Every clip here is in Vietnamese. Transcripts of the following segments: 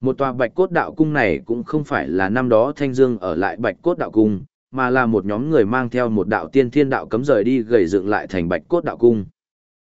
Một tòa bạch cốt đạo cung này cũng không phải là năm đó Thanh Dương ở lại bạch cốt đạo cung, mà là một nhóm người mang theo một đạo tiên thiên đạo cấm rời đi gầy dựng lại thành bạch cốt đạo cung.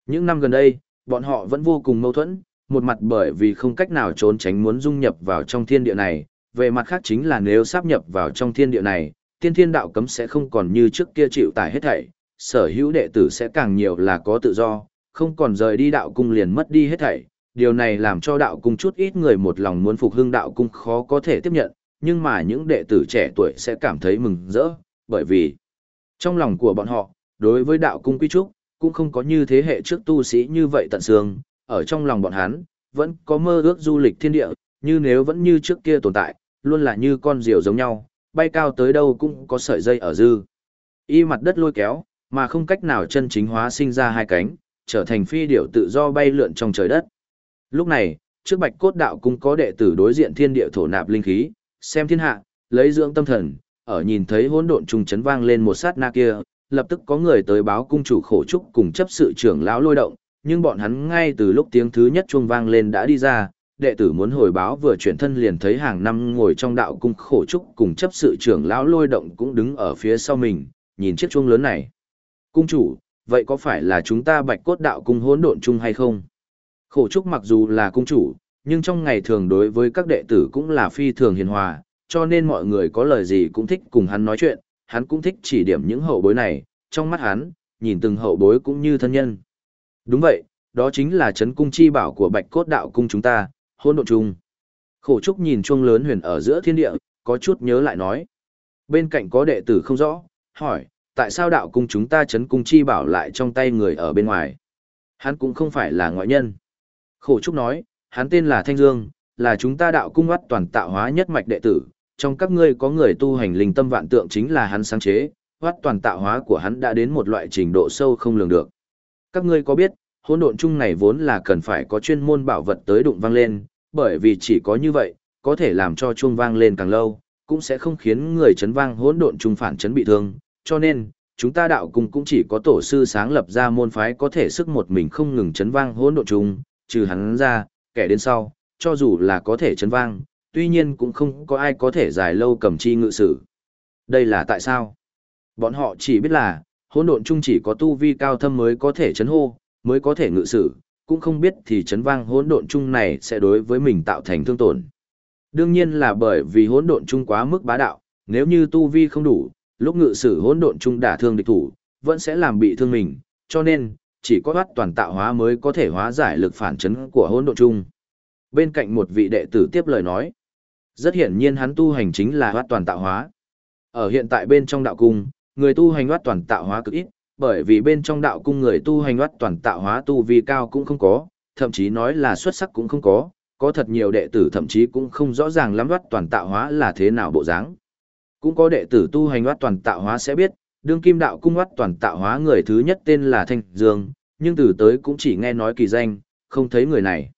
Những năm gần đây, bọn họ vẫn vô cùng mâu thuẫn, một mặt bởi vì không cách nào trốn tránh muốn dung nhập vào trong thiên địa này, về mặt khác chính là nếu sắp nhập vào trong thiên địa này, tiên thiên đạo cấm sẽ không còn như trước kia chịu tải hết thảy, sở hữu đệ tử sẽ càng nhiều là có tự do, không còn rời đi đạo cung liền mất đi hết thảy. Điều này làm cho đạo cung chút ít người một lòng muốn phục hưng đạo cung khó có thể tiếp nhận, nhưng mà những đệ tử trẻ tuổi sẽ cảm thấy mừng rỡ, bởi vì trong lòng của bọn họ, đối với đạo cung quy trúc, cũng không có như thế hệ trước tu sĩ như vậy tận xương, ở trong lòng bọn hắn, vẫn có mơ ước du lịch thiên địa, như nếu vẫn như trước kia tồn tại, luôn là như con diều giống nhau, bay cao tới đâu cũng có sợi dây ở dư. Y mặt đất lôi kéo, mà không cách nào chân chính hóa sinh ra hai cánh, trở thành phi điểu tự do bay lượn trong trời đất. Lúc này, trước bạch cốt đạo cũng có đệ tử đối diện thiên địa thổ nạp linh khí, xem thiên hạ, lấy dưỡng tâm thần, ở nhìn thấy hỗn độn trùng chấn vang lên một sát na kia, lập tức có người tới báo cung chủ khổ trúc cùng chấp sự trưởng lão lôi động, nhưng bọn hắn ngay từ lúc tiếng thứ nhất chuông vang lên đã đi ra, đệ tử muốn hồi báo vừa chuyển thân liền thấy hàng năm ngồi trong đạo cung khổ trúc cùng chấp sự trưởng lão lôi động cũng đứng ở phía sau mình, nhìn chiếc chuông lớn này. Cung chủ, vậy có phải là chúng ta bạch cốt đạo cung hỗn độn chung hay không? Khổ trúc mặc dù là cung chủ, nhưng trong ngày thường đối với các đệ tử cũng là phi thường hiền hòa, cho nên mọi người có lời gì cũng thích cùng hắn nói chuyện, hắn cũng thích chỉ điểm những hậu bối này, trong mắt hắn, nhìn từng hậu bối cũng như thân nhân. Đúng vậy, đó chính là chấn cung chi bảo của bạch cốt đạo cung chúng ta, hôn độn chung. Khổ trúc nhìn chuông lớn huyền ở giữa thiên địa, có chút nhớ lại nói. Bên cạnh có đệ tử không rõ, hỏi, tại sao đạo cung chúng ta chấn cung chi bảo lại trong tay người ở bên ngoài? Hắn cũng không phải là ngoại nhân. Khổ trúc nói, hắn tên là Thanh Dương, là chúng ta đạo cung bắt toàn tạo hóa nhất mạch đệ tử, trong các ngươi có người tu hành linh tâm vạn tượng chính là hắn sáng chế, oát toàn tạo hóa của hắn đã đến một loại trình độ sâu không lường được. Các ngươi có biết, hỗn độn chung này vốn là cần phải có chuyên môn bảo vật tới đụng vang lên, bởi vì chỉ có như vậy, có thể làm cho chuông vang lên càng lâu, cũng sẽ không khiến người chấn vang hỗn độn chung phản chấn bị thương, cho nên, chúng ta đạo cung cũng chỉ có tổ sư sáng lập ra môn phái có thể sức một mình không ngừng chấn vang hỗn độn chung, trừ hắn ra, kẻ đến sau, cho dù là có thể chấn vang, tuy nhiên cũng không có ai có thể dài lâu cầm chi ngự sử. Đây là tại sao? Bọn họ chỉ biết là, hỗn độn chung chỉ có tu vi cao thâm mới có thể chấn hô, mới có thể ngự sử, cũng không biết thì chấn vang hỗn độn chung này sẽ đối với mình tạo thành thương tổn. Đương nhiên là bởi vì hỗn độn chung quá mức bá đạo, nếu như tu vi không đủ, lúc ngự sử hỗn độn chung đả thương địch thủ, vẫn sẽ làm bị thương mình, cho nên chỉ có bắt toàn tạo hóa mới có thể hóa giải lực phản chấn của hỗn độn chung. Bên cạnh một vị đệ tử tiếp lời nói, rất hiển nhiên hắn tu hành chính là bắt toàn tạo hóa. Ở hiện tại bên trong đạo cung, người tu hành bắt toàn tạo hóa cực ít, bởi vì bên trong đạo cung người tu hành bắt toàn tạo hóa tu vi cao cũng không có, thậm chí nói là xuất sắc cũng không có, có thật nhiều đệ tử thậm chí cũng không rõ ràng lắm bắt toàn tạo hóa là thế nào bộ dáng. Cũng có đệ tử tu hành bắt toàn tạo hóa sẽ biết, đương kim đạo cung oát toàn tạo hóa người thứ nhất tên là Thanh Dương, nhưng từ tới cũng chỉ nghe nói kỳ danh, không thấy người này.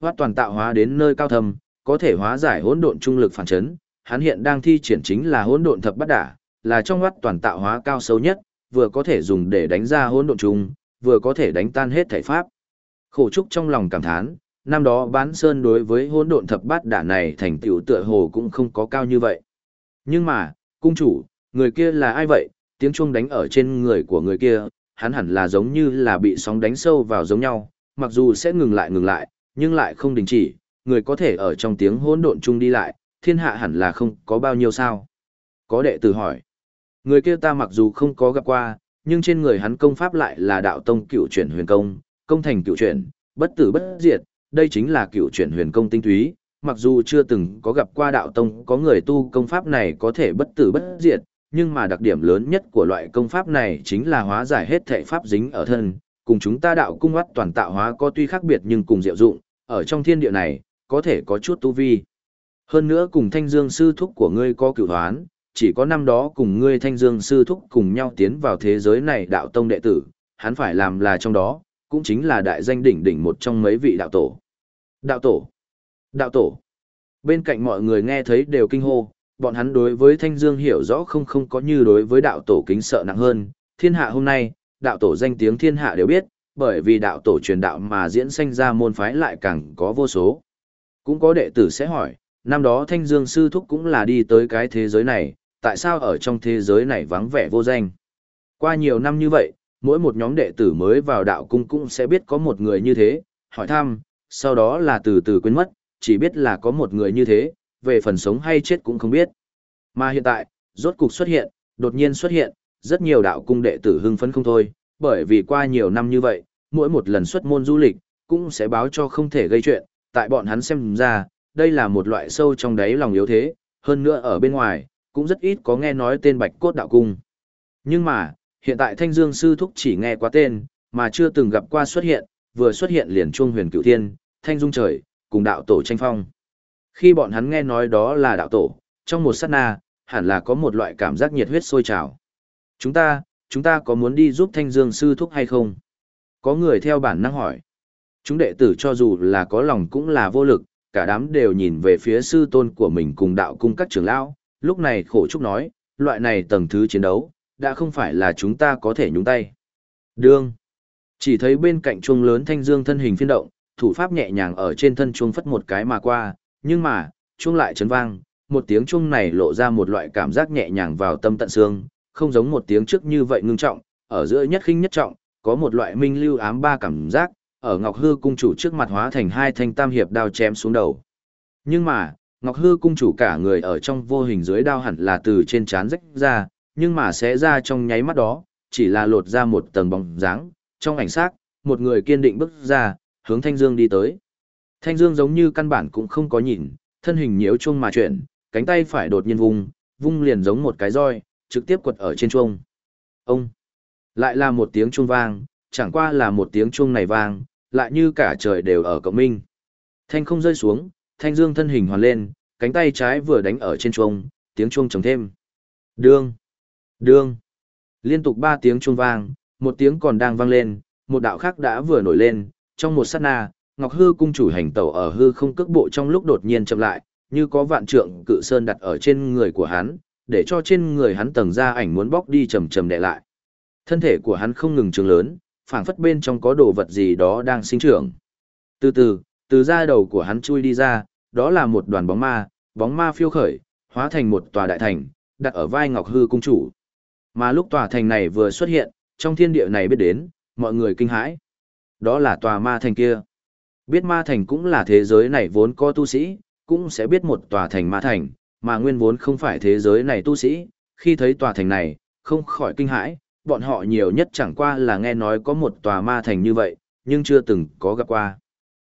Oát toàn tạo hóa đến nơi cao thâm, có thể hóa giải hỗn độn trung lực phản chấn, hắn hiện đang thi triển chính là hỗn độn thập bát đả, là trong oát toàn tạo hóa cao sâu nhất, vừa có thể dùng để đánh ra hỗn độn trung, vừa có thể đánh tan hết thể pháp. Khổ trúc trong lòng cảm thán, năm đó bán sơn đối với hỗn độn thập bát đả này thành tựu tựa hồ cũng không có cao như vậy. Nhưng mà, cung chủ, người kia là ai vậy? Tiếng chuông đánh ở trên người của người kia, hắn hẳn là giống như là bị sóng đánh sâu vào giống nhau, mặc dù sẽ ngừng lại ngừng lại, nhưng lại không đình chỉ, người có thể ở trong tiếng hỗn độn chung đi lại, thiên hạ hẳn là không có bao nhiêu sao. Có đệ tử hỏi. Người kia ta mặc dù không có gặp qua, nhưng trên người hắn công pháp lại là đạo tông cựu chuyển huyền công, công thành cựu chuyển, bất tử bất diệt, đây chính là cựu chuyển huyền công tinh túy. Mặc dù chưa từng có gặp qua đạo tông có người tu công pháp này có thể bất tử bất diệt, nhưng mà đặc điểm lớn nhất của loại công pháp này chính là hóa giải hết thể pháp dính ở thân, cùng chúng ta đạo cung mắt toàn tạo hóa có tuy khác biệt nhưng cùng diệu dụng, ở trong thiên địa này, có thể có chút tu vi. Hơn nữa cùng thanh dương sư thúc của ngươi có cửu hoán, chỉ có năm đó cùng ngươi thanh dương sư thúc cùng nhau tiến vào thế giới này đạo tông đệ tử, hắn phải làm là trong đó, cũng chính là đại danh đỉnh đỉnh một trong mấy vị đạo tổ. Đạo tổ! Đạo tổ! Bên cạnh mọi người nghe thấy đều kinh hô, bọn hắn đối với thanh dương hiểu rõ không không có như đối với đạo tổ kính sợ nặng hơn. Thiên hạ hôm nay, đạo tổ danh tiếng thiên hạ đều biết, bởi vì đạo tổ truyền đạo mà diễn sanh ra môn phái lại càng có vô số. Cũng có đệ tử sẽ hỏi, năm đó Thanh Dương Sư Thúc cũng là đi tới cái thế giới này, tại sao ở trong thế giới này vắng vẻ vô danh? Qua nhiều năm như vậy, mỗi một nhóm đệ tử mới vào đạo cung cũng sẽ biết có một người như thế, hỏi thăm, sau đó là từ từ quên mất, chỉ biết là có một người như thế, về phần sống hay chết cũng không biết. Mà hiện tại, rốt cục xuất hiện, đột nhiên xuất hiện, rất nhiều đạo cung đệ tử hưng phấn không thôi, bởi vì qua nhiều năm như vậy, mỗi một lần xuất môn du lịch, cũng sẽ báo cho không thể gây chuyện, tại bọn hắn xem ra, đây là một loại sâu trong đáy lòng yếu thế, hơn nữa ở bên ngoài, cũng rất ít có nghe nói tên Bạch Cốt Đạo Cung. Nhưng mà, hiện tại Thanh Dương Sư Thúc chỉ nghe qua tên, mà chưa từng gặp qua xuất hiện, vừa xuất hiện liền chuông huyền cựu thiên, Thanh Dung Trời, cùng đạo tổ tranh phong. Khi bọn hắn nghe nói đó là đạo tổ, trong một sát na, hẳn là có một loại cảm giác nhiệt huyết sôi trào. Chúng ta, chúng ta có muốn đi giúp Thanh Dương Sư Thúc hay không? Có người theo bản năng hỏi. Chúng đệ tử cho dù là có lòng cũng là vô lực, cả đám đều nhìn về phía sư tôn của mình cùng đạo cung các trưởng lão, lúc này khổ trúc nói, loại này tầng thứ chiến đấu, đã không phải là chúng ta có thể nhúng tay. Đương. Chỉ thấy bên cạnh chuông lớn thanh dương thân hình phiên động, thủ pháp nhẹ nhàng ở trên thân chuông phất một cái mà qua, nhưng mà, chuông lại chấn vang, một tiếng chuông này lộ ra một loại cảm giác nhẹ nhàng vào tâm tận xương, không giống một tiếng trước như vậy ngưng trọng, ở giữa nhất khinh nhất trọng, có một loại minh lưu ám ba cảm giác, ở Ngọc Hư cung chủ trước mặt hóa thành hai thanh tam hiệp đao chém xuống đầu. Nhưng mà, Ngọc Hư cung chủ cả người ở trong vô hình dưới đao hẳn là từ trên trán rách ra, nhưng mà sẽ ra trong nháy mắt đó, chỉ là lột ra một tầng bóng dáng, trong ảnh sắc, một người kiên định bước ra, hướng Thanh Dương đi tới. Thanh Dương giống như căn bản cũng không có nhìn, thân hình nhiễu chuông mà chuyển, cánh tay phải đột nhiên vung, vung liền giống một cái roi, trực tiếp quật ở trên chuông. Ông! Lại là một tiếng chuông vang, chẳng qua là một tiếng chuông này vang, lại như cả trời đều ở cộng minh. Thanh không rơi xuống, thanh dương thân hình hoàn lên, cánh tay trái vừa đánh ở trên chuông, tiếng chuông trống thêm. Đương! Đương! Liên tục ba tiếng chuông vang, một tiếng còn đang vang lên, một đạo khác đã vừa nổi lên, trong một sát na, Ngọc Hư cung chủ hành tẩu ở hư không cước bộ trong lúc đột nhiên chậm lại, như có vạn trượng cự sơn đặt ở trên người của hắn, để cho trên người hắn tầng da ảnh muốn bóc đi chầm chầm đè lại. Thân thể của hắn không ngừng trường lớn, phảng phất bên trong có đồ vật gì đó đang sinh trưởng. Từ từ, từ da đầu của hắn chui đi ra, đó là một đoàn bóng ma, bóng ma phiêu khởi, hóa thành một tòa đại thành, đặt ở vai Ngọc Hư cung chủ. Mà lúc tòa thành này vừa xuất hiện, trong thiên địa này biết đến, mọi người kinh hãi. Đó là tòa ma thành kia. Biết ma thành cũng là thế giới này vốn có tu sĩ, cũng sẽ biết một tòa thành ma thành, mà nguyên vốn không phải thế giới này tu sĩ, khi thấy tòa thành này, không khỏi kinh hãi, bọn họ nhiều nhất chẳng qua là nghe nói có một tòa ma thành như vậy, nhưng chưa từng có gặp qua.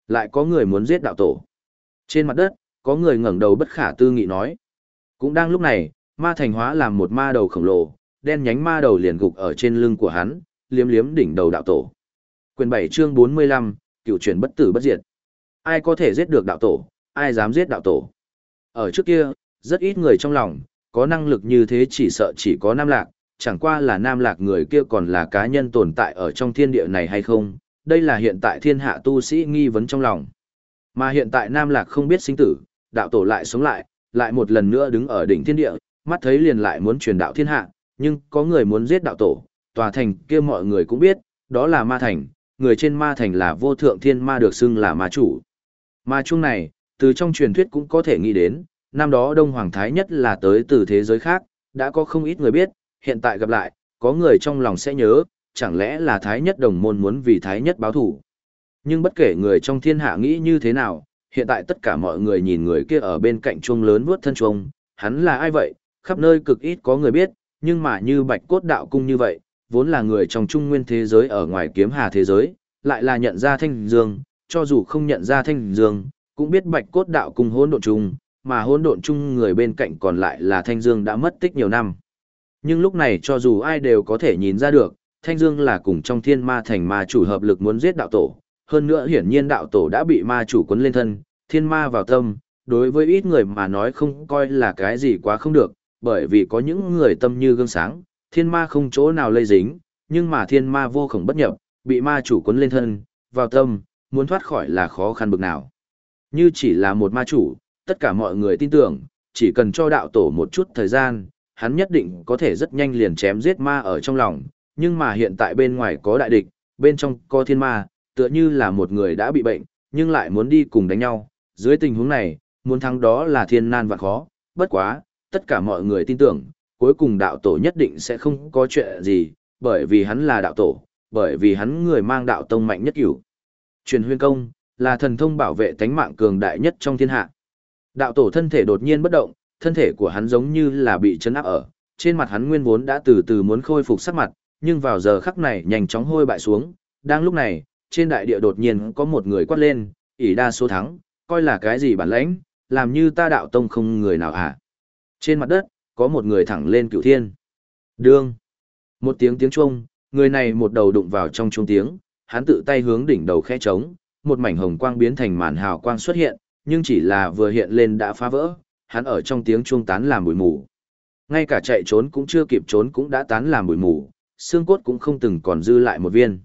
Lại có người muốn giết đạo tổ. Trên mặt đất, có người ngẩng đầu bất khả tư nghị nói. Cũng đang lúc này, ma thành hóa làm một ma đầu khổng lồ, đen nhánh ma đầu liền gục ở trên lưng của hắn, liếm liếm đỉnh đầu đạo tổ. Quyền 7 chương 45, cựu chuyển bất tử bất diệt. Ai có thể giết được đạo tổ, ai dám giết đạo tổ. Ở trước kia, rất ít người trong lòng, có năng lực như thế chỉ sợ chỉ có Nam Lạc, chẳng qua là Nam Lạc người kia còn là cá nhân tồn tại ở trong thiên địa này hay không, đây là hiện tại thiên hạ tu sĩ nghi vấn trong lòng. Mà hiện tại Nam Lạc không biết sinh tử, đạo tổ lại sống lại, lại một lần nữa đứng ở đỉnh thiên địa, mắt thấy liền lại muốn truyền đạo thiên hạ, nhưng có người muốn giết đạo tổ, tòa thành kia mọi người cũng biết, đó là ma thành, người trên ma thành là vô thượng thiên ma được xưng là ma chủ. Ma chung này, từ trong truyền thuyết cũng có thể nghĩ đến, năm đó Đông Hoàng Thái nhất là tới từ thế giới khác, đã có không ít người biết, hiện tại gặp lại, có người trong lòng sẽ nhớ, chẳng lẽ là Thái nhất đồng môn muốn vì Thái nhất báo thủ. Nhưng bất kể người trong thiên hạ nghĩ như thế nào, hiện tại tất cả mọi người nhìn người kia ở bên cạnh chuông lớn vuốt thân chuông, hắn là ai vậy, khắp nơi cực ít có người biết, nhưng mà như bạch cốt đạo cung như vậy, vốn là người trong trung nguyên thế giới ở ngoài kiếm hà thế giới, lại là nhận ra thanh dương, cho dù không nhận ra thanh dương, cũng biết bạch cốt đạo cùng hỗn độn chung, mà hỗn độn chung người bên cạnh còn lại là thanh dương đã mất tích nhiều năm. Nhưng lúc này cho dù ai đều có thể nhìn ra được, thanh dương là cùng trong thiên ma thành ma chủ hợp lực muốn giết đạo tổ, hơn nữa hiển nhiên đạo tổ đã bị ma chủ quấn lên thân, thiên ma vào tâm, đối với ít người mà nói không coi là cái gì quá không được, bởi vì có những người tâm như gương sáng, thiên ma không chỗ nào lây dính, nhưng mà thiên ma vô khổng bất nhập, bị ma chủ quấn lên thân, vào tâm, muốn thoát khỏi là khó khăn bực nào. Như chỉ là một ma chủ, tất cả mọi người tin tưởng, chỉ cần cho đạo tổ một chút thời gian, hắn nhất định có thể rất nhanh liền chém giết ma ở trong lòng, nhưng mà hiện tại bên ngoài có đại địch, bên trong có thiên ma, tựa như là một người đã bị bệnh, nhưng lại muốn đi cùng đánh nhau, dưới tình huống này, muốn thắng đó là thiên nan và khó, bất quá, tất cả mọi người tin tưởng, cuối cùng đạo tổ nhất định sẽ không có chuyện gì, bởi vì hắn là đạo tổ, bởi vì hắn người mang đạo tông mạnh nhất cửu. Truyền huyên công, là thần thông bảo vệ tánh mạng cường đại nhất trong thiên hạ. Đạo tổ thân thể đột nhiên bất động, thân thể của hắn giống như là bị chấn áp ở, trên mặt hắn nguyên vốn đã từ từ muốn khôi phục sắc mặt, nhưng vào giờ khắc này nhanh chóng hôi bại xuống, đang lúc này, trên đại địa đột nhiên có một người quát lên, ỷ đa số thắng, coi là cái gì bản lãnh, làm như ta đạo tông không người nào hả. Trên mặt đất, có một người thẳng lên cửu thiên. Đương. Một tiếng tiếng chuông, người này một đầu đụng vào trong chuông tiếng, hắn tự tay hướng đỉnh đầu khẽ trống, một mảnh hồng quang biến thành màn hào quang xuất hiện, nhưng chỉ là vừa hiện lên đã phá vỡ, hắn ở trong tiếng chuông tán làm bụi mù. Ngay cả chạy trốn cũng chưa kịp trốn cũng đã tán làm bụi mù, xương cốt cũng không từng còn dư lại một viên.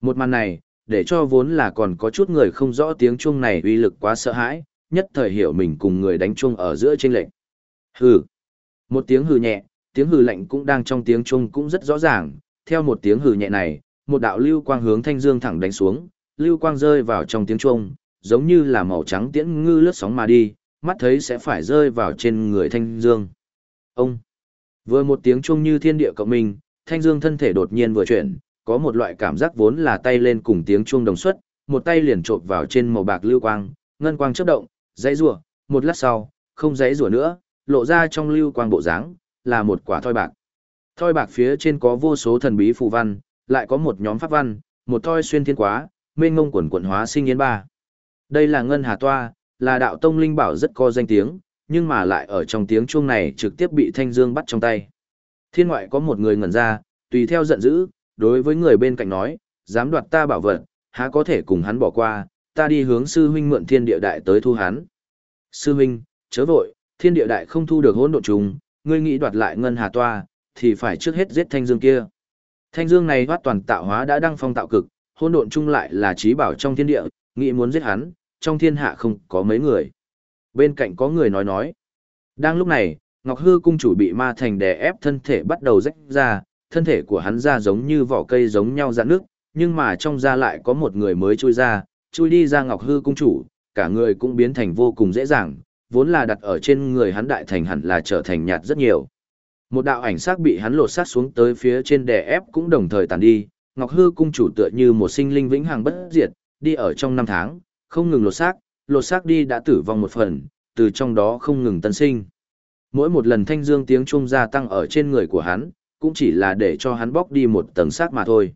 Một màn này, để cho vốn là còn có chút người không rõ tiếng chuông này uy lực quá sợ hãi, nhất thời hiểu mình cùng người đánh chuông ở giữa chênh lệch. Hừ. Một tiếng hừ nhẹ, tiếng hừ lạnh cũng đang trong tiếng chuông cũng rất rõ ràng, theo một tiếng hừ nhẹ này, một đạo lưu quang hướng thanh dương thẳng đánh xuống, lưu quang rơi vào trong tiếng chuông, giống như là màu trắng tiễn ngư lướt sóng mà đi, mắt thấy sẽ phải rơi vào trên người thanh dương. Ông! Vừa một tiếng chuông như thiên địa cộng minh, thanh dương thân thể đột nhiên vừa chuyển, có một loại cảm giác vốn là tay lên cùng tiếng chuông đồng xuất, một tay liền trộn vào trên màu bạc lưu quang, ngân quang chớp động, dãy rủa, một lát sau, không dãy rủa nữa, lộ ra trong lưu quang bộ dáng, là một quả thoi bạc. Thoi bạc phía trên có vô số thần bí phù văn, lại có một nhóm pháp văn, một thoi xuyên thiên quá, mênh ngông quần quần hóa sinh yến ba. Đây là ngân hà toa, là đạo tông linh bảo rất có danh tiếng, nhưng mà lại ở trong tiếng chuông này trực tiếp bị Thanh Dương bắt trong tay. Thiên ngoại có một người ngẩn ra, tùy theo giận dữ, đối với người bên cạnh nói, dám đoạt ta bảo vật, há có thể cùng hắn bỏ qua, ta đi hướng sư huynh mượn thiên địa đại tới thu hắn. Sư huynh, chớ vội, thiên địa đại không thu được hỗn độn trùng, ngươi nghĩ đoạt lại ngân hà toa, thì phải trước hết giết thanh dương kia. Thanh dương này thoát toàn tạo hóa đã đăng phong tạo cực, hỗn độn chung lại là trí bảo trong thiên địa, nghĩ muốn giết hắn, trong thiên hạ không có mấy người. Bên cạnh có người nói nói. Đang lúc này, Ngọc Hư cung chủ bị ma thành đè ép thân thể bắt đầu rách ra, thân thể của hắn ra giống như vỏ cây giống nhau dạn nước, nhưng mà trong da lại có một người mới chui ra, chui đi ra Ngọc Hư cung chủ, cả người cũng biến thành vô cùng dễ dàng, vốn là đặt ở trên người hắn đại thành hẳn là trở thành nhạt rất nhiều. Một đạo ảnh sắc bị hắn lột sát xuống tới phía trên đè ép cũng đồng thời tàn đi, Ngọc Hư cung chủ tựa như một sinh linh vĩnh hằng bất diệt, đi ở trong năm tháng, không ngừng lột xác, lột xác đi đã tử vong một phần, từ trong đó không ngừng tân sinh. Mỗi một lần thanh dương tiếng trung gia tăng ở trên người của hắn, cũng chỉ là để cho hắn bóc đi một tầng xác mà thôi.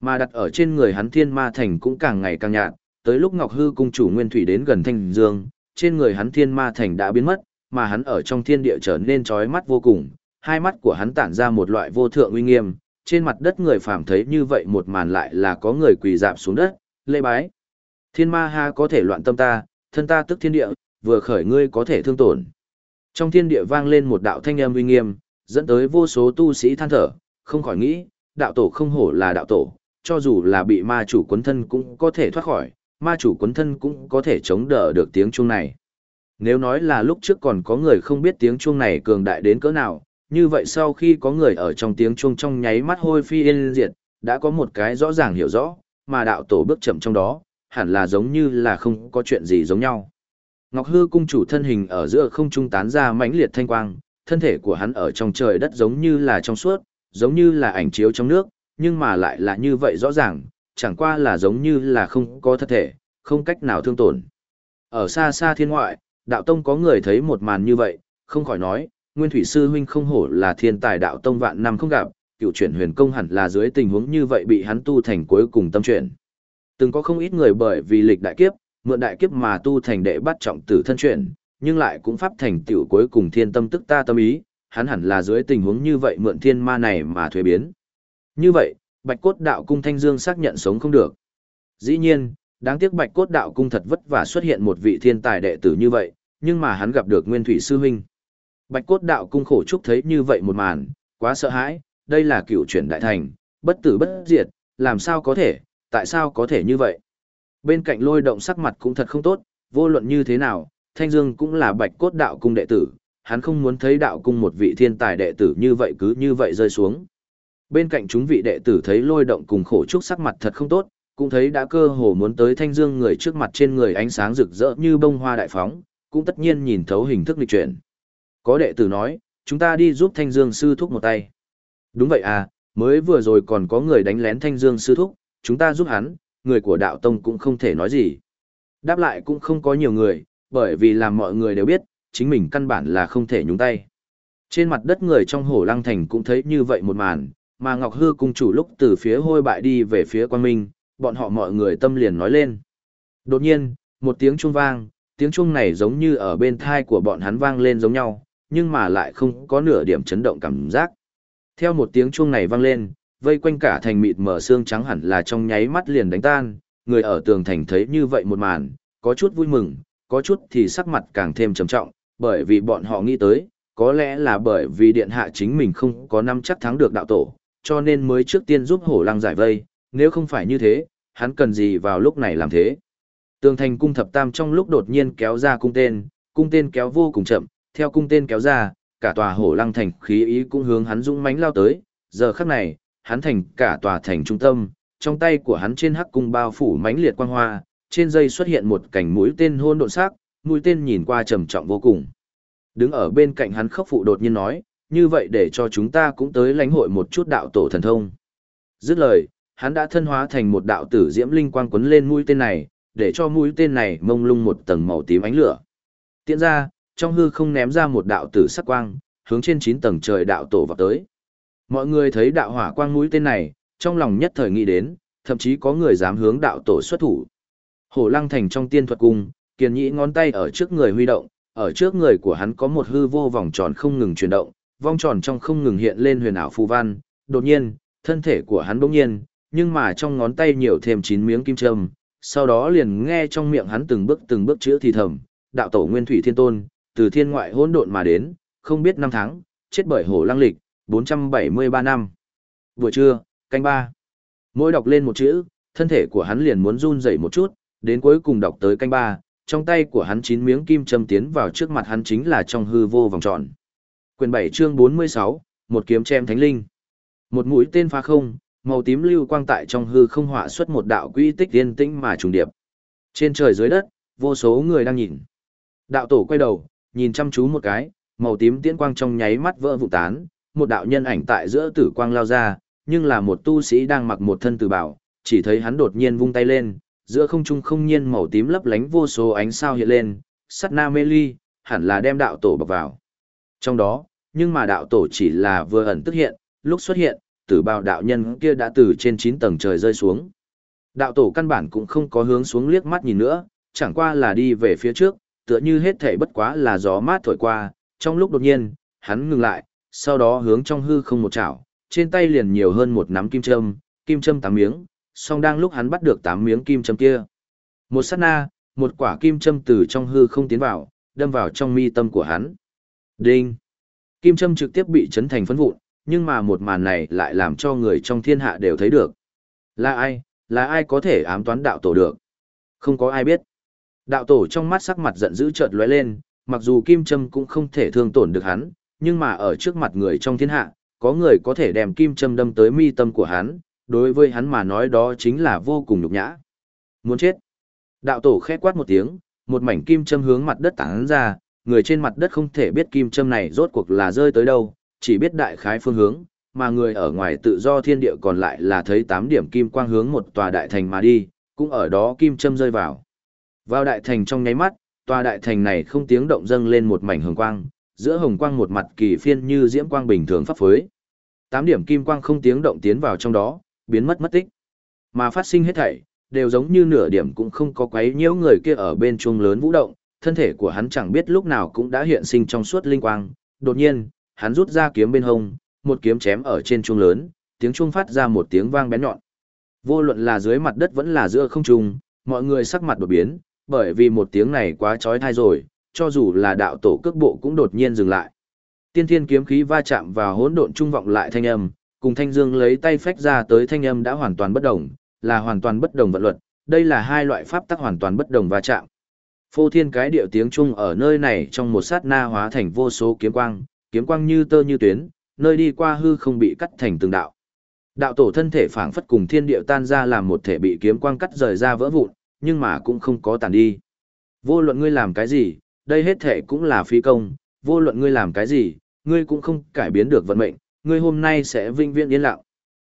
Mà đặt ở trên người hắn thiên ma thành cũng càng ngày càng nhạt, tới lúc Ngọc Hư cung chủ Nguyên Thủy đến gần thanh dương, trên người hắn thiên ma thành đã biến mất, mà hắn ở trong thiên địa trở nên chói mắt vô cùng, hai mắt của hắn tản ra một loại vô thượng uy nghiêm, trên mặt đất người phàm thấy như vậy một màn lại là có người quỳ dạp xuống đất, lê bái. Thiên ma ha có thể loạn tâm ta, thân ta tức thiên địa, vừa khởi ngươi có thể thương tổn. Trong thiên địa vang lên một đạo thanh âm uy nghiêm, dẫn tới vô số tu sĩ than thở, không khỏi nghĩ, đạo tổ không hổ là đạo tổ, cho dù là bị ma chủ quấn thân cũng có thể thoát khỏi, ma chủ quấn thân cũng có thể chống đỡ được tiếng chuông này. Nếu nói là lúc trước còn có người không biết tiếng chuông này cường đại đến cỡ nào, như vậy sau khi có người ở trong tiếng chuông trong nháy mắt hôi phi yên diệt, đã có một cái rõ ràng hiểu rõ, mà đạo tổ bước chậm trong đó, hẳn là giống như là không có chuyện gì giống nhau. Ngọc Hư cung chủ thân hình ở giữa không trung tán ra mãnh liệt thanh quang, thân thể của hắn ở trong trời đất giống như là trong suốt, giống như là ảnh chiếu trong nước, nhưng mà lại là như vậy rõ ràng, chẳng qua là giống như là không có thân thể, không cách nào thương tổn. Ở xa xa thiên ngoại, đạo tông có người thấy một màn như vậy, không khỏi nói, Nguyên Thủy Sư Huynh không hổ là thiên tài đạo tông vạn năm không gặp, cựu chuyển huyền công hẳn là dưới tình huống như vậy bị hắn tu thành cuối cùng tâm chuyển. Từng có không ít người bởi vì lịch đại kiếp, mượn đại kiếp mà tu thành đệ bắt trọng tử thân chuyển, nhưng lại cũng pháp thành tiểu cuối cùng thiên tâm tức ta tâm ý, hắn hẳn là dưới tình huống như vậy mượn thiên ma này mà thuế biến. Như vậy, Bạch Cốt Đạo Cung Thanh Dương xác nhận sống không được. Dĩ nhiên, đáng tiếc Bạch Cốt Đạo Cung thật vất vả xuất hiện một vị thiên tài đệ tử như vậy, nhưng mà hắn gặp được Nguyên Thủy Sư Huynh. Bạch Cốt Đạo Cung khổ trúc thấy như vậy một màn, quá sợ hãi, đây là cựu chuyển đại thành, bất tử bất diệt, làm sao có thể, tại sao có thể như vậy? Bên cạnh lôi động sắc mặt cũng thật không tốt, vô luận như thế nào, Thanh Dương cũng là bạch cốt đạo cung đệ tử, hắn không muốn thấy đạo cung một vị thiên tài đệ tử như vậy cứ như vậy rơi xuống. Bên cạnh chúng vị đệ tử thấy lôi động cùng khổ trúc sắc mặt thật không tốt, cũng thấy đã cơ hồ muốn tới thanh dương người trước mặt trên người ánh sáng rực rỡ như bông hoa đại phóng, cũng tất nhiên nhìn thấu hình thức lịch chuyển. Có đệ tử nói, chúng ta đi giúp thanh dương sư thúc một tay. Đúng vậy à, mới vừa rồi còn có người đánh lén thanh dương sư thúc, chúng ta giúp hắn, người của đạo tông cũng không thể nói gì. Đáp lại cũng không có nhiều người, bởi vì làm mọi người đều biết, chính mình căn bản là không thể nhúng tay. Trên mặt đất người trong hổ lăng thành cũng thấy như vậy một màn, mà Ngọc Hư cung chủ lúc từ phía hôi bại đi về phía quan minh, bọn họ mọi người tâm liền nói lên. Đột nhiên, một tiếng chuông vang, tiếng chuông này giống như ở bên thai của bọn hắn vang lên giống nhau, nhưng mà lại không có nửa điểm chấn động cảm giác. Theo một tiếng chuông này vang lên, vây quanh cả thành mịt mở xương trắng hẳn là trong nháy mắt liền đánh tan, người ở tường thành thấy như vậy một màn, có chút vui mừng, có chút thì sắc mặt càng thêm trầm trọng, bởi vì bọn họ nghĩ tới, có lẽ là bởi vì điện hạ chính mình không có năm chắc thắng được đạo tổ, cho nên mới trước tiên giúp hổ lăng giải vây, nếu không phải như thế, hắn cần gì vào lúc này làm thế. Tường thành cung thập tam trong lúc đột nhiên kéo ra cung tên, cung tên kéo vô cùng chậm, theo cung tên kéo ra, cả tòa hổ lăng thành khí ý cũng hướng hắn dũng mãnh lao tới, giờ khắc này, hắn thành cả tòa thành trung tâm, trong tay của hắn trên hắc cung bao phủ mãnh liệt quang hoa, trên dây xuất hiện một cảnh mũi tên hôn độn sắc, mũi tên nhìn qua trầm trọng vô cùng. Đứng ở bên cạnh hắn khốc phụ đột nhiên nói, như vậy để cho chúng ta cũng tới lãnh hội một chút đạo tổ thần thông. Dứt lời, hắn đã thân hóa thành một đạo tử diễm linh quang quấn lên mũi tên này, để cho mũi tên này mông lung một tầng màu tím ánh lửa. Tiện ra, trong hư không ném ra một đạo tử sắc quang, hướng trên 9 tầng trời đạo tổ vào tới. Mọi người thấy đạo hỏa quang mũi tên này, trong lòng nhất thời nghĩ đến, thậm chí có người dám hướng đạo tổ xuất thủ. Hổ lăng thành trong tiên thuật cung, kiền nhĩ ngón tay ở trước người huy động, ở trước người của hắn có một hư vô vòng tròn không ngừng chuyển động, vòng tròn trong không ngừng hiện lên huyền ảo phù văn, đột nhiên, thân thể của hắn bỗng nhiên, nhưng mà trong ngón tay nhiều thêm 9 miếng kim châm, sau đó liền nghe trong miệng hắn từng bước từng bước chữa thì thầm, đạo tổ nguyên thủy thiên tôn, từ thiên ngoại hỗn độn mà đến, không biết năm tháng, chết bởi hổ lăng lịch, 473 năm. Buổi trưa, canh ba. Mỗi đọc lên một chữ, thân thể của hắn liền muốn run rẩy một chút, đến cuối cùng đọc tới canh ba, trong tay của hắn chín miếng kim châm tiến vào trước mặt hắn chính là trong hư vô vòng tròn. Quyền 7 chương 46, một kiếm chém thánh linh. Một mũi tên phá không, màu tím lưu quang tại trong hư không họa xuất một đạo quy tích yên tĩnh mà trùng điệp. Trên trời dưới đất, vô số người đang nhìn. Đạo tổ quay đầu, nhìn chăm chú một cái, màu tím tiễn quang trong nháy mắt vỡ vụ tán, một đạo nhân ảnh tại giữa tử quang lao ra, nhưng là một tu sĩ đang mặc một thân tử bảo, chỉ thấy hắn đột nhiên vung tay lên, giữa không trung không nhiên màu tím lấp lánh vô số ánh sao hiện lên, sắt na mê ly, hẳn là đem đạo tổ bọc vào. Trong đó, nhưng mà đạo tổ chỉ là vừa ẩn tức hiện, lúc xuất hiện, tử bào đạo nhân kia đã từ trên 9 tầng trời rơi xuống. Đạo tổ căn bản cũng không có hướng xuống liếc mắt nhìn nữa, chẳng qua là đi về phía trước, tựa như hết thể bất quá là gió mát thổi qua, trong lúc đột nhiên, hắn ngừng lại, sau đó hướng trong hư không một chảo, trên tay liền nhiều hơn một nắm kim châm, kim châm tám miếng, song đang lúc hắn bắt được tám miếng kim châm kia. Một sát na, một quả kim châm từ trong hư không tiến vào, đâm vào trong mi tâm của hắn. Đinh! Kim châm trực tiếp bị chấn thành phấn vụn, nhưng mà một màn này lại làm cho người trong thiên hạ đều thấy được. Là ai, là ai có thể ám toán đạo tổ được? Không có ai biết. Đạo tổ trong mắt sắc mặt giận dữ chợt lóe lên, mặc dù kim châm cũng không thể thương tổn được hắn, nhưng mà ở trước mặt người trong thiên hạ, có người có thể đem kim châm đâm tới mi tâm của hắn, đối với hắn mà nói đó chính là vô cùng nhục nhã. Muốn chết. Đạo tổ khẽ quát một tiếng, một mảnh kim châm hướng mặt đất tảng ra, người trên mặt đất không thể biết kim châm này rốt cuộc là rơi tới đâu, chỉ biết đại khái phương hướng, mà người ở ngoài tự do thiên địa còn lại là thấy 8 điểm kim quang hướng một tòa đại thành mà đi, cũng ở đó kim châm rơi vào. Vào đại thành trong nháy mắt, tòa đại thành này không tiếng động dâng lên một mảnh hồng quang, giữa hồng quang một mặt kỳ phiên như diễm quang bình thường pháp phối. Tám điểm kim quang không tiếng động tiến vào trong đó, biến mất mất tích. Mà phát sinh hết thảy, đều giống như nửa điểm cũng không có quấy nhiễu người kia ở bên chuông lớn vũ động, thân thể của hắn chẳng biết lúc nào cũng đã hiện sinh trong suốt linh quang, đột nhiên, hắn rút ra kiếm bên hông, một kiếm chém ở trên chuông lớn, tiếng chuông phát ra một tiếng vang bén nhọn. Vô luận là dưới mặt đất vẫn là giữa không trung, mọi người sắc mặt đột biến, bởi vì một tiếng này quá trói thai rồi, cho dù là đạo tổ cước bộ cũng đột nhiên dừng lại. Tiên thiên kiếm khí va chạm vào hỗn độn trung vọng lại thanh âm, cùng Thanh Dương lấy tay phách ra tới thanh âm đã hoàn toàn bất đồng, là hoàn toàn bất đồng vận luật, đây là hai loại pháp tắc hoàn toàn bất đồng va chạm. Phô thiên cái điệu tiếng trung ở nơi này trong một sát na hóa thành vô số kiếm quang, kiếm quang như tơ như tuyến, nơi đi qua hư không bị cắt thành từng đạo. Đạo tổ thân thể phảng phất cùng thiên địa tan ra làm một thể bị kiếm quang cắt rời ra vỡ vụn, nhưng mà cũng không có tàn đi. Vô luận ngươi làm cái gì, đây hết thể cũng là phi công, vô luận ngươi làm cái gì, ngươi cũng không cải biến được vận mệnh, ngươi hôm nay sẽ vinh viễn yên lặng.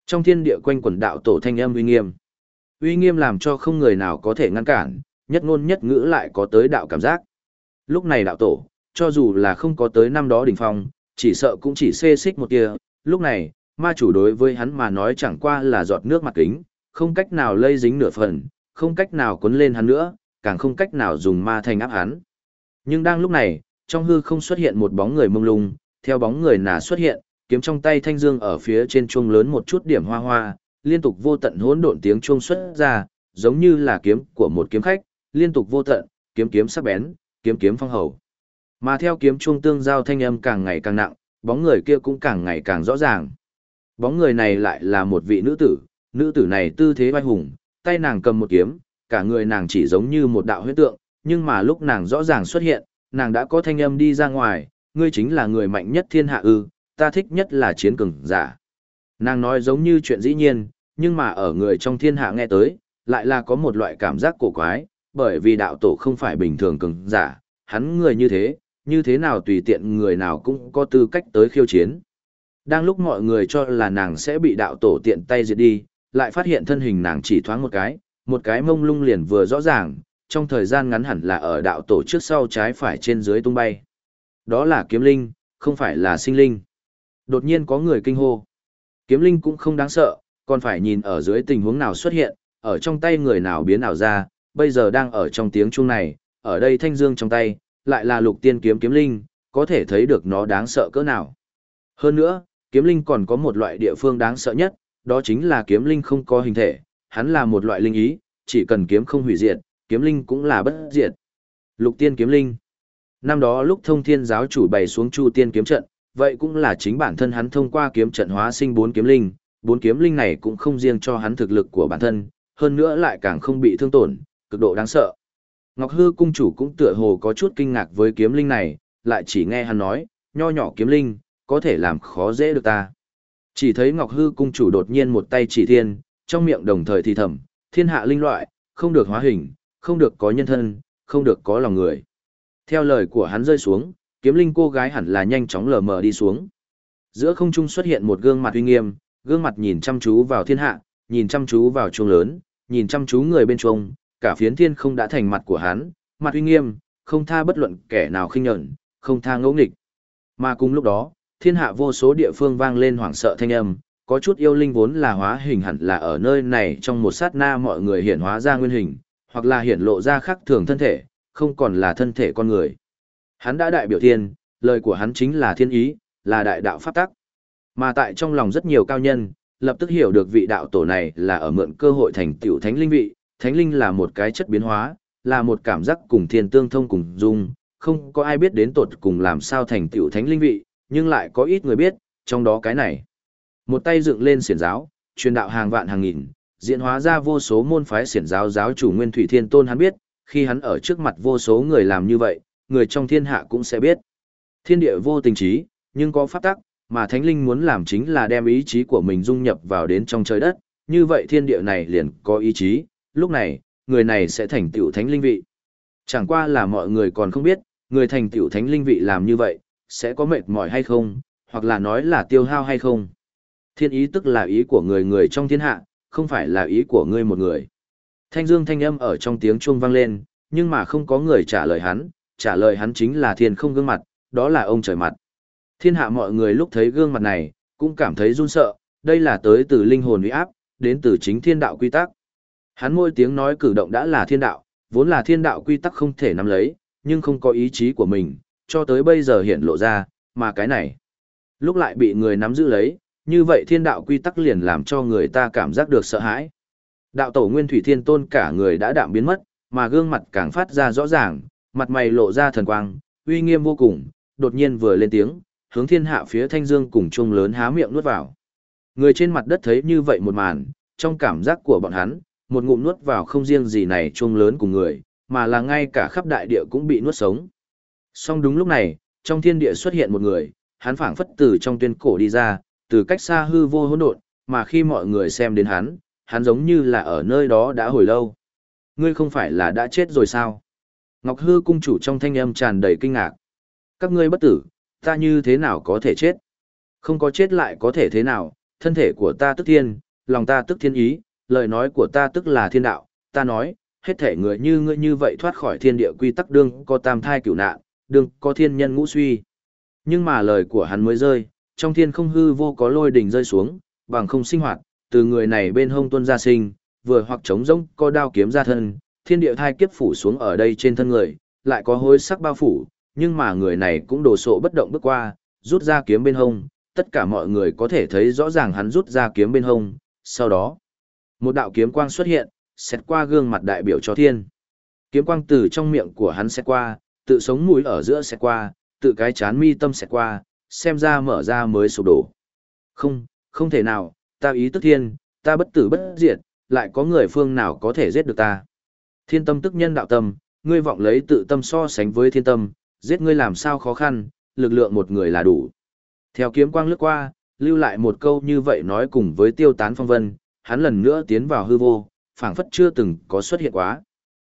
Trong thiên địa quanh quần đạo tổ thanh âm uy nghiêm. Uy nghiêm làm cho không người nào có thể ngăn cản, nhất ngôn nhất ngữ lại có tới đạo cảm giác. Lúc này đạo tổ, cho dù là không có tới năm đó đỉnh phong, chỉ sợ cũng chỉ xê xích một tia, lúc này, ma chủ đối với hắn mà nói chẳng qua là giọt nước mặt kính, không cách nào lây dính nửa phần, không cách nào cuốn lên hắn nữa, càng không cách nào dùng ma thành áp hắn. Nhưng đang lúc này, trong hư không xuất hiện một bóng người mông lung, theo bóng người nà xuất hiện, kiếm trong tay thanh dương ở phía trên chuông lớn một chút điểm hoa hoa, liên tục vô tận hỗn độn tiếng chuông xuất ra, giống như là kiếm của một kiếm khách, liên tục vô tận, kiếm kiếm sắc bén, kiếm kiếm phong hầu. Mà theo kiếm chuông tương giao thanh âm càng ngày càng nặng, bóng người kia cũng càng ngày càng rõ ràng. Bóng người này lại là một vị nữ tử, nữ tử này tư thế vai hùng, tay nàng cầm một kiếm, cả người nàng chỉ giống như một đạo huyết tượng, nhưng mà lúc nàng rõ ràng xuất hiện, nàng đã có thanh âm đi ra ngoài, ngươi chính là người mạnh nhất thiên hạ ư, ta thích nhất là chiến cường giả. Nàng nói giống như chuyện dĩ nhiên, nhưng mà ở người trong thiên hạ nghe tới, lại là có một loại cảm giác cổ quái, bởi vì đạo tổ không phải bình thường cường giả, hắn người như thế, như thế nào tùy tiện người nào cũng có tư cách tới khiêu chiến. Đang lúc mọi người cho là nàng sẽ bị đạo tổ tiện tay diệt đi, lại phát hiện thân hình nàng chỉ thoáng một cái, một cái mông lung liền vừa rõ ràng, trong thời gian ngắn hẳn là ở đạo tổ trước sau trái phải trên dưới tung bay. Đó là kiếm linh, không phải là sinh linh. Đột nhiên có người kinh hô. Kiếm linh cũng không đáng sợ, còn phải nhìn ở dưới tình huống nào xuất hiện, ở trong tay người nào biến ảo ra, bây giờ đang ở trong tiếng chuông này, ở đây thanh dương trong tay, lại là lục tiên kiếm kiếm linh, có thể thấy được nó đáng sợ cỡ nào. Hơn nữa, kiếm linh còn có một loại địa phương đáng sợ nhất, đó chính là kiếm linh không có hình thể, hắn là một loại linh ý, chỉ cần kiếm không hủy diệt, kiếm linh cũng là bất diệt. Lục tiên kiếm linh. Năm đó lúc thông thiên giáo chủ bày xuống chu tiên kiếm trận, vậy cũng là chính bản thân hắn thông qua kiếm trận hóa sinh bốn kiếm linh, bốn kiếm linh này cũng không riêng cho hắn thực lực của bản thân, hơn nữa lại càng không bị thương tổn, cực độ đáng sợ. Ngọc Hư cung chủ cũng tựa hồ có chút kinh ngạc với kiếm linh này, lại chỉ nghe hắn nói, nho nhỏ kiếm linh, có thể làm khó dễ được ta. Chỉ thấy Ngọc Hư cung chủ đột nhiên một tay chỉ thiên, trong miệng đồng thời thì thầm, thiên hạ linh loại, không được hóa hình, không được có nhân thân, không được có lòng người. Theo lời của hắn rơi xuống, kiếm linh cô gái hẳn là nhanh chóng lờ mờ đi xuống. Giữa không trung xuất hiện một gương mặt uy nghiêm, gương mặt nhìn chăm chú vào thiên hạ, nhìn chăm chú vào chuông lớn, nhìn chăm chú người bên chuông, cả phiến thiên không đã thành mặt của hắn, mặt uy nghiêm, không tha bất luận kẻ nào khinh nhẫn, không tha ngẫu nghịch. Mà cùng lúc đó, thiên hạ vô số địa phương vang lên hoảng sợ thanh âm, có chút yêu linh vốn là hóa hình hẳn là ở nơi này trong một sát na mọi người hiện hóa ra nguyên hình, hoặc là hiện lộ ra khắc thường thân thể, không còn là thân thể con người. Hắn đã đại biểu thiên, lời của hắn chính là thiên ý, là đại đạo pháp tắc. Mà tại trong lòng rất nhiều cao nhân, lập tức hiểu được vị đạo tổ này là ở mượn cơ hội thành tiểu thánh linh vị, thánh linh là một cái chất biến hóa, là một cảm giác cùng thiên tương thông cùng dung, không có ai biết đến tột cùng làm sao thành tiểu thánh linh vị, nhưng lại có ít người biết, trong đó cái này. Một tay dựng lên xiển giáo, truyền đạo hàng vạn hàng nghìn, diễn hóa ra vô số môn phái xiển giáo giáo chủ Nguyên Thủy Thiên Tôn hắn biết, khi hắn ở trước mặt vô số người làm như vậy, người trong thiên hạ cũng sẽ biết. Thiên địa vô tình trí, nhưng có pháp tắc, mà thánh linh muốn làm chính là đem ý chí của mình dung nhập vào đến trong trời đất, như vậy thiên địa này liền có ý chí, lúc này, người này sẽ thành tiểu thánh linh vị. Chẳng qua là mọi người còn không biết, người thành tiểu thánh linh vị làm như vậy, sẽ có mệt mỏi hay không, hoặc là nói là tiêu hao hay không. Thiên ý tức là ý của người người trong thiên hạ, không phải là ý của ngươi một người. Thanh dương thanh âm ở trong tiếng chuông vang lên, nhưng mà không có người trả lời hắn, trả lời hắn chính là thiên không gương mặt, đó là ông trời mặt. Thiên hạ mọi người lúc thấy gương mặt này, cũng cảm thấy run sợ, đây là tới từ linh hồn uy áp, đến từ chính thiên đạo quy tắc. Hắn môi tiếng nói cử động đã là thiên đạo, vốn là thiên đạo quy tắc không thể nắm lấy, nhưng không có ý chí của mình, cho tới bây giờ hiện lộ ra, mà cái này, lúc lại bị người nắm giữ lấy, như vậy thiên đạo quy tắc liền làm cho người ta cảm giác được sợ hãi. Đạo tổ nguyên thủy thiên tôn cả người đã đạm biến mất, mà gương mặt càng phát ra rõ ràng, mặt mày lộ ra thần quang, uy nghiêm vô cùng, đột nhiên vừa lên tiếng, hướng thiên hạ phía thanh dương cùng chung lớn há miệng nuốt vào. Người trên mặt đất thấy như vậy một màn, trong cảm giác của bọn hắn, một ngụm nuốt vào không riêng gì này chung lớn của người, mà là ngay cả khắp đại địa cũng bị nuốt sống. Song đúng lúc này, trong thiên địa xuất hiện một người, hắn phảng phất từ trong tuyên cổ đi ra, từ cách xa hư vô hỗn độn, mà khi mọi người xem đến hắn, hắn giống như là ở nơi đó đã hồi lâu. Ngươi không phải là đã chết rồi sao? Ngọc Hư cung chủ trong thanh âm tràn đầy kinh ngạc. Các ngươi bất tử, ta như thế nào có thể chết? Không có chết lại có thể thế nào, thân thể của ta tức thiên, lòng ta tức thiên ý, lời nói của ta tức là thiên đạo, ta nói, hết thể người như ngươi như vậy thoát khỏi thiên địa quy tắc đương có tam thai cửu nạn, đương có thiên nhân ngũ suy. Nhưng mà lời của hắn mới rơi, trong thiên không hư vô có lôi đỉnh rơi xuống, bằng không sinh hoạt, từ người này bên hông tuân ra sinh, vừa hoặc trống rỗng có đao kiếm ra thân, thiên địa thai kiếp phủ xuống ở đây trên thân người, lại có hối sắc bao phủ, nhưng mà người này cũng đồ sộ bất động bước qua, rút ra kiếm bên hông, tất cả mọi người có thể thấy rõ ràng hắn rút ra kiếm bên hông, sau đó, một đạo kiếm quang xuất hiện, xét qua gương mặt đại biểu cho thiên. Kiếm quang từ trong miệng của hắn xét qua, tự sống mũi ở giữa xét qua, tự cái chán mi tâm xét qua, xem ra mở ra mới sụp đổ. Không, không thể nào, ta ý tức thiên, ta bất tử bất diệt, lại có người phương nào có thể giết được ta. Thiên tâm tức nhân đạo tâm, ngươi vọng lấy tự tâm so sánh với thiên tâm, giết ngươi làm sao khó khăn, lực lượng một người là đủ. Theo kiếm quang lướt qua, lưu lại một câu như vậy nói cùng với tiêu tán phong vân, hắn lần nữa tiến vào hư vô, phảng phất chưa từng có xuất hiện quá.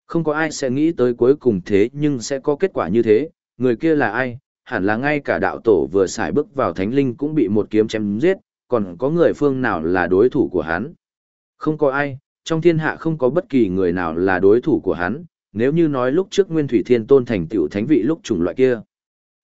Không có ai sẽ nghĩ tới cuối cùng thế nhưng sẽ có kết quả như thế, người kia là ai, hẳn là ngay cả đạo tổ vừa xài bước vào thánh linh cũng bị một kiếm chém giết, còn có người phương nào là đối thủ của hắn. Không có ai, trong thiên hạ không có bất kỳ người nào là đối thủ của hắn, nếu như nói lúc trước Nguyên Thủy Thiên Tôn thành tựu thánh vị lúc chủng loại kia.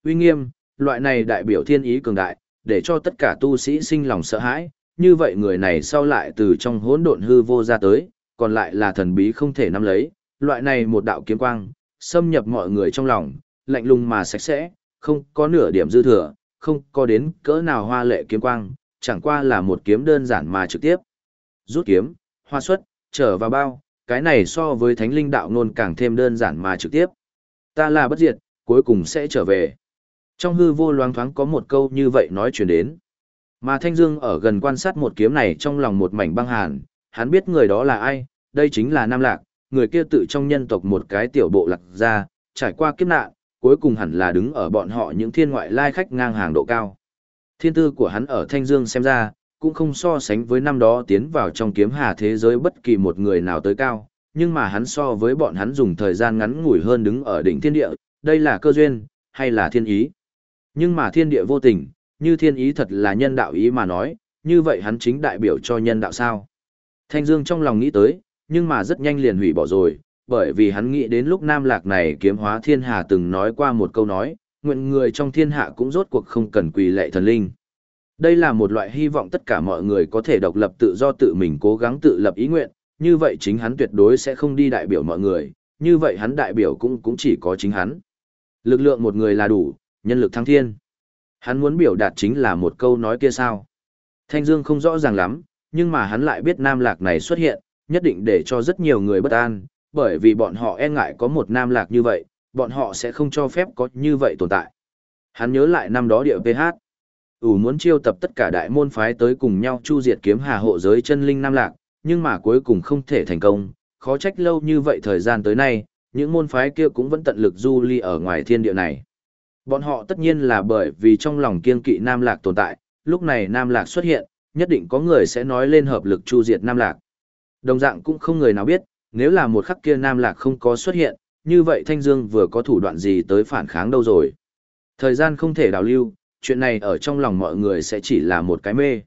Uy nghiêm, loại này đại biểu thiên ý cường đại, để cho tất cả tu sĩ sinh lòng sợ hãi, như vậy người này sau lại từ trong hỗn độn hư vô ra tới, còn lại là thần bí không thể nắm lấy, loại này một đạo kiếm quang, xâm nhập mọi người trong lòng, lạnh lùng mà sạch sẽ, không có nửa điểm dư thừa, không có đến cỡ nào hoa lệ kiếm quang, chẳng qua là một kiếm đơn giản mà trực tiếp. Rút kiếm, hoa xuất, trở vào bao, cái này so với thánh linh đạo nôn càng thêm đơn giản mà trực tiếp. Ta là bất diệt, cuối cùng sẽ trở về. Trong hư vô loáng thoáng có một câu như vậy nói chuyển đến. Mà Thanh Dương ở gần quan sát một kiếm này trong lòng một mảnh băng hàn, hắn biết người đó là ai, đây chính là Nam Lạc, người kia tự trong nhân tộc một cái tiểu bộ lạc ra, trải qua kiếp nạn, cuối cùng hẳn là đứng ở bọn họ những thiên ngoại lai khách ngang hàng độ cao. Thiên tư của hắn ở Thanh Dương xem ra, cũng không so sánh với năm đó tiến vào trong kiếm hà thế giới bất kỳ một người nào tới cao, nhưng mà hắn so với bọn hắn dùng thời gian ngắn ngủi hơn đứng ở đỉnh thiên địa, đây là cơ duyên, hay là thiên ý. Nhưng mà thiên địa vô tình, như thiên ý thật là nhân đạo ý mà nói, như vậy hắn chính đại biểu cho nhân đạo sao. Thanh Dương trong lòng nghĩ tới, nhưng mà rất nhanh liền hủy bỏ rồi, bởi vì hắn nghĩ đến lúc Nam Lạc này kiếm hóa thiên hà từng nói qua một câu nói, nguyện người trong thiên hạ cũng rốt cuộc không cần quỳ lệ thần linh. Đây là một loại hy vọng tất cả mọi người có thể độc lập tự do tự mình cố gắng tự lập ý nguyện, như vậy chính hắn tuyệt đối sẽ không đi đại biểu mọi người, như vậy hắn đại biểu cũng cũng chỉ có chính hắn. Lực lượng một người là đủ, nhân lực thăng thiên. Hắn muốn biểu đạt chính là một câu nói kia sao. Thanh Dương không rõ ràng lắm, nhưng mà hắn lại biết Nam Lạc này xuất hiện, nhất định để cho rất nhiều người bất an, bởi vì bọn họ e ngại có một Nam Lạc như vậy, bọn họ sẽ không cho phép có như vậy tồn tại. Hắn nhớ lại năm đó địa PH. ủ muốn chiêu tập tất cả đại môn phái tới cùng nhau chu diệt kiếm hà hộ giới chân linh Nam Lạc, nhưng mà cuối cùng không thể thành công, khó trách lâu như vậy thời gian tới nay, những môn phái kia cũng vẫn tận lực du ly ở ngoài thiên địa này. Bọn họ tất nhiên là bởi vì trong lòng kiên kỵ Nam Lạc tồn tại, lúc này Nam Lạc xuất hiện, nhất định có người sẽ nói lên hợp lực chu diệt Nam Lạc. Đồng dạng cũng không người nào biết, nếu là một khắc kia Nam Lạc không có xuất hiện, như vậy Thanh Dương vừa có thủ đoạn gì tới phản kháng đâu rồi. Thời gian không thể đào lưu, chuyện này ở trong lòng mọi người sẽ chỉ là một cái mê.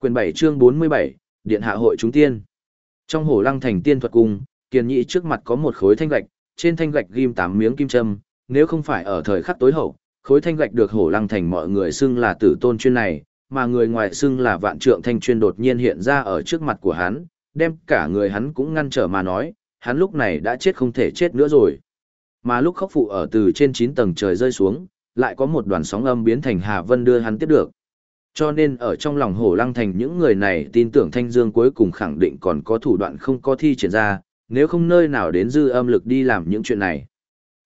Quyền 7 chương 47, Điện Hạ Hội Chúng Tiên. Trong hồ lăng thành tiên thuật cung, kiền nhị trước mặt có một khối thanh gạch, trên thanh gạch ghim 8 miếng kim châm, nếu không phải ở thời khắc tối hậu, khối thanh gạch được hổ lăng thành mọi người xưng là tử tôn chuyên này, mà người ngoài xưng là vạn trượng thanh chuyên đột nhiên hiện ra ở trước mặt của hắn, đem cả người hắn cũng ngăn trở mà nói, hắn lúc này đã chết không thể chết nữa rồi. Mà lúc khóc phụ ở từ trên 9 tầng trời rơi xuống, lại có một đoàn sóng âm biến thành Hà Vân đưa hắn tiếp được. Cho nên ở trong lòng hổ lăng thành những người này tin tưởng Thanh Dương cuối cùng khẳng định còn có thủ đoạn không có thi triển ra, nếu không nơi nào đến dư âm lực đi làm những chuyện này.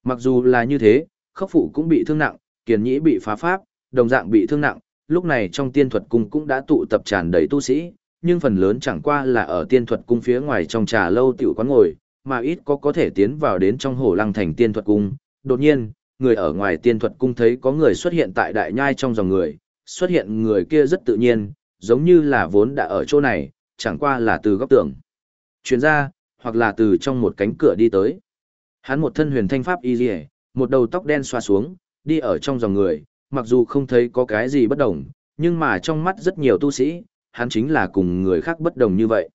Mặc dù là như thế, khốc phụ cũng bị thương nặng, kiền nhĩ bị phá pháp, đồng dạng bị thương nặng, lúc này trong tiên thuật cung cũng đã tụ tập tràn đầy tu sĩ, nhưng phần lớn chẳng qua là ở tiên thuật cung phía ngoài trong trà lâu tiểu quán ngồi, mà ít có có thể tiến vào đến trong hồ lăng thành tiên thuật cung. Đột nhiên, người ở ngoài tiên thuật cung thấy có người xuất hiện tại đại nhai trong dòng người, xuất hiện người kia rất tự nhiên, giống như là vốn đã ở chỗ này, chẳng qua là từ góc tường. Chuyển ra, hoặc là từ trong một cánh cửa đi tới. Hắn một thân huyền thanh pháp y liề, một đầu tóc đen xoa xuống, đi ở trong dòng người, mặc dù không thấy có cái gì bất đồng, nhưng mà trong mắt rất nhiều tu sĩ, hắn chính là cùng người khác bất đồng như vậy.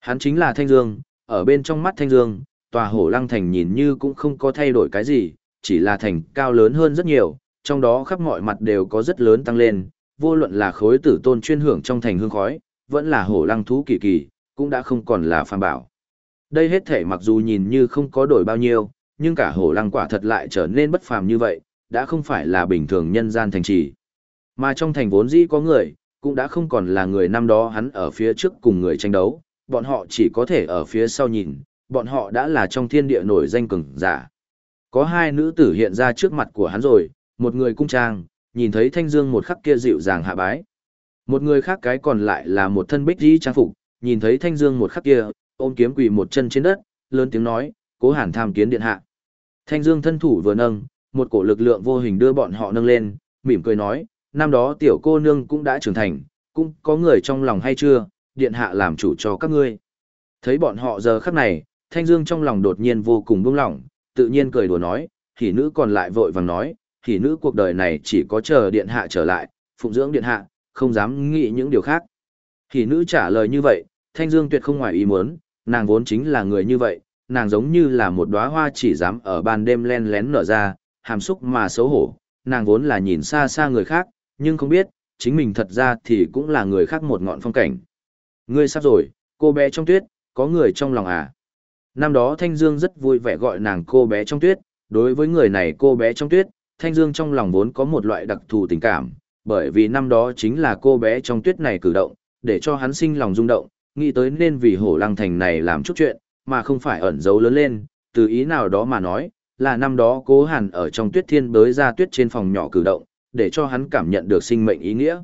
Hắn chính là Thanh Dương, ở bên trong mắt Thanh Dương, tòa hổ lăng thành nhìn như cũng không có thay đổi cái gì, chỉ là thành cao lớn hơn rất nhiều, trong đó khắp mọi mặt đều có rất lớn tăng lên, vô luận là khối tử tôn chuyên hưởng trong thành hương khói, vẫn là hổ lăng thú kỳ kỳ, cũng đã không còn là phàm bảo. Đây hết thể mặc dù nhìn như không có đổi bao nhiêu, nhưng cả hổ lăng quả thật lại trở nên bất phàm như vậy, đã không phải là bình thường nhân gian thành trì. Mà trong thành vốn dĩ có người, cũng đã không còn là người năm đó hắn ở phía trước cùng người tranh đấu, bọn họ chỉ có thể ở phía sau nhìn, bọn họ đã là trong thiên địa nổi danh cường giả. Có hai nữ tử hiện ra trước mặt của hắn rồi, một người cung trang, nhìn thấy thanh dương một khắc kia dịu dàng hạ bái. Một người khác cái còn lại là một thân bích dĩ trang phục, nhìn thấy thanh dương một khắc kia, ôm kiếm quỳ một chân trên đất, lớn tiếng nói, cố hàn tham kiến điện hạ. Thanh dương thân thủ vừa nâng, một cổ lực lượng vô hình đưa bọn họ nâng lên, mỉm cười nói, năm đó tiểu cô nương cũng đã trưởng thành, cũng có người trong lòng hay chưa, điện hạ làm chủ cho các ngươi. Thấy bọn họ giờ khắc này, Thanh Dương trong lòng đột nhiên vô cùng buông lỏng, tự nhiên cười đùa nói, hỉ nữ còn lại vội vàng nói, hỉ nữ cuộc đời này chỉ có chờ điện hạ trở lại, phụng dưỡng điện hạ, không dám nghĩ những điều khác. Hỉ nữ trả lời như vậy, Thanh Dương tuyệt không ngoài ý muốn, nàng vốn chính là người như vậy, nàng giống như là một đóa hoa chỉ dám ở ban đêm len lén nở ra, hàm xúc mà xấu hổ, nàng vốn là nhìn xa xa người khác, nhưng không biết, chính mình thật ra thì cũng là người khác một ngọn phong cảnh. Ngươi sắp rồi, cô bé trong tuyết, có người trong lòng à? Năm đó Thanh Dương rất vui vẻ gọi nàng cô bé trong tuyết, đối với người này cô bé trong tuyết, Thanh Dương trong lòng vốn có một loại đặc thù tình cảm, bởi vì năm đó chính là cô bé trong tuyết này cử động, để cho hắn sinh lòng rung động, nghĩ tới nên vì hổ lăng thành này làm chút chuyện, mà không phải ẩn giấu lớn lên, từ ý nào đó mà nói, là năm đó cố hàn ở trong tuyết thiên bới ra tuyết trên phòng nhỏ cử động, để cho hắn cảm nhận được sinh mệnh ý nghĩa.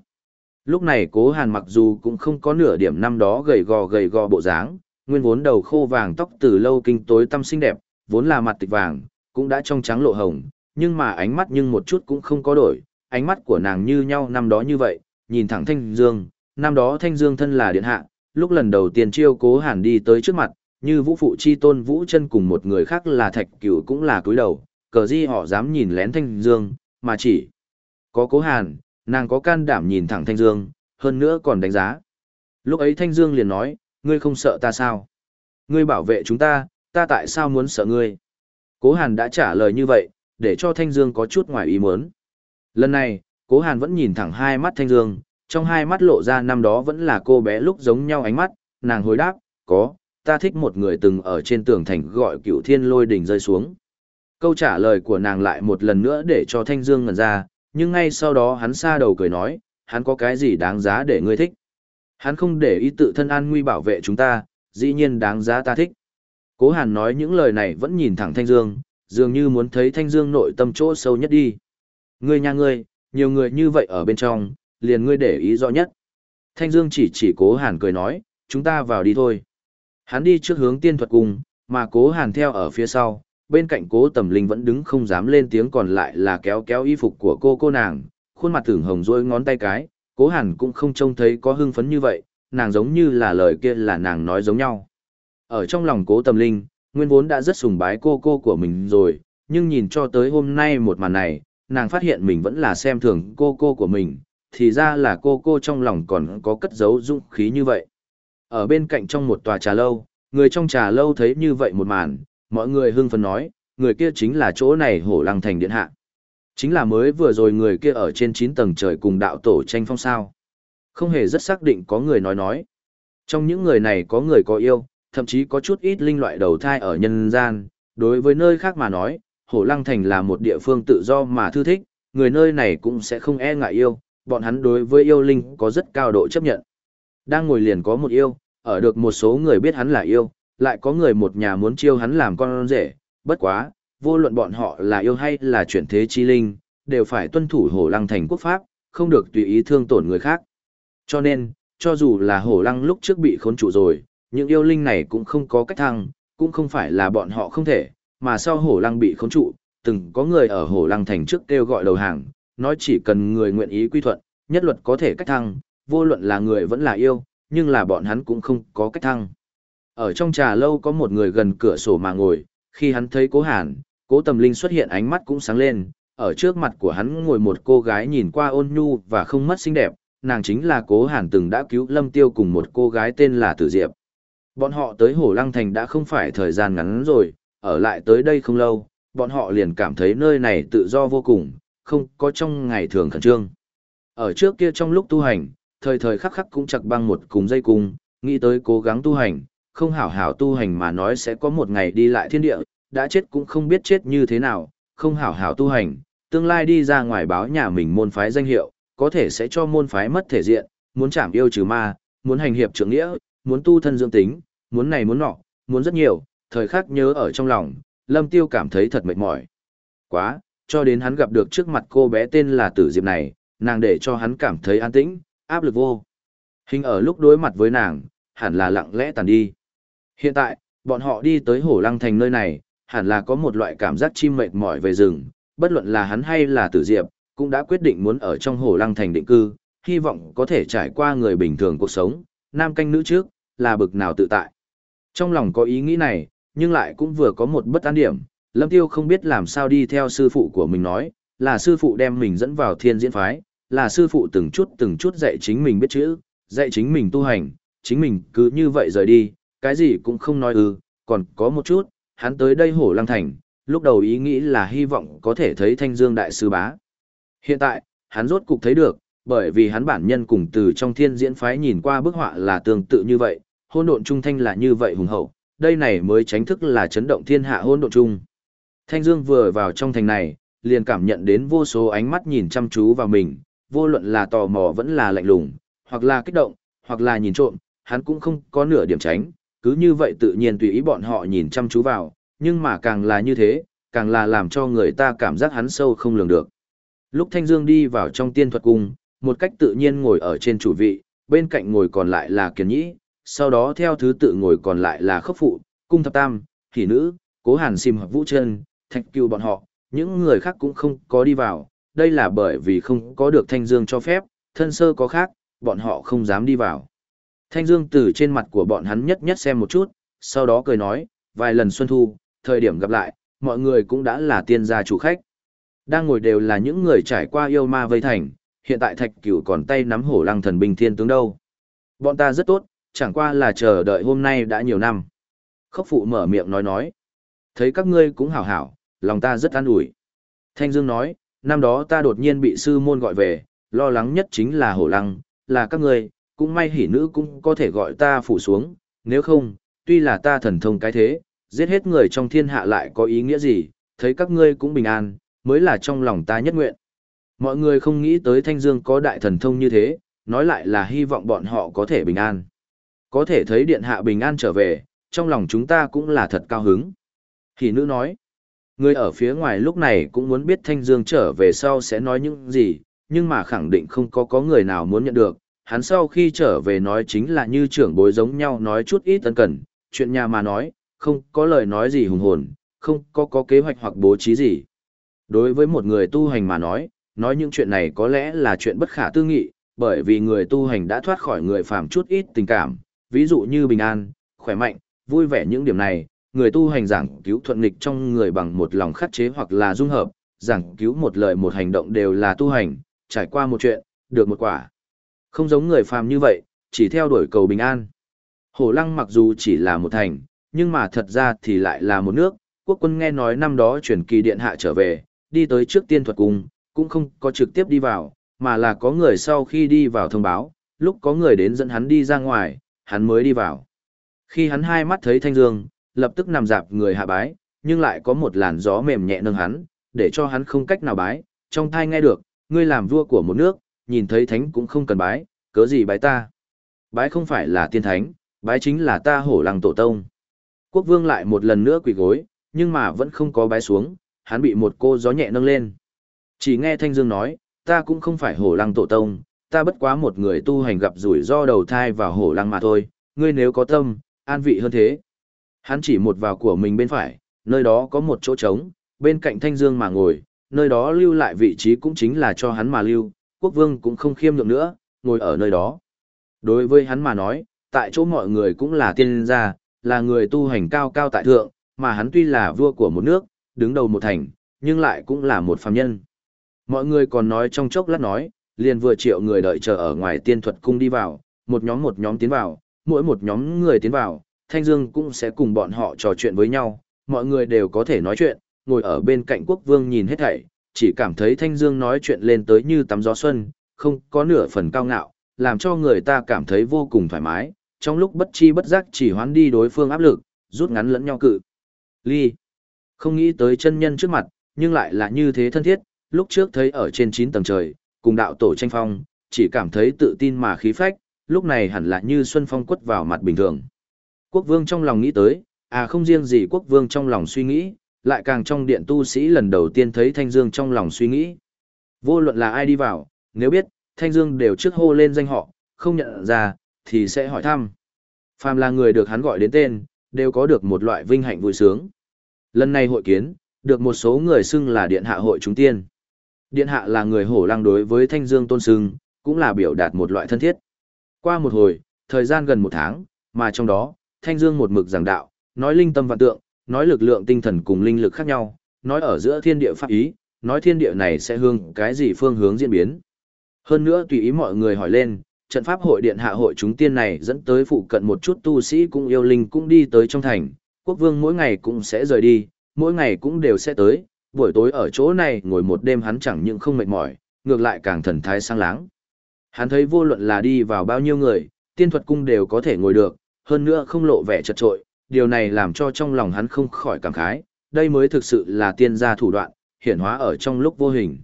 Lúc này cố hàn mặc dù cũng không có nửa điểm năm đó gầy gò gầy gò bộ dáng, nguyên vốn đầu khô vàng tóc từ lâu kinh tối tăm xinh đẹp, vốn là mặt tịch vàng, cũng đã trong trắng lộ hồng, nhưng mà ánh mắt nhưng một chút cũng không có đổi, ánh mắt của nàng như nhau năm đó như vậy, nhìn thẳng Thanh Dương, năm đó Thanh Dương thân là điện hạ, lúc lần đầu tiên chiêu cố hàn đi tới trước mặt, như vũ phụ chi tôn vũ chân cùng một người khác là thạch cửu cũng là cúi đầu, cờ di họ dám nhìn lén Thanh Dương, mà chỉ có cố hàn, nàng có can đảm nhìn thẳng Thanh Dương, hơn nữa còn đánh giá. Lúc ấy Thanh Dương liền nói, ngươi không sợ ta sao? Ngươi bảo vệ chúng ta, ta tại sao muốn sợ ngươi? Cố Hàn đã trả lời như vậy, để cho Thanh Dương có chút ngoài ý muốn. Lần này, Cố Hàn vẫn nhìn thẳng hai mắt Thanh Dương, trong hai mắt lộ ra năm đó vẫn là cô bé lúc giống nhau ánh mắt, nàng hồi đáp, có, ta thích một người từng ở trên tường thành gọi cựu thiên lôi đỉnh rơi xuống. Câu trả lời của nàng lại một lần nữa để cho Thanh Dương ngẩn ra, nhưng ngay sau đó hắn xa đầu cười nói, hắn có cái gì đáng giá để ngươi thích. Hắn không để ý tự thân an nguy bảo vệ chúng ta, dĩ nhiên đáng giá ta thích. Cố Hàn nói những lời này vẫn nhìn thẳng Thanh Dương, dường như muốn thấy Thanh Dương nội tâm chỗ sâu nhất đi. Ngươi nha ngươi, nhiều người như vậy ở bên trong, liền ngươi để ý rõ nhất. Thanh Dương chỉ chỉ Cố Hàn cười nói, chúng ta vào đi thôi. Hắn đi trước hướng tiên thuật cung, mà Cố Hàn theo ở phía sau, bên cạnh Cố Tầm Linh vẫn đứng không dám lên tiếng còn lại là kéo kéo y phục của cô cô nàng, khuôn mặt tưởng hồng rôi ngón tay cái, cố hàn cũng không trông thấy có hưng phấn như vậy, nàng giống như là lời kia là nàng nói giống nhau. Ở trong lòng cố tầm linh, nguyên vốn đã rất sùng bái cô cô của mình rồi, nhưng nhìn cho tới hôm nay một màn này, nàng phát hiện mình vẫn là xem thường cô cô của mình, thì ra là cô cô trong lòng còn có cất giấu dũng khí như vậy. Ở bên cạnh trong một tòa trà lâu, người trong trà lâu thấy như vậy một màn, mọi người hưng phấn nói, người kia chính là chỗ này hổ lăng thành điện hạ. Chính là mới vừa rồi người kia ở trên 9 tầng trời cùng đạo tổ tranh phong sao. Không hề rất xác định có người nói nói. Trong những người này có người có yêu, thậm chí có chút ít linh loại đầu thai ở nhân gian. Đối với nơi khác mà nói, Hổ Lăng Thành là một địa phương tự do mà thư thích, người nơi này cũng sẽ không e ngại yêu, bọn hắn đối với yêu linh có rất cao độ chấp nhận. Đang ngồi liền có một yêu, ở được một số người biết hắn là yêu, lại có người một nhà muốn chiêu hắn làm con rể, bất quá, vô luận bọn họ là yêu hay là chuyển thế chi linh, đều phải tuân thủ hổ lăng thành quốc pháp, không được tùy ý thương tổn người khác. Cho nên, cho dù là hổ lăng lúc trước bị khốn trụ rồi, những yêu linh này cũng không có cách thăng, cũng không phải là bọn họ không thể, mà sau hổ lăng bị khốn trụ, từng có người ở hổ lăng thành trước kêu gọi đầu hàng, nói chỉ cần người nguyện ý quy thuận, nhất luật có thể cách thăng, vô luận là người vẫn là yêu, nhưng là bọn hắn cũng không có cách thăng. Ở trong trà lâu có một người gần cửa sổ mà ngồi, khi hắn thấy cố hàn, cố tầm linh xuất hiện ánh mắt cũng sáng lên, ở trước mặt của hắn ngồi một cô gái nhìn qua ôn nhu và không mất xinh đẹp, nàng chính là cố hàn từng đã cứu lâm tiêu cùng một cô gái tên là Tử Diệp. Bọn họ tới Hồ Lăng Thành đã không phải thời gian ngắn rồi, ở lại tới đây không lâu, bọn họ liền cảm thấy nơi này tự do vô cùng, không có trong ngày thường khẩn trương. Ở trước kia trong lúc tu hành, thời thời khắc khắc cũng chặt băng một cùng dây cung, nghĩ tới cố gắng tu hành, không hảo hảo tu hành mà nói sẽ có một ngày đi lại thiên địa, đã chết cũng không biết chết như thế nào, không hảo hảo tu hành, tương lai đi ra ngoài báo nhà mình môn phái danh hiệu, có thể sẽ cho môn phái mất thể diện, muốn chảm yêu trừ ma, muốn hành hiệp trưởng nghĩa, muốn tu thân dưỡng tính, muốn này muốn nọ, muốn rất nhiều, thời khắc nhớ ở trong lòng, Lâm Tiêu cảm thấy thật mệt mỏi. Quá, cho đến hắn gặp được trước mặt cô bé tên là Tử Diệp này, nàng để cho hắn cảm thấy an tĩnh, áp lực vô. Hình ở lúc đối mặt với nàng, hẳn là lặng lẽ tàn đi. Hiện tại, bọn họ đi tới Hổ Lăng Thành nơi này, hẳn là có một loại cảm giác chim mệt mỏi về rừng, bất luận là hắn hay là Tử Diệp, cũng đã quyết định muốn ở trong Hổ Lăng Thành định cư, hy vọng có thể trải qua người bình thường cuộc sống, nam canh nữ trước, là bực nào tự tại. Trong lòng có ý nghĩ này, nhưng lại cũng vừa có một bất an điểm, Lâm Tiêu không biết làm sao đi theo sư phụ của mình nói, là sư phụ đem mình dẫn vào thiên diễn phái, là sư phụ từng chút từng chút dạy chính mình biết chữ, dạy chính mình tu hành, chính mình cứ như vậy rời đi, cái gì cũng không nói ư, còn có một chút, hắn tới đây hổ lăng thành, lúc đầu ý nghĩ là hy vọng có thể thấy thanh dương đại sư bá. Hiện tại, hắn rốt cục thấy được, bởi vì hắn bản nhân cùng từ trong thiên diễn phái nhìn qua bức họa là tương tự như vậy, hôn độn trung thanh là như vậy hùng hậu, đây này mới tránh thức là chấn động thiên hạ hôn độn trung. Thanh Dương vừa vào trong thành này, liền cảm nhận đến vô số ánh mắt nhìn chăm chú vào mình, vô luận là tò mò vẫn là lạnh lùng, hoặc là kích động, hoặc là nhìn trộm, hắn cũng không có nửa điểm tránh, cứ như vậy tự nhiên tùy ý bọn họ nhìn chăm chú vào, nhưng mà càng là như thế, càng là làm cho người ta cảm giác hắn sâu không lường được. Lúc Thanh Dương đi vào trong tiên thuật cung, một cách tự nhiên ngồi ở trên chủ vị, bên cạnh ngồi còn lại là Kiền Nhĩ, sau đó theo thứ tự ngồi còn lại là Khốc Phụ, Cung Thập Tam, Hỷ Nữ, Cố Hàn Sim hoặc Vũ Trân, Thạch cừu bọn họ, những người khác cũng không có đi vào, đây là bởi vì không có được Thanh Dương cho phép, thân sơ có khác, bọn họ không dám đi vào. Thanh Dương từ trên mặt của bọn hắn nhất nhất xem một chút, sau đó cười nói, vài lần xuân thu, thời điểm gặp lại, mọi người cũng đã là tiên gia chủ khách. Đang ngồi đều là những người trải qua yêu ma vây thành, hiện tại Thạch Cửu còn tay nắm hổ lăng thần binh thiên tướng đâu. Bọn ta rất tốt, chẳng qua là chờ đợi hôm nay đã nhiều năm. Khốc phụ mở miệng nói nói. Thấy các ngươi cũng hảo hảo, lòng ta rất an ủi. Thanh Dương nói, năm đó ta đột nhiên bị sư môn gọi về, lo lắng nhất chính là hổ lăng, là các ngươi, cũng may hỉ nữ cũng có thể gọi ta phủ xuống, nếu không, tuy là ta thần thông cái thế, giết hết người trong thiên hạ lại có ý nghĩa gì, thấy các ngươi cũng bình an, mới là trong lòng ta nhất nguyện. Mọi người không nghĩ tới Thanh Dương có đại thần thông như thế, nói lại là hy vọng bọn họ có thể bình an. Có thể thấy điện hạ bình an trở về, trong lòng chúng ta cũng là thật cao hứng. Hỉ nữ nói, người ở phía ngoài lúc này cũng muốn biết Thanh Dương trở về sau sẽ nói những gì, nhưng mà khẳng định không có có người nào muốn nhận được. Hắn sau khi trở về nói chính là như trưởng bối giống nhau nói chút ít tân cần, chuyện nhà mà nói, không có lời nói gì hùng hồn, không có có kế hoạch hoặc bố trí gì. Đối với một người tu hành mà nói, nói những chuyện này có lẽ là chuyện bất khả tư nghị, bởi vì người tu hành đã thoát khỏi người phàm chút ít tình cảm, ví dụ như bình an, khỏe mạnh, vui vẻ những điểm này, người tu hành giảng cứu thuận nghịch trong người bằng một lòng khắc chế hoặc là dung hợp, giảng cứu một lời một hành động đều là tu hành, trải qua một chuyện, được một quả. Không giống người phàm như vậy, chỉ theo đuổi cầu bình an. Hổ Lăng mặc dù chỉ là một thành, nhưng mà thật ra thì lại là một nước, quốc quân nghe nói năm đó chuyển kỳ điện hạ trở về, đi tới trước tiên thuật cung, cũng không có trực tiếp đi vào, mà là có người sau khi đi vào thông báo, lúc có người đến dẫn hắn đi ra ngoài, hắn mới đi vào. Khi hắn hai mắt thấy Thanh Dương, lập tức nằm dạp người hạ bái, nhưng lại có một làn gió mềm nhẹ nâng hắn, để cho hắn không cách nào bái, trong thai nghe được, ngươi làm vua của một nước, nhìn thấy thánh cũng không cần bái, cớ gì bái ta. Bái không phải là tiên thánh, bái chính là ta hổ lăng tổ tông. Quốc vương lại một lần nữa quỳ gối, nhưng mà vẫn không có bái xuống, hắn bị một cô gió nhẹ nâng lên. Chỉ nghe Thanh Dương nói, ta cũng không phải hổ lăng tổ tông, ta bất quá một người tu hành gặp rủi ro đầu thai vào hổ lăng mà thôi, ngươi nếu có tâm, an vị hơn thế. Hắn chỉ một vào của mình bên phải, nơi đó có một chỗ trống, bên cạnh Thanh Dương mà ngồi, nơi đó lưu lại vị trí cũng chính là cho hắn mà lưu, quốc vương cũng không khiêm nhượng nữa, ngồi ở nơi đó. Đối với hắn mà nói, tại chỗ mọi người cũng là tiên gia, là người tu hành cao cao tại thượng, mà hắn tuy là vua của một nước, đứng đầu một thành, nhưng lại cũng là một phàm nhân. Mọi người còn nói trong chốc lát nói, liền vừa triệu người đợi chờ ở ngoài tiên thuật cung đi vào, một nhóm một nhóm tiến vào, mỗi một nhóm người tiến vào, Thanh Dương cũng sẽ cùng bọn họ trò chuyện với nhau, mọi người đều có thể nói chuyện, ngồi ở bên cạnh quốc vương nhìn hết thảy, chỉ cảm thấy Thanh Dương nói chuyện lên tới như tắm gió xuân, không có nửa phần cao ngạo, làm cho người ta cảm thấy vô cùng thoải mái, trong lúc bất chi bất giác chỉ hoán đi đối phương áp lực, rút ngắn lẫn nhau cự. Ly. Không nghĩ tới chân nhân trước mặt, nhưng lại là như thế thân thiết, lúc trước thấy ở trên 9 tầng trời, cùng đạo tổ tranh phong, chỉ cảm thấy tự tin mà khí phách, lúc này hẳn là như xuân phong quất vào mặt bình thường. Quốc vương trong lòng nghĩ tới, à không riêng gì quốc vương trong lòng suy nghĩ, lại càng trong điện tu sĩ lần đầu tiên thấy Thanh Dương trong lòng suy nghĩ. Vô luận là ai đi vào, nếu biết, Thanh Dương đều trước hô lên danh họ, không nhận ra, thì sẽ hỏi thăm. Phàm là người được hắn gọi đến tên, đều có được một loại vinh hạnh vui sướng. Lần này hội kiến, được một số người xưng là điện hạ hội chúng tiên. Điện hạ là người hổ lăng đối với Thanh Dương tôn sưng, cũng là biểu đạt một loại thân thiết. Qua một hồi, thời gian gần một tháng, mà trong đó, Thanh Dương một mực giảng đạo, nói linh tâm vạn tượng, nói lực lượng tinh thần cùng linh lực khác nhau, nói ở giữa thiên địa pháp ý, nói thiên địa này sẽ hướng cái gì phương hướng diễn biến. Hơn nữa tùy ý mọi người hỏi lên, trận pháp hội điện hạ hội chúng tiên này dẫn tới phụ cận một chút tu sĩ cũng yêu linh cũng đi tới trong thành, quốc vương mỗi ngày cũng sẽ rời đi, mỗi ngày cũng đều sẽ tới, buổi tối ở chỗ này ngồi một đêm hắn chẳng những không mệt mỏi, ngược lại càng thần thái sang láng. Hắn thấy vô luận là đi vào bao nhiêu người, tiên thuật cung đều có thể ngồi được, hơn nữa không lộ vẻ chật trội, điều này làm cho trong lòng hắn không khỏi cảm khái, đây mới thực sự là tiên gia thủ đoạn, hiển hóa ở trong lúc vô hình.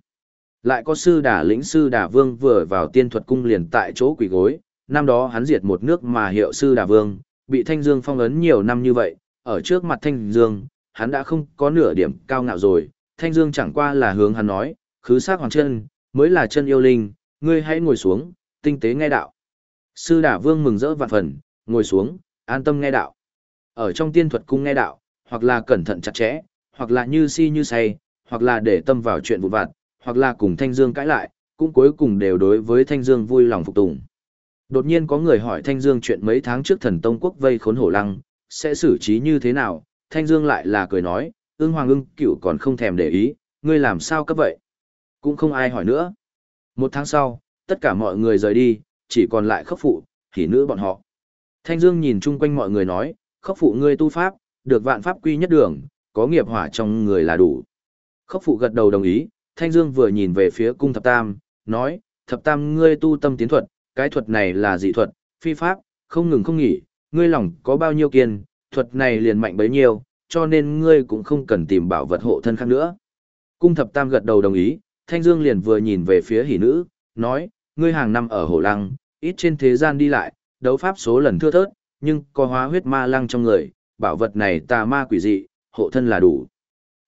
Lại có sư đà lĩnh sư đà vương vừa vào tiên thuật cung liền tại chỗ quỷ gối, năm đó hắn diệt một nước mà hiệu sư đà vương, bị thanh dương phong ấn nhiều năm như vậy, ở trước mặt thanh dương, hắn đã không có nửa điểm cao ngạo rồi, thanh dương chẳng qua là hướng hắn nói, khứ sát hoàng chân, mới là chân yêu linh, ngươi hãy ngồi xuống, tinh tế nghe đạo. Sư đà vương mừng rỡ vạn phần, ngồi xuống, an tâm nghe đạo. Ở trong tiên thuật cung nghe đạo, hoặc là cẩn thận chặt chẽ, hoặc là như si như say, hoặc là để tâm vào chuyện vụn vặt, hoặc là cùng Thanh Dương cãi lại, cũng cuối cùng đều đối với Thanh Dương vui lòng phục tùng. Đột nhiên có người hỏi Thanh Dương chuyện mấy tháng trước thần Tông Quốc vây khốn hổ lăng, sẽ xử trí như thế nào, Thanh Dương lại là cười nói, ương hoàng ưng cửu còn không thèm để ý, ngươi làm sao cấp vậy. Cũng không ai hỏi nữa. Một tháng sau, tất cả mọi người rời đi, chỉ còn lại khốc phụ, thì nữ bọn họ. Thanh Dương nhìn chung quanh mọi người nói, khốc phụ ngươi tu pháp, được vạn pháp quy nhất đường, có nghiệp hỏa trong người là đủ. Khốc phụ gật đầu đồng ý, Thanh Dương vừa nhìn về phía cung thập tam, nói, thập tam ngươi tu tâm tiến thuật, cái thuật này là dị thuật, phi pháp, không ngừng không nghỉ, ngươi lòng có bao nhiêu kiên, thuật này liền mạnh bấy nhiêu, cho nên ngươi cũng không cần tìm bảo vật hộ thân khác nữa. Cung thập tam gật đầu đồng ý, Thanh Dương liền vừa nhìn về phía hỷ nữ, nói, ngươi hàng năm ở hồ lăng, ít trên thế gian đi lại, đấu pháp số lần thưa thớt, nhưng có hóa huyết ma lăng trong người, bảo vật này tà ma quỷ dị, hộ thân là đủ.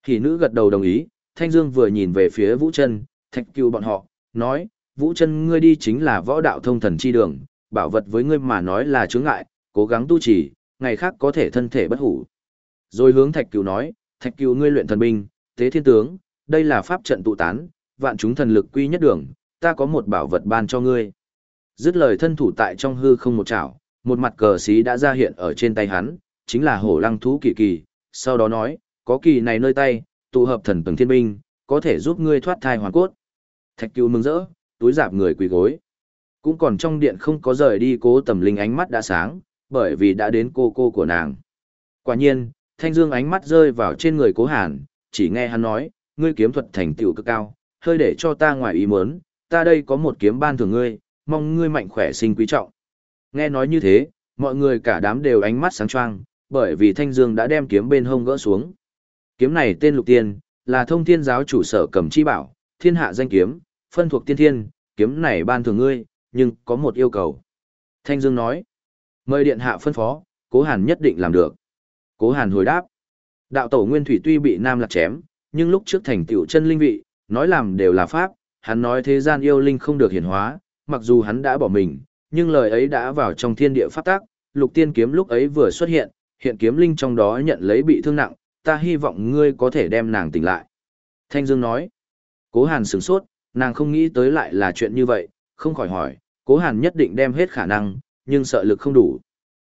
Hỷ nữ gật đầu đồng ý, Thanh Dương vừa nhìn về phía Vũ Chân, Thạch cừu bọn họ, nói, Vũ Chân ngươi đi chính là võ đạo thông thần chi đường, bảo vật với ngươi mà nói là chướng ngại, cố gắng tu trì, ngày khác có thể thân thể bất hủ. Rồi hướng Thạch cừu nói, Thạch cừu ngươi luyện thần binh, tế thiên tướng, đây là pháp trận tụ tán, vạn chúng thần lực quy nhất đường, ta có một bảo vật ban cho ngươi. Dứt lời thân thủ tại trong hư không một chảo, một mặt cờ xí đã ra hiện ở trên tay hắn, chính là hổ lăng thú kỳ kỳ, sau đó nói, có kỳ này nơi tay, tụ hợp thần tầng thiên binh, có thể giúp ngươi thoát thai hoàn cốt. Thạch cứu mừng rỡ, túi giảm người quỳ gối. Cũng còn trong điện không có rời đi cố tầm linh ánh mắt đã sáng, bởi vì đã đến cô cô của nàng. Quả nhiên, thanh dương ánh mắt rơi vào trên người cố hàn, chỉ nghe hắn nói, ngươi kiếm thuật thành tựu cực cao, hơi để cho ta ngoài ý muốn, ta đây có một kiếm ban thưởng ngươi, mong ngươi mạnh khỏe sinh quý trọng. Nghe nói như thế, mọi người cả đám đều ánh mắt sáng choang, bởi vì thanh dương đã đem kiếm bên hông gỡ xuống. Kiếm này tên Lục Tiên, là thông thiên giáo chủ sở cầm chi bảo, thiên hạ danh kiếm, phân thuộc tiên thiên, kiếm này ban thưởng ngươi, nhưng có một yêu cầu. Thanh Dương nói, mời điện hạ phân phó, cố hàn nhất định làm được. Cố hàn hồi đáp, đạo tổ nguyên thủy tuy bị nam lạc chém, nhưng lúc trước thành tiểu chân linh vị, nói làm đều là pháp, hắn nói thế gian yêu linh không được hiển hóa, mặc dù hắn đã bỏ mình, nhưng lời ấy đã vào trong thiên địa pháp tác, lục tiên kiếm lúc ấy vừa xuất hiện, hiện kiếm linh trong đó nhận lấy bị thương nặng, ta hy vọng ngươi có thể đem nàng tỉnh lại. Thanh Dương nói, cố hàn sửng sốt, nàng không nghĩ tới lại là chuyện như vậy, không khỏi hỏi, Cố Hàn nhất định đem hết khả năng, nhưng sợ lực không đủ.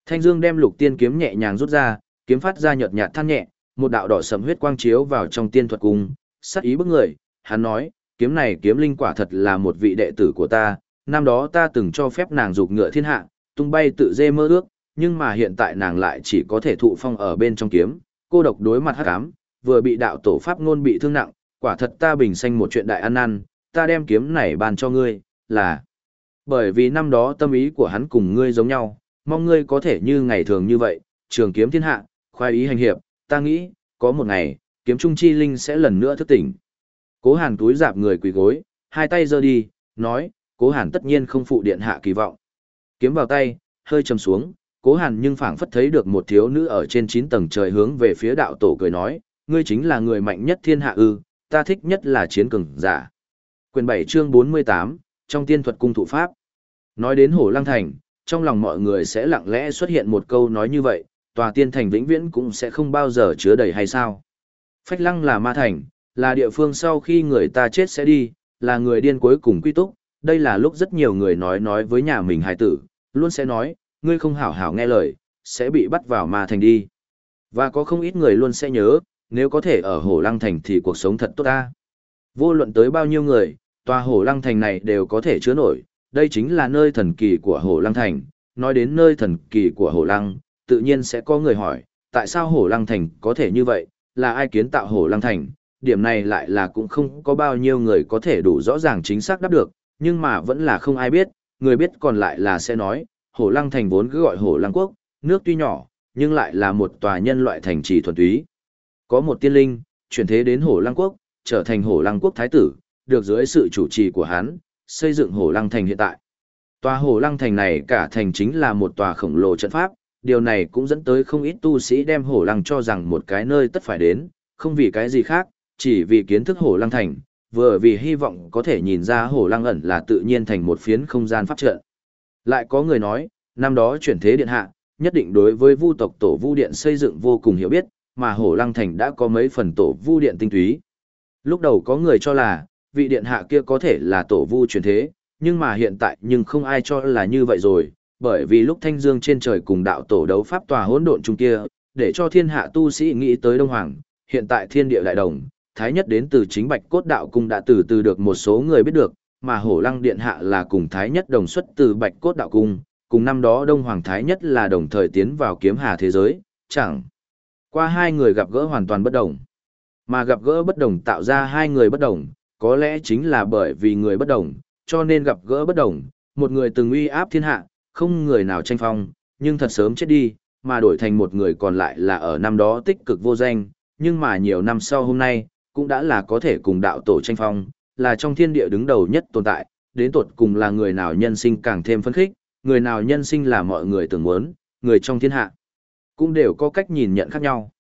Thanh Dương đem lục tiên kiếm nhẹ nhàng rút ra, kiếm phát ra nhợt nhạt than nhẹ, một đạo đỏ sầm huyết quang chiếu vào trong tiên thuật cung, sát ý bức người, hắn nói, kiếm này kiếm linh quả thật là một vị đệ tử của ta, năm đó ta từng cho phép nàng dục ngựa thiên hạ, tung bay tự dê mơ ước, nhưng mà hiện tại nàng lại chỉ có thể thụ phong ở bên trong kiếm, cô độc đối mặt hắc ám, vừa bị đạo tổ pháp ngôn bị thương nặng, quả thật ta bình sanh một chuyện đại ăn năn, ta đem kiếm này ban cho ngươi, là bởi vì năm đó tâm ý của hắn cùng ngươi giống nhau, mong ngươi có thể như ngày thường như vậy, trường kiếm thiên hạ, khoái ý hành hiệp, ta nghĩ, có một ngày, kiếm trung chi linh sẽ lần nữa thức tỉnh. Cố hàn túi dạp người quỳ gối, hai tay giơ đi, nói, cố hàn tất nhiên không phụ điện hạ kỳ vọng. Kiếm vào tay, hơi trầm xuống, cố hàn nhưng phảng phất thấy được một thiếu nữ ở trên chín tầng trời hướng về phía đạo tổ cười nói, ngươi chính là người mạnh nhất thiên hạ ư, ta thích nhất là chiến cường giả. Quyền bảy chương 48, trong tiên thuật cung thụ pháp. Nói đến hồ lăng thành, trong lòng mọi người sẽ lặng lẽ xuất hiện một câu nói như vậy, tòa tiên thành vĩnh viễn cũng sẽ không bao giờ chứa đầy hay sao. Phách lăng là ma thành, là địa phương sau khi người ta chết sẽ đi, là người điên cuối cùng quy túc, đây là lúc rất nhiều người nói nói với nhà mình hài tử, luôn sẽ nói, ngươi không hảo hảo nghe lời, sẽ bị bắt vào ma thành đi. Và có không ít người luôn sẽ nhớ, nếu có thể ở hồ Lăng Thành thì cuộc sống thật tốt ta. Vô luận tới bao nhiêu người, tòa hồ Lăng Thành này đều có thể chứa nổi, đây chính là nơi thần kỳ của hồ Lăng Thành. Nói đến nơi thần kỳ của hồ Lăng, tự nhiên sẽ có người hỏi, tại sao hồ Lăng Thành có thể như vậy, là ai kiến tạo hồ Lăng Thành? Điểm này lại là cũng không có bao nhiêu người có thể đủ rõ ràng chính xác đáp được, nhưng mà vẫn là không ai biết, người biết còn lại là sẽ nói, Hổ Lăng Thành vốn cứ gọi Hổ Lăng Quốc, nước tuy nhỏ, nhưng lại là một tòa nhân loại thành trì thuần túy. Có một tiên linh, chuyển thế đến Hổ Lăng Quốc, trở thành Hổ Lăng Quốc Thái tử, được dưới sự chủ trì của hắn, xây dựng Hổ Lăng Thành hiện tại. Tòa Hổ Lăng Thành này cả thành chính là một tòa khổng lồ trận pháp, điều này cũng dẫn tới không ít tu sĩ đem Hổ Lăng cho rằng một cái nơi tất phải đến, không vì cái gì khác, chỉ vì kiến thức Hổ Lăng Thành, vừa vì hy vọng có thể nhìn ra Hổ Lăng ẩn là tự nhiên thành một phiến không gian pháp trận. Lại có người nói, năm đó chuyển thế điện hạ, nhất định đối với vu tộc tổ vu điện xây dựng vô cùng hiểu biết, mà hổ lăng thành đã có mấy phần tổ vu điện tinh túy. Lúc đầu có người cho là, vị điện hạ kia có thể là tổ vu chuyển thế, nhưng mà hiện tại nhưng không ai cho là như vậy rồi, bởi vì lúc thanh dương trên trời cùng đạo tổ đấu pháp tòa hỗn độn chung kia, để cho thiên hạ tu sĩ nghĩ tới Đông Hoàng, hiện tại thiên địa đại đồng, thái nhất đến từ chính bạch cốt đạo cung đã từ từ được một số người biết được, mà hổ lăng điện hạ là cùng thái nhất đồng xuất từ bạch cốt đạo cung, cùng năm đó Đông Hoàng thái nhất là đồng thời tiến vào kiếm hà thế giới, chẳng qua hai người gặp gỡ hoàn toàn bất đồng. Mà gặp gỡ bất đồng tạo ra hai người bất đồng, có lẽ chính là bởi vì người bất đồng, cho nên gặp gỡ bất đồng, một người từng uy áp thiên hạ, không người nào tranh phong, nhưng thật sớm chết đi, mà đổi thành một người còn lại là ở năm đó tích cực vô danh, nhưng mà nhiều năm sau hôm nay, cũng đã là có thể cùng đạo tổ tranh phong, là trong thiên địa đứng đầu nhất tồn tại, đến tột cùng là người nào nhân sinh càng thêm phấn khích, người nào nhân sinh là mọi người tưởng muốn, người trong thiên hạ cũng đều có cách nhìn nhận khác nhau.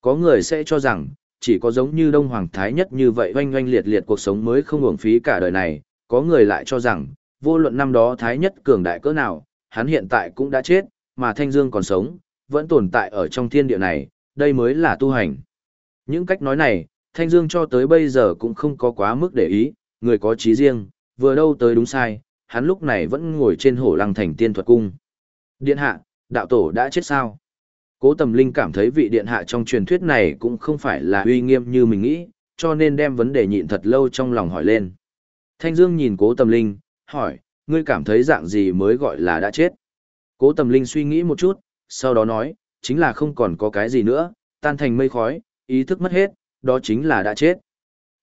Có người sẽ cho rằng, chỉ có giống như Đông Hoàng Thái nhất như vậy oanh oanh liệt liệt cuộc sống mới không uổng phí cả đời này, có người lại cho rằng, vô luận năm đó Thái nhất cường đại cỡ nào, hắn hiện tại cũng đã chết, mà Thanh Dương còn sống, vẫn tồn tại ở trong thiên địa này, đây mới là tu hành. Những cách nói này, Thanh Dương cho tới bây giờ cũng không có quá mức để ý, người có trí riêng, vừa đâu tới đúng sai, hắn lúc này vẫn ngồi trên hổ lăng thành tiên thuật cung. Điện hạ, đạo tổ đã chết sao? Cố Tầm Linh cảm thấy vị điện hạ trong truyền thuyết này cũng không phải là uy nghiêm như mình nghĩ, cho nên đem vấn đề nhịn thật lâu trong lòng hỏi lên. Thanh Dương nhìn Cố Tầm Linh, hỏi, ngươi cảm thấy dạng gì mới gọi là đã chết? Cố Tầm Linh suy nghĩ một chút, sau đó nói, chính là không còn có cái gì nữa, tan thành mây khói, ý thức mất hết, đó chính là đã chết.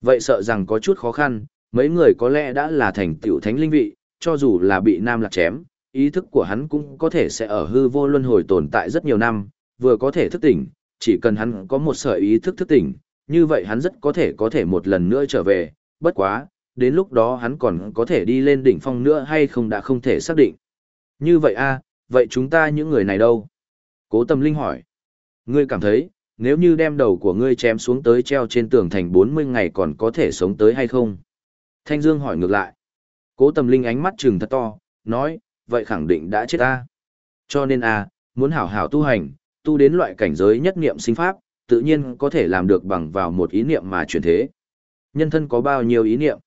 Vậy sợ rằng có chút khó khăn, mấy người có lẽ đã là thành tiểu thánh linh vị, cho dù là bị nam lạc chém, ý thức của hắn cũng có thể sẽ ở hư vô luân hồi tồn tại rất nhiều năm, vừa có thể thức tỉnh, chỉ cần hắn có một sợi ý thức thức tỉnh, như vậy hắn rất có thể có thể một lần nữa trở về, bất quá, đến lúc đó hắn còn có thể đi lên đỉnh phong nữa hay không đã không thể xác định. Như vậy a, vậy chúng ta những người này đâu? Cố tâm linh hỏi. Ngươi cảm thấy, nếu như đem đầu của ngươi chém xuống tới treo trên tường thành 40 ngày còn có thể sống tới hay không? Thanh Dương hỏi ngược lại. Cố tâm linh ánh mắt trừng thật to, nói, vậy khẳng định đã chết ta. Cho nên a, muốn hảo hảo tu hành, tu đến loại cảnh giới nhất niệm sinh pháp, tự nhiên có thể làm được bằng vào một ý niệm mà chuyển thế. Nhân thân có bao nhiêu ý niệm?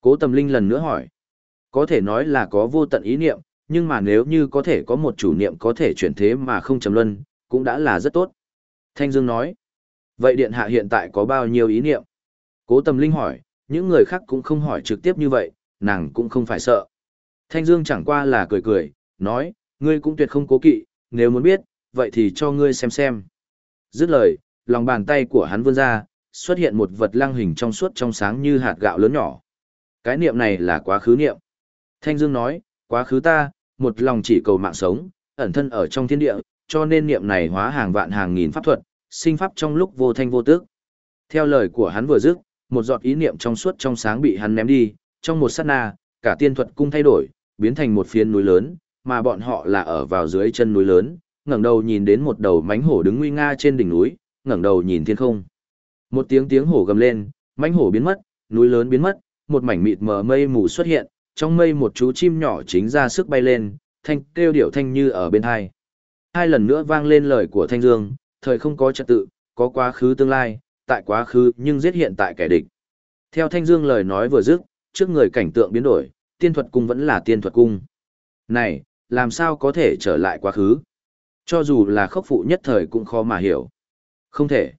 Cố Tầm Linh lần nữa hỏi. có thể nói là có vô tận ý niệm, nhưng mà nếu như có thể có một chủ niệm có thể chuyển thế mà không trầm luân, cũng đã là rất tốt. Thanh Dương nói, vậy điện hạ hiện tại có bao nhiêu ý niệm? Cố Tâm Linh hỏi, những người khác cũng không hỏi trực tiếp như vậy, nàng cũng không phải sợ. Thanh Dương chẳng qua là cười cười, nói, ngươi cũng tuyệt không cố kỵ, nếu muốn biết, vậy thì cho ngươi xem xem. Dứt lời, lòng bàn tay của hắn vươn ra, xuất hiện một vật lăng hình trong suốt trong sáng như hạt gạo lớn nhỏ. Cái niệm này là quá khứ niệm. Thanh Dương nói, quá khứ ta, một lòng chỉ cầu mạng sống, ẩn thân ở trong thiên địa, cho nên niệm này hóa hàng vạn hàng nghìn pháp thuật, sinh pháp trong lúc vô thanh vô tức. Theo lời của hắn vừa dứt, một giọt ý niệm trong suốt trong sáng bị hắn ném đi, trong một sát na, cả tiên thuật cung thay đổi, biến thành một phiến núi lớn, mà bọn họ là ở vào dưới chân núi lớn, ngẩng đầu nhìn đến một đầu mãnh hổ đứng nguy nga trên đỉnh núi, ngẩng đầu nhìn thiên không. Một tiếng tiếng hổ gầm lên, mãnh hổ biến mất, núi lớn biến mất, một mảnh mịt mờ mây mù xuất hiện, trong mây một chú chim nhỏ chính ra sức bay lên, thanh kêu điệu thanh như ở bên hai. Hai lần nữa vang lên lời của Thanh Dương, thời không có trật tự, có quá khứ tương lai, tại quá khứ nhưng giết hiện tại kẻ địch. Theo Thanh Dương lời nói vừa dứt, trước người cảnh tượng biến đổi, tiên thuật cung vẫn là tiên thuật cung. Này, làm sao có thể trở lại quá khứ? Cho dù là khốc phụ nhất thời cũng khó mà hiểu. Không thể.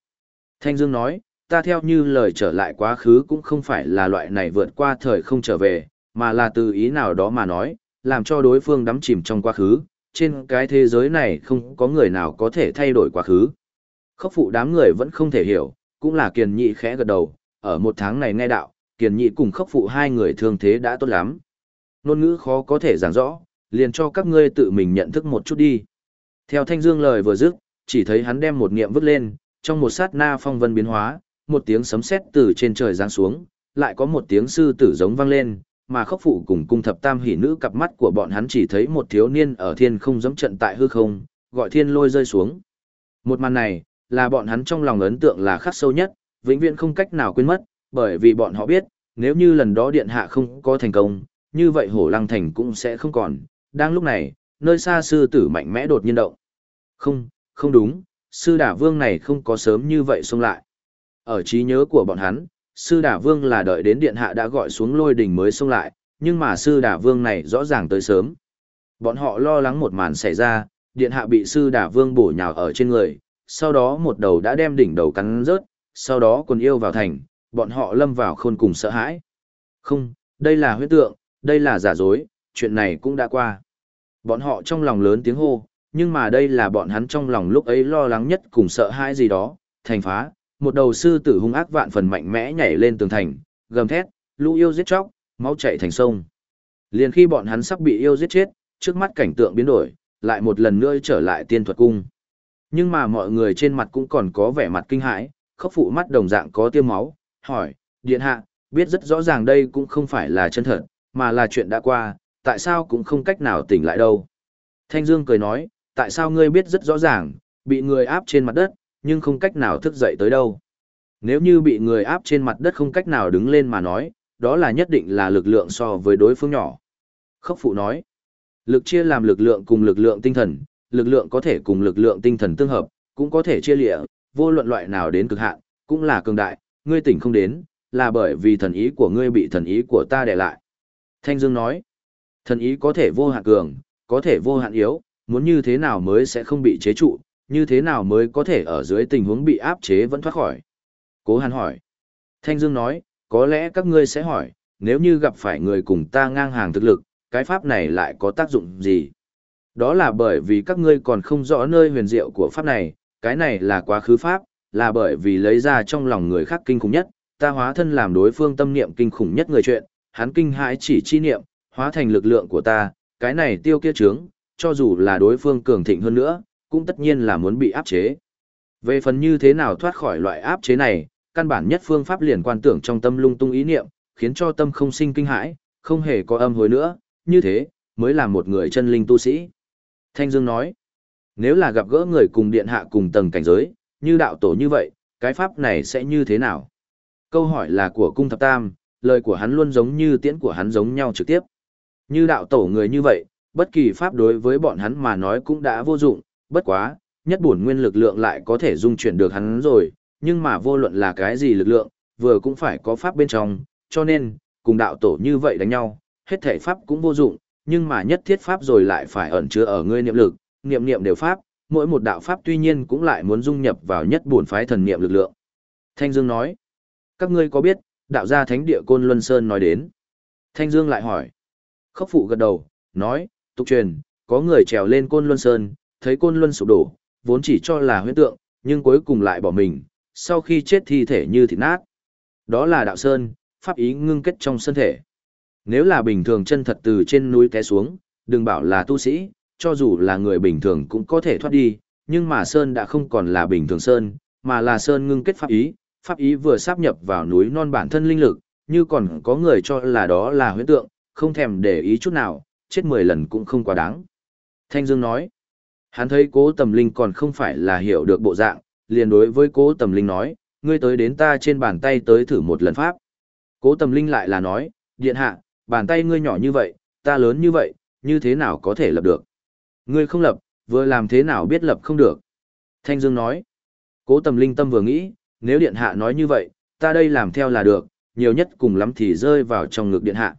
Thanh Dương nói, ta theo như lời trở lại quá khứ cũng không phải là loại này vượt qua thời không trở về, mà là từ ý nào đó mà nói, làm cho đối phương đắm chìm trong quá khứ, trên cái thế giới này không có người nào có thể thay đổi quá khứ. Khốc phụ đám người vẫn không thể hiểu, cũng là kiền nhị khẽ gật đầu, ở một tháng này nghe đạo, kiền nhị cùng khốc phụ hai người thương thế đã tốt lắm. Nôn ngữ khó có thể giảng rõ, liền cho các ngươi tự mình nhận thức một chút đi. Theo thanh dương lời vừa dứt, chỉ thấy hắn đem một niệm vứt lên, trong một sát na phong vân biến hóa, một tiếng sấm sét từ trên trời giáng xuống, lại có một tiếng sư tử giống vang lên, mà khốc phụ cùng cung thập tam hỷ nữ cặp mắt của bọn hắn chỉ thấy một thiếu niên ở thiên không dẫm trận tại hư không, gọi thiên lôi rơi xuống. Một màn này, là bọn hắn trong lòng ấn tượng là khắc sâu nhất, vĩnh viễn không cách nào quên mất, bởi vì bọn họ biết, nếu như lần đó điện hạ không có thành công, như vậy hổ lăng thành cũng sẽ không còn. Đang lúc này, nơi xa sư tử mạnh mẽ đột nhiên động. Không, không đúng, sư đả vương này không có sớm như vậy xông lại. Ở trí nhớ của bọn hắn, sư đả vương là đợi đến điện hạ đã gọi xuống lôi đỉnh mới xông lại, nhưng mà sư đả vương này rõ ràng tới sớm. Bọn họ lo lắng một màn xảy ra, điện hạ bị sư đả vương bổ nhào ở trên người, sau đó một đầu đã đem đỉnh đầu cắn rớt, sau đó còn yêu vào thành, bọn họ lâm vào khôn cùng sợ hãi. Không, đây là huyết tượng, đây là giả dối, chuyện này cũng đã qua. Bọn họ trong lòng lớn tiếng hô, nhưng mà đây là bọn hắn trong lòng lúc ấy lo lắng nhất cùng sợ hãi gì đó, thành phá, một đầu sư tử hung ác vạn phần mạnh mẽ nhảy lên tường thành, gầm thét, lũ yêu giết chóc, máu chảy thành sông. Liền khi bọn hắn sắp bị yêu giết chết, trước mắt cảnh tượng biến đổi, lại một lần nữa trở lại tiên thuật cung. Nhưng mà mọi người trên mặt cũng còn có vẻ mặt kinh hãi, khóc phụ mắt đồng dạng có tiêm máu, hỏi, điện hạ, biết rất rõ ràng đây cũng không phải là chân thật, mà là chuyện đã qua, tại sao cũng không cách nào tỉnh lại đâu. Thanh Dương cười nói, tại sao ngươi biết rất rõ ràng, bị người áp trên mặt đất, nhưng không cách nào thức dậy tới đâu. Nếu như bị người áp trên mặt đất không cách nào đứng lên mà nói, đó là nhất định là lực lượng so với đối phương nhỏ. Khốc phụ nói, lực chia làm lực lượng cùng lực lượng tinh thần, lực lượng có thể cùng lực lượng tinh thần tương hợp, cũng có thể chia lịa, vô luận loại nào đến cực hạn, cũng là cường đại, ngươi tỉnh không đến, là bởi vì thần ý của ngươi bị thần ý của ta để lại. Thanh Dương nói, thần ý có thể vô hạn cường, có thể vô hạn yếu, muốn như thế nào mới sẽ không bị chế trụ, như thế nào mới có thể ở dưới tình huống bị áp chế vẫn thoát khỏi. Cố Hàn hỏi. Thanh Dương nói, có lẽ các ngươi sẽ hỏi, nếu như gặp phải người cùng ta ngang hàng thực lực, cái pháp này lại có tác dụng gì? Đó là bởi vì các ngươi còn không rõ nơi huyền diệu của pháp này, cái này là quá khứ pháp, là bởi vì lấy ra trong lòng người khác kinh khủng nhất, ta hóa thân làm đối phương tâm niệm kinh khủng nhất người chuyện, hắn kinh hãi chỉ chi niệm, hóa thành lực lượng của ta, cái này tiêu kia trướng, cho dù là đối phương cường thịnh hơn nữa, cũng tất nhiên là muốn bị áp chế. Về phần như thế nào thoát khỏi loại áp chế này, căn bản nhất phương pháp liền quan tưởng trong tâm lung tung ý niệm, khiến cho tâm không sinh kinh hãi, không hề có âm hối nữa, như thế, mới là một người chân linh tu sĩ. Thanh Dương nói, nếu là gặp gỡ người cùng điện hạ cùng tầng cảnh giới, như đạo tổ như vậy, cái pháp này sẽ như thế nào? Câu hỏi là của cung thập tam, lời của hắn luôn giống như tiễn của hắn giống nhau trực tiếp. Như đạo tổ người như vậy, bất kỳ pháp đối với bọn hắn mà nói cũng đã vô dụng, bất quá, nhất bổn nguyên lực lượng lại có thể dung chuyển được hắn rồi, nhưng mà vô luận là cái gì lực lượng, vừa cũng phải có pháp bên trong, cho nên, cùng đạo tổ như vậy đánh nhau, hết thể pháp cũng vô dụng, nhưng mà nhất thiết pháp rồi lại phải ẩn chứa ở ngươi niệm lực, niệm niệm đều pháp, mỗi một đạo pháp tuy nhiên cũng lại muốn dung nhập vào nhất bổn phái thần niệm lực lượng. Thanh Dương nói, các ngươi có biết, đạo gia thánh địa Côn Luân Sơn nói đến. Thanh Dương lại hỏi, khốc phụ gật đầu, nói, tục truyền, có người trèo lên Côn Luân Sơn, thấy Côn Luân sụp đổ, vốn chỉ cho là huyễn tượng, nhưng cuối cùng lại bỏ mình, sau khi chết thi thể như thịt nát. Đó là đạo sơn, pháp ý ngưng kết trong 身 thể. Nếu là bình thường chân thật từ trên núi té xuống, đừng bảo là tu sĩ, cho dù là người bình thường cũng có thể thoát đi, nhưng mà sơn đã không còn là bình thường sơn, mà là sơn ngưng kết pháp ý, pháp ý vừa sáp nhập vào núi non bản thân linh lực, như còn có người cho là đó là huyễn tượng, không thèm để ý chút nào, chết 10 lần cũng không quá đáng. Thanh Dương nói, hắn thấy cố tầm linh còn không phải là hiểu được bộ dạng, liền đối với cố tầm linh nói, ngươi tới đến ta trên bàn tay tới thử một lần pháp. Cố tầm linh lại là nói, điện hạ, bàn tay ngươi nhỏ như vậy, ta lớn như vậy, như thế nào có thể lập được? Ngươi không lập, vừa làm thế nào biết lập không được? Thanh Dương nói, cố tầm linh tâm vừa nghĩ, nếu điện hạ nói như vậy, ta đây làm theo là được, nhiều nhất cùng lắm thì rơi vào trong ngực điện hạ.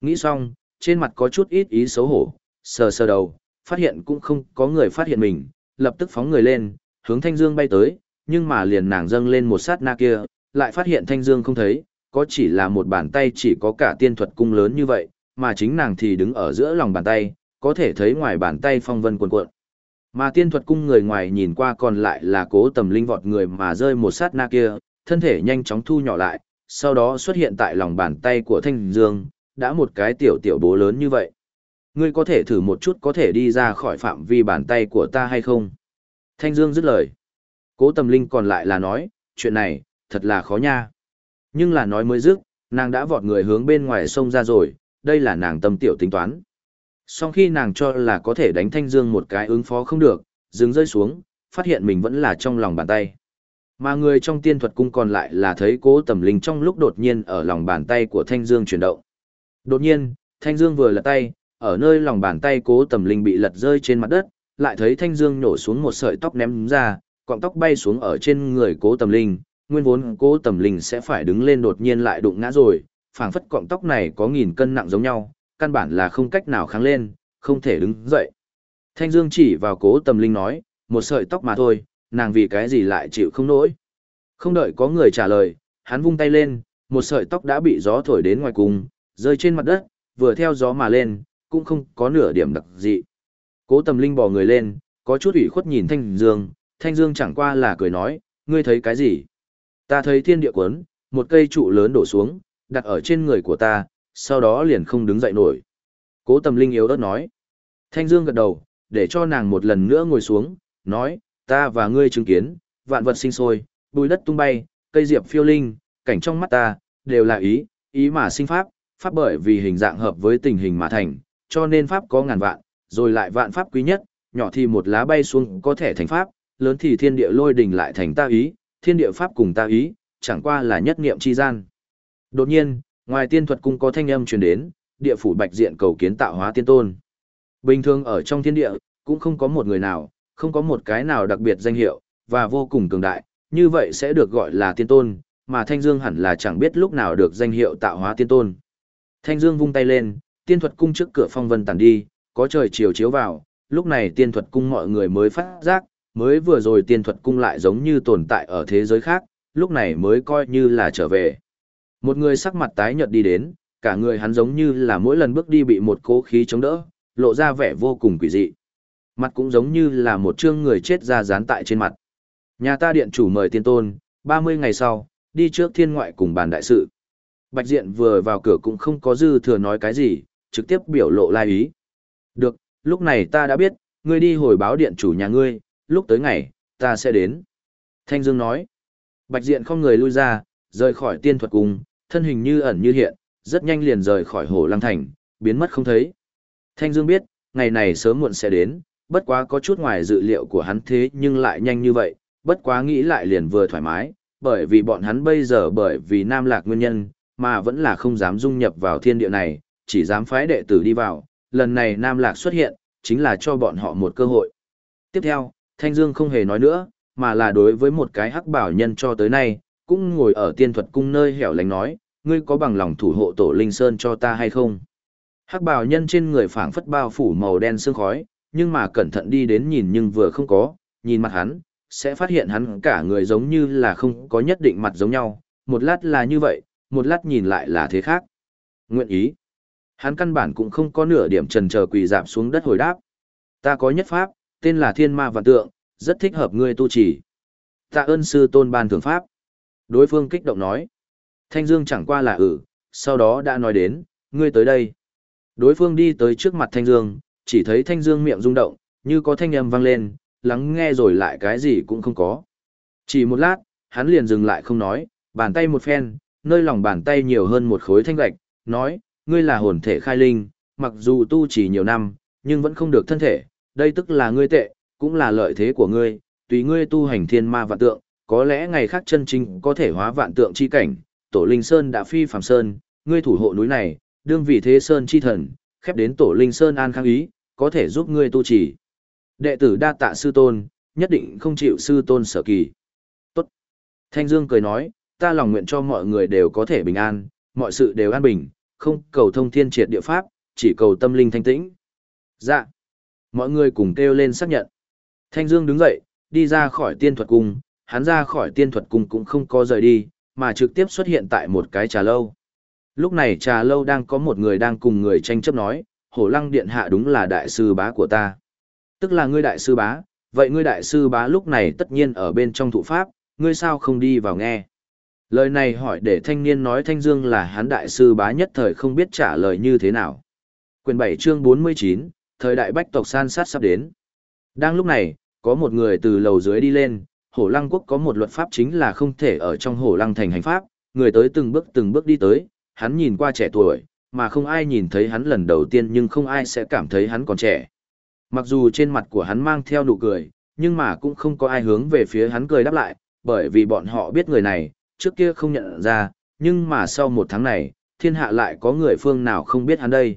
Nghĩ xong, trên mặt có chút ít ý xấu hổ, sờ sờ đầu, phát hiện cũng không có người phát hiện mình, lập tức phóng người lên, hướng Thanh Dương bay tới, nhưng mà liền nàng dâng lên một sát na kia, lại phát hiện Thanh Dương không thấy, có chỉ là một bàn tay chỉ có cả tiên thuật cung lớn như vậy, mà chính nàng thì đứng ở giữa lòng bàn tay, có thể thấy ngoài bàn tay phong vân cuộn cuộn. Mà tiên thuật cung người ngoài nhìn qua còn lại là cố tầm linh vọt người mà rơi một sát na kia, thân thể nhanh chóng thu nhỏ lại, sau đó xuất hiện tại lòng bàn tay của Thanh Dương, đã một cái tiểu tiểu bố lớn như vậy. Ngươi có thể thử một chút có thể đi ra khỏi phạm vi bàn tay của ta hay không? Thanh Dương dứt lời. Cố Tầm Linh còn lại là nói, chuyện này, thật là khó nha. Nhưng là nói mới dứt, nàng đã vọt người hướng bên ngoài sông ra rồi, đây là nàng tâm tiểu tính toán. Sau khi nàng cho là có thể đánh Thanh Dương một cái ứng phó không được, dừng rơi xuống, phát hiện mình vẫn là trong lòng bàn tay. Mà người trong tiên thuật cung còn lại là thấy cố tầm linh trong lúc đột nhiên ở lòng bàn tay của Thanh Dương chuyển động. Đột nhiên, Thanh Dương vừa lật tay, ở nơi lòng bàn tay cố tầm linh bị lật rơi trên mặt đất, lại thấy Thanh Dương nhổ xuống một sợi tóc ném ra, cọng tóc bay xuống ở trên người cố tầm linh, nguyên vốn cố tầm linh sẽ phải đứng lên đột nhiên lại đụng ngã rồi, phảng phất cọng tóc này có nghìn cân nặng giống nhau, căn bản là không cách nào kháng lên, không thể đứng dậy. Thanh Dương chỉ vào cố tầm linh nói, một sợi tóc mà thôi, nàng vì cái gì lại chịu không nổi. Không đợi có người trả lời, hắn vung tay lên, một sợi tóc đã bị gió thổi đến ngoài cùng, rơi trên mặt đất, vừa theo gió mà lên, cũng không có nửa điểm đặc dị. Cố tầm linh bò người lên, có chút ủy khuất nhìn Thanh Dương, Thanh Dương chẳng qua là cười nói, ngươi thấy cái gì? Ta thấy thiên địa quấn, một cây trụ lớn đổ xuống, đặt ở trên người của ta, sau đó liền không đứng dậy nổi. Cố tầm linh yếu ớt nói. Thanh Dương gật đầu, để cho nàng một lần nữa ngồi xuống, nói, ta và ngươi chứng kiến, vạn vật sinh sôi, bùi đất tung bay, cây diệp phiêu linh, cảnh trong mắt ta, đều là ý, ý mà sinh pháp, pháp bởi vì hình dạng hợp với tình hình mà thành, cho nên pháp có ngàn vạn, rồi lại vạn pháp quý nhất, nhỏ thì một lá bay xuống có thể thành pháp, lớn thì thiên địa lôi đình lại thành ta ý, thiên địa pháp cùng ta ý, chẳng qua là nhất niệm chi gian. Đột nhiên, ngoài tiên thuật cung có thanh âm truyền đến, địa phủ bạch diện cầu kiến tạo hóa tiên tôn. Bình thường ở trong thiên địa, cũng không có một người nào, không có một cái nào đặc biệt danh hiệu, và vô cùng cường đại, như vậy sẽ được gọi là tiên tôn, mà Thanh Dương hẳn là chẳng biết lúc nào được danh hiệu tạo hóa tiên tôn. Thanh Dương vung tay lên, tiên thuật cung trước cửa phong vân tàn đi, có trời chiều chiếu vào, lúc này tiên thuật cung mọi người mới phát giác, mới vừa rồi tiên thuật cung lại giống như tồn tại ở thế giới khác, lúc này mới coi như là trở về. Một người sắc mặt tái nhợt đi đến, cả người hắn giống như là mỗi lần bước đi bị một cố khí chống đỡ, lộ ra vẻ vô cùng quỷ dị. Mặt cũng giống như là một trương người chết ra dán tại trên mặt. Nhà ta điện chủ mời tiên tôn, 30 ngày sau, đi trước thiên ngoại cùng bàn đại sự. Bạch Diện vừa vào cửa cũng không có dư thừa nói cái gì, trực tiếp biểu lộ lai ý. Được, lúc này ta đã biết, ngươi đi hồi báo điện chủ nhà ngươi, lúc tới ngày, ta sẽ đến. Thanh Dương nói. Bạch Diện không người lui ra, rời khỏi tiên thuật cung, thân hình như ẩn như hiện, rất nhanh liền rời khỏi hồ lăng thành, biến mất không thấy. Thanh Dương biết, ngày này sớm muộn sẽ đến, bất quá có chút ngoài dự liệu của hắn thế nhưng lại nhanh như vậy, bất quá nghĩ lại liền vừa thoải mái, bởi vì bọn hắn bây giờ bởi vì nam lạc nguyên nhân, mà vẫn là không dám dung nhập vào thiên địa này, chỉ dám phái đệ tử đi vào, lần này nam lạc xuất hiện, chính là cho bọn họ một cơ hội. Tiếp theo, Thanh Dương không hề nói nữa, mà là đối với một cái hắc bảo nhân cho tới nay, cũng ngồi ở tiên thuật cung nơi hẻo lánh nói, ngươi có bằng lòng thủ hộ tổ linh sơn cho ta hay không? Hắc bảo nhân trên người phảng phất bao phủ màu đen sương khói, nhưng mà cẩn thận đi đến nhìn nhưng vừa không có, nhìn mặt hắn, sẽ phát hiện hắn cả người giống như là không có nhất định mặt giống nhau, một lát là như vậy, một lát nhìn lại là thế khác. Nguyện ý. Hắn căn bản cũng không có nửa điểm trần chờ quỳ dạp xuống đất hồi đáp. Ta có nhất pháp, tên là Thiên Ma Vạn Tượng, rất thích hợp ngươi tu trì. Tạ ơn sư tôn ban thưởng pháp. Đối phương kích động nói. Thanh Dương chẳng qua là ử, sau đó đã nói đến, ngươi tới đây. Đối phương đi tới trước mặt Thanh Dương, chỉ thấy Thanh Dương miệng rung động, như có thanh âm vang lên, lắng nghe rồi lại cái gì cũng không có. Chỉ một lát, hắn liền dừng lại không nói, bàn tay một phen, nơi lòng bàn tay nhiều hơn một khối thanh gạch, nói, ngươi là hồn thể khai linh, mặc dù tu chỉ nhiều năm, nhưng vẫn không được thân thể, đây tức là ngươi tệ, cũng là lợi thế của ngươi, tùy ngươi tu hành thiên ma vạn tượng, có lẽ ngày khác chân chính có thể hóa vạn tượng chi cảnh, tổ linh sơn đã phi phàm sơn, ngươi thủ hộ núi này, đương vì thế sơn chi thần, khép đến tổ linh sơn an khang ý, có thể giúp ngươi tu trì. Đệ tử đa tạ sư tôn, nhất định không chịu sư tôn sở kỳ. Tốt. Thanh Dương cười nói, ta lòng nguyện cho mọi người đều có thể bình an, mọi sự đều an bình, không cầu thông thiên triệt địa pháp, chỉ cầu tâm linh thanh tĩnh. Dạ. Mọi người cùng kêu lên xác nhận. Thanh Dương đứng dậy, đi ra khỏi tiên thuật cung, hắn ra khỏi tiên thuật cung cũng không có rời đi, mà trực tiếp xuất hiện tại một cái trà lâu. Lúc này trà lâu đang có một người đang cùng người tranh chấp nói, hổ lăng điện hạ đúng là đại sư bá của ta. Tức là ngươi đại sư bá, vậy ngươi đại sư bá lúc này tất nhiên ở bên trong thụ pháp, ngươi sao không đi vào nghe. Lời này hỏi để thanh niên nói Thanh Dương là hắn đại sư bá nhất thời không biết trả lời như thế nào. Quyền 7 chương 49, thời đại bách tộc san sát sắp đến. Đang lúc này, có một người từ lầu dưới đi lên, hổ lăng quốc có một luật pháp chính là không thể ở trong hổ lăng thành hành pháp, người tới từng bước từng bước đi tới, hắn nhìn qua trẻ tuổi, mà không ai nhìn thấy hắn lần đầu tiên nhưng không ai sẽ cảm thấy hắn còn trẻ. Mặc dù trên mặt của hắn mang theo nụ cười, nhưng mà cũng không có ai hướng về phía hắn cười đáp lại, bởi vì bọn họ biết người này, trước kia không nhận ra, nhưng mà sau một tháng này, thiên hạ lại có người phương nào không biết hắn đây.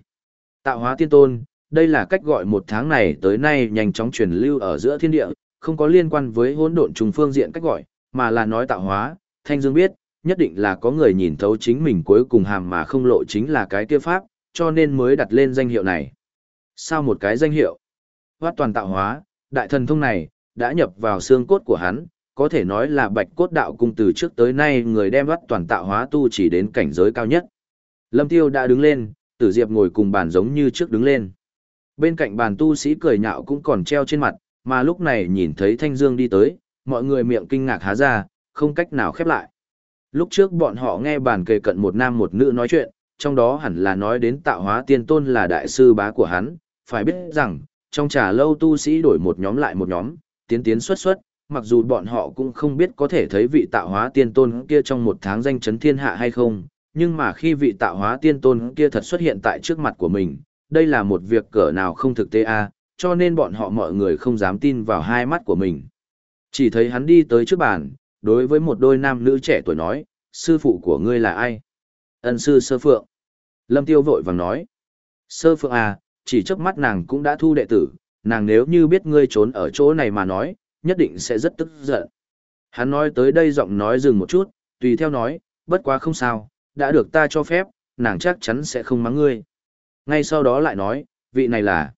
Tạo hóa tiên tôn, đây là cách gọi một tháng này tới nay nhanh chóng truyền lưu ở giữa thiên địa, không có liên quan với hỗn độn trùng phương diện cách gọi, mà là nói tạo hóa, Thanh Dương biết, nhất định là có người nhìn thấu chính mình cuối cùng hàm mà không lộ chính là cái kia pháp, cho nên mới đặt lên danh hiệu này. Sao một cái danh hiệu? Hoát toàn tạo hóa, đại thần thông này, đã nhập vào xương cốt của hắn, có thể nói là bạch cốt đạo cung từ trước tới nay người đem bắt toàn tạo hóa tu chỉ đến cảnh giới cao nhất. Lâm Tiêu đã đứng lên, Tử Diệp ngồi cùng bàn giống như trước đứng lên. Bên cạnh bàn tu sĩ cười nhạo cũng còn treo trên mặt, mà lúc này nhìn thấy Thanh Dương đi tới, mọi người miệng kinh ngạc há ra, không cách nào khép lại. Lúc trước bọn họ nghe bàn kề cận một nam một nữ nói chuyện, trong đó hẳn là nói đến tạo hóa tiên tôn là đại sư bá của hắn, phải biết rằng, trong trà lâu tu sĩ đổi một nhóm lại một nhóm, tiến tiến xuất xuất, mặc dù bọn họ cũng không biết có thể thấy vị tạo hóa tiên tôn kia trong một tháng danh chấn thiên hạ hay không, nhưng mà khi vị tạo hóa tiên tôn kia thật xuất hiện tại trước mặt của mình, đây là một việc cỡ nào không thực tế a, à, cho nên bọn họ mọi người không dám tin vào hai mắt của mình. Chỉ thấy hắn đi tới trước bàn, đối với một đôi nam nữ trẻ tuổi nói, sư phụ của ngươi là ai? Ân sư sơ phượng. Lâm tiêu vội vàng nói, sơ phượng à, chỉ trước mắt nàng cũng đã thu đệ tử, nàng nếu như biết ngươi trốn ở chỗ này mà nói, nhất định sẽ rất tức giận. Hắn nói tới đây giọng nói dừng một chút, tùy theo nói, bất quá không sao, đã được ta cho phép, nàng chắc chắn sẽ không mắng ngươi. Ngay sau đó lại nói, vị này là...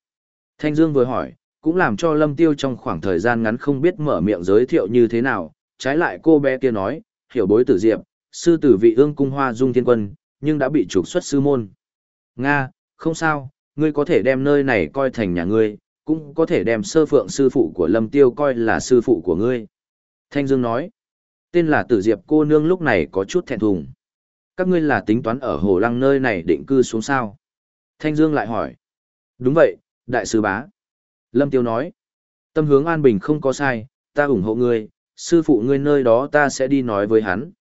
Thanh Dương vừa hỏi, cũng làm cho Lâm Tiêu trong khoảng thời gian ngắn không biết mở miệng giới thiệu như thế nào, trái lại cô bé kia nói, hiểu bối tử diệp, sư tử vị ương cung hoa dung thiên quân, nhưng đã bị trục xuất sư môn. Nga, không sao, ngươi có thể đem nơi này coi thành nhà ngươi, cũng có thể đem sơ phượng sư phụ của Lâm Tiêu coi là sư phụ của ngươi. Thanh Dương nói, tên là tử diệp cô nương lúc này có chút thẹn thùng. Các ngươi là tính toán ở hồ lăng nơi này định cư xuống sao? Thanh Dương lại hỏi, đúng vậy, đại sư bá. Lâm Tiêu nói, tâm hướng an bình không có sai, ta ủng hộ ngươi, sư phụ ngươi nơi đó ta sẽ đi nói với hắn.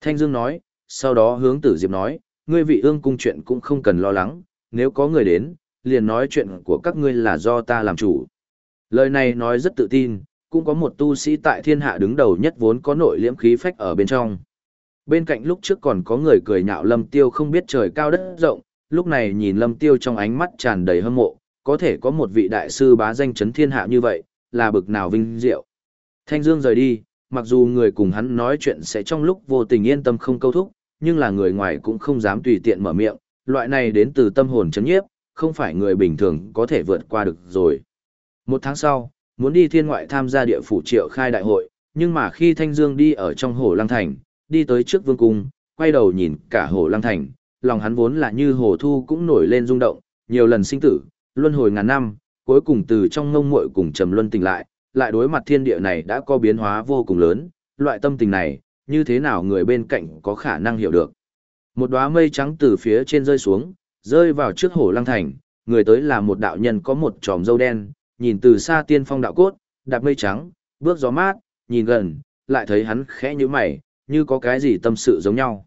Thanh Dương nói, sau đó hướng tử diệp nói, ngươi vị ương cung chuyện cũng không cần lo lắng, nếu có người đến, liền nói chuyện của các ngươi là do ta làm chủ. Lời này nói rất tự tin, cũng có một tu sĩ tại thiên hạ đứng đầu nhất vốn có nội liễm khí phách ở bên trong. Bên cạnh lúc trước còn có người cười nhạo lâm tiêu không biết trời cao đất rộng, lúc này nhìn lâm tiêu trong ánh mắt tràn đầy hâm mộ, có thể có một vị đại sư bá danh chấn thiên hạ như vậy, là bực nào vinh diệu. Thanh Dương rời đi, mặc dù người cùng hắn nói chuyện sẽ trong lúc vô tình yên tâm không câu thúc, nhưng là người ngoài cũng không dám tùy tiện mở miệng, loại này đến từ tâm hồn chấn nhiếp, không phải người bình thường có thể vượt qua được rồi. Một tháng sau, muốn đi thiên ngoại tham gia địa phủ triệu khai đại hội, nhưng mà khi Thanh Dương đi ở trong hồ lăng thành, đi tới trước vương cung, quay đầu nhìn cả hồ lăng thành, lòng hắn vốn là như hồ thu cũng nổi lên rung động, nhiều lần sinh tử, luân hồi ngàn năm, cuối cùng từ trong ngông muội cùng trầm luân tỉnh lại, lại đối mặt thiên địa này đã có biến hóa vô cùng lớn, loại tâm tình này, như thế nào người bên cạnh có khả năng hiểu được. Một đóa mây trắng từ phía trên rơi xuống, rơi vào trước hồ lăng thành, người tới là một đạo nhân có một tròm râu đen, nhìn từ xa tiên phong đạo cốt, đạp mây trắng, bước gió mát, nhìn gần, lại thấy hắn khẽ như mày, như có cái gì tâm sự giống nhau.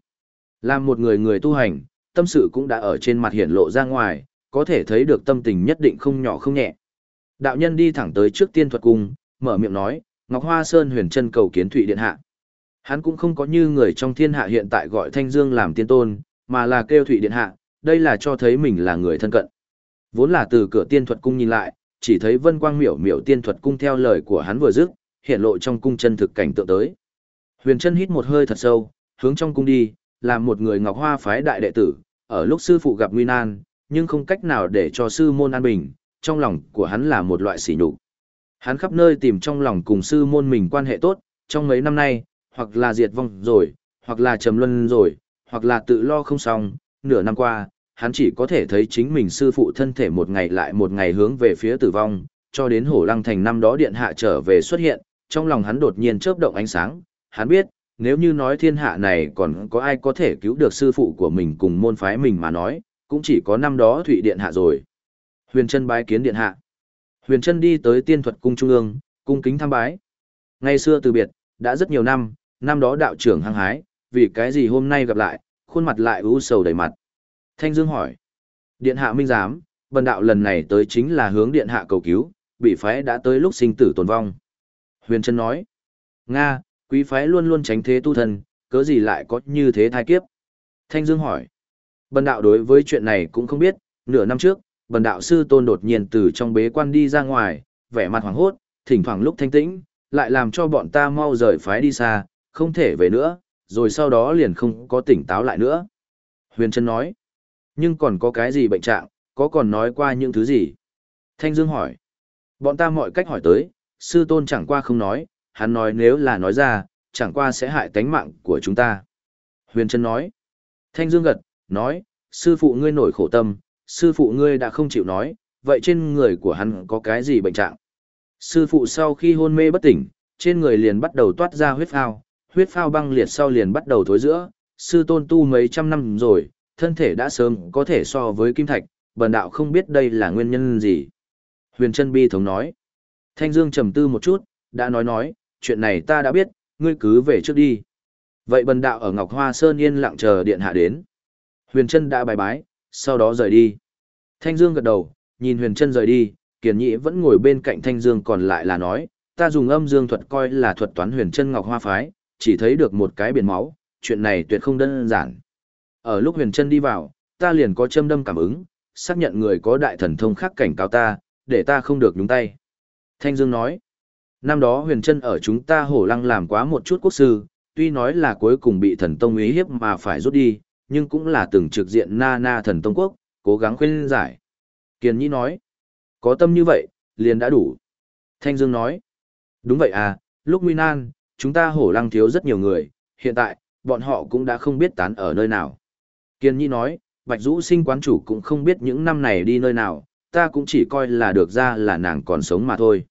Làm một người người tu hành, tâm sự cũng đã ở trên mặt hiển lộ ra ngoài, có thể thấy được tâm tình nhất định không nhỏ không nhẹ. Đạo nhân đi thẳng tới trước tiên thuật cung, mở miệng nói, Ngọc Hoa Sơn huyền chân cầu kiến Thụy Điện Hạ. Hắn cũng không có như người trong thiên hạ hiện tại gọi Thanh Dương làm tiên tôn, mà là kêu Thụy Điện Hạ, đây là cho thấy mình là người thân cận. Vốn là từ cửa tiên thuật cung nhìn lại, chỉ thấy vân quang miểu miểu tiên thuật cung theo lời của hắn vừa dứt, hiện lộ trong cung chân thực cảnh tượng tới. Huyền chân hít một hơi thật sâu, hướng trong cung đi, làm một người ngọc hoa phái đại đệ tử, ở lúc sư phụ gặp nguy nan, nhưng không cách nào để cho sư môn an bình, trong lòng của hắn là một loại sỉ nhục. Hắn khắp nơi tìm trong lòng cùng sư môn mình quan hệ tốt, trong mấy năm nay, hoặc là diệt vong rồi, hoặc là trầm luân rồi, hoặc là tự lo không xong, nửa năm qua, hắn chỉ có thể thấy chính mình sư phụ thân thể một ngày lại một ngày hướng về phía tử vong, cho đến hổ lăng thành năm đó điện hạ trở về xuất hiện, trong lòng hắn đột nhiên chớp động ánh sáng, hắn biết, nếu như nói thiên hạ này còn có ai có thể cứu được sư phụ của mình cùng môn phái mình mà nói, cũng chỉ có năm đó Thụy Điện Hạ rồi. Huyền chân bái kiến Điện Hạ. Huyền chân đi tới tiên thuật cung trung ương, cung kính tham bái. Ngày xưa từ biệt, đã rất nhiều năm, năm đó đạo trưởng hăng hái, vì cái gì hôm nay gặp lại, khuôn mặt lại u sầu đầy mặt. Thanh Dương hỏi. Điện Hạ minh giám, bần đạo lần này tới chính là hướng Điện Hạ cầu cứu, bị phái đã tới lúc sinh tử tồn vong. Huyền Trân nói. Nga, quý phái luôn luôn tránh thế tu thần, cớ gì lại có như thế thai kiếp? Thanh Dương hỏi. Bần đạo đối với chuyện này cũng không biết, nửa năm trước, bần đạo sư tôn đột nhiên từ trong bế quan đi ra ngoài, vẻ mặt hoảng hốt, thỉnh thoảng lúc thanh tĩnh, lại làm cho bọn ta mau rời phái đi xa, không thể về nữa, rồi sau đó liền không có tỉnh táo lại nữa. Huyền Trân nói, nhưng còn có cái gì bệnh trạng, có còn nói qua những thứ gì? Thanh Dương hỏi, bọn ta mọi cách hỏi tới, sư tôn chẳng qua không nói, hắn nói nếu là nói ra, chẳng qua sẽ hại tánh mạng của chúng ta. Huyền Trân nói, Thanh Dương gật, nói, sư phụ ngươi nổi khổ tâm, sư phụ ngươi đã không chịu nói, vậy trên người của hắn có cái gì bệnh trạng? Sư phụ sau khi hôn mê bất tỉnh, trên người liền bắt đầu toát ra huyết phao, huyết phao băng liệt sau liền bắt đầu thối giữa, sư tôn tu mấy trăm năm rồi, thân thể đã sớm có thể so với kim thạch, bần đạo không biết đây là nguyên nhân gì. Huyền Trân Bi thống nói. Thanh Dương trầm tư một chút, đã nói nói, chuyện này ta đã biết, ngươi cứ về trước đi. Vậy bần đạo ở Ngọc Hoa Sơn yên lặng chờ điện hạ đến. Huyền Trân đã bài bái, sau đó rời đi. Thanh Dương gật đầu, nhìn Huyền Trân rời đi, Kiền Nhĩ vẫn ngồi bên cạnh Thanh Dương còn lại là nói, ta dùng âm dương thuật coi là thuật toán Huyền Trân Ngọc Hoa phái, chỉ thấy được một cái biển máu, chuyện này tuyệt không đơn giản. Ở lúc Huyền Trân đi vào, ta liền có châm đâm cảm ứng, xác nhận người có đại thần thông khác cảnh cáo ta, để ta không được nhúng tay. Thanh Dương nói, năm đó Huyền Trân ở chúng ta hổ lăng làm quá một chút quốc sư, tuy nói là cuối cùng bị thần tông ý hiếp mà phải rút đi, nhưng cũng là từng trực diện na na thần tông quốc, cố gắng khuyên giải. Kiền Nhĩ nói, có tâm như vậy, liền đã đủ. Thanh Dương nói, đúng vậy à, lúc nguy nan, chúng ta hổ lăng thiếu rất nhiều người, hiện tại, bọn họ cũng đã không biết tán ở nơi nào. Kiên Nhi nói, Bạch Dũ sinh quán chủ cũng không biết những năm này đi nơi nào, ta cũng chỉ coi là được ra là nàng còn sống mà thôi.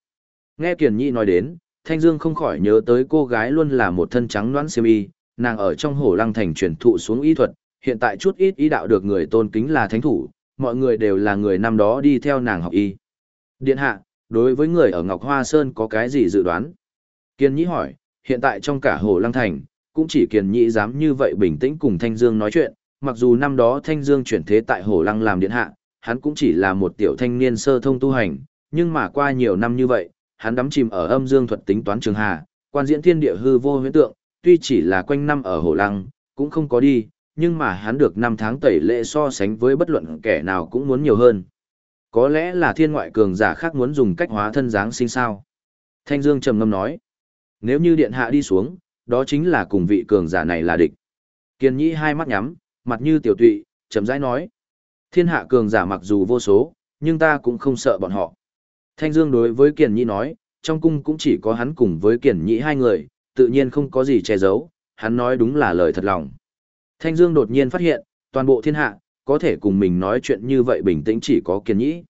Nghe Kiền Nhi nói đến, Thanh Dương không khỏi nhớ tới cô gái luôn là một thân trắng noãn xiêm y, nàng ở trong hổ lăng thành truyền thụ xuống y thuật, hiện tại chút ít ý đạo được người tôn kính là thánh thủ, mọi người đều là người năm đó đi theo nàng học y. Điện hạ, đối với người ở Ngọc Hoa Sơn có cái gì dự đoán? Kiên Nhi hỏi, hiện tại trong cả Hồ Lăng Thành, cũng chỉ Kiên Nhi dám như vậy bình tĩnh cùng Thanh Dương nói chuyện, mặc dù năm đó Thanh Dương chuyển thế tại Hồ Lăng làm điện hạ, hắn cũng chỉ là một tiểu thanh niên sơ thông tu hành, nhưng mà qua nhiều năm như vậy, hắn đắm chìm ở âm dương thuật tính toán trường hà, quan diễn thiên địa hư vô huyễn tượng, tuy chỉ là quanh năm ở Hồ Lăng, cũng không có đi, nhưng mà hắn được năm tháng tẩy lệ so sánh với bất luận kẻ nào cũng muốn nhiều hơn. Có lẽ là thiên ngoại cường giả khác muốn dùng cách hóa thân dáng sinh sao. Thanh Dương trầm ngâm nói, nếu như điện hạ đi xuống, đó chính là cùng vị cường giả này là địch. Kiên nhĩ hai mắt nhắm, mặt như tiểu tụy, chấm rãi nói, Thiên hạ cường giả mặc dù vô số, nhưng ta cũng không sợ bọn họ. Thanh Dương đối với Kiền Nhĩ nói, trong cung cũng chỉ có hắn cùng với Kiền Nhĩ hai người, tự nhiên không có gì che giấu, hắn nói đúng là lời thật lòng. Thanh Dương đột nhiên phát hiện, toàn bộ thiên hạ, có thể cùng mình nói chuyện như vậy bình tĩnh chỉ có Kiền Nhĩ.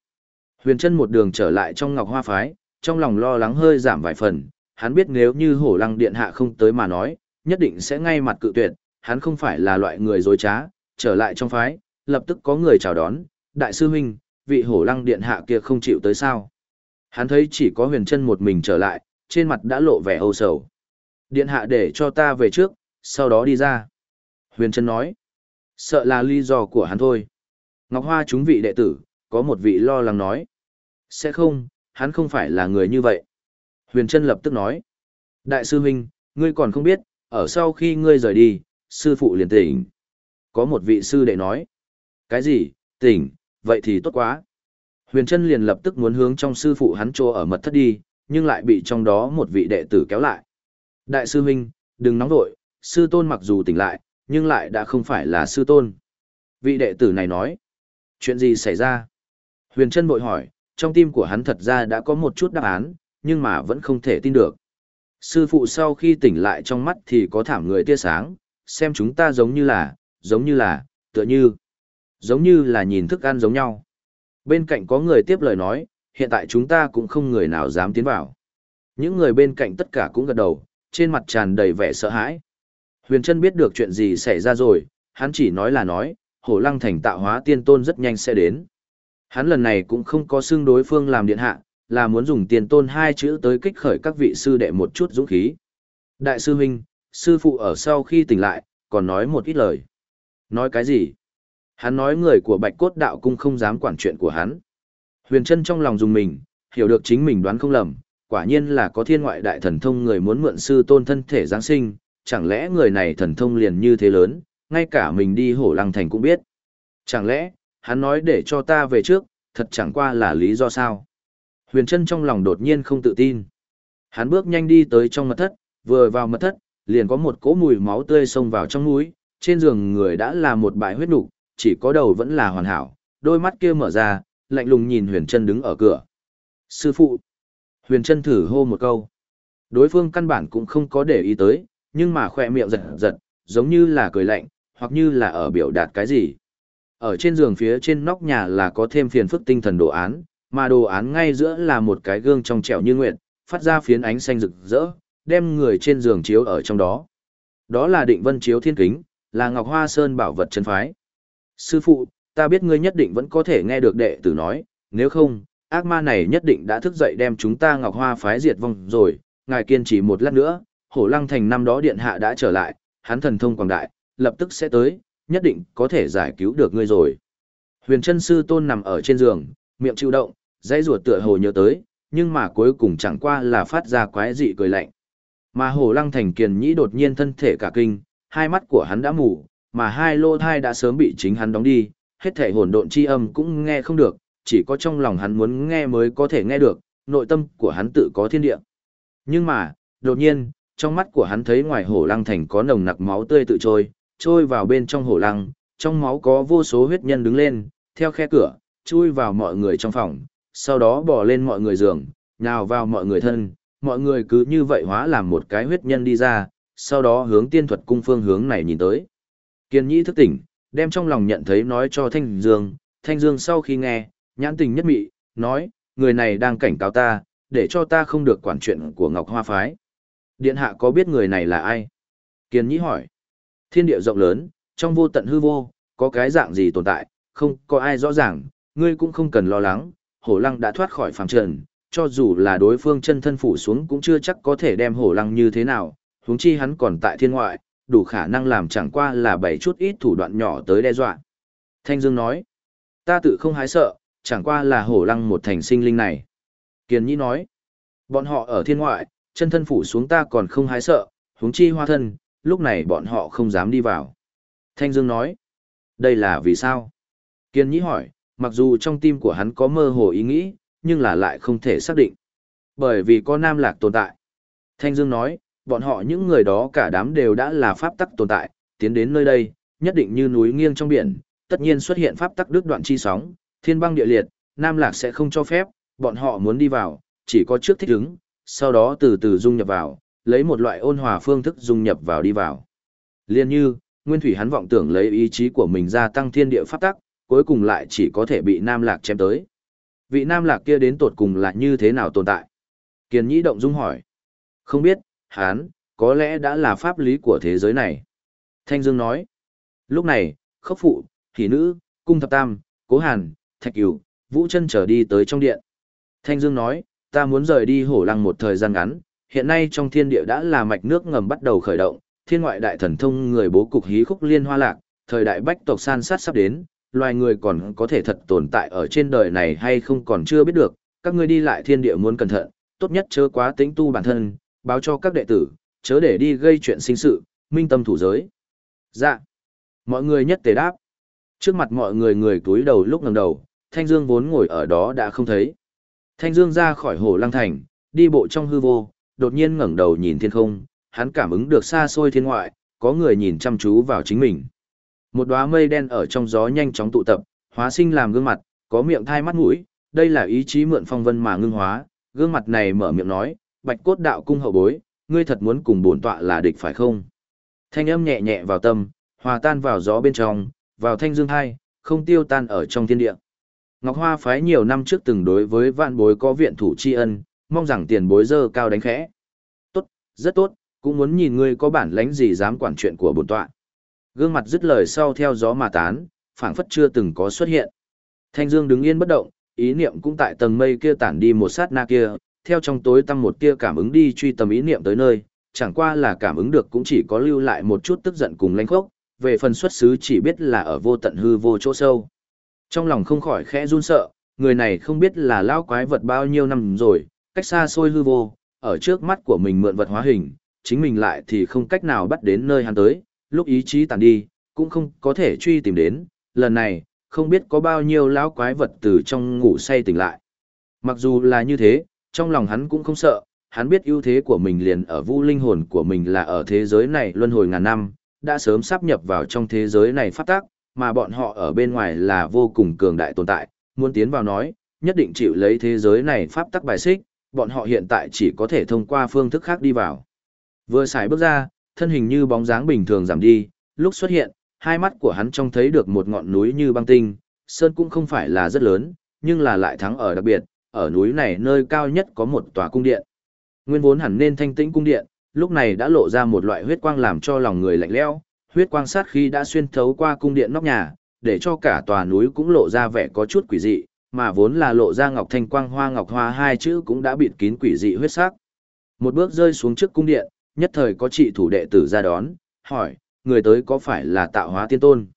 Huyền chân một đường trở lại trong Ngọc Hoa Phái, trong lòng lo lắng hơi giảm vài phần, hắn biết nếu như hổ lăng điện hạ không tới mà nói, nhất định sẽ ngay mặt cự tuyệt, hắn không phải là loại người dối trá, trở lại trong phái, lập tức có người chào đón, đại sư huynh, vị hổ lăng điện hạ kia không chịu tới sao. Hắn thấy chỉ có huyền chân một mình trở lại, trên mặt đã lộ vẻ âu sầu. Điện hạ để cho ta về trước, sau đó đi ra. Huyền chân nói, sợ là lý do của hắn thôi. Ngọc Hoa chúng vị đệ tử, có một vị lo lắng nói. Sẽ không, hắn không phải là người như vậy. Huyền Trân lập tức nói. Đại sư huynh, ngươi còn không biết, ở sau khi ngươi rời đi, sư phụ liền tỉnh. Có một vị sư đệ nói. Cái gì, tỉnh, vậy thì tốt quá. Huyền Trân liền lập tức muốn hướng trong sư phụ hắn trô ở mật thất đi, nhưng lại bị trong đó một vị đệ tử kéo lại. Đại sư huynh, đừng nóng vội, sư tôn mặc dù tỉnh lại, nhưng lại đã không phải là sư tôn. Vị đệ tử này nói. Chuyện gì xảy ra? Huyền Trân bội hỏi, trong tim của hắn thật ra đã có một chút đáp án, nhưng mà vẫn không thể tin được. Sư phụ sau khi tỉnh lại trong mắt thì có thảm người tia sáng, xem chúng ta giống như là, giống như là, tựa như, giống như là nhìn thức ăn giống nhau. Bên cạnh có người tiếp lời nói, hiện tại chúng ta cũng không người nào dám tiến vào. Những người bên cạnh tất cả cũng gật đầu, trên mặt tràn đầy vẻ sợ hãi. Huyền Trân biết được chuyện gì xảy ra rồi, hắn chỉ nói là nói, hổ lăng thành tạo hóa tiên tôn rất nhanh sẽ đến. Hắn lần này cũng không có xưng đối phương làm điện hạ, là muốn dùng tiền tôn hai chữ tới kích khởi các vị sư đệ một chút dũng khí. Đại sư huynh, sư phụ ở sau khi tỉnh lại, còn nói một ít lời. Nói cái gì? Hắn nói người của bạch cốt đạo cung không dám quản chuyện của hắn. Huyền chân trong lòng dùng mình, hiểu được chính mình đoán không lầm, quả nhiên là có thiên ngoại đại thần thông người muốn mượn sư tôn thân thể Giáng sinh, chẳng lẽ người này thần thông liền như thế lớn, ngay cả mình đi hổ lăng thành cũng biết. Chẳng lẽ, hắn nói để cho ta về trước, thật chẳng qua là lý do sao. Huyền Trân trong lòng đột nhiên không tự tin. Hắn bước nhanh đi tới trong mật thất, vừa vào mật thất, liền có một cỗ mùi máu tươi xông vào trong mũi, trên giường người đã là một bãi huyết nục, chỉ có đầu vẫn là hoàn hảo, đôi mắt kia mở ra, lạnh lùng nhìn Huyền Trân đứng ở cửa. Sư phụ! Huyền Trân thử hô một câu. Đối phương căn bản cũng không có để ý tới, nhưng mà khỏe miệng giật giật, giống như là cười lạnh, hoặc như là ở biểu đạt cái gì. Ở trên giường phía trên nóc nhà là có thêm phiền phức tinh thần đồ án, mà đồ án ngay giữa là một cái gương trong trẻo như nguyệt, phát ra phiến ánh xanh rực rỡ, đem người trên giường chiếu ở trong đó. Đó là định vân chiếu thiên kính, là Ngọc Hoa Sơn bảo vật chân phái. Sư phụ, ta biết ngươi nhất định vẫn có thể nghe được đệ tử nói, nếu không, ác ma này nhất định đã thức dậy đem chúng ta Ngọc Hoa phái diệt vong rồi, ngài kiên trì một lát nữa, hổ lăng thành năm đó điện hạ đã trở lại, hắn thần thông quảng đại, lập tức sẽ tới, nhất định có thể giải cứu được ngươi rồi. Huyền chân sư tôn nằm ở trên giường, miệng chịu động, dãy ruột tựa hồ nhớ tới, nhưng mà cuối cùng chẳng qua là phát ra quái dị cười lạnh. Mà hồ lăng thành kiền nhĩ đột nhiên thân thể cả kinh, hai mắt của hắn đã mù, mà hai lô thai đã sớm bị chính hắn đóng đi, hết thể hồn độn chi âm cũng nghe không được, chỉ có trong lòng hắn muốn nghe mới có thể nghe được, nội tâm của hắn tự có thiên địa. Nhưng mà, đột nhiên, trong mắt của hắn thấy ngoài hồ lăng thành có nồng nặc máu tươi tự trôi, trôi vào bên trong hồ lăng, trong máu có vô số huyết nhân đứng lên, theo khe cửa, chui vào mọi người trong phòng, sau đó bỏ lên mọi người giường, nhào vào mọi người thân, mọi người cứ như vậy hóa làm một cái huyết nhân đi ra, sau đó hướng tiên thuật cung phương hướng này nhìn tới. Kiên nhĩ thức tỉnh, đem trong lòng nhận thấy nói cho Thanh Dương, Thanh Dương sau khi nghe, nhãn tình nhất mị, nói, người này đang cảnh cáo ta, để cho ta không được quản chuyện của Ngọc Hoa Phái. Điện hạ có biết người này là ai? Kiên nhĩ hỏi. Thiên địa rộng lớn, trong vô tận hư vô, có cái dạng gì tồn tại, không có ai rõ ràng, ngươi cũng không cần lo lắng, hổ lăng đã thoát khỏi phàm trần, cho dù là đối phương chân thân phủ xuống cũng chưa chắc có thể đem hổ lăng như thế nào, huống chi hắn còn tại thiên ngoại, đủ khả năng làm chẳng qua là bảy chút ít thủ đoạn nhỏ tới đe dọa. Thanh Dương nói, ta tự không hái sợ, chẳng qua là hổ lăng một thành sinh linh này. Kiền Nhĩ nói, bọn họ ở thiên ngoại, chân thân phủ xuống ta còn không hái sợ, huống chi hoa thân, lúc này bọn họ không dám đi vào. Thanh Dương nói, đây là vì sao? Kiên Nhĩ hỏi, mặc dù trong tim của hắn có mơ hồ ý nghĩ, nhưng là lại không thể xác định. Bởi vì có nam lạc tồn tại. Thanh Dương nói, bọn họ những người đó cả đám đều đã là pháp tắc tồn tại, tiến đến nơi đây, nhất định như núi nghiêng trong biển, tất nhiên xuất hiện pháp tắc đứt đoạn chi sóng, thiên băng địa liệt, Nam Lạc sẽ không cho phép, bọn họ muốn đi vào, chỉ có trước thích ứng, sau đó từ từ dung nhập vào, lấy một loại ôn hòa phương thức dung nhập vào đi vào. Liên như, Nguyên Thủy hắn vọng tưởng lấy ý chí của mình gia tăng thiên địa pháp tắc, cuối cùng lại chỉ có thể bị Nam Lạc chém tới. Vị Nam Lạc kia đến tột cùng là như thế nào tồn tại? Kiền Nhĩ động dung hỏi. Không biết, hán, có lẽ đã là pháp lý của thế giới này. Thanh Dương nói. Lúc này, khốc phụ, thị nữ, cung thập tam, cố hàn, thạch cửu, vũ chân trở đi tới trong điện. Thanh Dương nói, ta muốn rời đi hổ lăng một thời gian ngắn, hiện nay trong thiên địa đã là mạch nước ngầm bắt đầu khởi động, thiên ngoại đại thần thông người bố cục hí khúc liên hoa lạc, thời đại bách tộc san sát sắp đến, loài người còn có thể thật tồn tại ở trên đời này hay không còn chưa biết được, các ngươi đi lại thiên địa muốn cẩn thận, tốt nhất chớ quá tính tu bản thân, báo cho các đệ tử, chớ để đi gây chuyện sinh sự, minh tâm thủ giới. Dạ. Mọi người nhất tề đáp. Trước mặt mọi người người túi đầu lúc ngẩng đầu, Thanh Dương vốn ngồi ở đó đã không thấy. Thanh Dương ra khỏi hồ lăng thành, đi bộ trong hư vô, đột nhiên ngẩng đầu nhìn thiên không, hắn cảm ứng được xa xôi thiên ngoại, có người nhìn chăm chú vào chính mình. Một đóa mây đen ở trong gió nhanh chóng tụ tập, hóa sinh làm gương mặt, có miệng thai mắt mũi, đây là ý chí mượn phong vân mà ngưng hóa, gương mặt này mở miệng nói, Bạch Cốt Đạo cung hậu bối, ngươi thật muốn cùng bổn tọa là địch phải không? Thanh âm nhẹ nhẹ vào tâm, hòa tan vào gió bên trong, vào thanh dương hai, không tiêu tan ở trong thiên địa. Ngọc Hoa phái nhiều năm trước từng đối với vạn bối có viện thủ tri ân, mong rằng tiền bối dơ cao đánh khẽ. Tốt, rất tốt, cũng muốn nhìn ngươi có bản lãnh gì dám quản chuyện của bổn tọa. Gương mặt dứt lời sau theo gió mà tán, phảng phất chưa từng có xuất hiện. Thanh Dương đứng yên bất động, ý niệm cũng tại tầng mây kia tản đi một sát na kia, theo trong tối tăng một tia cảm ứng đi truy tầm ý niệm tới nơi, chẳng qua là cảm ứng được cũng chỉ có lưu lại một chút tức giận cùng lãnh khốc, về phần xuất xứ chỉ biết là ở vô tận hư vô chỗ sâu. Trong lòng không khỏi khẽ run sợ, người này không biết là lao quái vật bao nhiêu năm rồi, cách xa xôi hư vô, ở trước mắt của mình mượn vật hóa hình, chính mình lại thì không cách nào bắt đến nơi hắn tới, lúc ý chí tàn đi, cũng không có thể truy tìm đến, lần này, không biết có bao nhiêu lão quái vật từ trong ngủ say tỉnh lại. Mặc dù là như thế, trong lòng hắn cũng không sợ, hắn biết ưu thế của mình liền ở vũ linh hồn của mình là ở thế giới này luân hồi ngàn năm, đã sớm sắp nhập vào trong thế giới này phát tác, mà bọn họ ở bên ngoài là vô cùng cường đại tồn tại, muốn tiến vào nói, nhất định chịu lấy thế giới này pháp tắc bài xích, bọn họ hiện tại chỉ có thể thông qua phương thức khác đi vào. Vừa xài bước ra, thân hình như bóng dáng bình thường giảm đi, lúc xuất hiện, hai mắt của hắn trông thấy được một ngọn núi như băng tinh, sơn cũng không phải là rất lớn, nhưng là lại thắng ở đặc biệt, ở núi này nơi cao nhất có một tòa cung điện. Nguyên vốn hẳn nên thanh tĩnh cung điện, lúc này đã lộ ra một loại huyết quang làm cho lòng người lạnh lẽo, huyết quang sát khi đã xuyên thấu qua cung điện nóc nhà, để cho cả tòa núi cũng lộ ra vẻ có chút quỷ dị, mà vốn là lộ ra ngọc thanh quang hoa ngọc hoa hai chữ cũng đã bịt kín quỷ dị huyết sắc. Một bước rơi xuống trước cung điện, nhất thời có trị thủ đệ tử ra đón, hỏi, người tới có phải là tạo hóa tiên tôn?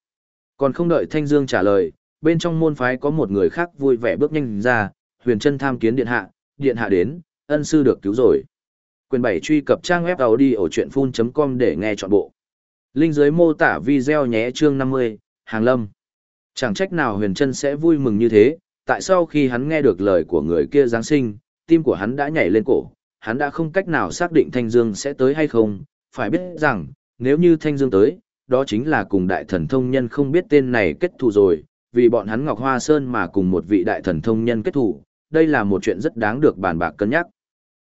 Còn không đợi Thanh Dương trả lời, bên trong môn phái có một người khác vui vẻ bước nhanh ra, huyền chân tham kiến điện hạ, điện hạ đến, ân sư được cứu rồi. Quyền bảy truy cập trang web đầu đi ở chuyện full.com để nghe trọn bộ. Linh dưới mô tả video nhé chương 50, Hàng Lâm. Chẳng trách nào huyền chân sẽ vui mừng như thế, tại sao khi hắn nghe được lời của người kia Giáng sinh, tim của hắn đã nhảy lên cổ, hắn đã không cách nào xác định Thanh Dương sẽ tới hay không, phải biết rằng, nếu như Thanh Dương tới, đó chính là cùng đại thần thông nhân không biết tên này kết thù rồi, vì bọn hắn Ngọc Hoa Sơn mà cùng một vị đại thần thông nhân kết thù, đây là một chuyện rất đáng được bàn bạc cân nhắc.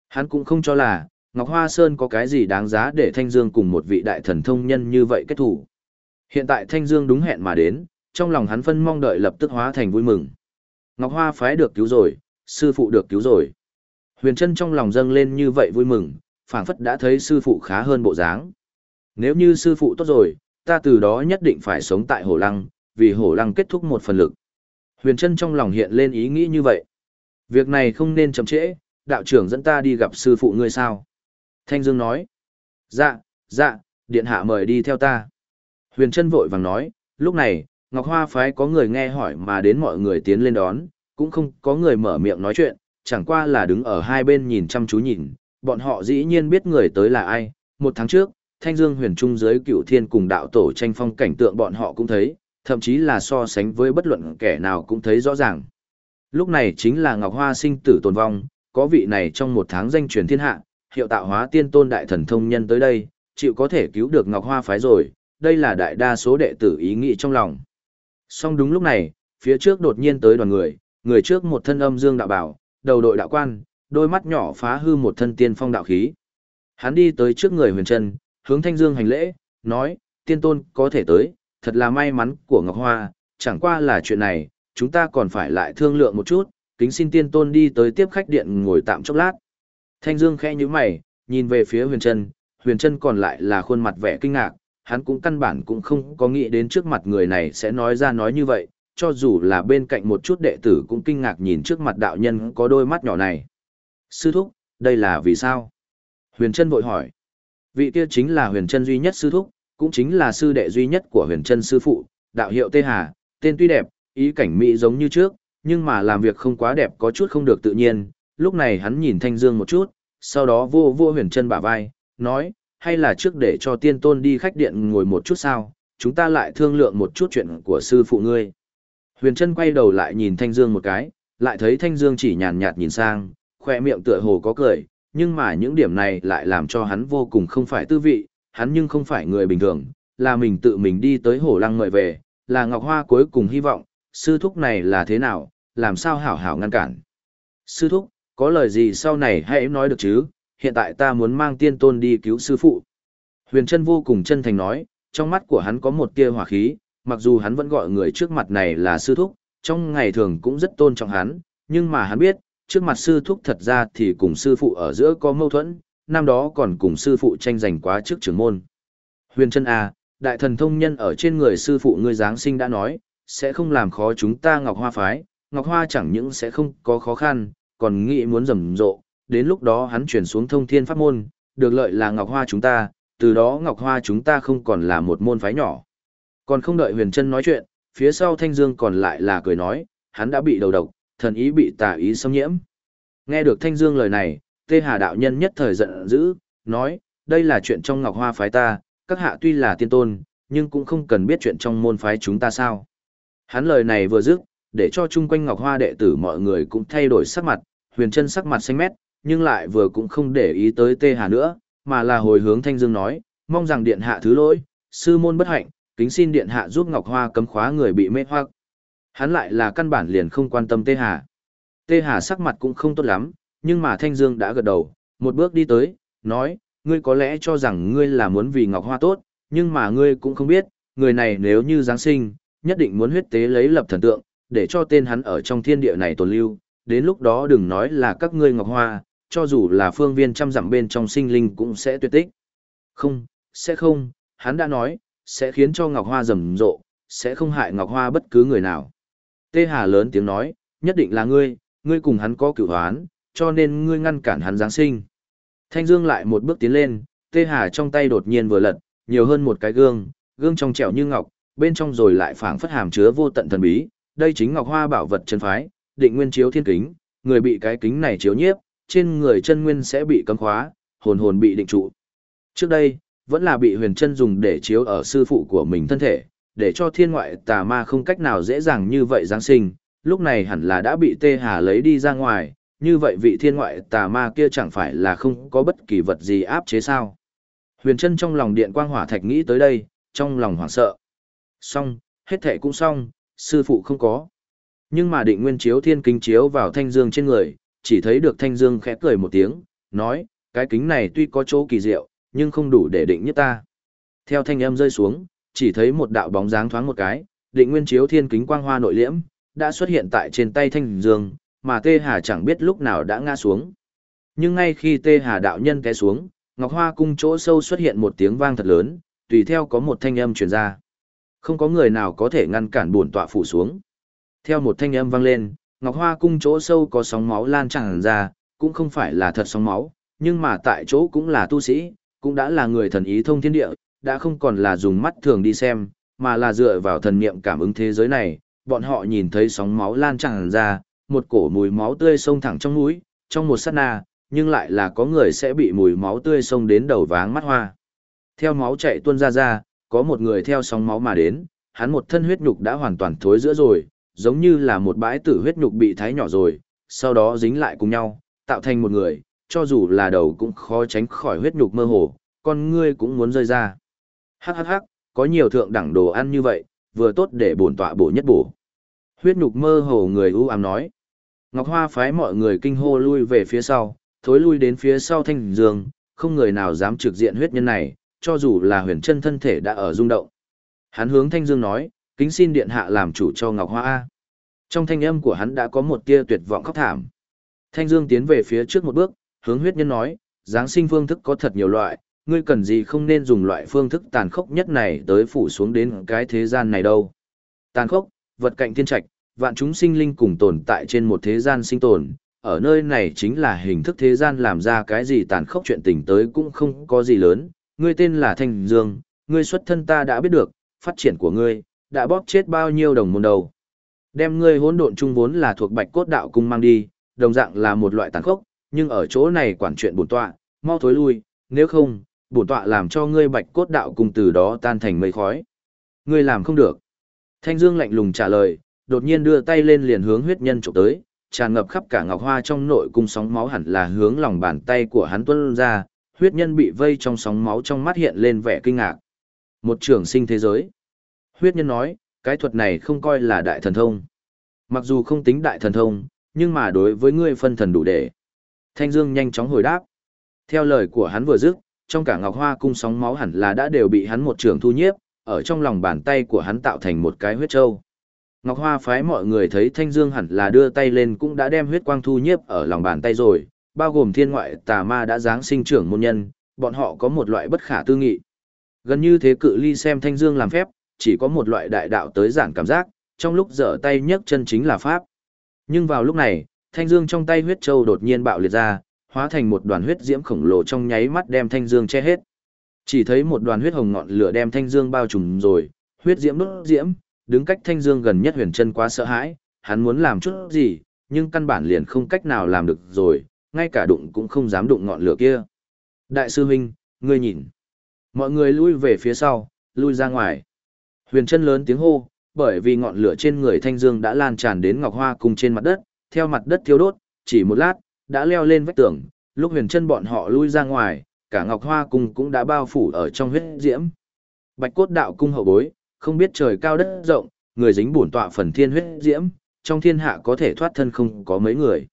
Hắn cũng không cho là, Ngọc Hoa Sơn có cái gì đáng giá để Thanh Dương cùng một vị đại thần thông nhân như vậy kết thù. Hiện tại Thanh Dương đúng hẹn mà đến, trong lòng hắn phân mong đợi lập tức hóa thành vui mừng. Ngọc Hoa phái được cứu rồi, sư phụ được cứu rồi. Huyền chân trong lòng dâng lên như vậy vui mừng, phảng phất đã thấy sư phụ khá hơn bộ dáng. Nếu như sư phụ tốt rồi, ta từ đó nhất định phải sống tại Hổ Lăng, vì Hổ Lăng kết thúc một phần lực. Huyền chân trong lòng hiện lên ý nghĩ như vậy. Việc này không nên chậm trễ, đạo trưởng dẫn ta đi gặp sư phụ ngươi sao? Thanh Dương nói. Dạ, dạ, điện hạ mời đi theo ta. Huyền chân vội vàng nói, lúc này, Ngọc Hoa phái có người nghe hỏi mà đến mọi người tiến lên đón, cũng không có người mở miệng nói chuyện, chẳng qua là đứng ở hai bên nhìn chăm chú nhìn, bọn họ dĩ nhiên biết người tới là ai. Một tháng trước, Thanh Dương huyền trung dưới cựu thiên cùng đạo tổ tranh phong cảnh tượng bọn họ cũng thấy, thậm chí là so sánh với bất luận kẻ nào cũng thấy rõ ràng. Lúc này chính là Ngọc Hoa sinh tử tồn vong, có vị này trong một tháng danh truyền thiên hạ, hiệu tạo hóa tiên tôn đại thần thông nhân tới đây, chịu có thể cứu được Ngọc Hoa phái rồi, đây là đại đa số đệ tử ý nghĩ trong lòng. Song đúng lúc này, phía trước đột nhiên tới đoàn người, người trước một thân âm dương đạo bảo, đầu đội đạo quan, đôi mắt nhỏ phá hư một thân tiên phong đạo khí. Hắn đi tới trước người huyền trân, hướng thanh dương hành lễ, nói, tiên tôn có thể tới, thật là may mắn của Ngọc Hoa, chẳng qua là chuyện này, chúng ta còn phải lại thương lượng một chút, kính xin tiên tôn đi tới tiếp khách điện ngồi tạm chốc lát. Thanh Dương khẽ nhíu mày, nhìn về phía Huyền Trân, Huyền Trân còn lại là khuôn mặt vẻ kinh ngạc, hắn cũng căn bản cũng không có nghĩ đến trước mặt người này sẽ nói ra nói như vậy, cho dù là bên cạnh một chút đệ tử cũng kinh ngạc nhìn trước mặt đạo nhân có đôi mắt nhỏ này. Sư thúc, đây là vì sao? Huyền Trân vội hỏi. Vị kia chính là Huyền Trân duy nhất sư thúc, cũng chính là sư đệ duy nhất của Huyền Trân sư phụ, đạo hiệu Tê Hà, tên tuy đẹp, ý cảnh mỹ giống như trước, nhưng mà làm việc không quá đẹp có chút không được tự nhiên, lúc này hắn nhìn Thanh Dương một chút, sau đó vô vô huyền chân bả vai, nói, hay là trước để cho tiên tôn đi khách điện ngồi một chút sao, chúng ta lại thương lượng một chút chuyện của sư phụ ngươi. Huyền chân quay đầu lại nhìn Thanh Dương một cái, lại thấy Thanh Dương chỉ nhàn nhạt nhìn sang, khoe miệng tựa hồ có cười, nhưng mà những điểm này lại làm cho hắn vô cùng không phải tư vị, hắn nhưng không phải người bình thường, là mình tự mình đi tới Hồ lăng ngợi về, là Ngọc Hoa cuối cùng hy vọng, sư thúc này là thế nào, làm sao hảo hảo ngăn cản. Sư thúc, có lời gì sau này hãy nói được chứ, hiện tại ta muốn mang tiên tôn đi cứu sư phụ. Huyền Trân vô cùng chân thành nói, trong mắt của hắn có một tia hỏa khí, mặc dù hắn vẫn gọi người trước mặt này là sư thúc, trong ngày thường cũng rất tôn trọng hắn, nhưng mà hắn biết, trước mặt sư thúc thật ra thì cùng sư phụ ở giữa có mâu thuẫn, năm đó còn cùng sư phụ tranh giành quá trước trưởng môn. Huyền chân à, đại thần thông nhân ở trên người sư phụ ngươi Giáng sinh đã nói, sẽ không làm khó chúng ta Ngọc Hoa phái, Ngọc Hoa chẳng những sẽ không có khó khăn, còn nghĩ muốn rầm rộ, đến lúc đó hắn chuyển xuống thông thiên pháp môn, được lợi là Ngọc Hoa chúng ta, từ đó Ngọc Hoa chúng ta không còn là một môn phái nhỏ. Còn không đợi Huyền Trân nói chuyện, phía sau Thanh Dương còn lại là cười nói, hắn đã bị đầu độc, thần ý bị tà ý xâm nhiễm. Nghe được Thanh Dương lời này, Tê Hà đạo nhân nhất thời giận dữ, nói, đây là chuyện trong Ngọc Hoa phái ta, các hạ tuy là tiên tôn, nhưng cũng không cần biết chuyện trong môn phái chúng ta sao. Hắn lời này vừa dứt, để cho chung quanh Ngọc Hoa đệ tử mọi người cũng thay đổi sắc mặt, huyền chân sắc mặt xanh mét, nhưng lại vừa cũng không để ý tới Tê Hà nữa, mà là hồi hướng Thanh Dương nói, mong rằng điện hạ thứ lỗi, sư môn bất hạnh, kính xin điện hạ giúp Ngọc Hoa cấm khóa người bị mê hoặc. Hắn lại là căn bản liền không quan tâm Tê Hà. Tê Hà sắc mặt cũng không tốt lắm, nhưng mà Thanh Dương đã gật đầu, một bước đi tới, nói, ngươi có lẽ cho rằng ngươi là muốn vì Ngọc Hoa tốt, nhưng mà ngươi cũng không biết, người này nếu như Giáng sinh, nhất định muốn huyết tế lấy lập thần tượng, để cho tên hắn ở trong thiên địa này tồn lưu, đến lúc đó đừng nói là các ngươi ngọc hoa, cho dù là phương viên trăm dặm bên trong sinh linh cũng sẽ tuyệt tích. Không, sẽ không, hắn đã nói, sẽ khiến cho ngọc hoa rầm rộ, sẽ không hại ngọc hoa bất cứ người nào. Tê Hà lớn tiếng nói, nhất định là ngươi, ngươi cùng hắn có cửu hoán, cho nên ngươi ngăn cản hắn Giáng sinh. Thanh Dương lại một bước tiến lên, Tê Hà trong tay đột nhiên vừa lật, nhiều hơn một cái gương, gương trong trẻo như ngọc, bên trong rồi lại phảng phất hàm chứa vô tận thần bí, đây chính Ngọc Hoa bảo vật chân phái, định nguyên chiếu thiên kính, người bị cái kính này chiếu nhiếp, trên người chân nguyên sẽ bị cấm khóa, hồn hồn bị định trụ. Trước đây, vẫn là bị huyền chân dùng để chiếu ở sư phụ của mình thân thể, để cho thiên ngoại tà ma không cách nào dễ dàng như vậy giáng sinh, lúc này hẳn là đã bị tê hà lấy đi ra ngoài, như vậy vị thiên ngoại tà ma kia chẳng phải là không có bất kỳ vật gì áp chế sao. Huyền chân trong lòng điện quang hỏa thạch nghĩ tới đây, trong lòng hoảng sợ. Xong, hết thể cũng xong, sư phụ không có. Nhưng mà định nguyên chiếu thiên kính chiếu vào thanh dương trên người, chỉ thấy được thanh dương khẽ cười một tiếng, nói, cái kính này tuy có chỗ kỳ diệu, nhưng không đủ để định nhất ta. Theo thanh âm rơi xuống, chỉ thấy một đạo bóng dáng thoáng một cái, định nguyên chiếu thiên kính quang hoa nội liễm, đã xuất hiện tại trên tay thanh dương, mà tê hà chẳng biết lúc nào đã ngã xuống. Nhưng ngay khi tê hà đạo nhân té xuống, ngọc hoa cung chỗ sâu xuất hiện một tiếng vang thật lớn, tùy theo có một thanh âm truyền ra. Không có người nào có thể ngăn cản bổn tọa phủ xuống. Theo một thanh âm vang lên, Ngọc Hoa cung chỗ sâu có sóng máu lan tràn ra, cũng không phải là thật sóng máu, nhưng mà tại chỗ cũng là tu sĩ, cũng đã là người thần ý thông thiên địa, đã không còn là dùng mắt thường đi xem, mà là dựa vào thần niệm cảm ứng thế giới này, bọn họ nhìn thấy sóng máu lan tràn ra, một cổ mùi máu tươi sông thẳng trong mũi, trong một sát na, nhưng lại là có người sẽ bị mùi máu tươi sông đến đầu váng mắt hoa. Theo máu chạy tuôn ra ra, có một người theo sóng máu mà đến, hắn một thân huyết nhục đã hoàn toàn thối giữa rồi, giống như là một bãi tử huyết nhục bị thái nhỏ rồi, sau đó dính lại cùng nhau, tạo thành một người, cho dù là đầu cũng khó tránh khỏi huyết nhục mơ hồ, con ngươi cũng muốn rơi ra. Hắc hắc hắc, có nhiều thượng đẳng đồ ăn như vậy, vừa tốt để bổn tọa bổ nhất bổ. Huyết nhục mơ hồ người u ám nói. Ngọc Hoa phái mọi người kinh hô lui về phía sau, thối lui đến phía sau thanh dương, không người nào dám trực diện huyết nhân này, cho dù là huyền chân thân thể đã ở rung động. Hắn hướng thanh dương nói, kính xin điện hạ làm chủ cho Ngọc Hoa A. Trong thanh âm của hắn đã có một tia tuyệt vọng khóc thảm. Thanh dương tiến về phía trước một bước, hướng huyết nhân nói, Giáng sinh phương thức có thật nhiều loại, ngươi cần gì không nên dùng loại phương thức tàn khốc nhất này tới phủ xuống đến cái thế gian này đâu. Tàn khốc, vật cạnh thiên trạch, vạn chúng sinh linh cùng tồn tại trên một thế gian sinh tồn, ở nơi này chính là hình thức thế gian làm ra cái gì tàn khốc chuyện tình tới cũng không có gì lớn, ngươi tên là Thanh Dương, ngươi xuất thân ta đã biết được, phát triển của ngươi, đã bóp chết bao nhiêu đồng môn đầu. Đem ngươi hỗn độn chung vốn là thuộc bạch cốt đạo cung mang đi, đồng dạng là một loại tàn khốc, nhưng ở chỗ này quản chuyện bổn tọa, mau thối lui, nếu không, bổn tọa làm cho ngươi bạch cốt đạo cung từ đó tan thành mây khói. Ngươi làm không được. Thanh Dương lạnh lùng trả lời, đột nhiên đưa tay lên liền hướng huyết nhân chụp tới, tràn ngập khắp cả ngọc hoa trong nội cung sóng máu hẳn là hướng lòng bàn tay của hắn tuôn ra, huyết nhân bị vây trong sóng máu trong mắt hiện lên vẻ kinh ngạc. Một trưởng sinh thế giới. Huyết nhân nói, cái thuật này không coi là đại thần thông. Mặc dù không tính đại thần thông, nhưng mà đối với ngươi phân thần đủ để. Thanh Dương nhanh chóng hồi đáp. Theo lời của hắn vừa dứt, trong cả ngọc hoa cung sóng máu hẳn là đã đều bị hắn một trường thu nhiếp, ở trong lòng bàn tay của hắn tạo thành một cái huyết châu. Ngọc Hoa phái mọi người thấy Thanh Dương hẳn là đưa tay lên cũng đã đem huyết quang thu nhiếp ở lòng bàn tay rồi, bao gồm thiên ngoại tà ma đã giáng sinh trưởng môn nhân, bọn họ có một loại bất khả tư nghị. Gần như thế cự ly xem Thanh Dương làm phép, chỉ có một loại đại đạo tới giản cảm giác, trong lúc dở tay nhấc chân chính là pháp. Nhưng vào lúc này, Thanh Dương trong tay huyết châu đột nhiên bạo liệt ra, hóa thành một đoàn huyết diễm khổng lồ trong nháy mắt đem Thanh Dương che hết. Chỉ thấy một đoàn huyết hồng ngọn lửa đem Thanh Dương bao trùm rồi, huyết diễm đốt diễm, đứng cách Thanh Dương gần nhất huyền chân quá sợ hãi, hắn muốn làm chút gì, nhưng căn bản liền không cách nào làm được rồi, ngay cả đụng cũng không dám đụng ngọn lửa kia. Đại sư huynh, ngươi nhìn. Mọi người lui về phía sau, lui ra ngoài. Huyền chân lớn tiếng hô, bởi vì ngọn lửa trên người Thanh Dương đã lan tràn đến Ngọc Hoa cùng trên mặt đất, theo mặt đất thiêu đốt, chỉ một lát, đã leo lên vách tường, lúc huyền chân bọn họ lui ra ngoài, cả Ngọc Hoa cung cũng đã bao phủ ở trong huyết diễm. Bạch cốt đạo cung hậu bối, không biết trời cao đất rộng, người dính bổn tọa phần thiên huyết diễm, trong thiên hạ có thể thoát thân không có mấy người.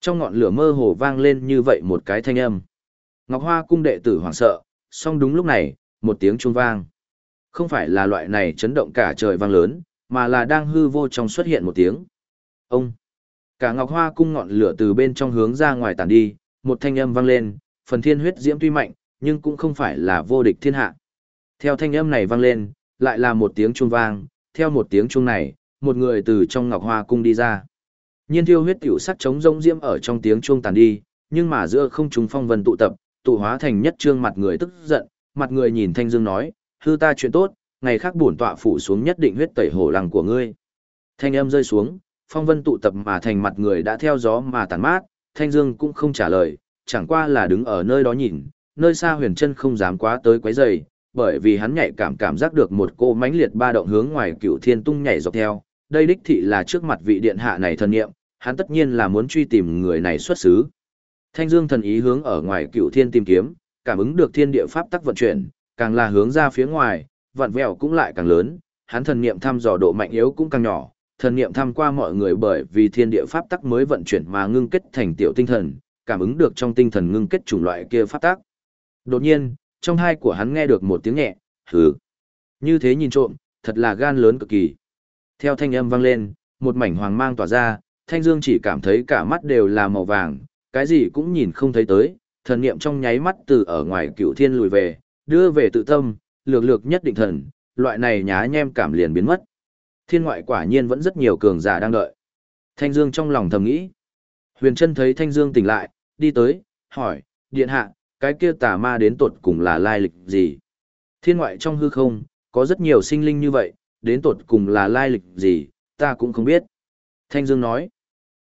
Trong ngọn lửa mơ hồ vang lên như vậy một cái thanh âm. Ngọc Hoa cung đệ tử hoảng sợ, song đúng lúc này, một tiếng chuông vang. Không phải là loại này chấn động cả trời vang lớn, mà là đang hư vô trong xuất hiện một tiếng. Ông! Cả Ngọc Hoa cung ngọn lửa từ bên trong hướng ra ngoài tản đi, một thanh âm vang lên, phần thiên huyết diễm tuy mạnh, nhưng cũng không phải là vô địch thiên hạ. Theo thanh âm này vang lên, lại là một tiếng chuông vang, theo một tiếng chuông này, một người từ trong Ngọc Hoa cung đi ra. Nhiên thiêu huyết tiểu sắc chống rông diễm ở trong tiếng chuông tàn đi, nhưng mà giữa không trung phong vân tụ tập, tụ hóa thành nhất trương mặt người tức giận, mặt người nhìn Thanh Dương nói, hư ta chuyện tốt, ngày khác bổn tọa phủ xuống nhất định huyết tẩy hổ lằng của ngươi. Thanh âm rơi xuống, phong vân tụ tập mà thành mặt người đã theo gió mà tàn mát, Thanh Dương cũng không trả lời, chẳng qua là đứng ở nơi đó nhìn, nơi xa huyền chân không dám quá tới quấy rầy, bởi vì hắn nhạy cảm cảm giác được một cô mãnh liệt ba động hướng ngoài cựu thiên tung nhảy dọc theo, đây đích thị là trước mặt vị điện hạ này thần niệm, hắn tất nhiên là muốn truy tìm người này xuất xứ. Thanh Dương thần ý hướng ở ngoài cựu thiên tìm kiếm, cảm ứng được thiên địa pháp tắc vận chuyển, càng là hướng ra phía ngoài, vặn vẹo cũng lại càng lớn, hắn thần niệm thăm dò độ mạnh yếu cũng càng nhỏ, thần niệm tham qua mọi người bởi vì thiên địa pháp tắc mới vận chuyển mà ngưng kết thành tiểu tinh thần, cảm ứng được trong tinh thần ngưng kết chủng loại kia pháp tắc. Đột nhiên, trong hai của hắn nghe được một tiếng nhẹ, hừ. Như thế nhìn trộm, thật là gan lớn cực kỳ. Theo thanh âm vang lên, một mảnh hoàng mang tỏa ra, Thanh Dương chỉ cảm thấy cả mắt đều là màu vàng, cái gì cũng nhìn không thấy tới, thần niệm trong nháy mắt từ ở ngoài cựu thiên lùi về, đưa về tự tâm, lược lược nhất định thần, loại này nhá nhem cảm liền biến mất. Thiên ngoại quả nhiên vẫn rất nhiều cường giả đang đợi. Thanh Dương trong lòng thầm nghĩ. Huyền Trân thấy Thanh Dương tỉnh lại, đi tới, hỏi, điện hạ, cái kia tà ma đến tột cùng là lai lịch gì? Thiên ngoại trong hư không, có rất nhiều sinh linh như vậy, đến tột cùng là lai lịch gì, ta cũng không biết. Thanh Dương nói,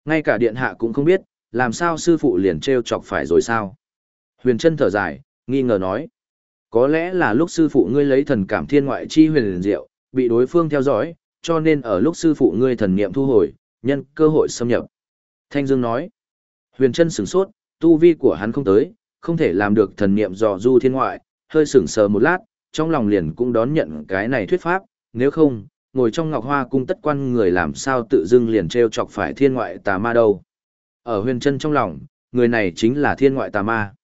ngay cả điện hạ cũng không biết, làm sao sư phụ liền treo chọc phải rồi sao? Huyền Trân thở dài, nghi ngờ nói, có lẽ là lúc sư phụ ngươi lấy thần cảm thiên ngoại chi huyền liền diệu, bị đối phương theo dõi, cho nên ở lúc sư phụ ngươi thần niệm thu hồi, nhân cơ hội xâm nhập. Thanh Dương nói, huyền chân sửng sốt, tu vi của hắn không tới, không thể làm được thần niệm dò du thiên ngoại, hơi sửng sờ một lát, trong lòng liền cũng đón nhận cái này thuyết pháp, nếu không, ngồi trong ngọc hoa cung tất quan người làm sao tự dưng liền treo chọc phải thiên ngoại tà ma đâu. Ở huyền chân trong lòng, người này chính là thiên ngoại tà ma.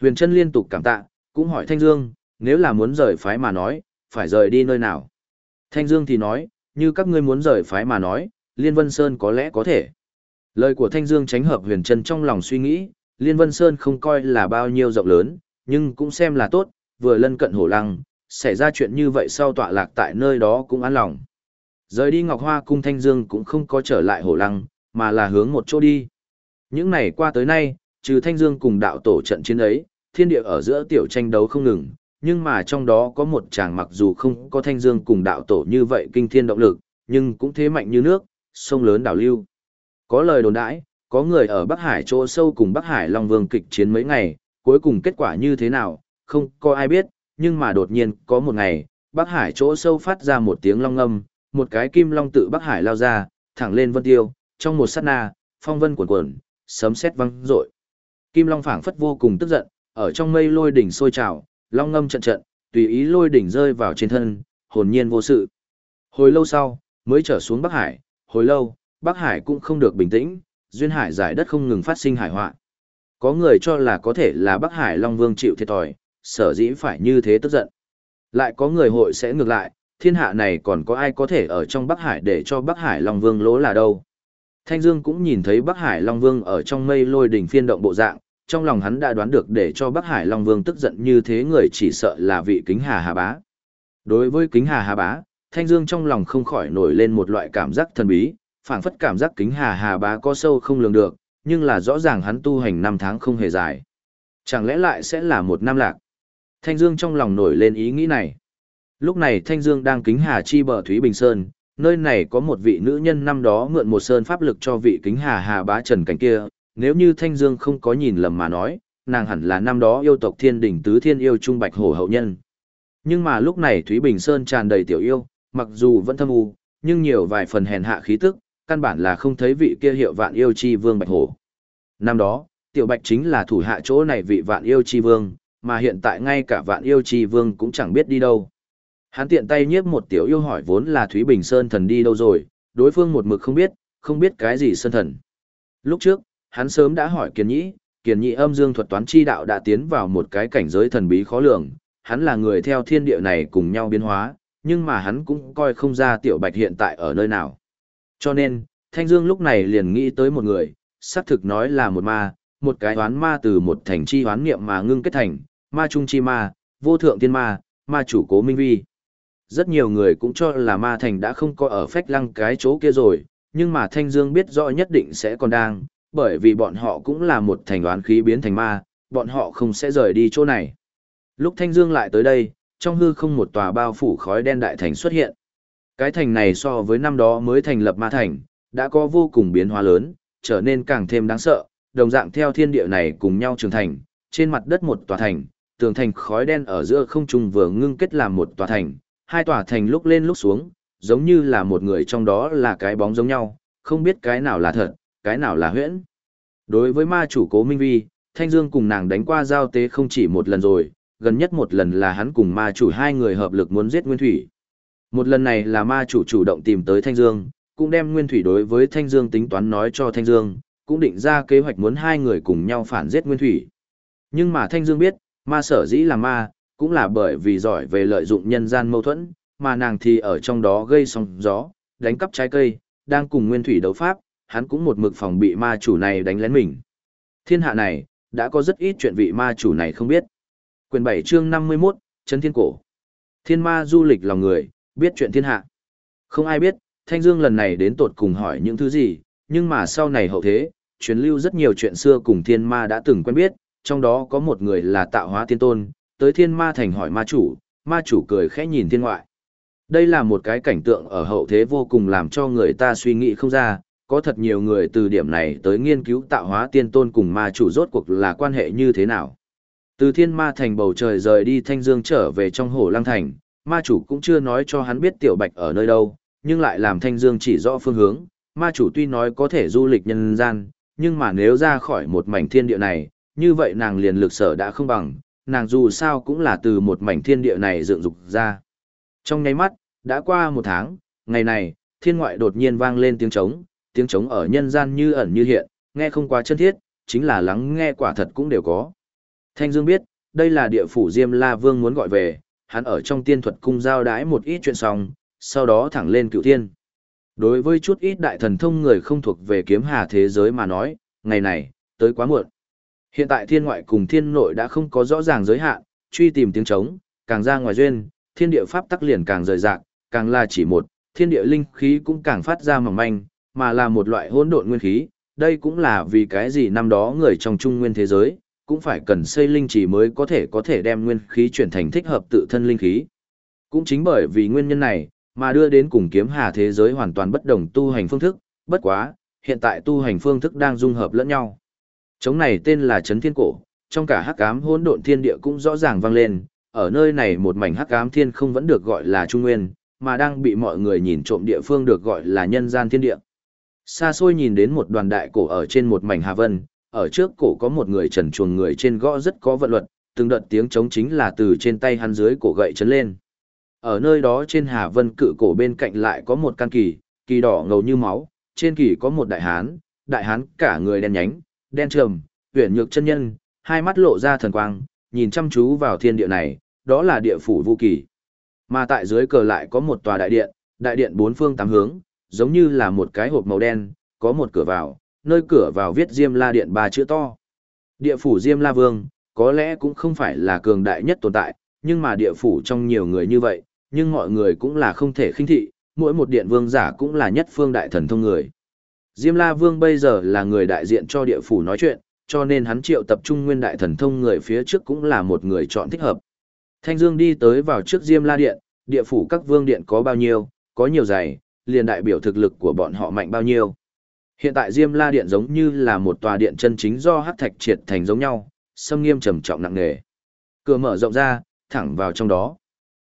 Huyền chân liên tục cảm tạ, cũng hỏi Thanh Dương, nếu là muốn rời phái mà nói, phải rời đi nơi nào. Thanh Dương thì nói, như các ngươi muốn rời phái mà nói, Liên Vân Sơn có lẽ có thể. Lời của Thanh Dương tránh hợp huyền chân trong lòng suy nghĩ, Liên Vân Sơn không coi là bao nhiêu rộng lớn, nhưng cũng xem là tốt, vừa lân cận hổ lăng, xảy ra chuyện như vậy sau tọa lạc tại nơi đó cũng an lòng. Rời đi Ngọc Hoa cung Thanh Dương cũng không có trở lại hổ lăng, mà là hướng một chỗ đi. Những ngày qua tới nay, trừ Thanh Dương cùng đạo tổ trận chiến ấy, thiên địa ở giữa tiểu tranh đấu không ngừng, nhưng mà trong đó có một chàng mặc dù không có Thanh Dương cùng đạo tổ như vậy kinh thiên động lực, nhưng cũng thế mạnh như nước, sông lớn đảo lưu. Có lời đồn đãi, có người ở Bắc Hải chỗ sâu cùng Bắc Hải Long Vương kịch chiến mấy ngày, cuối cùng kết quả như thế nào, không có ai biết, nhưng mà đột nhiên, có một ngày, Bắc Hải chỗ sâu phát ra một tiếng long ngâm, một cái kim long tự Bắc Hải lao ra, thẳng lên vân tiêu, trong một sát na, phong vân cuồn cuộn, sấm sét vang rội. Kim long phảng phất vô cùng tức giận, ở trong mây lôi đỉnh sôi trào, long ngâm trận trận, tùy ý lôi đỉnh rơi vào trên thân, hồn nhiên vô sự. Hồi lâu sau, mới trở xuống Bắc Hải, hồi lâu, Bắc Hải cũng không được bình tĩnh, duyên hải giải đất không ngừng phát sinh hải họa. Có người cho là có thể là Bắc Hải Long Vương chịu thiệt thòi, sở dĩ phải như thế tức giận. Lại có người hội sẽ ngược lại, thiên hạ này còn có ai có thể ở trong Bắc Hải để cho Bắc Hải Long Vương lỗ là đâu. Thanh Dương cũng nhìn thấy Bắc Hải Long Vương ở trong mây lôi đỉnh phiên động bộ dạng, trong lòng hắn đã đoán được để cho Bắc Hải Long Vương tức giận như thế người chỉ sợ là vị kính hà hà bá. Đối với kính hà hà bá, Thanh Dương trong lòng không khỏi nổi lên một loại cảm giác thần bí, phảng phất cảm giác kính hà hà bá có sâu không lường được, nhưng là rõ ràng hắn tu hành năm tháng không hề dài. Chẳng lẽ lại sẽ là một năm lạc? Thanh Dương trong lòng nổi lên ý nghĩ này. Lúc này Thanh Dương đang kính hà chi bờ Thúy Bình Sơn, nơi này có một vị nữ nhân năm đó mượn một sơn pháp lực cho vị kính hà hà bá trần cảnh kia, nếu như Thanh Dương không có nhìn lầm mà nói, nàng hẳn là năm đó yêu tộc thiên đỉnh tứ thiên yêu trung bạch hổ hậu nhân. Nhưng mà lúc này Thúy Bình Sơn tràn đầy tiểu yêu, mặc dù vẫn thâm u, nhưng nhiều vài phần hèn hạ khí tức, căn bản là không thấy vị kia hiệu vạn yêu chi vương bạch hổ. Năm đó, tiểu bạch chính là thủ hạ chỗ này vị vạn yêu chi vương, mà hiện tại ngay cả vạn yêu chi vương cũng chẳng biết đi đâu. Hắn tiện tay nhiếp một tiểu yêu hỏi vốn là Thúy Bình Sơn thần đi đâu rồi, đối phương một mực không biết, không biết cái gì sơn thần. Lúc trước, hắn sớm đã hỏi Kiền Nhĩ, Kiền Nhĩ âm dương thuật toán chi đạo đã tiến vào một cái cảnh giới thần bí khó lường, hắn là người theo thiên địa này cùng nhau biến hóa, nhưng mà hắn cũng coi không ra tiểu bạch hiện tại ở nơi nào. Cho nên, Thanh Dương lúc này liền nghĩ tới một người, xác thực nói là một ma, một cái oán ma từ một thành chi oán niệm mà ngưng kết thành, ma trung chi ma, vô thượng tiên ma, ma chủ cố minh vi. Rất nhiều người cũng cho là ma thành đã không có ở phách lăng cái chỗ kia rồi, nhưng mà Thanh Dương biết rõ nhất định sẽ còn đang, bởi vì bọn họ cũng là một thành đoán khí biến thành ma, bọn họ không sẽ rời đi chỗ này. Lúc Thanh Dương lại tới đây, trong hư không một tòa bao phủ khói đen đại thành xuất hiện. Cái thành này so với năm đó mới thành lập ma thành, đã có vô cùng biến hóa lớn, trở nên càng thêm đáng sợ, đồng dạng theo thiên địa này cùng nhau trưởng thành, trên mặt đất một tòa thành, tường thành khói đen ở giữa không trung vừa ngưng kết làm một tòa thành, hai tòa thành lúc lên lúc xuống, giống như là một người trong đó là cái bóng giống nhau, không biết cái nào là thật, cái nào là huyễn. Đối với ma chủ cố Minh Vi, Thanh Dương cùng nàng đánh qua giao tế không chỉ một lần rồi, gần nhất một lần là hắn cùng ma chủ hai người hợp lực muốn giết Nguyên Thủy. Một lần này là ma chủ chủ động tìm tới Thanh Dương, cũng đem Nguyên Thủy đối với Thanh Dương tính toán nói cho Thanh Dương, cũng định ra kế hoạch muốn hai người cùng nhau phản giết Nguyên Thủy. Nhưng mà Thanh Dương biết, ma sở dĩ là ma, cũng là bởi vì giỏi về lợi dụng nhân gian mâu thuẫn, mà nàng thì ở trong đó gây sóng gió, đánh cắp trái cây, đang cùng Nguyên Thủy đấu pháp, hắn cũng một mực phòng bị ma chủ này đánh lén mình. Thiên hạ này, đã có rất ít chuyện vị ma chủ này không biết. Quyền 7 chương 51, Trấn Thiên Cổ. Thiên ma du lịch lòng người, biết chuyện thiên hạ. Không ai biết, Thanh Dương lần này đến tột cùng hỏi những thứ gì, nhưng mà sau này hậu thế, truyền lưu rất nhiều chuyện xưa cùng thiên ma đã từng quen biết, trong đó có một người là tạo hóa tiên tôn, tới thiên ma thành hỏi ma chủ, ma chủ cười khẽ nhìn thiên ngoại. Đây là một cái cảnh tượng ở hậu thế vô cùng làm cho người ta suy nghĩ không ra, có thật nhiều người từ điểm này tới nghiên cứu tạo hóa tiên tôn cùng ma chủ rốt cuộc là quan hệ như thế nào. Từ thiên ma thành bầu trời rời đi thanh dương trở về trong hồ lăng thành, ma chủ cũng chưa nói cho hắn biết tiểu bạch ở nơi đâu, nhưng lại làm thanh dương chỉ rõ phương hướng, ma chủ tuy nói có thể du lịch nhân gian, nhưng mà nếu ra khỏi một mảnh thiên địa này, như vậy nàng liền lực sở đã không bằng, nàng dù sao cũng là từ một mảnh thiên địa này dựng dục ra. Trong nháy mắt, đã qua một tháng, ngày này, thiên ngoại đột nhiên vang lên tiếng trống, tiếng trống ở nhân gian như ẩn như hiện, nghe không quá chân thiết, chính là lắng nghe quả thật cũng đều có. Thanh Dương biết, đây là địa phủ Diêm La Vương muốn gọi về, hắn ở trong tiên thuật cung giao đái một ít chuyện xong, sau đó thẳng lên cựu thiên. Đối với chút ít đại thần thông người không thuộc về kiếm hà thế giới mà nói, ngày này, tới quá muộn. Hiện tại thiên ngoại cùng thiên nội đã không có rõ ràng giới hạn, truy tìm tiếng trống, càng ra ngoài duyên, thiên địa pháp tắc liền càng rời rạc, càng là chỉ một, thiên địa linh khí cũng càng phát ra mỏng manh, mà là một loại hỗn độn nguyên khí, đây cũng là vì cái gì năm đó người trong trung nguyên thế giới, cũng phải cần xây linh chỉ mới có thể có thể đem nguyên khí chuyển thành thích hợp tự thân linh khí. Cũng chính bởi vì nguyên nhân này, mà đưa đến cùng kiếm hà thế giới hoàn toàn bất đồng tu hành phương thức, bất quá, hiện tại tu hành phương thức đang dung hợp lẫn nhau. Chống này tên là Trấn Thiên Cổ, trong cả hắc ám hỗn độn thiên địa cũng rõ ràng vang lên, ở nơi này một mảnh hắc ám thiên không vẫn được gọi là Trung Nguyên, mà đang bị mọi người nhìn trộm địa phương được gọi là nhân gian thiên địa. Xa xôi nhìn đến một đoàn đại cổ ở trên một mảnh hà vân, ở trước cổ có một người trần chuồng người trên gõ rất có vận luật, từng đợt tiếng trống chính là từ trên tay hắn dưới cổ gậy chấn lên. Ở nơi đó trên hà vân cự cổ bên cạnh lại có một căn kỳ, kỳ đỏ ngầu như máu, trên kỳ có một đại hán, đại hán cả người đen nhánh, đen trầm, huyền nhược chân nhân, hai mắt lộ ra thần quang, nhìn chăm chú vào thiên địa này, đó là địa phủ vũ kỳ. Mà tại dưới cờ lại có một tòa đại điện, đại điện bốn phương tám hướng, giống như là một cái hộp màu đen, có một cửa vào, nơi cửa vào viết Diêm La Điện ba chữ to. Địa phủ Diêm La Vương, có lẽ cũng không phải là cường đại nhất tồn tại, nhưng mà địa phủ trong nhiều người như vậy, nhưng mọi người cũng là không thể khinh thị, mỗi một điện vương giả cũng là nhất phương đại thần thông người. Diêm La Vương bây giờ là người đại diện cho địa phủ nói chuyện, cho nên hắn triệu tập trung nguyên đại thần thông người phía trước cũng là một người chọn thích hợp. Thanh Dương đi tới vào trước Diêm La Điện, địa phủ các vương điện có bao nhiêu, có nhiều dày, liền đại biểu thực lực của bọn họ mạnh bao nhiêu. Hiện tại Diêm La Điện giống như là một tòa điện chân chính do hắc thạch triệt thành giống nhau, sâm nghiêm trầm trọng nặng nề. Cửa mở rộng ra, thẳng vào trong đó.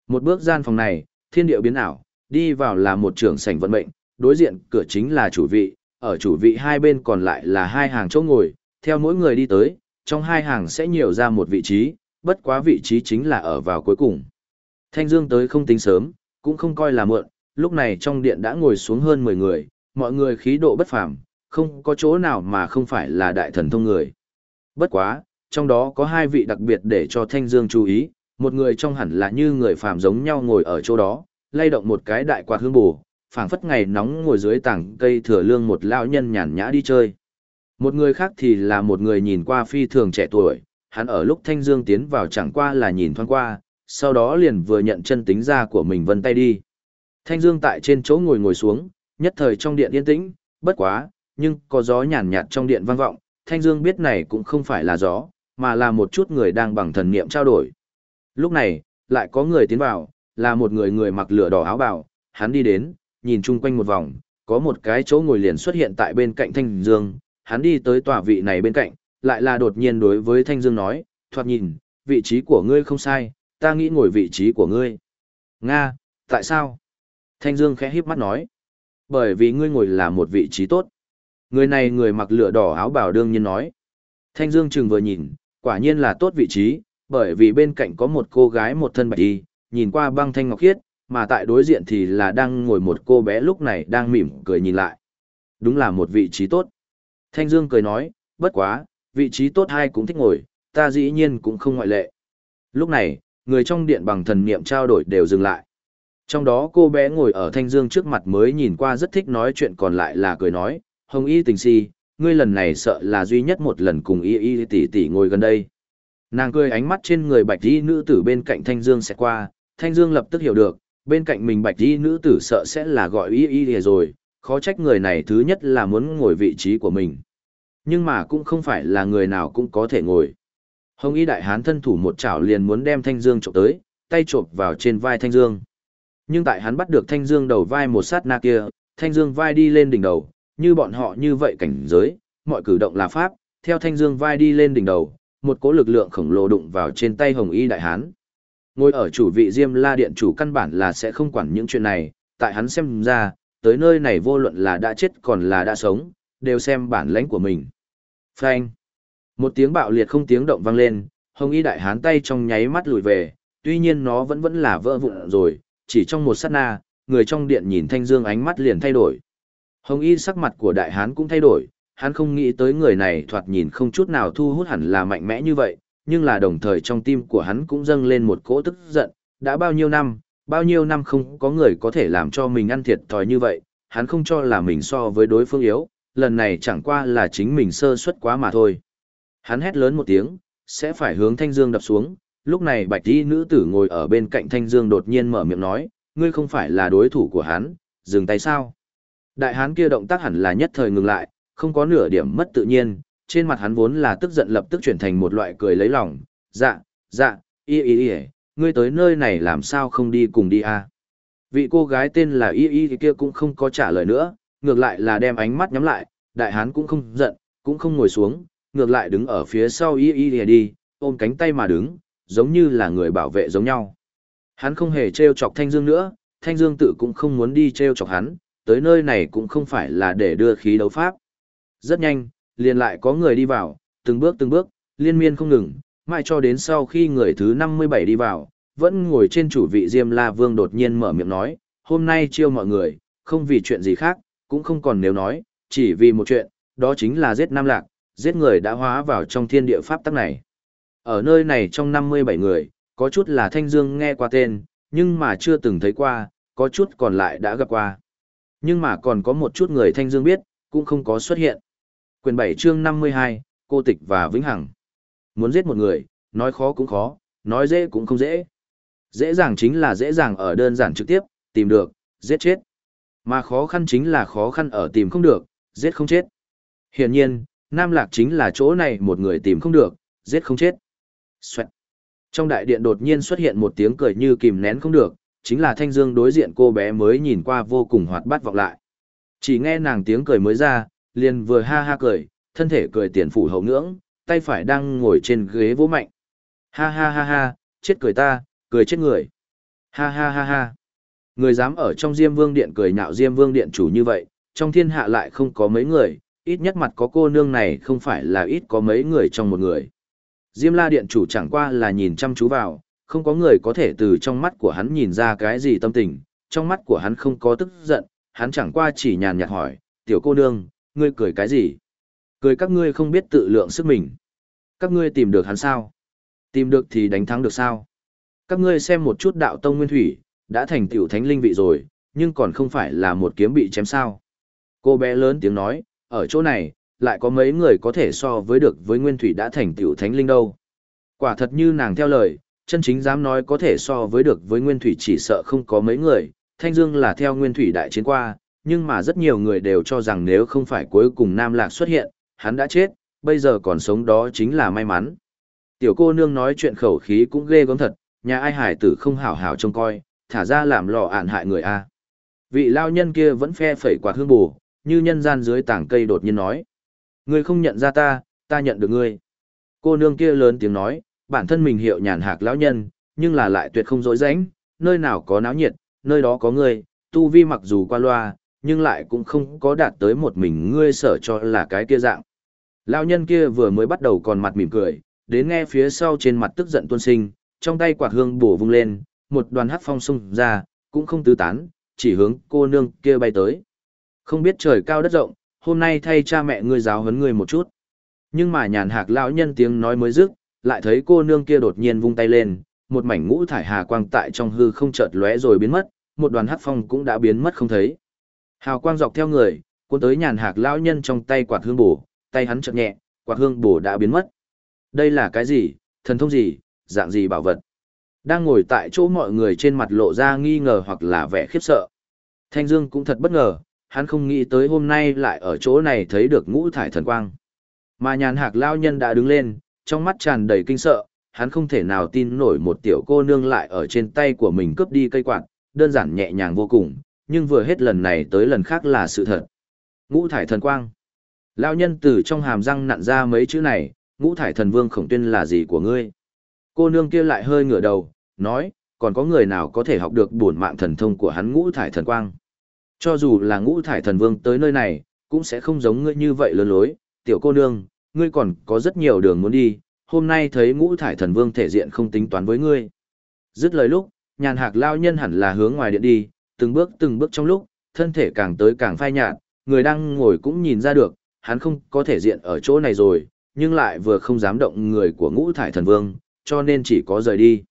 Một bước gian phòng này, thiên địa biến ảo, đi vào là một trường sảnh vận mệnh, đối diện cửa chính là chủ vị, ở chủ vị hai bên còn lại là hai hàng chỗ ngồi, theo mỗi người đi tới, trong hai hàng sẽ nhiều ra một vị trí, bất quá vị trí chính là ở vào cuối cùng. Thanh Dương tới không tính sớm, cũng không coi là muộn, lúc này trong điện đã ngồi xuống hơn 10 người, mọi người khí độ bất phàm, không có chỗ nào mà không phải là đại thần thông người. Bất quá, trong đó có hai vị đặc biệt để cho Thanh Dương chú ý, một người trong hẳn là như người phàm giống nhau ngồi ở chỗ đó, lay động một cái đại quạt hương bù, phảng phất ngày nóng ngồi dưới tảng cây thừa lương một lão nhân nhàn nhã đi chơi. Một người khác thì là một người nhìn qua phi thường trẻ tuổi, hắn ở lúc Thanh Dương tiến vào chẳng qua là nhìn thoáng qua, sau đó liền vừa nhận chân tính ra của mình vân tay đi. Thanh Dương tại trên chỗ ngồi ngồi xuống, nhất thời trong điện yên tĩnh, bất quá, nhưng có gió nhàn nhạt trong điện vang vọng, Thanh Dương biết này cũng không phải là gió, mà là một chút người đang bằng thần niệm trao đổi. Lúc này, lại có người tiến vào, là một người người mặc lửa đỏ áo bào, hắn đi đến, nhìn chung quanh một vòng, có một cái chỗ ngồi liền xuất hiện tại bên cạnh Thanh Dương, hắn đi tới tòa vị này bên cạnh, lại là đột nhiên đối với Thanh Dương nói, thoạt nhìn, vị trí của ngươi không sai, ta nghĩ ngồi vị trí của ngươi. Nga, tại sao? Thanh Dương khẽ híp mắt nói, bởi vì ngươi ngồi là một vị trí tốt. Người này người mặc lửa đỏ áo bào đương nhiên nói. Thanh Dương chừng vừa nhìn, quả nhiên là tốt vị trí, bởi vì bên cạnh có một cô gái một thân bạch y, nhìn qua băng thanh ngọc khiết, mà tại đối diện thì là đang ngồi một cô bé lúc này đang mỉm cười nhìn lại. Đúng là một vị trí tốt. Thanh Dương cười nói, bất quá, vị trí tốt ai cũng thích ngồi, ta dĩ nhiên cũng không ngoại lệ. Lúc này, người trong điện bằng thần niệm trao đổi đều dừng lại. Trong đó cô bé ngồi ở Thanh Dương trước mặt mới nhìn qua rất thích nói chuyện còn lại là cười nói, Hồng Y tình si, ngươi lần này sợ là duy nhất một lần cùng Y Y tỷ tỷ ngồi gần đây. Nàng cười ánh mắt trên người bạch y nữ tử bên cạnh Thanh Dương sẽ qua, Thanh Dương lập tức hiểu được, bên cạnh mình bạch y nữ tử sợ sẽ là gọi Y Y rồi, khó trách người này thứ nhất là muốn ngồi vị trí của mình. Nhưng mà cũng không phải là người nào cũng có thể ngồi. Hồng Y đại hán thân thủ một chảo liền muốn đem Thanh Dương trộm tới, tay chộp vào trên vai Thanh Dương. Nhưng tại hắn bắt được Thanh Dương đầu vai một sát na kia, Thanh Dương vai đi lên đỉnh đầu, như bọn họ như vậy cảnh giới, mọi cử động là pháp, theo Thanh Dương vai đi lên đỉnh đầu, một cỗ lực lượng khổng lồ đụng vào trên tay Hồng Y đại hán. Ngồi ở chủ vị Diêm La điện chủ căn bản là sẽ không quản những chuyện này, tại hắn xem ra, tới nơi này vô luận là đã chết còn là đã sống, đều xem bản lãnh của mình. Phanh. Một tiếng bạo liệt không tiếng động vang lên, Hồng Y đại hán tay trong nháy mắt lùi về, tuy nhiên nó vẫn vẫn là vỡ vụn rồi, chỉ trong một sát na, người trong điện nhìn Thanh Dương ánh mắt liền thay đổi. Hồng y sắc mặt của đại hán cũng thay đổi, hắn không nghĩ tới người này thoạt nhìn không chút nào thu hút hẳn là mạnh mẽ như vậy, nhưng là đồng thời trong tim của hắn cũng dâng lên một cỗ tức giận, đã bao nhiêu năm, bao nhiêu năm không có người có thể làm cho mình ăn thiệt thòi như vậy, hắn không cho là mình so với đối phương yếu, lần này chẳng qua là chính mình sơ suất quá mà thôi. Hắn hét lớn một tiếng, sẽ phải hướng Thanh Dương đập xuống, lúc này bạch y nữ tử ngồi ở bên cạnh Thanh Dương đột nhiên mở miệng nói, ngươi không phải là đối thủ của hắn, dừng tay sao. Đại hán kia động tác hẳn là nhất thời ngừng lại, không có nửa điểm mất tự nhiên, trên mặt hắn vốn là tức giận lập tức chuyển thành một loại cười lấy lòng, dạ, dạ, y y y, ngươi tới nơi này làm sao không đi cùng đi à. Vị cô gái tên là y y kia cũng không có trả lời nữa, ngược lại là đem ánh mắt nhắm lại, đại hán cũng không giận, cũng không ngồi xuống, ngược lại đứng ở phía sau y y đi, ôm cánh tay mà đứng, giống như là người bảo vệ giống nhau. Hắn không hề treo chọc Thanh Dương nữa, Thanh Dương tự cũng không muốn đi treo chọc hắn, tới nơi này cũng không phải là để đưa khí đấu pháp. Rất nhanh, liền lại có người đi vào, từng bước từng bước, liên miên không ngừng, mãi cho đến sau khi người thứ 57 đi vào, vẫn ngồi trên chủ vị Diêm La Vương đột nhiên mở miệng nói, hôm nay chiêu mọi người, không vì chuyện gì khác, cũng không còn nếu nói, chỉ vì một chuyện, đó chính là giết Nam Lạc, giết người đã hóa vào trong thiên địa pháp tắc này. Ở nơi này trong 57 người, có chút là Thanh Dương nghe qua tên, nhưng mà chưa từng thấy qua, có chút còn lại đã gặp qua. Nhưng mà còn có một chút người Thanh Dương biết, cũng không có xuất hiện. Quyền 7 chương 52, Cô Tịch và Vĩnh Hằng. Muốn giết một người, nói khó cũng khó, nói dễ cũng không dễ. Dễ dàng chính là dễ dàng ở đơn giản trực tiếp, tìm được, giết chết. Mà khó khăn chính là khó khăn ở tìm không được, giết không chết. Hiển nhiên, Nam Lạc chính là chỗ này một người tìm không được, giết không chết. Xoẹt. Trong đại điện đột nhiên xuất hiện một tiếng cười như kìm nén không được, chính là Thanh Dương đối diện cô bé mới nhìn qua vô cùng hoạt bát vọng lại. Chỉ nghe nàng tiếng cười mới ra, liền vừa ha ha cười, thân thể cười tiền phủ hậu ngưỡng, tay phải đang ngồi trên ghế vỗ mạnh. Ha ha ha ha, chết cười ta, cười chết người. Ha ha ha ha. Người dám ở trong Diêm Vương Điện cười nhạo Diêm Vương Điện chủ như vậy, trong thiên hạ lại không có mấy người, ít nhất mặt có cô nương này không phải là ít có mấy người trong một người. Diêm La Điện chủ chẳng qua là nhìn chăm chú vào, không có người có thể từ trong mắt của hắn nhìn ra cái gì tâm tình, trong mắt của hắn không có tức giận, hắn chẳng qua chỉ nhàn nhạt hỏi, tiểu cô nương, ngươi cười cái gì? Cười các ngươi không biết tự lượng sức mình. Các ngươi tìm được hắn sao? Tìm được thì đánh thắng được sao? Các ngươi xem một chút đạo tông nguyên thủy, đã thành tiểu thánh linh vị rồi, nhưng còn không phải là một kiếm bị chém sao. Cô bé lớn tiếng nói, ở chỗ này, lại có mấy người có thể so với được với nguyên thủy đã thành tiểu thánh linh đâu. Quả thật như nàng theo lời, chân chính dám nói có thể so với được với nguyên thủy chỉ sợ không có mấy người, Thanh Dương là theo nguyên thủy đại chiến qua, nhưng mà rất nhiều người đều cho rằng nếu không phải cuối cùng Nam Lạc xuất hiện, hắn đã chết, bây giờ còn sống đó chính là may mắn. Tiểu cô nương nói chuyện khẩu khí cũng ghê gớm thật, nhà ai hải tử không hảo hảo trông coi, thả ra làm lò ạn hại người a. Vị lao nhân kia vẫn phe phẩy quạt hương bù, như nhân gian dưới tảng cây đột nhiên nói. Ngươi không nhận ra ta, ta nhận được ngươi. Cô nương kia lớn tiếng nói, bản thân mình hiệu nhàn hạc lão nhân, nhưng là lại tuyệt không dối rãnh, nơi nào có náo nhiệt, nơi đó có ngươi, tu vi mặc dù qua loa, nhưng lại cũng không có đạt tới một mình ngươi sở cho là cái kia dạng. Lão nhân kia vừa mới bắt đầu còn mặt mỉm cười, đến nghe phía sau trên mặt tức giận tuôn sinh, trong tay quạt hương bổ vung lên, một đoàn hắc phong xung ra, cũng không tứ tán, chỉ hướng cô nương kia bay tới. Không biết trời cao đất rộng, hôm nay thay cha mẹ ngươi giáo huấn ngươi một chút. Nhưng mà nhàn hạc lão nhân tiếng nói mới dứt, lại thấy cô nương kia đột nhiên vung tay lên, một mảnh ngũ thải hà quang tại trong hư không chợt lóe rồi biến mất, một đoàn hắc phong cũng đã biến mất không thấy. Hào quang dọc theo người, cuốn tới nhàn hạc lão nhân trong tay quạt hương bổ, tay hắn chợt nhẹ, quạt hương bổ đã biến mất. Đây là cái gì, thần thông gì, dạng gì bảo vật? Đang ngồi tại chỗ mọi người trên mặt lộ ra nghi ngờ hoặc là vẻ khiếp sợ. Thanh Dương cũng thật bất ngờ, hắn không nghĩ tới hôm nay lại ở chỗ này thấy được ngũ thải thần quang. Mà nhàn hạc lao nhân đã đứng lên, trong mắt tràn đầy kinh sợ, hắn không thể nào tin nổi một tiểu cô nương lại ở trên tay của mình cướp đi cây quạt, đơn giản nhẹ nhàng vô cùng, nhưng vừa hết lần này tới lần khác là sự thật. Ngũ thải thần quang. Lao nhân từ trong hàm răng nặn ra mấy chữ này, ngũ thải thần vương khổng tuyên là gì của ngươi? Cô nương kia lại hơi ngửa đầu, nói, còn có người nào có thể học được bổn mạng thần thông của hắn ngũ thải thần quang? Cho dù là ngũ thải thần vương tới nơi này, cũng sẽ không giống ngươi như vậy lớn lối, tiểu cô nương, ngươi còn có rất nhiều đường muốn đi, hôm nay thấy ngũ thải thần vương thể diện không tính toán với ngươi. Dứt lời lúc, nhàn hạc lao nhân hẳn là hướng ngoài điện đi, từng bước từng bước trong lúc, thân thể càng tới càng phai nhạt, người đang ngồi cũng nhìn ra được, hắn không có thể diện ở chỗ này rồi, nhưng lại vừa không dám động người của ngũ thải thần vương, cho nên chỉ có rời đi.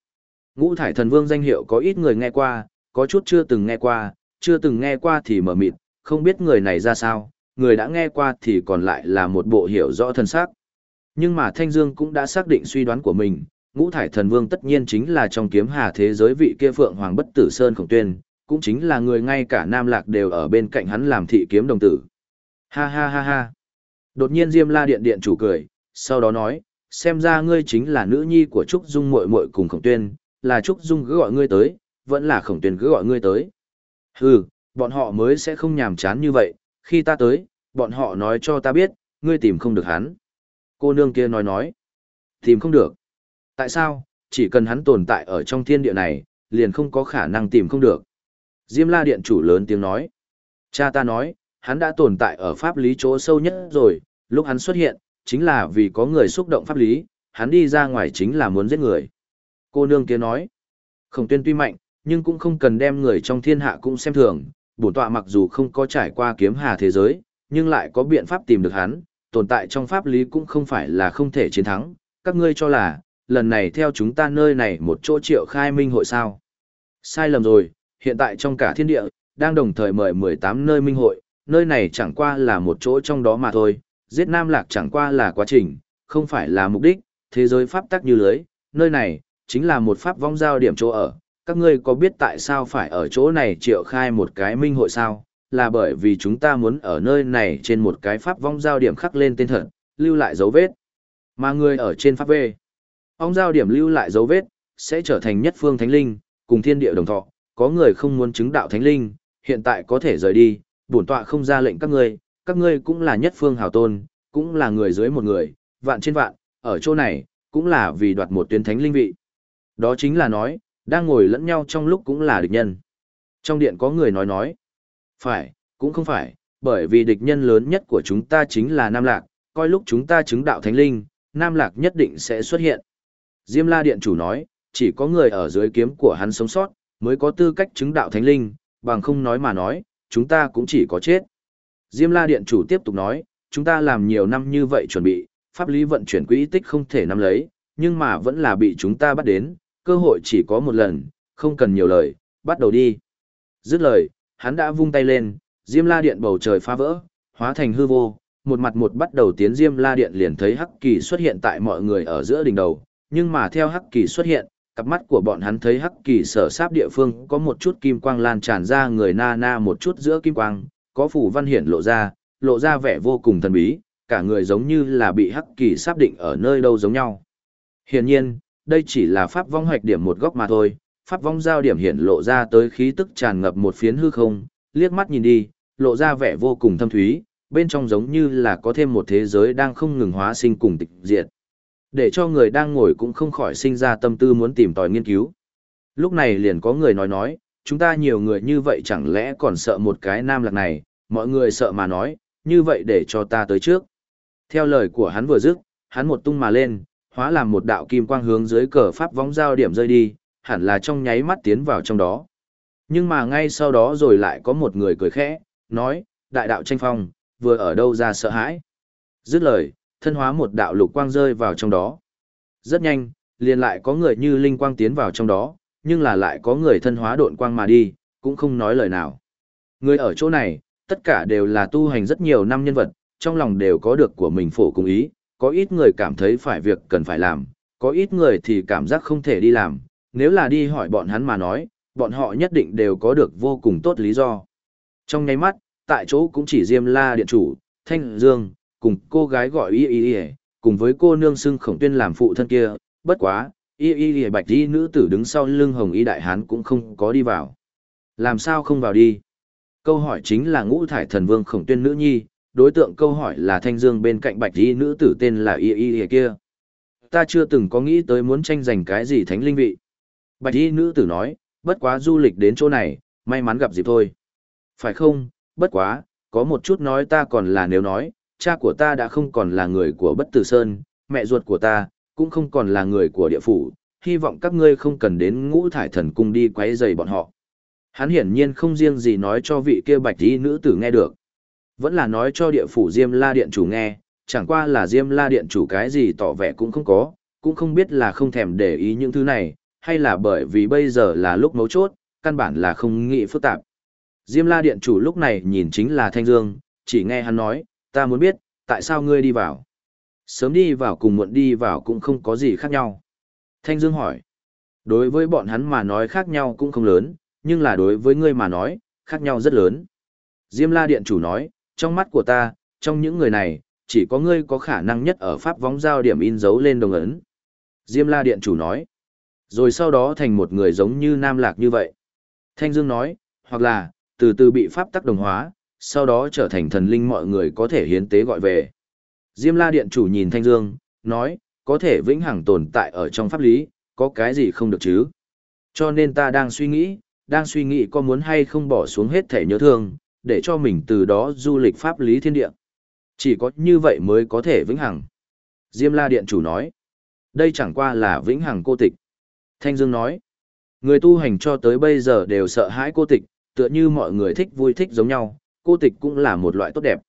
Ngũ thải thần vương danh hiệu có ít người nghe qua, có chút chưa từng nghe qua, chưa từng nghe qua thì mở mịt, không biết người này ra sao, người đã nghe qua thì còn lại là một bộ hiểu rõ thân xác. Nhưng mà Thanh Dương cũng đã xác định suy đoán của mình, ngũ thải thần vương tất nhiên chính là trong kiếm hà thế giới vị kia phượng hoàng bất tử sơn khổng tuyên, cũng chính là người ngay cả Nam Lạc đều ở bên cạnh hắn làm thị kiếm đồng tử. Ha ha ha ha. Đột nhiên Diêm La Điện Điện chủ cười, sau đó nói, xem ra ngươi chính là nữ nhi của Trúc Dung muội muội cùng Khổng Tuyên, là Trúc Dung cứ gọi ngươi tới, vẫn là Khổng Tuyên cứ gọi ngươi tới. Hừ, bọn họ mới sẽ không nhàm chán như vậy, khi ta tới, bọn họ nói cho ta biết, ngươi tìm không được hắn. Cô nương kia nói nói, tìm không được. Tại sao, chỉ cần hắn tồn tại ở trong thiên địa này, liền không có khả năng tìm không được. Diêm la điện chủ lớn tiếng nói. Cha ta nói, hắn đã tồn tại ở pháp lý chỗ sâu nhất rồi, lúc hắn xuất hiện, chính là vì có người xúc động pháp lý, hắn đi ra ngoài chính là muốn giết người. Cô nương kia nói, khổng tuyên tuy mạnh, nhưng cũng không cần đem người trong thiên hạ cũng xem thường, bổn tọa mặc dù không có trải qua kiếm hà thế giới, nhưng lại có biện pháp tìm được hắn, tồn tại trong pháp lý cũng không phải là không thể chiến thắng, các ngươi cho là, lần này theo chúng ta nơi này một chỗ triệu khai minh hội sao. Sai lầm rồi, hiện tại trong cả thiên địa, đang đồng thời mời 18 nơi minh hội, nơi này chẳng qua là một chỗ trong đó mà thôi, giết Nam Lạc chẳng qua là quá trình, không phải là mục đích, thế giới pháp tắc như lưới, nơi này, chính là một pháp vong giao điểm chỗ ở. Các ngươi có biết tại sao phải ở chỗ này triệu khai một cái minh hội sao? Là bởi vì chúng ta muốn ở nơi này trên một cái pháp vong giao điểm khắc lên tên thật, lưu lại dấu vết. Mà người ở trên pháp vê, ong giao điểm lưu lại dấu vết, sẽ trở thành nhất phương thánh linh, cùng thiên địa đồng thọ. Có người không muốn chứng đạo thánh linh, hiện tại có thể rời đi, bổn tọa không ra lệnh các ngươi, các ngươi cũng là nhất phương hào tôn, cũng là người dưới một người, vạn trên vạn, ở chỗ này, cũng là vì đoạt một tuyến thánh linh vị. Đó chính là nói, đang ngồi lẫn nhau trong lúc cũng là địch nhân. Trong điện có người nói nói, phải, cũng không phải, bởi vì địch nhân lớn nhất của chúng ta chính là Nam Lạc, coi lúc chúng ta chứng đạo thánh linh, Nam Lạc nhất định sẽ xuất hiện. Diêm La Điện chủ nói, chỉ có người ở dưới kiếm của hắn sống sót, mới có tư cách chứng đạo thánh linh, bằng không nói mà nói, chúng ta cũng chỉ có chết. Diêm La Điện chủ tiếp tục nói, chúng ta làm nhiều năm như vậy chuẩn bị, pháp lý vận chuyển quỹ tích không thể nắm lấy, nhưng mà vẫn là bị chúng ta bắt đến, cơ hội chỉ có một lần, không cần nhiều lời, bắt đầu đi. Dứt lời, hắn đã vung tay lên, Diêm La Điện bầu trời phá vỡ, hóa thành hư vô, một mặt một bắt đầu tiến Diêm La Điện liền thấy Hắc Kỳ xuất hiện tại mọi người ở giữa đỉnh đầu, nhưng mà theo Hắc Kỳ xuất hiện, cặp mắt của bọn hắn thấy Hắc Kỳ sở sáp địa phương có một chút kim quang lan tràn ra người na na một chút giữa kim quang, có phủ văn hiển lộ ra, lộ ra vẻ vô cùng thần bí, cả người giống như là bị hắc kỳ sáp định ở nơi đâu giống nhau. Hiển nhiên, đây chỉ là pháp vong hoạch điểm một góc mà thôi, pháp vong giao điểm hiện lộ ra tới khí tức tràn ngập một phiến hư không, liếc mắt nhìn đi, lộ ra vẻ vô cùng thâm thúy, bên trong giống như là có thêm một thế giới đang không ngừng hóa sinh cùng tịch diệt. Để cho người đang ngồi cũng không khỏi sinh ra tâm tư muốn tìm tòi nghiên cứu. Lúc này liền có người nói nói, chúng ta nhiều người như vậy chẳng lẽ còn sợ một cái nam lạc này, mọi người sợ mà nói, như vậy để cho ta tới trước. Theo lời của hắn vừa dứt, hắn một tung mà lên, hóa làm một đạo kim quang hướng dưới cờ pháp vóng giao điểm rơi đi, hẳn là trong nháy mắt tiến vào trong đó. Nhưng mà ngay sau đó rồi lại có một người cười khẽ, nói, đại đạo tranh phong, vừa ở đâu ra sợ hãi. Dứt lời, thân hóa một đạo lục quang rơi vào trong đó. Rất nhanh, liền lại có người như linh quang tiến vào trong đó, nhưng là lại có người thân hóa độn quang mà đi, cũng không nói lời nào. Người ở chỗ này, tất cả đều là tu hành rất nhiều năm nhân vật, trong lòng đều có được của mình phổ cùng ý, có ít người cảm thấy phải việc cần phải làm, có ít người thì cảm giác không thể đi làm, nếu là đi hỏi bọn hắn mà nói, bọn họ nhất định đều có được vô cùng tốt lý do. Trong nháy mắt, tại chỗ cũng chỉ Diêm La điện chủ, Thanh Dương, cùng cô gái gọi Y Y Y, cùng với cô nương xưng khổng tuyên làm phụ thân kia, bất quá, Y Y Y bạch y nữ tử đứng sau lưng hồng y đại hán cũng không có đi vào. Làm sao không vào đi? Câu hỏi chính là ngũ thải thần vương khổng tuyên nữ nhi, đối tượng câu hỏi là thanh dương bên cạnh bạch y nữ tử tên là y y y kia. Ta chưa từng có nghĩ tới muốn tranh giành cái gì thánh linh vị. Bạch y nữ tử nói, bất quá du lịch đến chỗ này, may mắn gặp dịp thôi. Phải không, bất quá, có một chút nói ta còn là nếu nói, cha của ta đã không còn là người của bất tử sơn, mẹ ruột của ta, cũng không còn là người của địa phủ, hy vọng các ngươi không cần đến ngũ thải thần cung đi quấy rầy bọn họ. Hắn hiển nhiên không riêng gì nói cho vị kia bạch y nữ tử nghe được. Vẫn là nói cho địa phủ Diêm La Điện chủ nghe, chẳng qua là Diêm La Điện chủ cái gì tỏ vẻ cũng không có, cũng không biết là không thèm để ý những thứ này, hay là bởi vì bây giờ là lúc mấu chốt, căn bản là không nghĩ phức tạp. Diêm La Điện chủ lúc này nhìn chính là Thanh Dương, chỉ nghe hắn nói, ta muốn biết, tại sao ngươi đi vào? Sớm đi vào cùng muộn đi vào cũng không có gì khác nhau. Thanh Dương hỏi, đối với bọn hắn mà nói khác nhau cũng không lớn, nhưng là đối với ngươi mà nói, khác nhau rất lớn. Diêm La Điện chủ nói, trong mắt của ta, trong những người này, chỉ có ngươi có khả năng nhất ở pháp vóng giao điểm in dấu lên đồng ấn. Diêm La Điện chủ nói, rồi sau đó thành một người giống như Nam Lạc như vậy. Thanh Dương nói, hoặc là, từ từ bị pháp tắc đồng hóa, sau đó trở thành thần linh mọi người có thể hiến tế gọi về. Diêm La Điện chủ nhìn Thanh Dương, nói, có thể vĩnh hằng tồn tại ở trong pháp lý, có cái gì không được chứ? Cho nên ta đang suy nghĩ, đang suy nghĩ có muốn hay không bỏ xuống hết thể nhớ thương, để cho mình từ đó du lịch pháp lý thiên địa. Chỉ có như vậy mới có thể vĩnh hằng. Diêm La Điện chủ nói, đây chẳng qua là vĩnh hằng cô tịch. Thanh Dương nói, người tu hành cho tới bây giờ đều sợ hãi cô tịch, tựa như mọi người thích vui thích giống nhau, cô tịch cũng là một loại tốt đẹp.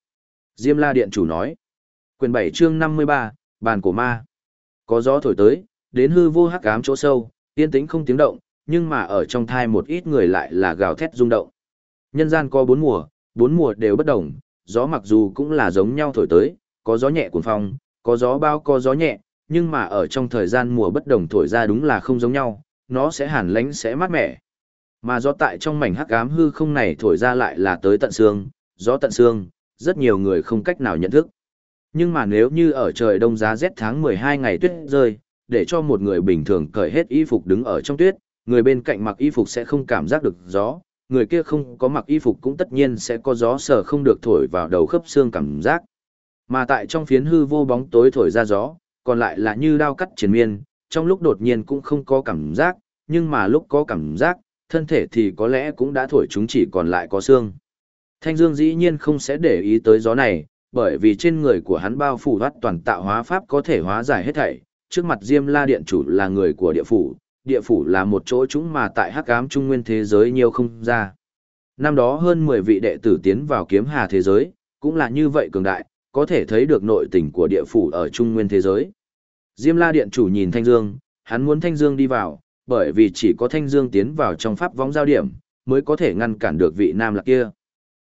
Diêm La Điện chủ nói, quyền 7 chương 53, bàn cổ ma. Có gió thổi tới, đến hư vô hắc ám chỗ sâu, yên tĩnh không tiếng động, nhưng mà ở trong thai một ít người lại là gào thét rung động. Nhân gian có bốn mùa, bốn mùa đều bất đồng, gió mặc dù cũng là giống nhau thổi tới, có gió nhẹ cuồng phong, có gió bao có gió nhẹ, nhưng mà ở trong thời gian mùa bất đồng thổi ra đúng là không giống nhau, nó sẽ hàn lánh sẽ mát mẻ. Mà gió tại trong mảnh hắc ám hư không này thổi ra lại là tới tận xương, gió tận xương, rất nhiều người không cách nào nhận thức. Nhưng mà nếu như ở trời đông giá rét tháng 12 ngày tuyết rơi, để cho một người bình thường cởi hết y phục đứng ở trong tuyết, người bên cạnh mặc y phục sẽ không cảm giác được gió, người kia không có mặc y phục cũng tất nhiên sẽ có gió sở không được thổi vào đầu khớp xương cảm giác. Mà tại trong phiến hư vô bóng tối thổi ra gió, còn lại là như đao cắt triền miên, trong lúc đột nhiên cũng không có cảm giác, nhưng mà lúc có cảm giác, thân thể thì có lẽ cũng đã thổi chúng chỉ còn lại có xương. Thanh Dương dĩ nhiên không sẽ để ý tới gió này, bởi vì trên người của hắn bao phủ thoát toàn tạo hóa pháp có thể hóa giải hết thảy. Trước mặt Diêm La Điện chủ là người của địa phủ, địa phủ là một chỗ chúng mà tại hắc ám trung nguyên thế giới nhiều không ra. Năm đó hơn 10 vị đệ tử tiến vào kiếm hà thế giới, cũng là như vậy cường đại, có thể thấy được nội tình của địa phủ ở trung nguyên thế giới. Diêm La Điện chủ nhìn Thanh Dương, hắn muốn Thanh Dương đi vào, bởi vì chỉ có Thanh Dương tiến vào trong pháp võng giao điểm, mới có thể ngăn cản được vị Nam Lạc kia.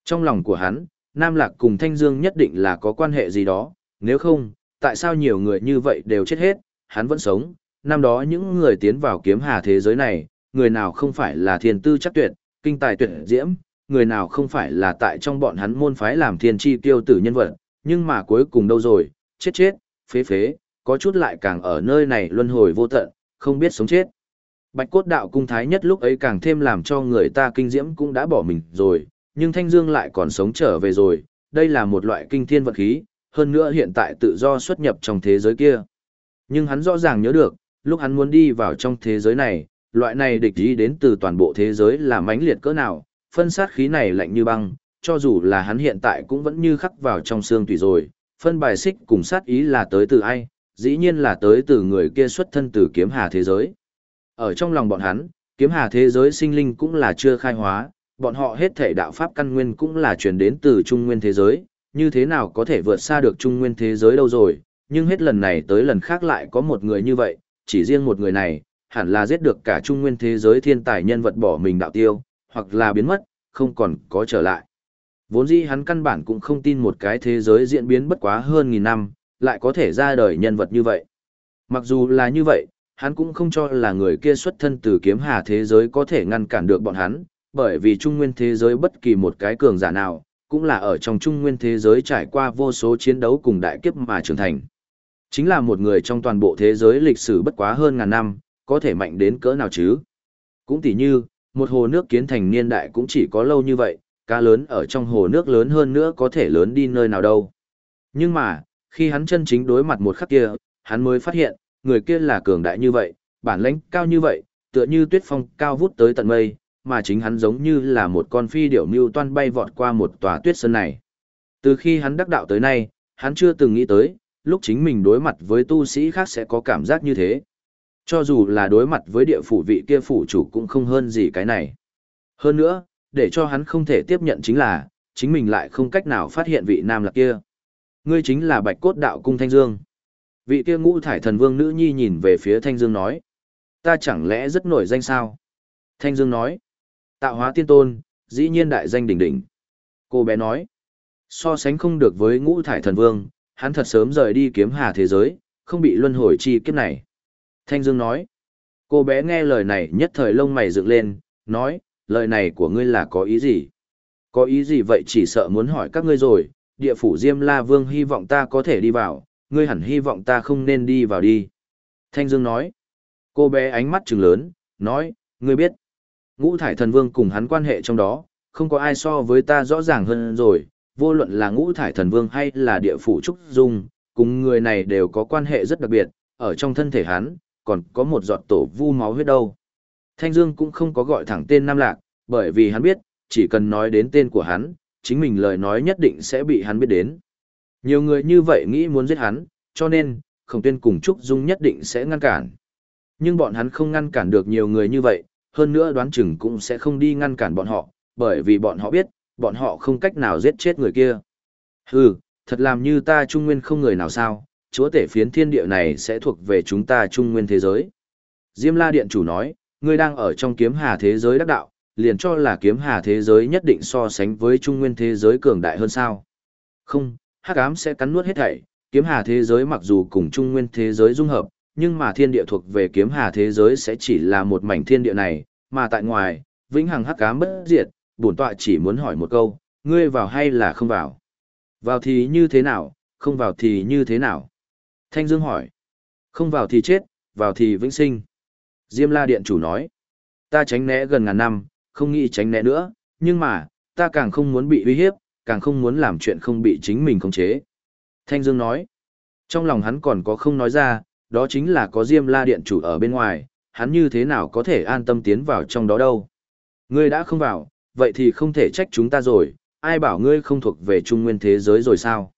Trong lòng của hắn, Nam Lạc cùng Thanh Dương nhất định là có quan hệ gì đó, nếu không, tại sao nhiều người như vậy đều chết hết, hắn vẫn sống, năm đó những người tiến vào kiếm hà thế giới này, người nào không phải là thiên tư chắc tuyệt, kinh tài tuyệt diễm, người nào không phải là tại trong bọn hắn môn phái làm thiên chi tiêu tử nhân vật, nhưng mà cuối cùng đâu rồi, chết chết, phế phế, có chút lại càng ở nơi này luân hồi vô tận, không biết sống chết. Bạch cốt đạo cung thái nhất lúc ấy càng thêm làm cho người ta kinh diễm cũng đã bỏ mình rồi, nhưng Thanh Dương lại còn sống trở về rồi, đây là một loại kinh thiên vật khí, hơn nữa hiện tại tự do xuất nhập trong thế giới kia. Nhưng hắn rõ ràng nhớ được, lúc hắn muốn đi vào trong thế giới này, loại này địch ý đến từ toàn bộ thế giới là mãnh liệt cỡ nào, phân sát khí này lạnh như băng, cho dù là hắn hiện tại cũng vẫn như khắc vào trong xương tùy rồi, phân bài xích cùng sát ý là tới từ ai, dĩ nhiên là tới từ người kia xuất thân từ kiếm hà thế giới. Ở trong lòng bọn hắn, kiếm hà thế giới sinh linh cũng là chưa khai hóa, bọn họ hết thể đạo pháp căn nguyên cũng là truyền đến từ trung nguyên thế giới, như thế nào có thể vượt xa được trung nguyên thế giới đâu rồi, nhưng hết lần này tới lần khác lại có một người như vậy, chỉ riêng một người này, hẳn là giết được cả trung nguyên thế giới thiên tài nhân vật bỏ mình đạo tiêu, hoặc là biến mất, không còn có trở lại. Vốn dĩ hắn căn bản cũng không tin một cái thế giới diễn biến bất quá hơn nghìn năm, lại có thể ra đời nhân vật như vậy. Mặc dù là như vậy, hắn cũng không cho là người kia xuất thân từ kiếm hà thế giới có thể ngăn cản được bọn hắn, bởi vì trung nguyên thế giới bất kỳ một cái cường giả nào, cũng là ở trong trung nguyên thế giới trải qua vô số chiến đấu cùng đại kiếp mà trưởng thành. Chính là một người trong toàn bộ thế giới lịch sử bất quá hơn ngàn năm, có thể mạnh đến cỡ nào chứ? Cũng tỉ như, một hồ nước kiến thành niên đại cũng chỉ có lâu như vậy, cá lớn ở trong hồ nước lớn hơn nữa có thể lớn đi nơi nào đâu. Nhưng mà, khi hắn chân chính đối mặt một khắc kia, hắn mới phát hiện, người kia là cường đại như vậy, bản lãnh cao như vậy, tựa như tuyết phong cao vút tới tận mây, mà chính hắn giống như là một con phi điểu mưu toan bay vọt qua một tòa tuyết sơn này. Từ khi hắn đắc đạo tới nay, hắn chưa từng nghĩ tới, lúc chính mình đối mặt với tu sĩ khác sẽ có cảm giác như thế. Cho dù là đối mặt với địa phủ vị kia phủ chủ cũng không hơn gì cái này. Hơn nữa, để cho hắn không thể tiếp nhận chính là, chính mình lại không cách nào phát hiện vị nam lạc kia. Ngươi chính là bạch cốt đạo cung Thanh Dương. Vị kia ngũ thải thần vương nữ nhi nhìn về phía Thanh Dương nói. Ta chẳng lẽ rất nổi danh sao? Thanh Dương nói. Tạo hóa tiên tôn, dĩ nhiên đại danh đỉnh đỉnh. Cô bé nói. So sánh không được với ngũ thải thần vương, hắn thật sớm rời đi kiếm hà thế giới, không bị luân hồi chi kiếp này. Thanh Dương nói. Cô bé nghe lời này nhất thời lông mày dựng lên, nói, lời này của ngươi là có ý gì? Có ý gì vậy chỉ sợ muốn hỏi các ngươi rồi, địa phủ Diêm La Vương hy vọng ta có thể đi vào, ngươi hẳn hy vọng ta không nên đi vào đi. Thanh Dương nói. Cô bé ánh mắt trừng lớn, nói, ngươi biết. Ngũ thải thần vương cùng hắn quan hệ trong đó, không có ai so với ta rõ ràng hơn rồi, vô luận là ngũ thải thần vương hay là địa phủ Trúc Dung, cùng người này đều có quan hệ rất đặc biệt, ở trong thân thể hắn, còn có một giọt tổ vu máu huyết đâu. Thanh Dương cũng không có gọi thẳng tên Nam Lạc, bởi vì hắn biết, chỉ cần nói đến tên của hắn, chính mình lời nói nhất định sẽ bị hắn biết đến. Nhiều người như vậy nghĩ muốn giết hắn, cho nên, Khổng Tuyên cùng Trúc Dung nhất định sẽ ngăn cản. Nhưng bọn hắn không ngăn cản được nhiều người như vậy, hơn nữa đoán chừng cũng sẽ không đi ngăn cản bọn họ, bởi vì bọn họ biết, bọn họ không cách nào giết chết người kia. Hừ, thật làm như ta trung nguyên không người nào sao, chúa tể phiến thiên địa này sẽ thuộc về chúng ta trung nguyên thế giới. Diêm la điện chủ nói, ngươi đang ở trong kiếm hà thế giới đắc đạo, liền cho là kiếm hà thế giới nhất định so sánh với trung nguyên thế giới cường đại hơn sao. Không, hắc ám sẽ cắn nuốt hết thảy, kiếm hà thế giới mặc dù cùng trung nguyên thế giới dung hợp, nhưng mà thiên địa thuộc về kiếm hà thế giới sẽ chỉ là một mảnh thiên địa này, mà tại ngoài, vĩnh hằng hắc ám bất diệt, bổn tọa chỉ muốn hỏi một câu, ngươi vào hay là không vào? Vào thì như thế nào, không vào thì như thế nào? Thanh Dương hỏi. Không vào thì chết, vào thì vĩnh sinh. Diêm La Điện chủ nói. Ta tránh né gần ngàn năm, không nghĩ tránh né nữa, nhưng mà, ta càng không muốn bị uy hiếp, càng không muốn làm chuyện không bị chính mình khống chế. Thanh Dương nói. Trong lòng hắn còn có không nói ra, đó chính là có Diêm La Điện chủ ở bên ngoài, hắn như thế nào có thể an tâm tiến vào trong đó đâu. Ngươi đã không vào, vậy thì không thể trách chúng ta rồi, ai bảo ngươi không thuộc về trung nguyên thế giới rồi sao?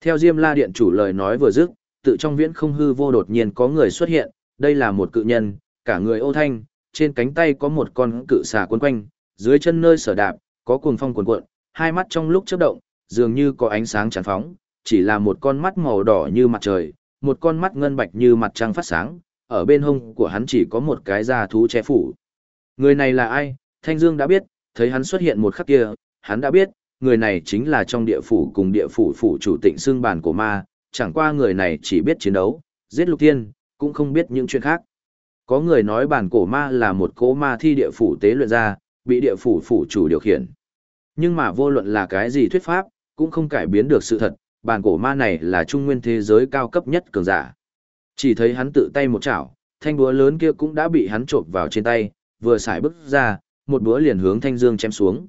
Theo Diêm La Điện chủ lời nói vừa dứt, tự trong viễn không hư vô đột nhiên có người xuất hiện, đây là một cự nhân, cả người ô thanh, trên cánh tay có một con cự xà quấn quanh, dưới chân nơi sở đạp, có cuồng phong cuồn cuộn, hai mắt trong lúc chớp động, dường như có ánh sáng tràn phóng, chỉ là một con mắt màu đỏ như mặt trời, một con mắt ngân bạch như mặt trăng phát sáng, ở bên hông của hắn chỉ có một cái da thú che phủ. Người này là ai? Thanh Dương đã biết, thấy hắn xuất hiện một khắc kia, hắn đã biết, người này chính là trong địa phủ cùng địa phủ phủ chủ tịnh xương bản của ma, chẳng qua người này chỉ biết chiến đấu, giết lục tiên, cũng không biết những chuyện khác. Có người nói bản cổ ma là một cỗ ma thi địa phủ tế luyện ra, bị địa phủ phủ chủ điều khiển. Nhưng mà vô luận là cái gì thuyết pháp, cũng không cải biến được sự thật, bản cổ ma này là trung nguyên thế giới cao cấp nhất cường giả. Chỉ thấy hắn tự tay một chảo, thanh búa lớn kia cũng đã bị hắn trộm vào trên tay, vừa xài bước ra, một búa liền hướng thanh dương chém xuống.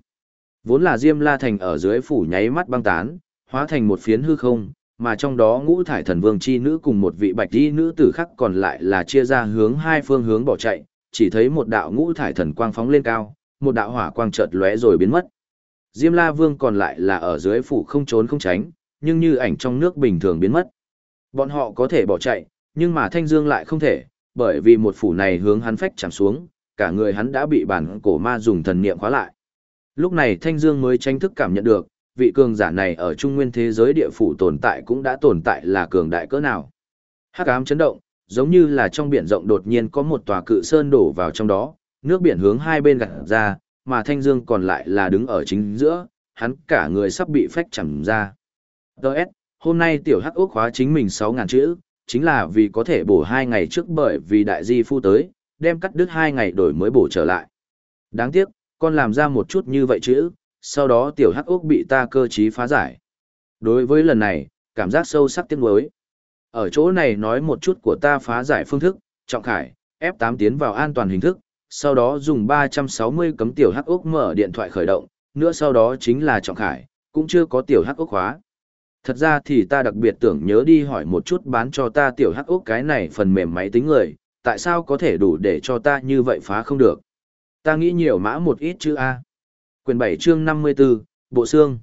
Vốn là Diêm La Thành ở dưới phủ nháy mắt băng tán, hóa thành một phiến hư không, mà trong đó ngũ thải thần vương chi nữ cùng một vị bạch y nữ tử khác còn lại là chia ra hướng hai phương hướng bỏ chạy, chỉ thấy một đạo ngũ thải thần quang phóng lên cao, một đạo hỏa quang chợt lóe rồi biến mất. Diêm La Vương còn lại là ở dưới phủ không trốn không tránh, nhưng như ảnh trong nước bình thường biến mất. Bọn họ có thể bỏ chạy, nhưng mà Thanh Dương lại không thể, bởi vì một phủ này hướng hắn phách chạm xuống, cả người hắn đã bị bản cổ ma dùng thần niệm khóa lại. Lúc này Thanh Dương mới tranh thức cảm nhận được, vị cường giả này ở trung nguyên thế giới địa phủ tồn tại cũng đã tồn tại là cường đại cỡ nào. Hắc ám chấn động, giống như là trong biển rộng đột nhiên có một tòa cự sơn đổ vào trong đó, nước biển hướng hai bên gạt ra, mà Thanh Dương còn lại là đứng ở chính giữa, hắn cả người sắp bị phách chầm ra. Đợt, hôm nay tiểu hắc ốc khóa chính mình 6.000 chữ, chính là vì có thể bổ hai ngày trước bởi vì đại di phu tới, đem cắt đứt hai ngày đổi mới bổ trở lại. Đáng tiếc, con làm ra một chút như vậy chữ, sau đó tiểu hắc ốc bị ta cơ trí phá giải. Đối với lần này, cảm giác sâu sắc tiếc nuối. Ở chỗ này nói một chút của ta phá giải phương thức, trọng khải, F8 tiến vào an toàn hình thức, sau đó dùng 360 cấm tiểu hắc ốc mở điện thoại khởi động, nữa sau đó chính là trọng khải, cũng chưa có tiểu hắc ốc khóa. Thật ra thì ta đặc biệt tưởng nhớ đi hỏi một chút bán cho ta tiểu hắc ốc cái này phần mềm máy tính người, tại sao có thể đủ để cho ta như vậy phá không được. Ta nghĩ nhiều mã một ít chữ A. Quyền 7 chương 54, Bộ Xương.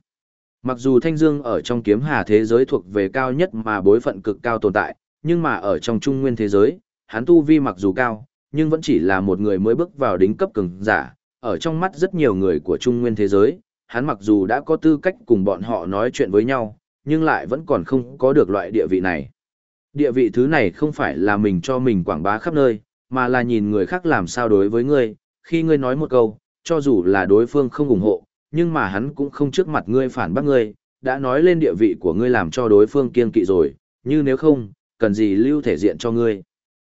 Mặc dù Thanh Dương ở trong kiếm hà thế giới thuộc về cao nhất mà bối phận cực cao tồn tại, nhưng mà ở trong trung nguyên thế giới, hắn tu vi mặc dù cao, nhưng vẫn chỉ là một người mới bước vào đính cấp cường giả, ở trong mắt rất nhiều người của Trung Nguyên thế giới, hắn mặc dù đã có tư cách cùng bọn họ nói chuyện với nhau, nhưng lại vẫn còn không có được loại địa vị này. Địa vị thứ này không phải là mình cho mình quảng bá khắp nơi, mà là nhìn người khác làm sao đối với ngươi, khi ngươi nói một câu, cho dù là đối phương không ủng hộ, nhưng mà hắn cũng không trước mặt ngươi phản bác ngươi, đã nói lên địa vị của ngươi làm cho đối phương kiên kỵ rồi, như nếu không, cần gì lưu thể diện cho ngươi.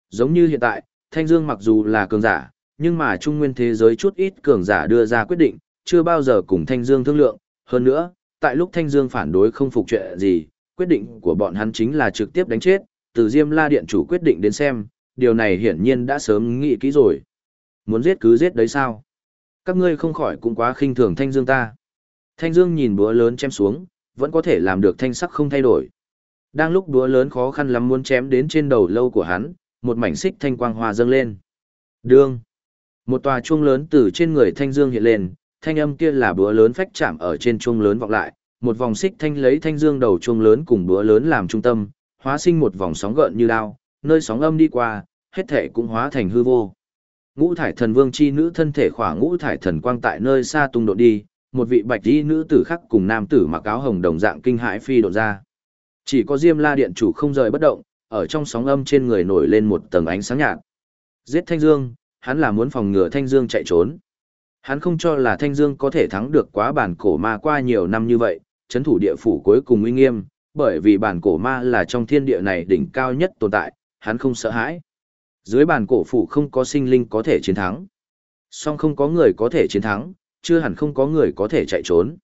Giống như hiện tại, Thanh Dương mặc dù là cường giả, nhưng mà trung nguyên thế giới chút ít cường giả đưa ra quyết định, chưa bao giờ cùng Thanh Dương thương lượng, hơn nữa, tại lúc Thanh Dương phản đối không phục chuyện gì, quyết định của bọn hắn chính là trực tiếp đánh chết, từ Diêm La Điện chủ quyết định đến xem, điều này hiển nhiên đã sớm nghĩ kỹ rồi. Muốn giết cứ giết đấy sao? Các ngươi không khỏi cũng quá khinh thường Thanh Dương ta. Thanh Dương nhìn búa lớn chém xuống, vẫn có thể làm được thanh sắc không thay đổi. Đang lúc búa lớn khó khăn lắm muốn chém đến trên đầu lâu của hắn, một mảnh xích thanh quang hoa dâng lên. Đương. Một tòa chuông lớn từ trên người Thanh Dương hiện lên, thanh âm kia là búa lớn phách chạm ở trên chuông lớn vọng lại, một vòng xích thanh lấy Thanh Dương đầu chuông lớn cùng búa lớn làm trung tâm, hóa sinh một vòng sóng gợn như đao, nơi sóng âm đi qua, hết thể cũng hóa thành hư vô. Ngũ thải thần vương chi nữ thân thể khỏa ngũ thải thần quang tại nơi xa tung độ đi, một vị bạch y nữ tử khác cùng nam tử mặc áo hồng đồng dạng kinh hãi phi độ ra. Chỉ có Diêm La điện chủ không rời bất động, ở trong sóng âm trên người nổi lên một tầng ánh sáng nhạt. Giết Thanh Dương, hắn là muốn phòng ngừa Thanh Dương chạy trốn. Hắn không cho là Thanh Dương có thể thắng được quá bản cổ ma qua nhiều năm như vậy, chấn thủ địa phủ cuối cùng uy nghiêm, bởi vì bản cổ ma là trong thiên địa này đỉnh cao nhất tồn tại, hắn không sợ hãi. Dưới bản cổ phủ không có sinh linh có thể chiến thắng. Song không có người có thể chiến thắng, chưa hẳn không có người có thể chạy trốn.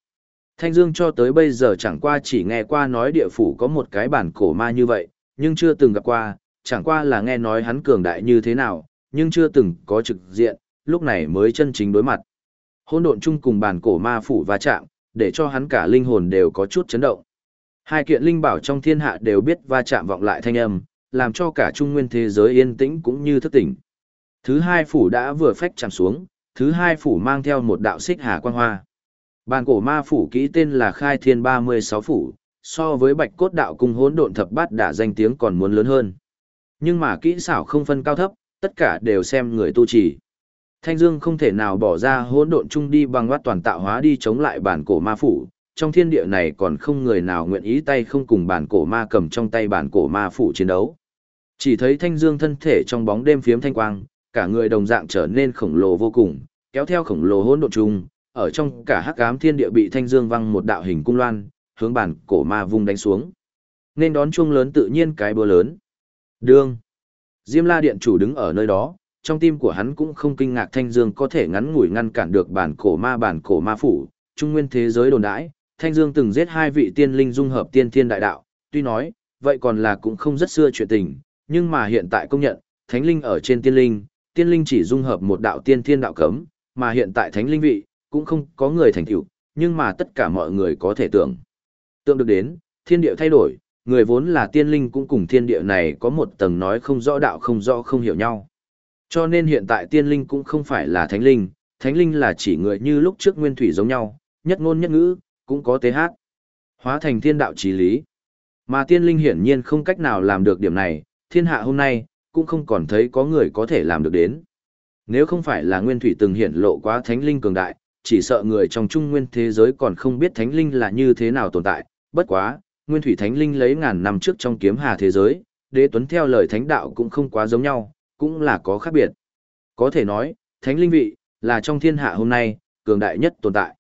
Thanh Dương cho tới bây giờ chẳng qua chỉ nghe qua nói địa phủ có một cái bản cổ ma như vậy, nhưng chưa từng gặp qua, chẳng qua là nghe nói hắn cường đại như thế nào, nhưng chưa từng có trực diện, lúc này mới chân chính đối mặt. Hôn độn chung cùng bản cổ ma phủ va chạm, để cho hắn cả linh hồn đều có chút chấn động. Hai kiện linh bảo trong thiên hạ đều biết va chạm vọng lại thanh âm, làm cho cả trung nguyên thế giới yên tĩnh cũng như thức tỉnh. Thứ hai phủ đã vừa phách chạm xuống, thứ hai phủ mang theo một đạo xích hà quang hoa. Bàn cổ ma phủ kỹ tên là Khai Thiên 36 phủ, so với Bạch Cốt Đạo cung hỗn độn thập bát đã danh tiếng còn muốn lớn hơn. Nhưng mà kỹ xảo không phân cao thấp, tất cả đều xem người tu trì. Thanh Dương không thể nào bỏ ra hỗn độn chung đi bằng mắt toàn tạo hóa đi chống lại bản cổ ma phủ, trong thiên địa này còn không người nào nguyện ý tay không cùng bản cổ ma cầm trong tay bản cổ ma phủ chiến đấu. Chỉ thấy Thanh Dương thân thể trong bóng đêm phiếm thanh quang, cả người đồng dạng trở nên khổng lồ vô cùng, kéo theo khổng lồ hỗn độn trùng ở trong cả hắc ám thiên địa bị thanh dương văng một đạo hình cung loan, hướng bản cổ ma vung đánh xuống. Nên đón chuông lớn tự nhiên cái búa lớn. Đương. Diêm La điện chủ đứng ở nơi đó, trong tim của hắn cũng không kinh ngạc thanh dương có thể ngắn ngủi ngăn cản được bản cổ ma bản cổ ma phủ, trung nguyên thế giới đồn đãi, thanh dương từng giết hai vị tiên linh dung hợp tiên thiên đại đạo, tuy nói, vậy còn là cũng không rất xưa chuyện tình, nhưng mà hiện tại công nhận, thánh linh ở trên tiên linh, tiên linh chỉ dung hợp một đạo tiên thiên đạo cấm, mà hiện tại thánh linh vị, cũng không có người thành tựu, nhưng mà tất cả mọi người có thể tưởng. Tượng được đến, thiên địa thay đổi, người vốn là tiên linh cũng cùng thiên địa này có một tầng nói không rõ đạo không rõ không hiểu nhau. Cho nên hiện tại tiên linh cũng không phải là thánh linh, thánh linh là chỉ người như lúc trước nguyên thủy giống nhau, nhất ngôn nhất ngữ, cũng có tế hát. Hóa thành thiên đạo trí lý. Mà tiên linh hiển nhiên không cách nào làm được điểm này, thiên hạ hôm nay, cũng không còn thấy có người có thể làm được đến. Nếu không phải là nguyên thủy từng hiển lộ quá thánh linh cường đại, chỉ sợ người trong trung nguyên thế giới còn không biết thánh linh là như thế nào tồn tại, bất quá, nguyên thủy thánh linh lấy ngàn năm trước trong kiếm hà thế giới, đế tuấn theo lời thánh đạo cũng không quá giống nhau, cũng là có khác biệt. Có thể nói, thánh linh vị, là trong thiên hạ hôm nay, cường đại nhất tồn tại.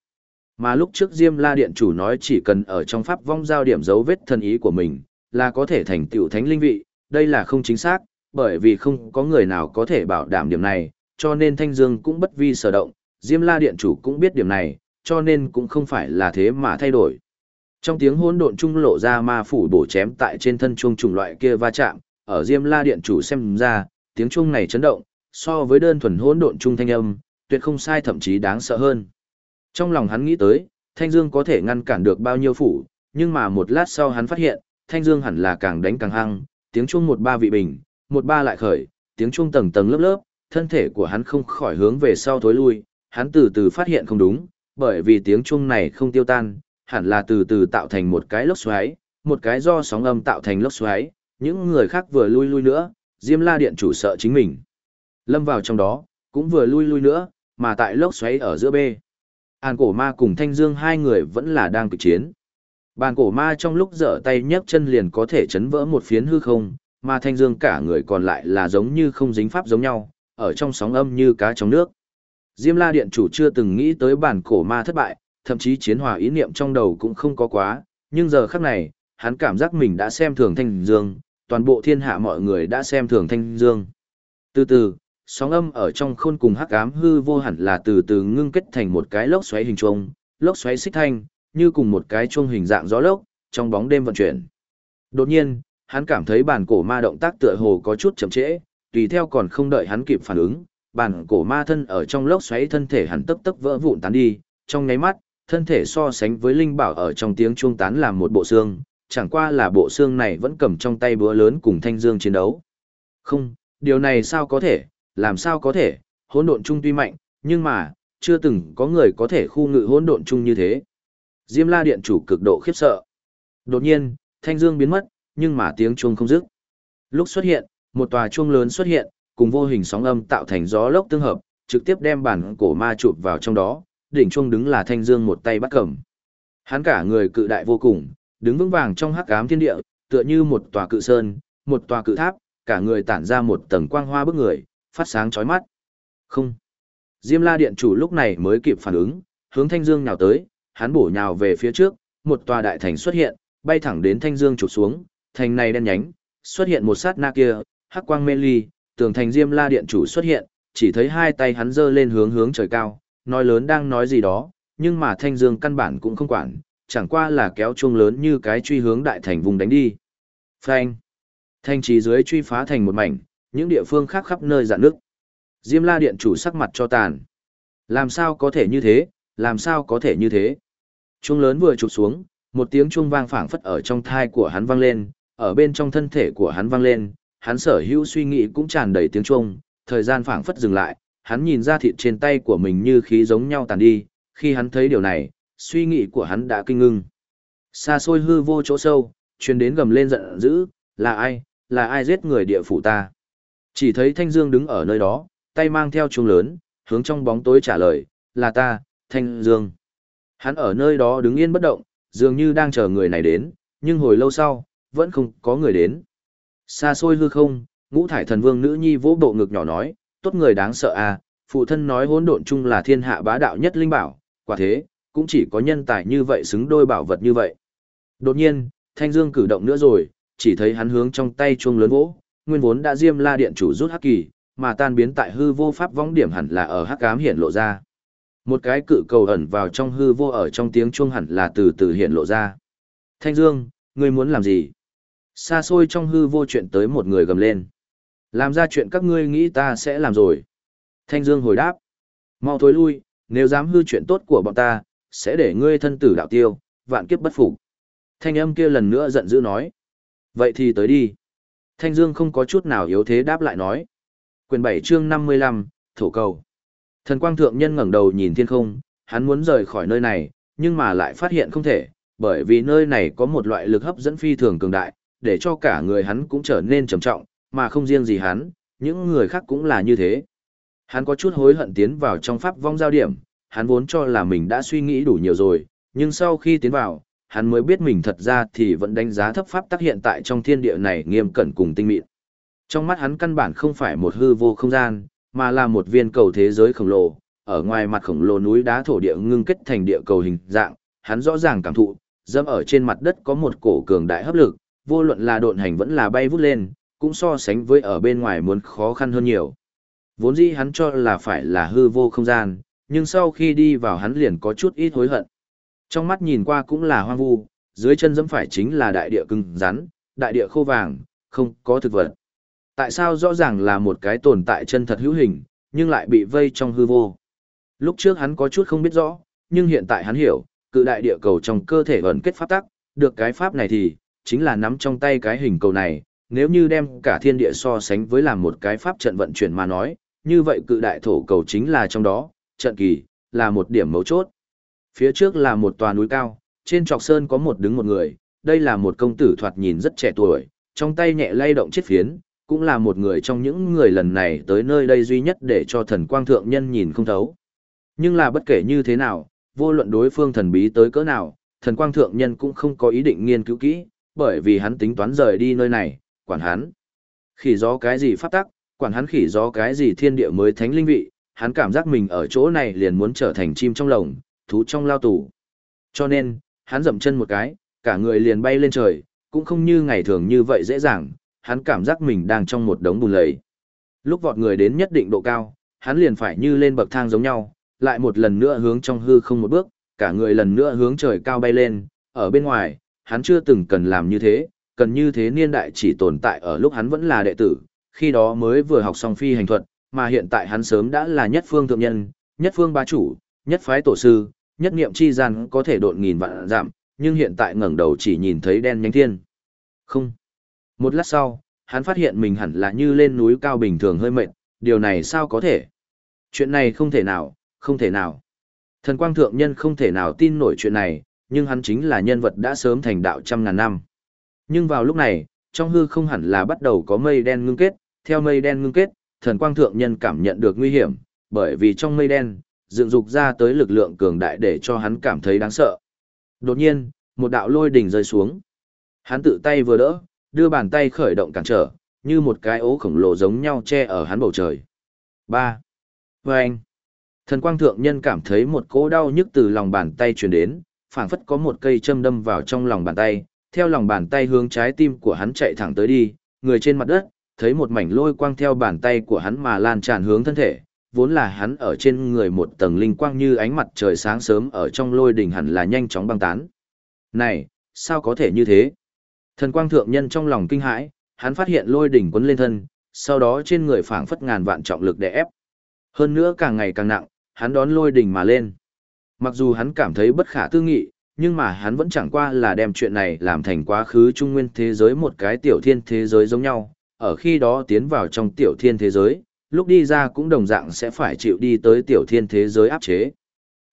Mà lúc trước Diêm La Điện chủ nói chỉ cần ở trong pháp vong giao điểm dấu vết thân ý của mình, là có thể thành tựu thánh linh vị, đây là không chính xác, bởi vì không có người nào có thể bảo đảm điểm này, cho nên Thanh Dương cũng bất vi sở động, Diêm La Điện chủ cũng biết điểm này, cho nên cũng không phải là thế mà thay đổi. Trong tiếng hỗn độn trung lộ ra ma phủ bổ chém tại trên thân chuông trùng loại kia va chạm, ở Diêm La Điện chủ xem ra, tiếng chuông này chấn động, so với đơn thuần hỗn độn trung thanh âm, tuyệt không sai thậm chí đáng sợ hơn. Trong lòng hắn nghĩ tới, Thanh Dương có thể ngăn cản được bao nhiêu phủ, nhưng mà một lát sau hắn phát hiện, Thanh Dương hẳn là càng đánh càng hăng, tiếng chuông một ba vị bình, một ba lại khởi, tiếng chuông tầng tầng lớp lớp, thân thể của hắn không khỏi hướng về sau thối lui, hắn từ từ phát hiện không đúng, bởi vì tiếng chuông này không tiêu tan, hẳn là từ từ tạo thành một cái lốc xoáy, một cái do sóng âm tạo thành lốc xoáy, những người khác vừa lui lui nữa, Diêm La Điện chủ sợ chính mình. Lâm vào trong đó, cũng vừa lui lui nữa, mà tại lốc xoáy ở giữa bê. An cổ ma cùng Thanh Dương hai người vẫn là đang kịch chiến. Bàn cổ ma trong lúc dở tay nhấc chân liền có thể chấn vỡ một phiến hư không, mà Thanh Dương cả người còn lại là giống như không dính pháp giống nhau, ở trong sóng âm như cá trong nước. Diêm La Điện chủ chưa từng nghĩ tới bản cổ ma thất bại, thậm chí chiến hòa ý niệm trong đầu cũng không có quá, nhưng giờ khắc này, hắn cảm giác mình đã xem thường Thanh Dương, toàn bộ thiên hạ mọi người đã xem thường Thanh Dương. Từ từ, sóng âm ở trong khôn cùng hắc ám hư vô hẳn là từ từ ngưng kết thành một cái lốc xoáy hình chuông, lốc xoáy xích thanh, như cùng một cái chuông hình dạng gió lốc, trong bóng đêm vận chuyển. Đột nhiên, hắn cảm thấy bản cổ ma động tác tựa hồ có chút chậm trễ, tùy theo còn không đợi hắn kịp phản ứng, bản cổ ma thân ở trong lốc xoáy thân thể hắn tấp tấp vỡ vụn tán đi, trong nháy mắt, thân thể so sánh với linh bảo ở trong tiếng chuông tán làm một bộ xương, chẳng qua là bộ xương này vẫn cầm trong tay búa lớn cùng thanh dương chiến đấu. Không, điều này sao có thể, làm sao có thể, hỗn độn chung tuy mạnh, nhưng mà, chưa từng có người có thể khu ngự hỗn độn chung như thế. Diêm La Điện chủ cực độ khiếp sợ. Đột nhiên, thanh dương biến mất, nhưng mà tiếng chuông không dứt. Lúc xuất hiện, một tòa chuông lớn xuất hiện, cùng vô hình sóng âm tạo thành gió lốc tương hợp, trực tiếp đem bản cổ ma chụp vào trong đó, đỉnh chuông đứng là thanh dương một tay bắt cầm. Hắn cả người cự đại vô cùng, đứng vững vàng trong hắc ám thiên địa, tựa như một tòa cự sơn, một tòa cự tháp, cả người tản ra một tầng quang hoa bức người, phát sáng chói mắt. Không. Diêm La điện chủ lúc này mới kịp phản ứng, hướng Thanh Dương nhào tới, hắn bổ nhào về phía trước, một tòa đại thành xuất hiện, bay thẳng đến Thanh Dương chụp xuống, thành này đen nhánh, xuất hiện một sát na kia, hắc quang mê ly, tường thành Diêm La điện chủ xuất hiện, chỉ thấy hai tay hắn giơ lên hướng hướng trời cao, nói lớn đang nói gì đó, nhưng mà Thanh Dương căn bản cũng không quản, chẳng qua là kéo chuông lớn như cái truy hướng đại thành vùng đánh đi. Phanh. Thanh trì dưới truy phá thành một mảnh, những địa phương khác khắp nơi dạn nước. Diêm la điện chủ sắc mặt cho tàn. Làm sao có thể như thế, làm sao có thể như thế. Chuông lớn vừa chụp xuống, một tiếng chuông vang phảng phất ở trong thai của hắn vang lên, ở bên trong thân thể của hắn vang lên, hắn sở hữu suy nghĩ cũng tràn đầy tiếng chuông, thời gian phảng phất dừng lại, hắn nhìn ra thịt trên tay của mình như khí giống nhau tàn đi, khi hắn thấy điều này, suy nghĩ của hắn đã kinh ngưng. Xa xôi hư vô chỗ sâu, truyền đến gầm lên giận dữ, là ai, là ai giết người địa phủ ta. Chỉ thấy Thanh Dương đứng ở nơi đó, tay mang theo chuông lớn, hướng trong bóng tối trả lời, là ta, Thanh Dương. Hắn ở nơi đó đứng yên bất động, dường như đang chờ người này đến, nhưng hồi lâu sau, vẫn không có người đến. Xa xôi hư không, ngũ thải thần vương nữ nhi vỗ bộ ngực nhỏ nói, tốt người đáng sợ à, phụ thân nói hỗn độn chung là thiên hạ bá đạo nhất linh bảo, quả thế, cũng chỉ có nhân tài như vậy xứng đôi bảo vật như vậy. Đột nhiên, Thanh Dương cử động nữa rồi, chỉ thấy hắn hướng trong tay chuông lớn vỗ, nguyên vốn đã diêm la điện chủ rút hắc kỳ, mà tan biến tại hư vô pháp vong điểm hẳn là ở hắc ám hiện lộ ra. Một cái cự cầu ẩn vào trong hư vô ở trong tiếng chuông hẳn là từ từ hiện lộ ra. Thanh Dương, ngươi muốn làm gì? Xa xôi trong hư vô chuyện tới một người gầm lên. Làm ra chuyện các ngươi nghĩ ta sẽ làm rồi. Thanh Dương hồi đáp. Mau thối lui, nếu dám hư chuyện tốt của bọn ta, sẽ để ngươi thân tử đạo tiêu, vạn kiếp bất phục. Thanh âm kia lần nữa giận dữ nói. Vậy thì tới đi. Thanh Dương không có chút nào yếu thế đáp lại nói. Quyền 7 chương 55, Thổ cầu. Thần quang thượng nhân ngẩng đầu nhìn thiên không, hắn muốn rời khỏi nơi này, nhưng mà lại phát hiện không thể, bởi vì nơi này có một loại lực hấp dẫn phi thường cường đại, để cho cả người hắn cũng trở nên trầm trọng, mà không riêng gì hắn, những người khác cũng là như thế. Hắn có chút hối hận tiến vào trong pháp vong giao điểm, hắn vốn cho là mình đã suy nghĩ đủ nhiều rồi, nhưng sau khi tiến vào, hắn mới biết mình thật ra thì vẫn đánh giá thấp pháp tắc hiện tại trong thiên địa này nghiêm cẩn cùng tinh mịn. Trong mắt hắn căn bản không phải một hư vô không gian, mà là một viên cầu thế giới khổng lồ, ở ngoài mặt khổng lồ núi đá thổ địa ngưng kết thành địa cầu hình dạng, hắn rõ ràng cảm thụ, dẫm ở trên mặt đất có một cổ cường đại hấp lực, vô luận là độn hành vẫn là bay vút lên, cũng so sánh với ở bên ngoài muốn khó khăn hơn nhiều. Vốn dĩ hắn cho là phải là hư vô không gian, nhưng sau khi đi vào hắn liền có chút ít hối hận. Trong mắt nhìn qua cũng là hoang vu, dưới chân dẫm phải chính là đại địa cứng rắn, đại địa khô vàng, không có thực vật. Tại sao rõ ràng là một cái tồn tại chân thật hữu hình, nhưng lại bị vây trong hư vô? Lúc trước hắn có chút không biết rõ, nhưng hiện tại hắn hiểu, cự đại địa cầu trong cơ thể ẩn kết pháp tắc, được cái pháp này thì, chính là nắm trong tay cái hình cầu này, nếu như đem cả thiên địa so sánh với làm một cái pháp trận vận chuyển mà nói, như vậy cự đại thổ cầu chính là trong đó, trận kỳ, là một điểm mấu chốt. Phía trước là một tòa núi cao, trên trọc sơn có một đứng một người, đây là một công tử thoạt nhìn rất trẻ tuổi, trong tay nhẹ lay động chiếc phiến, cũng là một người trong những người lần này tới nơi đây duy nhất để cho thần quang thượng nhân nhìn không thấu, Nhưng là bất kể như thế nào, vô luận đối phương thần bí tới cỡ nào, thần quang thượng nhân cũng không có ý định nghiên cứu kỹ, bởi vì hắn tính toán rời đi nơi này, quản hắn. Khỉ gió cái gì pháp tắc, quản hắn khỉ gió cái gì thiên địa mới thánh linh vị, hắn cảm giác mình ở chỗ này liền muốn trở thành chim trong lồng, thú trong lao tù. Cho nên, hắn dậm chân một cái, cả người liền bay lên trời, cũng không như ngày thường như vậy dễ dàng, hắn cảm giác mình đang trong một đống bùn lầy. Lúc vọt người đến nhất định độ cao, hắn liền phải như lên bậc thang giống nhau, lại một lần nữa hướng trong hư không một bước, cả người lần nữa hướng trời cao bay lên, ở bên ngoài, hắn chưa từng cần làm như thế, cần như thế niên đại chỉ tồn tại ở lúc hắn vẫn là đệ tử, khi đó mới vừa học xong phi hành thuật, mà hiện tại hắn sớm đã là nhất phương thượng nhân, nhất phương bá chủ, nhất phái tổ sư, nhất niệm chi gian có thể độn nghìn vạn giảm, nhưng hiện tại ngẩng đầu chỉ nhìn thấy đen nhánh thiên. Không. Một lát sau, hắn phát hiện mình hẳn là như lên núi cao bình thường hơi mệt, điều này sao có thể? Chuyện này không thể nào, không thể nào. Thần quang thượng nhân không thể nào tin nổi chuyện này, nhưng hắn chính là nhân vật đã sớm thành đạo trăm ngàn năm. Nhưng vào lúc này, trong hư không hẳn là bắt đầu có mây đen ngưng kết, theo mây đen ngưng kết, thần quang thượng nhân cảm nhận được nguy hiểm, bởi vì trong mây đen, dựng dục ra tới lực lượng cường đại để cho hắn cảm thấy đáng sợ. Đột nhiên, một đạo lôi đỉnh rơi xuống. Hắn tự tay vừa đỡ, đưa bàn tay khởi động cản trở, như một cái ố khổng lồ giống nhau che ở hắn bầu trời. 3. Vâng! Thần quang thượng nhân cảm thấy một cỗ đau nhức từ lòng bàn tay truyền đến, phảng phất có một cây châm đâm vào trong lòng bàn tay, theo lòng bàn tay hướng trái tim của hắn chạy thẳng tới đi, người trên mặt đất, thấy một mảnh lôi quang theo bàn tay của hắn mà lan tràn hướng thân thể, vốn là hắn ở trên người một tầng linh quang như ánh mặt trời sáng sớm ở trong lôi đỉnh hẳn là nhanh chóng băng tán. Này, sao có thể như thế? Thần quang thượng nhân trong lòng kinh hãi, hắn phát hiện lôi đỉnh quấn lên thân, sau đó trên người phảng phất ngàn vạn trọng lực để ép. Hơn nữa càng ngày càng nặng, hắn đón lôi đỉnh mà lên. Mặc dù hắn cảm thấy bất khả tư nghị, nhưng mà hắn vẫn chẳng qua là đem chuyện này làm thành quá khứ trung nguyên thế giới một cái tiểu thiên thế giới giống nhau, ở khi đó tiến vào trong tiểu thiên thế giới, lúc đi ra cũng đồng dạng sẽ phải chịu đi tới tiểu thiên thế giới áp chế.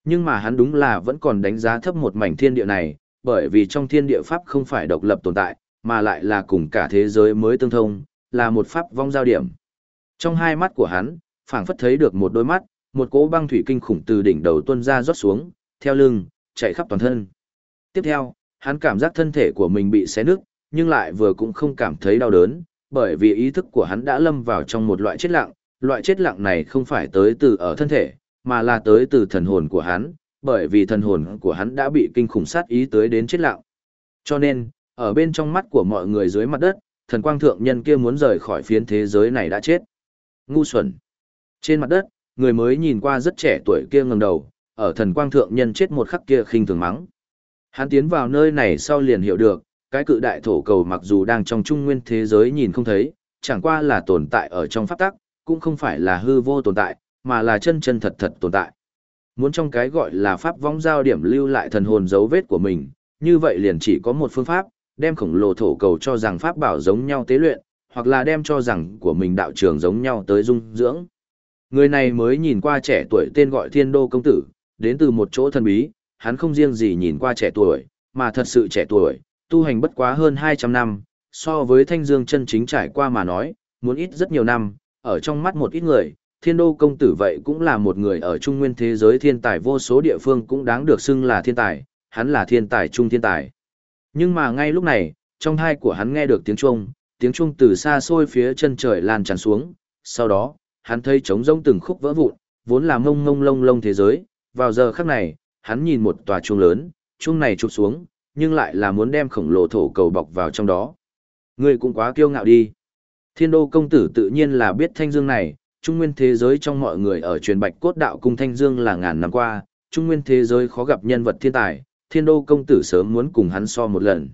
Nhưng mà hắn đúng là vẫn còn đánh giá thấp một mảnh thiên địa này, bởi vì trong thiên địa pháp không phải độc lập tồn tại, mà lại là cùng cả thế giới mới tương thông, là một pháp vong giao điểm. Trong hai mắt của hắn, phảng phất thấy được một đôi mắt, một cỗ băng thủy kinh khủng từ đỉnh đầu tuôn ra rót xuống, theo lưng, chạy khắp toàn thân. Tiếp theo, hắn cảm giác thân thể của mình bị xé nứt, nhưng lại vừa cũng không cảm thấy đau đớn, bởi vì ý thức của hắn đã lâm vào trong một loại chết lặng, loại chết lặng này không phải tới từ ở thân thể, mà là tới từ thần hồn của hắn, bởi vì thần hồn của hắn đã bị kinh khủng sát ý tới đến chết lặng. Cho nên, ở bên trong mắt của mọi người dưới mặt đất, thần quang thượng nhân kia muốn rời khỏi phiến thế giới này đã chết. Ngu xuẩn. Trên mặt đất, người mới nhìn qua rất trẻ tuổi kia ngẩng đầu, ở thần quang thượng nhân chết một khắc kia khinh thường mắng. Hắn tiến vào nơi này sau liền hiểu được, cái cự đại thổ cầu mặc dù đang trong trung nguyên thế giới nhìn không thấy, chẳng qua là tồn tại ở trong pháp tắc, cũng không phải là hư vô tồn tại, mà là chân chân thật thật tồn tại. Muốn trong cái gọi là pháp vong giao điểm lưu lại thần hồn dấu vết của mình, như vậy liền chỉ có một phương pháp, đem khổng lồ thổ cầu cho rằng pháp bảo giống nhau tế luyện, hoặc là đem cho rằng của mình đạo trường giống nhau tới dung dưỡng. Người này mới nhìn qua trẻ tuổi tên gọi Thiên Đô Công Tử, đến từ một chỗ thần bí, hắn không riêng gì nhìn qua trẻ tuổi, mà thật sự trẻ tuổi, tu hành bất quá hơn 200 năm, so với Thanh Dương chân chính trải qua mà nói, muốn ít rất nhiều năm, ở trong mắt một ít người, Thiên Đô Công Tử vậy cũng là một người ở trung nguyên thế giới thiên tài vô số địa phương cũng đáng được xưng là thiên tài, hắn là thiên tài trung thiên tài. Nhưng mà ngay lúc này, trong thai của hắn nghe được tiếng chuông, tiếng chuông từ xa xôi phía chân trời lan tràn xuống, sau đó, hắn thấy trống rông từng khúc vỡ vụn, vốn là mông mông lông lông thế giới, vào giờ khắc này, hắn nhìn một tòa chuông lớn, chuông này chụp xuống, nhưng lại là muốn đem khổng lồ thổ cầu bọc vào trong đó. Ngươi cũng quá kiêu ngạo đi. Thiên đô công tử tự nhiên là biết thanh dương này, trung nguyên thế giới trong mọi người ở truyền bạch cốt đạo cung thanh dương là ngàn năm qua, trung nguyên thế giới khó gặp nhân vật thiên tài, thiên đô công tử sớm muốn cùng hắn so một lần.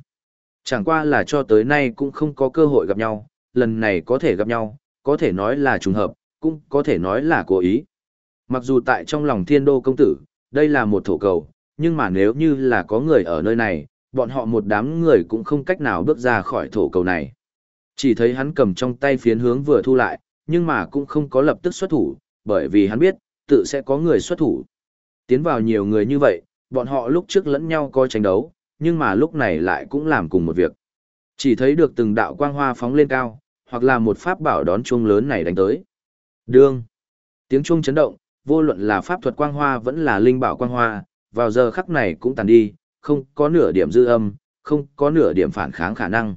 Chẳng qua là cho tới nay cũng không có cơ hội gặp nhau, lần này có thể gặp nhau, có thể nói là trùng hợp, cũng có thể nói là cố ý. Mặc dù tại trong lòng thiên đô công tử, đây là một thổ cầu, nhưng mà nếu như là có người ở nơi này, bọn họ một đám người cũng không cách nào bước ra khỏi thổ cầu này. Chỉ thấy hắn cầm trong tay phiến hướng vừa thu lại, nhưng mà cũng không có lập tức xuất thủ, bởi vì hắn biết, tự sẽ có người xuất thủ. Tiến vào nhiều người như vậy, bọn họ lúc trước lẫn nhau coi tranh đấu, nhưng mà lúc này lại cũng làm cùng một việc. Chỉ thấy được từng đạo quang hoa phóng lên cao, hoặc là một pháp bảo đón chuông lớn này đánh tới. Đương. Tiếng chuông chấn động, vô luận là pháp thuật quang hoa vẫn là linh bảo quang hoa, vào giờ khắc này cũng tàn đi, không có nửa điểm dư âm, không có nửa điểm phản kháng khả năng.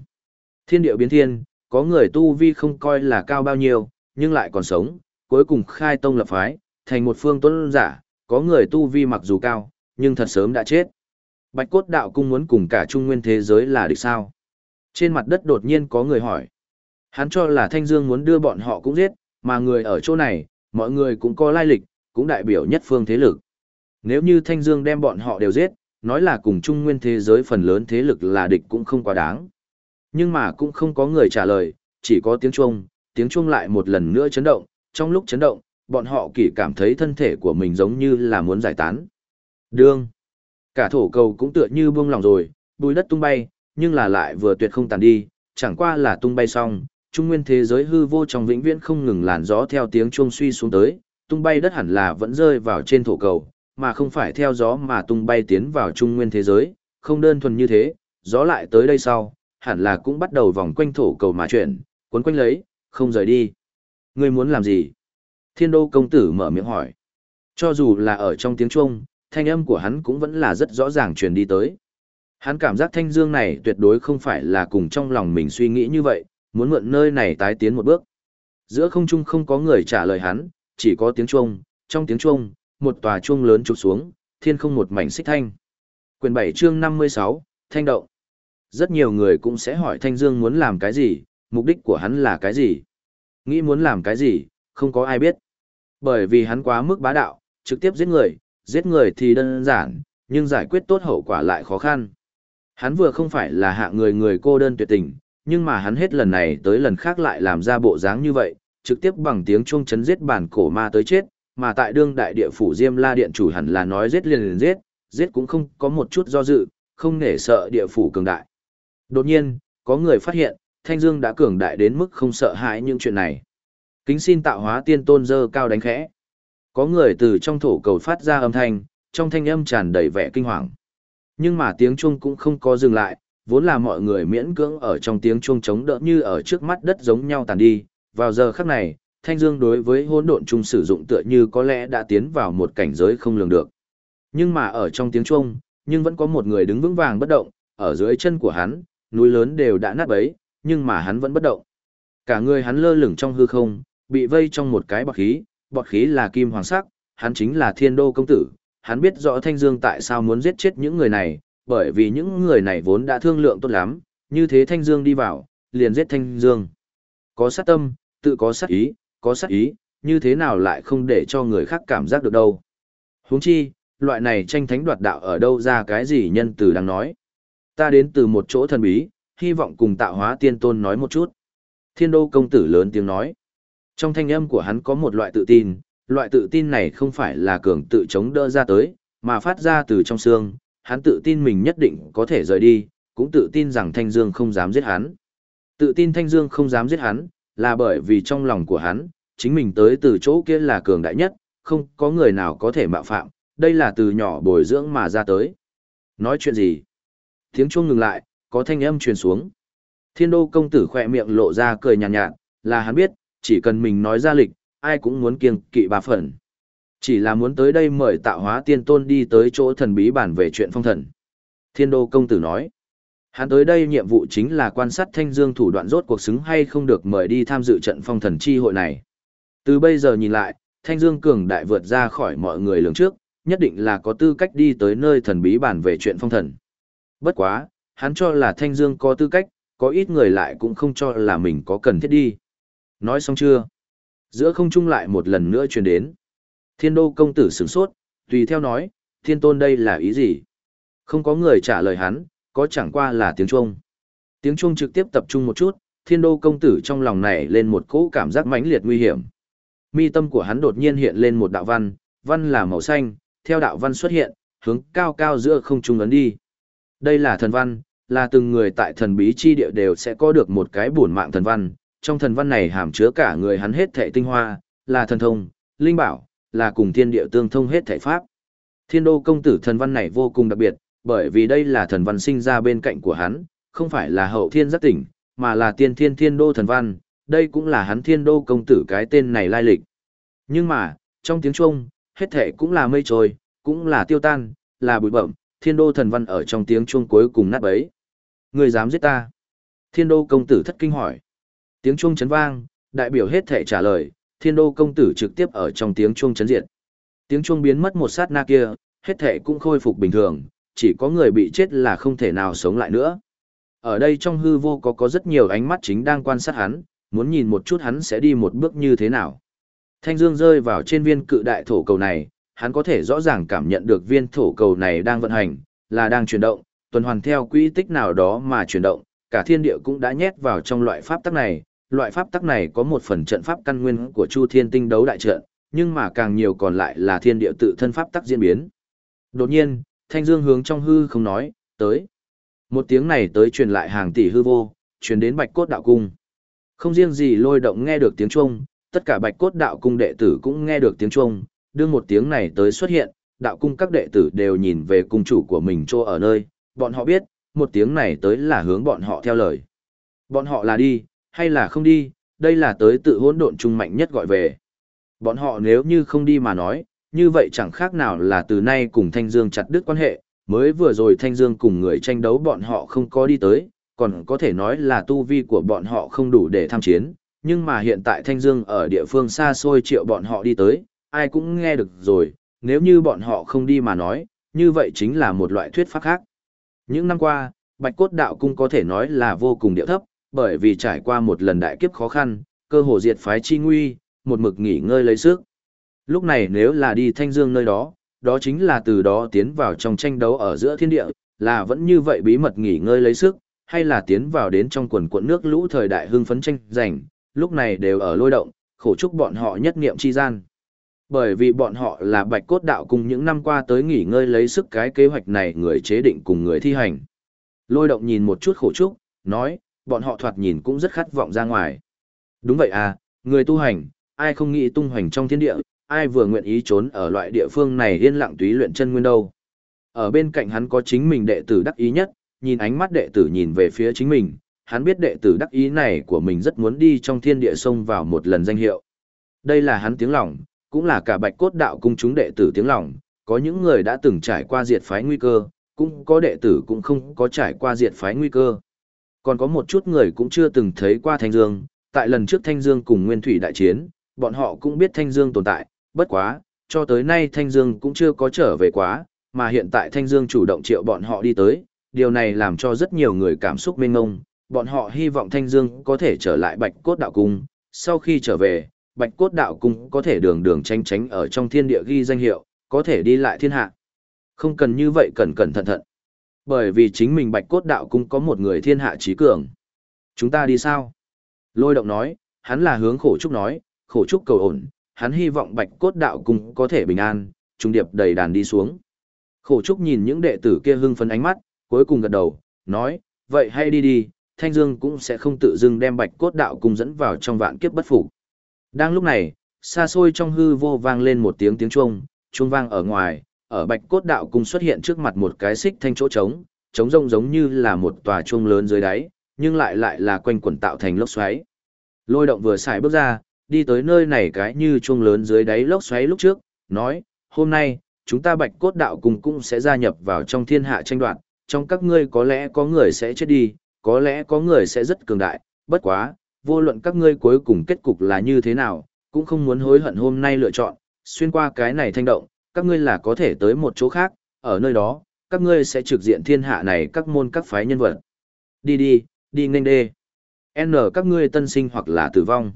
Thiên điệu biến thiên, có người tu vi không coi là cao bao nhiêu, nhưng lại còn sống, cuối cùng khai tông lập phái, thành một phương tuấn giả, có người tu vi mặc dù cao, nhưng thật sớm đã chết. Bạch cốt đạo cung muốn cùng cả trung nguyên thế giới là địch sao? Trên mặt đất đột nhiên có người hỏi. Hắn cho là Thanh Dương muốn đưa bọn họ cũng giết, mà người ở chỗ này, mọi người cũng có lai lịch, cũng đại biểu nhất phương thế lực. Nếu như Thanh Dương đem bọn họ đều giết, nói là cùng trung nguyên thế giới phần lớn thế lực là địch cũng không quá đáng. Nhưng mà cũng không có người trả lời, chỉ có tiếng chuông, tiếng chuông lại một lần nữa chấn động, trong lúc chấn động, bọn họ kỳ cảm thấy thân thể của mình giống như là muốn giải tán. Đương. Cả thổ cầu cũng tựa như buông lòng rồi, bùi đất tung bay, nhưng là lại vừa tuyệt không tàn đi, chẳng qua là tung bay xong, trung nguyên thế giới hư vô trong vĩnh viễn không ngừng làn gió theo tiếng chuông suy xuống tới, tung bay đất hẳn là vẫn rơi vào trên thổ cầu, mà không phải theo gió mà tung bay tiến vào trung nguyên thế giới, không đơn thuần như thế, gió lại tới đây sau, hẳn là cũng bắt đầu vòng quanh thổ cầu mà chuyển, cuốn quanh lấy, không rời đi. Ngươi muốn làm gì? Thiên đô công tử mở miệng hỏi. Cho dù là ở trong tiếng Trung, thanh âm của hắn cũng vẫn là rất rõ ràng truyền đi tới. Hắn cảm giác thanh dương này tuyệt đối không phải là cùng trong lòng mình suy nghĩ như vậy, muốn mượn nơi này tái tiến một bước. Giữa không trung không có người trả lời hắn, chỉ có tiếng Trung, trong tiếng Trung, một tòa chuông lớn trục xuống, thiên không một mảnh xích thanh. Quyền 7 chương 56, Thanh động. Rất nhiều người cũng sẽ hỏi Thanh Dương muốn làm cái gì, mục đích của hắn là cái gì. Nghĩ muốn làm cái gì, không có ai biết. Bởi vì hắn quá mức bá đạo, trực tiếp giết người, giết người thì đơn giản, nhưng giải quyết tốt hậu quả lại khó khăn. Hắn vừa không phải là hạ người người cô đơn tuyệt tình, nhưng mà hắn hết lần này tới lần khác lại làm ra bộ dáng như vậy, trực tiếp bằng tiếng chuông chấn giết bản cổ ma tới chết, mà tại đương đại địa phủ Diêm La điện chủ hẳn là nói giết liền liền giết, giết cũng không có một chút do dự, không nể sợ địa phủ cường đại. Đột nhiên, có người phát hiện, Thanh Dương đã cường đại đến mức không sợ hãi những chuyện này. Kính xin tạo hóa tiên tôn dơ cao đánh khẽ. Có người từ trong thổ cầu phát ra âm thanh, trong thanh âm tràn đầy vẻ kinh hoàng. Nhưng mà tiếng chuông cũng không có dừng lại, vốn là mọi người miễn cưỡng ở trong tiếng chuông chống đỡ như ở trước mắt đất giống nhau tàn đi. Vào giờ khắc này, Thanh Dương đối với hỗn độn chung sử dụng tựa như có lẽ đã tiến vào một cảnh giới không lường được. Nhưng mà ở trong tiếng chuông, nhưng vẫn có một người đứng vững vàng bất động, ở dưới chân của hắn, núi lớn đều đã nát bấy, nhưng mà hắn vẫn bất động. Cả người hắn lơ lửng trong hư không, bị vây trong một cái bọt khí, bọt khí là kim hoàng sắc, hắn chính là thiên đô công tử, hắn biết rõ Thanh Dương tại sao muốn giết chết những người này, bởi vì những người này vốn đã thương lượng tốt lắm, như thế Thanh Dương đi vào, liền giết Thanh Dương. Có sát tâm, tự có sát ý, có sát ý, như thế nào lại không để cho người khác cảm giác được đâu. Huống chi, loại này tranh thánh đoạt đạo ở đâu ra cái gì nhân từ đang nói. Ta đến từ một chỗ thần bí, hy vọng cùng tạo hóa tiên tôn nói một chút. Thiên đô công tử lớn tiếng nói. Trong thanh âm của hắn có một loại tự tin, loại tự tin này không phải là cường tự chống đỡ ra tới, mà phát ra từ trong xương, hắn tự tin mình nhất định có thể rời đi, cũng tự tin rằng Thanh Dương không dám giết hắn. Tự tin Thanh Dương không dám giết hắn, là bởi vì trong lòng của hắn, chính mình tới từ chỗ kia là cường đại nhất, không có người nào có thể mạo phạm, đây là từ nhỏ bồi dưỡng mà ra tới. Nói chuyện gì? Tiếng chuông ngừng lại, có thanh âm truyền xuống. Thiên đô công tử khỏe miệng lộ ra cười nhàn nhạt, nhạt, là hắn biết, chỉ cần mình nói ra lịch, ai cũng muốn kiêng kỵ bà phần. Chỉ là muốn tới đây mời tạo hóa tiên tôn đi tới chỗ thần bí bản về chuyện phong thần. Thiên đô công tử nói, hắn tới đây nhiệm vụ chính là quan sát thanh dương thủ đoạn rốt cuộc xứng hay không được mời đi tham dự trận phong thần chi hội này. Từ bây giờ nhìn lại, thanh dương cường đại vượt ra khỏi mọi người lường trước, nhất định là có tư cách đi tới nơi thần bí bản về chuyện phong thần. Bất quá, hắn cho là thanh dương có tư cách, có ít người lại cũng không cho là mình có cần thiết đi. Nói xong chưa? Giữa không trung lại một lần nữa truyền đến. Thiên đô công tử sửng sốt, tùy theo nói, thiên tôn đây là ý gì? Không có người trả lời hắn, có chẳng qua là tiếng chuông. Tiếng chuông trực tiếp tập trung một chút, thiên đô công tử trong lòng này lên một cỗ cảm giác mãnh liệt nguy hiểm. Mi tâm của hắn đột nhiên hiện lên một đạo văn, văn là màu xanh, theo đạo văn xuất hiện, hướng cao cao giữa không trung ấn đi. Đây là thần văn, là từng người tại thần bí chi địa đều sẽ có được một cái bổn mạng thần văn, trong thần văn này hàm chứa cả người hắn hết thệ tinh hoa, là thần thông, linh bảo, là cùng thiên địa tương thông hết thảy pháp. Thiên đô công tử thần văn này vô cùng đặc biệt, bởi vì đây là thần văn sinh ra bên cạnh của hắn, không phải là hậu thiên giác tỉnh, mà là tiên thiên thiên đô thần văn, đây cũng là hắn thiên đô công tử cái tên này lai lịch. Nhưng mà, trong tiếng Trung, hết thể cũng là mây trôi, cũng là tiêu tan, là bụi bậm, thiên đô thần văn ở trong tiếng chuông cuối cùng nát bấy. Người dám giết ta? Thiên đô công tử thất kinh hỏi. Tiếng chuông chấn vang, đại biểu hết thể trả lời, thiên đô công tử trực tiếp ở trong tiếng chuông chấn diệt. Tiếng chuông biến mất một sát na kia, hết thể cũng khôi phục bình thường, chỉ có người bị chết là không thể nào sống lại nữa. Ở đây trong hư vô có có rất nhiều ánh mắt chính đang quan sát hắn, muốn nhìn một chút hắn sẽ đi một bước như thế nào. Thanh dương rơi vào trên viên cự đại thổ cầu này, hắn có thể rõ ràng cảm nhận được viên thổ cầu này đang vận hành, là đang chuyển động, tuần hoàn theo quỹ tích nào đó mà chuyển động, cả thiên địa cũng đã nhét vào trong loại pháp tắc này. Loại pháp tắc này có một phần trận pháp căn nguyên của Chu Thiên Tinh đấu đại trận, nhưng mà càng nhiều còn lại là thiên địa tự thân pháp tắc diễn biến. Đột nhiên, Thanh Dương hướng trong hư không nói, tới. Một tiếng này tới truyền lại hàng tỷ hư vô, truyền đến Bạch Cốt Đạo Cung. Không riêng gì lôi động nghe được tiếng chuông, tất cả Bạch Cốt Đạo Cung đệ tử cũng nghe được tiếng chuông, đương một tiếng này tới xuất hiện, đạo cung các đệ tử đều nhìn về cung chủ của mình chỗ ở nơi, bọn họ biết, một tiếng này tới là hướng bọn họ theo lời. Bọn họ là đi, hay là không đi, đây là tới tự hỗn độn trung mạnh nhất gọi về. Bọn họ nếu như không đi mà nói, như vậy chẳng khác nào là từ nay cùng Thanh Dương chặt đứt quan hệ, mới vừa rồi Thanh Dương cùng người tranh đấu bọn họ không có đi tới, còn có thể nói là tu vi của bọn họ không đủ để tham chiến, nhưng mà hiện tại Thanh Dương ở địa phương xa xôi triệu bọn họ đi tới, ai cũng nghe được rồi, nếu như bọn họ không đi mà nói, như vậy chính là một loại thuyết pháp khác. Những năm qua, Bạch Cốt Đạo Cung có thể nói là vô cùng điệu thấp, bởi vì trải qua một lần đại kiếp khó khăn, cơ hồ diệt phái chi nguy, một mực nghỉ ngơi lấy sức. Lúc này nếu là đi Thanh Dương nơi đó, đó chính là từ đó tiến vào trong tranh đấu ở giữa thiên địa, là vẫn như vậy bí mật nghỉ ngơi lấy sức, hay là tiến vào đến trong quần cuộn nước lũ thời đại hưng phấn tranh giành, lúc này đều ở lôi động, khổ chúc bọn họ nhất niệm chi gian. Bởi vì bọn họ là bạch cốt đạo cùng những năm qua tới nghỉ ngơi lấy sức cái kế hoạch này người chế định cùng người thi hành. Lôi động nhìn một chút khổ trúc, nói, bọn họ thoạt nhìn cũng rất khát vọng ra ngoài. Đúng vậy à, người tu hành, ai không nghĩ tung hoành trong thiên địa, ai vừa nguyện ý trốn ở loại địa phương này yên lặng túy luyện chân nguyên đâu. Ở bên cạnh hắn có chính mình đệ tử đắc ý nhất, nhìn ánh mắt đệ tử nhìn về phía chính mình, hắn biết đệ tử đắc ý này của mình rất muốn đi trong thiên địa sông vào một lần danh hiệu. Đây là hắn tiếng lòng, cũng là cả bạch cốt đạo cung chúng đệ tử tiếng lòng, có những người đã từng trải qua diệt phái nguy cơ, cũng có đệ tử cũng không có trải qua diệt phái nguy cơ. Còn có một chút người cũng chưa từng thấy qua Thanh Dương, tại lần trước Thanh Dương cùng Nguyên Thủy đại chiến, bọn họ cũng biết Thanh Dương tồn tại, bất quá, cho tới nay Thanh Dương cũng chưa có trở về quá, mà hiện tại Thanh Dương chủ động triệu bọn họ đi tới, điều này làm cho rất nhiều người cảm xúc mênh ngông, bọn họ hy vọng Thanh Dương có thể trở lại Bạch Cốt Đạo Cung, sau khi trở về, Bạch Cốt Đạo Cung có thể đường đường tranh tránh ở trong thiên địa ghi danh hiệu, có thể đi lại thiên hạ. Không cần như vậy cẩn cẩn thận thận. Bởi vì chính mình Bạch Cốt Đạo Cung có một người thiên hạ trí cường. Chúng ta đi sao? Lôi động nói, hắn là hướng khổ trúc nói, khổ trúc cầu ổn, hắn hy vọng Bạch Cốt Đạo Cung có thể bình an, trung điệp đầy đàn đi xuống. Khổ trúc nhìn những đệ tử kia hưng phấn ánh mắt, cuối cùng gật đầu, nói, vậy hay đi đi, Thanh Dương cũng sẽ không tự dưng đem Bạch Cốt Đạo Cung dẫn vào trong vạn kiếp bất phục. Đang lúc này, xa xôi trong hư vô vang lên một tiếng tiếng chuông, chuông vang ở ngoài, ở Bạch Cốt Đạo Cung xuất hiện trước mặt một cái xích thanh chỗ trống, trống rông giống như là một tòa chuông lớn dưới đáy, nhưng lại lại là quanh quẩn tạo thành lốc xoáy. Lôi động vừa xài bước ra, đi tới nơi này cái như chuông lớn dưới đáy lốc xoáy lúc trước, nói, hôm nay, chúng ta Bạch Cốt Đạo Cung cũng sẽ gia nhập vào trong thiên hạ tranh đoạt, trong các ngươi có lẽ có người sẽ chết đi, có lẽ có người sẽ rất cường đại, bất quá, vô luận các ngươi cuối cùng kết cục là như thế nào, cũng không muốn hối hận hôm nay lựa chọn, xuyên qua cái này thanh động, các ngươi là có thể tới một chỗ khác, ở nơi đó, các ngươi sẽ trực diện thiên hạ này các môn các phái nhân vật. Đi đi, đi nhanh đê. N các ngươi tân sinh hoặc là tử vong.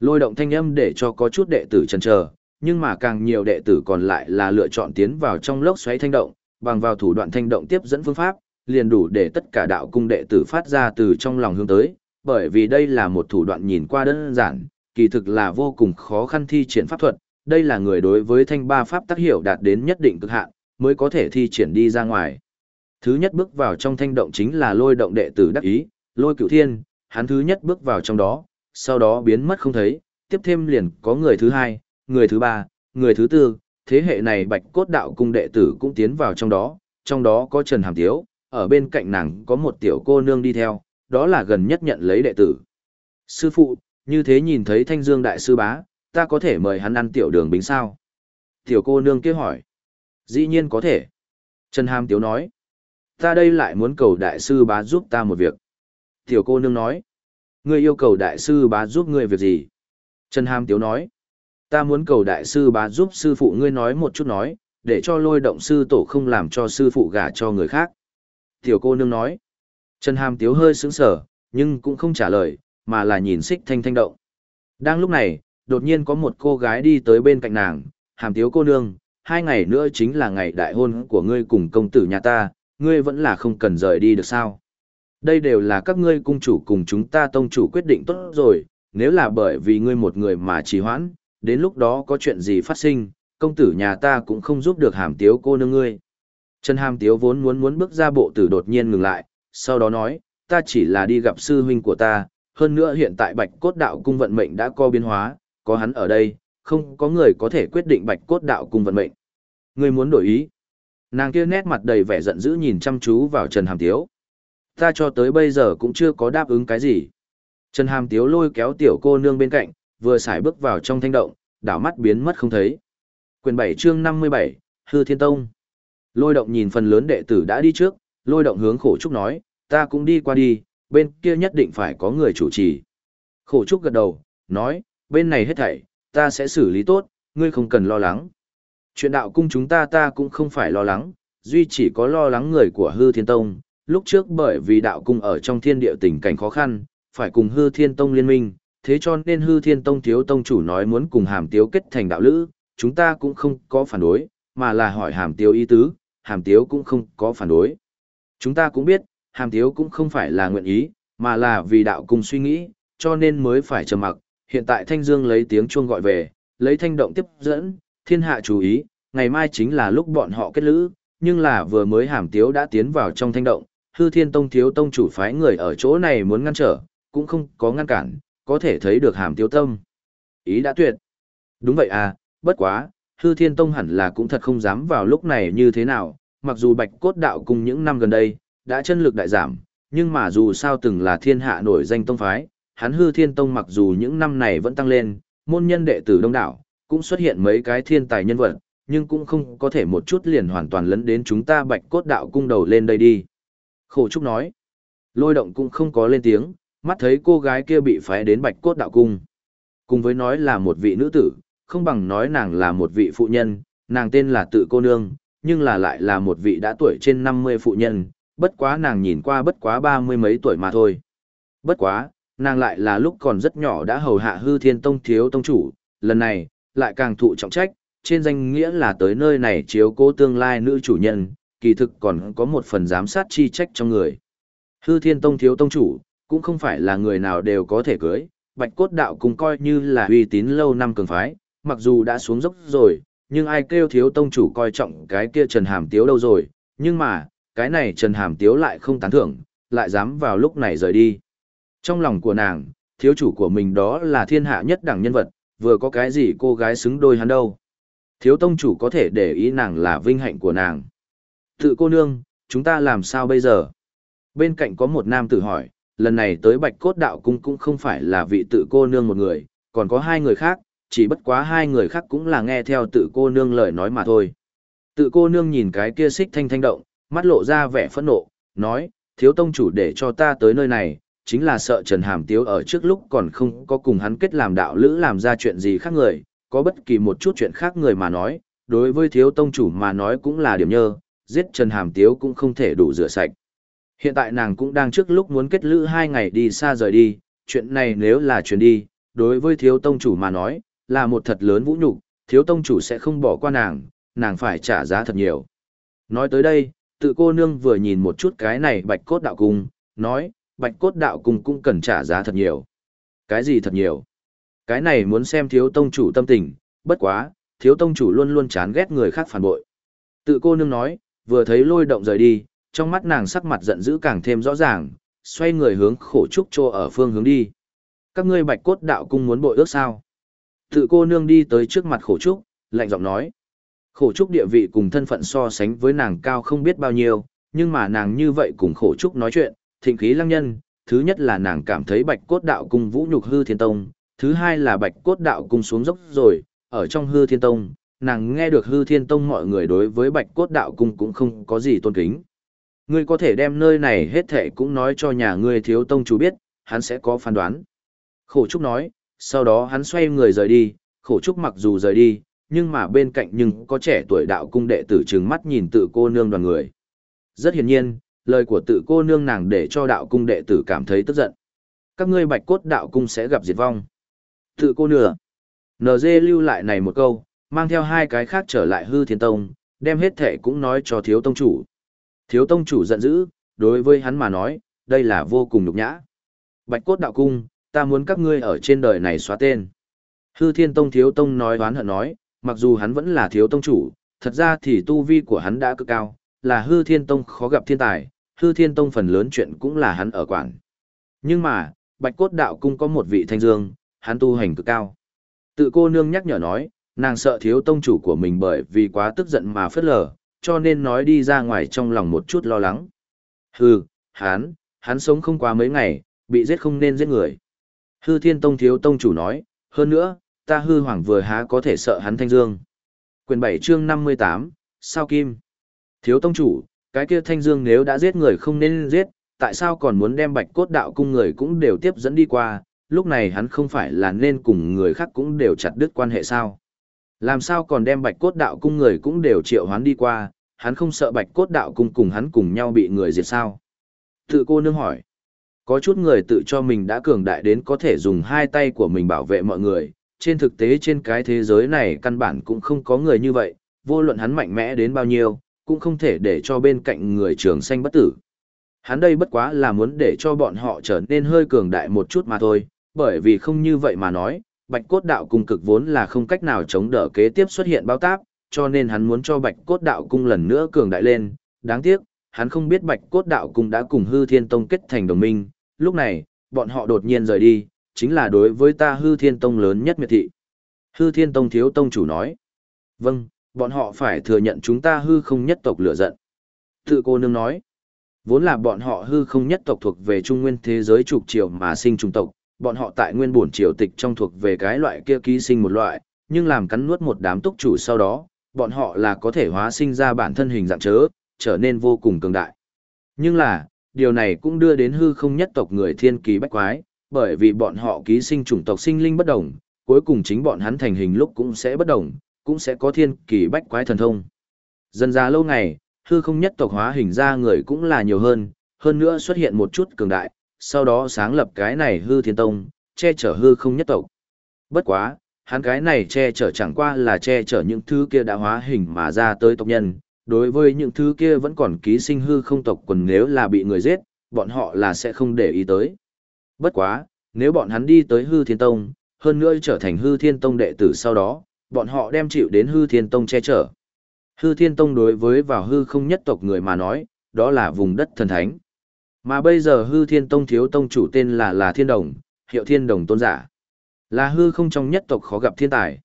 Lôi động thanh âm để cho có chút đệ tử chần chờ, nhưng mà càng nhiều đệ tử còn lại là lựa chọn tiến vào trong lốc xoáy thanh động, bằng vào thủ đoạn thanh động tiếp dẫn phương pháp, liền đủ để tất cả đạo cung đệ tử phát ra từ trong lòng hướng tới, bởi vì đây là một thủ đoạn nhìn qua đơn giản, kỳ thực là vô cùng khó khăn thi triển pháp thuật, đây là người đối với thanh ba pháp tác hiểu đạt đến nhất định cực hạn, mới có thể thi triển đi ra ngoài. Thứ nhất bước vào trong thanh động chính là lôi động đệ tử đắc ý, lôi cửu thiên, hắn thứ nhất bước vào trong đó, sau đó biến mất không thấy, tiếp thêm liền có người thứ hai, người thứ ba, người thứ tư, thế hệ này bạch cốt đạo cung đệ tử cũng tiến vào trong đó, trong đó có Trần Hàm Tiếu, ở bên cạnh nàng có một tiểu cô nương đi theo, đó là gần nhất nhận lấy đệ tử. Sư phụ, như thế nhìn thấy thanh dương đại sư bá, ta có thể mời hắn ăn tiểu đường bính sao? Tiểu cô nương kia hỏi. Dĩ nhiên có thể. Trần Hàm Tiếu nói. Ta đây lại muốn cầu đại sư bá giúp ta một việc. Tiểu cô nương nói. Ngươi yêu cầu đại sư bá giúp ngươi việc gì? Trần Hàm Tiếu nói. Ta muốn cầu đại sư bá giúp sư phụ ngươi nói một chút nói, để cho lôi động sư tổ không làm cho sư phụ gả cho người khác. Tiểu cô nương nói. Trần Hàm Tiếu hơi sững sờ nhưng cũng không trả lời, mà là nhìn xích thanh thanh động. Đang lúc này, đột nhiên có một cô gái đi tới bên cạnh nàng, Hàm Tiếu cô nương, hai ngày nữa chính là ngày đại hôn của ngươi cùng công tử nhà ta, ngươi vẫn là không cần rời đi được sao. Đây đều là các ngươi cung chủ cùng chúng ta tông chủ quyết định tốt rồi, nếu là bởi vì ngươi một người mà trì hoãn, đến lúc đó có chuyện gì phát sinh, công tử nhà ta cũng không giúp được hàm tiếu cô nương ngươi. Trần hàm tiếu vốn muốn muốn bước ra bộ tử đột nhiên ngừng lại, sau đó nói, ta chỉ là đi gặp sư huynh của ta, hơn nữa hiện tại bạch cốt đạo cung vận mệnh đã có biến hóa, có hắn ở đây, không có người có thể quyết định bạch cốt đạo cung vận mệnh. Ngươi muốn đổi ý. Nàng kia nét mặt đầy vẻ giận dữ nhìn chăm chú vào Trần Hàm Tiếu. Ta cho tới bây giờ cũng chưa có đáp ứng cái gì. Trần Hàm Tiếu lôi kéo tiểu cô nương bên cạnh, vừa xài bước vào trong thanh động, đảo mắt biến mất không thấy. Quyền 7 chương 57, Hư Thiên Tông. Lôi động nhìn phần lớn đệ tử đã đi trước, lôi động hướng khổ trúc nói, ta cũng đi qua đi, bên kia nhất định phải có người chủ trì. Khổ trúc gật đầu, nói, bên này hết thảy, ta sẽ xử lý tốt, ngươi không cần lo lắng. Chuyện đạo cung chúng ta ta cũng không phải lo lắng, duy chỉ có lo lắng người của hư thiên tông. Lúc trước bởi vì đạo cung ở trong thiên địa tình cảnh khó khăn, phải cùng hư thiên tông liên minh, thế cho nên hư thiên tông thiếu tông chủ nói muốn cùng hàm tiếu kết thành đạo lữ, chúng ta cũng không có phản đối, mà là hỏi hàm tiếu ý tứ, hàm tiếu cũng không có phản đối. Chúng ta cũng biết, hàm tiếu cũng không phải là nguyện ý, mà là vì đạo cùng suy nghĩ, cho nên mới phải trầm mặc. Hiện tại Thanh Dương lấy tiếng chuông gọi về, lấy thanh động tiếp dẫn, thiên hạ chú ý, ngày mai chính là lúc bọn họ kết lữ, nhưng là vừa mới hàm tiếu đã tiến vào trong thanh động, hư thiên tông thiếu tông chủ phái người ở chỗ này muốn ngăn trở, cũng không có ngăn cản, có thể thấy được hàm tiếu tâm. Ý đã tuyệt. Đúng vậy à, bất quá, hư thiên tông hẳn là cũng thật không dám vào lúc này như thế nào, mặc dù bạch cốt đạo cùng những năm gần đây, đã chân lực đại giảm, nhưng mà dù sao từng là thiên hạ nổi danh tông phái, hắn hư thiên tông mặc dù những năm này vẫn tăng lên, môn nhân đệ tử đông đảo, cũng xuất hiện mấy cái thiên tài nhân vật, nhưng cũng không có thể một chút liền hoàn toàn lấn đến chúng ta bạch cốt đạo cung đầu lên đây đi. Khổ Trúc nói, lôi động cũng không có lên tiếng, mắt thấy cô gái kia bị phái đến bạch cốt đạo cung. Cùng với nói là một vị nữ tử, không bằng nói nàng là một vị phụ nhân, nàng tên là tự cô nương, nhưng là lại là một vị đã tuổi trên 50 phụ nhân, bất quá nàng nhìn qua bất quá ba mươi mấy tuổi mà thôi. Bất quá, nàng lại là lúc còn rất nhỏ đã hầu hạ hư thiên tông thiếu tông chủ, lần này, lại càng thụ trọng trách, trên danh nghĩa là tới nơi này chiếu cố tương lai nữ chủ nhân, kỳ thực còn có một phần giám sát chi trách trong người. Hư Thiên Tông thiếu tông chủ, cũng không phải là người nào đều có thể cưới, Bạch Cốt Đạo cũng coi như là uy tín lâu năm cường phái, mặc dù đã xuống dốc rồi, nhưng ai kêu thiếu tông chủ coi trọng cái kia Trần Hàm Tiếu đâu rồi, nhưng mà, cái này Trần Hàm Tiếu lại không tán thưởng, lại dám vào lúc này rời đi. Trong lòng của nàng, thiếu chủ của mình đó là thiên hạ nhất đẳng nhân vật, vừa có cái gì cô gái xứng đôi hắn đâu. Thiếu tông chủ có thể để ý nàng là vinh hạnh của nàng. Tự cô nương, chúng ta làm sao bây giờ? Bên cạnh có một nam tử hỏi, lần này tới bạch cốt đạo cung cũng không phải là vị tự cô nương một người, còn có hai người khác, chỉ bất quá hai người khác cũng là nghe theo tự cô nương lời nói mà thôi. Tự cô nương nhìn cái kia xích thanh thanh động, mắt lộ ra vẻ phẫn nộ, nói, thiếu tông chủ để cho ta tới nơi này, chính là sợ Trần Hàm Tiếu ở trước lúc còn không có cùng hắn kết làm đạo lữ làm ra chuyện gì khác người, có bất kỳ một chút chuyện khác người mà nói, đối với thiếu tông chủ mà nói cũng là điểm nhơ, giết Trần Hàm Tiếu cũng không thể đủ rửa sạch. Hiện tại nàng cũng đang trước lúc muốn kết lữ hai ngày đi xa rời đi, chuyện này nếu là chuyện đi, đối với thiếu tông chủ mà nói, là một thật lớn vũ nhục, thiếu tông chủ sẽ không bỏ qua nàng, nàng phải trả giá thật nhiều. Nói tới đây, tự cô nương vừa nhìn một chút cái này bạch cốt đạo cung, nói, bạch cốt đạo cung cũng cần trả giá thật nhiều. Cái gì thật nhiều? Cái này muốn xem thiếu tông chủ tâm tình, bất quá, thiếu tông chủ luôn luôn chán ghét người khác phản bội. Tự cô nương nói, vừa thấy lôi động rời đi, trong mắt nàng sắc mặt giận dữ càng thêm rõ ràng, xoay người hướng khổ trúc trô ở phương hướng đi. Các ngươi bạch cốt đạo cung muốn bội ước sao? Tự cô nương đi tới trước mặt khổ trúc, lạnh giọng nói. Khổ trúc địa vị cùng thân phận so sánh với nàng cao không biết bao nhiêu, nhưng mà nàng như vậy cùng khổ trúc nói chuyện, thịnh khí lăng nhân, thứ nhất là nàng cảm thấy bạch cốt đạo cung vũ nhục hư thiên tông, thứ hai là bạch cốt đạo cung xuống dốc rồi, ở trong hư thiên tông, nàng nghe được hư thiên tông mọi người đối với bạch cốt đạo cung cũng không có gì tôn kính. Ngươi có thể đem nơi này hết thệ cũng nói cho nhà ngươi thiếu tông chủ biết, hắn sẽ có phán đoán. Khổ Trúc nói, sau đó hắn xoay người rời đi, khổ Trúc mặc dù rời đi, nhưng mà bên cạnh nhưng có trẻ tuổi đạo cung đệ tử trừng mắt nhìn tự cô nương đoàn người. Rất hiển nhiên, lời của tự cô nương nàng để cho đạo cung đệ tử cảm thấy tức giận. Các ngươi bạch cốt đạo cung sẽ gặp diệt vong. Tự cô nửa. NG lưu lại này một câu, mang theo hai cái khác trở lại hư thiên tông, đem hết thể cũng nói cho thiếu tông chủ. Thiếu tông chủ giận dữ, đối với hắn mà nói, đây là vô cùng nhục nhã. Bạch cốt đạo cung, ta muốn các ngươi ở trên đời này xóa tên. Hư thiên tông thiếu tông nói đoán hận nói, mặc dù hắn vẫn là thiếu tông chủ, thật ra thì tu vi của hắn đã cực cao, là hư thiên tông khó gặp thiên tài, hư thiên tông phần lớn chuyện cũng là hắn ở quản. Nhưng mà, bạch cốt đạo cung có một vị thanh dương, hắn tu hành cực cao. Tự cô nương nhắc nhở nói, nàng sợ thiếu tông chủ của mình bởi vì quá tức giận mà phất lờ, cho nên nói đi ra ngoài trong lòng một chút lo lắng. Hư, hắn, hắn sống không quá mấy ngày, bị giết không nên giết người. Hư thiên tông thiếu tông chủ nói, hơn nữa, ta hư hoàng vừa há có thể sợ hắn thanh dương. Quyền 7 chương 58, sao kim? Thiếu tông chủ, cái kia thanh dương nếu đã giết người không nên giết, tại sao còn muốn đem bạch cốt đạo cung người cũng đều tiếp dẫn đi qua, lúc này hắn không phải là nên cùng người khác cũng đều chặt đứt quan hệ sao? Làm sao còn đem bạch cốt đạo cung người cũng đều triệu hoán đi qua, hắn không sợ bạch cốt đạo cung cùng hắn cùng nhau bị người diệt sao? Tự cô nương hỏi. Có chút người tự cho mình đã cường đại đến có thể dùng hai tay của mình bảo vệ mọi người, trên thực tế trên cái thế giới này căn bản cũng không có người như vậy, vô luận hắn mạnh mẽ đến bao nhiêu, cũng không thể để cho bên cạnh người trường xanh bất tử. Hắn đây bất quá là muốn để cho bọn họ trở nên hơi cường đại một chút mà thôi, bởi vì không như vậy mà nói, bạch cốt đạo cung cực vốn là không cách nào chống đỡ kế tiếp xuất hiện bao táp, cho nên hắn muốn cho bạch cốt đạo cung lần nữa cường đại lên, đáng tiếc, hắn không biết bạch cốt đạo cung đã cùng hư thiên tông kết thành đồng minh, lúc này, bọn họ đột nhiên rời đi, chính là đối với ta hư thiên tông lớn nhất miệt thị. Hư thiên tông thiếu tông chủ nói, vâng, bọn họ phải thừa nhận chúng ta hư không nhất tộc lửa giận. Tự cô nương nói, vốn là bọn họ hư không nhất tộc thuộc về trung nguyên thế giới trục triều mà sinh trung tộc, bọn họ tại nguyên bổn triều tịch trong thuộc về cái loại kia ký sinh một loại, nhưng làm cắn nuốt một đám túc chủ sau đó, bọn họ là có thể hóa sinh ra bản thân hình dạng chớ, trở nên vô cùng cường đại. Nhưng là, điều này cũng đưa đến hư không nhất tộc người thiên kỳ bách quái, bởi vì bọn họ ký sinh chủng tộc sinh linh bất đồng, cuối cùng chính bọn hắn thành hình lúc cũng sẽ bất đồng, cũng sẽ có thiên kỳ bách quái thần thông. Dần ra lâu ngày, hư không nhất tộc hóa hình ra người cũng là nhiều hơn, hơn nữa xuất hiện một chút cường đại, sau đó sáng lập cái này hư thiên tông, che chở hư không nhất tộc. Bất quá, hắn cái này che chở chẳng qua là che chở những thứ kia đã hóa hình mà ra tới tộc nhân, đối với những thứ kia vẫn còn ký sinh hư không tộc quần nếu là bị người giết, bọn họ là sẽ không để ý tới. Bất quá, nếu bọn hắn đi tới hư thiên tông, hơn nữa trở thành hư thiên tông đệ tử sau đó, bọn họ đem chịu đến hư thiên tông che chở. Hư thiên tông đối với vào hư không nhất tộc người mà nói, đó là vùng đất thần thánh. Mà bây giờ hư thiên tông thiếu tông chủ tên là là thiên đồng, hiệu thiên đồng tôn giả. Là hư không trong nhất tộc khó gặp thiên tài.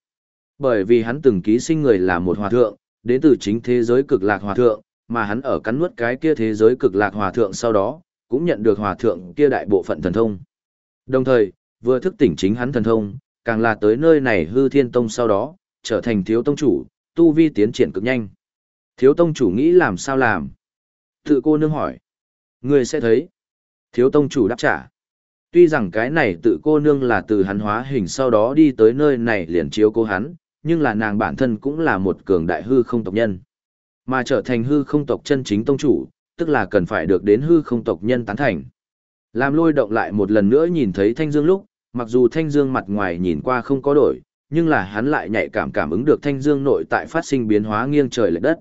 Bởi vì hắn từng ký sinh người là một hòa thượng, đến từ chính thế giới cực lạc hòa thượng, mà hắn ở cắn nuốt cái kia thế giới cực lạc hòa thượng sau đó, cũng nhận được hòa thượng kia đại bộ phận thần thông. Đồng thời, vừa thức tỉnh chính hắn thần thông, càng là tới nơi này hư thiên tông sau đó, trở thành thiếu tông chủ, tu vi tiến triển cực nhanh. Thiếu tông chủ nghĩ làm sao làm? Tự cô nương hỏi. Người sẽ thấy. Thiếu tông chủ đáp trả. Tuy rằng cái này tự cô nương là từ hắn hóa hình sau đó đi tới nơi này liền chiếu cô hắn, nhưng là nàng bản thân cũng là một cường đại hư không tộc nhân. Mà trở thành hư không tộc chân chính tông chủ, tức là cần phải được đến hư không tộc nhân tán thành. Làm lôi động lại một lần nữa nhìn thấy Thanh Dương lúc, mặc dù Thanh Dương mặt ngoài nhìn qua không có đổi, nhưng là hắn lại nhạy cảm cảm ứng được Thanh Dương nội tại phát sinh biến hóa nghiêng trời lệch đất.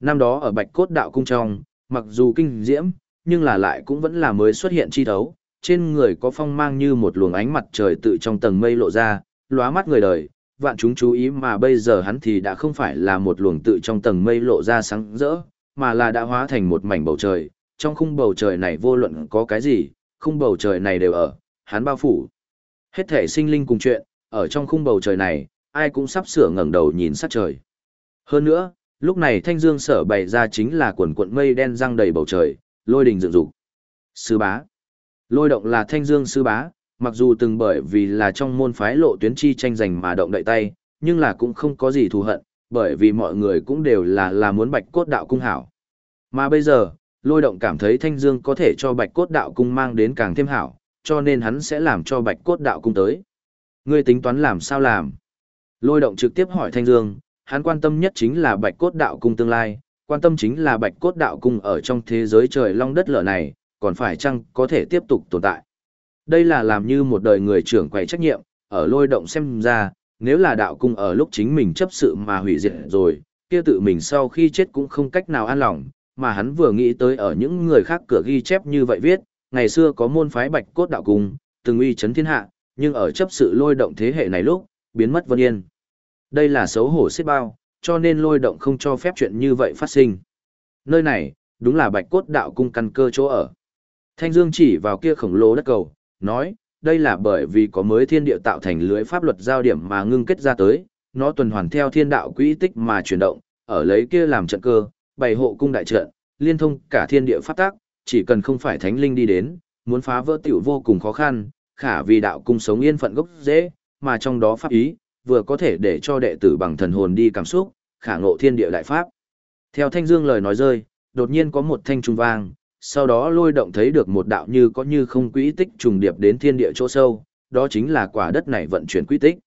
Năm đó ở Bạch Cốt Đạo Cung trong, mặc dù kinh diễm, nhưng là lại cũng vẫn là mới xuất hiện chi thấu, trên người có phong mang như một luồng ánh mặt trời tự trong tầng mây lộ ra, lóa mắt người đời, vạn chúng chú ý mà bây giờ hắn thì đã không phải là một luồng tự trong tầng mây lộ ra sáng rỡ, mà là đã hóa thành một mảnh bầu trời, trong khung bầu trời này vô luận có cái gì, khung bầu trời này đều ở, hắn bao phủ. Hết thể sinh linh cùng chuyện, ở trong khung bầu trời này, ai cũng sắp sửa ngẩng đầu nhìn sát trời. Hơn nữa, lúc này thanh dương sở bày ra chính là quần cuộn mây đen răng đầy bầu trời, lôi đình dựng dục. Sư bá. Lôi động là thanh dương sư bá, mặc dù từng bởi vì là trong môn phái lộ tuyến chi tranh giành mà động đậy tay, nhưng là cũng không có gì thù hận, bởi vì mọi người cũng đều là là muốn bạch cốt đạo cung hảo. Mà bây giờ, lôi động cảm thấy thanh dương có thể cho bạch cốt đạo cung mang đến càng thêm hảo, cho nên hắn sẽ làm cho bạch cốt đạo cung tới. Ngươi tính toán làm sao làm? Lôi động trực tiếp hỏi thanh dương, hắn quan tâm nhất chính là bạch cốt đạo cung tương lai, quan tâm chính là bạch cốt đạo cung ở trong thế giới trời long đất lở này, còn phải chăng có thể tiếp tục tồn tại. Đây là làm như một đời người trưởng quầy trách nhiệm, ở lôi động xem ra, nếu là đạo cung ở lúc chính mình chấp sự mà hủy diệt rồi, kia tự mình sau khi chết cũng không cách nào an lòng, mà hắn vừa nghĩ tới ở những người khác cửa ghi chép như vậy viết, ngày xưa có môn phái bạch cốt đạo cung, từng uy chấn thiên hạ, nhưng ở chấp sự lôi động thế hệ này lúc, biến mất vân yên. Đây là xấu hổ xếp bao, cho nên lôi động không cho phép chuyện như vậy phát sinh. Nơi này, đúng là bạch cốt đạo cung căn cơ chỗ ở. Thanh Dương chỉ vào kia khổng lồ đất cầu, nói, đây là bởi vì có mới thiên địa tạo thành lưới pháp luật giao điểm mà ngưng kết ra tới, nó tuần hoàn theo thiên đạo quỹ tích mà chuyển động, ở lấy kia làm trận cơ, bày hộ cung đại trận, liên thông cả thiên địa pháp tác, chỉ cần không phải thánh linh đi đến, muốn phá vỡ tiểu vô cùng khó khăn, khả vì đạo cung sống yên phận gốc dễ, mà trong đó pháp ý, vừa có thể để cho đệ tử bằng thần hồn đi cảm xúc, khả ngộ thiên địa đại pháp. Theo Thanh Dương lời nói rơi, đột nhiên có một thanh trung vang, sau đó lôi động thấy được một đạo như có như không quỹ tích trùng điệp đến thiên địa chỗ sâu, đó chính là quả đất này vận chuyển quỹ tích.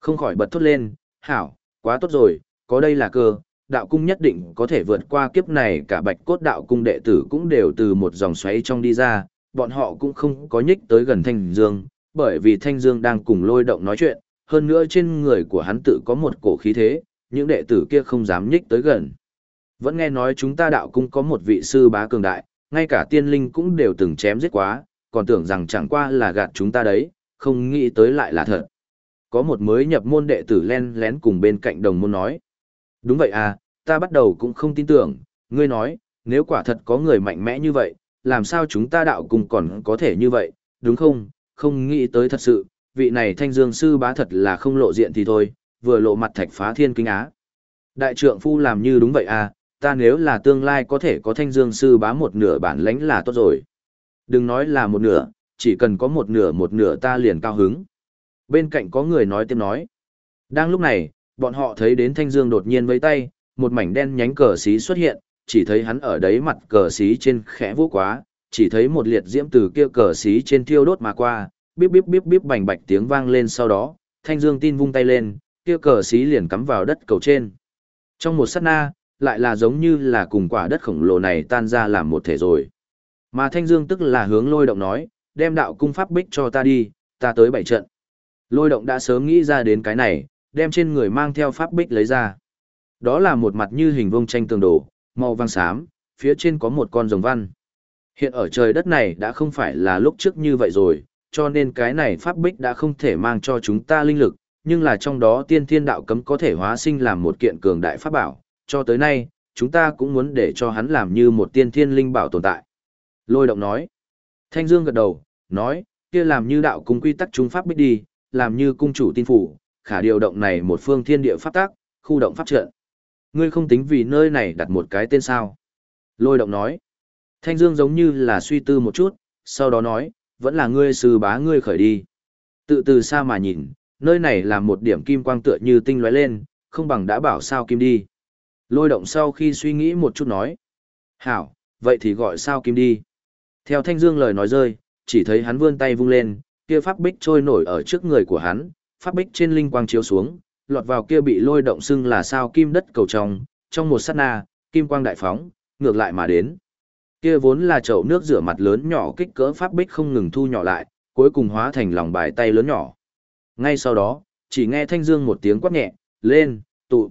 Không khỏi bật thốt lên, hảo, quá tốt rồi, có đây là cơ, đạo cung nhất định có thể vượt qua kiếp này cả bạch cốt đạo cung đệ tử cũng đều từ một dòng xoáy trong đi ra, bọn họ cũng không có nhích tới gần Thanh Dương, bởi vì Thanh Dương đang cùng lôi động nói chuyện, hơn nữa trên người của hắn tự có một cổ khí thế, những đệ tử kia không dám nhích tới gần. Vẫn nghe nói chúng ta đạo cung có một vị sư bá cường đại, ngay cả tiên linh cũng đều từng chém giết quá, còn tưởng rằng chẳng qua là gạt chúng ta đấy, không nghĩ tới lại là thật. Có một mới nhập môn đệ tử len lén cùng bên cạnh đồng môn nói. Đúng vậy à, ta bắt đầu cũng không tin tưởng, ngươi nói, nếu quả thật có người mạnh mẽ như vậy, làm sao chúng ta đạo cùng còn có thể như vậy, đúng không? Không nghĩ tới thật sự, vị này thanh dương sư bá thật là không lộ diện thì thôi, vừa lộ mặt thạch phá thiên kinh á. Đại trượng phu làm như đúng vậy à, ta nếu là tương lai có thể có thanh dương sư bá một nửa bản lãnh là tốt rồi. Đừng nói là một nửa, chỉ cần có một nửa một nửa ta liền cao hứng. Bên cạnh có người nói tiếp nói. Đang lúc này, bọn họ thấy đến thanh dương đột nhiên vẫy tay, một mảnh đen nhánh cờ xí xuất hiện, chỉ thấy hắn ở đấy mặt cờ xí trên khẽ vô quá, chỉ thấy một liệt diễm từ kia cờ xí trên thiêu đốt mà qua, bíp bíp bíp bíp bành bạch tiếng vang lên sau đó, thanh dương tin vung tay lên, kia cờ xí liền cắm vào đất cầu trên. Trong một sát na, lại là giống như là cùng quả đất khổng lồ này tan ra làm một thể rồi. Mà thanh dương tức là hướng lôi động nói, đem đạo cung pháp bích cho ta đi, ta tới bảy trận. Lôi động đã sớm nghĩ ra đến cái này, đem trên người mang theo pháp bích lấy ra. Đó là một mặt như hình vuông tranh tường đồ, màu vàng xám, phía trên có một con rồng văn. Hiện ở trời đất này đã không phải là lúc trước như vậy rồi, cho nên cái này pháp bích đã không thể mang cho chúng ta linh lực, nhưng là trong đó tiên thiên đạo cấm có thể hóa sinh làm một kiện cường đại pháp bảo, cho tới nay, chúng ta cũng muốn để cho hắn làm như một tiên thiên linh bảo tồn tại. Lôi động nói. Thanh Dương gật đầu, nói, kia làm như đạo cung quy tắc chúng pháp biết đi, làm như cung chủ tin phủ, khả điều động này một phương thiên địa pháp tác, khu động pháp trận. Ngươi không tính vì nơi này đặt một cái tên sao. Lôi động nói. Thanh Dương giống như là suy tư một chút, sau đó nói, vẫn là ngươi sư bá ngươi khởi đi. Tự từ xa mà nhìn, nơi này là một điểm kim quang tựa như tinh lóe lên, không bằng đã bảo sao kim đi. Lôi động sau khi suy nghĩ một chút nói. Hảo, vậy thì gọi sao kim đi. Theo Thanh Dương lời nói rơi, chỉ thấy hắn vươn tay vung lên, kia pháp bích trôi nổi ở trước người của hắn, pháp bích trên linh quang chiếu xuống, lọt vào kia bị lôi động xưng là sao kim đất cầu trong, trong một sát na, kim quang đại phóng, ngược lại mà đến. Kia vốn là chậu nước rửa mặt lớn nhỏ kích cỡ pháp bích không ngừng thu nhỏ lại, cuối cùng hóa thành lòng bài tay lớn nhỏ. Ngay sau đó, chỉ nghe thanh dương một tiếng quát nhẹ, lên, tụ.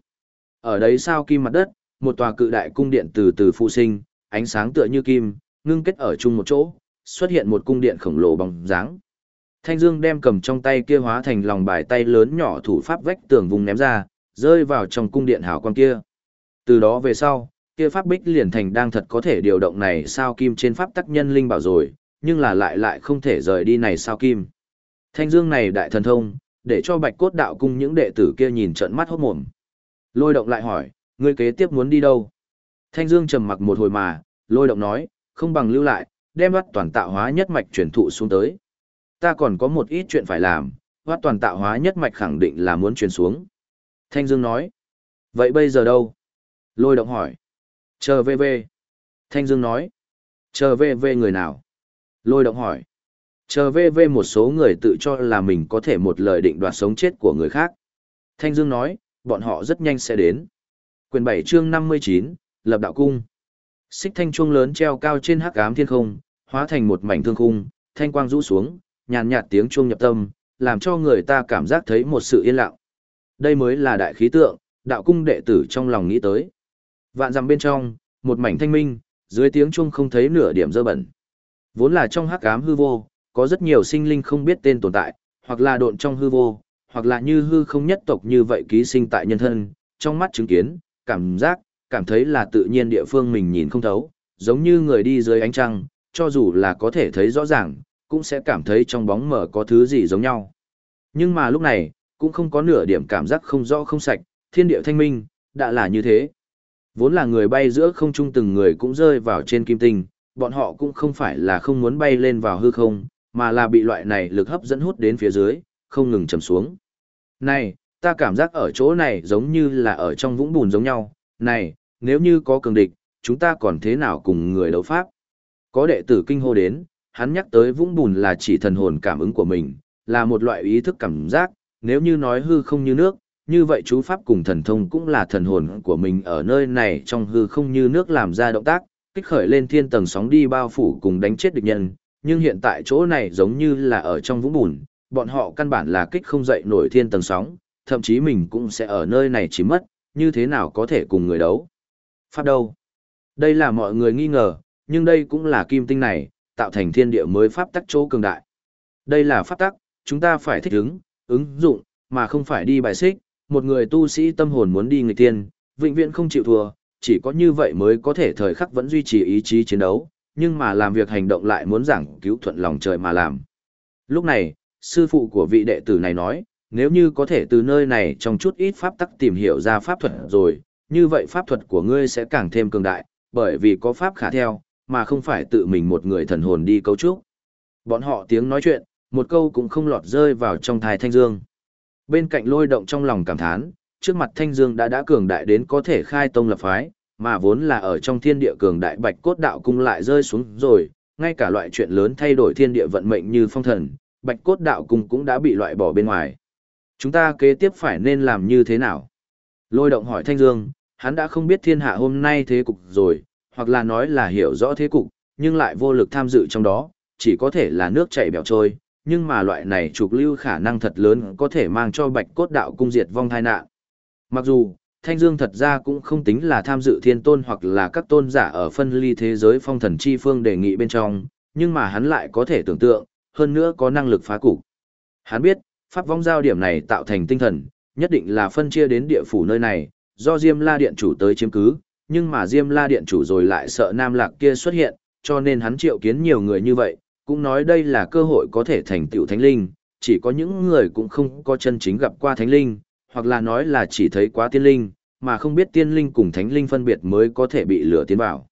Ở đấy sao kim mặt đất, một tòa cự đại cung điện từ từ phụ sinh, ánh sáng tựa như kim, ngưng kết ở chung một chỗ, xuất hiện một cung điện khổng lồ bằng dáng. Thanh Dương đem cầm trong tay kia hóa thành lòng bài tay lớn nhỏ thủ pháp vách tường vùng ném ra, rơi vào trong cung điện hào quang kia. Từ đó về sau, kia pháp bích liền thành đang thật có thể điều động này sao kim trên pháp tắc nhân linh bảo rồi, nhưng là lại lại không thể rời đi này sao kim. Thanh Dương này đại thần thông, để cho Bạch Cốt Đạo cung những đệ tử kia nhìn trợn mắt hốt mồm. Lôi động lại hỏi, ngươi kế tiếp muốn đi đâu? Thanh Dương trầm mặc một hồi mà, lôi động nói, không bằng lưu lại, đem bắt toàn tạo hóa nhất mạch truyền thụ xuống tới. Ta còn có một ít chuyện phải làm, bắt toàn tạo hóa nhất mạch khẳng định là muốn truyền xuống. Thanh Dương nói, Vậy bây giờ đâu? Lôi động hỏi. Chờ về về. Thanh Dương nói. Chờ về về người nào? Lôi động hỏi. Chờ về về một số người tự cho là mình có thể một lời định đoạt sống chết của người khác. Thanh Dương nói, bọn họ rất nhanh sẽ đến. Quyền 7 chương 59, Lập Đạo Cung. Xích thanh chuông lớn treo cao trên hắc ám thiên không, hóa thành một mảnh thương khung, thanh quang rũ xuống, nhàn nhạt tiếng chuông nhập tâm, làm cho người ta cảm giác thấy một sự yên lặng. Đây mới là đại khí tượng, đạo cung đệ tử trong lòng nghĩ tới. Vạn dặm bên trong, một mảnh thanh minh, dưới tiếng chuông không thấy nửa điểm dơ bẩn. Vốn là trong hắc ám hư vô, có rất nhiều sinh linh không biết tên tồn tại, hoặc là độn trong hư vô, hoặc là như hư không nhất tộc như vậy ký sinh tại nhân thân, trong mắt chứng kiến, cảm giác, cảm thấy là tự nhiên địa phương mình nhìn không thấu, giống như người đi dưới ánh trăng, cho dù là có thể thấy rõ ràng, cũng sẽ cảm thấy trong bóng mờ có thứ gì giống nhau. Nhưng mà lúc này, cũng không có nửa điểm cảm giác không rõ không sạch, thiên địa thanh minh, đã là như thế. Vốn là người bay giữa không trung từng người cũng rơi vào trên kim tinh, bọn họ cũng không phải là không muốn bay lên vào hư không, mà là bị loại này lực hấp dẫn hút đến phía dưới, không ngừng chầm xuống. Này, ta cảm giác ở chỗ này giống như là ở trong vũng bùn giống nhau, này, nếu như có cường địch, chúng ta còn thế nào cùng người đấu pháp? Có đệ tử kinh hô đến, hắn nhắc tới vũng bùn là chỉ thần hồn cảm ứng của mình, là một loại ý thức cảm giác, nếu như nói hư không như nước, như vậy chú pháp cùng thần thông cũng là thần hồn của mình ở nơi này trong hư không như nước làm ra động tác, kích khởi lên thiên tầng sóng đi bao phủ cùng đánh chết địch nhân, nhưng hiện tại chỗ này giống như là ở trong vũng bùn, bọn họ căn bản là kích không dậy nổi thiên tầng sóng, thậm chí mình cũng sẽ ở nơi này chỉ mất, như thế nào có thể cùng người đấu. Pháp đâu? Đây là mọi người nghi ngờ, nhưng đây cũng là kim tinh này, tạo thành thiên địa mới pháp tắc chỗ cường đại. Đây là pháp tắc, chúng ta phải thích ứng, ứng dụng, mà không phải đi bài xích, một người tu sĩ tâm hồn muốn đi người tiên, vĩnh viễn không chịu thua, chỉ có như vậy mới có thể thời khắc vẫn duy trì ý chí chiến đấu, nhưng mà làm việc hành động lại muốn giảng cứu thuận lòng trời mà làm. Lúc này, sư phụ của vị đệ tử này nói, nếu như có thể từ nơi này trong chút ít pháp tắc tìm hiểu ra pháp thuật rồi, như vậy pháp thuật của ngươi sẽ càng thêm cường đại, bởi vì có pháp khả theo, mà không phải tự mình một người thần hồn đi cấu trúc. Bọn họ tiếng nói chuyện, một câu cũng không lọt rơi vào trong thai Thanh Dương. Bên cạnh lôi động trong lòng cảm thán, trước mặt Thanh Dương đã đã cường đại đến có thể khai tông lập phái, mà vốn là ở trong thiên địa cường đại bạch cốt đạo cung lại rơi xuống rồi, ngay cả loại chuyện lớn thay đổi thiên địa vận mệnh như phong thần, bạch cốt đạo cung cũng đã bị loại bỏ bên ngoài. Chúng ta kế tiếp phải nên làm như thế nào? Lôi động hỏi Thanh Dương, hắn đã không biết thiên hạ hôm nay thế cục rồi, hoặc là nói là hiểu rõ thế cục, nhưng lại vô lực tham dự trong đó, chỉ có thể là nước chảy bèo trôi, nhưng mà loại này trục lưu khả năng thật lớn có thể mang cho bạch cốt đạo cung diệt vong tai nạn. Mặc dù, Thanh Dương thật ra cũng không tính là tham dự thiên tôn hoặc là các tôn giả ở phân ly thế giới phong thần chi phương đề nghị bên trong, nhưng mà hắn lại có thể tưởng tượng, hơn nữa có năng lực phá cục. Hắn biết, pháp vong giao điểm này tạo thành tinh thần, nhất định là phân chia đến địa phủ nơi này, do Diêm La Điện chủ tới chiếm cứ, nhưng mà Diêm La Điện chủ rồi lại sợ Nam Lạc kia xuất hiện, cho nên hắn triệu kiến nhiều người như vậy, cũng nói đây là cơ hội có thể thành tựu thánh linh, chỉ có những người cũng không có chân chính gặp qua thánh linh, hoặc là nói là chỉ thấy quá tiên linh, mà không biết tiên linh cùng thánh linh phân biệt mới có thể bị lửa tiến vào.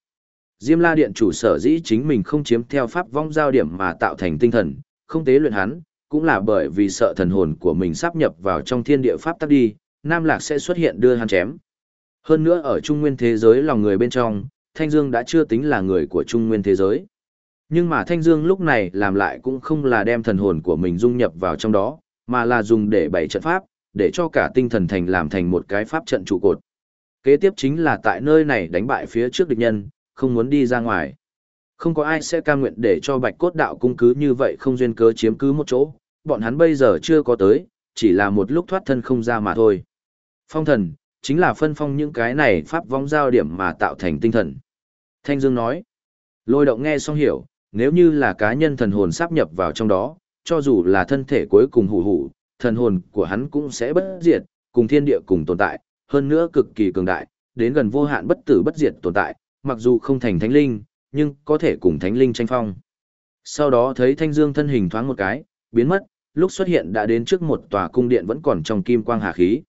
Diêm La Điện chủ sở dĩ chính mình không chiếm theo pháp vong giao điểm mà tạo thành tinh thần, không tế luyện hắn, cũng là bởi vì sợ thần hồn của mình sắp nhập vào trong thiên địa pháp tắc đi, Nam Lạc sẽ xuất hiện đưa hắn chém. Hơn nữa ở trung nguyên thế giới lòng người bên trong, Thanh Dương đã chưa tính là người của trung nguyên thế giới. Nhưng mà Thanh Dương lúc này làm lại cũng không là đem thần hồn của mình dung nhập vào trong đó, mà là dùng để bày trận pháp, để cho cả tinh thần thành làm thành một cái pháp trận trụ cột. Kế tiếp chính là tại nơi này đánh bại phía trước địch nhân, không muốn đi ra ngoài. Không có ai sẽ cam nguyện để cho bạch cốt đạo cung cứ như vậy không duyên cớ chiếm cứ một chỗ, bọn hắn bây giờ chưa có tới, chỉ là một lúc thoát thân không ra mà thôi. Phong thần, chính là phân phong những cái này pháp vong giao điểm mà tạo thành tinh thần. Thanh Dương nói, lôi động nghe xong hiểu, nếu như là cá nhân thần hồn sáp nhập vào trong đó, cho dù là thân thể cuối cùng hủ hủ, thần hồn của hắn cũng sẽ bất diệt, cùng thiên địa cùng tồn tại, hơn nữa cực kỳ cường đại, đến gần vô hạn bất tử bất diệt tồn tại, mặc dù không thành thánh linh, nhưng có thể cùng thánh linh tranh phong. Sau đó thấy Thanh Dương thân hình thoáng một cái, biến mất, lúc xuất hiện đã đến trước một tòa cung điện vẫn còn trong kim quang hà khí.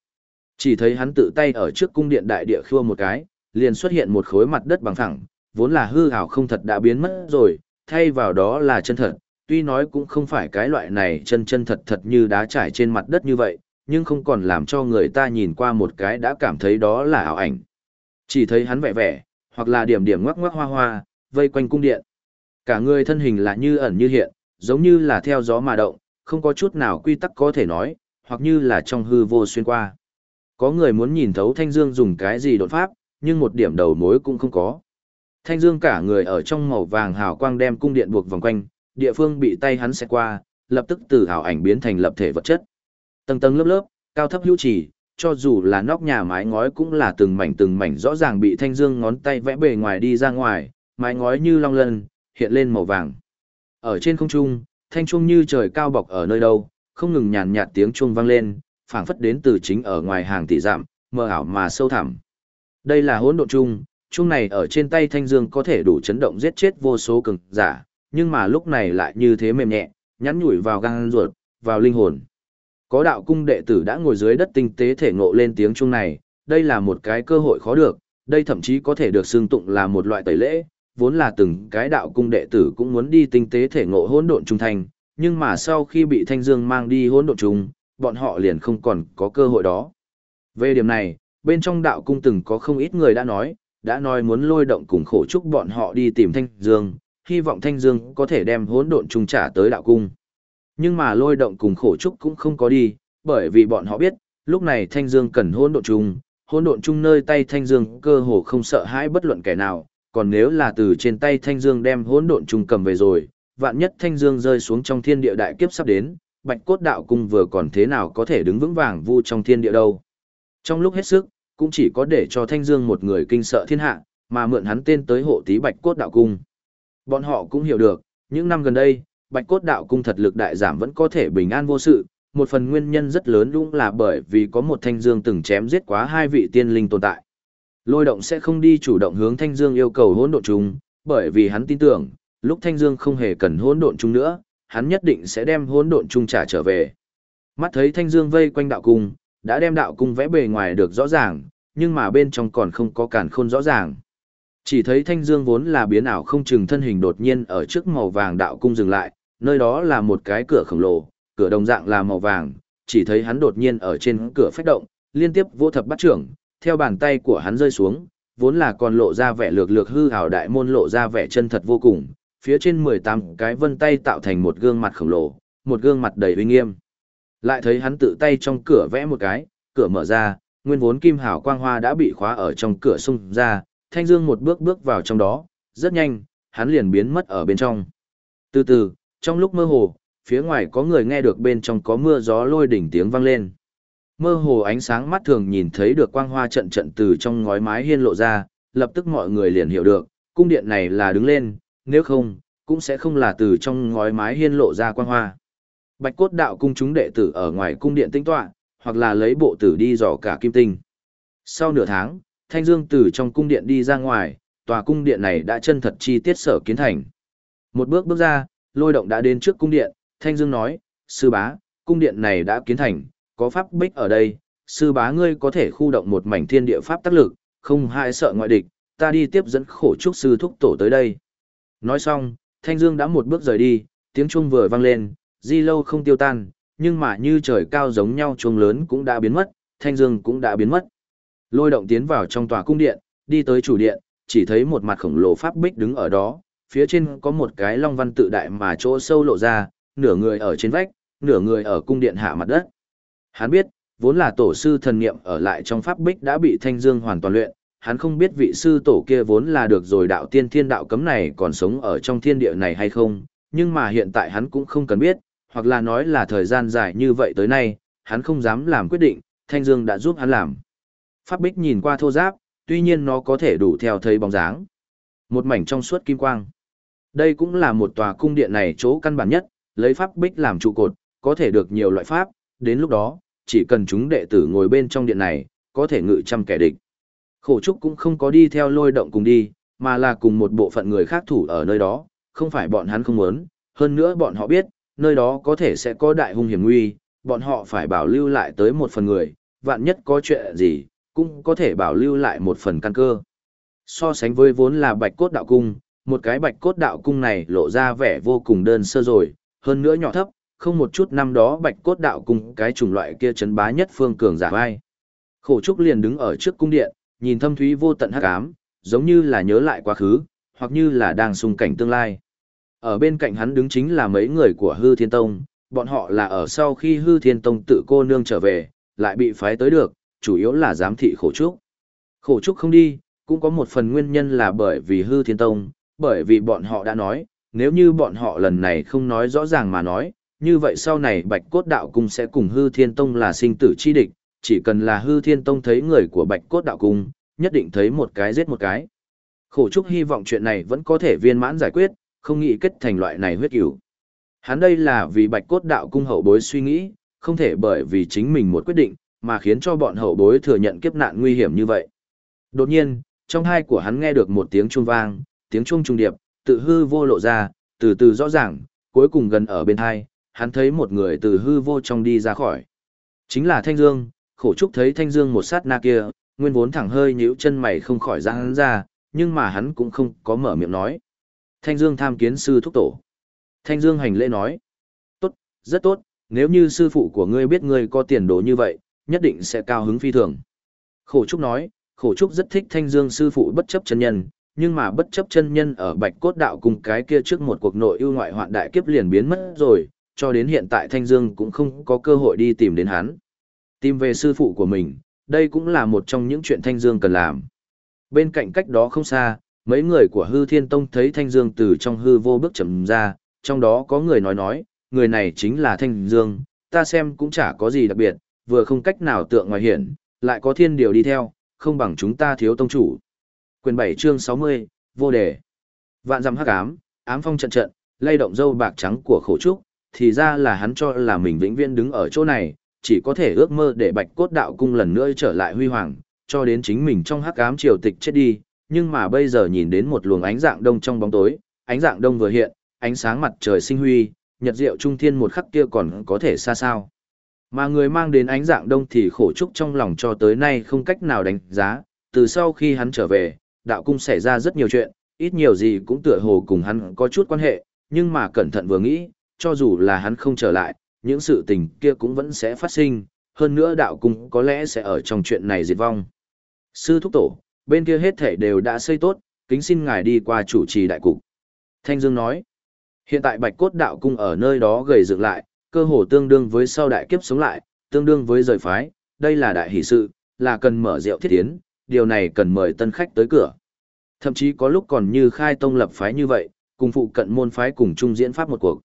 Chỉ thấy hắn tự tay ở trước cung điện đại địa khua một cái, liền xuất hiện một khối mặt đất bằng phẳng, vốn là hư ảo không thật đã biến mất rồi, thay vào đó là chân thật, tuy nói cũng không phải cái loại này chân chân thật thật như đá trải trên mặt đất như vậy, nhưng không còn làm cho người ta nhìn qua một cái đã cảm thấy đó là ảo ảnh. Chỉ thấy hắn vẻ vẻ, hoặc là điểm điểm ngoắc ngoắc hoa hoa, vây quanh cung điện. Cả người thân hình là như ẩn như hiện, giống như là theo gió mà động, không có chút nào quy tắc có thể nói, hoặc như là trong hư vô xuyên qua. Có người muốn nhìn thấu Thanh Dương dùng cái gì đột pháp, nhưng một điểm đầu mối cũng không có. Thanh Dương cả người ở trong màu vàng hào quang đem cung điện buộc vòng quanh, địa phương bị tay hắn xẹt qua, lập tức từ ảo ảnh biến thành lập thể vật chất. Tầng tầng lớp lớp, cao thấp hữu chỉ, cho dù là nóc nhà mái ngói cũng là từng mảnh từng mảnh rõ ràng bị Thanh Dương ngón tay vẽ bề ngoài đi ra ngoài, mái ngói như long lân, hiện lên màu vàng. Ở trên không trung, thanh trung như trời cao bọc ở nơi đâu, không ngừng nhàn nhạt tiếng chuông vang lên, phảng phất đến từ chính ở ngoài hàng tỷ dặm, mơ ảo mà sâu thẳm. Đây là hỗn độn trung, trung này ở trên tay Thanh Dương có thể đủ chấn động giết chết vô số cường giả, nhưng mà lúc này lại như thế mềm nhẹ, nhắn nhủi vào gan ruột, vào linh hồn. Có đạo cung đệ tử đã ngồi dưới đất tinh tế thể ngộ lên tiếng chung này, đây là một cái cơ hội khó được, đây thậm chí có thể được xưng tụng là một loại tẩy lễ, vốn là từng cái đạo cung đệ tử cũng muốn đi tinh tế thể ngộ hỗn độn trung thành, nhưng mà sau khi bị Thanh Dương mang đi hỗn độn trung, bọn họ liền không còn có cơ hội đó. Về điểm này, bên trong đạo cung từng có không ít người đã nói, đã nói muốn lôi động cùng khổ chúc bọn họ đi tìm Thanh Dương, hy vọng Thanh Dương có thể đem hỗn độn trung trả tới đạo cung. Nhưng mà lôi động cùng khổ trúc cũng không có đi, bởi vì bọn họ biết, lúc này Thanh Dương cần hôn độn trung, hôn độn trung nơi tay Thanh Dương cơ hồ không sợ hãi bất luận kẻ nào, còn nếu là từ trên tay Thanh Dương đem hỗn độn trung cầm về rồi, vạn nhất Thanh Dương rơi xuống trong thiên địa đại kiếp sắp đến, Bạch Cốt Đạo Cung vừa còn thế nào có thể đứng vững vàng vu trong thiên địa đâu. Trong lúc hết sức, cũng chỉ có để cho Thanh Dương một người kinh sợ thiên hạ, mà mượn hắn tên tới hộ tí Bạch Cốt Đạo Cung. Bọn họ cũng hiểu được, những năm gần đây, Bạch Cốt Đạo Cung thật lực đại giảm vẫn có thể bình an vô sự, một phần nguyên nhân rất lớn cũng là bởi vì có một Thanh Dương từng chém giết quá hai vị tiên linh tồn tại. Lôi động sẽ không đi chủ động hướng Thanh Dương yêu cầu hỗn độn chung, bởi vì hắn tin tưởng, lúc Thanh Dương không hề cần hỗn độn chung nữa, hắn nhất định sẽ đem hỗn độn chung trả trở về. Mắt thấy Thanh Dương vây quanh đạo cung, đã đem đạo cung vẽ bề ngoài được rõ ràng, nhưng mà bên trong còn không có cản khôn rõ ràng. Chỉ thấy Thanh Dương vốn là biến ảo không chừng thân hình đột nhiên ở trước màu vàng đạo cung dừng lại, nơi đó là một cái cửa khổng lồ, cửa đồng dạng là màu vàng, chỉ thấy hắn đột nhiên ở trên cửa phách động, liên tiếp vô thập bắt trưởng, theo bàn tay của hắn rơi xuống, vốn là còn lộ ra vẻ lược lược hư hào đại môn lộ ra vẻ chân thật vô cùng, phía trên 18 cái vân tay tạo thành một gương mặt khổng lồ, một gương mặt đầy uy nghiêm. Lại thấy hắn tự tay trong cửa vẽ một cái, cửa mở ra, nguyên vốn kim hào quang hoa đã bị khóa ở trong cửa xung ra, thanh dương một bước bước vào trong đó, rất nhanh, hắn liền biến mất ở bên trong. Từ từ, trong lúc mơ hồ, phía ngoài có người nghe được bên trong có mưa gió lôi đỉnh tiếng vang lên. Mơ hồ ánh sáng mắt thường nhìn thấy được quang hoa trận trận từ trong ngói mái hiên lộ ra, lập tức mọi người liền hiểu được, cung điện này là đứng lên, nếu không, cũng sẽ không là từ trong ngói mái hiên lộ ra quang hoa. Bạch cốt đạo cung chúng đệ tử ở ngoài cung điện tinh tọa, hoặc là lấy bộ tử đi dò cả kim tinh. Sau nửa tháng, Thanh Dương từ trong cung điện đi ra ngoài, tòa cung điện này đã chân thật chi tiết sở kiến thành. Một bước bước ra, lôi động đã đến trước cung điện, Thanh Dương nói, sư bá, cung điện này đã kiến thành, có pháp bích ở đây, sư bá ngươi có thể khu động một mảnh thiên địa pháp tác lực, không hại sợ ngoại địch, ta đi tiếp dẫn khổ trúc sư thúc tổ tới đây. Nói xong, Thanh Dương đã một bước rời đi, tiếng chuông vừa vang lên, di lâu không tiêu tan, nhưng mà như trời cao giống nhau chuông lớn cũng đã biến mất, Thanh Dương cũng đã biến mất. Lôi động tiến vào trong tòa cung điện, đi tới chủ điện, chỉ thấy một mặt khổng lồ pháp bích đứng ở đó, phía trên có một cái long văn tự đại mà chỗ sâu lộ ra, nửa người ở trên vách, nửa người ở cung điện hạ mặt đất. Hắn biết, vốn là tổ sư thần niệm ở lại trong pháp bích đã bị Thanh Dương hoàn toàn luyện, hắn không biết vị sư tổ kia vốn là được rồi đạo tiên thiên đạo cấm này còn sống ở trong thiên địa này hay không, nhưng mà hiện tại hắn cũng không cần biết, hoặc là nói là thời gian dài như vậy tới nay, hắn không dám làm quyết định, Thanh Dương đã giúp hắn làm. Pháp bích nhìn qua thô giáp, tuy nhiên nó có thể đủ theo thấy bóng dáng. Một mảnh trong suốt kim quang. Đây cũng là một tòa cung điện này chỗ căn bản nhất, lấy pháp bích làm trụ cột, có thể được nhiều loại pháp, đến lúc đó, chỉ cần chúng đệ tử ngồi bên trong điện này, có thể ngự trăm kẻ địch. Khổ trúc cũng không có đi theo lôi động cùng đi, mà là cùng một bộ phận người khác thủ ở nơi đó, không phải bọn hắn không muốn, hơn nữa bọn họ biết, nơi đó có thể sẽ có đại hung hiểm nguy, bọn họ phải bảo lưu lại tới một phần người, vạn nhất có chuyện gì, cũng có thể bảo lưu lại một phần căn cơ. So sánh với vốn là bạch cốt đạo cung, một cái bạch cốt đạo cung này lộ ra vẻ vô cùng đơn sơ rồi, hơn nữa nhỏ thấp, không một chút năm đó bạch cốt đạo cung cái chủng loại kia chấn bá nhất phương cường giả vai. Khổ trúc liền đứng ở trước cung điện, nhìn thâm thúy vô tận hắc ám, giống như là nhớ lại quá khứ, hoặc như là đang xung cảnh tương lai. Ở bên cạnh hắn đứng chính là mấy người của Hư Thiên Tông, bọn họ là ở sau khi Hư Thiên Tông tự cô nương trở về, lại bị phái tới được, chủ yếu là giám thị khổ trúc. Khổ trúc không đi, cũng có một phần nguyên nhân là bởi vì Hư Thiên Tông, bởi vì bọn họ đã nói, nếu như bọn họ lần này không nói rõ ràng mà nói, như vậy sau này Bạch Cốt Đạo Cung sẽ cùng Hư Thiên Tông là sinh tử chi địch, chỉ cần là Hư Thiên Tông thấy người của Bạch Cốt Đạo Cung, nhất định thấy một cái giết một cái. Khổ trúc hy vọng chuyện này vẫn có thể viên mãn giải quyết, không nghĩ kết thành loại này huyết cửu. Hắn đây là vì Bạch Cốt Đạo Cung hậu bối suy nghĩ, không thể bởi vì chính mình một quyết định, mà khiến cho bọn hậu bối thừa nhận kiếp nạn nguy hiểm như vậy. Đột nhiên, trong hai của hắn nghe được một tiếng chuông vang, tiếng chuông trung điệp, tự hư vô lộ ra, từ từ rõ ràng, cuối cùng gần ở bên hai, hắn thấy một người từ hư vô trong đi ra khỏi. Chính là Thanh Dương, khổ trúc thấy Thanh Dương một sát na kia, nguyên vốn thẳng hơi nhíu chân mày không khỏi ra hắn ra, nhưng mà hắn cũng không có mở miệng nói. Thanh Dương tham kiến sư thúc tổ. Thanh Dương hành lễ nói. Tốt, rất tốt, nếu như sư phụ của ngươi biết ngươi có tiền đồ như vậy, nhất định sẽ cao hứng phi thường. Khổ Trúc nói, Khổ Trúc rất thích Thanh Dương sư phụ bất chấp chân nhân, nhưng mà bất chấp chân nhân ở Bạch Cốt Đạo cùng cái kia trước một cuộc nội ưu ngoại hoạn đại kiếp liền biến mất rồi, cho đến hiện tại Thanh Dương cũng không có cơ hội đi tìm đến hắn. Tìm về sư phụ của mình, đây cũng là một trong những chuyện Thanh Dương cần làm. Bên cạnh cách đó không xa, mấy người của Hư Thiên Tông thấy Thanh Dương từ trong hư vô bước chậm ra, trong đó có người nói nói, người này chính là Thanh Dương, ta xem cũng chả có gì đặc biệt, vừa không cách nào tượng ngoài hiển, lại có thiên điều đi theo, không bằng chúng ta thiếu tông chủ. Quyền 7 chương 60, vô đề. Vạn dằm hắc ám, ám phong trận trận, lay động dâu bạc trắng của khổ trúc, thì ra là hắn cho là mình vĩnh viễn đứng ở chỗ này, chỉ có thể ước mơ để bạch cốt đạo cung lần nữa trở lại huy hoàng, cho đến chính mình trong hắc ám triều tịch chết đi, nhưng mà bây giờ nhìn đến một luồng ánh dạng đông trong bóng tối, ánh dạng đông vừa hiện, ánh sáng mặt trời sinh huy, nhật diệu trung thiên một khắc kia còn có thể xa sao. Mà người mang đến ánh dạng đông thì khổ trúc trong lòng cho tới nay không cách nào đánh giá, từ sau khi hắn trở về, đạo cung xảy ra rất nhiều chuyện, ít nhiều gì cũng tựa hồ cùng hắn có chút quan hệ, nhưng mà cẩn thận vừa nghĩ, cho dù là hắn không trở lại, những sự tình kia cũng vẫn sẽ phát sinh, hơn nữa đạo cung có lẽ sẽ ở trong chuyện này diệt vong. Sư thúc tổ, bên kia hết thể đều đã xây tốt, kính xin ngài đi qua chủ trì đại cục. Thanh Dương nói, hiện tại bạch cốt đạo cung ở nơi đó gầy dựng lại, cơ hồ tương đương với sau đại kiếp sống lại, tương đương với rời phái, đây là đại hỷ sự, là cần mở rượu thiết tiến, điều này cần mời tân khách tới cửa. Thậm chí có lúc còn như khai tông lập phái như vậy, cùng phụ cận môn phái cùng chung diễn pháp một cuộc.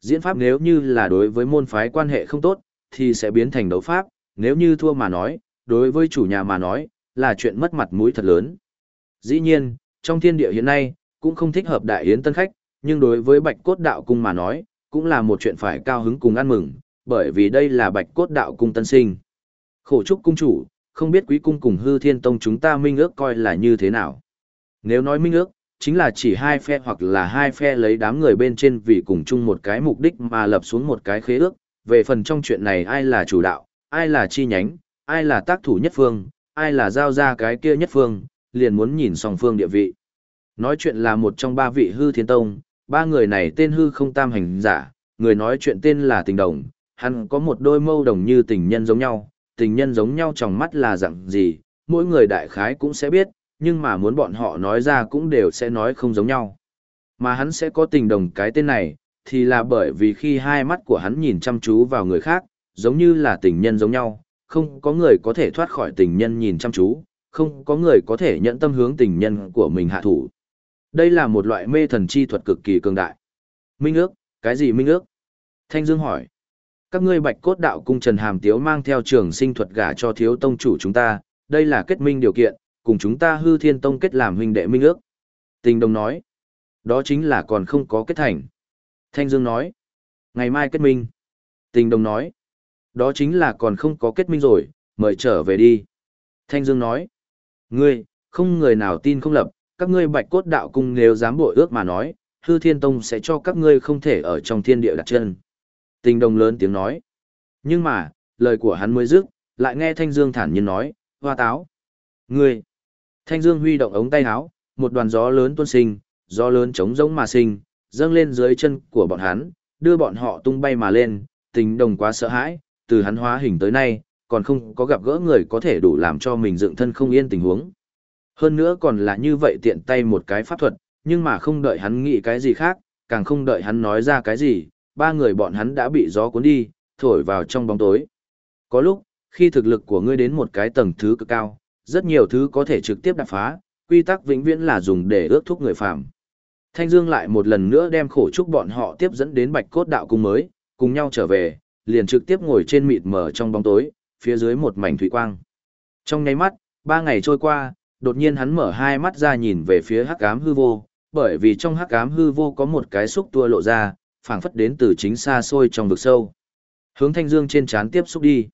Diễn pháp nếu như là đối với môn phái quan hệ không tốt, thì sẽ biến thành đấu pháp, nếu như thua mà nói, đối với chủ nhà mà nói, là chuyện mất mặt mũi thật lớn. Dĩ nhiên, trong thiên địa hiện nay, cũng không thích hợp đại yến tân khách, nhưng đối với bạch cốt đạo cung mà nói, cũng là một chuyện phải cao hứng cùng ăn mừng, bởi vì đây là bạch cốt đạo cung tân sinh. Khổ trúc cung chủ, không biết quý cung cùng hư thiên tông chúng ta minh ước coi là như thế nào. Nếu nói minh ước, chính là chỉ hai phe hoặc là hai phe lấy đám người bên trên vì cùng chung một cái mục đích mà lập xuống một cái khế ước. Về phần trong chuyện này ai là chủ đạo, ai là chi nhánh, ai là tác thủ nhất phương, ai là giao ra cái kia nhất phương, liền muốn nhìn song phương địa vị. Nói chuyện là một trong ba vị hư thiên tông, ba người này tên hư không tam hành giả, người nói chuyện tên là tình đồng, hắn có một đôi mâu đồng như tình nhân giống nhau, tình nhân giống nhau trong mắt là dạng gì, mỗi người đại khái cũng sẽ biết, nhưng mà muốn bọn họ nói ra cũng đều sẽ nói không giống nhau. Mà hắn sẽ có tình đồng cái tên này, thì là bởi vì khi hai mắt của hắn nhìn chăm chú vào người khác, giống như là tình nhân giống nhau, không có người có thể thoát khỏi tình nhân nhìn chăm chú, không có người có thể nhận tâm hướng tình nhân của mình hạ thủ. Đây là một loại mê thần chi thuật cực kỳ cường đại. Minh ước, cái gì minh ước? Thanh Dương hỏi. Các ngươi bạch cốt đạo cung Trần Hàm Tiếu mang theo trường sinh thuật gả cho thiếu tông chủ chúng ta, đây là kết minh điều kiện, cùng chúng ta hư thiên tông kết làm huynh đệ minh ước. Tình đồng nói. Đó chính là còn không có kết thành. Thanh Dương nói. Ngày mai kết minh. Tình đồng nói. Đó chính là còn không có kết minh rồi, mời trở về đi. Thanh Dương nói. Ngươi, không người nào tin không lập, các ngươi bạch cốt đạo cung nếu dám bội ước mà nói, hư thiên tông sẽ cho các ngươi không thể ở trong thiên địa đặt chân. Tình đồng lớn tiếng nói. Nhưng mà, lời của hắn mới dứt, lại nghe Thanh Dương thản nhiên nói, hoa táo. Ngươi. Thanh Dương huy động ống tay áo, một đoàn gió lớn tuôn sinh, gió lớn chống rỗng mà sinh, dâng lên dưới chân của bọn hắn, đưa bọn họ tung bay mà lên, tình đồng quá sợ hãi, từ hắn hóa hình tới nay, còn không có gặp gỡ người có thể đủ làm cho mình dựng thân không yên tình huống. Hơn nữa còn là như vậy tiện tay một cái pháp thuật, nhưng mà không đợi hắn nghĩ cái gì khác, càng không đợi hắn nói ra cái gì, ba người bọn hắn đã bị gió cuốn đi, thổi vào trong bóng tối. Có lúc, khi thực lực của ngươi đến một cái tầng thứ cực cao, rất nhiều thứ có thể trực tiếp đạp phá, quy tắc vĩnh viễn là dùng để ước thúc người phàm. Thanh Dương lại một lần nữa đem khổ trúc bọn họ tiếp dẫn đến Bạch Cốt Đạo cung mới, cùng nhau trở về, liền trực tiếp ngồi trên mịt mờ trong bóng tối, phía dưới một mảnh thủy quang. Trong nháy mắt, ba ngày trôi qua, đột nhiên hắn mở hai mắt ra nhìn về phía hắc ám hư vô, bởi vì trong hắc ám hư vô có một cái xúc tua lộ ra, phảng phất đến từ chính xa xôi trong vực sâu. Hướng Thanh Dương trên trán tiếp xúc đi.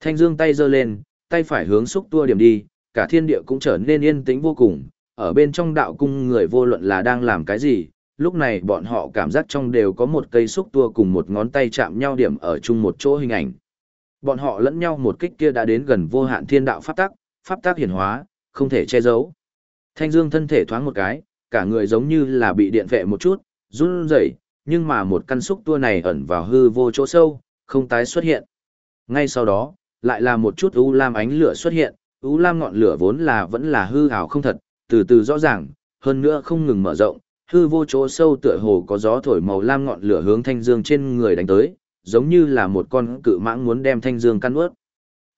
Thanh Dương tay giơ lên, tay phải hướng xúc tua điểm đi, cả thiên địa cũng trở nên yên tĩnh vô cùng, ở bên trong đạo cung người vô luận là đang làm cái gì, lúc này bọn họ cảm giác trong đều có một cây xúc tua cùng một ngón tay chạm nhau điểm ở chung một chỗ hình ảnh. Bọn họ lẫn nhau một kích kia đã đến gần vô hạn thiên đạo pháp tắc, pháp tắc hiển hóa, không thể che giấu. Thanh Dương thân thể thoáng một cái, cả người giống như là bị điện vệ một chút, run rẩy, nhưng mà một căn xúc tua này ẩn vào hư vô chỗ sâu, không tái xuất hiện. Ngay sau đó, lại là một chút u lam ánh lửa xuất hiện, u lam ngọn lửa vốn là vẫn là hư ảo không thật, từ từ rõ ràng, hơn nữa không ngừng mở rộng, hư vô chỗ sâu tựa hồ có gió thổi màu lam ngọn lửa hướng thanh dương trên người đánh tới, giống như là một con cự mãng muốn đem thanh dương căn nuốt.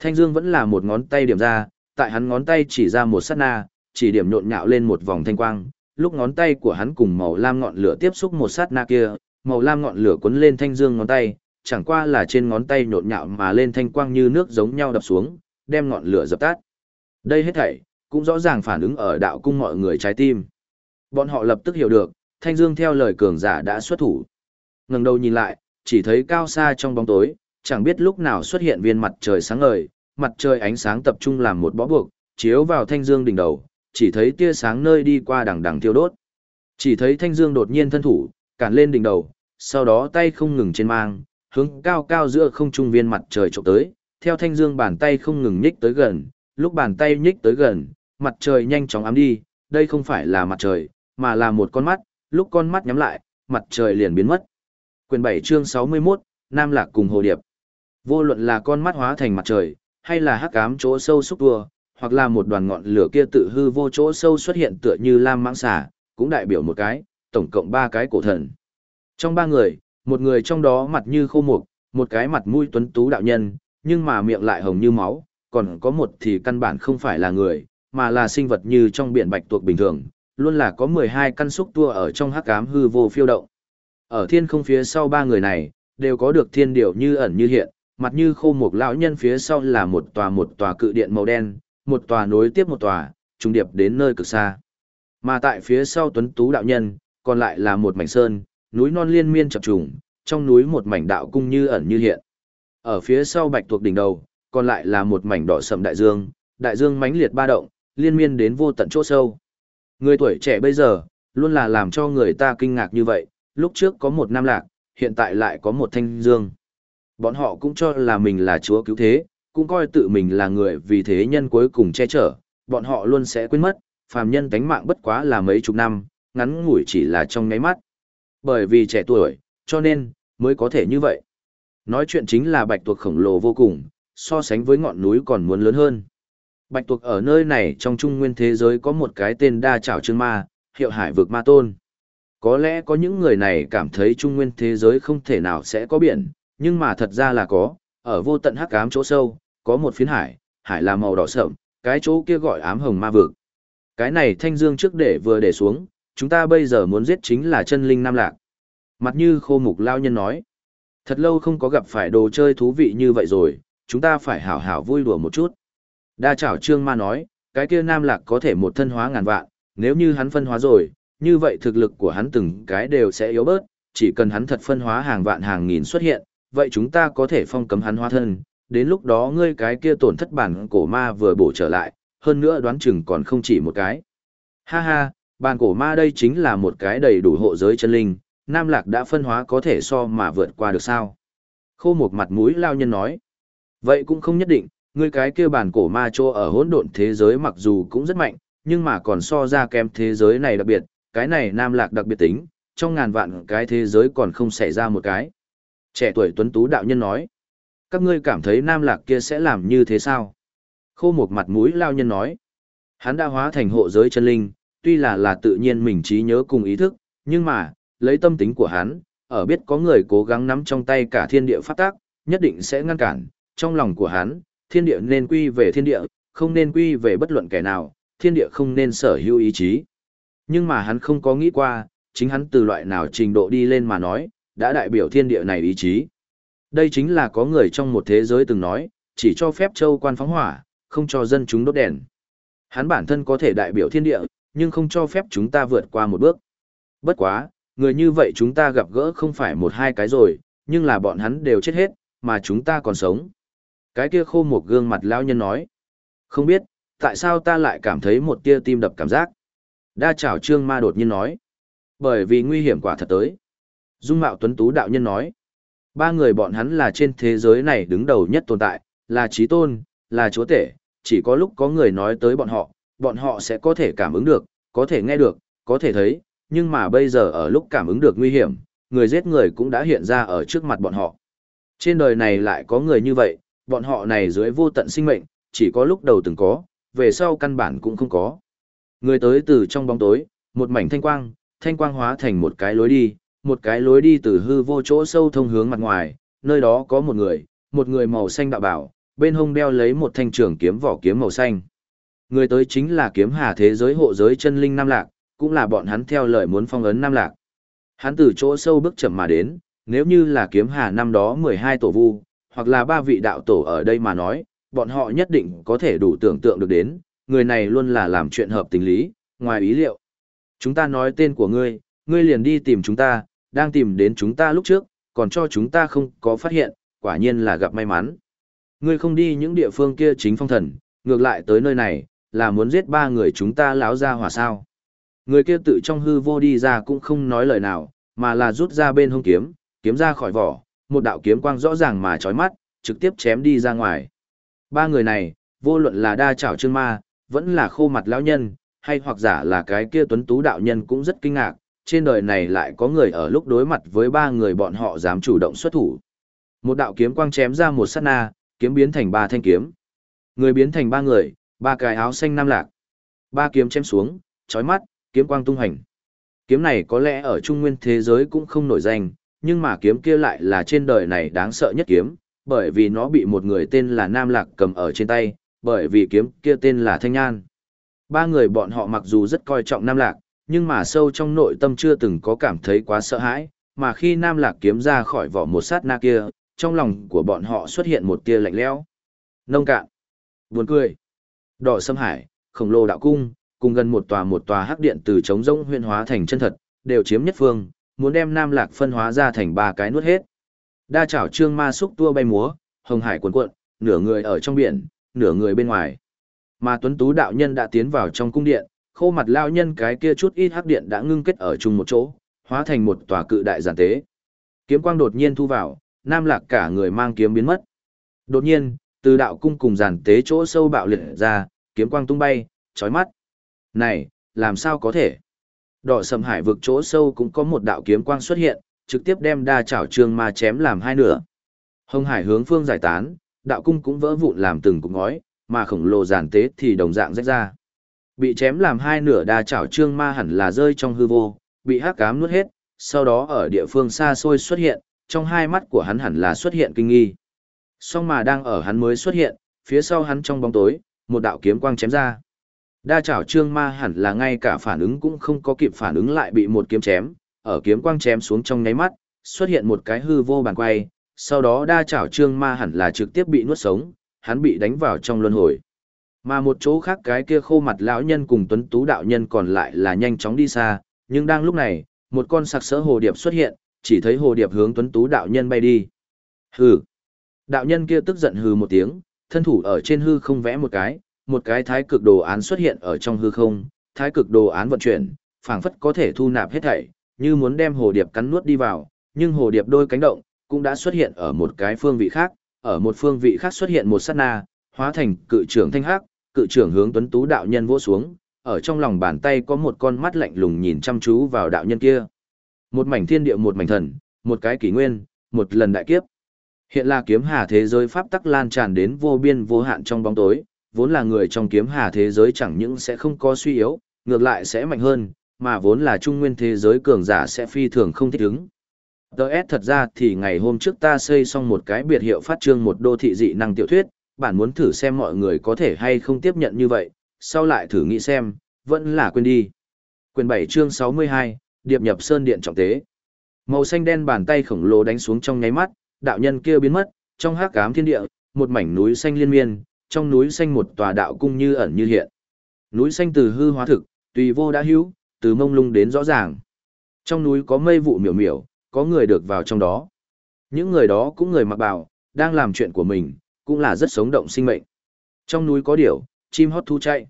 Thanh dương vẫn là một ngón tay điểm ra, tại hắn ngón tay chỉ ra một sát na, chỉ điểm nhộn nhạo lên một vòng thanh quang, lúc ngón tay của hắn cùng màu lam ngọn lửa tiếp xúc một sát na kia, màu lam ngọn lửa cuốn lên thanh dương ngón tay, chẳng qua là trên ngón tay nhộn nhạo mà lên thanh quang như nước giống nhau đập xuống, đem ngọn lửa dập tắt. Đây hết thảy, cũng rõ ràng phản ứng ở đạo cung mọi người trái tim. Bọn họ lập tức hiểu được, Thanh Dương theo lời cường giả đã xuất thủ. Ngẩng đầu nhìn lại, chỉ thấy cao xa trong bóng tối, chẳng biết lúc nào xuất hiện viên mặt trời sáng ngời, mặt trời ánh sáng tập trung làm một bó buộc, chiếu vào Thanh Dương đỉnh đầu, chỉ thấy tia sáng nơi đi qua đằng đằng thiêu đốt. Chỉ thấy Thanh Dương đột nhiên thân thủ, cản lên đỉnh đầu, sau đó tay không ngừng trên mang, hướng cao cao giữa không trung viên mặt trời chụp tới, theo Thanh Dương bàn tay không ngừng nhích tới gần, lúc bàn tay nhích tới gần, mặt trời nhanh chóng ám đi, đây không phải là mặt trời, mà là một con mắt, lúc con mắt nhắm lại, mặt trời liền biến mất. Quyền 7 chương 61, Nam Lạc cùng Hồ Điệp. Vô luận là con mắt hóa thành mặt trời, hay là hắc ám chỗ sâu xúc tua, hoặc là một đoàn ngọn lửa kia tự hư vô chỗ sâu xuất hiện tựa như lam mãng xà, cũng đại biểu một cái, tổng cộng ba cái cổ thần. Trong ba người, một người trong đó mặt như khô mục, một cái mặt mũi tuấn tú đạo nhân, nhưng mà miệng lại hồng như máu, còn có một thì căn bản không phải là người, mà là sinh vật như trong biển bạch tuộc bình thường, luôn là có 12 căn xúc tua ở trong hắc ám hư vô phiêu động. Ở thiên không phía sau ba người này, đều có được thiên điểu như ẩn như hiện, mặt như khô mục lão nhân phía sau là một tòa một tòa cự điện màu đen, một tòa nối tiếp một tòa, trung điệp đến nơi cực xa. Mà tại phía sau tuấn tú đạo nhân, còn lại là một mảnh sơn, núi non liên miên chập trùng, trong núi một mảnh đạo cung như ẩn như hiện. Ở phía sau bạch tuộc đỉnh đầu, còn lại là một mảnh đỏ sầm đại dương, đại dương mãnh liệt ba động, liên miên đến vô tận chỗ sâu. Người tuổi trẻ bây giờ, luôn là làm cho người ta kinh ngạc như vậy, lúc trước có một nam lạc, hiện tại lại có một thanh dương. Bọn họ cũng cho là mình là chúa cứu thế, cũng coi tự mình là người vì thế nhân cuối cùng che chở, bọn họ luôn sẽ quên mất, phàm nhân tánh mạng bất quá là mấy chục năm, ngắn ngủi chỉ là trong ngáy mắt. Bởi vì trẻ tuổi, cho nên, mới có thể như vậy. Nói chuyện chính là bạch tuộc khổng lồ vô cùng, so sánh với ngọn núi còn muốn lớn hơn. Bạch tuộc ở nơi này trong trung nguyên thế giới có một cái tên đa trảo trương ma, hiệu hải vực ma tôn. Có lẽ có những người này cảm thấy trung nguyên thế giới không thể nào sẽ có biển, nhưng mà thật ra là có, ở vô tận hắc ám chỗ sâu, có một phiến hải, hải là màu đỏ sậm, cái chỗ kia gọi ám hồng ma vực. Cái này thanh dương trước để vừa để xuống, chúng ta bây giờ muốn giết chính là chân linh nam lạc. Mặt như khô mục lao nhân nói. Thật lâu không có gặp phải đồ chơi thú vị như vậy rồi, chúng ta phải hảo hảo vui đùa một chút. Đa chảo trương ma nói, cái kia nam lạc có thể một thân hóa ngàn vạn, nếu như hắn phân hóa rồi, như vậy thực lực của hắn từng cái đều sẽ yếu bớt, chỉ cần hắn thật phân hóa hàng vạn hàng nghìn xuất hiện, vậy chúng ta có thể phong cấm hắn hóa thân, đến lúc đó ngươi cái kia tổn thất bản cổ ma vừa bổ trở lại, hơn nữa đoán chừng còn không chỉ một cái. Ha ha, bàn cổ ma đây chính là một cái đầy đủ hộ giới chân linh, nam lạc đã phân hóa có thể so mà vượt qua được sao. Khô một mặt mũi lao nhân nói, vậy cũng không nhất định, người cái kia bàn cổ ma chô ở hỗn độn thế giới mặc dù cũng rất mạnh, nhưng mà còn so ra kém thế giới này đặc biệt, cái này nam lạc đặc biệt tính, trong ngàn vạn cái thế giới còn không xảy ra một cái. Trẻ tuổi tuấn tú đạo nhân nói, các ngươi cảm thấy nam lạc kia sẽ làm như thế sao? Khô một mặt mũi lao nhân nói, hắn đã hóa thành hộ giới chân linh, tuy là là tự nhiên mình trí nhớ cùng ý thức, nhưng mà, lấy tâm tính của hắn, ở biết có người cố gắng nắm trong tay cả thiên địa phát tác, nhất định sẽ ngăn cản, trong lòng của hắn, thiên địa nên quy về thiên địa, không nên quy về bất luận kẻ nào, thiên địa không nên sở hữu ý chí. Nhưng mà hắn không có nghĩ qua, chính hắn từ loại nào trình độ đi lên mà nói, đã đại biểu thiên địa này ý chí. Đây chính là có người trong một thế giới từng nói, chỉ cho phép châu quan phóng hỏa, không cho dân chúng đốt đèn. Hắn bản thân có thể đại biểu thiên địa, nhưng không cho phép chúng ta vượt qua một bước. Bất quá, người như vậy chúng ta gặp gỡ không phải một hai cái rồi, nhưng là bọn hắn đều chết hết, mà chúng ta còn sống. Cái kia khô một gương mặt lão nhân nói. Không biết, tại sao ta lại cảm thấy một tia tim đập cảm giác. Đa chảo trương ma đột nhiên nói. Bởi vì nguy hiểm quả thật tới. Dung mạo tuấn tú đạo nhân nói. Ba người bọn hắn là trên thế giới này đứng đầu nhất tồn tại, là trí tôn, là chúa tể, chỉ có lúc có người nói tới bọn họ, bọn họ sẽ có thể cảm ứng được, có thể nghe được, có thể thấy, nhưng mà bây giờ ở lúc cảm ứng được nguy hiểm, người giết người cũng đã hiện ra ở trước mặt bọn họ. Trên đời này lại có người như vậy, bọn họ này dưới vô tận sinh mệnh, chỉ có lúc đầu từng có, về sau căn bản cũng không có. Người tới từ trong bóng tối, một mảnh thanh quang, thanh quang hóa thành một cái lối đi, một cái lối đi từ hư vô chỗ sâu thông hướng mặt ngoài, nơi đó có một người, một người màu xanh đạo bảo, bên hông đeo lấy một thanh trường kiếm vỏ kiếm màu xanh. Người tới chính là kiếm hà thế giới hộ giới chân linh Nam Lạc, cũng là bọn hắn theo lời muốn phong ấn Nam Lạc. Hắn từ chỗ sâu bước chậm mà đến, nếu như là kiếm hà năm đó 12 tổ vu, hoặc là ba vị đạo tổ ở đây mà nói, bọn họ nhất định có thể đủ tưởng tượng được đến, người này luôn là làm chuyện hợp tình lý, ngoài ý liệu. Chúng ta nói tên của ngươi, ngươi liền đi tìm chúng ta, đang tìm đến chúng ta lúc trước, còn cho chúng ta không có phát hiện, quả nhiên là gặp may mắn. Ngươi không đi những địa phương kia chính phong thần, ngược lại tới nơi này, là muốn giết ba người chúng ta láo ra hỏa sao. Người kia tự trong hư vô đi ra cũng không nói lời nào, mà là rút ra bên hông kiếm, kiếm ra khỏi vỏ, một đạo kiếm quang rõ ràng mà chói mắt, trực tiếp chém đi ra ngoài. Ba người này, vô luận là đa trảo trương ma, vẫn là khô mặt lão nhân, hay hoặc giả là cái kia tuấn tú đạo nhân cũng rất kinh ngạc, trên đời này lại có người ở lúc đối mặt với ba người bọn họ dám chủ động xuất thủ. Một đạo kiếm quang chém ra một sát na, kiếm biến thành ba thanh kiếm. Người biến thành ba người, ba cái áo xanh nam lạc. Ba kiếm chém xuống, chói mắt, kiếm quang tung hành. Kiếm này có lẽ ở trung nguyên thế giới cũng không nổi danh, nhưng mà kiếm kia lại là trên đời này đáng sợ nhất kiếm, bởi vì nó bị một người tên là Nam Lạc cầm ở trên tay, bởi vì kiếm kia tên là Thanh Nhan. Ba người bọn họ mặc dù rất coi trọng Nam Lạc, nhưng mà sâu trong nội tâm chưa từng có cảm thấy quá sợ hãi, mà khi Nam Lạc kiếm ra khỏi vỏ một sát na kia, trong lòng của bọn họ xuất hiện một tia lạnh lẽo. Nông cạn, buồn cười, đỏ sâm hải, khổng lồ đạo cung, cùng gần một tòa một tòa hắc điện từ trống rỗng huyên hóa thành chân thật, đều chiếm nhất phương, muốn đem Nam Lạc phân hóa ra thành ba cái nuốt hết. Đa chảo trương ma xúc tua bay múa, hồng hải cuồn cuộn, nửa người ở trong biển, nửa người bên ngoài. Mà Tuấn Tú đạo nhân đã tiến vào trong cung điện, khô mặt lao nhân cái kia chút ít hắc điện đã ngưng kết ở chung một chỗ, hóa thành một tòa cự đại giản tế. Kiếm quang đột nhiên thu vào, Nam Lạc cả người mang kiếm biến mất. Đột nhiên, từ đạo cung cùng giàn tế chỗ sâu bạo liệt ra, kiếm quang tung bay, chói mắt. Này, làm sao có thể? Đỏ sầm hải vực chỗ sâu cũng có một đạo kiếm quang xuất hiện, trực tiếp đem đa chảo trương ma chém làm hai nửa. Hồng hải hướng phương giải tán, đạo cung cũng vỡ vụn làm từng cục ngói, mà khổng lồ giàn tế thì đồng dạng rách ra. Bị chém làm hai nửa đa chảo trương ma hẳn là rơi trong hư vô, bị hắc cám nuốt hết, sau đó ở địa phương xa xôi xuất hiện, trong hai mắt của hắn hẳn là xuất hiện kinh nghi. Song mà đang ở hắn mới xuất hiện, phía sau hắn trong bóng tối, một đạo kiếm quang chém ra. Đa chảo trương ma hẳn là ngay cả phản ứng cũng không có kịp phản ứng lại bị một kiếm chém, ở kiếm quang chém xuống trong nháy mắt, xuất hiện một cái hư vô bàn quay, sau đó đa chảo trương ma hẳn là trực tiếp bị nuốt sống, hắn bị đánh vào trong luân hồi. Mà một chỗ khác cái kia khô mặt lão nhân cùng tuấn tú đạo nhân còn lại là nhanh chóng đi xa, nhưng đang lúc này, một con sặc sỡ hồ điệp xuất hiện, chỉ thấy hồ điệp hướng tuấn tú đạo nhân bay đi. Hừ. Đạo nhân kia tức giận hừ một tiếng, thân thủ ở trên hư không vẽ một cái, một cái thái cực đồ án xuất hiện ở trong hư không, thái cực đồ án vận chuyển, phảng phất có thể thu nạp hết thảy, như muốn đem hồ điệp cắn nuốt đi vào, nhưng hồ điệp đôi cánh động, cũng đã xuất hiện ở một cái phương vị khác, ở một phương vị khác xuất hiện một sát na, hóa thành cự trưởng thanh hắc, cự trưởng hướng tuấn tú đạo nhân vỗ xuống, ở trong lòng bàn tay có một con mắt lạnh lùng nhìn chăm chú vào đạo nhân kia. Một mảnh thiên địa một mảnh thần, một cái kỷ nguyên, một lần đại kiếp. Hiện là kiếm hà thế giới pháp tắc lan tràn đến vô biên vô hạn trong bóng tối, vốn là người trong kiếm hà thế giới chẳng những sẽ không có suy yếu, ngược lại sẽ mạnh hơn, mà vốn là trung nguyên thế giới cường giả sẽ phi thường không thích ứng. Đợt thật ra thì ngày hôm trước ta xây xong một cái biệt hiệu phát trương một đô thị dị năng tiểu thuyết, bản muốn thử xem mọi người có thể hay không tiếp nhận như vậy, sau lại thử nghĩ xem, vẫn là quên đi. Quyền 7 chương 62, Điệp nhập Sơn Điện trọng tế. Màu xanh đen bàn tay khổng lồ đánh xuống trong nháy mắt, đạo nhân kia biến mất, trong hắc ám thiên địa, một mảnh núi xanh liên miên, trong núi xanh một tòa đạo cung như ẩn như hiện. Núi xanh từ hư hóa thực, tùy vô đã hữu, từ mông lung đến rõ ràng. Trong núi có mây vụ miểu miểu, có người được vào trong đó. Những người đó cũng người mặc bào, đang làm chuyện của mình, cũng là rất sống động sinh mệnh. Trong núi có điểu, chim hót thu chạy.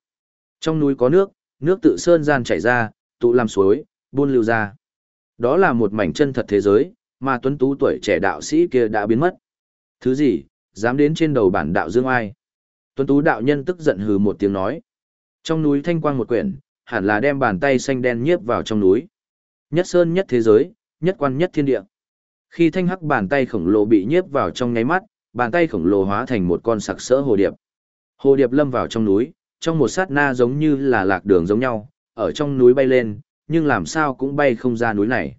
Trong núi có nước, nước tự sơn gian chảy ra, tụ làm suối, buôn lưu ra. Đó là một mảnh chân thật thế giới, mà tuấn tú tuổi trẻ đạo sĩ kia đã biến mất. Thứ gì, dám đến trên đầu bản đạo dương ai? Tuấn tú đạo nhân tức giận hừ một tiếng nói. Trong núi thanh quang một quyển, hẳn là đem bàn tay xanh đen nhiếp vào trong núi. Nhất sơn nhất thế giới, nhất quan nhất thiên địa. Khi thanh hắc bàn tay khổng lồ bị nhiếp vào trong nháy mắt, bàn tay khổng lồ hóa thành một con sặc sỡ hồ điệp. Hồ điệp lâm vào trong núi, trong một sát na giống như là lạc đường giống nhau, ở trong núi bay lên, nhưng làm sao cũng bay không ra núi này.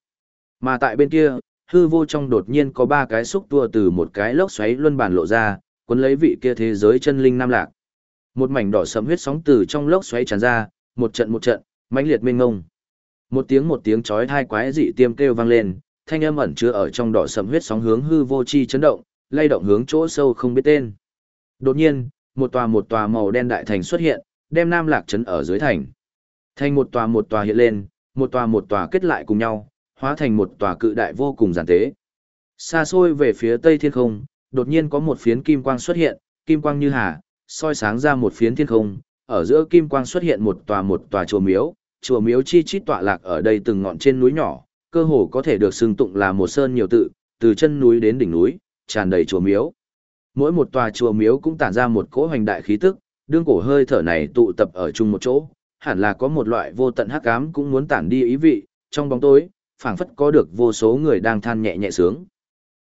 Mà tại bên kia, hư vô trong đột nhiên có ba cái xúc tua từ một cái lốc xoáy luân bản lộ ra, cuốn lấy vị kia thế giới chân linh nam lạc. Một mảnh đỏ sẫm huyết sóng từ trong lốc xoáy tràn ra, một trận một trận, mãnh liệt mênh ngông. Một tiếng một tiếng chói tai quái dị tiêm kêu vang lên, thanh âm ẩn chứa ở trong đỏ sẫm huyết sóng hướng hư vô chi chấn động, lay động hướng chỗ sâu không biết tên. Đột nhiên, một tòa một tòa màu đen đại thành xuất hiện, đem Nam Lạc trấn ở dưới thành. Thành một tòa một tòa hiện lên, một tòa một tòa kết lại cùng nhau, hóa thành một tòa cự đại vô cùng giản tế. Xa xôi về phía tây thiên không, đột nhiên có một phiến kim quang xuất hiện, kim quang như hà, soi sáng ra một phiến thiên không, ở giữa kim quang xuất hiện một tòa một tòa chùa miếu, chùa miếu chi chít tọa lạc ở đây từng ngọn trên núi nhỏ, cơ hồ có thể được xưng tụng là một sơn nhiều tự, từ chân núi đến đỉnh núi, tràn đầy chùa miếu. Mỗi một tòa chùa miếu cũng tản ra một cỗ hoành đại khí tức, đương cổ hơi thở này tụ tập ở chung một chỗ, hẳn là có một loại vô tận hắc ám cũng muốn tản đi ý vị, trong bóng tối, phảng phất có được vô số người đang than nhẹ nhẹ sướng.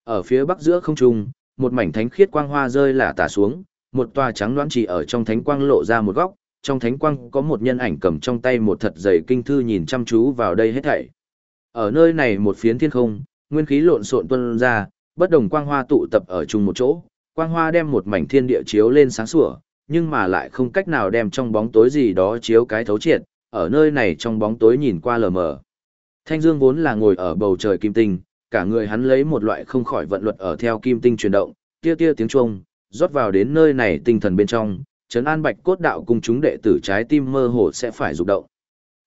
Ở phía bắc giữa không trung, một mảnh thánh khiết quang hoa rơi lả tả xuống, một tòa trắng loãng chỉ ở trong thánh quang lộ ra một góc, trong thánh quang có một nhân ảnh cầm trong tay một thật dày kinh thư nhìn chăm chú vào đây hết thảy. Ở nơi này một phiến thiên không, nguyên khí lộn xộn tuôn ra, bất đồng quang hoa tụ tập ở chung một chỗ, quang hoa đem một mảnh thiên địa chiếu lên sáng sủa, nhưng mà lại không cách nào đem trong bóng tối gì đó chiếu cái thấu triệt, ở nơi này trong bóng tối nhìn qua lờ mờ. Thanh Dương vốn là ngồi ở bầu trời kim tinh, cả người hắn lấy một loại không khỏi vận luật ở theo kim tinh chuyển động, tia tia tiếng chuông, rót vào đến nơi này tinh thần bên trong, trấn an bạch cốt đạo cùng chúng đệ tử trái tim mơ hồ sẽ phải rụng động.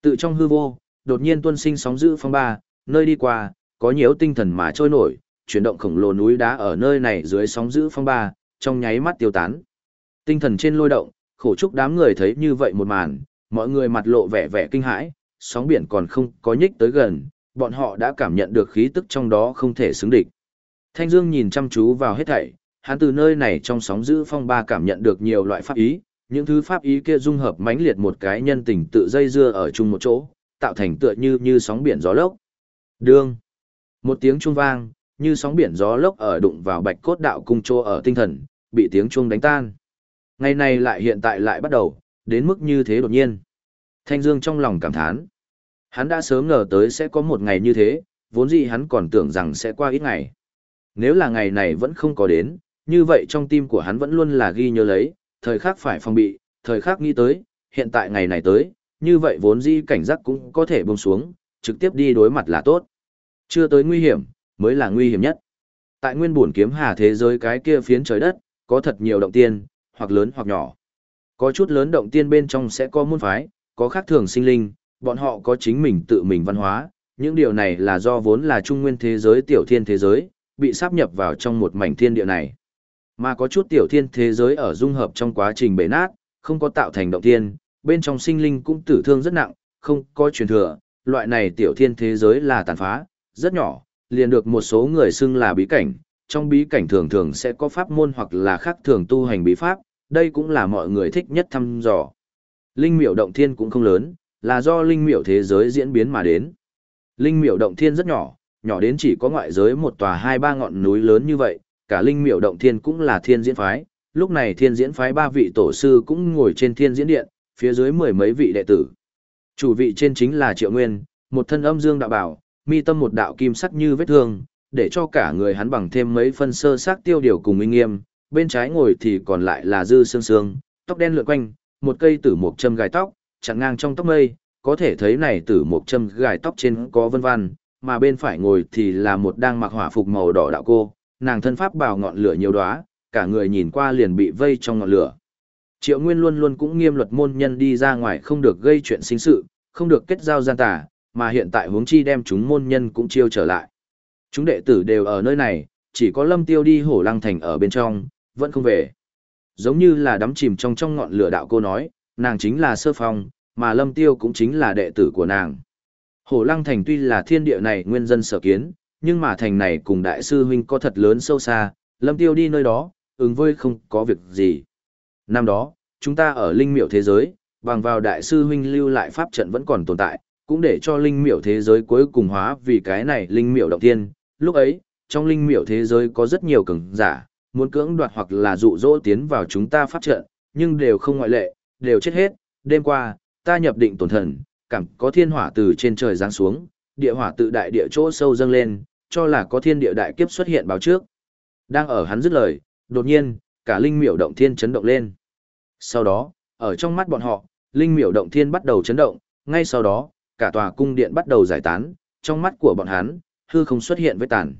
Tự trong hư vô, đột nhiên tuôn sinh sóng dữ phong ba, nơi đi qua, có nhiều tinh thần mà trôi nổi, chuyển động khổng lồ núi đá ở nơi này dưới sóng dữ phong ba, trong nháy mắt tiêu tán. Tinh thần trên lôi động, khổ chúc đám người thấy như vậy một màn, mọi người mặt lộ vẻ vẻ kinh hãi, sóng biển còn không có nhích tới gần, bọn họ đã cảm nhận được khí tức trong đó không thể xứng địch. Thanh Dương nhìn chăm chú vào hết thảy, hắn từ nơi này trong sóng dữ phong ba cảm nhận được nhiều loại pháp ý, những thứ pháp ý kia dung hợp mãnh liệt một cái nhân tình tự dây dưa ở chung một chỗ, tạo thành tựa như như sóng biển gió lốc. Đương. Một tiếng chuông vang, như sóng biển gió lốc ở đụng vào bạch cốt đạo cung trô ở tinh thần, bị tiếng chuông đánh tan. Ngày này lại hiện tại lại bắt đầu, đến mức như thế đột nhiên. Thanh Dương trong lòng cảm thán. Hắn đã sớm ngờ tới sẽ có một ngày như thế, vốn dĩ hắn còn tưởng rằng sẽ qua ít ngày. Nếu là ngày này vẫn không có đến, như vậy trong tim của hắn vẫn luôn là ghi nhớ lấy, thời khắc phải phòng bị, thời khắc nghĩ tới, hiện tại ngày này tới, như vậy vốn dĩ cảnh giác cũng có thể buông xuống, trực tiếp đi đối mặt là tốt. Chưa tới nguy hiểm, mới là nguy hiểm nhất. Tại nguyên buồn kiếm hà thế giới cái kia phiến trời đất, có thật nhiều động tiên, hoặc lớn hoặc nhỏ. Có chút lớn động tiên bên trong sẽ có môn phái, có khác thường sinh linh, bọn họ có chính mình tự mình văn hóa, những điều này là do vốn là trung nguyên thế giới tiểu thiên thế giới, bị sáp nhập vào trong một mảnh thiên địa này. Mà có chút tiểu thiên thế giới ở dung hợp trong quá trình bể nát, không có tạo thành động thiên bên trong sinh linh cũng tử thương rất nặng, không có truyền thừa, loại này tiểu thiên thế giới là tàn phá, rất nhỏ, liền được một số người xưng là bí cảnh, trong bí cảnh thường thường sẽ có pháp môn hoặc là khác thường tu hành bí pháp, đây cũng là mọi người thích nhất thăm dò. Linh miểu động thiên cũng không lớn, là do linh miểu thế giới diễn biến mà đến. Linh miểu động thiên rất nhỏ, nhỏ đến chỉ có ngoại giới một tòa hai ba ngọn núi lớn như vậy, cả linh miểu động thiên cũng là thiên diễn phái, lúc này thiên diễn phái ba vị tổ sư cũng ngồi trên thiên diễn điện, phía dưới mười mấy vị đệ tử. Chủ vị trên chính là Triệu Nguyên, một thân âm dương đạo bảo, mi tâm một đạo kim sắc như vết thương, để cho cả người hắn bằng thêm mấy phân sơ sắc tiêu điều cùng uy nghiêm, bên trái ngồi thì còn lại là dư sương sương, tóc đen lượn quanh, một cây tử mộc châm gài tóc, chặn ngang trong tóc mây, có thể thấy này tử một châm gài tóc trên có vân vân, mà bên phải ngồi thì là một đang mặc hỏa phục màu đỏ đạo cô, nàng thân pháp bào ngọn lửa nhiều đóa, cả người nhìn qua liền bị vây trong ngọn lửa. Triệu Nguyên luôn luôn cũng nghiêm luật môn nhân đi ra ngoài không được gây chuyện sinh sự, không được kết giao gian tà, mà hiện tại huống chi đem chúng môn nhân cũng chiêu trở lại. Chúng đệ tử đều ở nơi này, chỉ có Lâm Tiêu đi hổ lăng thành ở bên trong, vẫn không về. Giống như là đắm chìm trong trong ngọn lửa đạo cô nói, nàng chính là sơ phong, mà Lâm Tiêu cũng chính là đệ tử của nàng. Hổ lăng thành tuy là thiên địa này nguyên dân sở kiến, nhưng mà thành này cùng đại sư huynh có thật lớn sâu xa, Lâm Tiêu đi nơi đó, ứng với không có việc gì. Năm đó, chúng ta ở linh miểu thế giới, bằng vào đại sư huynh lưu lại pháp trận vẫn còn tồn tại, cũng để cho linh miểu thế giới cuối cùng hóa vì cái này linh miểu động thiên. Lúc ấy, trong linh miểu thế giới có rất nhiều cường giả, muốn cưỡng đoạt hoặc là dụ dỗ tiến vào chúng ta pháp trận, nhưng đều không ngoại lệ, đều chết hết. Đêm qua, ta nhập định tổn thần, cảm có thiên hỏa từ trên trời giáng xuống, địa hỏa tự đại địa chỗ sâu dâng lên, cho là có thiên địa đại kiếp xuất hiện báo trước. Đang ở hắn dứt lời, đột nhiên, cả linh miểu động thiên chấn động lên. Sau đó, ở trong mắt bọn họ, linh miểu động thiên bắt đầu chấn động, ngay sau đó, cả tòa cung điện bắt đầu giải tán, trong mắt của bọn hắn, hư không xuất hiện với tàn.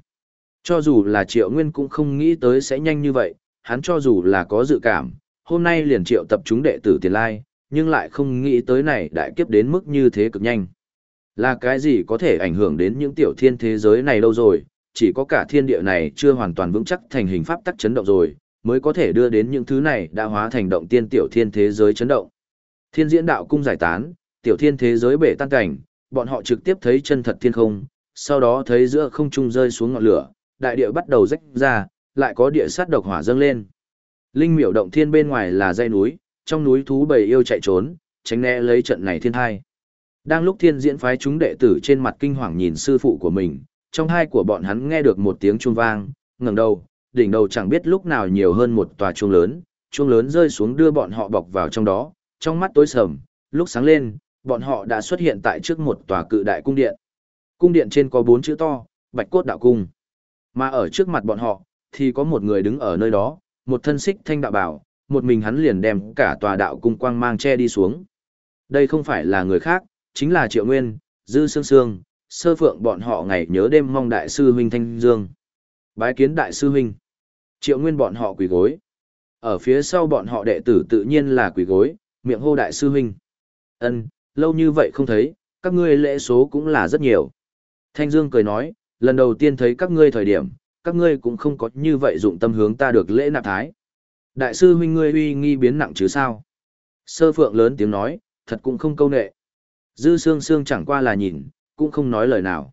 Cho dù là triệu nguyên cũng không nghĩ tới sẽ nhanh như vậy, hắn cho dù là có dự cảm, hôm nay liền triệu tập chúng đệ tử tiền lai, nhưng lại không nghĩ tới này đại kiếp đến mức như thế cực nhanh. Là cái gì có thể ảnh hưởng đến những tiểu thiên thế giới này đâu rồi, chỉ có cả thiên địa này chưa hoàn toàn vững chắc thành hình pháp tắc chấn động rồi, mới có thể đưa đến những thứ này đã hóa thành động tiên tiểu thiên thế giới chấn động. Thiên diễn đạo cung giải tán, tiểu thiên thế giới bể tan cảnh, bọn họ trực tiếp thấy chân thật thiên không, sau đó thấy giữa không trung rơi xuống ngọn lửa, đại địa bắt đầu rách ra, lại có địa sát độc hỏa dâng lên. Linh miểu động thiên bên ngoài là dãy núi, trong núi thú bầy yêu chạy trốn, tránh né lấy trận này thiên thai. Đang lúc thiên diễn phái chúng đệ tử trên mặt kinh hoàng nhìn sư phụ của mình, trong hai của bọn hắn nghe được một tiếng chuông vang, ngẩng đầu, đỉnh đầu chẳng biết lúc nào nhiều hơn một tòa chuông lớn, chuông lớn rơi xuống đưa bọn họ bọc vào trong đó, trong mắt tối sầm, lúc sáng lên, bọn họ đã xuất hiện tại trước một tòa cự đại cung điện. Cung điện trên có bốn chữ to, Bạch Cốt Đạo Cung. Mà ở trước mặt bọn họ, thì có một người đứng ở nơi đó, một thân xích thanh đạo bảo, một mình hắn liền đem cả tòa đạo cung quang mang che đi xuống. Đây không phải là người khác, chính là Triệu Nguyên, Dư Sương Sương, sơ phượng bọn họ ngày nhớ đêm mong đại sư huynh Thanh Dương. Bái kiến đại sư huynh. Triệu Nguyên bọn họ quỳ gối. Ở phía sau bọn họ đệ tử tự nhiên là quỳ gối, miệng hô đại sư huynh. Ân, lâu như vậy không thấy, các ngươi lễ số cũng là rất nhiều. Thanh Dương cười nói, lần đầu tiên thấy các ngươi thời điểm, các ngươi cũng không có như vậy dụng tâm hướng ta được lễ nạp thái. Đại sư huynh ngươi uy nghi biến nặng chứ sao? Sơ phượng lớn tiếng nói, thật cũng không câu nệ. Dư Sương Sương chẳng qua là nhìn, cũng không nói lời nào.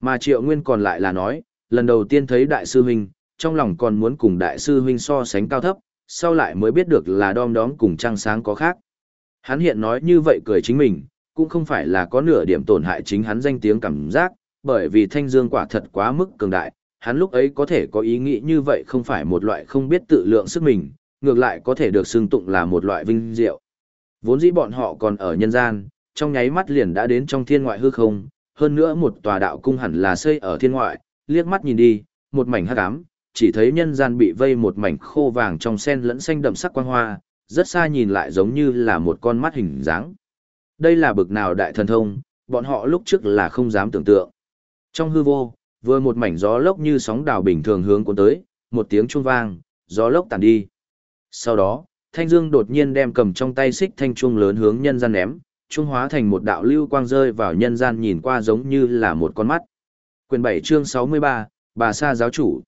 Mà Triệu Nguyên còn lại là nói, lần đầu tiên thấy đại sư huynh, trong lòng còn muốn cùng đại sư huynh so sánh cao thấp, sau lại mới biết được là đom đóm cùng trăng sáng có khác. Hắn hiện nói như vậy cười chính mình, cũng không phải là có nửa điểm tổn hại chính hắn danh tiếng cảm giác, bởi vì thanh dương quả thật quá mức cường đại, hắn lúc ấy có thể có ý nghĩ như vậy không phải một loại không biết tự lượng sức mình, ngược lại có thể được xưng tụng là một loại vinh diệu. Vốn dĩ bọn họ còn ở nhân gian, trong nháy mắt liền đã đến trong thiên ngoại hư không, hơn nữa một tòa đạo cung hẳn là xây ở thiên ngoại, liếc mắt nhìn đi, một mảnh hắc ám, chỉ thấy nhân gian bị vây một mảnh khô vàng trong sen lẫn xanh đậm sắc quang hoa, rất xa nhìn lại giống như là một con mắt hình dáng. Đây là bực nào đại thần thông, bọn họ lúc trước là không dám tưởng tượng. Trong hư vô, vừa một mảnh gió lốc như sóng đào bình thường hướng cuốn tới, một tiếng chuông vang, gió lốc tàn đi. Sau đó, Thanh Dương đột nhiên đem cầm trong tay xích thanh chuông lớn hướng nhân gian ném, chuông hóa thành một đạo lưu quang rơi vào nhân gian nhìn qua giống như là một con mắt. Quyền 7 chương 63, bà sa giáo chủ.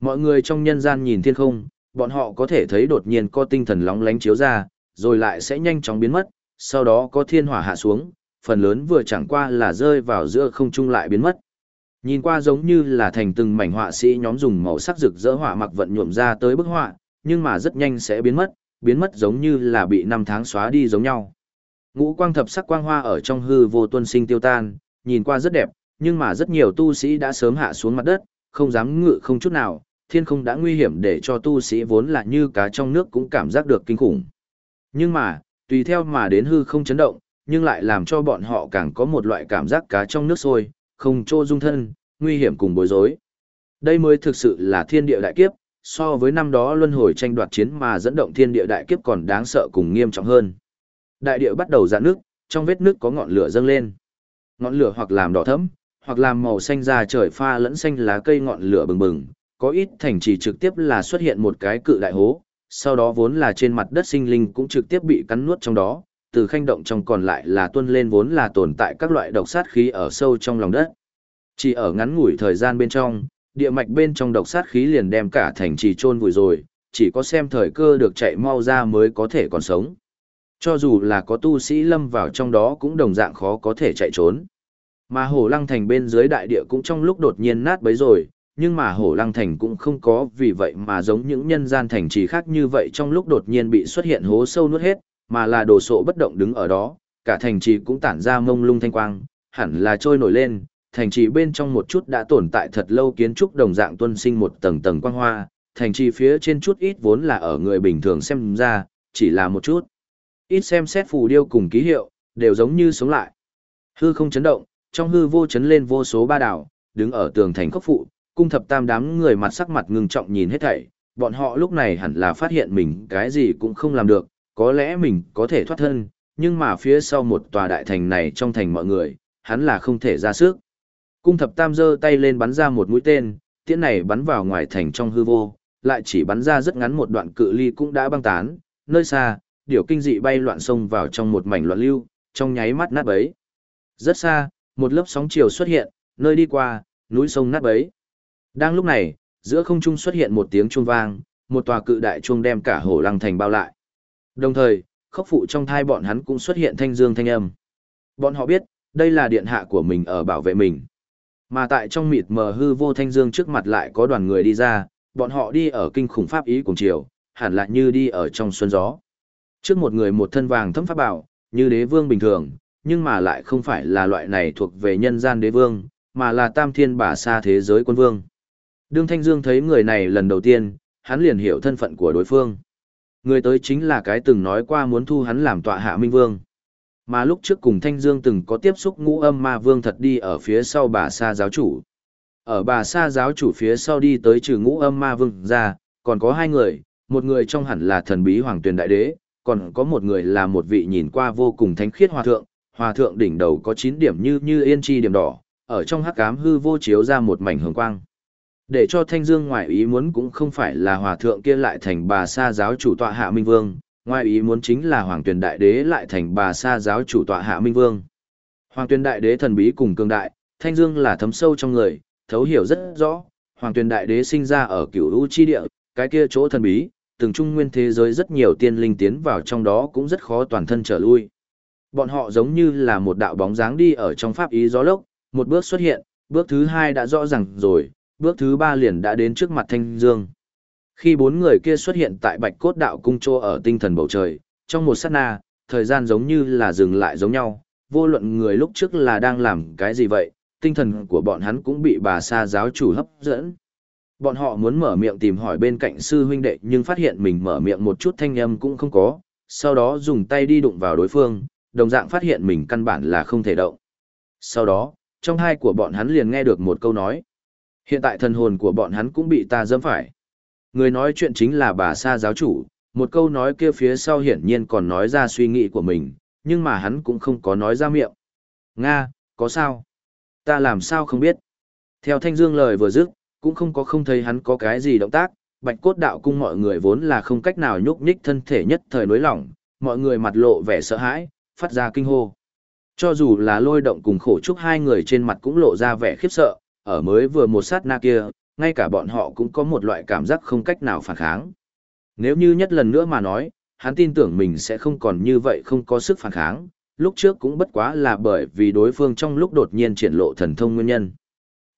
Mọi người trong nhân gian nhìn thiên không, bọn họ có thể thấy đột nhiên có tinh thần lóng lánh chiếu ra, rồi lại sẽ nhanh chóng biến mất, sau đó có thiên hỏa hạ xuống, phần lớn vừa chẳng qua là rơi vào giữa không trung lại biến mất. Nhìn qua giống như là thành từng mảnh họa sĩ nhóm dùng màu sắc rực rỡ họa mặc vận nhuộm ra tới bức họa, nhưng mà rất nhanh sẽ biến mất, biến mất giống như là bị năm tháng xóa đi giống nhau. Ngũ quang thập sắc quang hoa ở trong hư vô tuân sinh tiêu tan, nhìn qua rất đẹp, nhưng mà rất nhiều tu sĩ đã sớm hạ xuống mặt đất, không dám ngự không chút nào, thiên không đã nguy hiểm để cho tu sĩ vốn là như cá trong nước cũng cảm giác được kinh khủng. Nhưng mà, tùy theo mà đến hư không chấn động, nhưng lại làm cho bọn họ càng có một loại cảm giác cá trong nước sôi, không chỗ dung thân, nguy hiểm cùng bối rối. Đây mới thực sự là thiên địa đại kiếp, so với năm đó luân hồi tranh đoạt chiến mà dẫn động thiên địa đại kiếp còn đáng sợ cùng nghiêm trọng hơn. Đại địa bắt đầu rạn nước, trong vết nước có ngọn lửa dâng lên. Ngọn lửa hoặc làm đỏ thẫm, hoặc làm màu xanh da trời pha lẫn xanh lá cây ngọn lửa bừng bừng, có ít thành trì trực tiếp là xuất hiện một cái cự đại hố, sau đó vốn là trên mặt đất sinh linh cũng trực tiếp bị cắn nuốt trong đó, từ khanh động trong còn lại là tuôn lên vốn là tồn tại các loại độc sát khí ở sâu trong lòng đất. Chỉ ở ngắn ngủi thời gian bên trong, địa mạch bên trong độc sát khí liền đem cả thành trì chôn vùi rồi, chỉ có xem thời cơ được chạy mau ra mới có thể còn sống. Cho dù là có tu sĩ lâm vào trong đó cũng đồng dạng khó có thể chạy trốn. Mà hổ lăng thành bên dưới đại địa cũng trong lúc đột nhiên nát bấy rồi, nhưng mà hổ lăng thành cũng không có vì vậy mà giống những nhân gian thành trì khác như vậy trong lúc đột nhiên bị xuất hiện hố sâu nuốt hết, mà là đồ sộ bất động đứng ở đó, cả thành trì cũng tản ra mông lung thanh quang, hẳn là trôi nổi lên, thành trì bên trong một chút đã tồn tại thật lâu kiến trúc đồng dạng tuân sinh một tầng tầng quang hoa, thành trì phía trên chút ít vốn là ở người bình thường xem ra, chỉ là một chút. Ít xem xét phù điêu cùng ký hiệu, đều giống như sống lại. Hư không chấn động, trong hư vô chấn lên vô số ba đảo, đứng ở tường thành khốc phụ, cung thập tam đám người mặt sắc mặt ngưng trọng nhìn hết thảy, bọn họ lúc này hẳn là phát hiện mình cái gì cũng không làm được, có lẽ mình có thể thoát thân, nhưng mà phía sau một tòa đại thành này trong thành mọi người, hắn là không thể ra sức. Cung thập tam giơ tay lên bắn ra một mũi tên, tiễn này bắn vào ngoài thành trong hư vô, lại chỉ bắn ra rất ngắn một đoạn cự ly cũng đã băng tán, nơi xa, điểu kinh dị bay loạn sông vào trong một mảnh loạn lưu, trong nháy mắt nát bấy. Rất xa, một lớp sóng chiều xuất hiện, nơi đi qua, núi sông nát bấy. Đang lúc này, giữa không trung xuất hiện một tiếng chuông vang, một tòa cự đại chuông đem cả hồ lăng thành bao lại. Đồng thời, khốc phụ trong thai bọn hắn cũng xuất hiện thanh dương thanh âm. Bọn họ biết, đây là điện hạ của mình ở bảo vệ mình. Mà tại trong mịt mờ hư vô thanh dương trước mặt lại có đoàn người đi ra, bọn họ đi ở kinh khủng pháp ý cùng chiều, hẳn lại như đi ở trong xuân gió. Trước một người một thân vàng thấm pháp bảo, như đế vương bình thường, nhưng mà lại không phải là loại này thuộc về nhân gian đế vương, mà là tam thiên bà xa thế giới quân vương. Đương Thanh Dương thấy người này lần đầu tiên, hắn liền hiểu thân phận của đối phương. Người tới chính là cái từng nói qua muốn thu hắn làm tọa hạ minh vương. Mà lúc trước cùng Thanh Dương từng có tiếp xúc ngũ âm ma vương thật đi ở phía sau bà sa giáo chủ. Ở bà sa giáo chủ phía sau đi tới trừ ngũ âm ma vương ra, còn có hai người, một người trong hẳn là thần bí hoàng tuyền đại đế, còn có một người là một vị nhìn qua vô cùng thánh khiết hòa thượng, hòa thượng đỉnh đầu có chín điểm như như yên chi điểm đỏ, ở trong hắc ám hư vô chiếu ra một mảnh hồng quang. Để cho Thanh Dương ngoại ý muốn cũng không phải là hòa thượng kia lại thành bà sa giáo chủ tọa hạ minh vương, ngoài ý muốn chính là Hoàng Tuyền Đại Đế lại thành bà sa giáo chủ tọa hạ minh vương. Hoàng Tuyền Đại Đế thần bí cùng cường đại, Thanh Dương là thấm sâu trong người, thấu hiểu rất rõ, Hoàng Tuyền Đại Đế sinh ra ở cửu u chi địa, cái kia chỗ thần bí, từng trung nguyên thế giới rất nhiều tiên linh tiến vào trong đó cũng rất khó toàn thân trở lui. Bọn họ giống như là một đạo bóng dáng đi ở trong pháp ý gió lốc, một bước xuất hiện, bước thứ hai đã rõ ràng rồi, bước thứ ba liền đã đến trước mặt Thanh Dương. Khi bốn người kia xuất hiện tại Bạch Cốt Đạo Cung Trô ở tinh thần bầu trời, trong một sát na, thời gian giống như là dừng lại giống nhau, vô luận người lúc trước là đang làm cái gì vậy, tinh thần của bọn hắn cũng bị bà sa giáo chủ hấp dẫn. Bọn họ muốn mở miệng tìm hỏi bên cạnh sư huynh đệ nhưng phát hiện mình mở miệng một chút thanh âm cũng không có, sau đó dùng tay đi đụng vào đối phương, đồng dạng phát hiện mình căn bản là không thể động. Sau đó, trong hai của bọn hắn liền nghe được một câu nói. Hiện tại thần hồn của bọn hắn cũng bị ta dâm phải. Người nói chuyện chính là bà sa giáo chủ, một câu nói kia phía sau hiển nhiên còn nói ra suy nghĩ của mình, nhưng mà hắn cũng không có nói ra miệng. Nga, có sao? Ta làm sao không biết? Theo Thanh Dương lời vừa dứt, cũng không có không thấy hắn có cái gì động tác, bạch cốt đạo cung mọi người vốn là không cách nào nhúc nhích thân thể nhất thời nối lỏng, mọi người mặt lộ vẻ sợ hãi, phát ra kinh hô. Cho dù là lôi động cùng khổ trúc hai người trên mặt cũng lộ ra vẻ khiếp sợ, ở mới vừa một sát na kia, ngay cả bọn họ cũng có một loại cảm giác không cách nào phản kháng. Nếu như nhất lần nữa mà nói, hắn tin tưởng mình sẽ không còn như vậy không có sức phản kháng, lúc trước cũng bất quá là bởi vì đối phương trong lúc đột nhiên triển lộ thần thông nguyên nhân.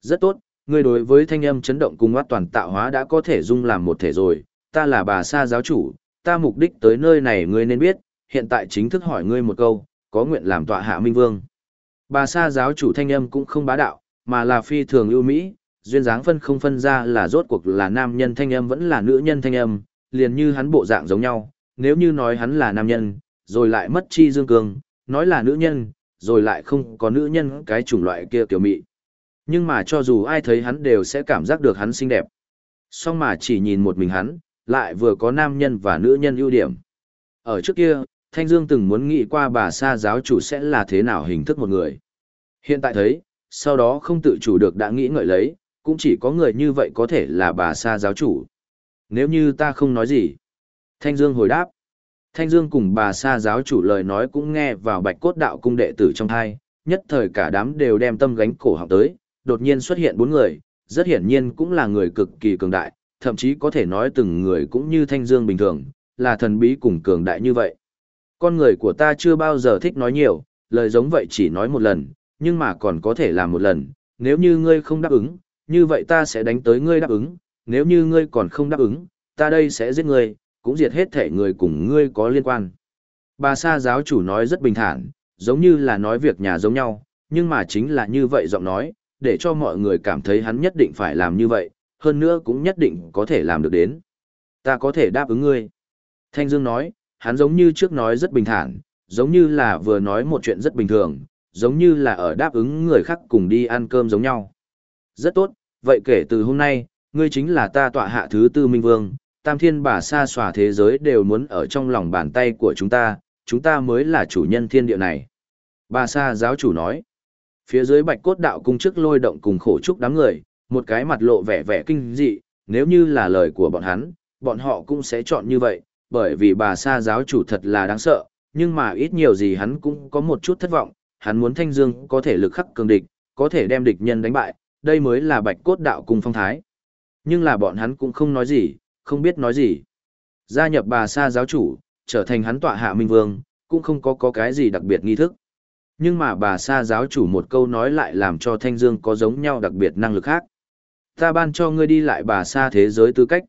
Rất tốt, người đối với thanh âm chấn động cùng ngoát toàn tạo hóa đã có thể dung làm một thể rồi, ta là bà sa giáo chủ, ta mục đích tới nơi này ngươi nên biết, hiện tại chính thức hỏi ngươi một câu, có nguyện làm tọa hạ minh vương. Bà sa giáo chủ thanh âm cũng không bá đạo, mà là phi thường ưu mỹ, duyên dáng phân không phân ra là rốt cuộc là nam nhân thanh âm vẫn là nữ nhân thanh âm, liền như hắn bộ dạng giống nhau, nếu như nói hắn là nam nhân, rồi lại mất chi dương cường, nói là nữ nhân, rồi lại không có nữ nhân cái chủng loại kia kiểu mị. Nhưng mà cho dù ai thấy hắn đều sẽ cảm giác được hắn xinh đẹp. Song mà chỉ nhìn một mình hắn, lại vừa có nam nhân và nữ nhân ưu điểm. Ở trước kia, Thanh Dương từng muốn nghĩ qua bà sa giáo chủ sẽ là thế nào hình thức một người. Hiện tại thấy, sau đó không tự chủ được đã nghĩ ngợi lấy, cũng chỉ có người như vậy có thể là bà sa giáo chủ. Nếu như ta không nói gì. Thanh Dương hồi đáp. Thanh Dương cùng bà sa giáo chủ lời nói cũng nghe vào bạch cốt đạo cung đệ tử trong hai, nhất thời cả đám đều đem tâm gánh cổ học tới, đột nhiên xuất hiện bốn người, rất hiển nhiên cũng là người cực kỳ cường đại, thậm chí có thể nói từng người cũng như Thanh Dương bình thường, là thần bí cùng cường đại như vậy. Con người của ta chưa bao giờ thích nói nhiều, lời giống vậy chỉ nói một lần, nhưng mà còn có thể làm một lần, nếu như ngươi không đáp ứng, như vậy ta sẽ đánh tới ngươi đáp ứng, nếu như ngươi còn không đáp ứng, ta đây sẽ giết ngươi, cũng diệt hết thể người cùng ngươi có liên quan. Bà Sa giáo chủ nói rất bình thản, giống như là nói việc nhà giống nhau, nhưng mà chính là như vậy giọng nói, để cho mọi người cảm thấy hắn nhất định phải làm như vậy, hơn nữa cũng nhất định có thể làm được đến. Ta có thể đáp ứng ngươi. Thanh Dương nói, hắn giống như trước nói rất bình thản, giống như là vừa nói một chuyện rất bình thường, giống như là ở đáp ứng người khác cùng đi ăn cơm giống nhau. Rất tốt, vậy kể từ hôm nay, ngươi chính là ta tọa hạ thứ tư minh vương, tam thiên bà xa xòa thế giới đều muốn ở trong lòng bàn tay của chúng ta, chúng ta mới là chủ nhân thiên địa này. Bà sa giáo chủ nói, phía dưới bạch cốt đạo cung chức lôi động cùng khổ trúc đám người, một cái mặt lộ vẻ vẻ kinh dị, nếu như là lời của bọn hắn, bọn họ cũng sẽ chọn như vậy, bởi vì bà sa giáo chủ thật là đáng sợ, nhưng mà ít nhiều gì hắn cũng có một chút thất vọng, hắn muốn thanh dương có thể lực khắc cường địch, có thể đem địch nhân đánh bại, đây mới là bạch cốt đạo cung phong thái. Nhưng là bọn hắn cũng không nói gì, không biết nói gì. Gia nhập bà sa giáo chủ, trở thành hắn tọa hạ minh vương, cũng không có có cái gì đặc biệt nghi thức. Nhưng mà bà sa giáo chủ một câu nói lại làm cho Thanh Dương có giống nhau đặc biệt năng lực khác. Ta ban cho ngươi đi lại bà sa thế giới tư cách.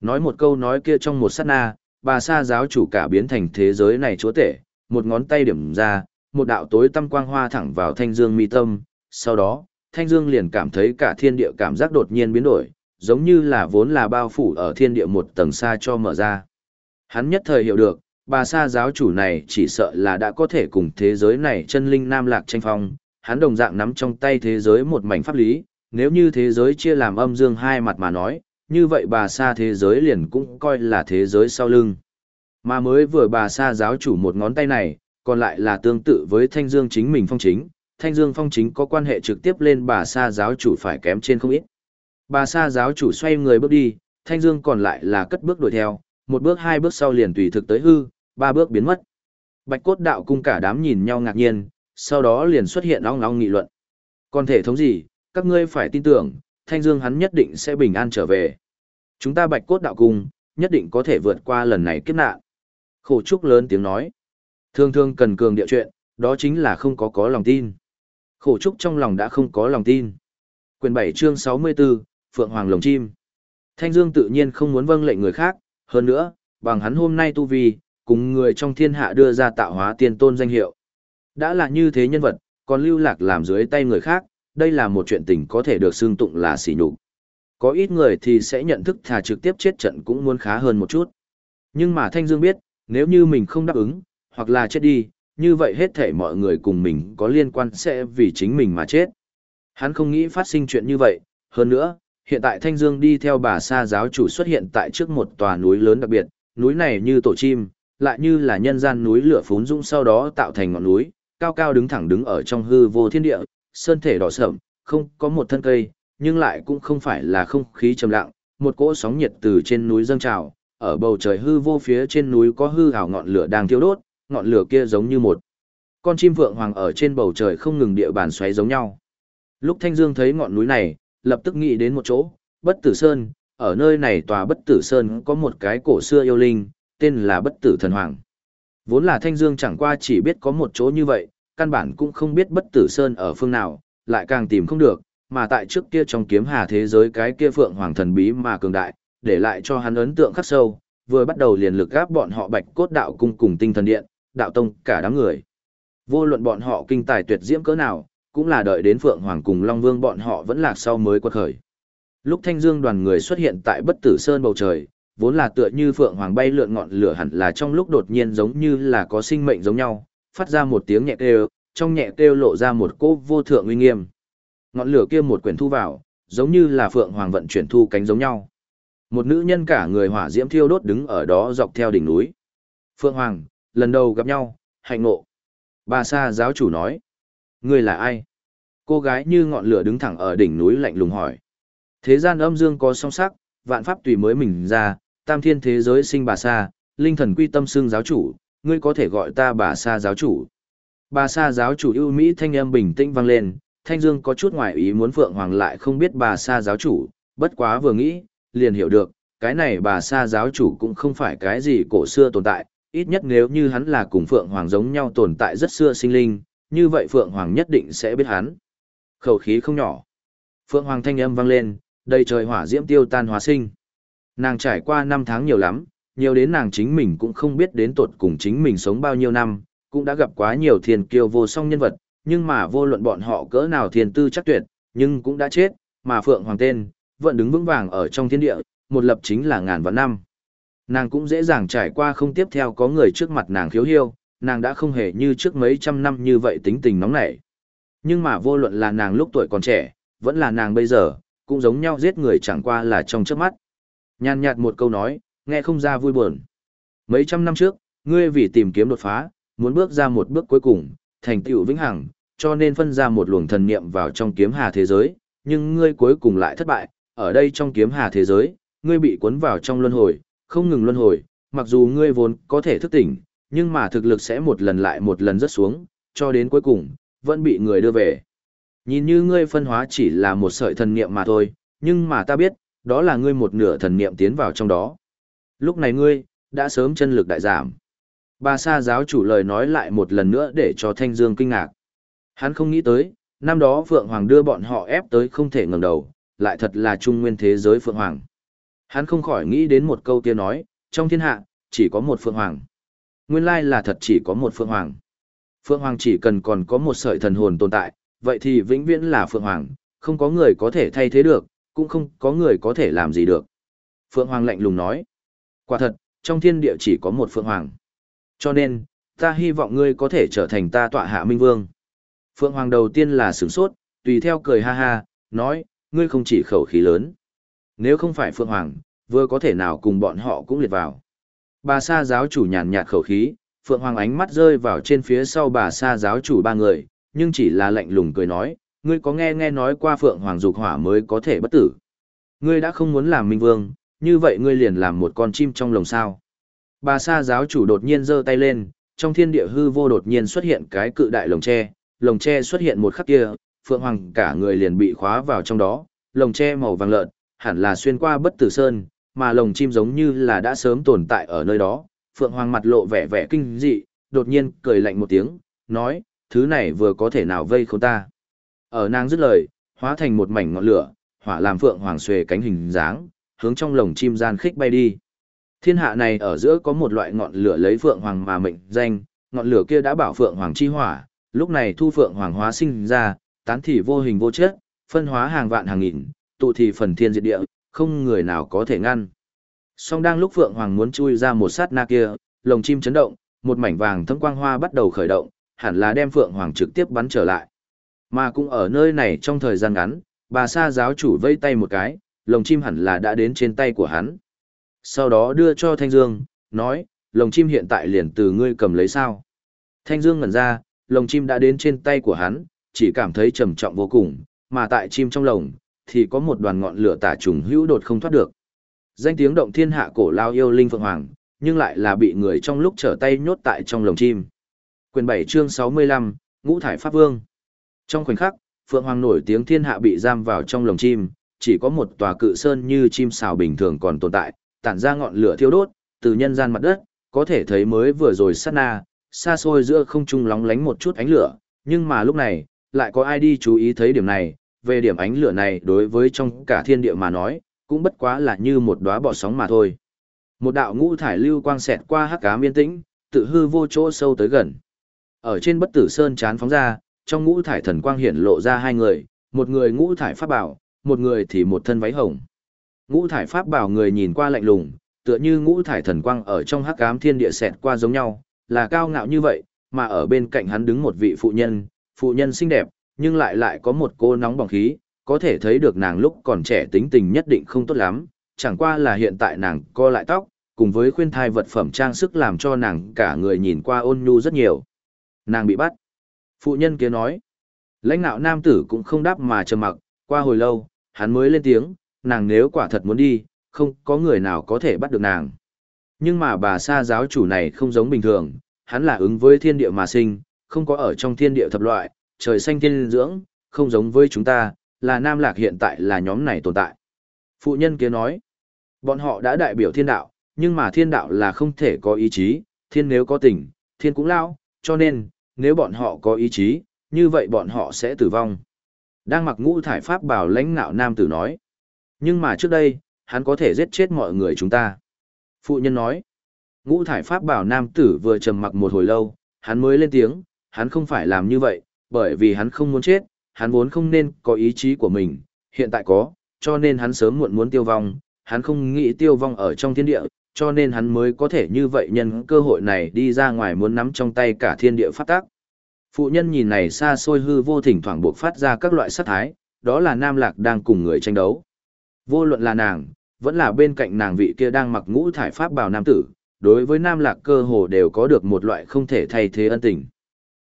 Nói một câu nói kia trong một sát na, bà sa giáo chủ cả biến thành thế giới này chúa tể, một ngón tay điểm ra, một đạo tối tâm quang hoa thẳng vào Thanh Dương mi tâm, sau đó, Thanh Dương liền cảm thấy cả thiên địa cảm giác đột nhiên biến đổi, giống như là vốn là bao phủ ở thiên địa một tầng xa cho mở ra. Hắn nhất thời hiểu được, bà sa giáo chủ này chỉ sợ là đã có thể cùng thế giới này chân linh nam lạc tranh phong, hắn đồng dạng nắm trong tay thế giới một mảnh pháp lý, nếu như thế giới chia làm âm dương hai mặt mà nói, như vậy bà sa thế giới liền cũng coi là thế giới sau lưng. Mà mới vừa bà sa giáo chủ một ngón tay này, còn lại là tương tự với thanh dương chính mình phong chính, thanh dương phong chính có quan hệ trực tiếp lên bà sa giáo chủ phải kém trên không ít. Bà sa giáo chủ xoay người bước đi, thanh dương còn lại là cất bước đuổi theo, một bước hai bước sau liền tùy thực tới hư, ba bước biến mất. Bạch cốt đạo cung cả đám nhìn nhau ngạc nhiên, sau đó liền xuất hiện ong ong nghị luận. Còn thể thống gì, các ngươi phải tin tưởng, thanh dương hắn nhất định sẽ bình an trở về. Chúng ta bạch cốt đạo cung, nhất định có thể vượt qua lần này kiếp nạn. Khổ trúc lớn tiếng nói. Thương thương cần cường địa chuyện, đó chính là không có có lòng tin. Khổ trúc trong lòng đã không có lòng tin. Quyền 7 chương 64, Phượng Hoàng Lồng Chim. Thanh Dương tự nhiên không muốn vâng lệnh người khác, hơn nữa, bằng hắn hôm nay tu vi, cùng người trong thiên hạ đưa ra tạo hóa tiên tôn danh hiệu. Đã là như thế nhân vật, còn lưu lạc làm dưới tay người khác, đây là một chuyện tình có thể được xưng tụng là sỉ nhục. Có ít người thì sẽ nhận thức thà trực tiếp chết trận cũng muốn khá hơn một chút. Nhưng mà Thanh Dương biết, nếu như mình không đáp ứng, hoặc là chết đi, như vậy hết thể mọi người cùng mình có liên quan sẽ vì chính mình mà chết. Hắn không nghĩ phát sinh chuyện như vậy, hơn nữa, hiện tại Thanh Dương đi theo bà sa giáo chủ xuất hiện tại trước một tòa núi lớn đặc biệt, núi này như tổ chim, lại như là nhân gian núi lửa phún dũng sau đó tạo thành ngọn núi, cao cao đứng thẳng đứng ở trong hư vô thiên địa, sơn thể đỏ sẫm, không có một thân cây, nhưng lại cũng không phải là không khí trầm lặng, một cỗ sóng nhiệt từ trên núi dâng trào, ở bầu trời hư vô phía trên núi có hư ảo ngọn lửa đang thiêu đốt, ngọn lửa kia giống như một con chim vượng hoàng ở trên bầu trời không ngừng địa bàn xoáy giống nhau. Lúc Thanh Dương thấy ngọn núi này, lập tức nghĩ đến một chỗ, Bất Tử Sơn, ở nơi này tòa Bất Tử Sơn có một cái cổ xưa yêu linh, tên là Bất Tử Thần Hoàng. Vốn là Thanh Dương chẳng qua chỉ biết có một chỗ như vậy, căn bản cũng không biết Bất Tử Sơn ở phương nào, lại càng tìm không được, mà tại trước kia trong kiếm hà thế giới cái kia Phượng Hoàng thần bí mà cường đại, để lại cho hắn ấn tượng khắc sâu, vừa bắt đầu liền lực gáp bọn họ Bạch Cốt Đạo cung cùng Tinh Thần Điện, Đạo Tông cả đám người. Vô luận bọn họ kinh tài tuyệt diễm cỡ nào, cũng là đợi đến Phượng Hoàng cùng Long Vương bọn họ vẫn lạc sau mới quật khởi. Lúc Thanh Dương đoàn người xuất hiện tại Bất Tử Sơn bầu trời, vốn là tựa như Phượng Hoàng bay lượn ngọn lửa hẳn là trong lúc đột nhiên giống như là có sinh mệnh giống nhau, phát ra một tiếng nhẹ kêu, trong nhẹ kêu lộ ra một cỗ vô thượng uy nghiêm. Ngọn lửa kia một quyển thu vào, giống như là Phượng Hoàng vận chuyển thu cánh giống nhau. Một nữ nhân cả người hỏa diễm thiêu đốt đứng ở đó dọc theo đỉnh núi. Phượng Hoàng, lần đầu gặp nhau, hạnh ngộ. Bà Sa giáo chủ nói. Ngươi là ai? Cô gái như ngọn lửa đứng thẳng ở đỉnh núi lạnh lùng hỏi. Thế gian âm dương có song sắc, vạn pháp tùy mới mình ra, tam thiên thế giới sinh bà Sa, linh thần quy tâm xương giáo chủ, ngươi có thể gọi ta bà Sa giáo chủ. Bà Sa giáo chủ ưu mỹ thanh âm bình tĩnh vang lên, Thanh Dương có chút ngoài ý muốn Phượng Hoàng lại không biết bà Sa giáo chủ, bất quá vừa nghĩ, liền hiểu được, cái này bà Sa giáo chủ cũng không phải cái gì cổ xưa tồn tại, ít nhất nếu như hắn là cùng Phượng Hoàng giống nhau tồn tại rất xưa sinh linh, như vậy Phượng Hoàng nhất định sẽ biết hắn. Khẩu khí không nhỏ. Phượng Hoàng thanh âm vang lên, đầy trời hỏa diễm tiêu tan hóa sinh. Nàng trải qua năm tháng nhiều lắm, nhiều đến nàng chính mình cũng không biết đến tột cùng chính mình sống bao nhiêu năm, cũng đã gặp quá nhiều thiên kiêu vô song nhân vật, nhưng mà vô luận bọn họ cỡ nào thiên tư chắc tuyệt, nhưng cũng đã chết, mà Phượng Hoàng tên, vẫn đứng vững vàng ở trong thiên địa, một lập chính là ngàn vạn năm. Nàng cũng dễ dàng trải qua không tiếp theo có người trước mặt nàng khiếu hiêu, nàng đã không hề như trước mấy trăm năm như vậy tính tình nóng nảy. Nhưng mà vô luận là nàng lúc tuổi còn trẻ, vẫn là nàng bây giờ, cũng giống nhau giết người chẳng qua là trong trước mắt. Nhàn nhạt một câu nói, nghe không ra vui buồn. Mấy trăm năm trước, ngươi vì tìm kiếm đột phá, muốn bước ra một bước cuối cùng, thành tựu vĩnh hằng, cho nên phân ra một luồng thần niệm vào trong kiếm hà thế giới, nhưng ngươi cuối cùng lại thất bại, ở đây trong kiếm hà thế giới, ngươi bị cuốn vào trong luân hồi, không ngừng luân hồi, mặc dù ngươi vốn có thể thức tỉnh, nhưng mà thực lực sẽ một lần lại một lần rất xuống, cho đến cuối cùng, vẫn bị người đưa về. Nhìn như ngươi phân hóa chỉ là một sợi thần niệm mà thôi, nhưng mà ta biết, đó là ngươi một nửa thần niệm tiến vào trong đó. Lúc này ngươi, đã sớm chân lực đại giảm. Bà Sa giáo chủ lời nói lại một lần nữa để cho Thanh Dương kinh ngạc. Hắn không nghĩ tới, năm đó Phượng Hoàng đưa bọn họ ép tới không thể ngẩng đầu, lại thật là trung nguyên thế giới Phượng Hoàng. Hắn không khỏi nghĩ đến một câu kia nói, trong thiên hạ, chỉ có một Phượng Hoàng. Nguyên lai là thật chỉ có một Phượng Hoàng. Phượng Hoàng chỉ cần còn có một sợi thần hồn tồn tại, vậy thì vĩnh viễn là Phượng Hoàng, không có người có thể thay thế được, cũng không có người có thể làm gì được. Phượng Hoàng lạnh lùng nói, quả thật, trong thiên địa chỉ có một Phượng Hoàng. Cho nên, ta hy vọng ngươi có thể trở thành ta tọa hạ minh vương. Phượng Hoàng đầu tiên là sửng sốt, tùy theo cười ha ha, nói, ngươi không chỉ khẩu khí lớn. Nếu không phải Phượng Hoàng, vừa có thể nào cùng bọn họ cũng liệt vào. Bà sa giáo chủ nhàn nhạt khẩu khí, Phượng Hoàng ánh mắt rơi vào trên phía sau bà sa giáo chủ ba người, nhưng chỉ là lạnh lùng cười nói, ngươi có nghe nghe nói qua Phượng Hoàng dục hỏa mới có thể bất tử. Ngươi đã không muốn làm minh vương, như vậy ngươi liền làm một con chim trong lồng sao. Bà sa giáo chủ đột nhiên giơ tay lên, trong thiên địa hư vô đột nhiên xuất hiện cái cự đại lồng tre, lồng tre xuất hiện một khắc kia, Phượng Hoàng cả người liền bị khóa vào trong đó, lồng tre màu vàng lợn, hẳn là xuyên qua bất tử sơn, mà lồng chim giống như là đã sớm tồn tại ở nơi đó. Phượng Hoàng mặt lộ vẻ vẻ kinh dị, đột nhiên cười lạnh một tiếng, nói, thứ này vừa có thể nào vây không ta. Ở nàng dứt lời, hóa thành một mảnh ngọn lửa, hỏa làm Phượng Hoàng xuề cánh hình dáng, hướng trong lồng chim gian khích bay đi. Thiên hạ này ở giữa có một loại ngọn lửa lấy Phượng Hoàng mà mệnh danh, ngọn lửa kia đã bảo Phượng Hoàng chi hỏa, lúc này thu Phượng Hoàng hóa sinh ra, tán thì vô hình vô chất, phân hóa hàng vạn hàng nghìn, tụ thì phần thiên diệt địa, không người nào có thể ngăn. Song đang lúc Phượng Hoàng muốn chui ra một sát na kia, lồng chim chấn động, một mảnh vàng thấm quang hoa bắt đầu khởi động, hẳn là đem Phượng Hoàng trực tiếp bắn trở lại. Mà cũng ở nơi này trong thời gian ngắn, bà sa giáo chủ vây tay một cái, lồng chim hẳn là đã đến trên tay của hắn. Sau đó đưa cho Thanh Dương, nói, lồng chim hiện tại liền từ ngươi cầm lấy sao. Thanh Dương ngẩn ra, lồng chim đã đến trên tay của hắn, chỉ cảm thấy trầm trọng vô cùng, mà tại chim trong lồng, thì có một đoàn ngọn lửa tả trùng hữu đột không thoát được. Danh tiếng động thiên hạ cổ lao yêu linh phượng hoàng, nhưng lại là bị người trong lúc trở tay nhốt tại trong lồng chim. Quyền 7 chương 65, Ngũ thải pháp vương. Trong khoảnh khắc, phượng hoàng nổi tiếng thiên hạ bị giam vào trong lồng chim, chỉ có một tòa cự sơn như chim sào bình thường còn tồn tại, tản ra ngọn lửa thiêu đốt, từ nhân gian mặt đất, có thể thấy mới vừa rồi sát na, xa xôi giữa không trung lóng lánh một chút ánh lửa, nhưng mà lúc này, lại có ai đi chú ý thấy điểm này, về điểm ánh lửa này đối với trong cả thiên địa mà nói, cũng bất quá là như một đóa bọ sóng mà thôi. Một đạo ngũ thải lưu quang xẹt qua hắc ám yên tĩnh, tự hư vô chỗ sâu tới gần. Ở trên bất tử sơn chán phóng ra, trong ngũ thải thần quang hiển lộ ra hai người, một người ngũ thải pháp bảo, một người thì một thân váy hồng. Ngũ thải pháp bảo người nhìn qua lạnh lùng, tựa như ngũ thải thần quang ở trong hắc ám thiên địa xẹt qua giống nhau, là cao ngạo như vậy, mà ở bên cạnh hắn đứng một vị phụ nhân, phụ nhân xinh đẹp, nhưng lại lại có một cô nóng bỏng khí, có thể thấy được nàng lúc còn trẻ tính tình nhất định không tốt lắm, chẳng qua là hiện tại nàng co lại tóc, cùng với khuyên thai vật phẩm trang sức làm cho nàng cả người nhìn qua ôn nhu rất nhiều. Nàng bị bắt. Phụ nhân kia nói. Lãnh nạo nam tử cũng không đáp mà trầm mặc, qua hồi lâu, hắn mới lên tiếng, nàng nếu quả thật muốn đi, không có người nào có thể bắt được nàng. Nhưng mà bà sa giáo chủ này không giống bình thường, hắn là ứng với thiên địa mà sinh, không có ở trong thiên địa thập loại, trời xanh thiên dưỡng, không giống với chúng ta, là nam lạc hiện tại là nhóm này tồn tại. Phụ nhân kia nói, bọn họ đã đại biểu thiên đạo, nhưng mà thiên đạo là không thể có ý chí, thiên nếu có tình, thiên cũng lao, cho nên, nếu bọn họ có ý chí, như vậy bọn họ sẽ tử vong. Đang mặc ngũ thải pháp bảo lãnh ngạo nam tử nói. Nhưng mà trước đây, hắn có thể giết chết mọi người chúng ta. Phụ nhân nói. Ngũ thải pháp bảo nam tử vừa trầm mặc một hồi lâu, hắn mới lên tiếng, hắn không phải làm như vậy, bởi vì hắn không muốn chết, hắn vốn không nên có ý chí của mình, hiện tại có, cho nên hắn sớm muộn muốn tiêu vong, hắn không nghĩ tiêu vong ở trong thiên địa, cho nên hắn mới có thể như vậy nhân cơ hội này đi ra ngoài muốn nắm trong tay cả thiên địa phát tác. Phụ nhân nhìn này xa xôi hư vô thỉnh thoảng buộc phát ra các loại sát thái, đó là Nam Lạc đang cùng người tranh đấu. Vô luận là nàng, vẫn là bên cạnh nàng vị kia đang mặc ngũ thải pháp bào nam tử, đối với Nam Lạc cơ hồ đều có được một loại không thể thay thế ân tình.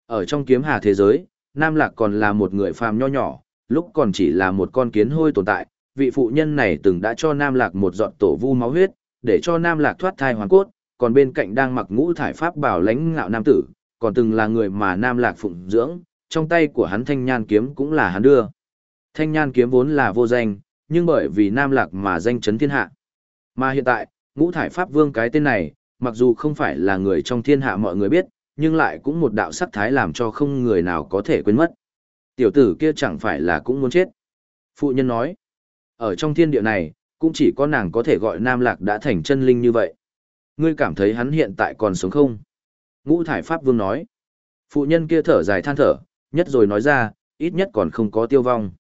Ở trong kiếm hà thế giới, Nam Lạc còn là một người phàm nho nhỏ, lúc còn chỉ là một con kiến hôi tồn tại, vị phụ nhân này từng đã cho Nam Lạc một giọt tổ vu máu huyết, để cho Nam Lạc thoát thai hoàn cốt, còn bên cạnh đang mặc ngũ thải pháp bảo lãnh ngạo nam tử, còn từng là người mà Nam Lạc phụng dưỡng, trong tay của hắn thanh nhan kiếm cũng là hắn đưa. Thanh nhan kiếm vốn là vô danh, nhưng bởi vì Nam Lạc mà danh chấn thiên hạ. Mà hiện tại, ngũ thải pháp vương cái tên này, mặc dù không phải là người trong thiên hạ mọi người biết, nhưng lại cũng một đạo sắc thái làm cho không người nào có thể quên mất. Tiểu tử kia chẳng phải là cũng muốn chết. Phụ nhân nói, ở trong thiên địa này, cũng chỉ có nàng có thể gọi Nam Lạc đã thành chân linh như vậy. Ngươi cảm thấy hắn hiện tại còn sống không? Ngũ thải Pháp Vương nói. Phụ nhân kia thở dài than thở, nhất rồi nói ra, ít nhất còn không có tiêu vong.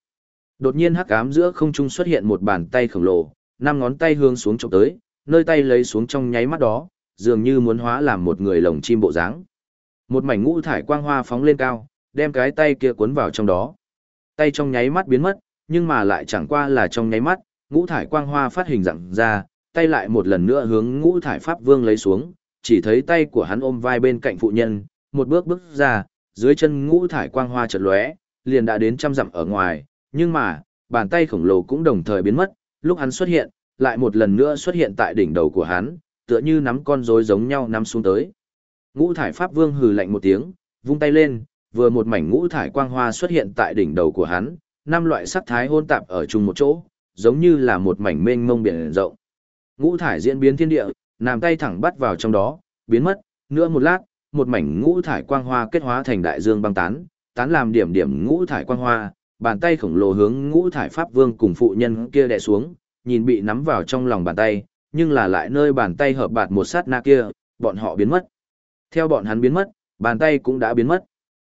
Đột nhiên hắc ám giữa không trung xuất hiện một bàn tay khổng lồ, năm ngón tay hướng xuống chụp tới, nơi tay lấy xuống trong nháy mắt đó, dường như muốn hóa làm một người lồng chim bộ dáng. Một mảnh ngũ thải quang hoa phóng lên cao, đem cái tay kia cuốn vào trong đó. Tay trong nháy mắt biến mất, nhưng mà lại chẳng qua là trong nháy mắt, ngũ thải quang hoa phát hình dạng ra, tay lại một lần nữa hướng ngũ thải pháp vương lấy xuống, chỉ thấy tay của hắn ôm vai bên cạnh phụ nhân, một bước bước ra, dưới chân ngũ thải quang hoa chợt lóe, liền đã đến trăm dặm ở ngoài, nhưng mà, bàn tay khổng lồ cũng đồng thời biến mất, lúc hắn xuất hiện, lại một lần nữa xuất hiện tại đỉnh đầu của hắn, tựa như nắm con rối giống nhau nắm xuống tới. Ngũ thải pháp vương hừ lạnh một tiếng, vung tay lên, vừa một mảnh ngũ thải quang hoa xuất hiện tại đỉnh đầu của hắn, năm loại sắc thái hôn tạp ở chung một chỗ, giống như là một mảnh mênh mông biển rộng. Ngũ thải diễn biến thiên địa, nằm tay thẳng bắt vào trong đó, biến mất, nữa một lát, một mảnh ngũ thải quang hoa kết hóa thành đại dương băng tán, tán làm điểm điểm ngũ thải quang hoa, bàn tay khổng lồ hướng ngũ thải pháp vương cùng phụ nhân kia đè xuống, nhìn bị nắm vào trong lòng bàn tay, nhưng là lại nơi bàn tay hợp bạt một sát na kia, bọn họ biến mất. Theo bọn hắn biến mất, bàn tay cũng đã biến mất.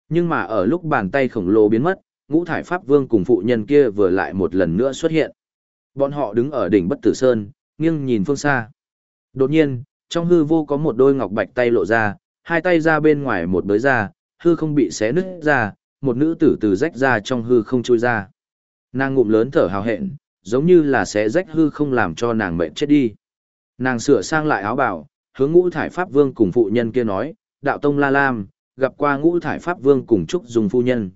Nhưng mà ở lúc bàn tay khổng lồ biến mất, ngũ thải pháp vương cùng phụ nhân kia vừa lại một lần nữa xuất hiện. Bọn họ đứng ở đỉnh bất tử sơn, nghiêng nhìn phương xa. Đột nhiên, trong hư vô có một đôi ngọc bạch tay lộ ra, hai tay ra bên ngoài một bới ra, hư không bị xé nứt ra, một nữ tử từ rách ra trong hư không trôi ra. Nàng ngụm lớn thở hào hẹn, giống như là xé rách hư không làm cho nàng mệnh chết đi. Nàng sửa sang lại áo bào, hướng ngũ thải pháp vương cùng phụ nhân kia nói, đạo tông La Lam, gặp qua ngũ thải pháp vương cùng Trúc Dung phu nhân.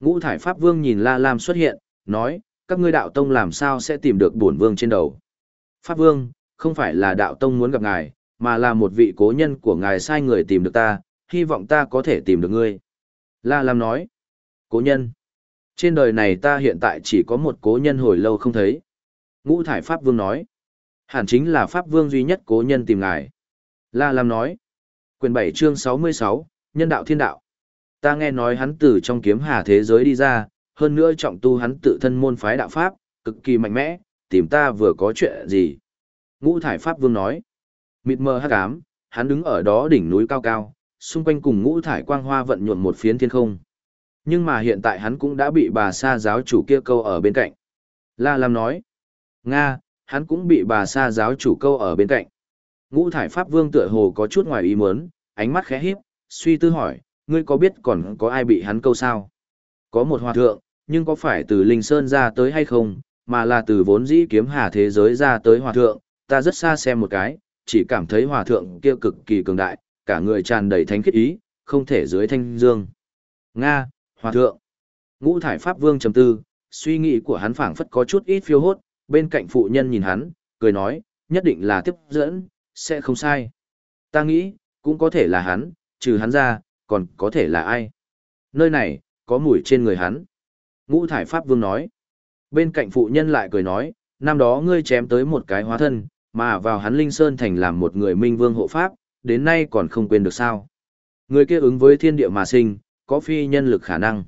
Ngũ thải pháp vương nhìn La Lam xuất hiện, nói, các ngươi đạo tông làm sao sẽ tìm được bổn vương trên đầu. Pháp vương, không phải là đạo tông muốn gặp ngài, mà là một vị cố nhân của ngài sai người tìm được ta, hy vọng ta có thể tìm được ngươi. La Lam nói, cố nhân. Trên đời này ta hiện tại chỉ có một cố nhân hồi lâu không thấy. Ngũ thải Pháp Vương nói, hẳn chính là Pháp Vương duy nhất cố nhân tìm ngài. La Lam nói, quyền 7 chương 66, nhân đạo thiên đạo. Ta nghe nói hắn từ trong kiếm hà thế giới đi ra, hơn nữa trọng tu hắn tự thân môn phái đạo Pháp, cực kỳ mạnh mẽ, tìm ta vừa có chuyện gì. Ngũ thải Pháp Vương nói, mịt mờ hắc ám, hắn đứng ở đó đỉnh núi cao cao, xung quanh cùng ngũ thải quang hoa vận nhuộm một phiến thiên không. Nhưng mà hiện tại hắn cũng đã bị bà sa giáo chủ kia câu ở bên cạnh. La Lam nói, Nga, hắn cũng bị bà sa giáo chủ câu ở bên cạnh. Ngũ thải Pháp Vương tựa hồ có chút ngoài ý muốn, ánh mắt khẽ híp, suy tư hỏi, ngươi có biết còn có ai bị hắn câu sao? Có một hòa thượng, nhưng có phải từ Linh Sơn ra tới hay không, mà là từ vốn dĩ kiếm hà thế giới ra tới hòa thượng, ta rất xa xem một cái, chỉ cảm thấy hòa thượng kia cực kỳ cường đại, cả người tràn đầy thánh khiết ý, không thể dưới thanh dương. Nga, hòa thượng. Ngũ thải Pháp Vương trầm tư, suy nghĩ của hắn phảng phất có chút ít phiêu hốt, bên cạnh phụ nhân nhìn hắn, cười nói, nhất định là tiếp dẫn, sẽ không sai. Ta nghĩ, cũng có thể là hắn, trừ hắn ra, còn có thể là ai. Nơi này, có mùi trên người hắn. Ngũ thải Pháp Vương nói. Bên cạnh phụ nhân lại cười nói, năm đó ngươi chém tới một cái hóa thân, mà vào hắn Linh Sơn thành làm một người minh vương hộ pháp, đến nay còn không quên được sao. Người kia ứng với thiên địa mà sinh, có phi nhân lực khả năng.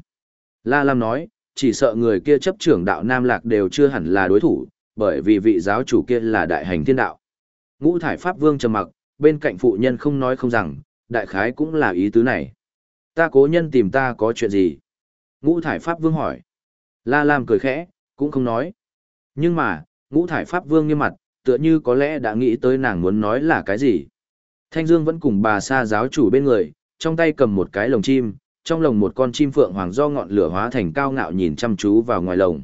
La Lam nói, chỉ sợ người kia chấp trưởng đạo Nam Lạc đều chưa hẳn là đối thủ, bởi vì vị giáo chủ kia là đại hành thiên đạo. Ngũ thải Pháp Vương trầm mặc, bên cạnh phụ nhân không nói không rằng, đại khái cũng là ý tứ này. Ta cố nhân tìm ta có chuyện gì? Ngũ thải Pháp Vương hỏi. La Lam cười khẽ, cũng không nói. Nhưng mà, ngũ thải Pháp Vương nghiêm mặt, tựa như có lẽ đã nghĩ tới nàng muốn nói là cái gì. Thanh Dương vẫn cùng bà sa giáo chủ bên người, trong tay cầm một cái lồng chim, trong lồng một con chim phượng hoàng do ngọn lửa hóa thành cao ngạo nhìn chăm chú vào ngoài lồng.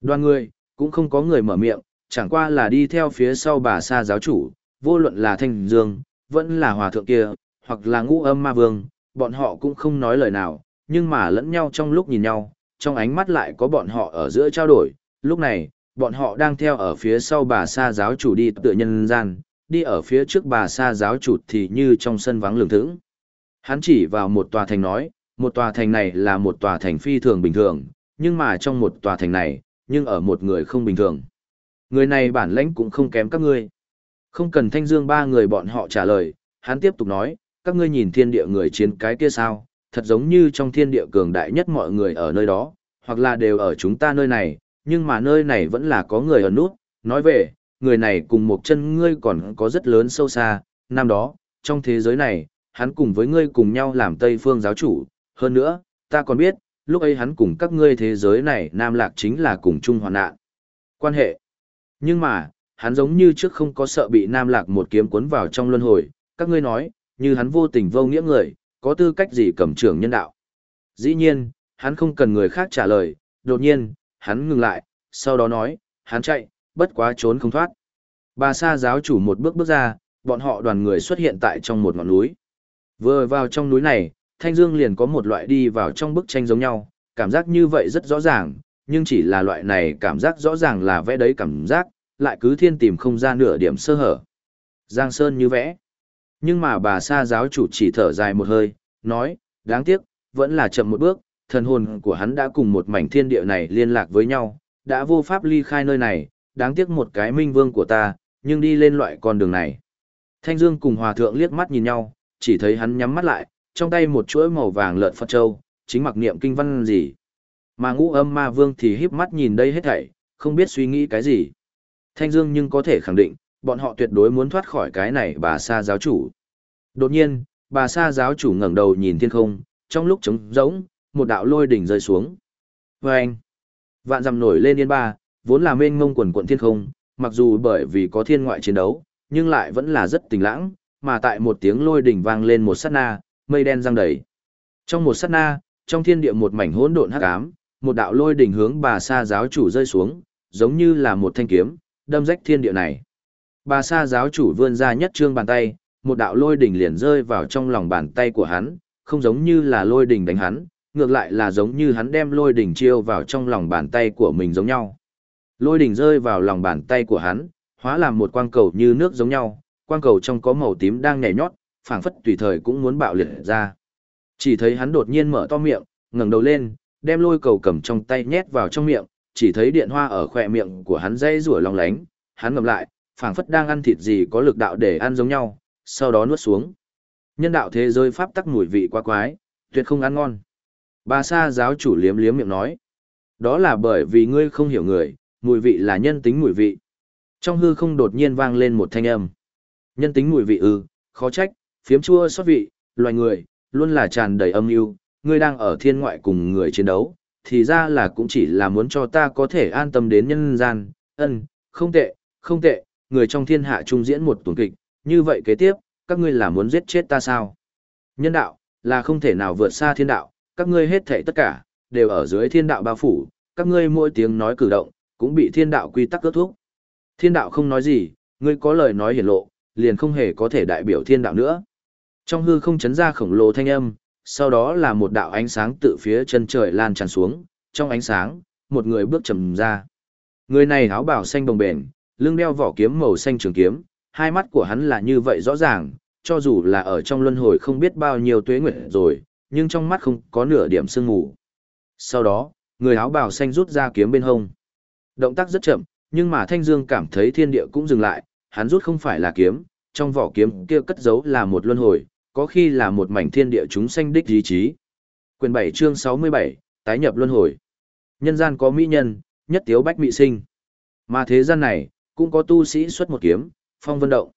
Đoàn người, cũng không có người mở miệng, chẳng qua là đi theo phía sau bà sa giáo chủ, vô luận là Thanh Dương, vẫn là hòa thượng kia, hoặc là ngũ âm ma vương, bọn họ cũng không nói lời nào, nhưng mà lẫn nhau trong lúc nhìn nhau, trong ánh mắt lại có bọn họ ở giữa trao đổi, lúc này, bọn họ đang theo ở phía sau bà sa giáo chủ đi tựa nhân gian, đi ở phía trước bà sa giáo chủ thì như trong sân vắng lường thững. Hắn chỉ vào một tòa thành nói, một tòa thành này là một tòa thành phi thường bình thường, nhưng mà trong một tòa thành này, nhưng ở một người không bình thường. Người này bản lãnh cũng không kém các ngươi. Không cần thanh dương ba người bọn họ trả lời, hắn tiếp tục nói, các ngươi nhìn thiên địa người chiến cái kia sao, thật giống như trong thiên địa cường đại nhất mọi người ở nơi đó, hoặc là đều ở chúng ta nơi này, nhưng mà nơi này vẫn là có người ở nút, nói về, người này cùng một chân ngươi còn có rất lớn sâu xa, năm đó, trong thế giới này, hắn cùng với ngươi cùng nhau làm Tây Phương giáo chủ, hơn nữa, ta còn biết, lúc ấy hắn cùng các ngươi thế giới này Nam Lạc chính là cùng chung hoàn nạn. Quan hệ. Nhưng mà, hắn giống như trước không có sợ bị Nam Lạc một kiếm cuốn vào trong luân hồi, các ngươi nói, như hắn vô tình vô nghĩa người, có tư cách gì cầm trưởng nhân đạo. Dĩ nhiên, hắn không cần người khác trả lời, đột nhiên, hắn ngừng lại, sau đó nói, hắn chạy, bất quá trốn không thoát. Bà sa giáo chủ một bước bước ra, bọn họ đoàn người xuất hiện tại trong một ngọn núi. Vừa vào trong núi này, Thanh Dương liền có một loại đi vào trong bức tranh giống nhau, cảm giác như vậy rất rõ ràng, nhưng chỉ là loại này cảm giác rõ ràng là vẽ đấy cảm giác, lại cứ thiên tìm không ra nửa điểm sơ hở. Giang Sơn như vẽ. Nhưng mà bà sa giáo chủ chỉ thở dài một hơi, nói, đáng tiếc, vẫn là chậm một bước, thần hồn của hắn đã cùng một mảnh thiên địa này liên lạc với nhau, đã vô pháp ly khai nơi này, đáng tiếc một cái minh vương của ta, nhưng đi lên loại con đường này. Thanh Dương cùng hòa thượng liếc mắt nhìn nhau, chỉ thấy hắn nhắm mắt lại, trong tay một chuỗi màu vàng lợn Phật Châu, chính mặc niệm kinh văn gì. Mà ngũ âm ma vương thì híp mắt nhìn đây hết thảy, không biết suy nghĩ cái gì. Thanh Dương nhưng có thể khẳng định, bọn họ tuyệt đối muốn thoát khỏi cái này bà sa giáo chủ. Đột nhiên, bà sa giáo chủ ngẩng đầu nhìn thiên không, trong lúc trống rỗng, một đạo lôi đỉnh rơi xuống. Và anh, vạn dằm nổi lên yên ba, vốn là mênh mông quần quận thiên không, mặc dù bởi vì có thiên ngoại chiến đấu, nhưng lại vẫn là rất tình lãng, mà tại một tiếng lôi đỉnh vang lên một sát na, mây đen răng đầy. Trong một sát na, trong thiên địa một mảnh hỗn độn hắc ám, một đạo lôi đỉnh hướng bà sa giáo chủ rơi xuống, giống như là một thanh kiếm, đâm rách thiên địa này. Bà sa giáo chủ vươn ra nhất trương bàn tay, một đạo lôi đỉnh liền rơi vào trong lòng bàn tay của hắn, không giống như là lôi đỉnh đánh hắn, ngược lại là giống như hắn đem lôi đỉnh chiêu vào trong lòng bàn tay của mình giống nhau. Lôi đỉnh rơi vào lòng bàn tay của hắn, hóa làm một quang cầu như nước giống nhau, quang cầu trong có màu tím đang nhảy nhót, phảng phất tùy thời cũng muốn bạo liệt ra. Chỉ thấy hắn đột nhiên mở to miệng, ngẩng đầu lên, đem lôi cầu cầm trong tay nhét vào trong miệng, chỉ thấy điện hoa ở khỏe miệng của hắn dây rủa long lánh, hắn ngậm lại, phảng phất đang ăn thịt gì có lực đạo để ăn giống nhau, sau đó nuốt xuống. Nhân đạo thế giới pháp tắc mùi vị quá quái, tuyệt không ăn ngon. Bà sa giáo chủ liếm liếm miệng nói. Đó là bởi vì ngươi không hiểu người, mùi vị là nhân tính mùi vị. Trong hư không đột nhiên vang lên một thanh âm. Nhân tính mùi vị ư, khó trách, phiếm chua xót vị, loài người, luôn là tràn đầy âm mưu ngươi đang ở thiên ngoại cùng người chiến đấu, thì ra là cũng chỉ là muốn cho ta có thể an tâm đến nhân gian, ân, không tệ, không tệ, người trong thiên hạ trung diễn một tuần kịch, như vậy kế tiếp, các ngươi là muốn giết chết ta sao? Nhân đạo, là không thể nào vượt xa thiên đạo, các ngươi hết thảy tất cả, đều ở dưới thiên đạo bao phủ, các ngươi mỗi tiếng nói cử động, cũng bị thiên đạo quy tắc cướp thuốc. Thiên đạo không nói gì, ngươi có lời nói hiển lộ, liền không hề có thể đại biểu thiên đạo nữa. Trong hư không chấn ra khổng lồ thanh âm, sau đó là một đạo ánh sáng tự phía chân trời lan tràn xuống, trong ánh sáng, một người bước chậm ra. Người này áo bào xanh bồng bềnh, lưng đeo vỏ kiếm màu xanh trường kiếm, hai mắt của hắn là như vậy rõ ràng, cho dù là ở trong luân hồi không biết bao nhiêu tuế nguyệt rồi, nhưng trong mắt không có nửa điểm sương mù. Sau đó, người áo bào xanh rút ra kiếm bên hông. Động tác rất chậm, nhưng mà Thanh Dương cảm thấy thiên địa cũng dừng lại, hắn rút không phải là kiếm, trong vỏ kiếm kia cất giấu là một luân hồi, có khi là một mảnh thiên địa chúng sanh đích ý chí. Quyền 7 chương 67, tái nhập luân hồi. Nhân gian có mỹ nhân, nhất tiếu bách mỹ sinh. Mà thế gian này, cũng có tu sĩ xuất một kiếm, phong vân động.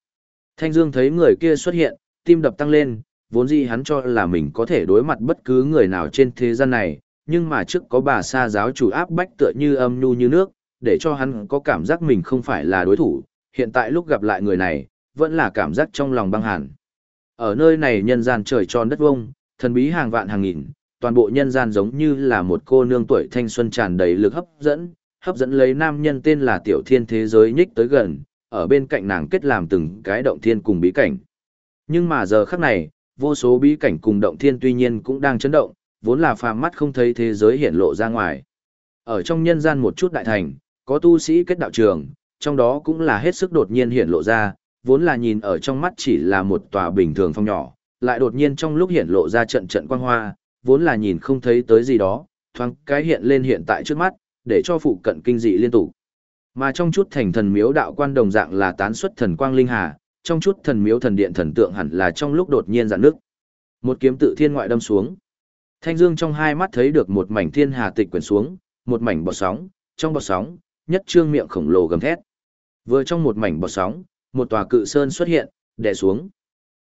Thanh Dương thấy người kia xuất hiện, tim đập tăng lên, vốn dĩ hắn cho là mình có thể đối mặt bất cứ người nào trên thế gian này, nhưng mà trước có bà sa giáo chủ áp bách tựa như âm nhu như nước, để cho hắn có cảm giác mình không phải là đối thủ, hiện tại lúc gặp lại người này, vẫn là cảm giác trong lòng băng hàn. Ở nơi này nhân gian trời tròn đất vông, thần bí hàng vạn hàng nghìn, toàn bộ nhân gian giống như là một cô nương tuổi thanh xuân tràn đầy lực hấp dẫn, hấp dẫn lấy nam nhân tên là Tiểu Thiên thế giới nhích tới gần, ở bên cạnh nàng kết làm từng cái động thiên cùng bí cảnh. Nhưng mà giờ khắc này, vô số bí cảnh cùng động thiên tuy nhiên cũng đang chấn động, vốn là phàm mắt không thấy thế giới hiện lộ ra ngoài. Ở trong nhân gian một chút đại thành, có tu sĩ kết đạo trường, trong đó cũng là hết sức đột nhiên hiện lộ ra, vốn là nhìn ở trong mắt chỉ là một tòa bình thường phong nhỏ, lại đột nhiên trong lúc hiện lộ ra trận trận quang hoa, vốn là nhìn không thấy tới gì đó, thoáng cái hiện lên hiện tại trước mắt, để cho phụ cận kinh dị liên tục. Mà trong chút thành thần miếu đạo quan đồng dạng là tán xuất thần quang linh hà, trong chút thần miếu thần điện thần tượng hẳn là trong lúc đột nhiên dạn nước. Một kiếm tự thiên ngoại đâm xuống. Thanh Dương trong hai mắt thấy được một mảnh thiên hà tịch quyển xuống, một mảnh bọt sóng, trong bọt sóng, nhất trương miệng khổng lồ gầm thét. Vừa trong một mảnh bọt sóng, một tòa cự sơn xuất hiện, đè xuống.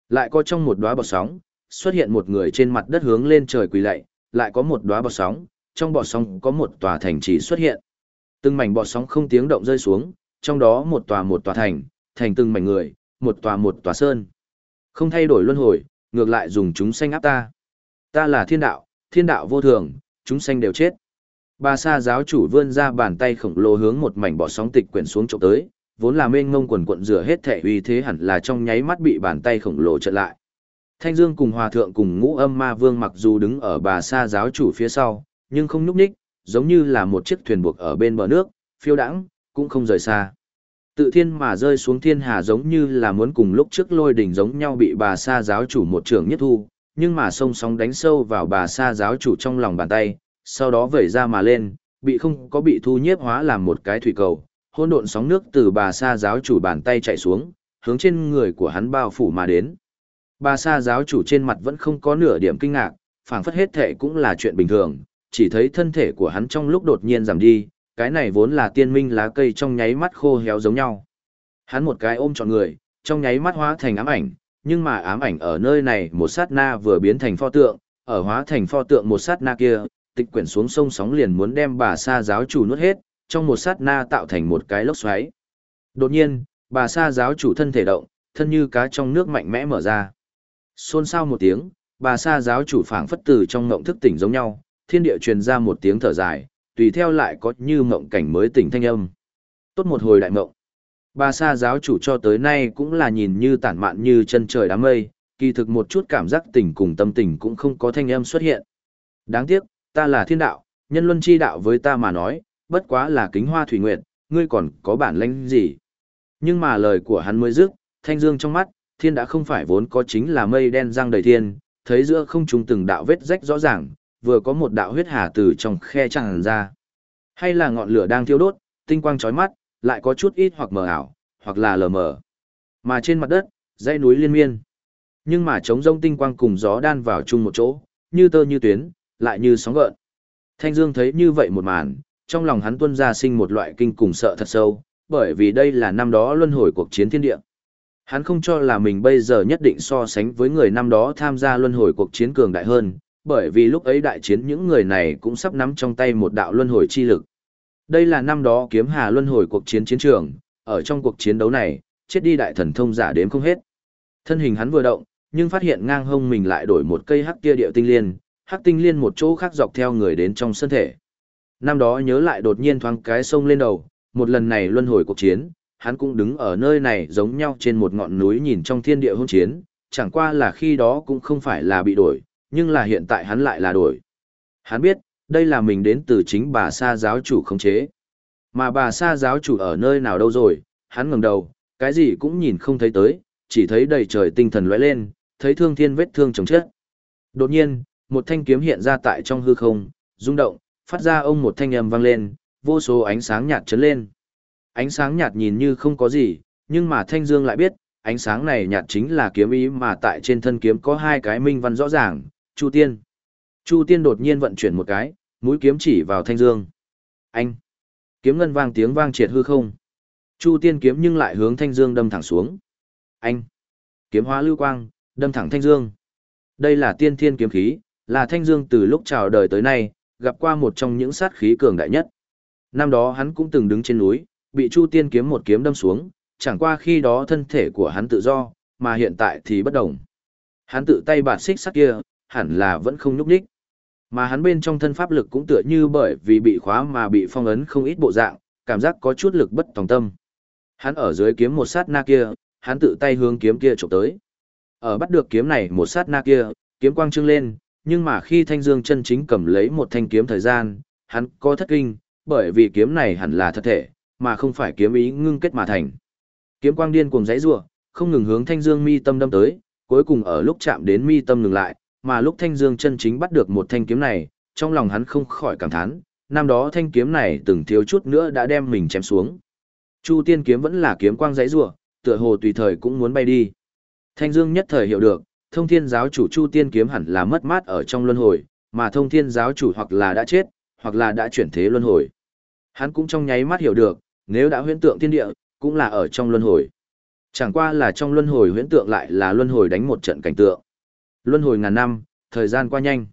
Lại có trong một đóa bọt sóng, xuất hiện một người trên mặt đất hướng lên trời quỳ lạy, lại có một đóa bọt sóng, trong bọt sóng có một tòa thành trì xuất hiện. Từng mảnh bọt sóng không tiếng động rơi xuống, trong đó một tòa một tòa thành, thành từng mảnh người, một tòa một tòa sơn. Không thay đổi luân hồi, ngược lại dùng chúng sanh áp ta. Ta là thiên đạo, thiên đạo vô thường, chúng sanh đều chết. Bà sa giáo chủ vươn ra bàn tay khổng lồ hướng một mảnh bọt sóng tịch quyển xuống trộm tới, vốn là mênh ngông quần quận rửa hết thể uy thế hẳn là trong nháy mắt bị bàn tay khổng lồ chặn lại. Thanh Dương cùng Hòa Thượng cùng ngũ âm ma vương mặc dù đứng ở bà sa giáo chủ phía sau, nhưng không nhúc nhích, giống như là một chiếc thuyền buộc ở bên bờ nước, phiêu đãng, cũng không rời xa. Tự thiên mà rơi xuống thiên hà giống như là muốn cùng lúc trước lôi đỉnh giống nhau bị bà sa giáo chủ một trưởng nhất thu, nhưng mà sông sóng đánh sâu vào bà sa giáo chủ trong lòng bàn tay, sau đó vẩy ra mà lên, bị không có bị thu nhiếp hóa làm một cái thủy cầu, hỗn độn sóng nước từ bà sa giáo chủ bàn tay chạy xuống, hướng trên người của hắn bao phủ mà đến. Bà sa giáo chủ trên mặt vẫn không có nửa điểm kinh ngạc, phảng phất hết thệ cũng là chuyện bình thường, chỉ thấy thân thể của hắn trong lúc đột nhiên giảm đi, cái này vốn là tiên minh lá cây trong nháy mắt khô héo giống nhau. Hắn một cái ôm trọn người, trong nháy mắt hóa thành ám ảnh, nhưng mà ám ảnh ở nơi này một sát na vừa biến thành pho tượng, ở hóa thành pho tượng một sát na kia, tịch quyển xuống sông sóng liền muốn đem bà sa giáo chủ nuốt hết, trong một sát na tạo thành một cái lốc xoáy. Đột nhiên, bà sa giáo chủ thân thể động, thân như cá trong nước mạnh mẽ mở ra. Xôn xao một tiếng, bà sa giáo chủ phảng phất từ trong ngộng thức tỉnh giống nhau, thiên địa truyền ra một tiếng thở dài, tùy theo lại có như mộng cảnh mới tỉnh thanh âm. Tốt một hồi đại mộng. Bà sa giáo chủ cho tới nay cũng là nhìn như tản mạn như chân trời đám mây, kỳ thực một chút cảm giác tình cùng tâm tình cũng không có thanh âm xuất hiện. Đáng tiếc, ta là thiên đạo, nhân luân chi đạo với ta mà nói, bất quá là kính hoa thủy nguyệt, ngươi còn có bản lĩnh gì. Nhưng mà lời của hắn mới dứt, thanh dương trong mắt, thiên đã không phải vốn có chính là mây đen răng đầy thiên, thấy giữa không trung từng đạo vết rách rõ ràng, vừa có một đạo huyết hà từ trong khe tràn ra. Hay là ngọn lửa đang thiêu đốt, tinh quang chói mắt, lại có chút ít hoặc mờ ảo, hoặc là lờ mờ. Mà trên mặt đất, dãy núi liên miên. Nhưng mà trống rông tinh quang cùng gió đan vào chung một chỗ, như tơ như tuyến, lại như sóng gợn. Thanh Dương thấy như vậy một màn, trong lòng hắn tuôn ra sinh một loại kinh cùng sợ thật sâu, bởi vì đây là năm đó luân hồi cuộc chiến thiên địa. Hắn không cho là mình bây giờ nhất định so sánh với người năm đó tham gia luân hồi cuộc chiến cường đại hơn, bởi vì lúc ấy đại chiến những người này cũng sắp nắm trong tay một đạo luân hồi chi lực. Đây là năm đó kiếm hà luân hồi cuộc chiến chiến trường, ở trong cuộc chiến đấu này, chết đi đại thần thông giả đếm không hết. Thân hình hắn vừa động, nhưng phát hiện ngang hông mình lại đổi một cây hắc kia điệu tinh liên, hắc tinh liên một chỗ khác dọc theo người đến trong sân thể. Năm đó nhớ lại đột nhiên thoáng cái sông lên đầu, một lần này luân hồi cuộc chiến, hắn cũng đứng ở nơi này giống nhau trên một ngọn núi nhìn trong thiên địa hôn chiến, chẳng qua là khi đó cũng không phải là bị đổi, nhưng là hiện tại hắn lại là đổi. Hắn biết, đây là mình đến từ chính bà sa giáo chủ khống chế. Mà bà sa giáo chủ ở nơi nào đâu rồi, hắn ngẩng đầu, cái gì cũng nhìn không thấy tới, chỉ thấy đầy trời tinh thần lóe lên, thấy thương thiên vết thương chồng chết. Đột nhiên, một thanh kiếm hiện ra tại trong hư không, rung động, phát ra ông một thanh âm vang lên, vô số ánh sáng nhạt chấn lên. Ánh sáng nhạt nhìn như không có gì, nhưng mà Thanh Dương lại biết, ánh sáng này nhạt chính là kiếm ý mà tại trên thân kiếm có hai cái minh văn rõ ràng, Chu Tiên. Chu Tiên đột nhiên vận chuyển một cái, mũi kiếm chỉ vào Thanh Dương. Anh! Kiếm ngân vang tiếng vang triệt hư không. Chu Tiên kiếm nhưng lại hướng Thanh Dương đâm thẳng xuống. Anh! Kiếm hóa lưu quang, đâm thẳng Thanh Dương. Đây là tiên thiên kiếm khí, là Thanh Dương từ lúc chào đời tới nay, gặp qua một trong những sát khí cường đại nhất. Năm đó hắn cũng từng đứng trên núi, bị Chu Tiên kiếm một kiếm đâm xuống, chẳng qua khi đó thân thể của hắn tự do, mà hiện tại thì bất động. Hắn tự tay bạt xích sắt kia, hẳn là vẫn không nhúc nhích. Mà hắn bên trong thân pháp lực cũng tựa như bởi vì bị khóa mà bị phong ấn không ít bộ dạng, cảm giác có chút lực bất tòng tâm. Hắn ở dưới kiếm một sát na kia, hắn tự tay hướng kiếm kia chụp tới. Ở bắt được kiếm này một sát na kia, kiếm quang trưng lên, nhưng mà khi Thanh Dương chân chính cầm lấy một thanh kiếm thời gian, hắn có thất kinh, bởi vì kiếm này hẳn là thật thể, mà không phải kiếm ý ngưng kết mà thành. Kiếm quang điên cuồng dãy rủa, không ngừng hướng Thanh Dương mi tâm đâm tới, cuối cùng ở lúc chạm đến mi tâm ngừng lại, mà lúc Thanh Dương chân chính bắt được một thanh kiếm này, trong lòng hắn không khỏi cảm thán, năm đó thanh kiếm này từng thiếu chút nữa đã đem mình chém xuống. Chu Tiên kiếm vẫn là kiếm quang dãy rủa, tựa hồ tùy thời cũng muốn bay đi. Thanh Dương nhất thời hiểu được, Thông Thiên giáo chủ Chu Tiên kiếm hẳn là mất mát ở trong luân hồi, mà Thông Thiên giáo chủ hoặc là đã chết, hoặc là đã chuyển thế luân hồi. Hắn cũng trong nháy mắt hiểu được, nếu đã huyễn tượng thiên địa, cũng là ở trong luân hồi. Chẳng qua là trong luân hồi huyễn tượng lại là luân hồi đánh một trận cảnh tượng. Luân hồi ngàn năm, thời gian qua nhanh.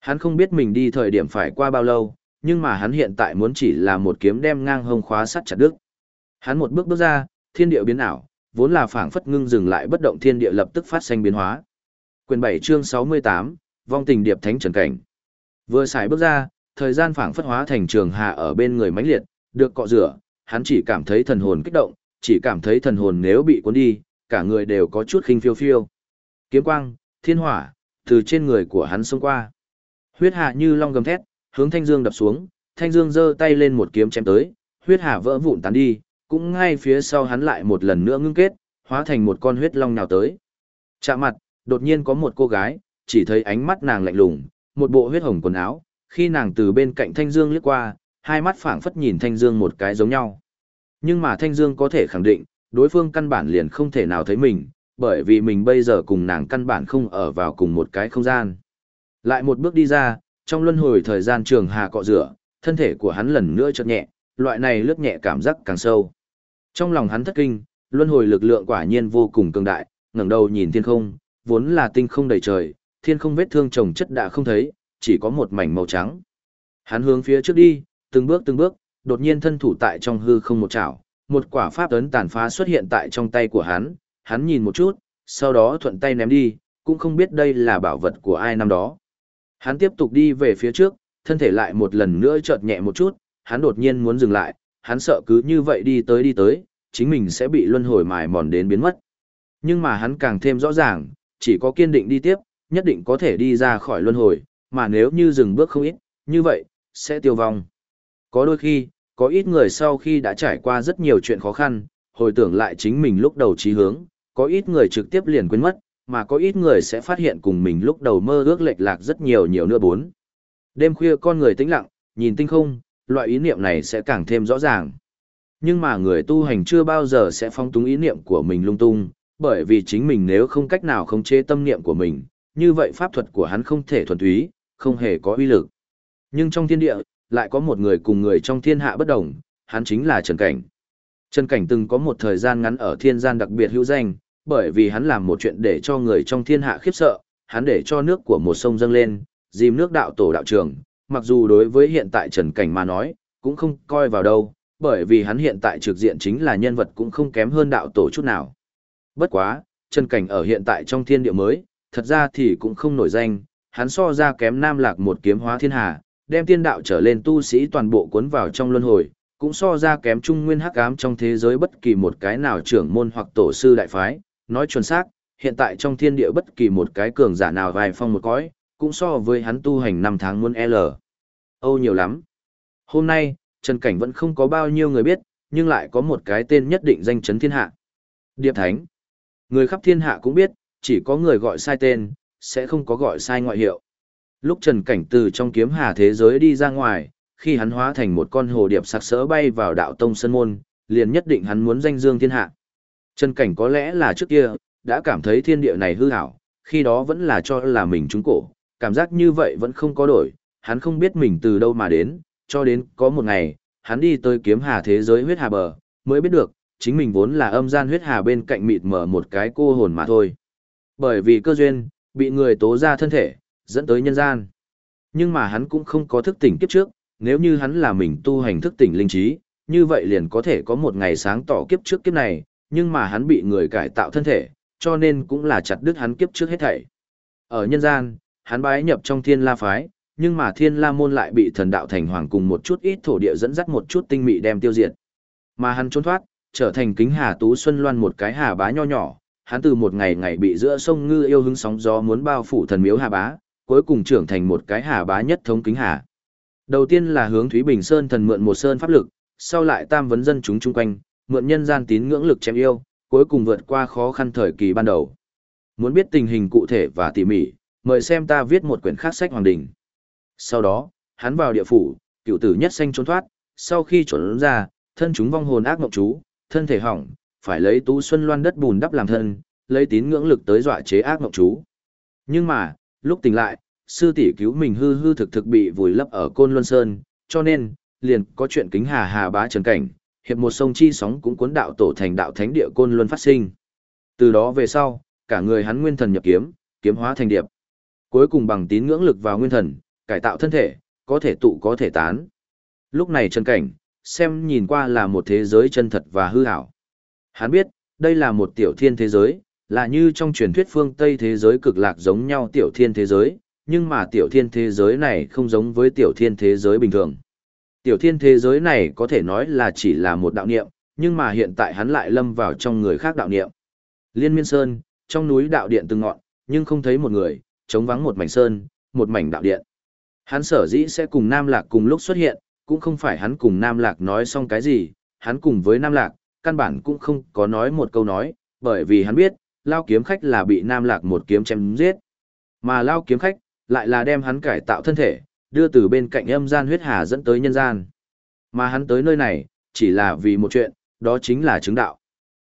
Hắn không biết mình đi thời điểm phải qua bao lâu, nhưng mà hắn hiện tại muốn chỉ là một kiếm đem ngang hông khóa sắt chặt đứt. Hắn một bước bước ra, thiên địa biến ảo, vốn là phảng phất ngưng dừng lại bất động thiên địa lập tức phát sinh biến hóa. Quyền 7 chương 68, vong tình điệp thánh trần cảnh. Vừa xài bước ra, thời gian phảng phất hóa thành trường hạ ở bên người mãnh liệt, được cọ rửa, hắn chỉ cảm thấy thần hồn kích động, chỉ cảm thấy thần hồn nếu bị cuốn đi, cả người đều có chút khinh phiêu phiêu. Kiếm quang, thiên hỏa, từ trên người của hắn xông qua. Huyết hạ như long gầm thét, hướng Thanh Dương đập xuống, Thanh Dương giơ tay lên một kiếm chém tới, huyết hạ vỡ vụn tán đi, cũng ngay phía sau hắn lại một lần nữa ngưng kết, hóa thành một con huyết long nào tới. Chạm mặt, đột nhiên có một cô gái, chỉ thấy ánh mắt nàng lạnh lùng, một bộ huyết hồng quần áo, khi nàng từ bên cạnh Thanh Dương liếc qua, hai mắt phảng phất nhìn Thanh Dương một cái giống nhau. Nhưng mà Thanh Dương có thể khẳng định, đối phương căn bản liền không thể nào thấy mình, bởi vì mình bây giờ cùng nàng căn bản không ở vào cùng một cái không gian. Lại một bước đi ra, trong luân hồi thời gian trường hà cọ rửa, thân thể của hắn lần nữa chợt nhẹ, loại này lướt nhẹ cảm giác càng sâu. Trong lòng hắn thất kinh, luân hồi lực lượng quả nhiên vô cùng cường đại, ngẩng đầu nhìn thiên không, vốn là tinh không đầy trời, thiên không vết thương chồng chất đã không thấy, chỉ có một mảnh màu trắng. Hắn hướng phía trước đi, từng bước từng bước, đột nhiên thân thủ tại trong hư không một chảo, một quả pháp ấn tàn phá xuất hiện tại trong tay của hắn, hắn nhìn một chút, sau đó thuận tay ném đi, cũng không biết đây là bảo vật của ai năm đó. Hắn tiếp tục đi về phía trước, thân thể lại một lần nữa chợt nhẹ một chút, hắn đột nhiên muốn dừng lại, hắn sợ cứ như vậy đi tới đi tới, chính mình sẽ bị luân hồi mài mòn đến biến mất. Nhưng mà hắn càng thêm rõ ràng, chỉ có kiên định đi tiếp, nhất định có thể đi ra khỏi luân hồi, mà nếu như dừng bước không ít, như vậy, sẽ tiêu vong. Có đôi khi, có ít người sau khi đã trải qua rất nhiều chuyện khó khăn, hồi tưởng lại chính mình lúc đầu trí hướng, có ít người trực tiếp liền quên mất, mà có ít người sẽ phát hiện cùng mình lúc đầu mơ ước lệch lạc rất nhiều nhiều nữa bốn. Đêm khuya con người tĩnh lặng, nhìn tinh không, loại ý niệm này sẽ càng thêm rõ ràng. Nhưng mà người tu hành chưa bao giờ sẽ phong túng ý niệm của mình lung tung, bởi vì chính mình nếu không cách nào khống chế tâm niệm của mình, như vậy pháp thuật của hắn không thể thuần túy, không hề có uy lực. Nhưng trong thiên địa, lại có một người cùng người trong thiên hạ bất đồng, hắn chính là Trần Cảnh. Trần Cảnh từng có một thời gian ngắn ở thiên gian đặc biệt hữu danh, bởi vì hắn làm một chuyện để cho người trong thiên hạ khiếp sợ, hắn để cho nước của một sông dâng lên, dìm nước đạo tổ đạo trường, mặc dù đối với hiện tại Trần Cảnh mà nói, cũng không coi vào đâu, bởi vì hắn hiện tại trực diện chính là nhân vật cũng không kém hơn đạo tổ chút nào. Bất quá, Trần Cảnh ở hiện tại trong thiên địa mới, thật ra thì cũng không nổi danh, hắn so ra kém Nam Lạc một kiếm hóa thiên hà, đem tiên đạo trở lên tu sĩ toàn bộ cuốn vào trong luân hồi, cũng so ra kém trung nguyên hắc ám trong thế giới bất kỳ một cái nào trưởng môn hoặc tổ sư đại phái, nói chuẩn xác, hiện tại trong thiên địa bất kỳ một cái cường giả nào vài phong một cõi, cũng so với hắn tu hành năm tháng muốn L. Âu nhiều lắm. Hôm nay, Trần Cảnh vẫn không có bao nhiêu người biết, nhưng lại có một cái tên nhất định danh chấn thiên hạ. Điệp Thánh. Người khắp thiên hạ cũng biết, chỉ có người gọi sai tên, sẽ không có gọi sai ngoại hiệu. Lúc Trần Cảnh từ trong kiếm hà thế giới đi ra ngoài, khi hắn hóa thành một con hồ điệp sặc sỡ bay vào đạo tông sân môn, liền nhất định hắn muốn danh dương thiên hạ. Trần Cảnh có lẽ là trước kia, đã cảm thấy thiên địa này hư hảo, khi đó vẫn là cho là mình trúng cổ, cảm giác như vậy vẫn không có đổi, hắn không biết mình từ đâu mà đến, cho đến có một ngày, hắn đi tới kiếm hà thế giới huyết hà bờ, mới biết được, chính mình vốn là âm gian huyết hà bên cạnh mịt mở một cái cô hồn mà thôi. Bởi vì cơ duyên, bị người tố ra thân thể, dẫn tới nhân gian. Nhưng mà hắn cũng không có thức tỉnh kiếp trước, nếu như hắn là mình tu hành thức tỉnh linh trí, như vậy liền có thể có một ngày sáng tỏ kiếp trước kiếp này, nhưng mà hắn bị người cải tạo thân thể, cho nên cũng là chặt đứt hắn kiếp trước hết thảy. Ở nhân gian, hắn bái nhập trong thiên la phái, nhưng mà thiên la môn lại bị thần đạo thành hoàng cùng một chút ít thổ địa dẫn dắt một chút tinh mị đem tiêu diệt. Mà hắn trốn thoát, trở thành kính hà tú xuân loan một cái hà bá nho nhỏ, hắn từ một ngày ngày bị giữa sông ngư yêu hứng sóng gió muốn bao phủ thần miếu hà bá, cuối cùng trưởng thành một cái hà bá nhất thống kính hà. Đầu tiên là hướng Thúy Bình Sơn thần mượn một sơn pháp lực, sau lại tam vấn dân chúng chung quanh, mượn nhân gian tín ngưỡng lực chém yêu, cuối cùng vượt qua khó khăn thời kỳ ban đầu. Muốn biết tình hình cụ thể và tỉ mỉ, mời xem ta viết một quyển khác sách Hoàng Đình. Sau đó, hắn vào địa phủ, cựu tử nhất xanh trốn thoát, sau khi trốn ra, thân chúng vong hồn ác mộng chú, thân thể hỏng, phải lấy tú xuân loan đất bùn đắp làm thân, lấy tín ngưỡng lực tới dọa chế ác mộng chú. Nhưng mà, lúc tỉnh lại, sư tỷ cứu mình hư hư thực thực bị vùi lấp ở côn luân sơn, cho nên, liền có chuyện kính hà hà bá trần cảnh, hiệp một sông chi sóng cũng cuốn đạo tổ thành đạo thánh địa côn luân phát sinh. Từ đó về sau, cả người hắn nguyên thần nhập kiếm, kiếm hóa thành điệp. Cuối cùng bằng tín ngưỡng lực vào nguyên thần, cải tạo thân thể, có thể tụ có thể tán. Lúc này Trần Cảnh, xem nhìn qua là một thế giới chân thật và hư ảo. Hắn biết, đây là một tiểu thiên thế giới, là như trong truyền thuyết phương Tây thế giới cực lạc giống nhau tiểu thiên thế giới, nhưng mà tiểu thiên thế giới này không giống với tiểu thiên thế giới bình thường. Tiểu thiên thế giới này có thể nói là chỉ là một đạo niệm, nhưng mà hiện tại hắn lại lâm vào trong người khác đạo niệm. Liên miên sơn, trong núi đạo điện từng ngọn, nhưng không thấy một người, trống vắng một mảnh sơn, một mảnh đạo điện. Hắn sở dĩ sẽ cùng Nam Lạc cùng lúc xuất hiện, cũng không phải hắn cùng Nam Lạc nói xong cái gì, hắn cùng với Nam Lạc, căn bản cũng không có nói một câu nói, bởi vì hắn biết, Lao kiếm khách là bị Nam Lạc một kiếm chém giết. Mà Lao kiếm khách, lại là đem hắn cải tạo thân thể, đưa từ bên cạnh âm gian huyết hà dẫn tới nhân gian. Mà hắn tới nơi này, chỉ là vì một chuyện, đó chính là chứng đạo.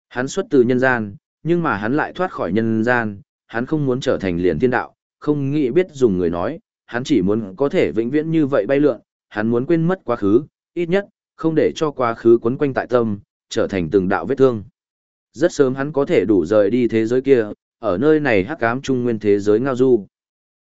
Hắn xuất từ nhân gian, nhưng mà hắn lại thoát khỏi nhân gian, hắn không muốn trở thành liền thiên đạo, không nghĩ biết dùng người nói, hắn chỉ muốn có thể vĩnh viễn như vậy bay lượn, hắn muốn quên mất quá khứ, ít nhất, không để cho quá khứ quấn quanh tại tâm, trở thành từng đạo vết thương. Rất sớm hắn có thể đủ rời đi thế giới kia, ở nơi này hắc ám trung nguyên thế giới ngao du.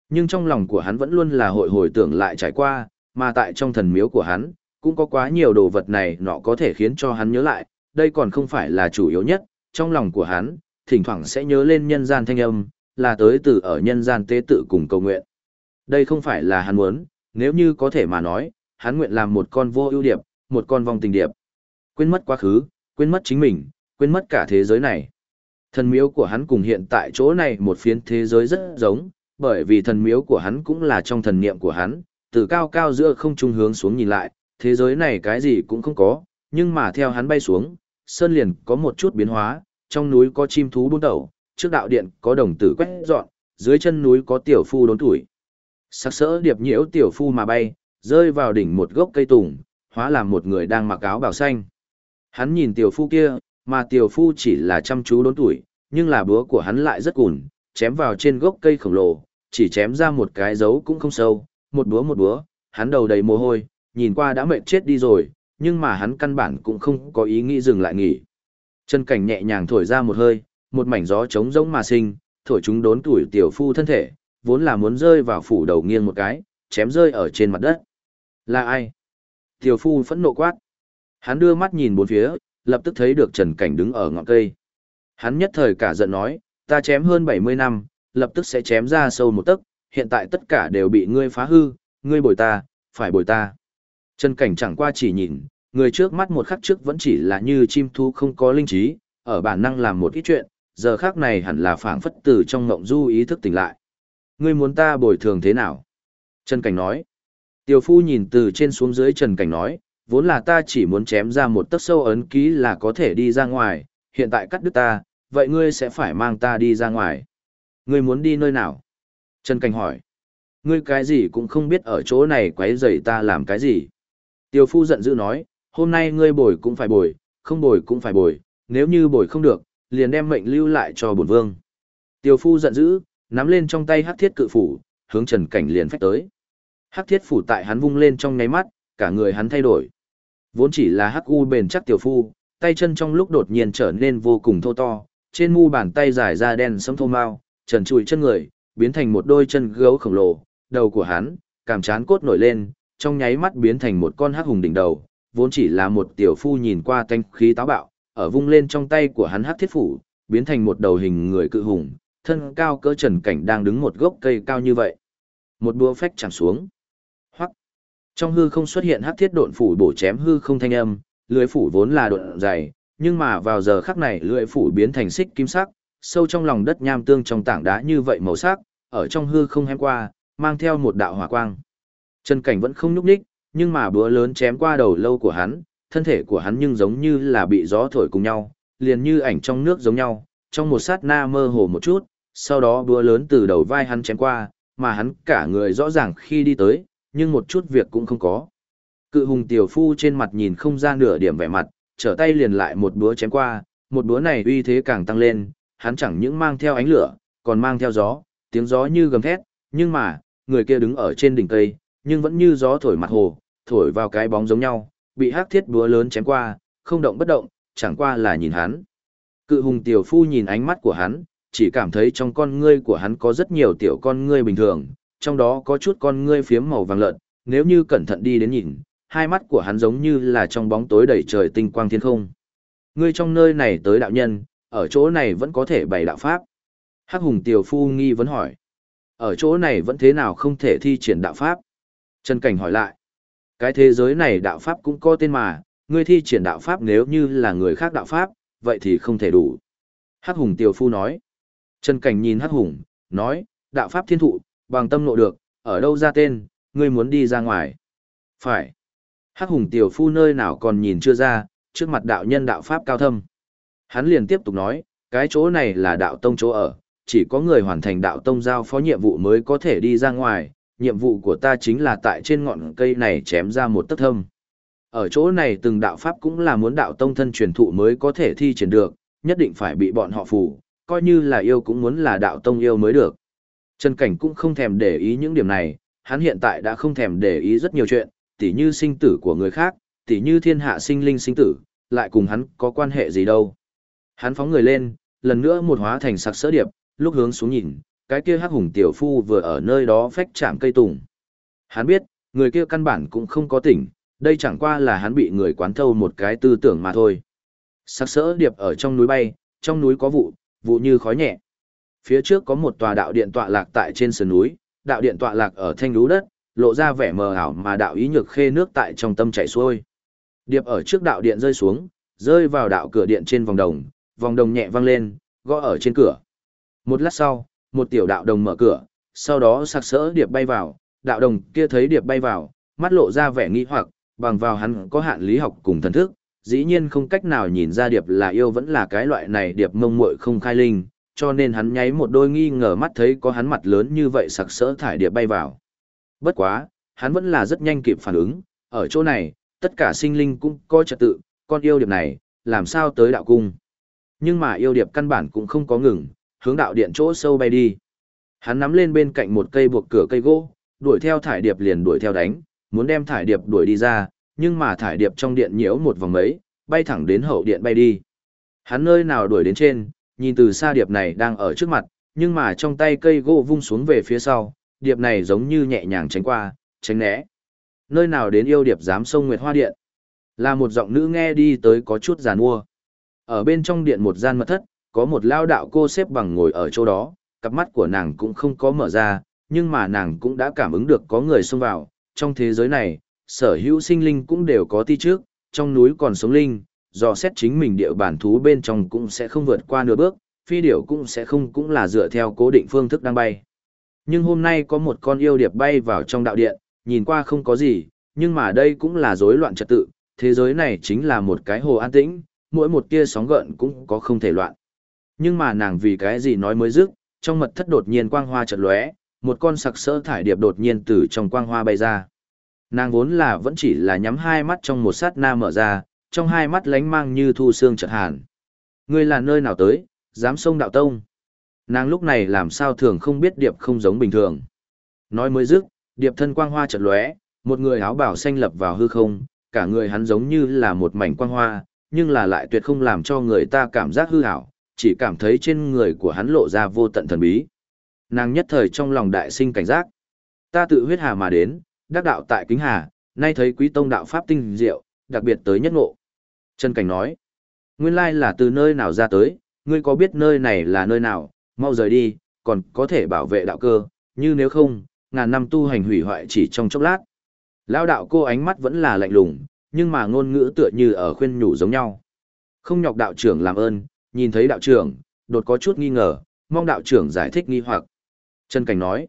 Nhưng trong lòng của hắn vẫn luôn là hội hồi tưởng lại trải qua, mà tại trong thần miếu của hắn, cũng có quá nhiều đồ vật này nọ có thể khiến cho hắn nhớ lại, đây còn không phải là chủ yếu nhất, trong lòng của hắn, thỉnh thoảng sẽ nhớ lên nhân gian thanh âm, là tới từ ở nhân gian tế tự cùng cầu nguyện. Đây không phải là hắn muốn, nếu như có thể mà nói, hắn nguyện làm một con vô ưu điệp, một con vong tình điệp. Quên mất quá khứ, quên mất chính mình, quên mất cả thế giới này. Thần miếu của hắn cùng hiện tại chỗ này một phiến thế giới rất giống, bởi vì thần miếu của hắn cũng là trong thần niệm của hắn, từ cao cao giữa không trung hướng xuống nhìn lại, thế giới này cái gì cũng không có, nhưng mà theo hắn bay xuống, sơn liền có một chút biến hóa, trong núi có chim thú buôn đầu, trước đạo điện có đồng tử quét dọn, dưới chân núi có tiểu phu đốn tuổi. Sắc sỡ điệp nhiễu tiểu phu mà bay, rơi vào đỉnh một gốc cây tùng, hóa làm một người đang mặc áo bào xanh. Hắn nhìn tiểu phu kia, mà tiểu phu chỉ là chăm chú đốn tuổi, nhưng là búa của hắn lại rất cùn, chém vào trên gốc cây khổng lồ, chỉ chém ra một cái dấu cũng không sâu, một búa một búa, hắn đầu đầy mồ hôi, nhìn qua đã mệt chết đi rồi, nhưng mà hắn căn bản cũng không có ý nghĩ dừng lại nghỉ. Chân cảnh nhẹ nhàng thổi ra một hơi, một mảnh gió trống rỗng mà sinh, thổi chúng đốn tuổi tiểu phu thân thể, vốn là muốn rơi vào phủ đầu nghiêng một cái, chém rơi ở trên mặt đất. Là ai? Tiểu phu phẫn nộ quát. Hắn đưa mắt nhìn bốn phía, lập tức thấy được Trần Cảnh đứng ở ngọn cây. Hắn nhất thời cả giận nói, ta chém hơn 70 năm, lập tức sẽ chém ra sâu một tấc, hiện tại tất cả đều bị ngươi phá hư, ngươi bồi ta, phải bồi ta. Trần Cảnh chẳng qua chỉ nhìn, người trước mắt một khắc trước vẫn chỉ là như chim thu không có linh trí, ở bản năng làm một ít chuyện, giờ khác này hẳn là phảng phất từ trong ngộng du ý thức tỉnh lại. Ngươi muốn ta bồi thường thế nào? Trần Cảnh nói. Tiểu phu nhìn từ trên xuống dưới Trần Cảnh nói, vốn là ta chỉ muốn chém ra một tấc sâu ấn ký là có thể đi ra ngoài, hiện tại cắt đứt ta, vậy ngươi sẽ phải mang ta đi ra ngoài. Ngươi muốn đi nơi nào? Trần Cảnh hỏi. Ngươi cái gì cũng không biết ở chỗ này quấy rầy ta làm cái gì. Tiểu phu giận dữ nói, hôm nay ngươi bồi cũng phải bồi, không bồi cũng phải bồi, nếu như bồi không được, liền đem mệnh lưu lại cho bổn vương. Tiểu phu giận dữ, nắm lên trong tay hắc thiết cự phủ, hướng Trần Cảnh liền phách tới. Hắc thiết phủ tại hắn vung lên trong nháy mắt, cả người hắn thay đổi. Vốn chỉ là hắc u bền chắc tiểu phu, tay chân trong lúc đột nhiên trở nên vô cùng thô to, trên mu bàn tay dài ra đen sẫm thô mao, trần trụi chân người, biến thành một đôi chân gấu khổng lồ, đầu của hắn, cảm chán cốt nổi lên, trong nháy mắt biến thành một con hắc hùng đỉnh đầu, vốn chỉ là một tiểu phu nhìn qua tanh khí táo bạo, ở vung lên trong tay của hắn hắc thiết phủ, biến thành một đầu hình người cự hùng, thân cao cỡ trần cảnh đang đứng một gốc cây cao như vậy. Một đũa phách chạm xuống. Trong hư không xuất hiện hắc thiết độn phủ bổ chém hư không thanh âm, lưỡi phủ vốn là độn dày, nhưng mà vào giờ khắc này lưỡi phủ biến thành xích kim sắc, sâu trong lòng đất nham tương trong tảng đá như vậy màu sắc, ở trong hư không hem qua, mang theo một đạo hỏa quang. Trần Cảnh vẫn không nhúc nhích, nhưng mà búa lớn chém qua đầu lâu của hắn, thân thể của hắn nhưng giống như là bị gió thổi cùng nhau, liền như ảnh trong nước giống nhau, trong một sát na mơ hồ một chút, sau đó búa lớn từ đầu vai hắn chém qua, mà hắn cả người rõ ràng khi đi tới, nhưng một chút việc cũng không có. Cự hùng tiểu phu trên mặt nhìn không ra nửa điểm vẻ mặt, trở tay liền lại một búa chém qua, một búa này uy thế càng tăng lên, hắn chẳng những mang theo ánh lửa, còn mang theo gió, tiếng gió như gầm thét, nhưng mà, người kia đứng ở trên đỉnh cây, nhưng vẫn như gió thổi mặt hồ, thổi vào cái bóng giống nhau, bị hắc thiết búa lớn chém qua, không động bất động, chẳng qua là nhìn hắn. Cự hùng tiểu phu nhìn ánh mắt của hắn, chỉ cảm thấy trong con ngươi của hắn có rất nhiều tiểu con ngươi bình thường, trong đó có chút con ngươi phiếm màu vàng lợn, nếu như cẩn thận đi đến nhìn, hai mắt của hắn giống như là trong bóng tối đầy trời tinh quang thiên không. Ngươi trong nơi này tới đạo nhân, ở chỗ này vẫn có thể bày đạo pháp. Hắc hùng tiểu phu nghi vấn hỏi. Ở chỗ này vẫn thế nào không thể thi triển đạo pháp? Trần Cảnh hỏi lại. Cái thế giới này đạo pháp cũng có tên mà, ngươi thi triển đạo pháp nếu như là người khác đạo pháp, vậy thì không thể đủ. Hắc hùng tiểu phu nói. Trần Cảnh nhìn Hắc hùng, nói, đạo pháp thiên thụ, bằng tâm nộ được, ở đâu ra tên, ngươi muốn đi ra ngoài. Phải. Hắc hùng tiểu phu nơi nào còn nhìn chưa ra, trước mặt đạo nhân đạo pháp cao thâm. Hắn liền tiếp tục nói, cái chỗ này là đạo tông chỗ ở, chỉ có người hoàn thành đạo tông giao phó nhiệm vụ mới có thể đi ra ngoài, nhiệm vụ của ta chính là tại trên ngọn cây này chém ra một tấc thâm. Ở chỗ này từng đạo pháp cũng là muốn đạo tông thân truyền thụ mới có thể thi triển được, nhất định phải bị bọn họ phủ, coi như là yêu cũng muốn là đạo tông yêu mới được. Trần Cảnh cũng không thèm để ý những điểm này, hắn hiện tại đã không thèm để ý rất nhiều chuyện, tỉ như sinh tử của người khác, tỉ như thiên hạ sinh linh sinh tử, lại cùng hắn có quan hệ gì đâu. Hắn phóng người lên, lần nữa một hóa thành sặc sỡ điệp, lúc hướng xuống nhìn, cái kia hắc hùng tiểu phu vừa ở nơi đó phách chạm cây tùng. Hắn biết, người kia căn bản cũng không có tỉnh, đây chẳng qua là hắn bị người quán thâu một cái tư tưởng mà thôi. Sắc sỡ điệp ở trong núi bay, trong núi có vụ, vụ như khói nhẹ. Phía trước có một tòa đạo điện tọa lạc tại trên sườn núi, đạo điện tọa lạc ở thanh lũ đất, lộ ra vẻ mờ ảo mà đạo ý nhược khê nước tại trong tâm chảy xuôi. Điệp ở trước đạo điện rơi xuống, rơi vào đạo cửa điện trên vòng đồng, vòng đồng nhẹ văng lên, gõ ở trên cửa. Một lát sau, một tiểu đạo đồng mở cửa, sau đó sặc sỡ điệp bay vào, đạo đồng kia thấy điệp bay vào, mắt lộ ra vẻ nghi hoặc, bằng vào hắn có hạn lý học cùng thần thức, dĩ nhiên không cách nào nhìn ra điệp là yêu vẫn là cái loại này điệp mông muội không khai linh, cho nên hắn nháy một đôi nghi ngờ mắt thấy có hắn mặt lớn như vậy sặc sỡ thải điệp bay vào. Bất quá, hắn vẫn là rất nhanh kịp phản ứng, ở chỗ này, tất cả sinh linh cũng có trật tự, con yêu điệp này, làm sao tới đạo cung. Nhưng mà yêu điệp căn bản cũng không có ngừng, hướng đạo điện chỗ sâu bay đi. Hắn nắm lên bên cạnh một cây buộc cửa cây gỗ, đuổi theo thải điệp liền đuổi theo đánh, muốn đem thải điệp đuổi đi ra, nhưng mà thải điệp trong điện nhiễu một vòng mấy, bay thẳng đến hậu điện bay đi. Hắn nơi nào đuổi đến trên, nhìn từ xa điệp này đang ở trước mặt, nhưng mà trong tay cây gỗ vung xuống về phía sau, điệp này giống như nhẹ nhàng tránh qua, tránh né. Nơi nào đến yêu điệp dám sông Nguyệt Hoa Điện? Là một giọng nữ nghe đi tới có chút giàn mua. Ở bên trong điện một gian mật thất, có một lao đạo cô xếp bằng ngồi ở chỗ đó, cặp mắt của nàng cũng không có mở ra, nhưng mà nàng cũng đã cảm ứng được có người xông vào. Trong thế giới này, sở hữu sinh linh cũng đều có ti trước, trong núi còn sống linh, dò xét chính mình địa bản thú bên trong cũng sẽ không vượt qua nửa bước, phi điểu cũng sẽ không cũng là dựa theo cố định phương thức đang bay. Nhưng hôm nay có một con yêu điệp bay vào trong đạo điện, nhìn qua không có gì, nhưng mà đây cũng là rối loạn trật tự, thế giới này chính là một cái hồ an tĩnh, mỗi một tia sóng gợn cũng có không thể loạn. Nhưng mà nàng vì cái gì nói mới dứt, trong mật thất đột nhiên quang hoa chợt lóe, một con sặc sỡ thải điệp đột nhiên từ trong quang hoa bay ra. Nàng vốn là vẫn chỉ là nhắm hai mắt trong một sát na mở ra, trong hai mắt lánh mang như thu xương chợt hàn. Ngươi là nơi nào tới, dám sông đạo tông. Nàng lúc này làm sao thường không biết điệp không giống bình thường. Nói mới dứt, điệp thân quang hoa chợt lóe, một người áo bảo xanh lập vào hư không, cả người hắn giống như là một mảnh quang hoa, nhưng là lại tuyệt không làm cho người ta cảm giác hư ảo, chỉ cảm thấy trên người của hắn lộ ra vô tận thần bí. Nàng nhất thời trong lòng đại sinh cảnh giác. Ta tự huyết hà mà đến, đắc đạo tại kính hà, nay thấy quý tông đạo pháp tinh diệu, đặc biệt tới nhất ngộ. Trần Cảnh nói, nguyên lai là từ nơi nào ra tới, ngươi có biết nơi này là nơi nào, mau rời đi, còn có thể bảo vệ đạo cơ, như nếu không, ngàn năm tu hành hủy hoại chỉ trong chốc lát. Lao đạo cô ánh mắt vẫn là lạnh lùng, nhưng mà ngôn ngữ tựa như ở khuyên nhủ giống nhau. Không nhọc đạo trưởng làm ơn, nhìn thấy đạo trưởng, đột có chút nghi ngờ, mong đạo trưởng giải thích nghi hoặc. Trần Cảnh nói,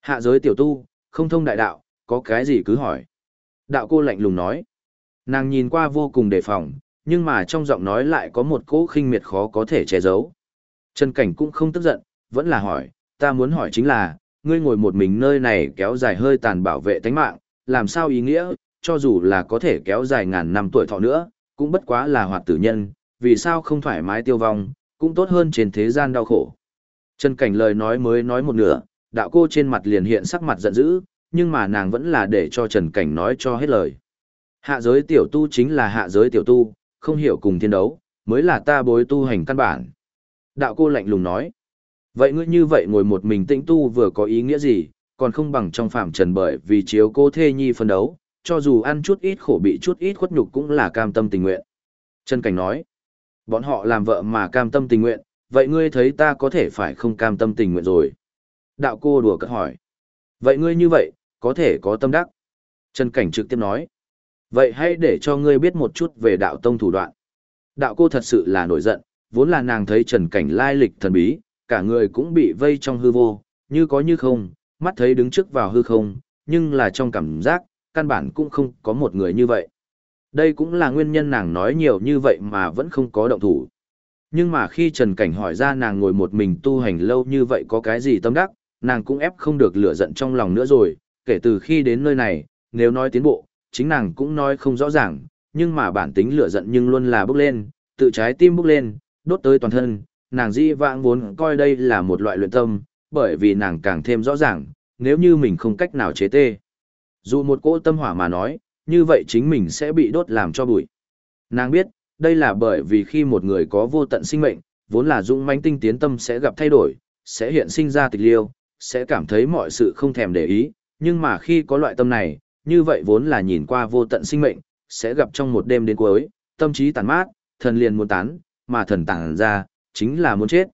hạ giới tiểu tu, không thông đại đạo, có cái gì cứ hỏi. Đạo cô lạnh lùng nói, nàng nhìn qua vô cùng đề phòng, nhưng mà trong giọng nói lại có một cỗ khinh miệt khó có thể che giấu. Trần Cảnh cũng không tức giận, vẫn là hỏi, ta muốn hỏi chính là, ngươi ngồi một mình nơi này kéo dài hơi tàn bảo vệ tánh mạng, làm sao ý nghĩa, cho dù là có thể kéo dài ngàn năm tuổi thọ nữa, cũng bất quá là hoạt tử nhân, vì sao không thoải mái tiêu vong, cũng tốt hơn trên thế gian đau khổ. Trần Cảnh lời nói mới nói một nửa, đạo cô trên mặt liền hiện sắc mặt giận dữ, nhưng mà nàng vẫn là để cho Trần Cảnh nói cho hết lời. Hạ giới tiểu tu chính là hạ giới tiểu tu, không hiểu cùng thiên đấu, mới là ta bối tu hành căn bản. Đạo cô lạnh lùng nói, vậy ngươi như vậy ngồi một mình tĩnh tu vừa có ý nghĩa gì, còn không bằng trong phạm trần bởi vì chiếu cô thê nhi phân đấu, cho dù ăn chút ít khổ bị chút ít khuất nhục cũng là cam tâm tình nguyện. Trần Cảnh nói, bọn họ làm vợ mà cam tâm tình nguyện, vậy ngươi thấy ta có thể phải không cam tâm tình nguyện rồi. Đạo cô đùa cợt hỏi, vậy ngươi như vậy, có thể có tâm đắc. Trần Cảnh trực tiếp nói, vậy hãy để cho ngươi biết một chút về đạo tông thủ đoạn. Đạo cô thật sự là nổi giận, vốn là nàng thấy Trần Cảnh lai lịch thần bí, cả người cũng bị vây trong hư vô, như có như không, mắt thấy đứng trước vào hư không, nhưng là trong cảm giác, căn bản cũng không có một người như vậy. Đây cũng là nguyên nhân nàng nói nhiều như vậy mà vẫn không có động thủ. Nhưng mà khi Trần Cảnh hỏi ra nàng ngồi một mình tu hành lâu như vậy có cái gì tâm đắc, nàng cũng ép không được lửa giận trong lòng nữa rồi, kể từ khi đến nơi này, nếu nói tiến bộ, chính nàng cũng nói không rõ ràng, nhưng mà bản tính lửa giận nhưng luôn là bốc lên, tự trái tim bốc lên, đốt tới toàn thân, nàng di vãng vốn coi đây là một loại luyện tâm, bởi vì nàng càng thêm rõ ràng, nếu như mình không cách nào chế tê. Dù một cỗ tâm hỏa mà nói, như vậy chính mình sẽ bị đốt làm cho bụi. Nàng biết, đây là bởi vì khi một người có vô tận sinh mệnh, vốn là dũng mãnh tinh tiến tâm sẽ gặp thay đổi, sẽ hiện sinh ra tịch liêu, sẽ cảm thấy mọi sự không thèm để ý, nhưng mà khi có loại tâm này, như vậy vốn là nhìn qua vô tận sinh mệnh, sẽ gặp trong một đêm đến cuối, tâm trí tàn mát, thần liền muốn tán, mà thần tàn ra, chính là muốn chết.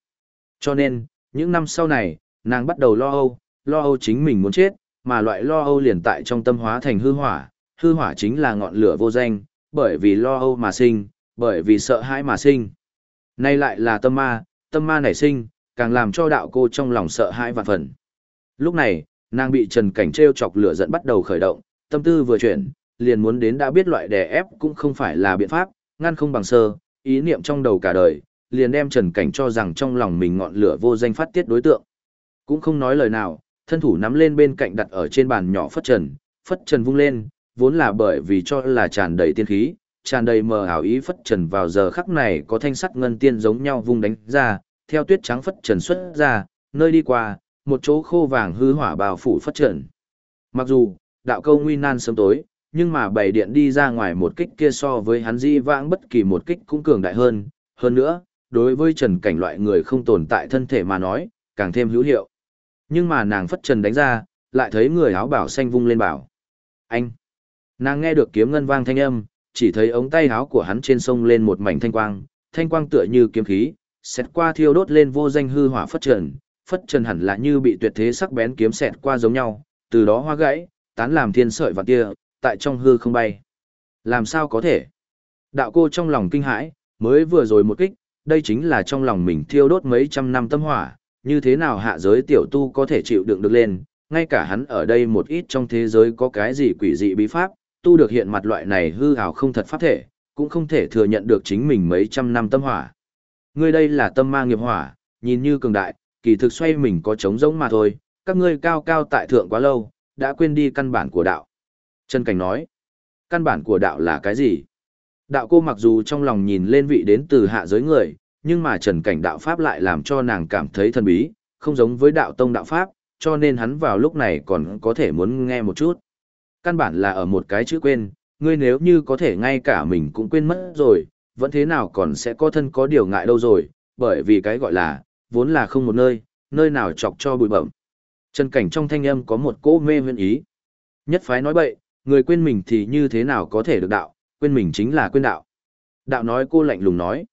Cho nên, những năm sau này, nàng bắt đầu lo âu, lo âu chính mình muốn chết, mà loại lo âu liền tại trong tâm hóa thành hư hỏa, hư hỏa chính là ngọn lửa vô danh, bởi vì lo âu mà sinh, bởi vì sợ hãi mà sinh. Nay lại là tâm ma, tâm ma nảy sinh, càng làm cho đạo cô trong lòng sợ hãi và phần. Lúc này, nàng bị Trần Cảnh treo chọc lửa giận bắt đầu khởi động, tâm tư vừa chuyển, liền muốn đến đã biết loại đè ép cũng không phải là biện pháp, ngăn không bằng sơ, ý niệm trong đầu cả đời, liền đem Trần Cảnh cho rằng trong lòng mình ngọn lửa vô danh phát tiết đối tượng. Cũng không nói lời nào, thân thủ nắm lên bên cạnh đặt ở trên bàn nhỏ phất trần, phất trần vung lên, vốn là bởi vì cho là tràn đầy tiên khí, tràn đầy mờ ảo ý phất trần vào giờ khắc này có thanh sắt ngân tiên giống nhau vung đánh ra, theo tuyết trắng phất trần xuất ra, nơi đi qua, một chỗ khô vàng hư hỏa bao phủ phất trần. Mặc dù, đạo câu nguy nan sớm tối, nhưng mà bảy điện đi ra ngoài một kích kia so với hắn di vãng bất kỳ một kích cũng cường đại hơn, hơn nữa, đối với trần cảnh loại người không tồn tại thân thể mà nói, càng thêm hữu hiệu. Nhưng mà nàng phất trần đánh ra, lại thấy người áo bảo xanh vung lên bảo. Anh! Nàng nghe được kiếm ngân vang thanh âm, chỉ thấy ống tay áo của hắn trên sông lên một mảnh thanh quang, thanh quang tựa như kiếm khí, xét qua thiêu đốt lên vô danh hư hỏa phất trần, phất trần hẳn là như bị tuyệt thế sắc bén kiếm xẹt qua giống nhau, từ đó hoa gãy, tán làm thiên sợi và tia tại trong hư không bay. Làm sao có thể? Đạo cô trong lòng kinh hãi, mới vừa rồi một kích, đây chính là trong lòng mình thiêu đốt mấy trăm năm tâm hỏa, như thế nào hạ giới tiểu tu có thể chịu đựng được lên, ngay cả hắn ở đây một ít trong thế giới có cái gì quỷ dị bí pháp, tu được hiện mặt loại này hư hào không thật pháp thể, cũng không thể thừa nhận được chính mình mấy trăm năm tâm hỏa. Ngươi đây là tâm ma nghiệp hỏa, nhìn như cường đại, kỳ thực xoay mình có trống rỗng mà thôi, các ngươi cao cao tại thượng quá lâu, đã quên đi căn bản của đạo. Trần Cảnh nói, căn bản của đạo là cái gì? Đạo cô mặc dù trong lòng nhìn lên vị đến từ hạ giới người, nhưng mà Trần Cảnh đạo Pháp lại làm cho nàng cảm thấy thần bí, không giống với đạo tông đạo Pháp, cho nên hắn vào lúc này còn có thể muốn nghe một chút. Căn bản là ở một cái chữ quên, ngươi nếu như có thể ngay cả mình cũng quên mất rồi, vẫn thế nào còn sẽ có thân có điều ngại đâu rồi, bởi vì cái gọi là, vốn là không một nơi, nơi nào chọc cho bụi bẩm. Trần Cảnh trong thanh âm có một cỗ mê huyên ý. Nhất phái nói bậy, người quên mình thì như thế nào có thể được đạo, quên mình chính là quên đạo. Đạo nói cô lạnh lùng nói.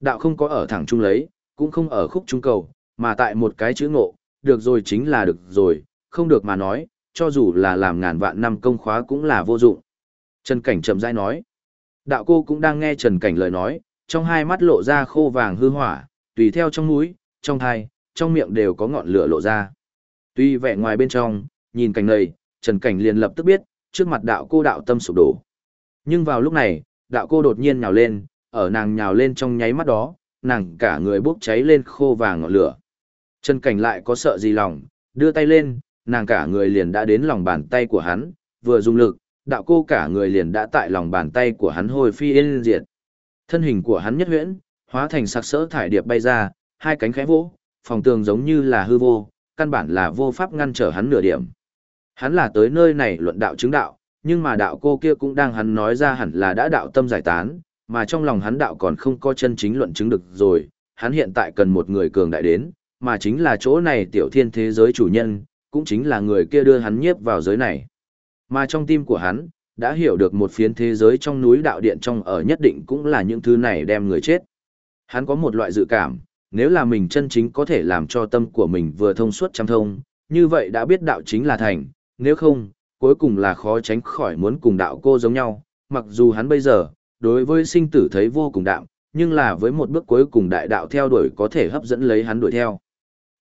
Đạo không có ở thẳng trung lấy, cũng không ở khúc trung cầu, mà tại một cái chữ ngộ, được rồi chính là được rồi, không được mà nói, cho dù là làm ngàn vạn năm công khóa cũng là vô dụng. Trần Cảnh chậm rãi nói. Đạo cô cũng đang nghe Trần Cảnh lời nói, trong hai mắt lộ ra khô vàng hư hỏa, tùy theo trong mũi, trong thai, trong miệng đều có ngọn lửa lộ ra. Tuy vẻ ngoài bên trong, nhìn cảnh này, Trần Cảnh liền lập tức biết, trước mặt đạo cô đạo tâm sụp đổ. Nhưng vào lúc này, đạo cô đột nhiên nhào lên, ở nàng nhào lên trong nháy mắt đó, nàng cả người bốc cháy lên khô vàng ngọn lửa. Trần Cảnh lại có sợ gì lòng, đưa tay lên, nàng cả người liền đã đến lòng bàn tay của hắn, vừa dùng lực, đạo cô cả người liền đã tại lòng bàn tay của hắn hồi phi yên diệt. Thân hình của hắn nhất huyễn, hóa thành sạc sỡ thải điệp bay ra, hai cánh khẽ vỗ, phòng tường giống như là hư vô, căn bản là vô pháp ngăn trở hắn nửa điểm. Hắn là tới nơi này luận đạo chứng đạo, nhưng mà đạo cô kia cũng đang hắn nói ra hẳn là đã đạo tâm giải tán, mà trong lòng hắn đạo còn không có chân chính luận chứng được rồi, hắn hiện tại cần một người cường đại đến, mà chính là chỗ này tiểu thiên thế giới chủ nhân, cũng chính là người kia đưa hắn nhiếp vào giới này. Mà trong tim của hắn, đã hiểu được một phiến thế giới trong núi đạo điện trong ở nhất định cũng là những thứ này đem người chết. Hắn có một loại dự cảm, nếu là mình chân chính có thể làm cho tâm của mình vừa thông suốt trăm thông, như vậy đã biết đạo chính là thành, nếu không, cuối cùng là khó tránh khỏi muốn cùng đạo cô giống nhau, mặc dù hắn bây giờ, đối với sinh tử thấy vô cùng đạm, nhưng là với một bước cuối cùng đại đạo theo đuổi có thể hấp dẫn lấy hắn đuổi theo.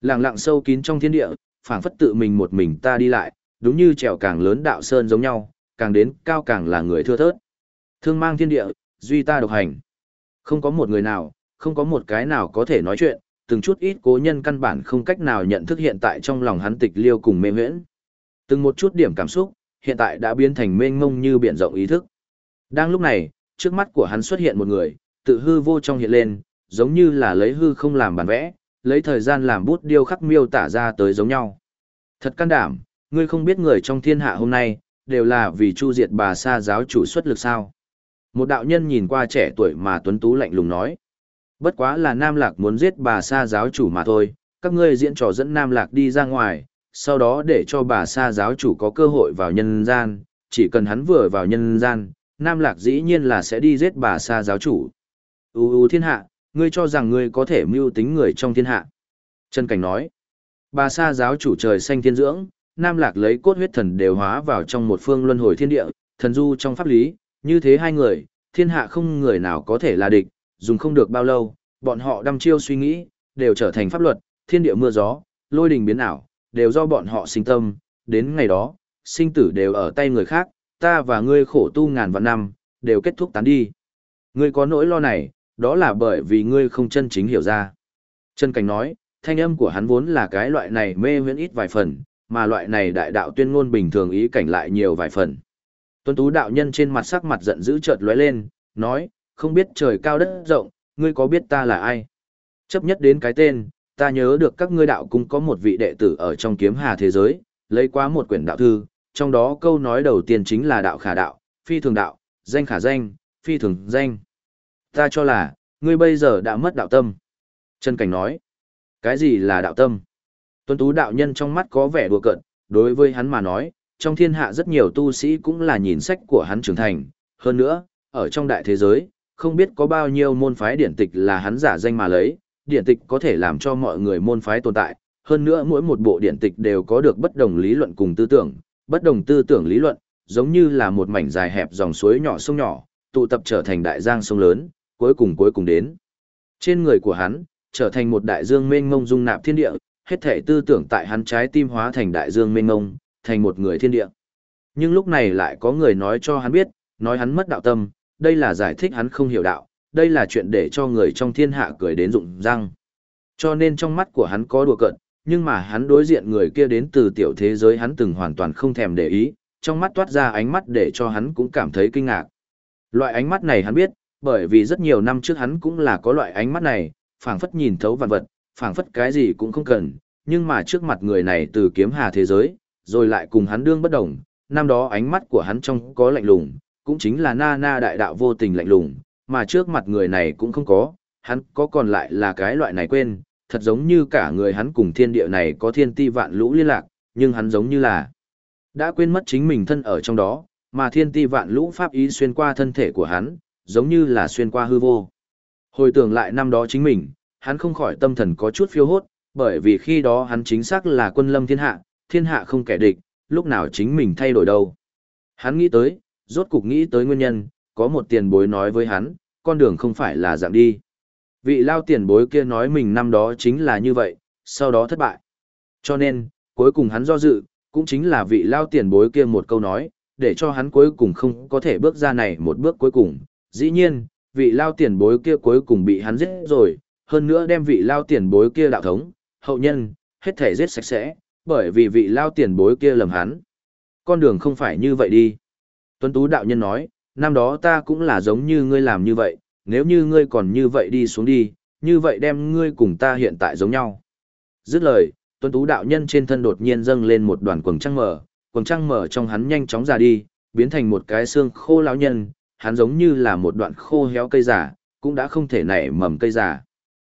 Lặng lặng sâu kín trong thiên địa, phảng phất tự mình một mình ta đi lại, đúng như trèo càng lớn đạo sơn giống nhau, càng đến cao càng là người thưa thớt. Thương mang thiên địa, duy ta độc hành. Không có một người nào, không có một cái nào có thể nói chuyện, từng chút ít cố nhân căn bản không cách nào nhận thức hiện tại trong lòng hắn tịch liêu cùng mê huyễn. Từng một chút điểm cảm xúc, hiện tại đã biến thành mênh mông như biển rộng ý thức. Đang lúc này, trước mắt của hắn xuất hiện một người, tự hư vô trong hiện lên, giống như là lấy hư không làm bản vẽ, lấy thời gian làm bút điêu khắc miêu tả ra tới giống nhau. Thật can đảm, ngươi không biết người trong thiên hạ hôm nay, đều là vì chu diệt bà sa giáo chủ xuất lực sao. Một đạo nhân nhìn qua trẻ tuổi mà tuấn tú lạnh lùng nói. Bất quá là Nam Lạc muốn giết bà sa giáo chủ mà thôi, các ngươi diễn trò dẫn Nam Lạc đi ra ngoài, sau đó để cho bà sa giáo chủ có cơ hội vào nhân gian, chỉ cần hắn vừa vào nhân gian, Nam Lạc dĩ nhiên là sẽ đi giết bà sa giáo chủ. U u thiên hạ, ngươi cho rằng ngươi có thể mưu tính người trong thiên hạ. Trần Cảnh nói, bà sa giáo chủ trời xanh thiên dưỡng, Nam Lạc lấy cốt huyết thần đều hóa vào trong một phương luân hồi thiên địa, thần du trong pháp lý, như thế hai người, thiên hạ không người nào có thể là địch, dùng không được bao lâu, bọn họ đăm chiêu suy nghĩ, đều trở thành pháp luật, thiên địa mưa gió, lôi đình biến ảo, đều do bọn họ sinh tâm, đến ngày đó, sinh tử đều ở tay người khác, ta và ngươi khổ tu ngàn vạn năm, đều kết thúc tán đi. Ngươi có nỗi lo này, đó là bởi vì ngươi không chân chính hiểu ra. Trân Cảnh nói, thanh âm của hắn vốn là cái loại này mê huyễn ít vài phần, mà loại này đại đạo tuyên ngôn bình thường ý cảnh lại nhiều vài phần. Tuân tú đạo nhân trên mặt sắc mặt giận dữ chợt lóe lên, nói, không biết trời cao đất rộng, ngươi có biết ta là ai? Chấp nhất đến cái tên, ta nhớ được các ngươi đạo cũng có một vị đệ tử ở trong kiếm hà thế giới, lấy quá một quyển đạo thư, trong đó câu nói đầu tiên chính là đạo khả đạo, phi thường đạo, danh khả danh, phi thường danh. Ta cho là, ngươi bây giờ đã mất đạo tâm. Trần Cảnh nói, cái gì là đạo tâm? Tuấn Tú đạo nhân trong mắt có vẻ đùa cợt, đối với hắn mà nói, trong thiên hạ rất nhiều tu sĩ cũng là nhìn sách của hắn trưởng thành, hơn nữa, ở trong đại thế giới, không biết có bao nhiêu môn phái điển tịch là hắn giả danh mà lấy, điển tịch có thể làm cho mọi người môn phái tồn tại, hơn nữa mỗi một bộ điển tịch đều có được bất đồng lý luận cùng tư tưởng, bất đồng tư tưởng lý luận, giống như là một mảnh dài hẹp dòng suối nhỏ sông nhỏ, tụ tập trở thành đại giang sông lớn, cuối cùng cuối cùng đến. Trên người của hắn, trở thành một đại dương mênh mông dung nạp thiên địa, hết thể tư tưởng tại hắn trái tim hóa thành đại dương mênh mông, thành một người thiên địa. Nhưng lúc này lại có người nói cho hắn biết, nói hắn mất đạo tâm, đây là giải thích hắn không hiểu đạo, đây là chuyện để cho người trong thiên hạ cười đến rụng răng. Cho nên trong mắt của hắn có đùa cợt, nhưng mà hắn đối diện người kia đến từ tiểu thế giới hắn từng hoàn toàn không thèm để ý, trong mắt toát ra ánh mắt để cho hắn cũng cảm thấy kinh ngạc. Loại ánh mắt này hắn biết, bởi vì rất nhiều năm trước hắn cũng là có loại ánh mắt này, phảng phất nhìn thấu vạn vật, phảng phất cái gì cũng không cần, nhưng mà trước mặt người này từ kiếm hà thế giới, rồi lại cùng hắn đương bất đồng, năm đó ánh mắt của hắn trong có lạnh lùng, cũng chính là na na đại đạo vô tình lạnh lùng, mà trước mặt người này cũng không có, hắn có còn lại là cái loại này quên, thật giống như cả người hắn cùng thiên địa này có thiên ti vạn lũ liên lạc, nhưng hắn giống như là đã quên mất chính mình thân ở trong đó, mà thiên ti vạn lũ pháp ý xuyên qua thân thể của hắn, giống như là xuyên qua hư vô. Hồi tưởng lại năm đó chính mình, hắn không khỏi tâm thần có chút phiêu hốt, bởi vì khi đó hắn chính xác là quân lâm thiên hạ, thiên hạ không kẻ địch, lúc nào chính mình thay đổi đâu. Hắn nghĩ tới, rốt cục nghĩ tới nguyên nhân, có một tiền bối nói với hắn, con đường không phải là dạng đi. Vị lao tiền bối kia nói mình năm đó chính là như vậy, sau đó thất bại. Cho nên, cuối cùng hắn do dự, cũng chính là vị lao tiền bối kia một câu nói, để cho hắn cuối cùng không có thể bước ra này một bước cuối cùng. Dĩ nhiên, vị lao tiền bối kia cuối cùng bị hắn giết rồi, hơn nữa đem vị lao tiền bối kia đạo thống, hậu nhân, hết thể giết sạch sẽ, bởi vì vị lao tiền bối kia lầm hắn. Con đường không phải như vậy đi. Tuấn Tú đạo nhân nói, năm đó ta cũng là giống như ngươi làm như vậy, nếu như ngươi còn như vậy đi xuống đi, như vậy đem ngươi cùng ta hiện tại giống nhau. Dứt lời, Tuấn Tú đạo nhân trên thân đột nhiên dâng lên một đoàn quần trăng mở, quần trăng mở trong hắn nhanh chóng ra đi, biến thành một cái xương khô lão nhân, hắn giống như là một đoạn khô héo cây giả, cũng đã không thể nảy mầm cây giả.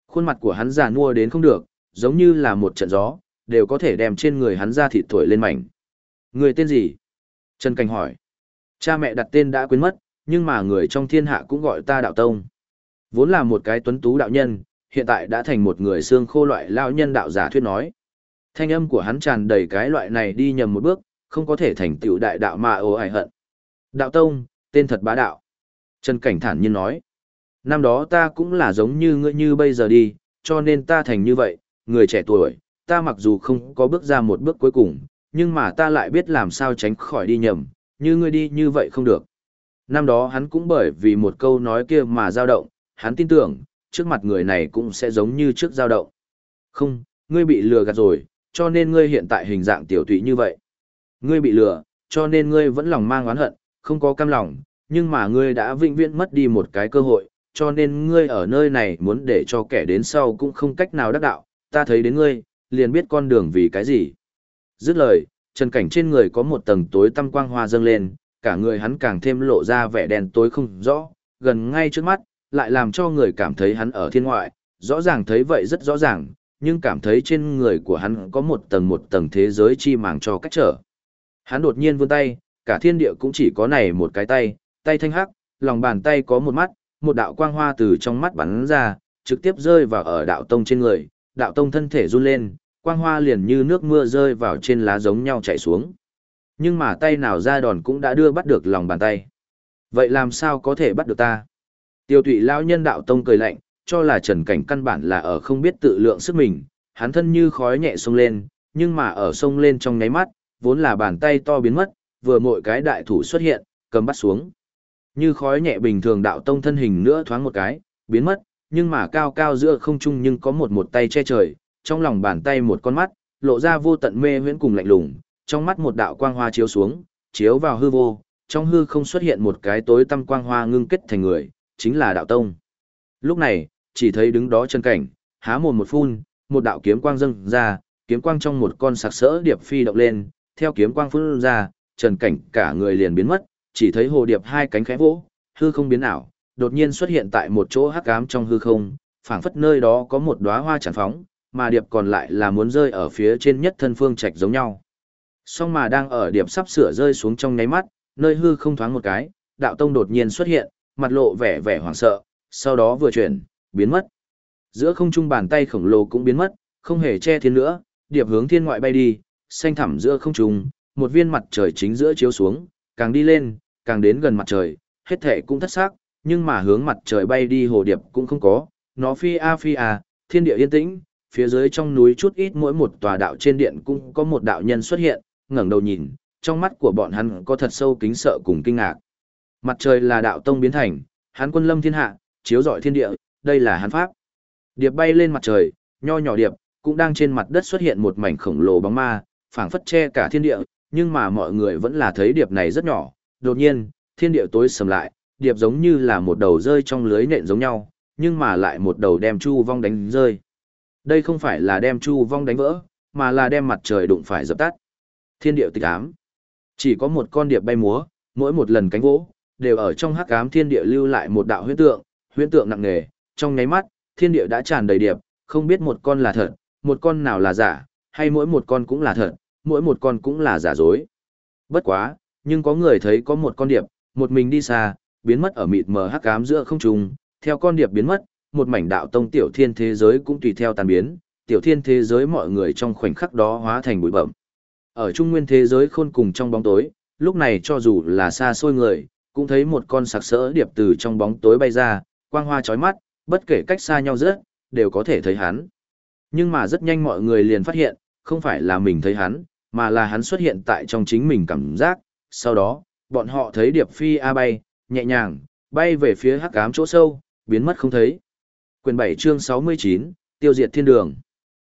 Khuôn mặt của hắn già nua đến không được, giống như là một trận gió, đều có thể đem trên người hắn ra thịt thổi lên mảnh. Người tên gì? Trần Cảnh hỏi. Cha mẹ đặt tên đã quên mất, nhưng mà người trong thiên hạ cũng gọi ta đạo tông. Vốn là một cái tuấn tú đạo nhân, hiện tại đã thành một người xương khô loại lao nhân đạo giả thuyết nói. Thanh âm của hắn tràn đầy cái loại này đi nhầm một bước, không có thể thành tựu đại đạo mà ồ ải hận. Đạo tông, tên thật bá đạo. Trần Cảnh thản nhiên nói. Năm đó ta cũng là giống như ngươi như bây giờ đi, cho nên ta thành như vậy, người trẻ tuổi, ta mặc dù không có bước ra một bước cuối cùng, nhưng mà ta lại biết làm sao tránh khỏi đi nhầm, như ngươi đi như vậy không được. Năm đó hắn cũng bởi vì một câu nói kia mà dao động, hắn tin tưởng, trước mặt người này cũng sẽ giống như trước dao động. Không, ngươi bị lừa gạt rồi, cho nên ngươi hiện tại hình dạng tiểu tụy như vậy. Ngươi bị lừa, cho nên ngươi vẫn lòng mang oán hận, không có cam lòng, nhưng mà ngươi đã vĩnh viễn mất đi một cái cơ hội, cho nên ngươi ở nơi này muốn để cho kẻ đến sau cũng không cách nào đắc đạo, ta thấy đến ngươi, liền biết con đường vì cái gì. Dứt lời, trần cảnh trên người có một tầng tối tăm quang hoa dâng lên, cả người hắn càng thêm lộ ra vẻ đen tối không rõ, gần ngay trước mắt, lại làm cho người cảm thấy hắn ở thiên ngoại, rõ ràng thấy vậy rất rõ ràng, nhưng cảm thấy trên người của hắn có một tầng một tầng thế giới chi màng cho cách trở. Hắn đột nhiên vươn tay, cả thiên địa cũng chỉ có này một cái tay, tay thanh hắc, lòng bàn tay có một mắt, một đạo quang hoa từ trong mắt bắn ra, trực tiếp rơi vào ở đạo tông trên người, đạo tông thân thể run lên, quang hoa liền như nước mưa rơi vào trên lá giống nhau chảy xuống. Nhưng mà tay nào ra đòn cũng đã đưa bắt được lòng bàn tay. Vậy làm sao có thể bắt được ta? Tiêu tụy lão nhân đạo tông cười lạnh, cho là trần cảnh căn bản là ở không biết tự lượng sức mình, hắn thân như khói nhẹ sông lên, nhưng mà ở sông lên trong nháy mắt, vốn là bàn tay to biến mất, vừa mỗi cái đại thủ xuất hiện, cầm bắt xuống. Như khói nhẹ bình thường đạo tông thân hình nữa thoáng một cái, biến mất, nhưng mà cao cao giữa không trung nhưng có một một tay che trời, trong lòng bàn tay một con mắt, lộ ra vô tận mê huyễn cùng lạnh lùng, trong mắt một đạo quang hoa chiếu xuống, chiếu vào hư vô, trong hư không xuất hiện một cái tối tăm quang hoa ngưng kết thành người, chính là đạo tông. Lúc này, chỉ thấy đứng đó chân cảnh, há mồm một phun, một đạo kiếm quang dâng ra, kiếm quang trong một con sạc sỡ điệp phi động lên, theo kiếm quang phun ra, trần cảnh cả người liền biến mất, chỉ thấy hồ điệp hai cánh khẽ vỗ, hư không biến ảo, đột nhiên xuất hiện tại một chỗ hắc ám trong hư không, phảng phất nơi đó có một đóa hoa tràn phóng, mà điệp còn lại là muốn rơi ở phía trên nhất thân phương trạch giống nhau. Song mà đang ở điệp sắp sửa rơi xuống trong nháy mắt, nơi hư không thoáng một cái, đạo tông đột nhiên xuất hiện, mặt lộ vẻ vẻ hoảng sợ, sau đó vừa chuyển, biến mất. Giữa không trung bàn tay khổng lồ cũng biến mất, không hề che thiên nữa, điệp hướng thiên ngoại bay đi, xanh thẳm giữa không trung, một viên mặt trời chính giữa chiếu xuống, càng đi lên, càng đến gần mặt trời, hết thể cũng thất sắc, nhưng mà hướng mặt trời bay đi hồ điệp cũng không có, nó phi a phi a, thiên địa yên tĩnh, phía dưới trong núi chút ít mỗi một tòa đạo trên điện cũng có một đạo nhân xuất hiện, ngẩng đầu nhìn, trong mắt của bọn hắn có thật sâu kính sợ cùng kinh ngạc. Mặt trời là đạo tông biến thành, hắn quân lâm thiên hạ, chiếu rọi thiên địa, đây là hắn pháp. Điệp bay lên mặt trời, nho nhỏ điệp, cũng đang trên mặt đất xuất hiện một mảnh khổng lồ bóng ma, phảng phất che cả thiên địa, nhưng mà mọi người vẫn là thấy điệp này rất nhỏ. Đột nhiên, thiên địa tối sầm lại, điệp giống như là một đầu rơi trong lưới nện giống nhau, nhưng mà lại một đầu đem chu vong đánh rơi. Đây không phải là đem chu vong đánh vỡ, mà là đem mặt trời đụng phải dập tắt. Thiên địa tịch ám. Chỉ có một con điệp bay múa, mỗi một lần cánh vỗ, đều ở trong hắc ám thiên địa lưu lại một đạo huyễn tượng, huyễn tượng nặng nề, trong nháy mắt, thiên địa đã tràn đầy điệp, không biết một con là thật, một con nào là giả, hay mỗi một con cũng là thật, mỗi một con cũng là giả dối. Bất quá, nhưng có người thấy có một con điệp, một mình đi xa, biến mất ở mịt mờ hắc ám giữa không trung, theo con điệp biến mất, một mảnh đạo tông tiểu thiên thế giới cũng tùy theo tan biến, tiểu thiên thế giới mọi người trong khoảnh khắc đó hóa thành bụi bẩm. Ở trung nguyên thế giới khôn cùng trong bóng tối, lúc này cho dù là xa xôi người, cũng thấy một con sặc sỡ điệp từ trong bóng tối bay ra, quang hoa chói mắt, bất kể cách xa nhau rất, đều có thể thấy hắn. Nhưng mà rất nhanh mọi người liền phát hiện, không phải là mình thấy hắn, mà là hắn xuất hiện tại trong chính mình cảm giác. Sau đó, bọn họ thấy điệp phi A bay, nhẹ nhàng, bay về phía hắc ám chỗ sâu, biến mất không thấy. Quyền 7 chương 69, tiêu diệt thiên đường.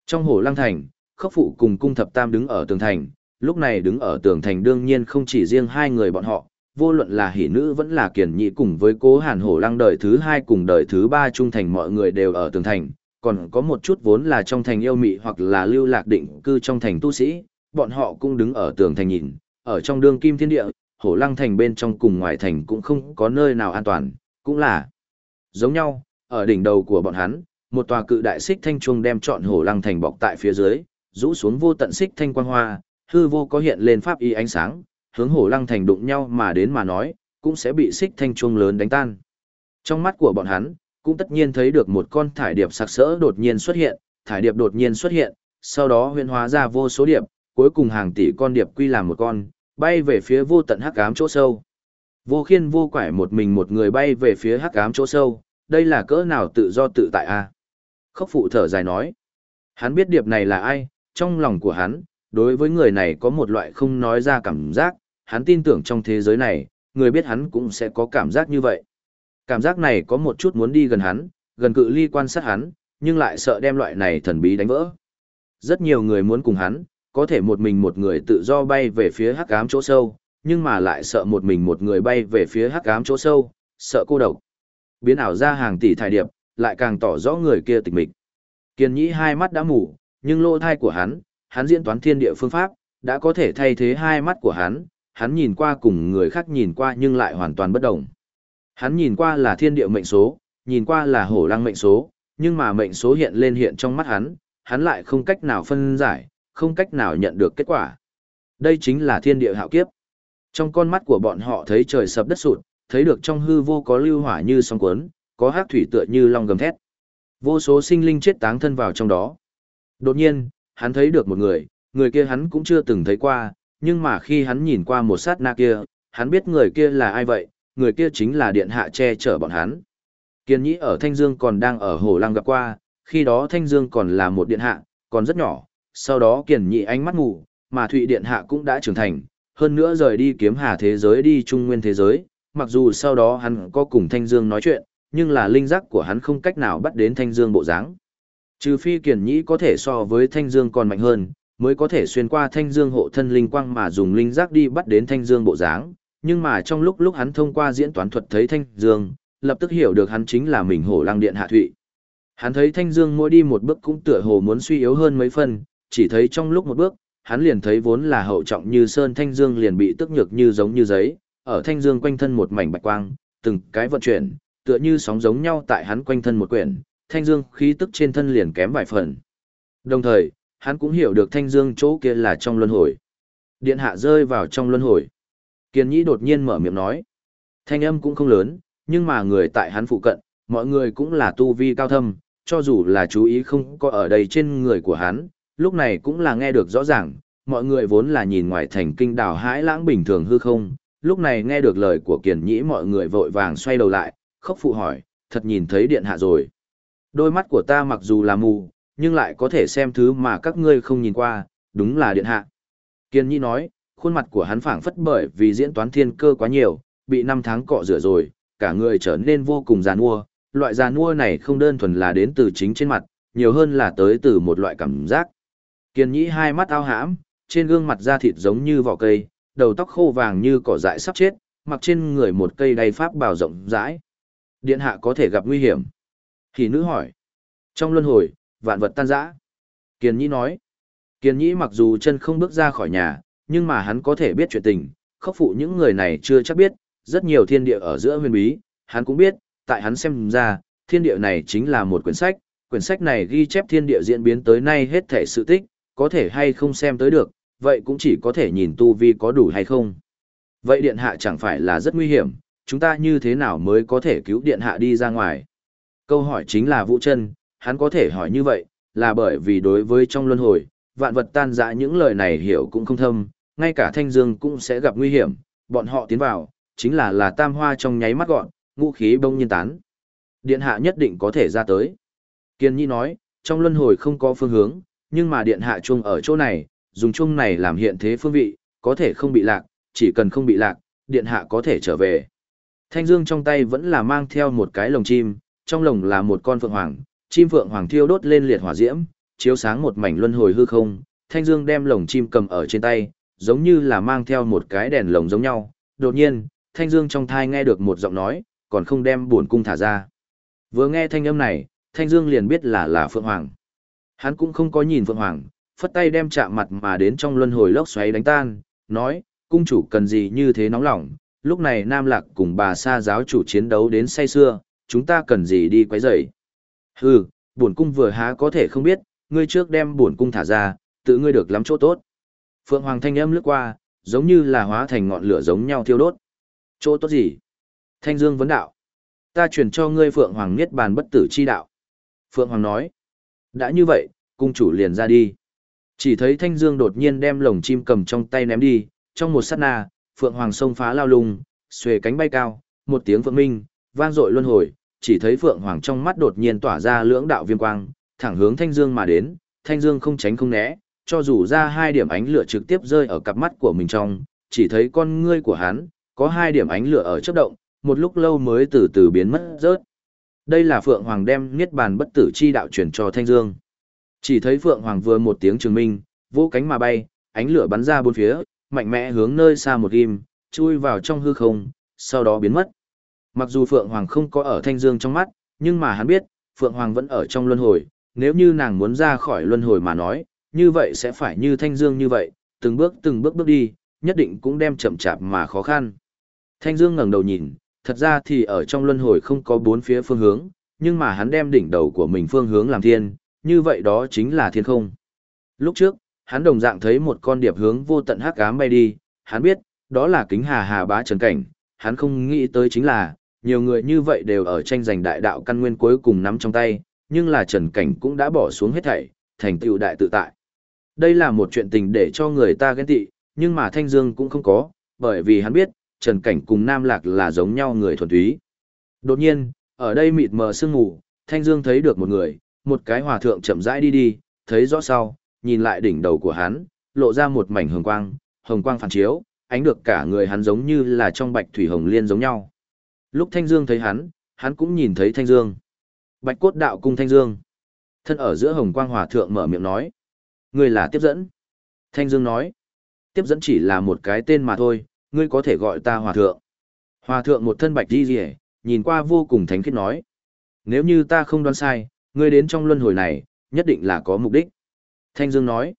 Trong hồ lăng thành, khốc phụ cùng cung thập tam đứng ở tường thành, lúc này đứng ở tường thành đương nhiên không chỉ riêng hai người bọn họ, vô luận là hỷ nữ vẫn là kiền nhị cùng với cố hàn hổ lăng đời thứ hai cùng đời thứ ba trung thành mọi người đều ở tường thành, còn có một chút vốn là trong thành yêu mị hoặc là lưu lạc định cư trong thành tu sĩ, bọn họ cũng đứng ở tường thành nhìn, ở trong đương kim thiên địa, hổ lăng thành bên trong cùng ngoài thành cũng không có nơi nào an toàn, cũng là giống nhau, ở đỉnh đầu của bọn hắn, một tòa cự đại xích thanh chuông đem trọn hổ lăng thành bọc tại phía dưới, rũ xuống vô tận xích thanh quang hoa, hư vô có hiện lên pháp y ánh sáng, hướng hổ lăng thành đụng nhau mà đến mà nói, cũng sẽ bị xích thanh chuông lớn đánh tan. Trong mắt của bọn hắn, cũng tất nhiên thấy được một con thải điệp sặc sỡ đột nhiên xuất hiện, thải điệp đột nhiên xuất hiện, sau đó huyễn hóa ra vô số điệp, cuối cùng hàng tỷ con điệp quy làm một con, bay về phía vô tận hắc ám chỗ sâu. Vô khiên vô quải một mình một người bay về phía hắc ám chỗ sâu, đây là cỡ nào tự do tự tại a? À? Khốc phụ thở dài nói. Hắn biết điệp này là ai, trong lòng của hắn, đối với người này có một loại không nói ra cảm giác, hắn tin tưởng trong thế giới này, người biết hắn cũng sẽ có cảm giác như vậy. Cảm giác này có một chút muốn đi gần hắn, gần cự ly quan sát hắn, nhưng lại sợ đem loại này thần bí đánh vỡ. Rất nhiều người muốn cùng hắn, có thể một mình một người tự do bay về phía hắc ám chỗ sâu, nhưng mà lại sợ một mình một người bay về phía hắc ám chỗ sâu, sợ cô độc. Biến ảo ra hàng tỷ thải điệp, lại càng tỏ rõ người kia tịch mịch. Kiên nhĩ hai mắt đã mù, nhưng lỗ thai của hắn, hắn diễn toán thiên địa phương pháp, đã có thể thay thế hai mắt của hắn, hắn nhìn qua cùng người khác nhìn qua nhưng lại hoàn toàn bất đồng. Hắn nhìn qua là thiên địa mệnh số, nhìn qua là hổ lăng mệnh số, nhưng mà mệnh số hiện lên hiện trong mắt hắn, hắn lại không cách nào phân giải, không cách nào nhận được kết quả. Đây chính là thiên địa hạo kiếp. Trong con mắt của bọn họ thấy trời sập đất sụt, thấy được trong hư vô có lưu hỏa như sóng cuốn, có hắc thủy tựa như long gầm thét. Vô số sinh linh chết táng thân vào trong đó. Đột nhiên, hắn thấy được một người, người kia hắn cũng chưa từng thấy qua, nhưng mà khi hắn nhìn qua một sát na kia, hắn biết người kia là ai vậy, người kia chính là điện hạ che chở bọn hắn. Kiên nhĩ ở Thanh Dương còn đang ở Hồ Lăng gặp qua, khi đó Thanh Dương còn là một điện hạ, còn rất nhỏ, sau đó Kiền nhị ánh mắt ngủ, mà Thụy điện hạ cũng đã trưởng thành, hơn nữa rời đi kiếm hà thế giới đi trung nguyên thế giới, mặc dù sau đó hắn có cùng Thanh Dương nói chuyện, nhưng là linh giác của hắn không cách nào bắt đến Thanh Dương bộ dáng. Trừ phi Kiền nhĩ có thể so với Thanh Dương còn mạnh hơn, mới có thể xuyên qua thanh dương hộ thân linh quang mà dùng linh giác đi bắt đến thanh dương bộ dáng, nhưng mà trong lúc lúc hắn thông qua diễn toán thuật thấy thanh dương, lập tức hiểu được hắn chính là mình hổ lang điện hạ thụy. Hắn thấy thanh dương mỗi đi một bước cũng tựa hồ muốn suy yếu hơn mấy phần, chỉ thấy trong lúc một bước, hắn liền thấy vốn là hậu trọng như sơn thanh dương liền bị tức nhược như giống như giấy, ở thanh dương quanh thân một mảnh bạch quang, từng cái vận chuyển, tựa như sóng giống nhau tại hắn quanh thân một quyển, thanh dương khí tức trên thân liền kém vài phần. Đồng thời, hắn cũng hiểu được thanh dương chỗ kia là trong luân hồi. Điện hạ rơi vào trong luân hồi. Kiền nhĩ đột nhiên mở miệng nói. Thanh âm cũng không lớn, nhưng mà người tại hắn phụ cận, mọi người cũng là tu vi cao thâm, cho dù là chú ý không có ở đây trên người của hắn, lúc này cũng là nghe được rõ ràng, mọi người vốn là nhìn ngoài thành kinh đảo hãi lãng bình thường hư không, lúc này nghe được lời của kiền nhĩ mọi người vội vàng xoay đầu lại, khóc phụ hỏi, thật nhìn thấy điện hạ rồi. Đôi mắt của ta mặc dù là mù, nhưng lại có thể xem thứ mà các ngươi không nhìn qua, đúng là điện hạ. Kiên nhĩ nói, khuôn mặt của hắn phảng phất bởi vì diễn toán thiên cơ quá nhiều, bị năm tháng cọ rửa rồi, cả người trở nên vô cùng giàn mua. Loại giàn mua này không đơn thuần là đến từ chính trên mặt, nhiều hơn là tới từ một loại cảm giác. Kiên nhĩ hai mắt ao hãm, trên gương mặt da thịt giống như vỏ cây, đầu tóc khô vàng như cỏ dại sắp chết, mặc trên người một cây đay pháp bào rộng rãi. Điện hạ có thể gặp nguy hiểm. Thì nữ hỏi. Trong luân hồi, vạn vật tan rã. Kiền nhĩ nói. Kiền nhĩ mặc dù chân không bước ra khỏi nhà, nhưng mà hắn có thể biết chuyện tình, khắc phụ những người này chưa chắc biết, rất nhiều thiên địa ở giữa huyền bí, hắn cũng biết, tại hắn xem ra, thiên địa này chính là một quyển sách, quyển sách này ghi chép thiên địa diễn biến tới nay hết thể sự tích, có thể hay không xem tới được, vậy cũng chỉ có thể nhìn tu vi có đủ hay không. Vậy điện hạ chẳng phải là rất nguy hiểm, chúng ta như thế nào mới có thể cứu điện hạ đi ra ngoài? Câu hỏi chính là Vũ chân hắn có thể hỏi như vậy, là bởi vì đối với trong luân hồi, vạn vật tan dã những lời này hiểu cũng không thâm, ngay cả thanh dương cũng sẽ gặp nguy hiểm, bọn họ tiến vào, chính là là tam hoa trong nháy mắt gọn, ngũ khí bông nhiên tán. Điện hạ nhất định có thể ra tới. Kiên Nhi nói, trong luân hồi không có phương hướng, nhưng mà điện hạ chuông ở chỗ này, dùng chung này làm hiện thế phương vị, có thể không bị lạc, chỉ cần không bị lạc, điện hạ có thể trở về. Thanh dương trong tay vẫn là mang theo một cái lồng chim, trong lồng là một con phượng hoàng, chim phượng hoàng thiêu đốt lên liệt hỏa diễm, chiếu sáng một mảnh luân hồi hư không, thanh dương đem lồng chim cầm ở trên tay, giống như là mang theo một cái đèn lồng giống nhau. Đột nhiên, thanh dương trong thai nghe được một giọng nói, còn không đem buồn cung thả ra. Vừa nghe thanh âm này, thanh dương liền biết là là phượng hoàng. Hắn cũng không có nhìn phượng hoàng, phất tay đem chạm mặt mà đến trong luân hồi lốc xoáy đánh tan, nói, cung chủ cần gì như thế nóng lòng, lúc này Nam Lạc cùng bà sa giáo chủ chiến đấu đến say xưa, chúng ta cần gì đi quấy rầy. Hừ, bổn cung vừa há có thể không biết, ngươi trước đem bổn cung thả ra, tự ngươi được lắm chỗ tốt. Phượng Hoàng thanh âm lướt qua, giống như là hóa thành ngọn lửa giống nhau thiêu đốt. Chỗ tốt gì? Thanh Dương vấn đạo. Ta truyền cho ngươi Phượng Hoàng Niết Bàn bất tử chi đạo. Phượng Hoàng nói. Đã như vậy, cung chủ liền ra đi. Chỉ thấy Thanh Dương đột nhiên đem lồng chim cầm trong tay ném đi, trong một sát na, Phượng Hoàng sông phá lao lung, xuề cánh bay cao, một tiếng phượng minh, vang dội luân hồi, chỉ thấy Phượng Hoàng trong mắt đột nhiên tỏa ra lưỡng đạo viêm quang, thẳng hướng Thanh Dương mà đến, Thanh Dương không tránh không né, cho dù ra hai điểm ánh lửa trực tiếp rơi ở cặp mắt của mình trong, chỉ thấy con ngươi của hắn, có hai điểm ánh lửa ở chớp động, một lúc lâu mới từ từ biến mất rớt. Đây là Phượng Hoàng đem niết bàn bất tử chi đạo truyền cho Thanh Dương. Chỉ thấy Phượng Hoàng vừa một tiếng trường minh, vỗ cánh mà bay, ánh lửa bắn ra bốn phía, mạnh mẽ hướng nơi xa một ghim, chui vào trong hư không, sau đó biến mất. Mặc dù Phượng Hoàng không có ở Thanh Dương trong mắt, nhưng mà hắn biết, Phượng Hoàng vẫn ở trong luân hồi, nếu như nàng muốn ra khỏi luân hồi mà nói, như vậy sẽ phải như Thanh Dương như vậy, từng bước từng bước bước đi, nhất định cũng đem chậm chạp mà khó khăn. Thanh Dương ngẩng đầu nhìn, thật ra thì ở trong luân hồi không có bốn phía phương hướng, nhưng mà hắn đem đỉnh đầu của mình phương hướng làm thiên, như vậy đó chính là thiên không. Lúc trước, hắn đồng dạng thấy một con điệp hướng vô tận hắc ám bay đi, hắn biết, đó là kính hà hà bá trần cảnh, hắn không nghĩ tới chính là, nhiều người như vậy đều ở tranh giành đại đạo căn nguyên cuối cùng nắm trong tay, nhưng là trần cảnh cũng đã bỏ xuống hết thảy, thành tựu đại tự tại. Đây là một chuyện tình để cho người ta ghen tị, nhưng mà Thanh Dương cũng không có, bởi vì hắn biết, Trần Cảnh cùng Nam Lạc là giống nhau người thuần túy. Đột nhiên, ở đây mịt mờ sương mù, Thanh Dương thấy được một người, một cái hòa thượng chậm rãi đi đi, thấy rõ sau, nhìn lại đỉnh đầu của hắn, lộ ra một mảnh hồng quang, hồng quang phản chiếu, ánh được cả người hắn giống như là trong bạch thủy hồng liên giống nhau. Lúc Thanh Dương thấy hắn, hắn cũng nhìn thấy Thanh Dương. Bạch cốt đạo cung Thanh Dương. Thân ở giữa hồng quang hòa thượng mở miệng nói. Ngươi là tiếp dẫn. Thanh Dương nói. Tiếp dẫn chỉ là một cái tên mà thôi, ngươi có thể gọi ta hòa thượng. Hòa thượng một thân bạch đi rỉ, nhìn qua vô cùng thánh khiết nói. Nếu như ta không đoán sai, ngươi đến trong luân hồi này, nhất định là có mục đích. Thanh Dương nói.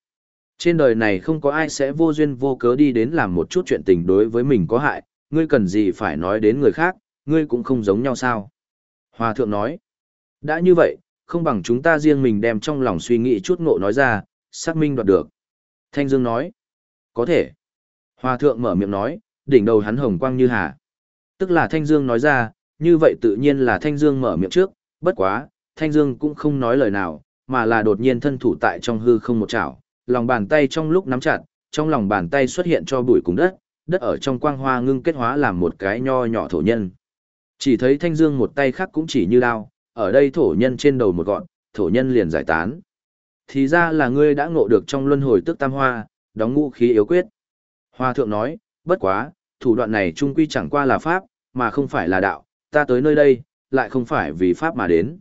Trên đời này không có ai sẽ vô duyên vô cớ đi đến làm một chút chuyện tình đối với mình có hại, ngươi cần gì phải nói đến người khác, ngươi cũng không giống nhau sao. Hòa thượng nói. Đã như vậy, không bằng chúng ta riêng mình đem trong lòng suy nghĩ chút ngộ nói ra, xác minh đoạt được. Thanh Dương nói, có thể. Hòa thượng mở miệng nói, đỉnh đầu hắn hồng quang như hà. Tức là Thanh Dương nói ra, như vậy tự nhiên là Thanh Dương mở miệng trước, bất quá, Thanh Dương cũng không nói lời nào, mà là đột nhiên thân thủ tại trong hư không một chảo, lòng bàn tay trong lúc nắm chặt, trong lòng bàn tay xuất hiện cho bụi cùng đất, đất ở trong quang hoa ngưng kết hóa làm một cái nho nhỏ thổ nhân. Chỉ thấy Thanh Dương một tay khác cũng chỉ như đao, ở đây thổ nhân trên đầu một gọn, thổ nhân liền giải tán. Thì ra là ngươi đã ngộ được trong luân hồi tức tam hoa, đóng ngũ khí yếu quyết. Hoa thượng nói, bất quá, thủ đoạn này trung quy chẳng qua là pháp, mà không phải là đạo, ta tới nơi đây, lại không phải vì pháp mà đến.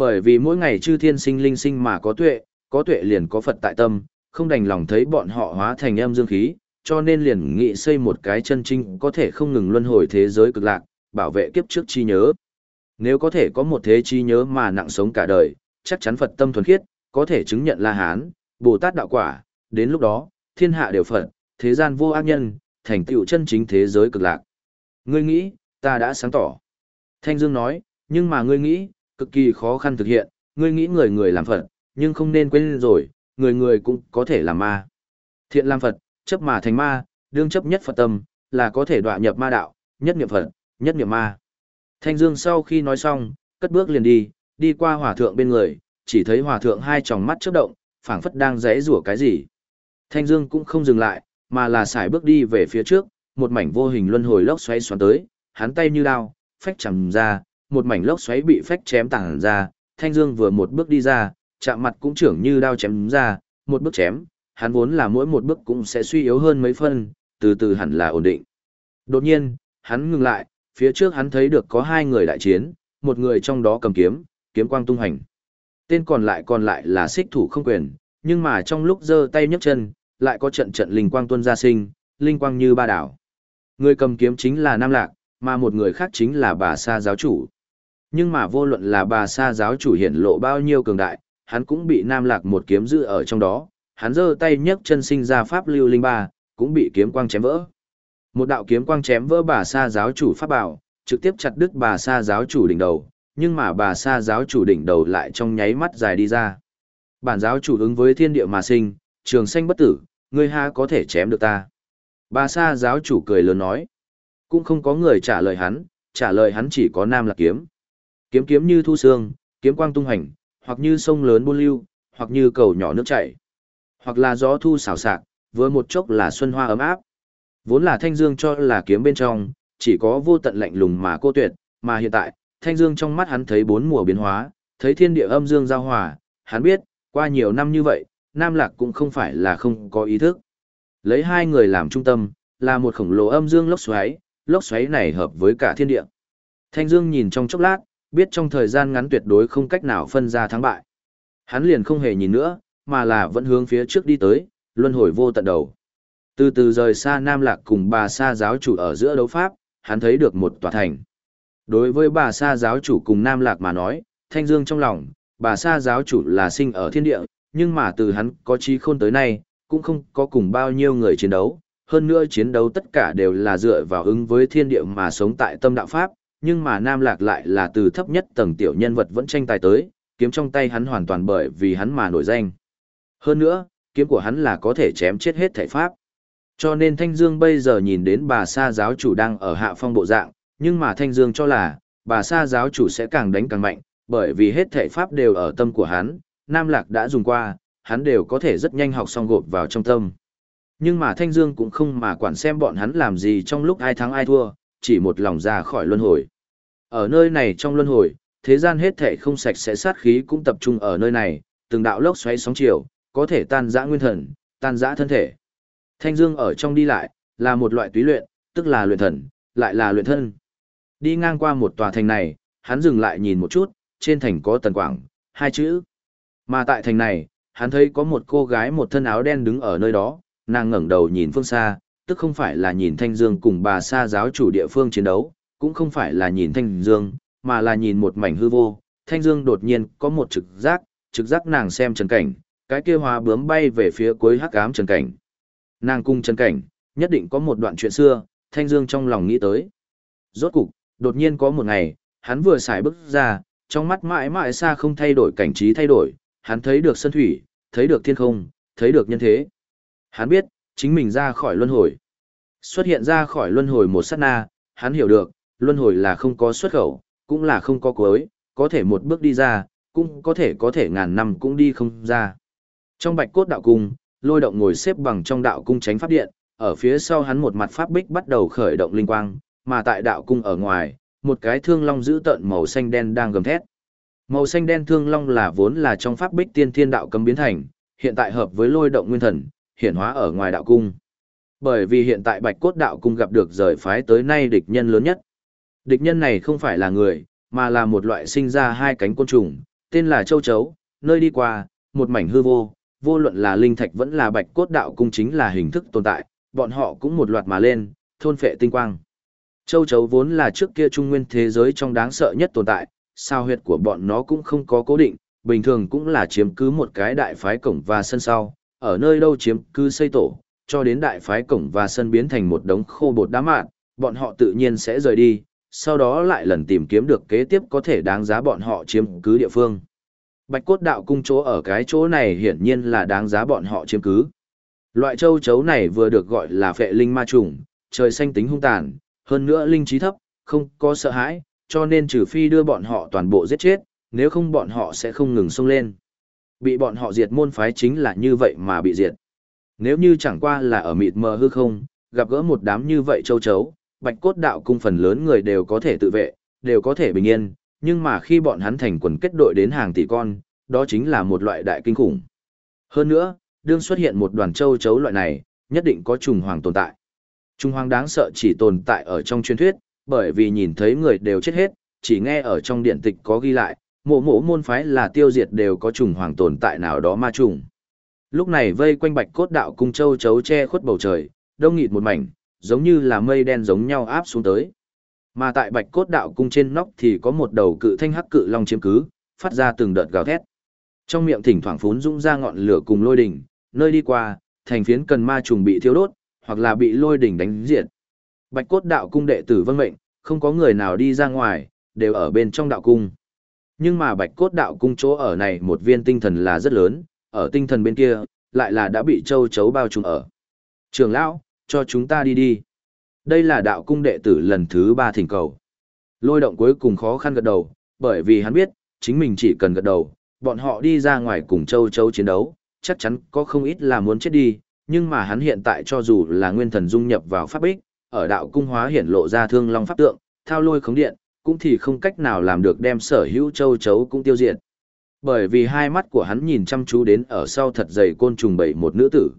Bởi vì mỗi ngày chư thiên sinh linh sinh mà có tuệ, có tuệ liền có Phật tại tâm, không đành lòng thấy bọn họ hóa thành âm dương khí, cho nên liền nghị xây một cái chân trinh có thể không ngừng luân hồi thế giới cực lạc, bảo vệ kiếp trước chi nhớ. Nếu có thể có một thế chi nhớ mà nặng sống cả đời, chắc chắn Phật tâm thuần khiết, có thể chứng nhận La Hán, Bồ Tát đạo quả, đến lúc đó, thiên hạ đều Phật, thế gian vô ác nhân, thành tựu chân chính thế giới cực lạc. Ngươi nghĩ, ta đã sáng tỏ. Thanh Dương nói, nhưng mà ngươi nghĩ, cực kỳ khó khăn thực hiện, ngươi nghĩ người người làm Phật, nhưng không nên quên rồi, người người cũng có thể làm ma. Thiện làm Phật, chấp mà thành ma, đương chấp nhất Phật tâm, là có thể đọa nhập ma đạo, nhất niệm Phật, nhất niệm ma. Thanh Dương sau khi nói xong, cất bước liền đi, đi qua hòa thượng bên người, chỉ thấy hòa thượng hai tròng mắt chớp động, phảng phất đang rẽ rủa cái gì. Thanh Dương cũng không dừng lại, mà là xài bước đi về phía trước, một mảnh vô hình luân hồi lốc xoáy xoắn tới, hắn tay như đao, phách chầm ra, một mảnh lốc xoáy bị phách chém tảng ra, Thanh Dương vừa một bước đi ra, chạm mặt cũng trưởng như đao chém ra, một bước chém, hắn vốn là mỗi một bước cũng sẽ suy yếu hơn mấy phân, từ từ hẳn là ổn định. Đột nhiên, hắn ngừng lại, phía trước hắn thấy được có hai người đại chiến, một người trong đó cầm kiếm, kiếm quang tung hành. Tên còn lại còn lại là xích thủ không quyền, nhưng mà trong lúc giơ tay nhấc chân, lại có trận trận linh quang tuôn ra sinh, linh quang như ba đảo. Người cầm kiếm chính là Nam Lạc, mà một người khác chính là bà sa giáo chủ. Nhưng mà vô luận là bà sa giáo chủ hiển lộ bao nhiêu cường đại, hắn cũng bị Nam Lạc một kiếm giữ ở trong đó, hắn giơ tay nhấc chân sinh ra pháp lưu linh ba, cũng bị kiếm quang chém vỡ. Một đạo kiếm quang chém vỡ bà sa giáo chủ pháp bảo, trực tiếp chặt đứt bà sa giáo chủ đỉnh đầu, nhưng mà bà sa giáo chủ đỉnh đầu lại trong nháy mắt dài đi ra. Bản giáo chủ ứng với thiên địa mà sinh, trường sanh bất tử, ngươi ha có thể chém được ta. Bà sa giáo chủ cười lớn nói. Cũng không có người trả lời hắn, trả lời hắn chỉ có nam lạc kiếm. Kiếm kiếm như thu sương, kiếm quang tung hành, hoặc như sông lớn buôn lưu, hoặc như cầu nhỏ nước chảy, hoặc là gió thu xào xạc, vừa một chốc là xuân hoa ấm áp. Vốn là Thanh Dương cho là kiếm bên trong, chỉ có vô tận lạnh lùng mà cô tuyệt, mà hiện tại, Thanh Dương trong mắt hắn thấy bốn mùa biến hóa, thấy thiên địa âm dương giao hòa, hắn biết, qua nhiều năm như vậy, Nam Lạc cũng không phải là không có ý thức. Lấy hai người làm trung tâm, là một khổng lồ âm dương lốc xoáy, lốc xoáy này hợp với cả thiên địa. Thanh Dương nhìn trong chốc lát, biết trong thời gian ngắn tuyệt đối không cách nào phân ra thắng bại. Hắn liền không hề nhìn nữa, mà là vẫn hướng phía trước đi tới, luân hồi vô tận đầu. Từ từ rời xa Nam Lạc cùng bà Sa giáo chủ ở giữa đấu pháp, hắn thấy được một tòa thành. Đối với bà Sa giáo chủ cùng Nam Lạc mà nói, thanh dương trong lòng, bà Sa giáo chủ là sinh ở thiên địa, nhưng mà từ hắn có trí khôn tới nay, cũng không có cùng bao nhiêu người chiến đấu. Hơn nữa chiến đấu tất cả đều là dựa vào ứng với thiên địa mà sống tại tâm đạo Pháp, nhưng mà Nam Lạc lại là từ thấp nhất tầng tiểu nhân vật vẫn tranh tài tới, kiếm trong tay hắn hoàn toàn bởi vì hắn mà nổi danh. Hơn nữa, kiếm của hắn là có thể chém chết hết thể Pháp. Cho nên Thanh Dương bây giờ nhìn đến bà sa giáo chủ đang ở hạ phong bộ dạng, nhưng mà Thanh Dương cho là, bà sa giáo chủ sẽ càng đánh càng mạnh, bởi vì hết thể pháp đều ở tâm của hắn, Nam Lạc đã dùng qua, hắn đều có thể rất nhanh học xong gộp vào trong tâm. Nhưng mà Thanh Dương cũng không mà quản xem bọn hắn làm gì trong lúc ai thắng ai thua, chỉ một lòng ra khỏi luân hồi. Ở nơi này trong luân hồi, thế gian hết thể không sạch sẽ sát khí cũng tập trung ở nơi này, từng đạo lốc xoáy sóng chiều, có thể tan rã nguyên thần, tan rã thân thể. Thanh dương ở trong đi lại, là một loại túy luyện, tức là luyện thần, lại là luyện thân. Đi ngang qua một tòa thành này, hắn dừng lại nhìn một chút, trên thành có tần quảng, hai chữ. Mà tại thành này, hắn thấy có một cô gái một thân áo đen đứng ở nơi đó, nàng ngẩng đầu nhìn phương xa, tức không phải là nhìn Thanh Dương cùng bà sa giáo chủ địa phương chiến đấu, cũng không phải là nhìn Thanh Dương, mà là nhìn một mảnh hư vô. Thanh Dương đột nhiên có một trực giác, trực giác nàng xem trần cảnh, cái kia hóa bướm bay về phía cuối hắc ám trần cảnh. Nàng cung chân cảnh, nhất định có một đoạn chuyện xưa, Thanh Dương trong lòng nghĩ tới. Rốt cục, đột nhiên có một ngày, hắn vừa xài bước ra, trong mắt mãi mãi xa không thay đổi cảnh trí thay đổi, hắn thấy được sân thủy, thấy được thiên không, thấy được nhân thế. Hắn biết, chính mình ra khỏi luân hồi. Xuất hiện ra khỏi luân hồi một sát na, hắn hiểu được, luân hồi là không có xuất khẩu, cũng là không có cuối, có thể một bước đi ra, cũng có thể có thể ngàn năm cũng đi không ra. Trong bạch cốt đạo cung, lôi động ngồi xếp bằng trong đạo cung tránh pháp điện, ở phía sau hắn một mặt pháp bích bắt đầu khởi động linh quang, mà tại đạo cung ở ngoài, một cái thương long giữ tận màu xanh đen đang gầm thét. Màu xanh đen thương long là vốn là trong pháp bích tiên thiên đạo cấm biến thành, hiện tại hợp với lôi động nguyên thần, hiện hóa ở ngoài đạo cung. Bởi vì hiện tại Bạch Cốt đạo cung gặp được rời phái tới nay địch nhân lớn nhất. Địch nhân này không phải là người, mà là một loại sinh ra hai cánh côn trùng, tên là châu chấu, nơi đi qua, một mảnh hư vô, vô luận là linh thạch vẫn là Bạch Cốt đạo cung chính là hình thức tồn tại, bọn họ cũng một loạt mà lên, thôn phệ tinh quang. Châu chấu vốn là trước kia trung nguyên thế giới trong đáng sợ nhất tồn tại, sao huyệt của bọn nó cũng không có cố định, bình thường cũng là chiếm cứ một cái đại phái cổng và sân sau, ở nơi đâu chiếm cứ xây tổ, cho đến đại phái cổng và sân biến thành một đống khô bột đá mạn, bọn họ tự nhiên sẽ rời đi, sau đó lại lần tìm kiếm được kế tiếp có thể đáng giá bọn họ chiếm cứ địa phương. Bạch cốt đạo cung chỗ ở cái chỗ này hiển nhiên là đáng giá bọn họ chiếm cứ. Loại châu chấu này vừa được gọi là phệ linh ma trùng, trời xanh tính hung tàn, hơn nữa linh trí thấp, không có sợ hãi, cho nên trừ phi đưa bọn họ toàn bộ giết chết, nếu không bọn họ sẽ không ngừng xông lên. Bị bọn họ diệt môn phái chính là như vậy mà bị diệt. Nếu như chẳng qua là ở mịt mờ hư không, gặp gỡ một đám như vậy châu chấu, bạch cốt đạo cung phần lớn người đều có thể tự vệ, đều có thể bình yên, nhưng mà khi bọn hắn thành quần kết đội đến hàng tỷ con, đó chính là một loại đại kinh khủng. Hơn nữa, đương xuất hiện một đoàn châu chấu loại này, nhất định có trùng hoàng tồn tại. Trùng hoàng đáng sợ chỉ tồn tại ở trong truyền thuyết, bởi vì nhìn thấy người đều chết hết, chỉ nghe ở trong điện tịch có ghi lại, mộ mộ môn phái là tiêu diệt đều có trùng hoàng tồn tại nào đó ma trùng. Lúc này vây quanh bạch cốt đạo cung châu chấu che khuất bầu trời, đông nghịt một mảnh, giống như là mây đen giống nhau áp xuống tới. Mà tại bạch cốt đạo cung trên nóc thì có một đầu cự thanh hắc cự long chiếm cứ, phát ra từng đợt gào thét. Trong miệng thỉnh thoảng phún dũng ra ngọn lửa cùng lôi đỉnh, nơi đi qua, thành phiến cần ma trùng bị thiêu đốt, hoặc là bị lôi đỉnh đánh diệt. Bạch cốt đạo cung đệ tử vân mệnh, không có người nào đi ra ngoài, đều ở bên trong đạo cung. Nhưng mà bạch cốt đạo cung chỗ ở này một viên tinh thần là rất lớn, ở tinh thần bên kia, lại là đã bị châu chấu bao trùm ở. Trường lão, cho chúng ta đi đi. Đây là đạo cung đệ tử lần thứ ba thỉnh cầu. Lôi động cuối cùng khó khăn gật đầu, bởi vì hắn biết, chính mình chỉ cần gật đầu, bọn họ đi ra ngoài cùng châu chấu chiến đấu, chắc chắn có không ít là muốn chết đi, nhưng mà hắn hiện tại cho dù là nguyên thần dung nhập vào pháp bích, ở đạo cung hóa hiển lộ ra thương long pháp tượng, thao lôi khống điện, cũng thì không cách nào làm được đem sở hữu châu chấu cũng tiêu diệt. Bởi vì hai mắt của hắn nhìn chăm chú đến ở sau thật dày côn trùng bảy một nữ tử.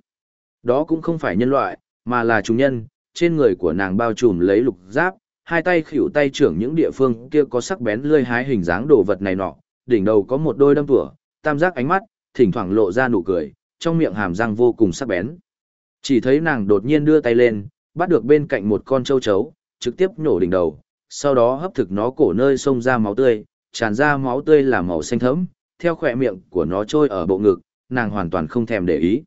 Đó cũng không phải nhân loại, mà là trùng nhân, trên người của nàng bao trùm lấy lục giáp, hai tay khỉu tay trưởng những địa phương kia có sắc bén lươi hái hình dáng đồ vật này nọ, đỉnh đầu có một đôi đâm tủa, tam giác ánh mắt, thỉnh thoảng lộ ra nụ cười, trong miệng hàm răng vô cùng sắc bén. Chỉ thấy nàng đột nhiên đưa tay lên, bắt được bên cạnh một con châu chấu, trực tiếp nổ đỉnh đầu, sau đó hấp thực nó cổ nơi xông ra máu tươi, tràn ra máu tươi là màu xanh thẫm, theo khỏe miệng của nó trôi ở bộ ngực, nàng hoàn toàn không thèm để ý.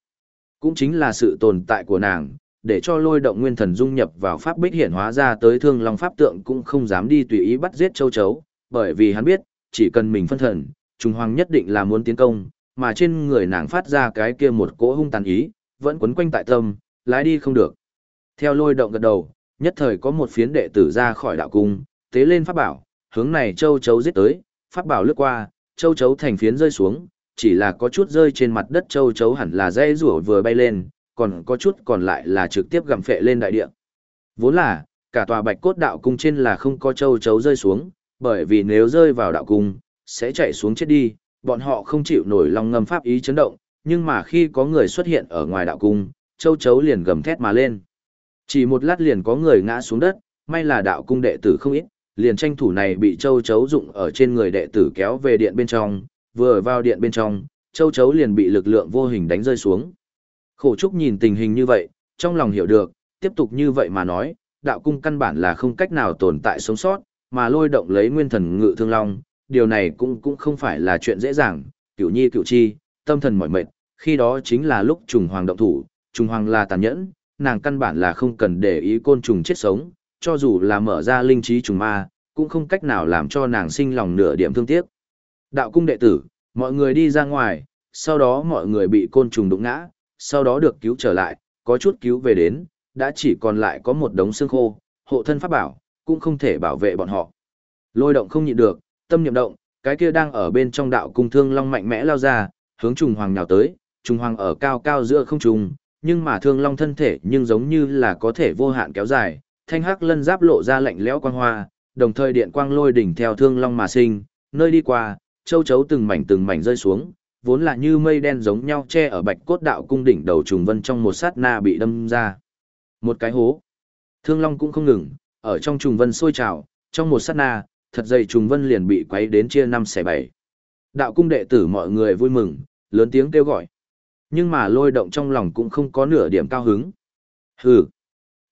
Cũng chính là sự tồn tại của nàng, để cho lôi động nguyên thần dung nhập vào pháp bích hiển hóa ra tới thương long pháp tượng cũng không dám đi tùy ý bắt giết châu chấu, bởi vì hắn biết, chỉ cần mình phân thần, Trung Hoàng nhất định là muốn tiến công, mà trên người nàng phát ra cái kia một cỗ hung tàn ý, vẫn quấn quanh tại tâm, lái đi không được. Theo lôi động gật đầu, nhất thời có một phiến đệ tử ra khỏi đạo cung, tế lên pháp bảo, hướng này châu chấu giết tới, pháp bảo lướt qua, châu chấu thành phiến rơi xuống, chỉ là có chút rơi trên mặt đất châu chấu hẳn là dây rủa vừa bay lên, còn có chút còn lại là trực tiếp gặm phệ lên đại địa. Vốn là, cả tòa bạch cốt đạo cung trên là không có châu chấu rơi xuống, bởi vì nếu rơi vào đạo cung, sẽ chạy xuống chết đi, bọn họ không chịu nổi lòng ngầm pháp ý chấn động, nhưng mà khi có người xuất hiện ở ngoài đạo cung, châu chấu liền gầm thét mà lên. Chỉ một lát liền có người ngã xuống đất, may là đạo cung đệ tử không ít, liền tranh thủ này bị châu chấu dụng ở trên người đệ tử kéo về điện bên trong, vừa vào điện bên trong, châu chấu liền bị lực lượng vô hình đánh rơi xuống. Khổ trúc nhìn tình hình như vậy, trong lòng hiểu được, tiếp tục như vậy mà nói, đạo cung căn bản là không cách nào tồn tại sống sót, mà lôi động lấy nguyên thần ngự thương long, điều này cũng cũng không phải là chuyện dễ dàng, cửu nhi cửu chi, tâm thần mỏi mệt, khi đó chính là lúc trùng hoàng động thủ, trùng hoàng là tàn nhẫn, nàng căn bản là không cần để ý côn trùng chết sống, cho dù là mở ra linh trí trùng ma, cũng không cách nào làm cho nàng sinh lòng nửa điểm thương tiếc. Đạo cung đệ tử, mọi người đi ra ngoài, sau đó mọi người bị côn trùng đụng ngã, sau đó được cứu trở lại, có chút cứu về đến, đã chỉ còn lại có một đống xương khô, hộ thân pháp bảo, cũng không thể bảo vệ bọn họ. Lôi động không nhịn được, tâm niệm động, cái kia đang ở bên trong đạo cung thương long mạnh mẽ lao ra, hướng trùng hoàng nhào tới, trùng hoàng ở cao cao giữa không trùng, nhưng mà thương long thân thể nhưng giống như là có thể vô hạn kéo dài, thanh hắc lân giáp lộ ra lạnh lẽo quang hoa, đồng thời điện quang lôi đỉnh theo thương long mà sinh, nơi đi qua, châu chấu từng mảnh từng mảnh rơi xuống, vốn là như mây đen giống nhau che ở bạch cốt đạo cung đỉnh đầu trùng vân trong một sát na bị đâm ra. Một cái hố. Thương long cũng không ngừng, ở trong trùng vân sôi trào, trong một sát na, thật dày trùng vân liền bị quấy đến chia năm xẻ bảy. Đạo cung đệ tử mọi người vui mừng, lớn tiếng kêu gọi. Nhưng mà lôi động trong lòng cũng không có nửa điểm cao hứng. Hừ.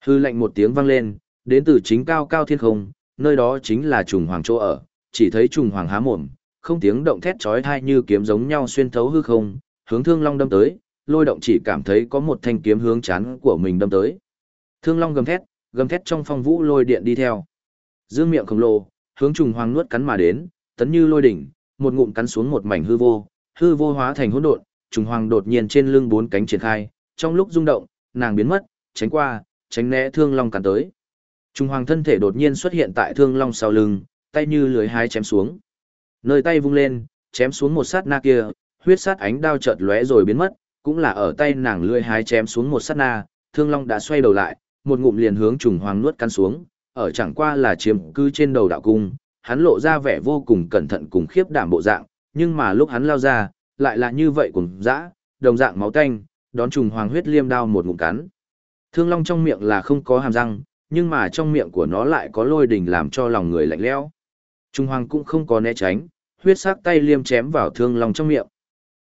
Hư lạnh một tiếng vang lên, đến từ chính cao cao thiên không, nơi đó chính là trùng hoàng chỗ ở, chỉ thấy trùng hoàng há mồm, không tiếng động thét chói tai như kiếm giống nhau xuyên thấu hư không, hướng Thương Long đâm tới, lôi động chỉ cảm thấy có một thanh kiếm hướng chán của mình đâm tới. Thương Long gầm thét, gầm thét trong phong vũ lôi điện đi theo. Dương miệng khổng lồ, hướng trùng hoàng nuốt cắn mà đến, tấn như lôi đỉnh, một ngụm cắn xuống một mảnh hư vô, hư vô hóa thành hỗn độn, trùng hoàng đột nhiên trên lưng bốn cánh triển khai, trong lúc rung động, nàng biến mất, tránh qua, tránh né thương long cắn tới. Trùng hoàng thân thể đột nhiên xuất hiện tại thương long sau lưng, tay như lưới hái chém xuống. Nơi tay vung lên, chém xuống một sát na kia, huyết sát ánh đao chợt lóe rồi biến mất, cũng là ở tay nàng lưỡi hái chém xuống một sát na, Thương Long đã xoay đầu lại, một ngụm liền hướng trùng hoàng nuốt cắn xuống, ở chẳng qua là chiếm cư trên đầu đạo cung, hắn lộ ra vẻ vô cùng cẩn thận cùng khiếp đảm bộ dạng, nhưng mà lúc hắn lao ra, lại là như vậy cùng dã, đồng dạng máu tanh, đón trùng hoàng huyết liêm đao một ngụm cắn. Thương Long trong miệng là không có hàm răng, nhưng mà trong miệng của nó lại có lôi đình làm cho lòng người lạnh lẽo. Trung Hoàng cũng không có né tránh, huyết sắc tay liêm chém vào Thương Long trong miệng.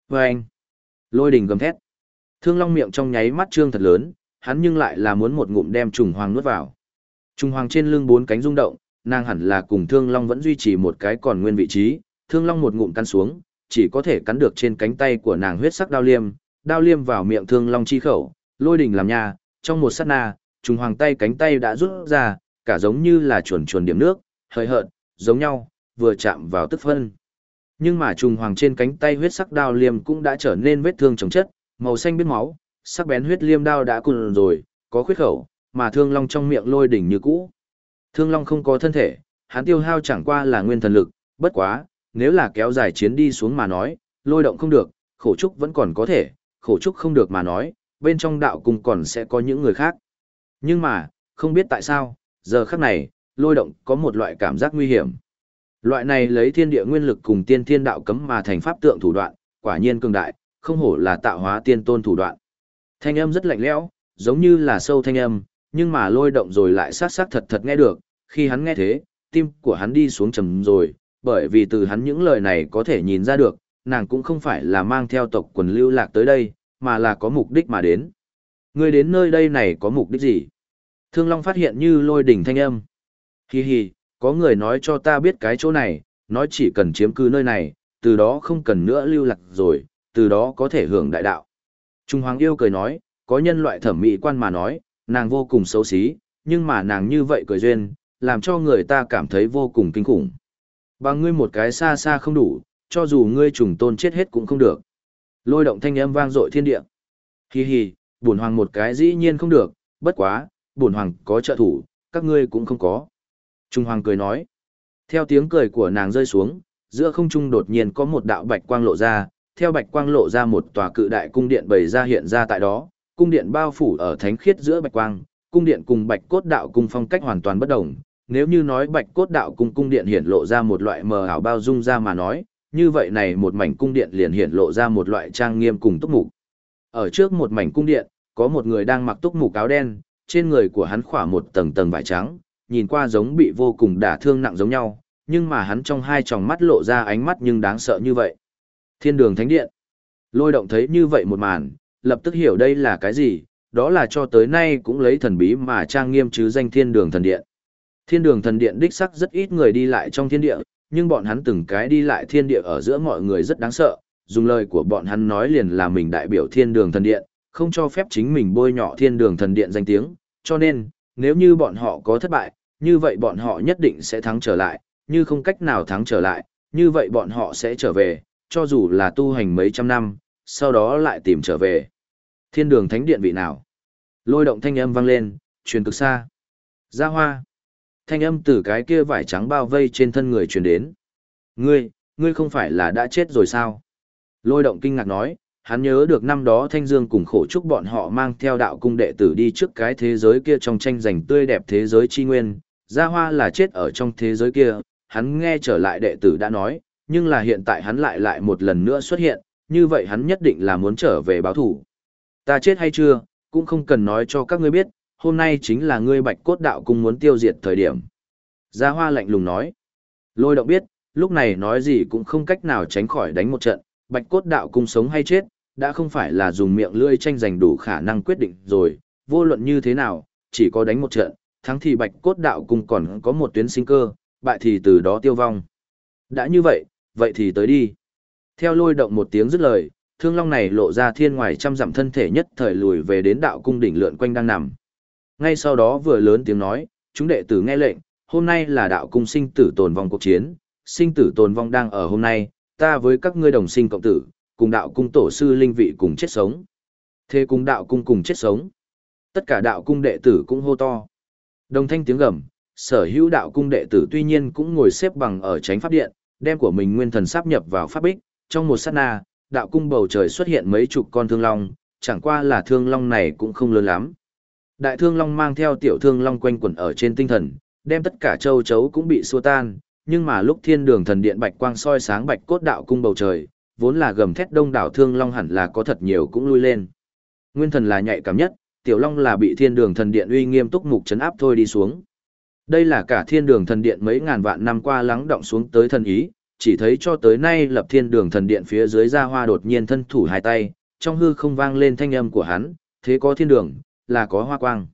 Và anh, lôi đình gầm thét. Thương Long miệng trong nháy mắt trương thật lớn, hắn nhưng lại là muốn một ngụm đem Trùng Hoàng nuốt vào. Trùng Hoàng trên lưng bốn cánh rung động, nàng hẳn là cùng Thương Long vẫn duy trì một cái còn nguyên vị trí, Thương Long một ngụm cắn xuống, chỉ có thể cắn được trên cánh tay của nàng huyết sắc đao liêm, đao liêm vào miệng Thương Long chi khẩu, lôi đình làm nhà, trong một sát na, Trùng Hoàng tay cánh tay đã rút ra, cả giống như là chuồn chuồn điểm nước, hơi hợt, giống nhau, vừa chạm vào tức phân. Nhưng mà trùng hoàng trên cánh tay huyết sắc đao liêm cũng đã trở nên vết thương chồng chất, màu xanh biết máu, sắc bén huyết liêm đao đã cùn rồi, có khuyết khẩu, mà thương long trong miệng lôi đỉnh như cũ. Thương long không có thân thể, hắn tiêu hao chẳng qua là nguyên thần lực, bất quá, nếu là kéo dài chiến đi xuống mà nói, lôi động không được, khổ trúc vẫn còn có thể, khổ trúc không được mà nói, bên trong đạo cung còn sẽ có những người khác. Nhưng mà, không biết tại sao, giờ khắc này, lôi động có một loại cảm giác nguy hiểm. Loại này lấy thiên địa nguyên lực cùng tiên thiên đạo cấm mà thành pháp tượng thủ đoạn, quả nhiên cường đại, không hổ là tạo hóa tiên tôn thủ đoạn. Thanh âm rất lạnh lẽo, giống như là sâu thanh âm, nhưng mà lôi động rồi lại sát sát thật thật nghe được, khi hắn nghe thế, tim của hắn đi xuống trầm rồi, bởi vì từ hắn những lời này có thể nhìn ra được, nàng cũng không phải là mang theo tộc quần lưu lạc tới đây, mà là có mục đích mà đến. Người đến nơi đây này có mục đích gì? Thương Long phát hiện như lôi đỉnh thanh âm. Hi hi, có người nói cho ta biết cái chỗ này, nói chỉ cần chiếm cư nơi này, từ đó không cần nữa lưu lạc rồi, từ đó có thể hưởng đại đạo. Trung Hoàng yêu cười nói, có nhân loại thẩm mỹ quan mà nói, nàng vô cùng xấu xí, nhưng mà nàng như vậy cười duyên, làm cho người ta cảm thấy vô cùng kinh khủng. Bằng ngươi một cái xa xa không đủ, cho dù ngươi trùng tôn chết hết cũng không được. Lôi động thanh âm vang dội thiên địa. Hi hi, bổn hoàng một cái dĩ nhiên không được, bất quá, bổn hoàng có trợ thủ, các ngươi cũng không có. Trung Hoàng cười nói. Theo tiếng cười của nàng rơi xuống, giữa không trung đột nhiên có một đạo bạch quang lộ ra, theo bạch quang lộ ra một tòa cự đại cung điện bày ra hiện ra tại đó, cung điện bao phủ ở thánh khiết giữa bạch quang, cung điện cùng bạch cốt đạo cung phong cách hoàn toàn bất đồng. Nếu như nói bạch cốt đạo cung cung điện hiện lộ ra một loại mờ ảo bao dung ra mà nói, như vậy này một mảnh cung điện liền hiện lộ ra một loại trang nghiêm cùng túc mục. Ở trước một mảnh cung điện, có một người đang mặc túc mục áo đen, trên người của hắn khỏa một tầng tầng vải trắng, nhìn qua giống bị vô cùng đả thương nặng giống nhau, nhưng mà hắn trong hai tròng mắt lộ ra ánh mắt nhưng đáng sợ như vậy. Thiên đường thánh điện. Lôi động thấy như vậy một màn, lập tức hiểu đây là cái gì, đó là cho tới nay cũng lấy thần bí mà trang nghiêm chứ danh thiên đường thần điện. Thiên đường thần điện đích sắc rất ít người đi lại trong thiên địa, nhưng bọn hắn từng cái đi lại thiên địa ở giữa mọi người rất đáng sợ, dùng lời của bọn hắn nói liền là mình đại biểu thiên đường thần điện, không cho phép chính mình bôi nhọ thiên đường thần điện danh tiếng, cho nên, nếu như bọn họ có thất bại, như vậy bọn họ nhất định sẽ thắng trở lại, như không cách nào thắng trở lại, như vậy bọn họ sẽ trở về, cho dù là tu hành mấy trăm năm, sau đó lại tìm trở về. Thiên đường thánh điện vị nào? Lôi động thanh âm vang lên, truyền cực xa. Gia hoa. Thanh âm từ cái kia vải trắng bao vây trên thân người truyền đến. Ngươi, ngươi không phải là đã chết rồi sao? Lôi động kinh ngạc nói, hắn nhớ được năm đó Thanh Dương cùng khổ trúc bọn họ mang theo đạo cung đệ tử đi trước cái thế giới kia trong tranh giành tươi đẹp thế giới chi nguyên. Gia hoa là chết ở trong thế giới kia, hắn nghe trở lại đệ tử đã nói, nhưng là hiện tại hắn lại lại một lần nữa xuất hiện, như vậy hắn nhất định là muốn trở về báo thủ. Ta chết hay chưa, cũng không cần nói cho các ngươi biết, hôm nay chính là ngươi bạch cốt đạo cung muốn tiêu diệt thời điểm. Gia Hoa lạnh lùng nói. Lôi động biết, lúc này nói gì cũng không cách nào tránh khỏi đánh một trận, bạch cốt đạo cung sống hay chết, đã không phải là dùng miệng lưỡi tranh giành đủ khả năng quyết định rồi, vô luận như thế nào, chỉ có đánh một trận, thắng thì bạch cốt đạo cung còn có một tuyến sinh cơ, bại thì từ đó tiêu vong. Đã như vậy, vậy thì tới đi. Theo lôi động một tiếng dứt lời, thương long này lộ ra thiên ngoài trăm dặm thân thể nhất thời lùi về đến đạo cung đỉnh lượn quanh đang nằm. Ngay sau đó vừa lớn tiếng nói, chúng đệ tử nghe lệnh, hôm nay là đạo cung sinh tử tồn vong cuộc chiến, sinh tử tồn vong đang ở hôm nay, ta với các ngươi đồng sinh cộng tử, cùng đạo cung tổ sư linh vị cùng chết sống. Thế cùng đạo cung cùng chết sống. Tất cả đạo cung đệ tử cũng hô to. Đồng thanh tiếng gầm, sở hữu đạo cung đệ tử tuy nhiên cũng ngồi xếp bằng ở tránh pháp điện, đem của mình nguyên thần sáp nhập vào pháp bích, trong một sát na, đạo cung bầu trời xuất hiện mấy chục con thương long, chẳng qua là thương long này cũng không lớn lắm. Đại thương long mang theo tiểu thương long quanh quẩn ở trên tinh thần, đem tất cả châu chấu cũng bị xua tan, nhưng mà lúc thiên đường thần điện bạch quang soi sáng bạch cốt đạo cung bầu trời, vốn là gầm thét đông đảo thương long hẳn là có thật nhiều cũng lui lên. Nguyên thần là nhạy cảm nhất, tiểu long là bị thiên đường thần điện uy nghiêm túc mục chấn áp thôi đi xuống. Đây là cả thiên đường thần điện mấy ngàn vạn năm qua lắng động xuống tới thần ý, chỉ thấy cho tới nay lập thiên đường thần điện phía dưới ra hoa đột nhiên thân thủ hai tay, trong hư không vang lên thanh âm của hắn, thế có thiên đường, là có hoa quang.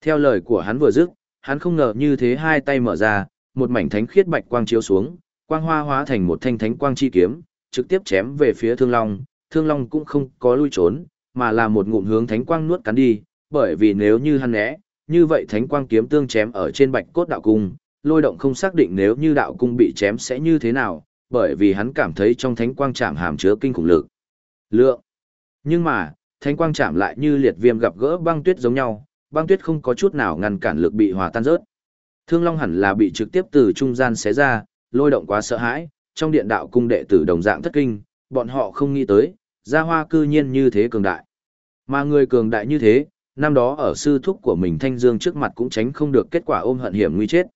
Theo lời của hắn vừa dứt, hắn không ngờ như thế hai tay mở ra, một mảnh thánh khiết bạch quang chiếu xuống, quang hoa hóa thành một thanh thánh quang chi kiếm, trực tiếp chém về phía Thương Long, Thương Long cũng không có lui trốn, mà là một ngụm hướng thánh quang nuốt cắn đi, bởi vì nếu như hắn né, như vậy thánh quang kiếm tương chém ở trên bạch cốt đạo cung, lôi động không xác định nếu như đạo cung bị chém sẽ như thế nào, bởi vì hắn cảm thấy trong thánh quang chạm hàm chứa kinh khủng lực. Lượng. Nhưng mà, thánh quang chạm lại như liệt viêm gặp gỡ băng tuyết giống nhau, băng tuyết không có chút nào ngăn cản lực bị hòa tan rớt. Thương Long hẳn là bị trực tiếp từ trung gian xé ra, lôi động quá sợ hãi, trong điện đạo cung đệ tử đồng dạng thất kinh, bọn họ không nghĩ tới, gia hoa cư nhiên như thế cường đại. Mà người cường đại như thế, năm đó ở sư thúc của mình Thanh Dương trước mặt cũng tránh không được kết quả ôm hận hiểm nguy chết.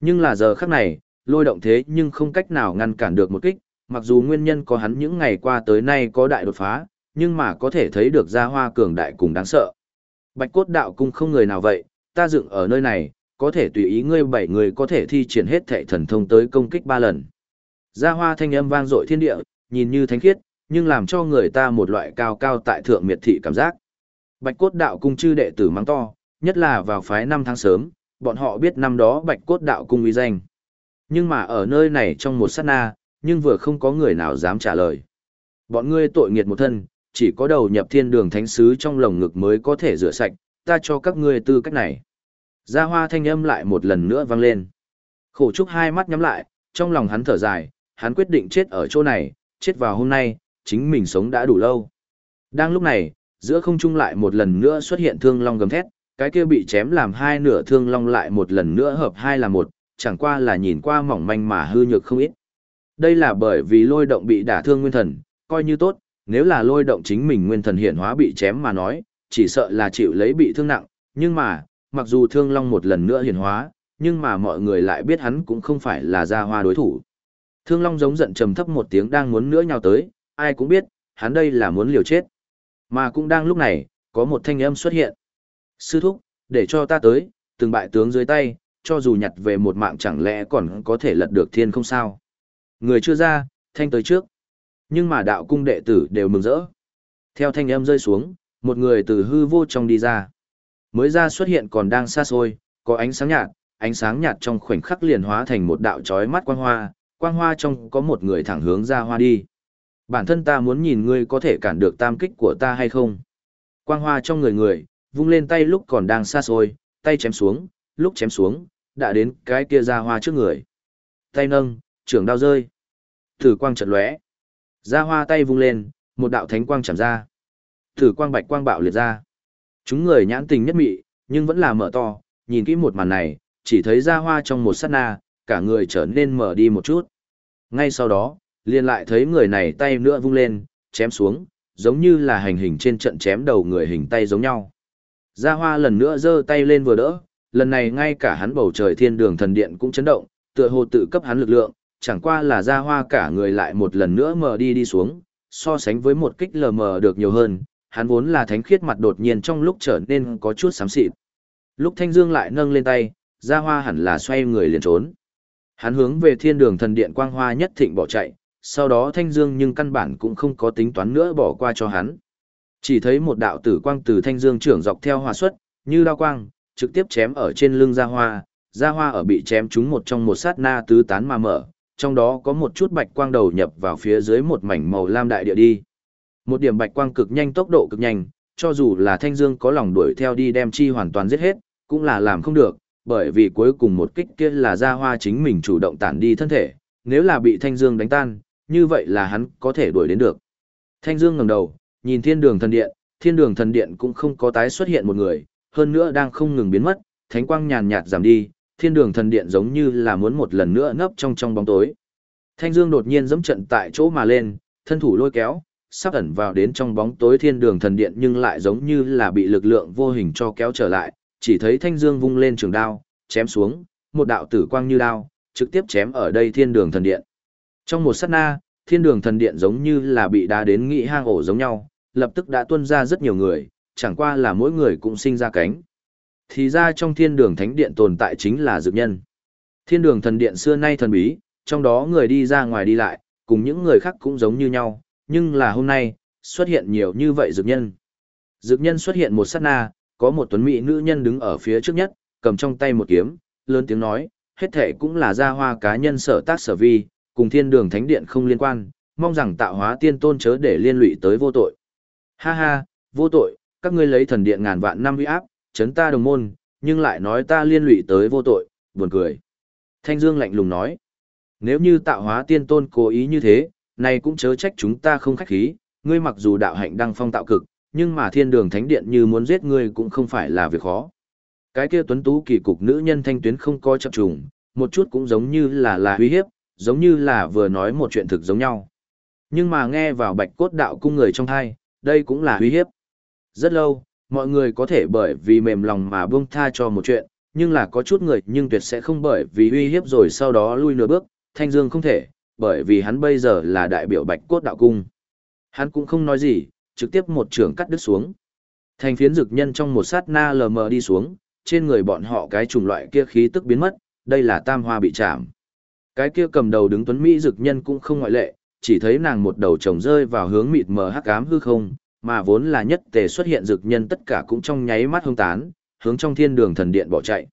Nhưng là giờ khắc này, lôi động thế nhưng không cách nào ngăn cản được một kích, mặc dù nguyên nhân có hắn những ngày qua tới nay có đại đột phá, nhưng mà có thể thấy được gia hoa cường đại cùng đáng sợ. Bạch cốt đạo cung không người nào vậy, ta dựng ở nơi này, có thể tùy ý ngươi bảy người có thể thi triển hết thệ thần thông tới công kích ba lần. Gia hoa thanh âm vang dội thiên địa, nhìn như thánh khiết, nhưng làm cho người ta một loại cao cao tại thượng miệt thị cảm giác. Bạch cốt đạo cung chư đệ tử mắng to, nhất là vào phái năm tháng sớm, bọn họ biết năm đó bạch cốt đạo cung uy danh. Nhưng mà ở nơi này trong một sát na, nhưng vừa không có người nào dám trả lời. Bọn ngươi tội nghiệt một thân, chỉ có đầu nhập thiên đường thánh sứ trong lồng ngực mới có thể rửa sạch, ta cho các ngươi tư cách này. Gia hoa thanh âm lại một lần nữa vang lên. Khổ trúc hai mắt nhắm lại, trong lòng hắn thở dài, hắn quyết định chết ở chỗ này, chết vào hôm nay, chính mình sống đã đủ lâu. Đang lúc này, giữa không trung lại một lần nữa xuất hiện thương long gầm thét, cái kia bị chém làm hai nửa thương long lại một lần nữa hợp hai là một, chẳng qua là nhìn qua mỏng manh mà hư nhược không ít. Đây là bởi vì lôi động bị đả thương nguyên thần, coi như tốt, nếu là lôi động chính mình nguyên thần hiển hóa bị chém mà nói, chỉ sợ là chịu lấy bị thương nặng, nhưng mà, mặc dù thương long một lần nữa hiển hóa, nhưng mà mọi người lại biết hắn cũng không phải là gia hoa đối thủ. Thương long giống giận trầm thấp một tiếng đang muốn nữa nhào tới, ai cũng biết, hắn đây là muốn liều chết. Mà cũng đang lúc này, có một thanh âm xuất hiện. Sư thúc, để cho ta tới, từng bại tướng dưới tay, cho dù nhặt về một mạng chẳng lẽ còn có thể lật được thiên không sao. Người chưa ra, thanh tới trước. Nhưng mà đạo cung đệ tử đều mừng rỡ. Theo thanh âm rơi xuống, một người từ hư vô trong đi ra. Mới ra xuất hiện còn đang xa xôi, có ánh sáng nhạt, ánh sáng nhạt trong khoảnh khắc liền hóa thành một đạo chói mắt quang hoa, quang hoa trong có một người thẳng hướng ra hoa đi. Bản thân ta muốn nhìn ngươi có thể cản được tam kích của ta hay không. Quang hoa trong người người, vung lên tay lúc còn đang xa xôi, tay chém xuống, lúc chém xuống, đã đến cái kia ra hoa trước người. Tay nâng, trưởng đao rơi. Tử quang chợt lóe. Ra hoa tay vung lên, một đạo thánh quang chạm ra. thử quang bạch quang bạo liệt ra. Chúng người nhãn tình nhất mị, nhưng vẫn là mở to, nhìn kỹ một màn này, chỉ thấy ra hoa trong một sát na, cả người trở nên mở đi một chút. Ngay sau đó, liền lại thấy người này tay nữa vung lên, chém xuống, giống như là hành hình trên trận chém đầu người hình tay giống nhau. Gia Hoa lần nữa giơ tay lên vừa đỡ, lần này ngay cả hắn bầu trời thiên đường thần điện cũng chấn động, tựa hồ tự cấp hắn lực lượng, chẳng qua là Gia Hoa cả người lại một lần nữa mở đi đi xuống, so sánh với một kích lờ mờ được nhiều hơn, hắn vốn là thánh khiết mặt đột nhiên trong lúc trở nên có chút xám xịt. Lúc Thanh Dương lại nâng lên tay, Gia Hoa hẳn là xoay người liền trốn. Hắn hướng về thiên đường thần điện quang hoa nhất thịnh bỏ chạy, sau đó Thanh Dương nhưng căn bản cũng không có tính toán nữa bỏ qua cho hắn. Chỉ thấy một đạo tử quang từ Thanh Dương trưởng dọc theo hòa xuất, như đao quang, trực tiếp chém ở trên lưng Gia Hoa, Gia Hoa ở bị chém trúng một trong một sát na tứ tán mà mở, trong đó có một chút bạch quang đầu nhập vào phía dưới một mảnh màu lam đại địa đi. Một điểm bạch quang cực nhanh tốc độ cực nhanh, cho dù là Thanh Dương có lòng đuổi theo đi đem chi hoàn toàn giết hết, cũng là làm không được, bởi vì cuối cùng một kích kia là Gia Hoa chính mình chủ động tản đi thân thể, nếu là bị Thanh Dương đánh tan, như vậy là hắn có thể đuổi đến được. Thanh Dương ngẩng đầu, nhìn Thiên Đường Thần Điện, Thiên Đường Thần Điện cũng không có tái xuất hiện một người, hơn nữa đang không ngừng biến mất, thánh quang nhàn nhạt giảm đi, Thiên Đường Thần Điện giống như là muốn một lần nữa nấp trong trong bóng tối. Thanh Dương đột nhiên giẫm trận tại chỗ mà lên, thân thủ lôi kéo, sắp ẩn vào đến trong bóng tối Thiên Đường Thần Điện nhưng lại giống như là bị lực lượng vô hình cho kéo trở lại, chỉ thấy Thanh Dương vung lên trường đao, chém xuống, một đạo tử quang như đao, trực tiếp chém ở đây Thiên Đường Thần Điện. Trong một sát na, thiên đường thần điện giống như là bị đá đến nghị hang ổ giống nhau, lập tức đã tuôn ra rất nhiều người, chẳng qua là mỗi người cũng sinh ra cánh. Thì ra trong thiên đường thánh điện tồn tại chính là dược nhân. Thiên đường thần điện xưa nay thần bí, trong đó người đi ra ngoài đi lại, cùng những người khác cũng giống như nhau, nhưng là hôm nay, xuất hiện nhiều như vậy dược nhân. Dược nhân xuất hiện một sát na, có một tuấn mỹ nữ nhân đứng ở phía trước nhất, cầm trong tay một kiếm, lớn tiếng nói, hết thể cũng là gia hoa cá nhân sở tác sở vi, cùng thiên đường thánh điện không liên quan, mong rằng tạo hóa tiên tôn chớ để liên lụy tới vô tội. Ha ha, vô tội, các ngươi lấy thần điện ngàn vạn năm uy áp, chấn ta đồng môn, nhưng lại nói ta liên lụy tới vô tội, buồn cười. Thanh Dương lạnh lùng nói, nếu như tạo hóa tiên tôn cố ý như thế, này cũng chớ trách chúng ta không khách khí, ngươi mặc dù đạo hạnh đăng phong tạo cực, nhưng mà thiên đường thánh điện như muốn giết ngươi cũng không phải là việc khó. Cái kia tuấn tú kỳ cục nữ nhân thanh tuyến không có chập trùng, một chút cũng giống như là là uy hiếp, giống như là vừa nói một chuyện thực giống nhau. Nhưng mà nghe vào bạch cốt đạo cung người trong thai, đây cũng là uy hiếp. Rất lâu, mọi người có thể bởi vì mềm lòng mà buông tha cho một chuyện, nhưng là có chút người nhưng tuyệt sẽ không bởi vì uy hiếp rồi sau đó lui nửa bước, thanh dương không thể, bởi vì hắn bây giờ là đại biểu bạch cốt đạo cung. Hắn cũng không nói gì, trực tiếp một trường cắt đứt xuống. Thành phiến dực nhân trong một sát na lờ mờ đi xuống, trên người bọn họ cái chủng loại kia khí tức biến mất, đây là tam hoa bị chạm. Cái kia cầm đầu đứng tuấn Mỹ dực nhân cũng không ngoại lệ, chỉ thấy nàng một đầu chồng rơi vào hướng mịt mờ hắc ám hư không, mà vốn là nhất tề xuất hiện dực nhân tất cả cũng trong nháy mắt hông tán, hướng trong thiên đường thần điện bỏ chạy.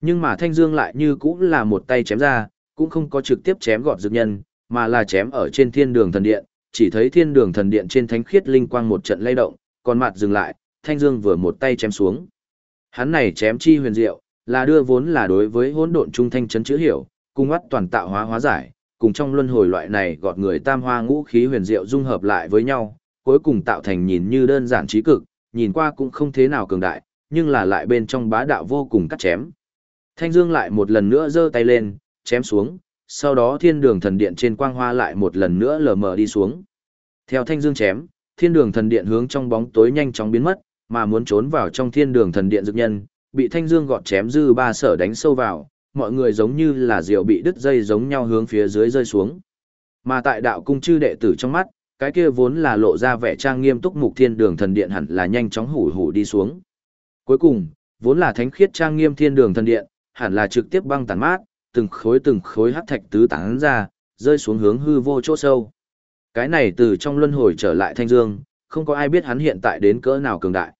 Nhưng mà Thanh Dương lại như cũng là một tay chém ra, cũng không có trực tiếp chém gọt dực nhân, mà là chém ở trên thiên đường thần điện, chỉ thấy thiên đường thần điện trên thánh khiết linh quang một trận lay động, còn mặt dừng lại, Thanh Dương vừa một tay chém xuống. Hắn này chém chi huyền diệu, là đưa vốn là đối với hỗn độn trung thanh chấn chữ hiểu, cung mắt toàn tạo hóa hóa giải, cùng trong luân hồi loại này gọt người tam hoa ngũ khí huyền diệu dung hợp lại với nhau, cuối cùng tạo thành nhìn như đơn giản trí cực, nhìn qua cũng không thế nào cường đại, nhưng là lại bên trong bá đạo vô cùng cắt chém. Thanh Dương lại một lần nữa giơ tay lên, chém xuống, sau đó thiên đường thần điện trên quang hoa lại một lần nữa lờ mờ đi xuống. Theo Thanh Dương chém, thiên đường thần điện hướng trong bóng tối nhanh chóng biến mất, mà muốn trốn vào trong thiên đường thần điện dược nhân, bị Thanh Dương gọt chém dư ba sở đánh sâu vào, mọi người giống như là diều bị đứt dây giống nhau hướng phía dưới rơi xuống. Mà tại đạo cung chư đệ tử trong mắt, cái kia vốn là lộ ra vẻ trang nghiêm túc mục thiên đường thần điện hẳn là nhanh chóng hủ hủ đi xuống. Cuối cùng, vốn là thánh khiết trang nghiêm thiên đường thần điện, hẳn là trực tiếp băng tàn mát, từng khối từng khối hắc thạch tứ tán ra, rơi xuống hướng hư vô chỗ sâu. Cái này từ trong luân hồi trở lại thanh dương, không có ai biết hắn hiện tại đến cỡ nào cường đại.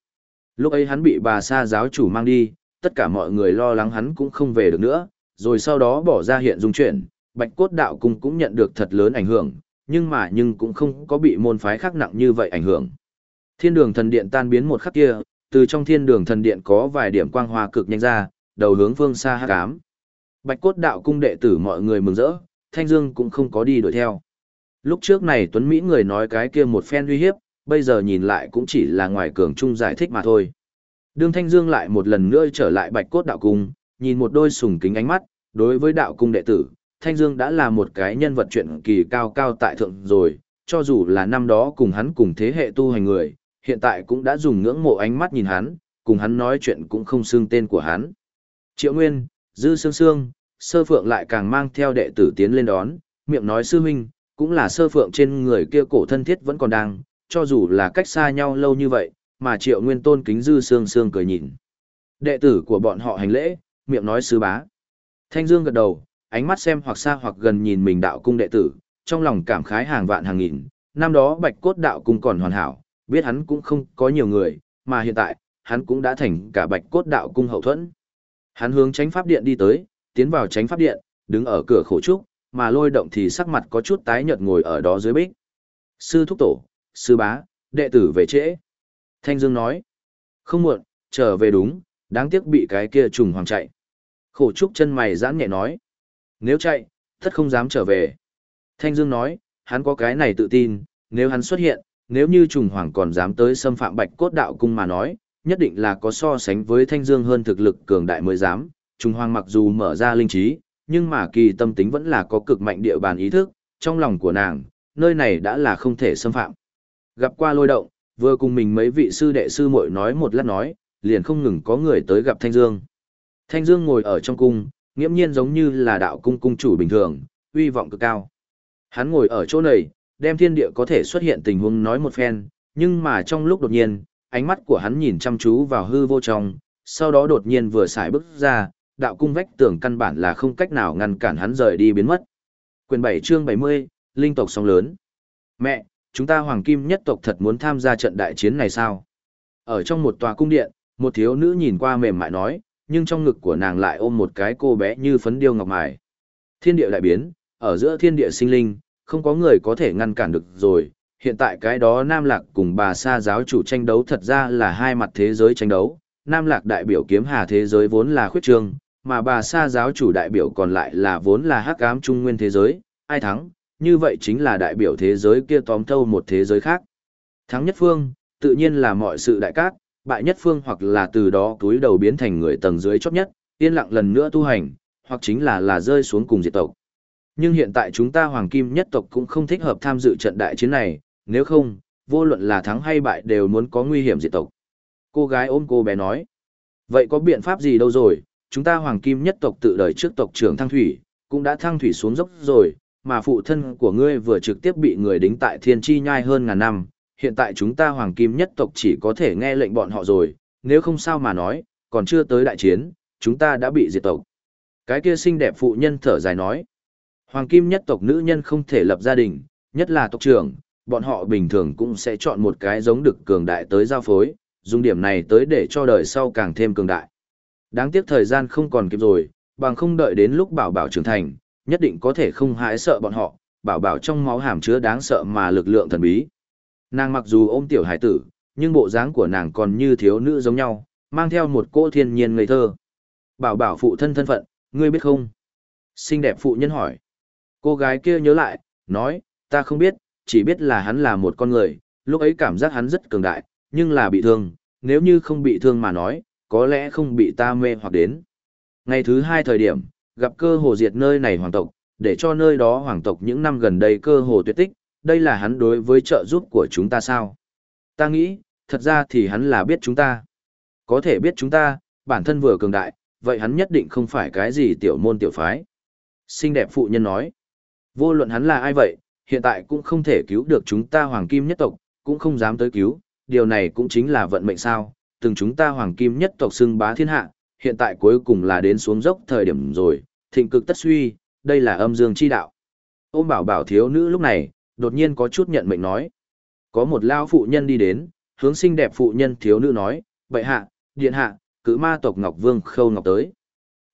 Lúc ấy hắn bị bà sa giáo chủ mang đi, tất cả mọi người lo lắng hắn cũng không về được nữa, rồi sau đó bỏ ra hiện dung chuyển, bạch cốt đạo cung cũng nhận được thật lớn ảnh hưởng, nhưng mà nhưng cũng không có bị môn phái khác nặng như vậy ảnh hưởng. Thiên đường thần điện tan biến một khắc kia, từ trong thiên đường thần điện có vài điểm quang hoa cực nhanh ra, đầu hướng phương xa hắc ám. Bạch cốt đạo cung đệ tử mọi người mừng rỡ, Thanh Dương cũng không có đi đuổi theo. Lúc trước này Tuấn Mỹ người nói cái kia một phen uy hiếp, bây giờ nhìn lại cũng chỉ là ngoài cường trung giải thích mà thôi. Đương Thanh Dương lại một lần nữa trở lại Bạch Cốt Đạo Cung, nhìn một đôi sùng kính ánh mắt, đối với đạo cung đệ tử, Thanh Dương đã là một cái nhân vật chuyện kỳ cao cao tại thượng rồi, cho dù là năm đó cùng hắn cùng thế hệ tu hành người, hiện tại cũng đã dùng ngưỡng mộ ánh mắt nhìn hắn, cùng hắn nói chuyện cũng không xưng tên của hắn. Triệu Nguyên, Dư Sương Sương, Sơ Phượng lại càng mang theo đệ tử tiến lên đón, miệng nói sư huynh, cũng là Sơ Phượng trên người kia cổ thân thiết vẫn còn đang, cho dù là cách xa nhau lâu như vậy, mà Triệu Nguyên tôn kính Dư Sương Sương cười nhìn. Đệ tử của bọn họ hành lễ, miệng nói sư bá. Thanh Dương gật đầu, ánh mắt xem hoặc xa hoặc gần nhìn mình đạo cung đệ tử, trong lòng cảm khái hàng vạn hàng nghìn, năm đó Bạch Cốt đạo cung còn hoàn hảo, biết hắn cũng không có nhiều người, mà hiện tại, hắn cũng đã thành cả Bạch Cốt đạo cung hậu thuẫn. Hắn hướng tránh Pháp Điện đi tới, tiến vào tránh Pháp Điện, đứng ở cửa khổ trúc, mà lôi động thì sắc mặt có chút tái nhợt ngồi ở đó dưới bích. Sư thúc tổ, sư bá, đệ tử về trễ. Thanh Dương nói, không muộn, trở về đúng, đáng tiếc bị cái kia trùng hoàng chạy. Khổ trúc chân mày giãn nhẹ nói, nếu chạy, tất không dám trở về. Thanh Dương nói, hắn có cái này tự tin, nếu hắn xuất hiện, nếu như trùng hoàng còn dám tới xâm phạm bạch cốt đạo cung mà nói, nhất định là có so sánh với Thanh Dương hơn thực lực cường đại mới dám. Trùng hoàng mặc dù mở ra linh trí, nhưng mà kỳ tâm tính vẫn là có cực mạnh địa bàn ý thức, trong lòng của nàng, nơi này đã là không thể xâm phạm. Gặp qua lôi động, vừa cùng mình mấy vị sư đệ sư muội nói một lát nói, liền không ngừng có người tới gặp Thanh Dương. Thanh Dương ngồi ở trong cung, nghiễm nhiên giống như là đạo cung cung chủ bình thường, uy vọng cực cao. Hắn ngồi ở chỗ này, đem thiên địa có thể xuất hiện tình huống nói một phen, nhưng mà trong lúc đột nhiên, ánh mắt của hắn nhìn chăm chú vào hư vô trong, sau đó đột nhiên vừa xài bước ra, đạo cung vách tường căn bản là không cách nào ngăn cản hắn rời đi biến mất. Quyền 7 chương 70, Linh tộc sóng lớn. Mẹ, chúng ta Hoàng Kim nhất tộc thật muốn tham gia trận đại chiến này sao? Ở trong một tòa cung điện, một thiếu nữ nhìn qua mềm mại nói, nhưng trong ngực của nàng lại ôm một cái cô bé như phấn điêu ngọc mài. Thiên địa đại biến, ở giữa thiên địa sinh linh, không có người có thể ngăn cản được rồi. Hiện tại cái đó Nam Lạc cùng bà sa giáo chủ tranh đấu thật ra là hai mặt thế giới tranh đấu. Nam Lạc đại biểu kiếm hà thế giới vốn là khuyết trương, mà bà sa giáo chủ đại biểu còn lại là vốn là hắc ám trung nguyên thế giới. Ai thắng, như vậy chính là đại biểu thế giới kia tóm thâu một thế giới khác. Thắng nhất phương, tự nhiên là mọi sự đại cát, bại nhất phương hoặc là từ đó túi đầu biến thành người tầng dưới chót nhất, yên lặng lần nữa tu hành, hoặc chính là là rơi xuống cùng diệt tộc. Nhưng hiện tại chúng ta hoàng kim nhất tộc cũng không thích hợp tham dự trận đại chiến này, nếu không, vô luận là thắng hay bại đều muốn có nguy hiểm diệt tộc. Cô gái ôm cô bé nói, vậy có biện pháp gì đâu rồi, chúng ta hoàng kim nhất tộc tự đời trước tộc trưởng thăng thủy, cũng đã thăng thủy xuống dốc rồi, mà phụ thân của ngươi vừa trực tiếp bị người đính tại thiên chi nhai hơn ngàn năm, hiện tại chúng ta hoàng kim nhất tộc chỉ có thể nghe lệnh bọn họ rồi, nếu không sao mà nói, còn chưa tới đại chiến, chúng ta đã bị diệt tộc. Cái kia xinh đẹp phụ nhân thở dài nói, hoàng kim nhất tộc nữ nhân không thể lập gia đình, nhất là tộc trưởng, bọn họ bình thường cũng sẽ chọn một cái giống được cường đại tới giao phối, dùng điểm này tới để cho đời sau càng thêm cường đại. Đáng tiếc thời gian không còn kịp rồi, bằng không đợi đến lúc bảo bảo trưởng thành, nhất định có thể không hãi sợ bọn họ, bảo bảo trong máu hàm chứa đáng sợ mà lực lượng thần bí. Nàng mặc dù ôm tiểu hải tử, nhưng bộ dáng của nàng còn như thiếu nữ giống nhau, mang theo một cô thiên nhiên ngây thơ. Bảo bảo phụ thân thân phận, ngươi biết không? Xinh đẹp phụ nhân hỏi. Cô gái kia nhớ lại, nói, ta không biết, chỉ biết là hắn là một con người, lúc ấy cảm giác hắn rất cường đại, nhưng là bị thương, nếu như không bị thương mà nói, có lẽ không bị ta mê hoặc đến. Ngày thứ hai thời điểm, gặp cơ hồ diệt nơi này hoàng tộc, để cho nơi đó hoàng tộc những năm gần đây cơ hồ tuyệt tích, đây là hắn đối với trợ giúp của chúng ta sao? Ta nghĩ, thật ra thì hắn là biết chúng ta. Có thể biết chúng ta, bản thân vừa cường đại, vậy hắn nhất định không phải cái gì tiểu môn tiểu phái. Xinh đẹp phụ nhân nói, vô luận hắn là ai vậy, hiện tại cũng không thể cứu được chúng ta hoàng kim nhất tộc, cũng không dám tới cứu, điều này cũng chính là vận mệnh sao, từng chúng ta hoàng kim nhất tộc xưng bá thiên hạ, hiện tại cuối cùng là đến xuống dốc thời điểm rồi, thịnh cực tất suy, đây là âm dương chi đạo. Ôm bảo bảo thiếu nữ lúc này, đột nhiên có chút nhận mệnh nói. Có một lao phụ nhân đi đến, hướng xinh đẹp phụ nhân thiếu nữ nói, bệ hạ, điện hạ, cử ma tộc Ngọc Vương Khâu Ngọc tới.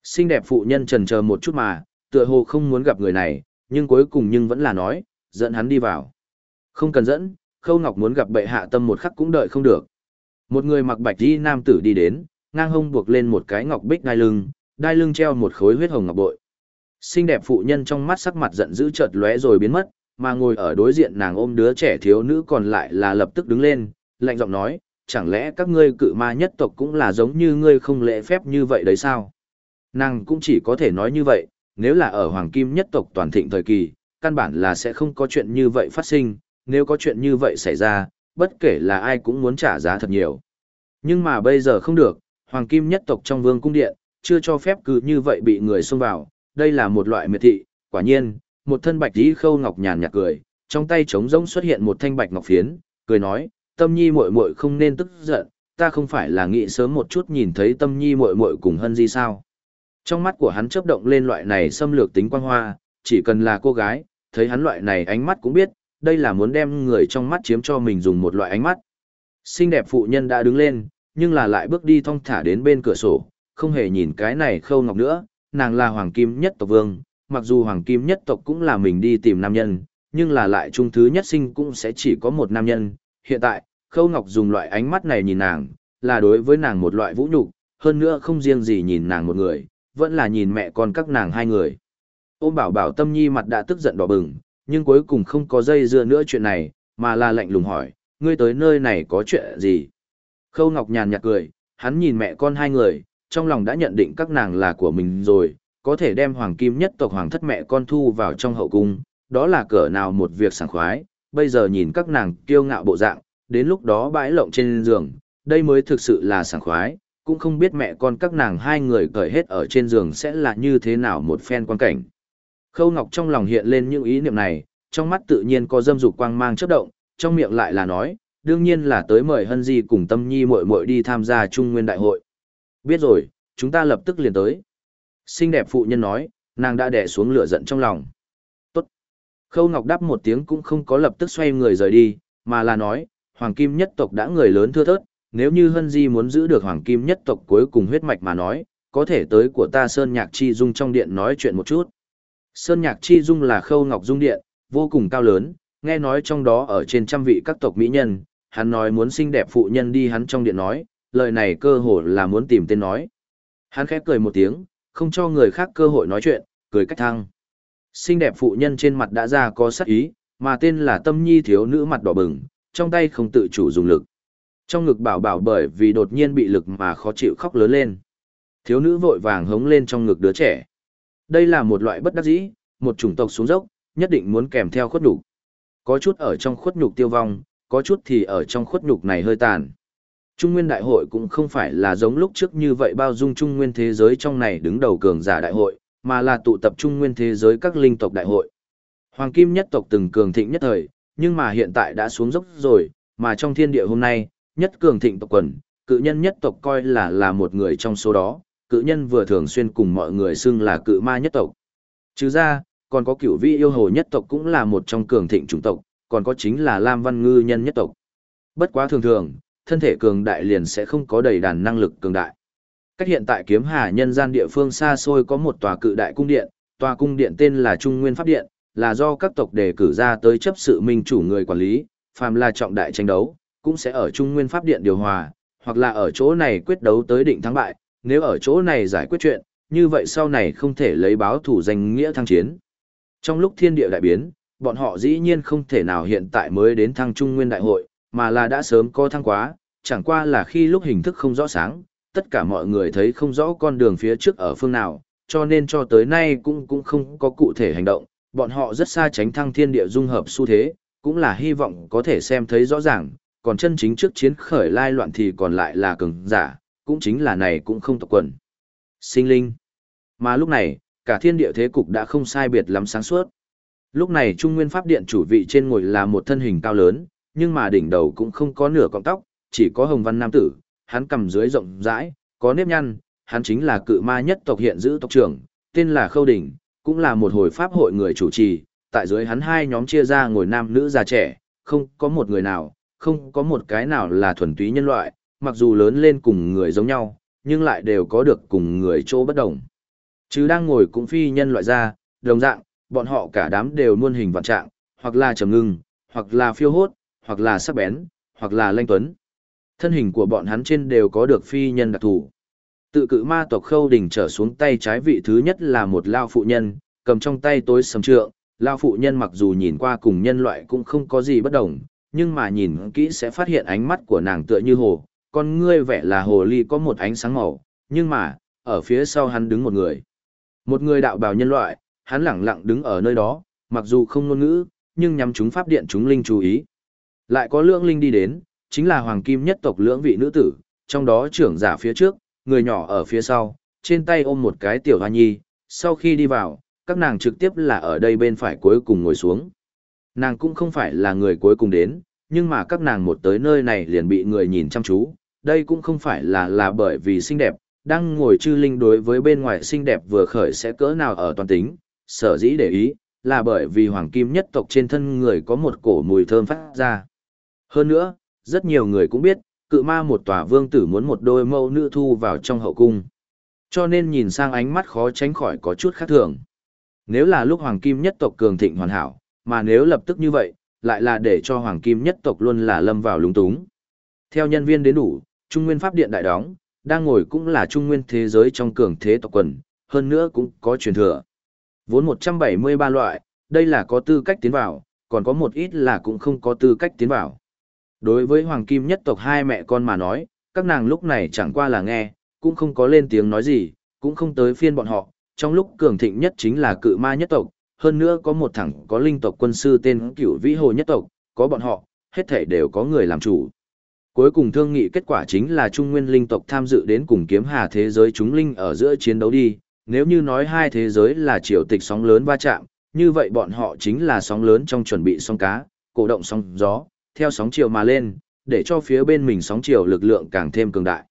Xinh đẹp phụ nhân trần chờ một chút mà, tựa hồ không muốn gặp người này, nhưng cuối cùng nhưng vẫn là nói, dẫn hắn đi vào. Không cần dẫn, Khâu Ngọc muốn gặp bệ hạ tâm một khắc cũng đợi không được. Một người mặc bạch y nam tử đi đến, ngang hông buộc lên một cái ngọc bích đai lưng, đai lưng treo một khối huyết hồng ngọc bội. Xinh đẹp phụ nhân trong mắt sắc mặt giận dữ chợt lóe rồi biến mất, mà ngồi ở đối diện nàng ôm đứa trẻ thiếu nữ còn lại là lập tức đứng lên, lạnh giọng nói, chẳng lẽ các ngươi cự ma nhất tộc cũng là giống như ngươi không lễ phép như vậy đấy sao? Nàng cũng chỉ có thể nói như vậy, nếu là ở Hoàng Kim nhất tộc toàn thịnh thời kỳ, căn bản là sẽ không có chuyện như vậy phát sinh, nếu có chuyện như vậy xảy ra, bất kể là ai cũng muốn trả giá thật nhiều. Nhưng mà bây giờ không được, Hoàng Kim nhất tộc trong vương cung điện, chưa cho phép cứ như vậy bị người xông vào, đây là một loại miệt thị, quả nhiên, một thân bạch tí khâu ngọc nhàn nhạt cười, trong tay trống rỗng xuất hiện một thanh bạch ngọc phiến, cười nói, tâm nhi muội muội không nên tức giận, ta không phải là nghĩ sớm một chút nhìn thấy tâm nhi muội muội cùng hân di sao. Trong mắt của hắn chớp động lên loại này xâm lược tính quan hoa, chỉ cần là cô gái, thấy hắn loại này ánh mắt cũng biết, đây là muốn đem người trong mắt chiếm cho mình dùng một loại ánh mắt. Xinh đẹp phụ nhân đã đứng lên, nhưng là lại bước đi thong thả đến bên cửa sổ, không hề nhìn cái này khâu ngọc nữa, nàng là hoàng kim nhất tộc vương, mặc dù hoàng kim nhất tộc cũng là mình đi tìm nam nhân, nhưng là lại trung thứ nhất sinh cũng sẽ chỉ có một nam nhân. Hiện tại, khâu ngọc dùng loại ánh mắt này nhìn nàng, là đối với nàng một loại vũ nhục, hơn nữa không riêng gì nhìn nàng một người, vẫn là nhìn mẹ con các nàng hai người. Ôm bảo bảo tâm nhi mặt đã tức giận đỏ bừng, nhưng cuối cùng không có dây dưa nữa chuyện này, mà là lạnh lùng hỏi, ngươi tới nơi này có chuyện gì? Khâu Ngọc nhàn nhạt cười, hắn nhìn mẹ con hai người, trong lòng đã nhận định các nàng là của mình rồi, có thể đem hoàng kim nhất tộc hoàng thất mẹ con thu vào trong hậu cung, đó là cỡ nào một việc sảng khoái, bây giờ nhìn các nàng kiêu ngạo bộ dạng, đến lúc đó bãi lộng trên giường, đây mới thực sự là sảng khoái, cũng không biết mẹ con các nàng hai người cởi hết ở trên giường sẽ là như thế nào một phen quan cảnh. Khâu Ngọc trong lòng hiện lên những ý niệm này, trong mắt tự nhiên có dâm dục quang mang chớp động, trong miệng lại là nói, đương nhiên là tới mời Hân Di cùng Tâm Nhi muội muội đi tham gia Trung Nguyên Đại hội. Biết rồi, chúng ta lập tức liền tới. Xinh đẹp phụ nhân nói, nàng đã đè xuống lửa giận trong lòng. Tốt. Khâu Ngọc đáp một tiếng cũng không có lập tức xoay người rời đi, mà là nói, Hoàng Kim nhất tộc đã người lớn thưa thớt, nếu như Hân Di muốn giữ được Hoàng Kim nhất tộc cuối cùng huyết mạch mà nói, có thể tới của ta Sơn Nhạc Chi Dung trong điện nói chuyện một chút. Sơn Nhạc Chi Dung là khâu ngọc dung điện, vô cùng cao lớn, nghe nói trong đó ở trên trăm vị các tộc mỹ nhân, hắn nói muốn xinh đẹp phụ nhân đi hắn trong điện nói, lời này cơ hồ là muốn tìm tên nói. Hắn khẽ cười một tiếng, không cho người khác cơ hội nói chuyện, cười cách thăng. Xinh đẹp phụ nhân trên mặt đã ra có sắc ý, mà tên là tâm nhi thiếu nữ mặt đỏ bừng, trong tay không tự chủ dùng lực. Trong ngực bảo bảo bởi vì đột nhiên bị lực mà khó chịu khóc lớn lên. Thiếu nữ vội vàng hống lên trong ngực đứa trẻ. Đây là một loại bất đắc dĩ, một chủng tộc xuống dốc, nhất định muốn kèm theo khuất nhục. Có chút ở trong khuất nhục tiêu vong, có chút thì ở trong khuất nhục này hơi tàn. Trung Nguyên Đại hội cũng không phải là giống lúc trước như vậy bao dung Trung Nguyên thế giới trong này đứng đầu cường giả đại hội, mà là tụ tập Trung Nguyên thế giới các linh tộc đại hội. Hoàng Kim nhất tộc từng cường thịnh nhất thời, nhưng mà hiện tại đã xuống dốc rồi, mà trong thiên địa hôm nay, nhất cường thịnh tộc quần, cự nhân nhất tộc coi là là một người trong số đó, cự nhân vừa thường xuyên cùng mọi người xưng là cự ma nhất tộc. Chứ ra, còn có cửu vi yêu hồ nhất tộc cũng là một trong cường thịnh chủng tộc, còn có chính là Lam Văn Ngư nhân nhất tộc. Bất quá thường thường, thân thể cường đại liền sẽ không có đầy đàn năng lực cường đại. Cách hiện tại kiếm hà nhân gian địa phương xa xôi có một tòa cự đại cung điện, tòa cung điện tên là Trung Nguyên Pháp Điện, là do các tộc đề cử ra tới chấp sự minh chủ người quản lý, phàm là trọng đại tranh đấu, cũng sẽ ở Trung Nguyên Pháp Điện điều hòa, hoặc là ở chỗ này quyết đấu tới định thắng bại, nếu ở chỗ này giải quyết chuyện, như vậy sau này không thể lấy báo thủ danh nghĩa thăng chiến. Trong lúc thiên địa đại biến, bọn họ dĩ nhiên không thể nào hiện tại mới đến thăng trung nguyên đại hội, mà là đã sớm có thăng quá, chẳng qua là khi lúc hình thức không rõ sáng, tất cả mọi người thấy không rõ con đường phía trước ở phương nào, cho nên cho tới nay cũng cũng không có cụ thể hành động, bọn họ rất xa tránh thăng thiên địa dung hợp xu thế, cũng là hy vọng có thể xem thấy rõ ràng, còn chân chính trước chiến khởi lai loạn thì còn lại là cường giả, cũng chính là này cũng không tộc quần. Sinh linh. Mà lúc này, cả thiên địa thế cục đã không sai biệt lắm sáng suốt. Lúc này Trung Nguyên Pháp Điện chủ vị trên ngồi là một thân hình cao lớn, nhưng mà đỉnh đầu cũng không có nửa cọng tóc, chỉ có hồng văn nam tử, hắn cầm dưới rộng rãi, có nếp nhăn, hắn chính là cự ma nhất tộc hiện giữ tộc trưởng, tên là Khâu Đỉnh, cũng là một hồi pháp hội người chủ trì, tại dưới hắn hai nhóm chia ra ngồi nam nữ già trẻ, không có một người nào, không có một cái nào là thuần túy nhân loại, mặc dù lớn lên cùng người giống nhau, nhưng lại đều có được cùng người chỗ bất đồng. Chứ đang ngồi cũng phi nhân loại ra, đồng dạng, bọn họ cả đám đều muôn hình vạn trạng, hoặc là trầm ngưng, hoặc là phiêu hốt, hoặc là sắc bén, hoặc là lanh tuấn. Thân hình của bọn hắn trên đều có được phi nhân đặc thù. Tự cự ma tộc khâu đỉnh trở xuống tay trái vị thứ nhất là một lao phụ nhân, cầm trong tay tối sầm trượng, Lao phụ nhân mặc dù nhìn qua cùng nhân loại cũng không có gì bất đồng, nhưng mà nhìn kỹ sẽ phát hiện ánh mắt của nàng tựa như hồ, con ngươi vẻ là hồ ly có một ánh sáng màu, nhưng mà, ở phía sau hắn đứng một người. Một người đạo bào nhân loại, hắn lẳng lặng đứng ở nơi đó, mặc dù không ngôn ngữ, nhưng nhắm chúng pháp điện chúng linh chú ý. Lại có lưỡng linh đi đến, chính là hoàng kim nhất tộc lưỡng vị nữ tử, trong đó trưởng giả phía trước, người nhỏ ở phía sau, trên tay ôm một cái tiểu hoa nhi, sau khi đi vào, các nàng trực tiếp là ở đây bên phải cuối cùng ngồi xuống. Nàng cũng không phải là người cuối cùng đến, nhưng mà các nàng một tới nơi này liền bị người nhìn chăm chú, đây cũng không phải là là bởi vì xinh đẹp, đang ngồi chư linh đối với bên ngoài xinh đẹp vừa khởi sẽ cỡ nào ở toàn tính, sở dĩ để ý, là bởi vì hoàng kim nhất tộc trên thân người có một cổ mùi thơm phát ra. Hơn nữa, rất nhiều người cũng biết, cự ma một tòa vương tử muốn một đôi mâu nữ thu vào trong hậu cung. Cho nên nhìn sang ánh mắt khó tránh khỏi có chút khác thường. Nếu là lúc hoàng kim nhất tộc cường thịnh hoàn hảo, mà nếu lập tức như vậy, lại là để cho hoàng kim nhất tộc luôn là lâm vào lúng túng. Theo nhân viên đến đủ, Trung Nguyên Pháp Điện đại đóng, đang ngồi cũng là Trung Nguyên thế giới trong cường thế tộc quần, hơn nữa cũng có truyền thừa. Vốn 173 loại, đây là có tư cách tiến vào, còn có một ít là cũng không có tư cách tiến vào. Đối với Hoàng Kim nhất tộc hai mẹ con mà nói, các nàng lúc này chẳng qua là nghe, cũng không có lên tiếng nói gì, cũng không tới phiên bọn họ, trong lúc cường thịnh nhất chính là cự ma nhất tộc, hơn nữa có một thằng có linh tộc quân sư tên cửu vĩ hồ nhất tộc, có bọn họ, hết thể đều có người làm chủ. Cuối cùng thương nghị kết quả chính là Trung Nguyên linh tộc tham dự đến cùng kiếm hà thế giới chúng linh ở giữa chiến đấu đi, nếu như nói hai thế giới là triều tịch sóng lớn va chạm, như vậy bọn họ chính là sóng lớn trong chuẩn bị sóng cá, cổ động sóng gió, theo sóng chiều mà lên, để cho phía bên mình sóng chiều lực lượng càng thêm cường đại.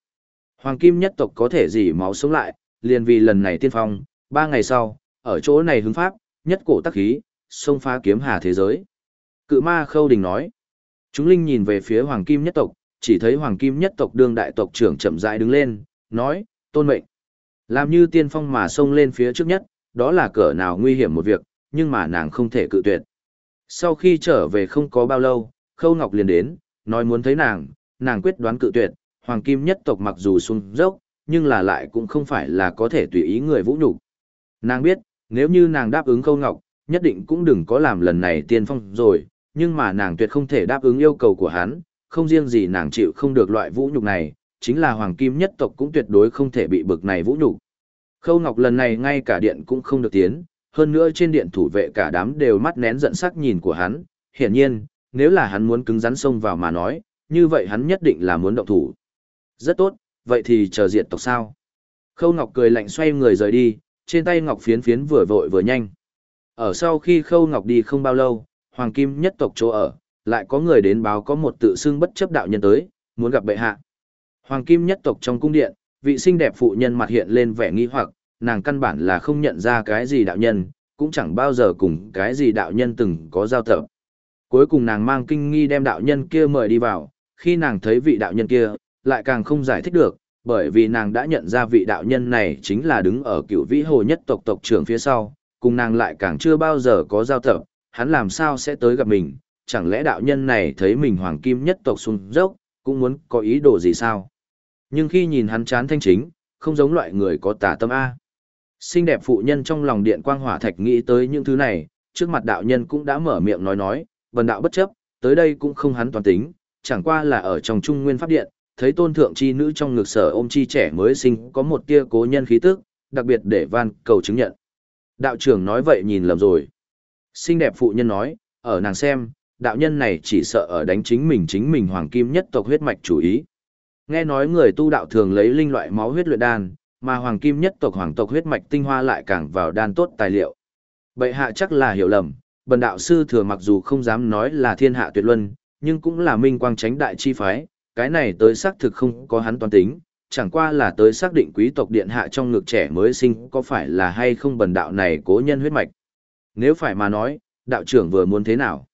Hoàng kim nhất tộc có thể dỉ máu sống lại, liền vì lần này tiên phong, ba ngày sau, ở chỗ này hứng pháp, nhất cổ tắc khí, xông phá kiếm hà thế giới. Cự ma khâu đình nói, chúng linh nhìn về phía hoàng kim nhất tộc, chỉ thấy hoàng kim nhất tộc đương đại tộc trưởng chậm rãi đứng lên, nói, tôn mệnh. Làm như tiên phong mà xông lên phía trước nhất, đó là cỡ nào nguy hiểm một việc, nhưng mà nàng không thể cự tuyệt. Sau khi trở về không có bao lâu, Khâu Ngọc liền đến, nói muốn thấy nàng, nàng quyết đoán cự tuyệt, hoàng kim nhất tộc mặc dù sung dốc, nhưng là lại cũng không phải là có thể tùy ý người vũ nhục. Nàng biết, nếu như nàng đáp ứng Khâu Ngọc, nhất định cũng đừng có làm lần này tiên phong rồi, nhưng mà nàng tuyệt không thể đáp ứng yêu cầu của hắn, không riêng gì nàng chịu không được loại vũ nhục này, chính là hoàng kim nhất tộc cũng tuyệt đối không thể bị bực này vũ nhục. Khâu Ngọc lần này ngay cả điện cũng không được tiến, hơn nữa trên điện thủ vệ cả đám đều mắt nén giận sắc nhìn của hắn, hiển nhiên, nếu là hắn muốn cứng rắn xông vào mà nói, như vậy hắn nhất định là muốn động thủ. Rất tốt, vậy thì chờ diện tộc sao. Khâu Ngọc cười lạnh xoay người rời đi, trên tay Ngọc phiến phiến vừa vội vừa nhanh. Ở sau khi Khâu Ngọc đi không bao lâu, Hoàng Kim nhất tộc chỗ ở, lại có người đến báo có một tự xưng bất chấp đạo nhân tới, muốn gặp bệ hạ. Hoàng Kim nhất tộc trong cung điện, vị xinh đẹp phụ nhân mặt hiện lên vẻ nghi hoặc, nàng căn bản là không nhận ra cái gì đạo nhân, cũng chẳng bao giờ cùng cái gì đạo nhân từng có giao tập. Cuối cùng nàng mang kinh nghi đem đạo nhân kia mời đi vào, khi nàng thấy vị đạo nhân kia, lại càng không giải thích được, bởi vì nàng đã nhận ra vị đạo nhân này chính là đứng ở cựu vĩ hồ nhất tộc tộc trưởng phía sau, cùng nàng lại càng chưa bao giờ có giao tập, hắn làm sao sẽ tới gặp mình, chẳng lẽ đạo nhân này thấy mình hoàng kim nhất tộc xuống dốc, cũng muốn có ý đồ gì sao? Nhưng khi nhìn hắn chán thanh chính, không giống loại người có tà tâm A. Xinh đẹp phụ nhân trong lòng điện quang hỏa thạch nghĩ tới những thứ này, trước mặt đạo nhân cũng đã mở miệng nói nói, vần đạo bất chấp, tới đây cũng không hắn toàn tính, chẳng qua là ở trong trung nguyên pháp điện, thấy tôn thượng chi nữ trong ngực sở ôm chi trẻ mới sinh có một tia cố nhân khí tức, đặc biệt để van cầu chứng nhận. Đạo trưởng nói vậy nhìn lầm rồi. Xinh đẹp phụ nhân nói, ở nàng xem, đạo nhân này chỉ sợ ở đánh chính mình chính mình hoàng kim nhất tộc huyết mạch chủ ý. Nghe nói người tu đạo thường lấy linh loại máu huyết luyện đan, mà hoàng kim nhất tộc hoàng tộc huyết mạch tinh hoa lại càng vào đan tốt tài liệu. Bệ hạ chắc là hiểu lầm, bần đạo sư thừa mặc dù không dám nói là thiên hạ tuyệt luân, nhưng cũng là minh quang tránh đại chi phái, cái này tới xác thực không có hắn toàn tính, chẳng qua là tới xác định quý tộc điện hạ trong ngực trẻ mới sinh có phải là hay không bần đạo này cố nhân huyết mạch. Nếu phải mà nói, đạo trưởng vừa muốn thế nào?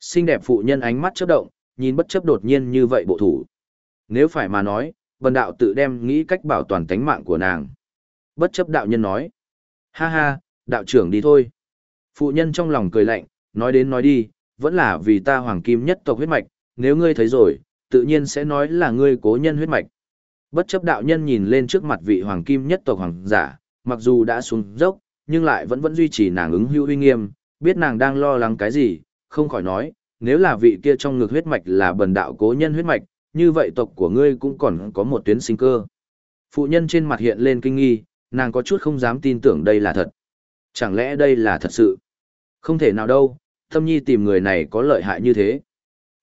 Xinh đẹp phụ nhân ánh mắt chớp động, nhìn bất chấp đột nhiên như vậy bộ thủ. Nếu phải mà nói, bần đạo tự đem nghĩ cách bảo toàn tánh mạng của nàng. Bất chấp đạo nhân nói. Ha ha, đạo trưởng đi thôi. Phụ nhân trong lòng cười lạnh, nói đến nói đi, vẫn là vì ta hoàng kim nhất tộc huyết mạch, nếu ngươi thấy rồi, tự nhiên sẽ nói là ngươi cố nhân huyết mạch. Bất chấp đạo nhân nhìn lên trước mặt vị hoàng kim nhất tộc hoàng giả, mặc dù đã xuống dốc, nhưng lại vẫn vẫn duy trì nàng ứng hữu uy nghiêm, Biết nàng đang lo lắng cái gì, không khỏi nói, nếu là vị kia trong ngực huyết mạch là bần đạo cố nhân huyết mạch, như vậy tộc của ngươi cũng còn có một tuyến sinh cơ. Phụ nhân trên mặt hiện lên kinh nghi, nàng có chút không dám tin tưởng đây là thật. Chẳng lẽ đây là thật sự? Không thể nào đâu, Thâm Nhi tìm người này có lợi hại như thế.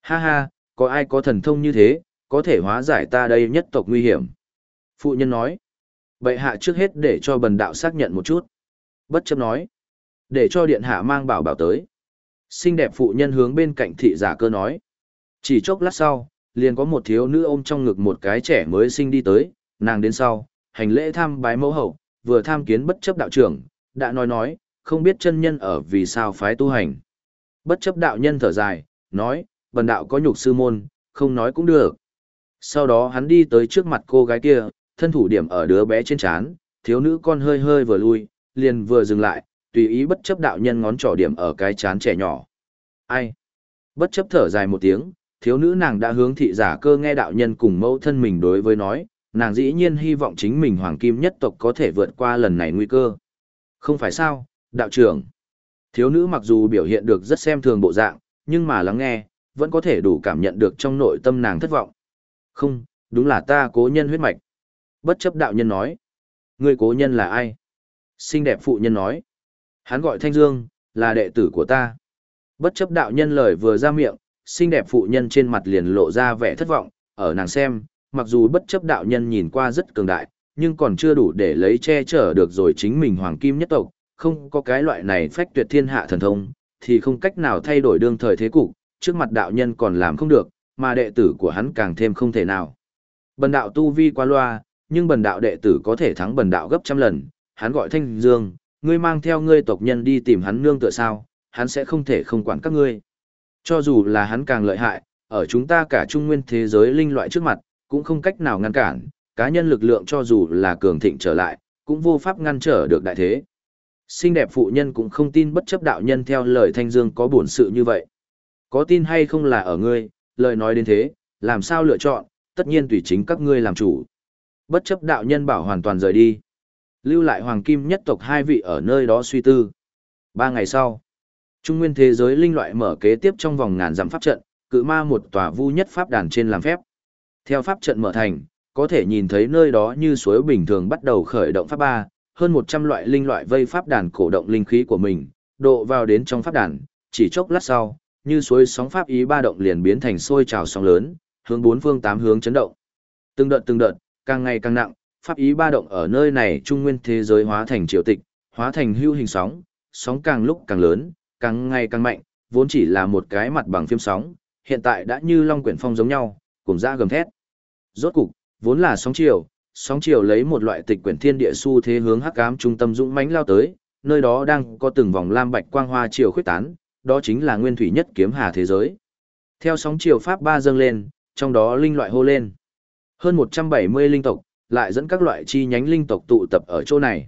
Ha ha, có ai có thần thông như thế, có thể hóa giải ta đây nhất tộc nguy hiểm. Phụ nhân nói, bệ hạ trước hết để cho bần đạo xác nhận một chút. Bất chấp nói, để cho điện hạ mang bảo bảo tới. Xinh đẹp phụ nhân hướng bên cạnh thị giả cơ nói. Chỉ chốc lát sau, liền có một thiếu nữ ôm trong ngực một cái trẻ mới sinh đi tới, nàng đến sau, hành lễ tham bái mẫu hậu, vừa tham kiến bất chấp đạo trưởng, đã nói nói, không biết chân nhân ở vì sao phái tu hành. Bất chấp đạo nhân thở dài, nói, bần đạo có nhục sư môn, không nói cũng được. Sau đó hắn đi tới trước mặt cô gái kia, thân thủ điểm ở đứa bé trên trán, thiếu nữ con hơi hơi vừa lui, liền vừa dừng lại, tùy ý bất chấp đạo nhân ngón trỏ điểm ở cái chán trẻ nhỏ. Ai? Bất chấp thở dài một tiếng, thiếu nữ nàng đã hướng thị giả cơ nghe đạo nhân cùng mẫu thân mình đối với nói, nàng dĩ nhiên hy vọng chính mình hoàng kim nhất tộc có thể vượt qua lần này nguy cơ. Không phải sao, đạo trưởng. Thiếu nữ mặc dù biểu hiện được rất xem thường bộ dạng, nhưng mà lắng nghe, vẫn có thể đủ cảm nhận được trong nội tâm nàng thất vọng. Không, đúng là ta cố nhân huyết mạch. Bất chấp đạo nhân nói. Người cố nhân là ai? Xinh đẹp phụ nhân nói. Hắn gọi Thanh Dương, là đệ tử của ta. Bất chấp đạo nhân lời vừa ra miệng, xinh đẹp phụ nhân trên mặt liền lộ ra vẻ thất vọng, ở nàng xem, mặc dù bất chấp đạo nhân nhìn qua rất cường đại, nhưng còn chưa đủ để lấy che chở được rồi chính mình hoàng kim nhất tộc, không có cái loại này phách tuyệt thiên hạ thần thông, thì không cách nào thay đổi đương thời thế cục, trước mặt đạo nhân còn làm không được, mà đệ tử của hắn càng thêm không thể nào. Bần đạo tu vi qua loa, nhưng bần đạo đệ tử có thể thắng bần đạo gấp trăm lần, hắn gọi Thanh Dương, ngươi mang theo ngươi tộc nhân đi tìm hắn nương tựa sao, hắn sẽ không thể không quản các ngươi. Cho dù là hắn càng lợi hại, ở chúng ta cả trung nguyên thế giới linh loại trước mặt, cũng không cách nào ngăn cản, cá nhân lực lượng cho dù là cường thịnh trở lại, cũng vô pháp ngăn trở được đại thế. Xinh đẹp phụ nhân cũng không tin bất chấp đạo nhân theo lời Thanh Dương có bổn sự như vậy. Có tin hay không là ở ngươi, lời nói đến thế, làm sao lựa chọn, tất nhiên tùy chính các ngươi làm chủ. Bất chấp đạo nhân bảo hoàn toàn rời đi. Lưu lại hoàng kim nhất tộc hai vị ở nơi đó suy tư. Ba ngày sau, Trung nguyên thế giới linh loại mở kế tiếp trong vòng ngàn dặm pháp trận, cự ma một tòa vu nhất pháp đàn trên làm phép. Theo pháp trận mở thành, có thể nhìn thấy nơi đó như suối bình thường bắt đầu khởi động pháp ba, hơn 100 loại linh loại vây pháp đàn cổ động linh khí của mình, độ vào đến trong pháp đàn, chỉ chốc lát sau, như suối sóng pháp ý ba động liền biến thành sôi trào sóng lớn, hướng bốn phương tám hướng chấn động. Từng đợt từng đợt, càng ngày càng nặng, pháp ý ba động ở nơi này trung nguyên thế giới hóa thành triều tịch, hóa thành hưu hình sóng, sóng càng lúc càng lớn, càng ngày càng mạnh, vốn chỉ là một cái mặt bằng phim sóng, hiện tại đã như long quyển phong giống nhau, cùng ra gầm thét. Rốt cục, vốn là sóng chiều, sóng chiều lấy một loại tịch quyển thiên địa xu thế hướng hắc ám trung tâm dũng mãnh lao tới, nơi đó đang có từng vòng lam bạch quang hoa chiều khuyết tán, đó chính là nguyên thủy nhất kiếm hà thế giới. Theo sóng chiều pháp ba dâng lên, trong đó linh loại hô lên. Hơn 170 linh tộc, lại dẫn các loại chi nhánh linh tộc tụ tập ở chỗ này.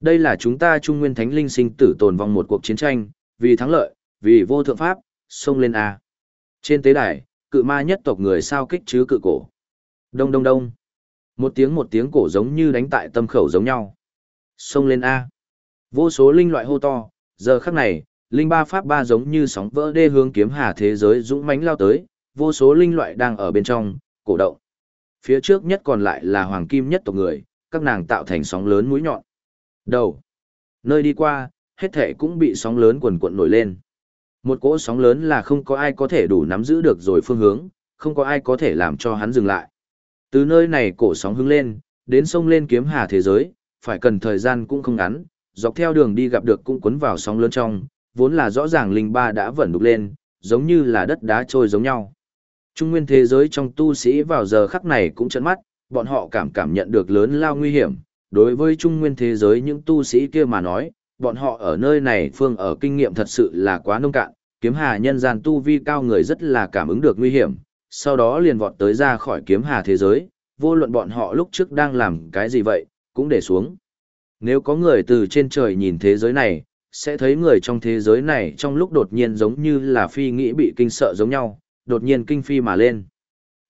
Đây là chúng ta trung nguyên thánh linh sinh tử tồn vong một cuộc chiến tranh, vì thắng lợi, vì vô thượng pháp, xông lên A. Trên tế đài, cự ma nhất tộc người sao kích chứ cự cổ. Đông đông đông. Một tiếng một tiếng cổ giống như đánh tại tâm khẩu giống nhau. Xông lên A. Vô số linh loại hô to, giờ khắc này, linh ba pháp ba giống như sóng vỡ đê hướng kiếm hà thế giới dũng mãnh lao tới, vô số linh loại đang ở bên trong, cổ động. Phía trước nhất còn lại là hoàng kim nhất tộc người, các nàng tạo thành sóng lớn mũi nhọn. Đầu. Nơi đi qua, hết thể cũng bị sóng lớn quần cuộn nổi lên. Một cỗ sóng lớn là không có ai có thể đủ nắm giữ được rồi phương hướng, không có ai có thể làm cho hắn dừng lại. Từ nơi này cổ sóng hướng lên, đến sông lên kiếm hà thế giới, phải cần thời gian cũng không ngắn, dọc theo đường đi gặp được cũng cuốn vào sóng lớn trong, vốn là rõ ràng linh ba đã vẩn đục lên, giống như là đất đá trôi giống nhau. Trung nguyên thế giới trong tu sĩ vào giờ khắc này cũng chấn mắt, bọn họ cảm cảm nhận được lớn lao nguy hiểm. Đối với trung nguyên thế giới những tu sĩ kia mà nói, bọn họ ở nơi này phương ở kinh nghiệm thật sự là quá nông cạn, kiếm hà nhân gian tu vi cao người rất là cảm ứng được nguy hiểm, sau đó liền vọt tới ra khỏi kiếm hà thế giới, vô luận bọn họ lúc trước đang làm cái gì vậy, cũng để xuống. Nếu có người từ trên trời nhìn thế giới này, sẽ thấy người trong thế giới này trong lúc đột nhiên giống như là phi nghĩ bị kinh sợ giống nhau, đột nhiên kinh phi mà lên.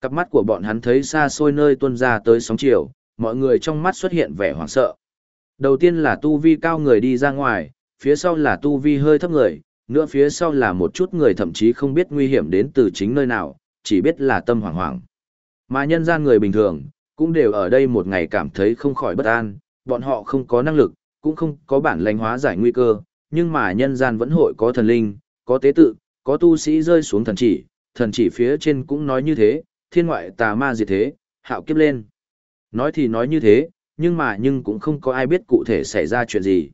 Cặp mắt của bọn hắn thấy xa xôi nơi tuôn ra tới sóng chiều, mọi người trong mắt xuất hiện vẻ hoảng sợ. Đầu tiên là tu vi cao người đi ra ngoài, phía sau là tu vi hơi thấp người, nữa phía sau là một chút người thậm chí không biết nguy hiểm đến từ chính nơi nào, chỉ biết là tâm hoảng hoảng. Mà nhân gian người bình thường, cũng đều ở đây một ngày cảm thấy không khỏi bất an, bọn họ không có năng lực, cũng không có bản lãnh hóa giải nguy cơ, nhưng mà nhân gian vẫn hội có thần linh, có tế tự, có tu sĩ rơi xuống thần chỉ, thần chỉ phía trên cũng nói như thế, thiên ngoại tà ma diệt thế, hạo kiếp lên. Nói thì nói như thế, nhưng mà nhưng cũng không có ai biết cụ thể xảy ra chuyện gì.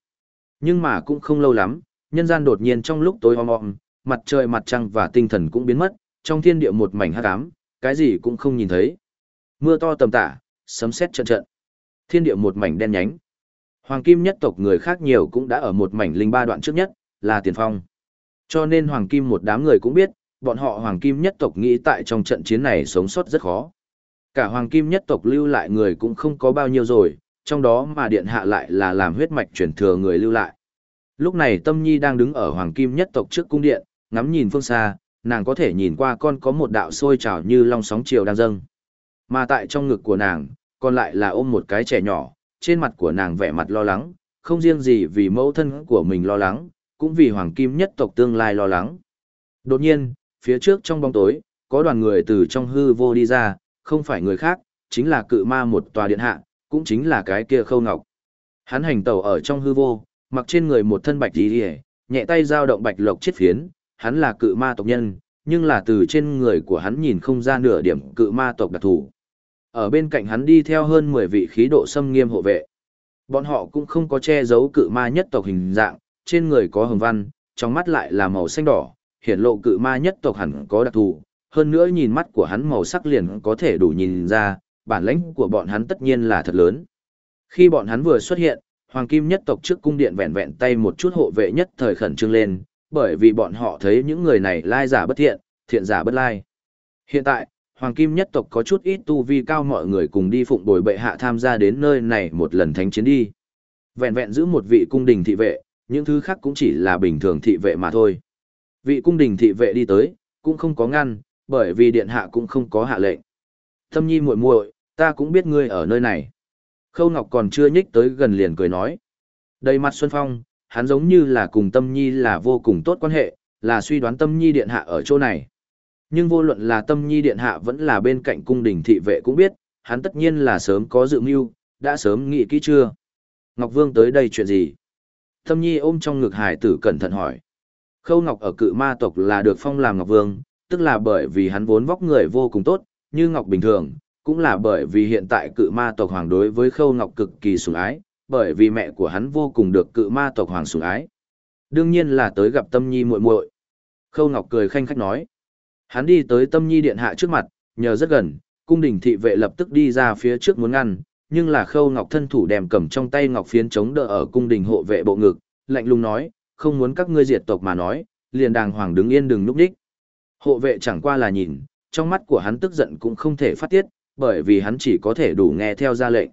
Nhưng mà cũng không lâu lắm, nhân gian đột nhiên trong lúc tối om om, mặt trời mặt trăng và tinh thần cũng biến mất, trong thiên địa một mảnh hắc ám, cái gì cũng không nhìn thấy. Mưa to tầm tả, sấm sét trận trận. Thiên địa một mảnh đen nhánh. Hoàng kim nhất tộc người khác nhiều cũng đã ở một mảnh linh ba đoạn trước nhất, là tiền phong. Cho nên hoàng kim một đám người cũng biết, bọn họ hoàng kim nhất tộc nghĩ tại trong trận chiến này sống sót rất khó. Cả hoàng kim nhất tộc lưu lại người cũng không có bao nhiêu rồi, trong đó mà điện hạ lại là làm huyết mạch chuyển thừa người lưu lại. Lúc này Tâm Nhi đang đứng ở hoàng kim nhất tộc trước cung điện, ngắm nhìn phương xa, nàng có thể nhìn qua con có một đạo sôi trào như long sóng chiều đang dâng. Mà tại trong ngực của nàng, còn lại là ôm một cái trẻ nhỏ, trên mặt của nàng vẻ mặt lo lắng, không riêng gì vì mẫu thân của mình lo lắng, cũng vì hoàng kim nhất tộc tương lai lo lắng. Đột nhiên, phía trước trong bóng tối, có đoàn người từ trong hư vô đi ra, không phải người khác, chính là cự ma một tòa điện hạ, cũng chính là cái kia khâu ngọc. Hắn hành tẩu ở trong hư vô, mặc trên người một thân bạch đi nhẹ tay giao động bạch lộc chiết phiến, hắn là cự ma tộc nhân, nhưng là từ trên người của hắn nhìn không ra nửa điểm cự ma tộc đặc thù. Ở bên cạnh hắn đi theo hơn 10 vị khí độ xâm nghiêm hộ vệ. Bọn họ cũng không có che giấu cự ma nhất tộc hình dạng, trên người có hồng văn, trong mắt lại là màu xanh đỏ, hiển lộ cự ma nhất tộc hẳn có đặc thù. Hơn nữa nhìn mắt của hắn màu sắc liền có thể đủ nhìn ra, bản lãnh của bọn hắn tất nhiên là thật lớn. Khi bọn hắn vừa xuất hiện, Hoàng Kim nhất tộc trước cung điện vẹn vẹn tay một chút hộ vệ nhất thời khẩn trương lên, bởi vì bọn họ thấy những người này lai giả bất thiện, thiện giả bất lai. Hiện tại, Hoàng Kim nhất tộc có chút ít tu vi cao mọi người cùng đi phụng bồi bệ hạ tham gia đến nơi này một lần thánh chiến đi. Vẹn vẹn giữ một vị cung đình thị vệ, những thứ khác cũng chỉ là bình thường thị vệ mà thôi. Vị cung đình thị vệ đi tới, cũng không có ngăn, bởi vì điện hạ cũng không có hạ lệnh. Thâm nhi muội muội, ta cũng biết ngươi ở nơi này. Khâu Ngọc còn chưa nhích tới gần liền cười nói. Đầy mặt Xuân Phong, hắn giống như là cùng Tâm Nhi là vô cùng tốt quan hệ, là suy đoán Tâm Nhi điện hạ ở chỗ này. Nhưng vô luận là Tâm Nhi điện hạ vẫn là bên cạnh cung đình thị vệ cũng biết, hắn tất nhiên là sớm có dự mưu, đã sớm nghĩ kỹ chưa? Ngọc Vương tới đây chuyện gì? Tâm Nhi ôm trong ngực hải tử cẩn thận hỏi. Khâu Ngọc ở cự ma tộc là được phong làm Ngọc Vương, tức là bởi vì hắn vốn vóc người vô cùng tốt, như Ngọc bình thường, cũng là bởi vì hiện tại cự ma tộc hoàng đối với Khâu Ngọc cực kỳ sủng ái, bởi vì mẹ của hắn vô cùng được cự ma tộc hoàng sủng ái. Đương nhiên là tới gặp Tâm Nhi muội muội. Khâu Ngọc cười khanh khách nói. Hắn đi tới Tâm Nhi điện hạ trước mặt, nhờ rất gần, cung đình thị vệ lập tức đi ra phía trước muốn ngăn, nhưng là Khâu Ngọc thân thủ đem cầm trong tay ngọc phiến chống đỡ ở cung đình hộ vệ bộ ngực, lạnh lùng nói, không muốn các ngươi diệt tộc mà nói, liền đàng hoàng đứng yên đừng núp đích. Hộ vệ chẳng qua là nhìn, trong mắt của hắn tức giận cũng không thể phát tiết, bởi vì hắn chỉ có thể đủ nghe theo ra lệnh.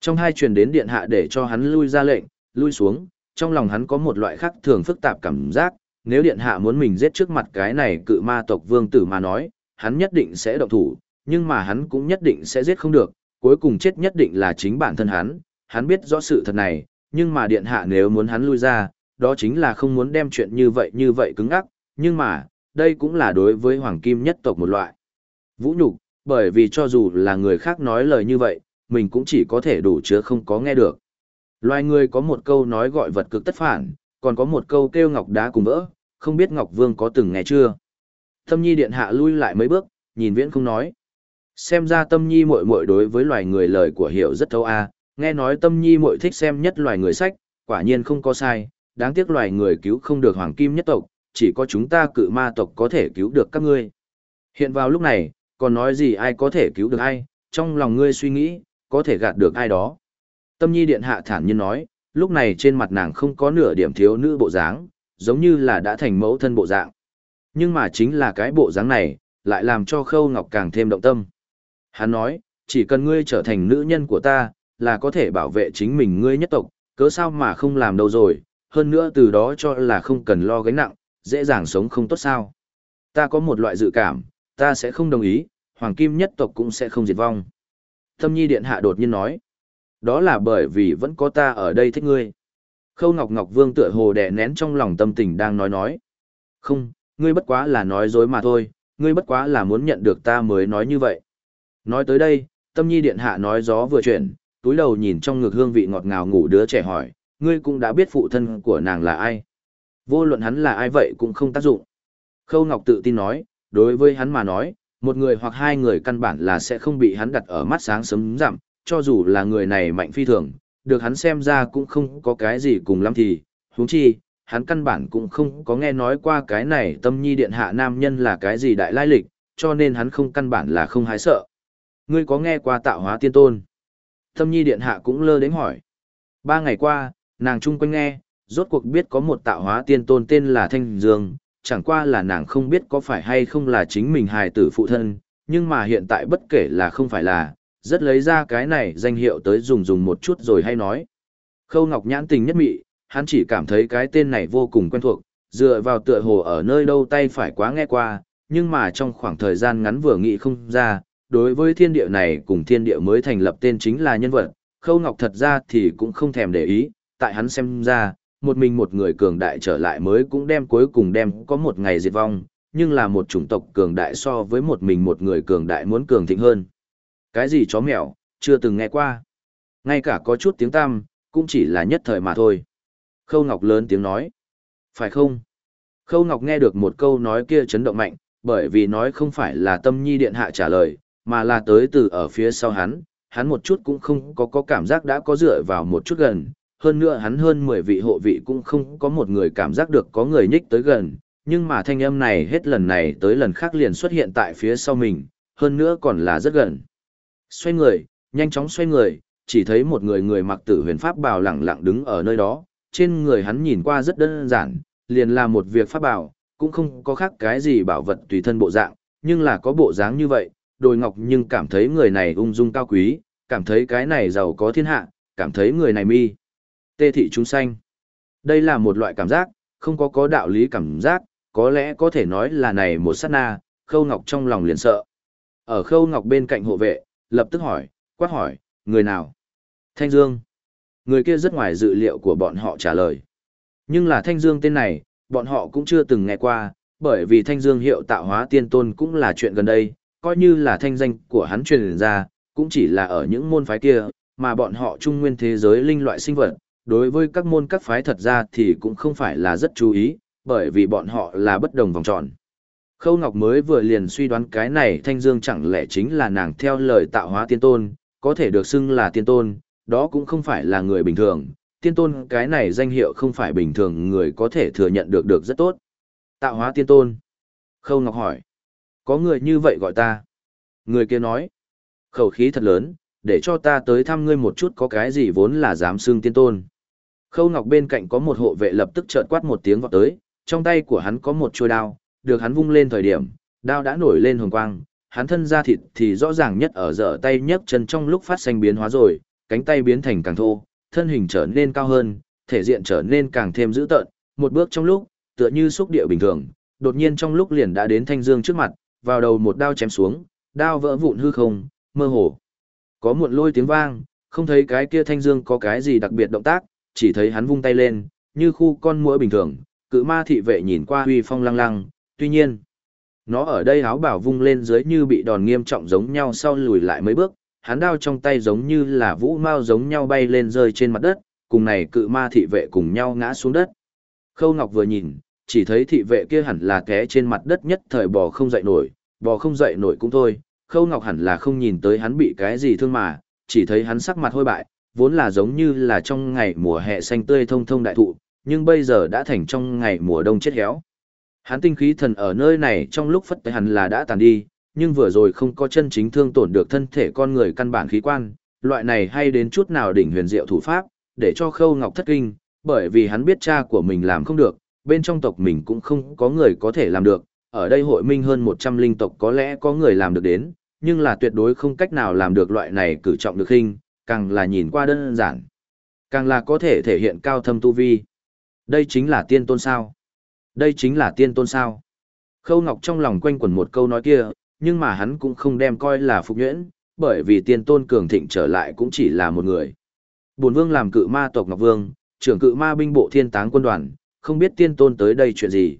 Trong hai truyền đến điện hạ để cho hắn lui ra lệnh, lui xuống, trong lòng hắn có một loại khác thường phức tạp cảm giác, nếu điện hạ muốn mình giết trước mặt cái này cự ma tộc vương tử mà nói, hắn nhất định sẽ động thủ, nhưng mà hắn cũng nhất định sẽ giết không được, cuối cùng chết nhất định là chính bản thân hắn, hắn biết rõ sự thật này, nhưng mà điện hạ nếu muốn hắn lui ra, đó chính là không muốn đem chuyện như vậy như vậy cứng ắc, nhưng mà, đây cũng là đối với hoàng kim nhất tộc một loại. Vũ nhục, bởi vì cho dù là người khác nói lời như vậy, mình cũng chỉ có thể đủ chứa không có nghe được. Loài người có một câu nói gọi vật cực tất phản, còn có một câu kêu ngọc đá cùng vỡ, không biết Ngọc Vương có từng nghe chưa. Tâm nhi điện hạ lui lại mấy bước, nhìn viễn không nói. Xem ra tâm nhi muội muội đối với loài người lời của hiểu rất thấu a nghe nói tâm nhi muội thích xem nhất loài người sách, quả nhiên không có sai, đáng tiếc loài người cứu không được hoàng kim nhất tộc, chỉ có chúng ta cự ma tộc có thể cứu được các ngươi. Hiện vào lúc này, còn nói gì ai có thể cứu được ai, trong lòng ngươi suy nghĩ, có thể gạt được ai đó. Tâm nhi điện hạ thản nhiên nói, lúc này trên mặt nàng không có nửa điểm thiếu nữ bộ dáng, giống như là đã thành mẫu thân bộ dạng. Nhưng mà chính là cái bộ dáng này, lại làm cho Khâu Ngọc càng thêm động tâm. Hắn nói, chỉ cần ngươi trở thành nữ nhân của ta, là có thể bảo vệ chính mình ngươi nhất tộc, cớ sao mà không làm đâu rồi, hơn nữa từ đó cho là không cần lo gánh nặng, dễ dàng sống không tốt sao. Ta có một loại dự cảm, ta sẽ không đồng ý, Hoàng Kim nhất tộc cũng sẽ không diệt vong. Thâm nhi điện hạ đột nhiên nói, đó là bởi vì vẫn có ta ở đây thích ngươi. Khâu Ngọc Ngọc Vương tựa hồ đè nén trong lòng tâm tình đang nói nói. Không, ngươi bất quá là nói dối mà thôi, ngươi bất quá là muốn nhận được ta mới nói như vậy. Nói tới đây, tâm nhi điện hạ nói gió vừa chuyển, túi đầu nhìn trong ngực hương vị ngọt ngào ngủ đứa trẻ hỏi, ngươi cũng đã biết phụ thân của nàng là ai. Vô luận hắn là ai vậy cũng không tác dụng. Khâu Ngọc tự tin nói, đối với hắn mà nói, một người hoặc hai người căn bản là sẽ không bị hắn đặt ở mắt sáng sớm giảm, cho dù là người này mạnh phi thường, được hắn xem ra cũng không có cái gì cùng lắm thì, huống chi, hắn căn bản cũng không có nghe nói qua cái này tâm nhi điện hạ nam nhân là cái gì đại lai lịch, cho nên hắn không căn bản là không hái sợ. Ngươi có nghe qua tạo hóa tiên tôn? Tâm nhi điện hạ cũng lơ đến hỏi. Ba ngày qua, nàng chung quanh nghe, rốt cuộc biết có một tạo hóa tiên tôn tên là Thanh Dương, chẳng qua là nàng không biết có phải hay không là chính mình hài tử phụ thân, nhưng mà hiện tại bất kể là không phải là, rất lấy ra cái này danh hiệu tới dùng dùng một chút rồi hay nói. Khâu Ngọc nhãn tình nhất mị, hắn chỉ cảm thấy cái tên này vô cùng quen thuộc, dựa vào tựa hồ ở nơi đâu tay phải quá nghe qua, nhưng mà trong khoảng thời gian ngắn vừa nghĩ không ra, đối với thiên địa này cùng thiên địa mới thành lập tên chính là nhân vật, Khâu Ngọc thật ra thì cũng không thèm để ý, tại hắn xem ra, một mình một người cường đại trở lại mới cũng đem cuối cùng đem có một ngày diệt vong, nhưng là một chủng tộc cường đại so với một mình một người cường đại muốn cường thịnh hơn. Cái gì chó mèo, chưa từng nghe qua. Ngay cả có chút tiếng tam, cũng chỉ là nhất thời mà thôi. Khâu Ngọc lớn tiếng nói. Phải không? Khâu Ngọc nghe được một câu nói kia chấn động mạnh, bởi vì nói không phải là tâm nhi điện hạ trả lời, mà là tới từ ở phía sau hắn, hắn một chút cũng không có có cảm giác đã có dựa vào một chút gần, hơn nữa hắn hơn 10 vị hộ vị cũng không có một người cảm giác được có người nhích tới gần, nhưng mà thanh âm này hết lần này tới lần khác liền xuất hiện tại phía sau mình, hơn nữa còn là rất gần. Xoay người, nhanh chóng xoay người, chỉ thấy một người người mặc tử huyền pháp bào lẳng lặng đứng ở nơi đó, trên người hắn nhìn qua rất đơn giản, liền là một việc pháp bào, cũng không có khác cái gì bảo vật tùy thân bộ dạng, nhưng là có bộ dáng như vậy, đồi ngọc nhưng cảm thấy người này ung dung cao quý, cảm thấy cái này giàu có thiên hạ, cảm thấy người này mi. Tê thị chúng sanh. Đây là một loại cảm giác, không có có đạo lý cảm giác, có lẽ có thể nói là này một sát na, khâu ngọc trong lòng liền sợ. Ở khâu ngọc bên cạnh hộ vệ, lập tức hỏi, quát hỏi, người nào? Thanh Dương. Người kia rất ngoài dự liệu của bọn họ trả lời. Nhưng là Thanh Dương tên này, bọn họ cũng chưa từng nghe qua, bởi vì Thanh Dương hiệu tạo hóa tiên tôn cũng là chuyện gần đây, coi như là thanh danh của hắn truyền ra, cũng chỉ là ở những môn phái kia, mà bọn họ trung nguyên thế giới linh loại sinh vật, đối với các môn các phái thật ra thì cũng không phải là rất chú ý, bởi vì bọn họ là bất đồng vòng tròn. Khâu Ngọc mới vừa liền suy đoán cái này Thanh Dương chẳng lẽ chính là nàng theo lời tạo hóa tiên tôn, có thể được xưng là tiên tôn, đó cũng không phải là người bình thường, tiên tôn cái này danh hiệu không phải bình thường người có thể thừa nhận được được rất tốt. Tạo hóa tiên tôn. Khâu Ngọc hỏi. Có người như vậy gọi ta. Người kia nói. Khẩu khí thật lớn, để cho ta tới thăm ngươi một chút có cái gì vốn là dám xưng tiên tôn. Khâu Ngọc bên cạnh có một hộ vệ lập tức chợt quát một tiếng vọt tới, trong tay của hắn có một chuôi đao, được hắn vung lên thời điểm, đao đã nổi lên hồng quang, hắn thân ra thịt thì rõ ràng nhất ở dở tay nhấc chân trong lúc phát sinh biến hóa rồi, cánh tay biến thành càng thô, thân hình trở nên cao hơn, thể diện trở nên càng thêm dữ tợn, một bước trong lúc, tựa như xúc địa bình thường, đột nhiên trong lúc liền đã đến Thanh Dương trước mặt, vào đầu một đao chém xuống, đao vỡ vụn hư không, mơ hồ. Có muộn lôi tiếng vang, không thấy cái kia Thanh Dương có cái gì đặc biệt động tác, chỉ thấy hắn vung tay lên, như khu con muỗi bình thường, cự ma thị vệ nhìn qua huy phong lăng lăng, tuy nhiên, nó ở đây áo bảo vung lên dưới như bị đòn nghiêm trọng giống nhau sau lùi lại mấy bước, hắn đao trong tay giống như là vũ mao giống nhau bay lên rơi trên mặt đất, cùng này cự ma thị vệ cùng nhau ngã xuống đất. Khâu Ngọc vừa nhìn, chỉ thấy thị vệ kia hẳn là té trên mặt đất nhất thời bò không dậy nổi, bò không dậy nổi cũng thôi, Khâu Ngọc hẳn là không nhìn tới hắn bị cái gì thương mà, chỉ thấy hắn sắc mặt hôi bại, vốn là giống như là trong ngày mùa hè xanh tươi thông thông đại thụ, nhưng bây giờ đã thành trong ngày mùa đông chết héo. Hắn tinh khí thần ở nơi này trong lúc phất tới hẳn là đã tàn đi, nhưng vừa rồi không có chân chính thương tổn được thân thể con người căn bản khí quan, loại này hay đến chút nào đỉnh huyền diệu thủ pháp, để cho Khâu Ngọc thất kinh, bởi vì hắn biết cha của mình làm không được, bên trong tộc mình cũng không có người có thể làm được, ở đây hội minh hơn 100 linh tộc có lẽ có người làm được đến, nhưng là tuyệt đối không cách nào làm được loại này cử trọng được hình, càng là nhìn qua đơn giản, càng là có thể thể hiện cao thâm tu vi. Đây chính là tiên tôn sao? Đây chính là tiên tôn sao? Khâu Ngọc trong lòng quanh quẩn một câu nói kia, nhưng mà hắn cũng không đem coi là phục nhuyễn, bởi vì tiên tôn cường thịnh trở lại cũng chỉ là một người. Bổn vương làm cự ma tộc Ngọc Vương, trưởng cự ma binh bộ thiên táng quân đoàn, không biết tiên tôn tới đây chuyện gì.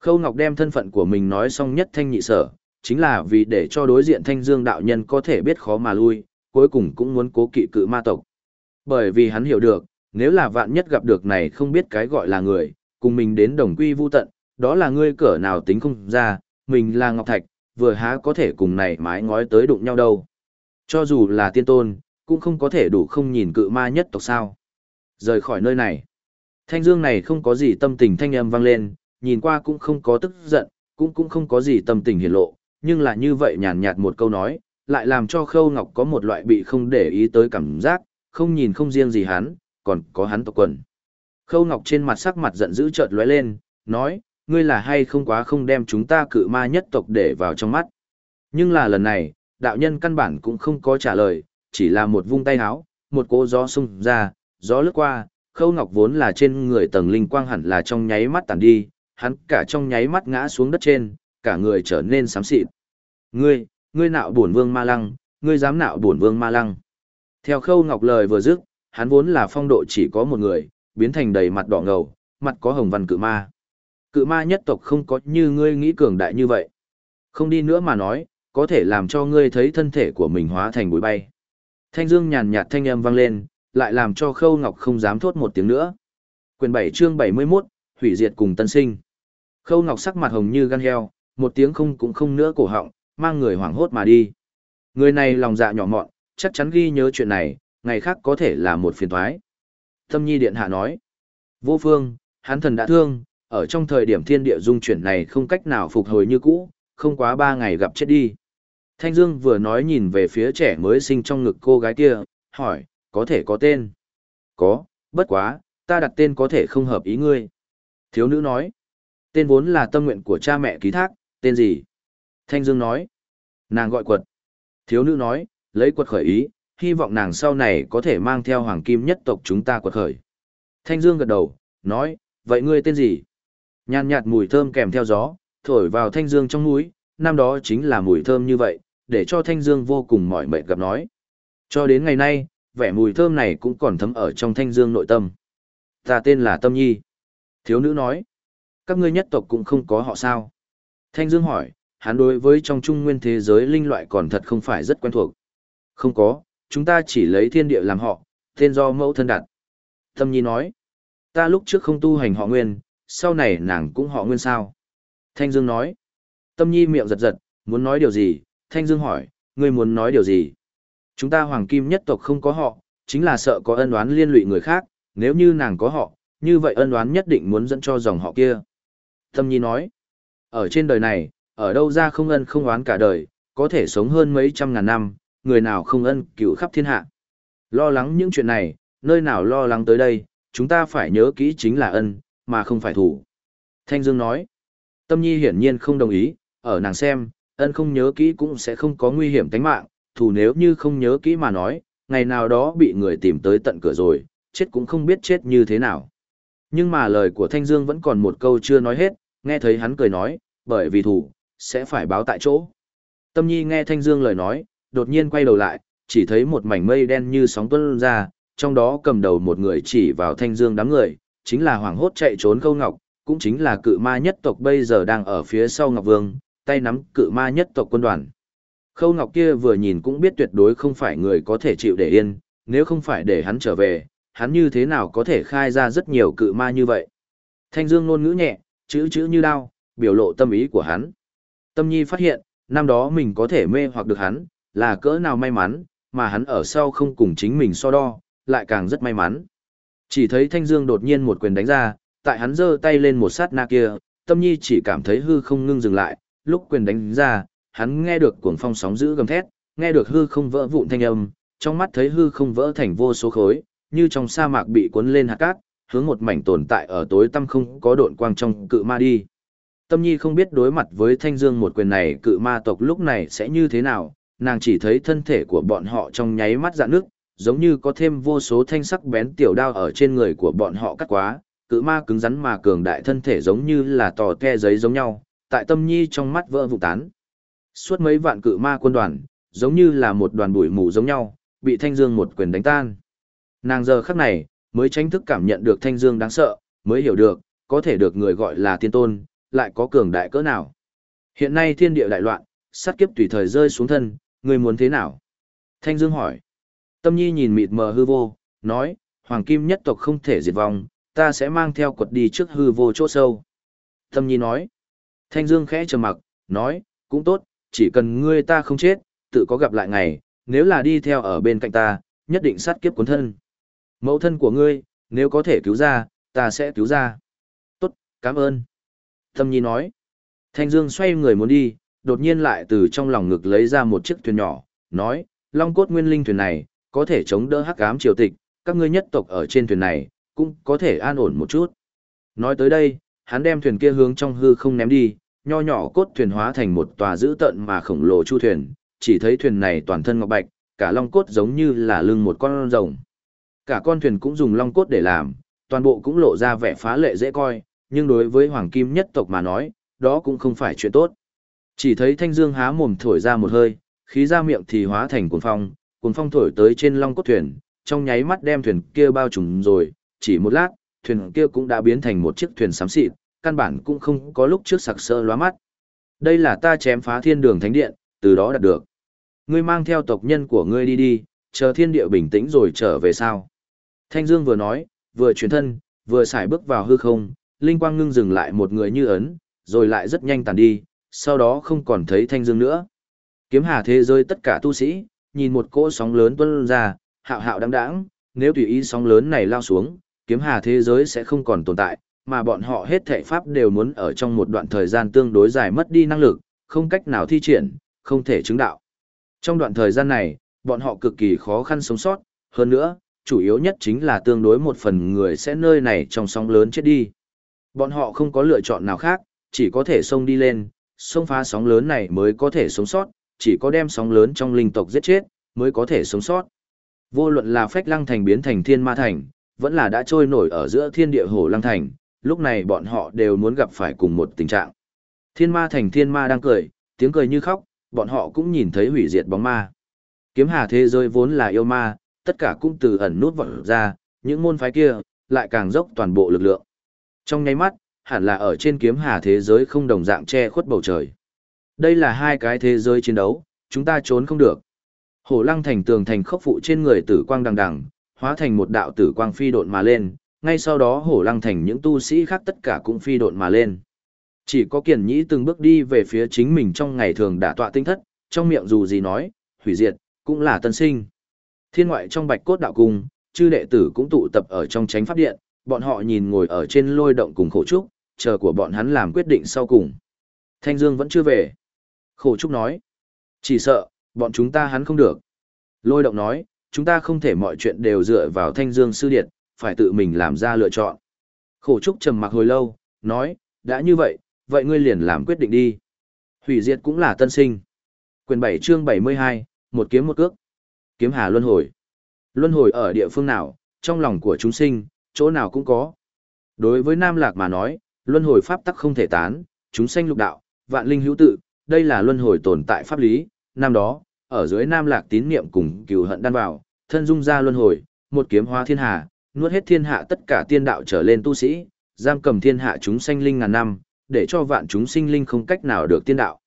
Khâu Ngọc đem thân phận của mình nói xong nhất thanh nhị sở, chính là vì để cho đối diện thanh dương đạo nhân có thể biết khó mà lui, cuối cùng cũng muốn cố kỵ cự ma tộc. Bởi vì hắn hiểu được, nếu là vạn nhất gặp được này không biết cái gọi là người, cùng mình đến đồng quy vu tận, đó là ngươi cỡ nào tính không ra, mình là Ngọc Thạch, vừa há có thể cùng này mái ngói tới đụng nhau đâu. Cho dù là tiên tôn, cũng không có thể đủ không nhìn cự ma nhất tộc sao. Rời khỏi nơi này. Thanh dương này không có gì tâm tình thanh âm vang lên, nhìn qua cũng không có tức giận, cũng cũng không có gì tâm tình hiển lộ, nhưng là như vậy nhàn nhạt một câu nói, lại làm cho Khâu Ngọc có một loại bị không để ý tới cảm giác, không nhìn không riêng gì hắn, còn có hắn tộc quần. Khâu Ngọc trên mặt sắc mặt giận dữ chợt lóe lên, nói, ngươi là hay không quá không đem chúng ta cự ma nhất tộc để vào trong mắt. Nhưng là lần này, đạo nhân căn bản cũng không có trả lời, chỉ là một vung tay háo, một cỗ gió xung ra, gió lướt qua, Khâu Ngọc vốn là trên người tầng linh quang hẳn là trong nháy mắt tàn đi, hắn cả trong nháy mắt ngã xuống đất trên, cả người trở nên xám xịt. Ngươi, ngươi nạo bổn vương ma lăng, ngươi dám nạo bổn vương ma lăng. Theo Khâu Ngọc lời vừa dứt, hắn vốn là phong độ chỉ có một người, biến thành đầy mặt đỏ ngầu, mặt có hồng văn cự ma. Cự ma nhất tộc không có như ngươi nghĩ cường đại như vậy. Không đi nữa mà nói, có thể làm cho ngươi thấy thân thể của mình hóa thành bụi bay. Thanh dương nhàn nhạt thanh âm vang lên, lại làm cho Khâu Ngọc không dám thốt một tiếng nữa. Quyền 7 chương 71, hủy diệt cùng tân sinh. Khâu Ngọc sắc mặt hồng như gan heo, một tiếng không cũng không nữa cổ họng, mang người hoảng hốt mà đi. Người này lòng dạ nhỏ mọn, chắc chắn ghi nhớ chuyện này, ngày khác có thể là một phiền toái. Tâm nhi điện hạ nói, vô phương, hắn thần đã thương, ở trong thời điểm thiên địa dung chuyển này không cách nào phục hồi như cũ, không quá ba ngày gặp chết đi. Thanh Dương vừa nói nhìn về phía trẻ mới sinh trong ngực cô gái kia, hỏi, có thể có tên? Có, bất quá, ta đặt tên có thể không hợp ý ngươi. Thiếu nữ nói, tên vốn là tâm nguyện của cha mẹ ký thác, tên gì? Thanh Dương nói, nàng gọi quật. Thiếu nữ nói, lấy quật khởi ý, hy vọng nàng sau này có thể mang theo hoàng kim nhất tộc chúng ta quật khởi. Thanh Dương gật đầu, nói, vậy ngươi tên gì? Nhàn nhạt mùi thơm kèm theo gió, thổi vào Thanh Dương trong mũi, năm đó chính là mùi thơm như vậy, để cho Thanh Dương vô cùng mỏi mệt gặp nói. Cho đến ngày nay, vẻ mùi thơm này cũng còn thấm ở trong Thanh Dương nội tâm. Ta tên là Tâm Nhi. Thiếu nữ nói, các ngươi nhất tộc cũng không có họ sao. Thanh Dương hỏi, hắn đối với trong trung nguyên thế giới linh loại còn thật không phải rất quen thuộc. Không có, chúng ta chỉ lấy thiên địa làm họ, tên do mẫu thân đặt. Tâm Nhi nói, ta lúc trước không tu hành họ nguyên, sau này nàng cũng họ nguyên sao. Thanh Dương nói, Tâm Nhi miệng giật giật, muốn nói điều gì, Thanh Dương hỏi, ngươi muốn nói điều gì? Chúng ta hoàng kim nhất tộc không có họ, chính là sợ có ân oán liên lụy người khác, nếu như nàng có họ, như vậy ân oán nhất định muốn dẫn cho dòng họ kia. Tâm Nhi nói, ở trên đời này, ở đâu ra không ân không oán cả đời, có thể sống hơn mấy trăm ngàn năm, người nào không ân cứu khắp thiên hạ. Lo lắng những chuyện này, nơi nào lo lắng tới đây, chúng ta phải nhớ kỹ chính là ân, mà không phải thủ. Thanh Dương nói, Tâm Nhi hiển nhiên không đồng ý, ở nàng xem, ân không nhớ kỹ cũng sẽ không có nguy hiểm tính mạng, thủ nếu như không nhớ kỹ mà nói, ngày nào đó bị người tìm tới tận cửa rồi, chết cũng không biết chết như thế nào. Nhưng mà lời của Thanh Dương vẫn còn một câu chưa nói hết, nghe thấy hắn cười nói, bởi vì thủ, sẽ phải báo tại chỗ. Tâm Nhi nghe Thanh Dương lời nói, đột nhiên quay đầu lại, chỉ thấy một mảnh mây đen như sóng tuôn ra, trong đó cầm đầu một người chỉ vào Thanh Dương đám người, chính là hoàng hốt chạy trốn Khâu Ngọc, cũng chính là cự ma nhất tộc bây giờ đang ở phía sau Ngọc Vương, tay nắm cự ma nhất tộc quân đoàn. Khâu Ngọc kia vừa nhìn cũng biết tuyệt đối không phải người có thể chịu để yên, nếu không phải để hắn trở về, hắn như thế nào có thể khai ra rất nhiều cự ma như vậy. Thanh Dương ngôn ngữ nhẹ, chữ chữ như đao, biểu lộ tâm ý của hắn. Tâm nhi phát hiện, năm đó mình có thể mê hoặc được hắn, là cỡ nào may mắn, mà hắn ở sau không cùng chính mình so đo, lại càng rất may mắn. Chỉ thấy Thanh Dương đột nhiên một quyền đánh ra, tại hắn giơ tay lên một sát na kia, Tâm Nhi chỉ cảm thấy hư không ngưng dừng lại, lúc quyền đánh ra, hắn nghe được cuồng phong sóng dữ gầm thét, nghe được hư không vỡ vụn thanh âm, trong mắt thấy hư không vỡ thành vô số khối, như trong sa mạc bị cuốn lên hạt cát, hướng một mảnh tồn tại ở tối tăm không có độn quang trong cự ma đi. Tâm Nhi không biết đối mặt với Thanh Dương một quyền này cự ma tộc lúc này sẽ như thế nào, nàng chỉ thấy thân thể của bọn họ trong nháy mắt dạn nước, giống như có thêm vô số thanh sắc bén tiểu đao ở trên người của bọn họ cắt quá, cự ma cứng rắn mà cường đại thân thể giống như là tò te giấy giống nhau, tại tâm nhi trong mắt vỡ vụ tán. Suốt mấy vạn cự ma quân đoàn, giống như là một đoàn bụi mù giống nhau, bị Thanh Dương một quyền đánh tan. Nàng giờ khắc này, mới tránh thức cảm nhận được Thanh Dương đáng sợ, mới hiểu được, có thể được người gọi là tiên tôn, lại có cường đại cỡ nào. Hiện nay thiên địa đại loạn, sát kiếp tùy thời rơi xuống thân, ngươi muốn thế nào? Thanh Dương hỏi. Tâm Nhi nhìn mịt mờ hư vô, nói, Hoàng Kim nhất tộc không thể diệt vong, ta sẽ mang theo quật đi trước hư vô chỗ sâu. Tâm Nhi nói. Thanh Dương khẽ trầm mặc, nói, cũng tốt, chỉ cần ngươi ta không chết, tự có gặp lại ngày, nếu là đi theo ở bên cạnh ta, nhất định sát kiếp cuốn thân. Mẫu thân của ngươi, nếu có thể cứu ra, ta sẽ cứu ra. Tốt, cảm ơn. Tâm Nhi nói. Thanh Dương xoay người muốn đi, đột nhiên lại từ trong lòng ngực lấy ra một chiếc thuyền nhỏ, nói, Long cốt nguyên linh thuyền này, có thể chống đỡ hắc ám triều tịch, các ngươi nhất tộc ở trên thuyền này, cũng có thể an ổn một chút. Nói tới đây, hắn đem thuyền kia hướng trong hư không ném đi, nho nhỏ cốt thuyền hóa thành một tòa dữ tận mà khổng lồ chu thuyền, chỉ thấy thuyền này toàn thân ngọc bạch, cả long cốt giống như là lưng một con rồng. Cả con thuyền cũng dùng long cốt để làm, toàn bộ cũng lộ ra vẻ phá lệ dễ coi, nhưng đối với hoàng kim nhất tộc mà nói, đó cũng không phải chuyện tốt. Chỉ thấy thanh dương há mồm thổi ra một hơi, khí ra miệng thì hóa thành cuồng phong, cuồng phong thổi tới trên long cốt thuyền, trong nháy mắt đem thuyền kia bao trùm rồi, chỉ một lát, thuyền kia cũng đã biến thành một chiếc thuyền xám xịt, căn bản cũng không có lúc trước sặc sỡ lóa mắt. Đây là ta chém phá thiên đường thánh điện, từ đó đạt được. Ngươi mang theo tộc nhân của ngươi đi đi, chờ thiên địa bình tĩnh rồi trở về sao. Thanh Dương vừa nói, vừa chuyển thân, vừa xài bước vào hư không, linh quang ngưng dừng lại một người như ấn, rồi lại rất nhanh tàn đi, sau đó không còn thấy Thanh Dương nữa. Kiếm hà thế giới tất cả tu sĩ, nhìn một cỗ sóng lớn tuôn ra, hạo hạo đăng đãng, nếu tùy ý sóng lớn này lao xuống, kiếm hà thế giới sẽ không còn tồn tại, mà bọn họ hết thệ pháp đều muốn ở trong một đoạn thời gian tương đối dài mất đi năng lực, không cách nào thi triển, không thể chứng đạo. Trong đoạn thời gian này, bọn họ cực kỳ khó khăn sống sót, hơn nữa, chủ yếu nhất chính là tương đối một phần người sẽ nơi này trong sóng lớn chết đi. Bọn họ không có lựa chọn nào khác, chỉ có thể xông đi lên, xông phá sóng lớn này mới có thể sống sót, chỉ có đem sóng lớn trong linh tộc giết chết, mới có thể sống sót. Vô luận là phách lăng thành biến thành thiên ma thành, vẫn là đã trôi nổi ở giữa thiên địa hồ lăng thành, lúc này bọn họ đều muốn gặp phải cùng một tình trạng. Thiên ma thành thiên ma đang cười, tiếng cười như khóc, bọn họ cũng nhìn thấy hủy diệt bóng ma. Kiếm hà thế giới vốn là yêu ma, tất cả cũng từ ẩn nút vọt ra, những môn phái kia, lại càng dốc toàn bộ lực lượng. Trong nháy mắt, hẳn là ở trên kiếm hà thế giới không đồng dạng che khuất bầu trời. Đây là hai cái thế giới chiến đấu, chúng ta trốn không được. Hổ lăng thành tường thành khốc phụ trên người tử quang đằng đằng, hóa thành một đạo tử quang phi độn mà lên, ngay sau đó hổ lăng thành những tu sĩ khác tất cả cũng phi độn mà lên. Chỉ có kiền nhĩ từng bước đi về phía chính mình trong ngày thường đã tọa tinh thất, trong miệng dù gì nói, hủy diệt, cũng là tân sinh. Thiên ngoại trong bạch cốt đạo cung, chư đệ tử cũng tụ tập ở trong tránh pháp điện, bọn họ nhìn ngồi ở trên lôi động cùng khổ trúc, chờ của bọn hắn làm quyết định sau cùng. Thanh Dương vẫn chưa về. Khổ trúc nói, chỉ sợ, bọn chúng ta hắn không được. Lôi động nói, chúng ta không thể mọi chuyện đều dựa vào Thanh Dương sư điện, phải tự mình làm ra lựa chọn. Khổ trúc trầm mặc hồi lâu, nói, đã như vậy, vậy ngươi liền làm quyết định đi. Hủy diệt cũng là tân sinh. Quyền 7 chương 72, một kiếm một cước. Kiếm hà luân hồi. Luân hồi ở địa phương nào, trong lòng của chúng sinh, chỗ nào cũng có. Đối với Nam Lạc mà nói, luân hồi pháp tắc không thể tán, chúng sanh lục đạo, vạn linh hữu tự, đây là luân hồi tồn tại pháp lý. Năm đó, ở dưới Nam Lạc tín niệm cùng cừu hận đan vào, thân dung ra luân hồi, một kiếm hóa thiên hà, nuốt hết thiên hạ tất cả tiên đạo trở lên tu sĩ, giam cầm thiên hạ chúng sanh linh ngàn năm, để cho vạn chúng sinh linh không cách nào được tiên đạo.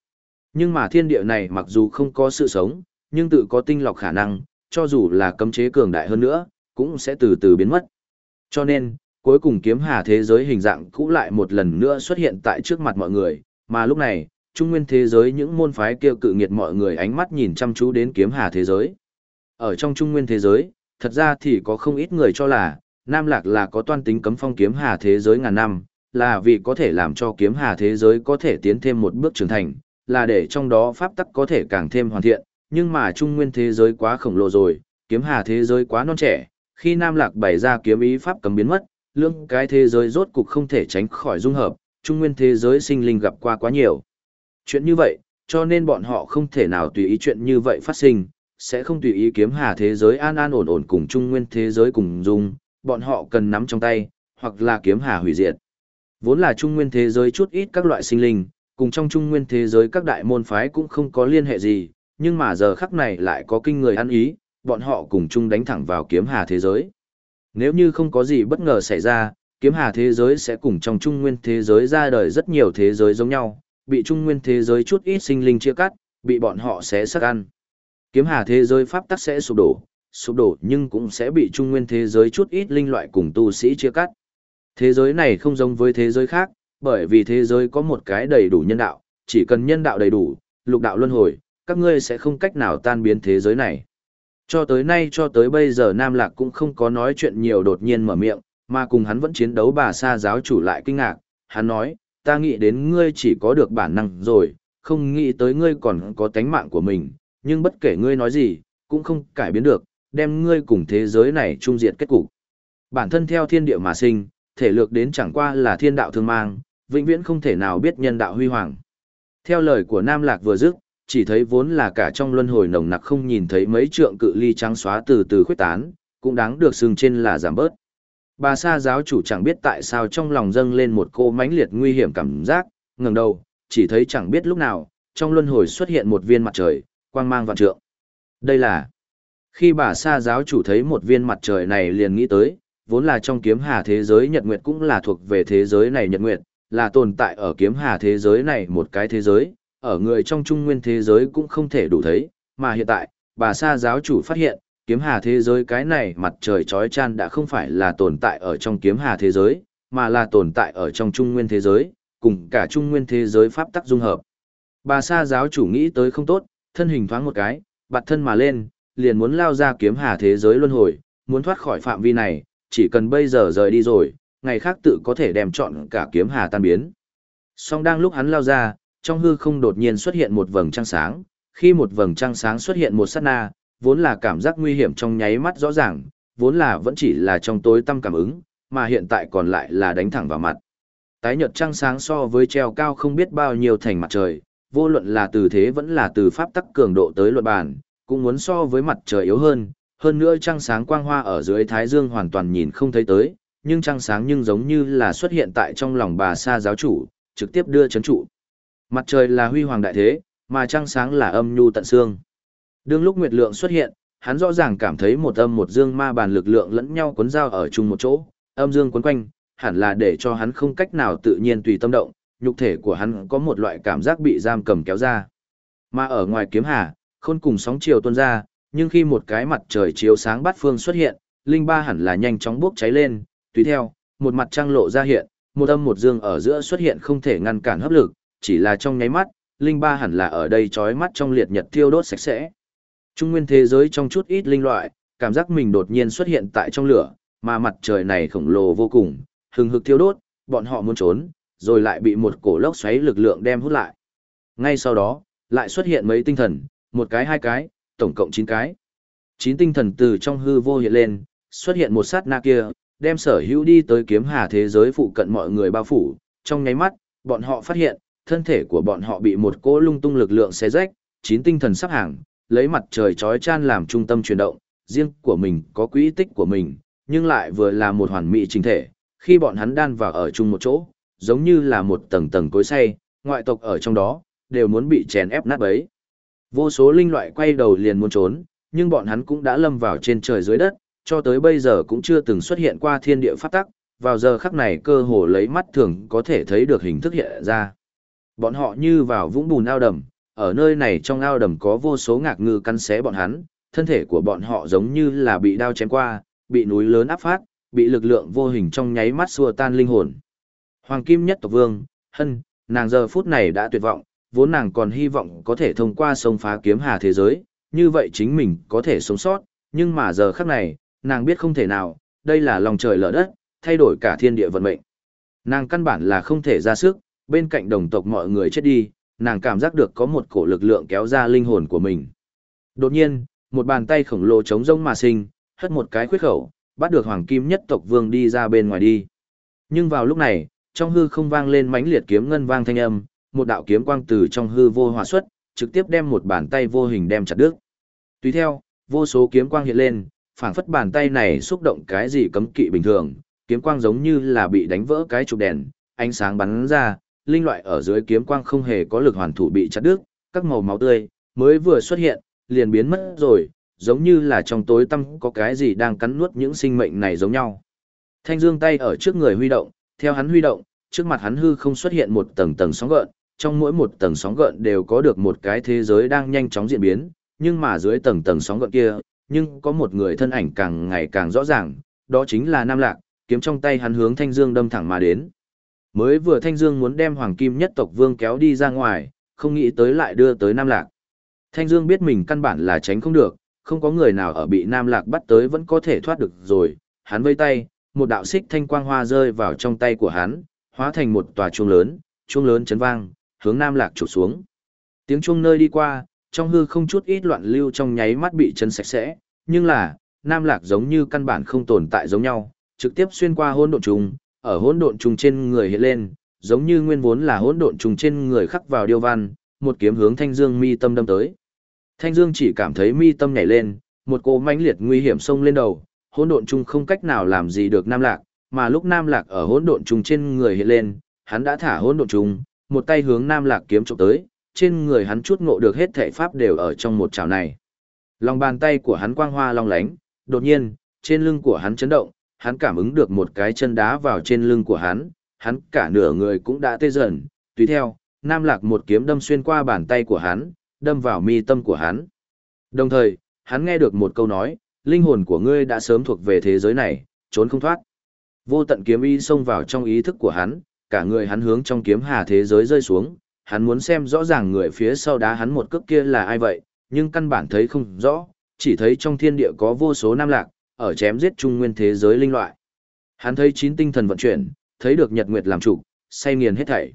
Nhưng mà thiên địa này mặc dù không có sự sống, nhưng tự có tinh lọc khả năng, cho dù là cấm chế cường đại hơn nữa, cũng sẽ từ từ biến mất. Cho nên, cuối cùng kiếm hà thế giới hình dạng cũ lại một lần nữa xuất hiện tại trước mặt mọi người, mà lúc này, trung nguyên thế giới những môn phái kêu cự nghiệt mọi người ánh mắt nhìn chăm chú đến kiếm hà thế giới. Ở trong trung nguyên thế giới, thật ra thì có không ít người cho là, Nam Lạc là có toan tính cấm phong kiếm hà thế giới ngàn năm, là vì có thể làm cho kiếm hà thế giới có thể tiến thêm một bước trưởng thành, là để trong đó pháp tắc có thể càng thêm hoàn thiện, nhưng mà trung nguyên thế giới quá khổng lồ rồi, kiếm hà thế giới quá non trẻ, khi Nam Lạc bày ra kiếm ý pháp cấm biến mất, lương cái thế giới rốt cục không thể tránh khỏi dung hợp, trung nguyên thế giới sinh linh gặp qua quá nhiều. Chuyện như vậy, cho nên bọn họ không thể nào tùy ý chuyện như vậy phát sinh, sẽ không tùy ý kiếm hà thế giới an an ổn ổn cùng trung nguyên thế giới cùng dung, bọn họ cần nắm trong tay, hoặc là kiếm hà hủy diệt. Vốn là trung nguyên thế giới chút ít các loại sinh linh, cùng trong trung nguyên thế giới các đại môn phái cũng không có liên hệ gì, nhưng mà giờ khắc này lại có kinh người ăn ý, bọn họ cùng chung đánh thẳng vào kiếm hà thế giới. Nếu như không có gì bất ngờ xảy ra, kiếm hà thế giới sẽ cùng trong trung nguyên thế giới ra đời rất nhiều thế giới giống nhau, bị trung nguyên thế giới chút ít sinh linh chia cắt, bị bọn họ xé sắc ăn. Kiếm hà thế giới pháp tắc sẽ sụp đổ, sụp đổ nhưng cũng sẽ bị trung nguyên thế giới chút ít linh loại cùng tu sĩ chia cắt. Thế giới này không giống với thế giới khác, bởi vì thế giới có một cái đầy đủ nhân đạo, chỉ cần nhân đạo đầy đủ, lục đạo luân hồi, các ngươi sẽ không cách nào tan biến thế giới này. Cho tới nay cho tới bây giờ Nam Lạc cũng không có nói chuyện nhiều đột nhiên mở miệng, mà cùng hắn vẫn chiến đấu bà sa giáo chủ lại kinh ngạc, hắn nói, ta nghĩ đến ngươi chỉ có được bản năng rồi, không nghĩ tới ngươi còn có tánh mạng của mình, nhưng bất kể ngươi nói gì, cũng không cải biến được, đem ngươi cùng thế giới này trung diệt kết cục. Bản thân theo thiên địa mà sinh, thể lược đến chẳng qua là thiên đạo thương mang, vĩnh viễn không thể nào biết nhân đạo huy hoàng. Theo lời của Nam Lạc vừa dứt, chỉ thấy vốn là cả trong luân hồi nồng nặc không nhìn thấy mấy trượng cự ly trắng xóa từ từ khuyết tán, cũng đáng được xưng trên là giảm bớt. Bà sa giáo chủ chẳng biết tại sao trong lòng dâng lên một cô mãnh liệt nguy hiểm cảm giác, ngẩng đầu, chỉ thấy chẳng biết lúc nào, trong luân hồi xuất hiện một viên mặt trời, quang mang vạn trượng. Đây là khi bà sa giáo chủ thấy một viên mặt trời này liền nghĩ tới, vốn là trong kiếm hà thế giới nhật nguyệt cũng là thuộc về thế giới này nhật nguyệt, là tồn tại ở kiếm hà thế giới này một cái thế giới, ở người trong trung nguyên thế giới cũng không thể đủ thấy, mà hiện tại, bà sa giáo chủ phát hiện, kiếm hà thế giới cái này mặt trời chói chan đã không phải là tồn tại ở trong kiếm hà thế giới, mà là tồn tại ở trong trung nguyên thế giới, cùng cả trung nguyên thế giới pháp tắc dung hợp. Bà sa giáo chủ nghĩ tới không tốt, thân hình thoáng một cái, bạt thân mà lên, liền muốn lao ra kiếm hà thế giới luân hồi, muốn thoát khỏi phạm vi này, chỉ cần bây giờ rời đi rồi, ngày khác tự có thể đem chọn cả kiếm hà tan biến. Song đang lúc hắn lao ra, trong hư không đột nhiên xuất hiện một vầng trăng sáng, khi một vầng trăng sáng xuất hiện một sát na, vốn là cảm giác nguy hiểm trong nháy mắt rõ ràng, vốn là vẫn chỉ là trong tối tâm cảm ứng, mà hiện tại còn lại là đánh thẳng vào mặt. Tái nhật trăng sáng so với treo cao không biết bao nhiêu thành mặt trời, vô luận là từ thế vẫn là từ pháp tắc cường độ tới luận bàn, cũng muốn so với mặt trời yếu hơn, hơn nữa trăng sáng quang hoa ở dưới thái dương hoàn toàn nhìn không thấy tới, nhưng trăng sáng nhưng giống như là xuất hiện tại trong lòng bà sa giáo chủ, trực tiếp đưa chấn trụ. Mặt trời là huy hoàng đại thế, mà trăng sáng là âm nhu tận xương. Đương lúc Nguyệt Lượng xuất hiện, hắn rõ ràng cảm thấy một âm một dương ma bàn lực lượng lẫn nhau cuốn giao ở chung một chỗ, âm dương cuốn quanh, hẳn là để cho hắn không cách nào tự nhiên tùy tâm động, nhục thể của hắn có một loại cảm giác bị giam cầm kéo ra. Mà ở ngoài kiếm hà, khôn cùng sóng chiều tuôn ra, nhưng khi một cái mặt trời chiếu sáng bát phương xuất hiện, linh ba hẳn là nhanh chóng bốc cháy lên, tùy theo, một mặt trăng lộ ra hiện, một âm một dương ở giữa xuất hiện không thể ngăn cản hấp lực, chỉ là trong nháy mắt, linh ba hẳn là ở đây chói mắt trong liệt nhật thiêu đốt sạch sẽ. Trung nguyên thế giới trong chút ít linh loại, cảm giác mình đột nhiên xuất hiện tại trong lửa, mà mặt trời này khổng lồ vô cùng, hừng hực thiêu đốt, bọn họ muốn trốn, rồi lại bị một cổ lốc xoáy lực lượng đem hút lại. Ngay sau đó, lại xuất hiện mấy tinh thần, một cái hai cái, tổng cộng chín cái. Chín tinh thần từ trong hư vô hiện lên, xuất hiện một sát na kia, đem sở hữu đi tới kiếm hà thế giới phụ cận mọi người bao phủ, trong nháy mắt, bọn họ phát hiện, thân thể của bọn họ bị một cỗ lung tung lực lượng xé rách, chín tinh thần sắp hàng, lấy mặt trời chói chan làm trung tâm chuyển động, riêng của mình có quỹ tích của mình, nhưng lại vừa là một hoàn mỹ chính thể, khi bọn hắn đan vào ở chung một chỗ, giống như là một tầng tầng cối xay, ngoại tộc ở trong đó, đều muốn bị chèn ép nát bấy. Vô số linh loại quay đầu liền muốn trốn, nhưng bọn hắn cũng đã lâm vào trên trời dưới đất, cho tới bây giờ cũng chưa từng xuất hiện qua thiên địa pháp tắc, vào giờ khắc này cơ hồ lấy mắt thường có thể thấy được hình thức hiện ra. Bọn họ như vào vũng bùn ao đầm, ở nơi này trong ao đầm có vô số ngạc ngư cắn xé bọn hắn, thân thể của bọn họ giống như là bị đao chém qua, bị núi lớn áp phát, bị lực lượng vô hình trong nháy mắt xua tan linh hồn. Hoàng Kim Nhất Tộc Vương, hân, nàng giờ phút này đã tuyệt vọng, vốn nàng còn hy vọng có thể thông qua sông phá kiếm hà thế giới, như vậy chính mình có thể sống sót, nhưng mà giờ khắc này, nàng biết không thể nào, đây là lòng trời lở đất, thay đổi cả thiên địa vận mệnh. Nàng căn bản là không thể ra sức, bên cạnh đồng tộc mọi người chết đi, nàng cảm giác được có một cổ lực lượng kéo ra linh hồn của mình. Đột nhiên, một bàn tay khổng lồ chống rông mà sinh, hất một cái khuyết khẩu, bắt được hoàng kim nhất tộc vương đi ra bên ngoài đi. Nhưng vào lúc này, trong hư không vang lên mãnh liệt kiếm ngân vang thanh âm, một đạo kiếm quang từ trong hư vô hòa xuất, trực tiếp đem một bàn tay vô hình đem chặt đứt. Tùy theo, vô số kiếm quang hiện lên, phảng phất bàn tay này xúc động cái gì cấm kỵ bình thường, kiếm quang giống như là bị đánh vỡ cái chụp đèn, ánh sáng bắn ra, linh loại ở dưới kiếm quang không hề có lực hoàn thủ bị chặt đứt, các màu máu tươi mới vừa xuất hiện, liền biến mất rồi, giống như là trong tối tăm có cái gì đang cắn nuốt những sinh mệnh này giống nhau. Thanh Dương tay ở trước người huy động, theo hắn huy động, trước mặt hắn hư không xuất hiện một tầng tầng sóng gợn, trong mỗi một tầng sóng gợn đều có được một cái thế giới đang nhanh chóng diễn biến, nhưng mà dưới tầng tầng sóng gợn kia, nhưng có một người thân ảnh càng ngày càng rõ ràng, đó chính là Nam Lạc, kiếm trong tay hắn hướng Thanh Dương đâm thẳng mà đến. Mới vừa Thanh Dương muốn đem Hoàng Kim nhất tộc vương kéo đi ra ngoài, không nghĩ tới lại đưa tới Nam Lạc. Thanh Dương biết mình căn bản là tránh không được, không có người nào ở bị Nam Lạc bắt tới vẫn có thể thoát được rồi, hắn vây tay, một đạo xích thanh quang hoa rơi vào trong tay của hắn, hóa thành một tòa chuông lớn, chuông lớn chấn vang, hướng Nam Lạc chụp xuống. Tiếng chuông nơi đi qua, trong hư không chút ít loạn lưu trong nháy mắt bị chấn sạch sẽ, nhưng là, Nam Lạc giống như căn bản không tồn tại giống nhau, trực tiếp xuyên qua hỗn độn trùng, ở hỗn độn trùng trên người hiện lên, giống như nguyên vốn là hỗn độn trùng trên người khắc vào điêu văn, một kiếm hướng Thanh Dương mi tâm đâm tới. Thanh Dương chỉ cảm thấy mi tâm nhảy lên, một cỗ mãnh liệt nguy hiểm xông lên đầu, hỗn độn trùng không cách nào làm gì được Nam Lạc, mà lúc Nam Lạc ở hỗn độn trùng trên người hiện lên, hắn đã thả hỗn độn trùng, một tay hướng Nam Lạc kiếm chụp tới, trên người hắn chút ngộ được hết thể pháp đều ở trong một chảo này. Lòng bàn tay của hắn quang hoa long lánh, đột nhiên, trên lưng của hắn chấn động, hắn cảm ứng được một cái chân đá vào trên lưng của hắn, hắn cả nửa người cũng đã tê dần, tùy theo, Nam Lạc một kiếm đâm xuyên qua bàn tay của hắn, đâm vào mi tâm của hắn. Đồng thời, hắn nghe được một câu nói, linh hồn của ngươi đã sớm thuộc về thế giới này, trốn không thoát. Vô tận kiếm y xông vào trong ý thức của hắn, cả người hắn hướng trong kiếm hà thế giới rơi xuống, hắn muốn xem rõ ràng người phía sau đá hắn một cước kia là ai vậy, nhưng căn bản thấy không rõ, chỉ thấy trong thiên địa có vô số nam lạc, ở chém giết trung nguyên thế giới linh loại. Hắn thấy chín tinh thần vận chuyển, thấy được nhật nguyệt làm chủ, say nghiền hết thảy.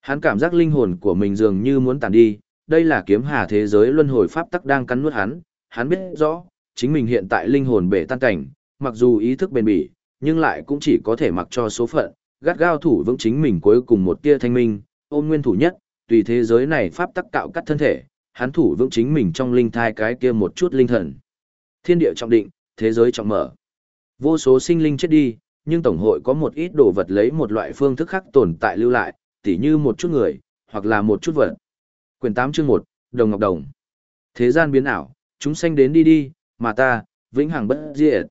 Hắn cảm giác linh hồn của mình dường như muốn tàn đi, đây là kiếm hà thế giới luân hồi pháp tắc đang cắn nuốt hắn, hắn biết rõ, chính mình hiện tại linh hồn bể tan cảnh, mặc dù ý thức bền bỉ, nhưng lại cũng chỉ có thể mặc cho số phận, gắt gao thủ vững chính mình cuối cùng một tia thanh minh, ôn nguyên thủ nhất, tùy thế giới này pháp tắc cạo cắt thân thể, hắn thủ vững chính mình trong linh thai cái kia một chút linh thần. Thiên địa trọng định, thế giới trọng mở. Vô số sinh linh chết đi, nhưng tổng hội có một ít đồ vật lấy một loại phương thức khác tồn tại lưu lại, tỉ như một chút người, hoặc là một chút vật. Quyền 8 chương 1, Đồng Ngọc Đồng. Thế gian biến ảo, chúng sanh đến đi đi, mà ta, vĩnh hằng bất diệt.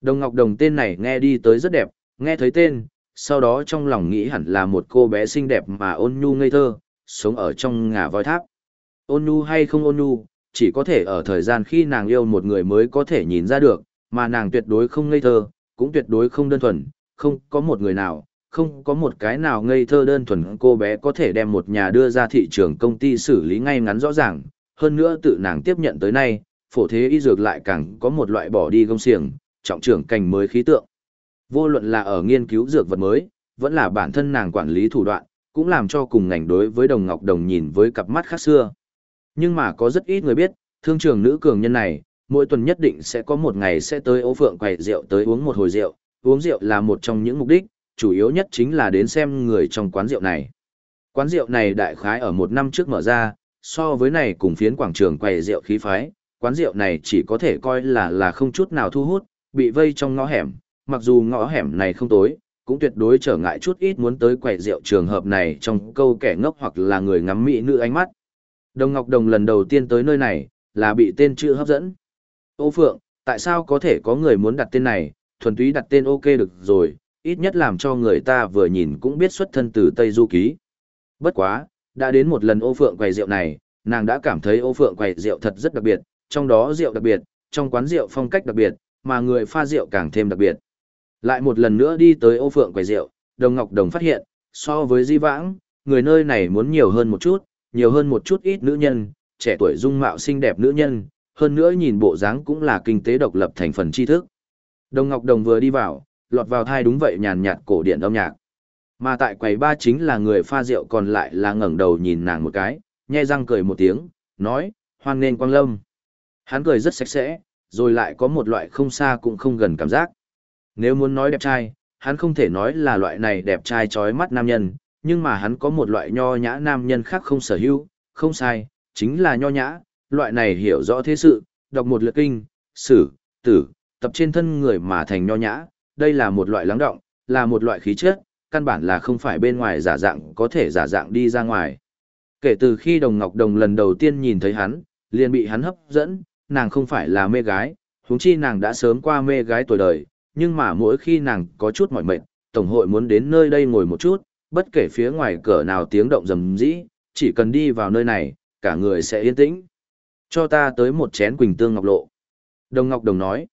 Đồng Ngọc Đồng tên này nghe đi tới rất đẹp, nghe thấy tên, sau đó trong lòng nghĩ hẳn là một cô bé xinh đẹp mà ôn nhu ngây thơ, sống ở trong ngả voi tháp. Ôn nhu hay không ôn nhu, chỉ có thể ở thời gian khi nàng yêu một người mới có thể nhìn ra được, mà nàng tuyệt đối không ngây thơ, cũng tuyệt đối không đơn thuần, không có một người nào, không có một cái nào ngây thơ đơn thuần cô bé có thể đem một nhà đưa ra thị trường công ty xử lý ngay ngắn rõ ràng, hơn nữa tự nàng tiếp nhận tới nay, phổ thế y dược lại càng có một loại bỏ đi gông xiềng, trọng trưởng cành mới khí tượng. Vô luận là ở nghiên cứu dược vật mới, vẫn là bản thân nàng quản lý thủ đoạn, cũng làm cho cùng ngành đối với đồng ngọc đồng nhìn với cặp mắt khác xưa. Nhưng mà có rất ít người biết, thương trường nữ cường nhân này, mỗi tuần nhất định sẽ có một ngày sẽ tới ố phượng quầy rượu tới uống một hồi rượu, uống rượu là một trong những mục đích, chủ yếu nhất chính là đến xem người trong quán rượu này. Quán rượu này đại khái ở một năm trước mở ra, so với này cùng phiến quảng trường quầy rượu khí phái, quán rượu này chỉ có thể coi là là không chút nào thu hút, bị vây trong ngõ hẻm, mặc dù ngõ hẻm này không tối, cũng tuyệt đối trở ngại chút ít muốn tới quầy rượu trường hợp này trong câu kẻ ngốc hoặc là người ngắm mỹ nữ ánh mắt. Đồng Ngọc Đồng lần đầu tiên tới nơi này, là bị tên chữ hấp dẫn. Ô Phượng, tại sao có thể có người muốn đặt tên này, thuần túy đặt tên ok được rồi, ít nhất làm cho người ta vừa nhìn cũng biết xuất thân từ Tây Du Ký. Bất quá, đã đến một lần ô Phượng quầy rượu này, nàng đã cảm thấy ô Phượng quầy rượu thật rất đặc biệt, trong đó rượu đặc biệt, trong quán rượu phong cách đặc biệt, mà người pha rượu càng thêm đặc biệt. Lại một lần nữa đi tới ô Phượng quầy rượu, Đồng Ngọc Đồng phát hiện, so với di vãng, người nơi này muốn nhiều hơn một chút, nhiều hơn một chút ít nữ nhân, trẻ tuổi dung mạo xinh đẹp nữ nhân, hơn nữa nhìn bộ dáng cũng là kinh tế độc lập thành phần tri thức. Đồng Ngọc Đồng vừa đi vào, lọt vào thai đúng vậy nhàn nhạt cổ điển âm nhạc. Mà tại quầy ba chính là người pha rượu còn lại là ngẩng đầu nhìn nàng một cái, nhe răng cười một tiếng, nói, hoan nghênh quang lâm. Hắn cười rất sạch sẽ, rồi lại có một loại không xa cũng không gần cảm giác. Nếu muốn nói đẹp trai, hắn không thể nói là loại này đẹp trai trói mắt nam nhân, nhưng mà hắn có một loại nho nhã nam nhân khác không sở hữu, không sai, chính là nho nhã, loại này hiểu rõ thế sự, đọc một lượt kinh, sử, tử, tập trên thân người mà thành nho nhã, đây là một loại lắng động, là một loại khí chất, căn bản là không phải bên ngoài giả dạng có thể giả dạng đi ra ngoài. Kể từ khi Đồng Ngọc Đồng lần đầu tiên nhìn thấy hắn, liền bị hắn hấp dẫn, nàng không phải là mê gái, huống chi nàng đã sớm qua mê gái tuổi đời, nhưng mà mỗi khi nàng có chút mỏi mệt, Tổng hội muốn đến nơi đây ngồi một chút, bất kể phía ngoài cửa nào tiếng động rầm rĩ, chỉ cần đi vào nơi này, cả người sẽ yên tĩnh. Cho ta tới một chén quỳnh tương ngọc lộ. Đồng Ngọc Đồng nói,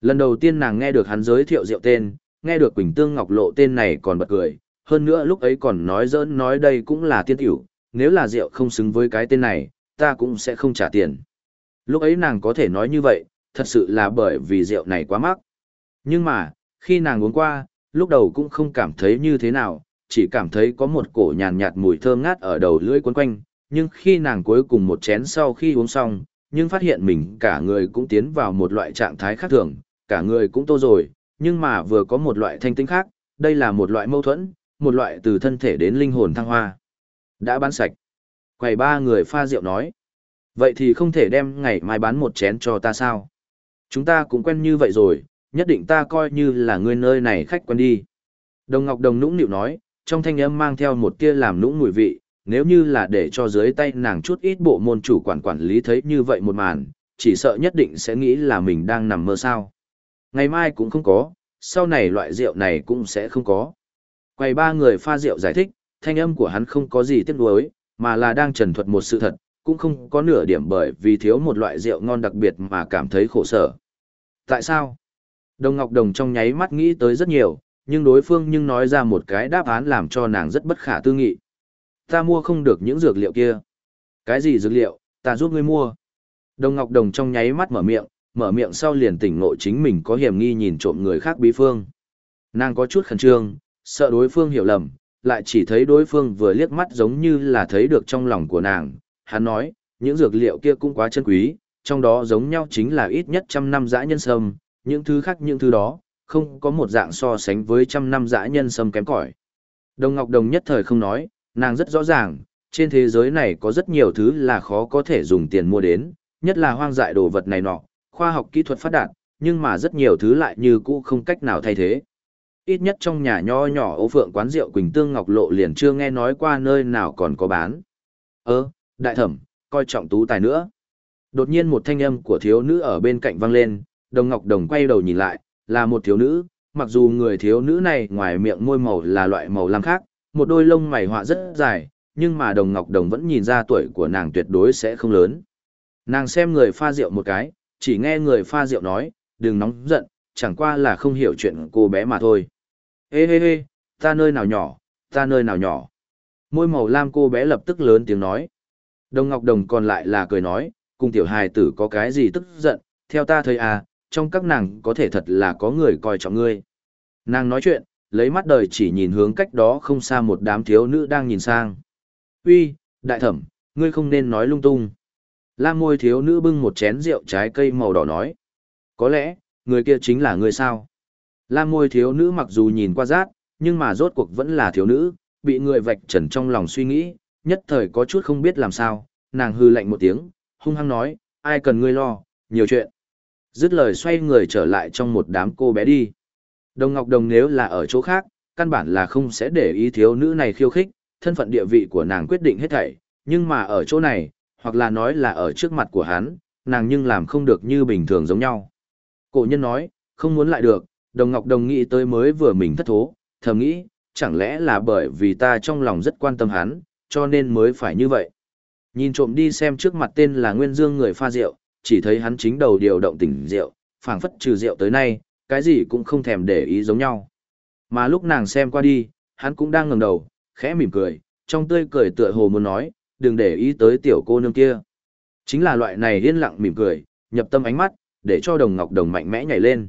lần đầu tiên nàng nghe được hắn giới thiệu rượu tên, nghe được quỳnh tương ngọc lộ tên này còn bật cười, hơn nữa lúc ấy còn nói dỡn nói đây cũng là tiên tiểu, nếu là rượu không xứng với cái tên này, ta cũng sẽ không trả tiền. Lúc ấy nàng có thể nói như vậy, thật sự là bởi vì rượu này quá mắc. Nhưng mà, khi nàng uống qua, lúc đầu cũng không cảm thấy như thế nào, chỉ cảm thấy có một cổ nhàn nhạt mùi thơm ngát ở đầu lưỡi quấn quanh, nhưng khi nàng cuối cùng một chén sau khi uống xong, nhưng phát hiện mình cả người cũng tiến vào một loại trạng thái khác thường, cả người cũng tô rồi, nhưng mà vừa có một loại thanh tinh khác, đây là một loại mâu thuẫn, một loại từ thân thể đến linh hồn thăng hoa. Đã bán sạch. Quầy ba người pha rượu nói. Vậy thì không thể đem ngày mai bán một chén cho ta sao? Chúng ta cũng quen như vậy rồi, nhất định ta coi như là người nơi này khách quen đi. Đồng Ngọc Đồng nũng nịu nói, trong thanh âm mang theo một tia làm nũng mùi vị, nếu như là để cho dưới tay nàng chút ít bộ môn chủ quản quản lý thấy như vậy một màn, chỉ sợ nhất định sẽ nghĩ là mình đang nằm mơ sao. Ngày mai cũng không có, sau này loại rượu này cũng sẽ không có. quay ba người pha rượu giải thích, thanh âm của hắn không có gì tiếc nuối, mà là đang trần thuật một sự thật, cũng không có nửa điểm bởi vì thiếu một loại rượu ngon đặc biệt mà cảm thấy khổ sở. Tại sao? Đồng Ngọc Đồng trong nháy mắt nghĩ tới rất nhiều, nhưng đối phương nhưng nói ra một cái đáp án làm cho nàng rất bất khả tư nghị. Ta mua không được những dược liệu kia. Cái gì dược liệu, ta giúp ngươi mua. Đồng Ngọc Đồng trong nháy mắt mở miệng, mở miệng sau liền tỉnh ngộ chính mình có hiểm nghi nhìn trộm người khác bí phương. Nàng có chút khẩn trương, sợ đối phương hiểu lầm, lại chỉ thấy đối phương vừa liếc mắt giống như là thấy được trong lòng của nàng. Hắn nói, những dược liệu kia cũng quá chân quý, trong đó giống nhau chính là ít nhất trăm năm dã nhân sâm, những thứ khác những thứ đó, không có một dạng so sánh với trăm năm dã nhân sâm kém cỏi. Đồng Ngọc Đồng nhất thời không nói, nàng rất rõ ràng, trên thế giới này có rất nhiều thứ là khó có thể dùng tiền mua đến, nhất là hoang dại đồ vật này nọ, khoa học kỹ thuật phát đạt, nhưng mà rất nhiều thứ lại như cũ không cách nào thay thế. Ít nhất trong nhà nho nhỏ ô phượng quán rượu Quỳnh Tương Ngọc Lộ liền chưa nghe nói qua nơi nào còn có bán. Ơ, đại thẩm, coi trọng tú tài nữa. Đột nhiên một thanh âm của thiếu nữ ở bên cạnh vang lên, đồng ngọc đồng quay đầu nhìn lại, là một thiếu nữ, mặc dù người thiếu nữ này ngoài miệng môi màu là loại màu lam khác, một đôi lông mày họa rất dài, nhưng mà đồng ngọc đồng vẫn nhìn ra tuổi của nàng tuyệt đối sẽ không lớn. Nàng xem người pha rượu một cái, chỉ nghe người pha rượu nói, đừng nóng giận, chẳng qua là không hiểu chuyện cô bé mà thôi. Ê hê hê, ta nơi nào nhỏ, ta nơi nào nhỏ. Môi màu lam cô bé lập tức lớn tiếng nói. Đồng Ngọc Đồng còn lại là cười nói, cùng tiểu hài tử có cái gì tức giận, theo ta thấy à, trong các nàng có thể thật là có người coi trọng ngươi. Nàng nói chuyện, lấy mắt đời chỉ nhìn hướng cách đó không xa một đám thiếu nữ đang nhìn sang. Uy, đại thẩm, ngươi không nên nói lung tung. Lam môi thiếu nữ bưng một chén rượu trái cây màu đỏ nói. Có lẽ, người kia chính là ngươi sao? Lam môi thiếu nữ mặc dù nhìn qua rát, nhưng mà rốt cuộc vẫn là thiếu nữ, bị người vạch trần trong lòng suy nghĩ, nhất thời có chút không biết làm sao, nàng hư lạnh một tiếng, hung hăng nói, ai cần ngươi lo, nhiều chuyện. Dứt lời xoay người trở lại trong một đám cô bé đi. Đồng Ngọc Đồng nếu là ở chỗ khác, căn bản là không sẽ để ý thiếu nữ này khiêu khích, thân phận địa vị của nàng quyết định hết thảy, nhưng mà ở chỗ này, hoặc là nói là ở trước mặt của hắn, nàng nhưng làm không được như bình thường giống nhau. Cổ nhân nói, không muốn lại được, Đồng Ngọc Đồng nghĩ tới mới vừa mình thất thố, thầm nghĩ, chẳng lẽ là bởi vì ta trong lòng rất quan tâm hắn, cho nên mới phải như vậy. Nhìn trộm đi xem trước mặt tên là Nguyên Dương người pha rượu, chỉ thấy hắn chính đầu điều động tỉnh rượu, phảng phất trừ rượu tới nay, cái gì cũng không thèm để ý giống nhau. Mà lúc nàng xem qua đi, hắn cũng đang ngẩng đầu, khẽ mỉm cười, trong tươi cười tựa hồ muốn nói, đừng để ý tới tiểu cô nương kia. Chính là loại này yên lặng mỉm cười, nhập tâm ánh mắt, để cho đồng ngọc đồng mạnh mẽ nhảy lên.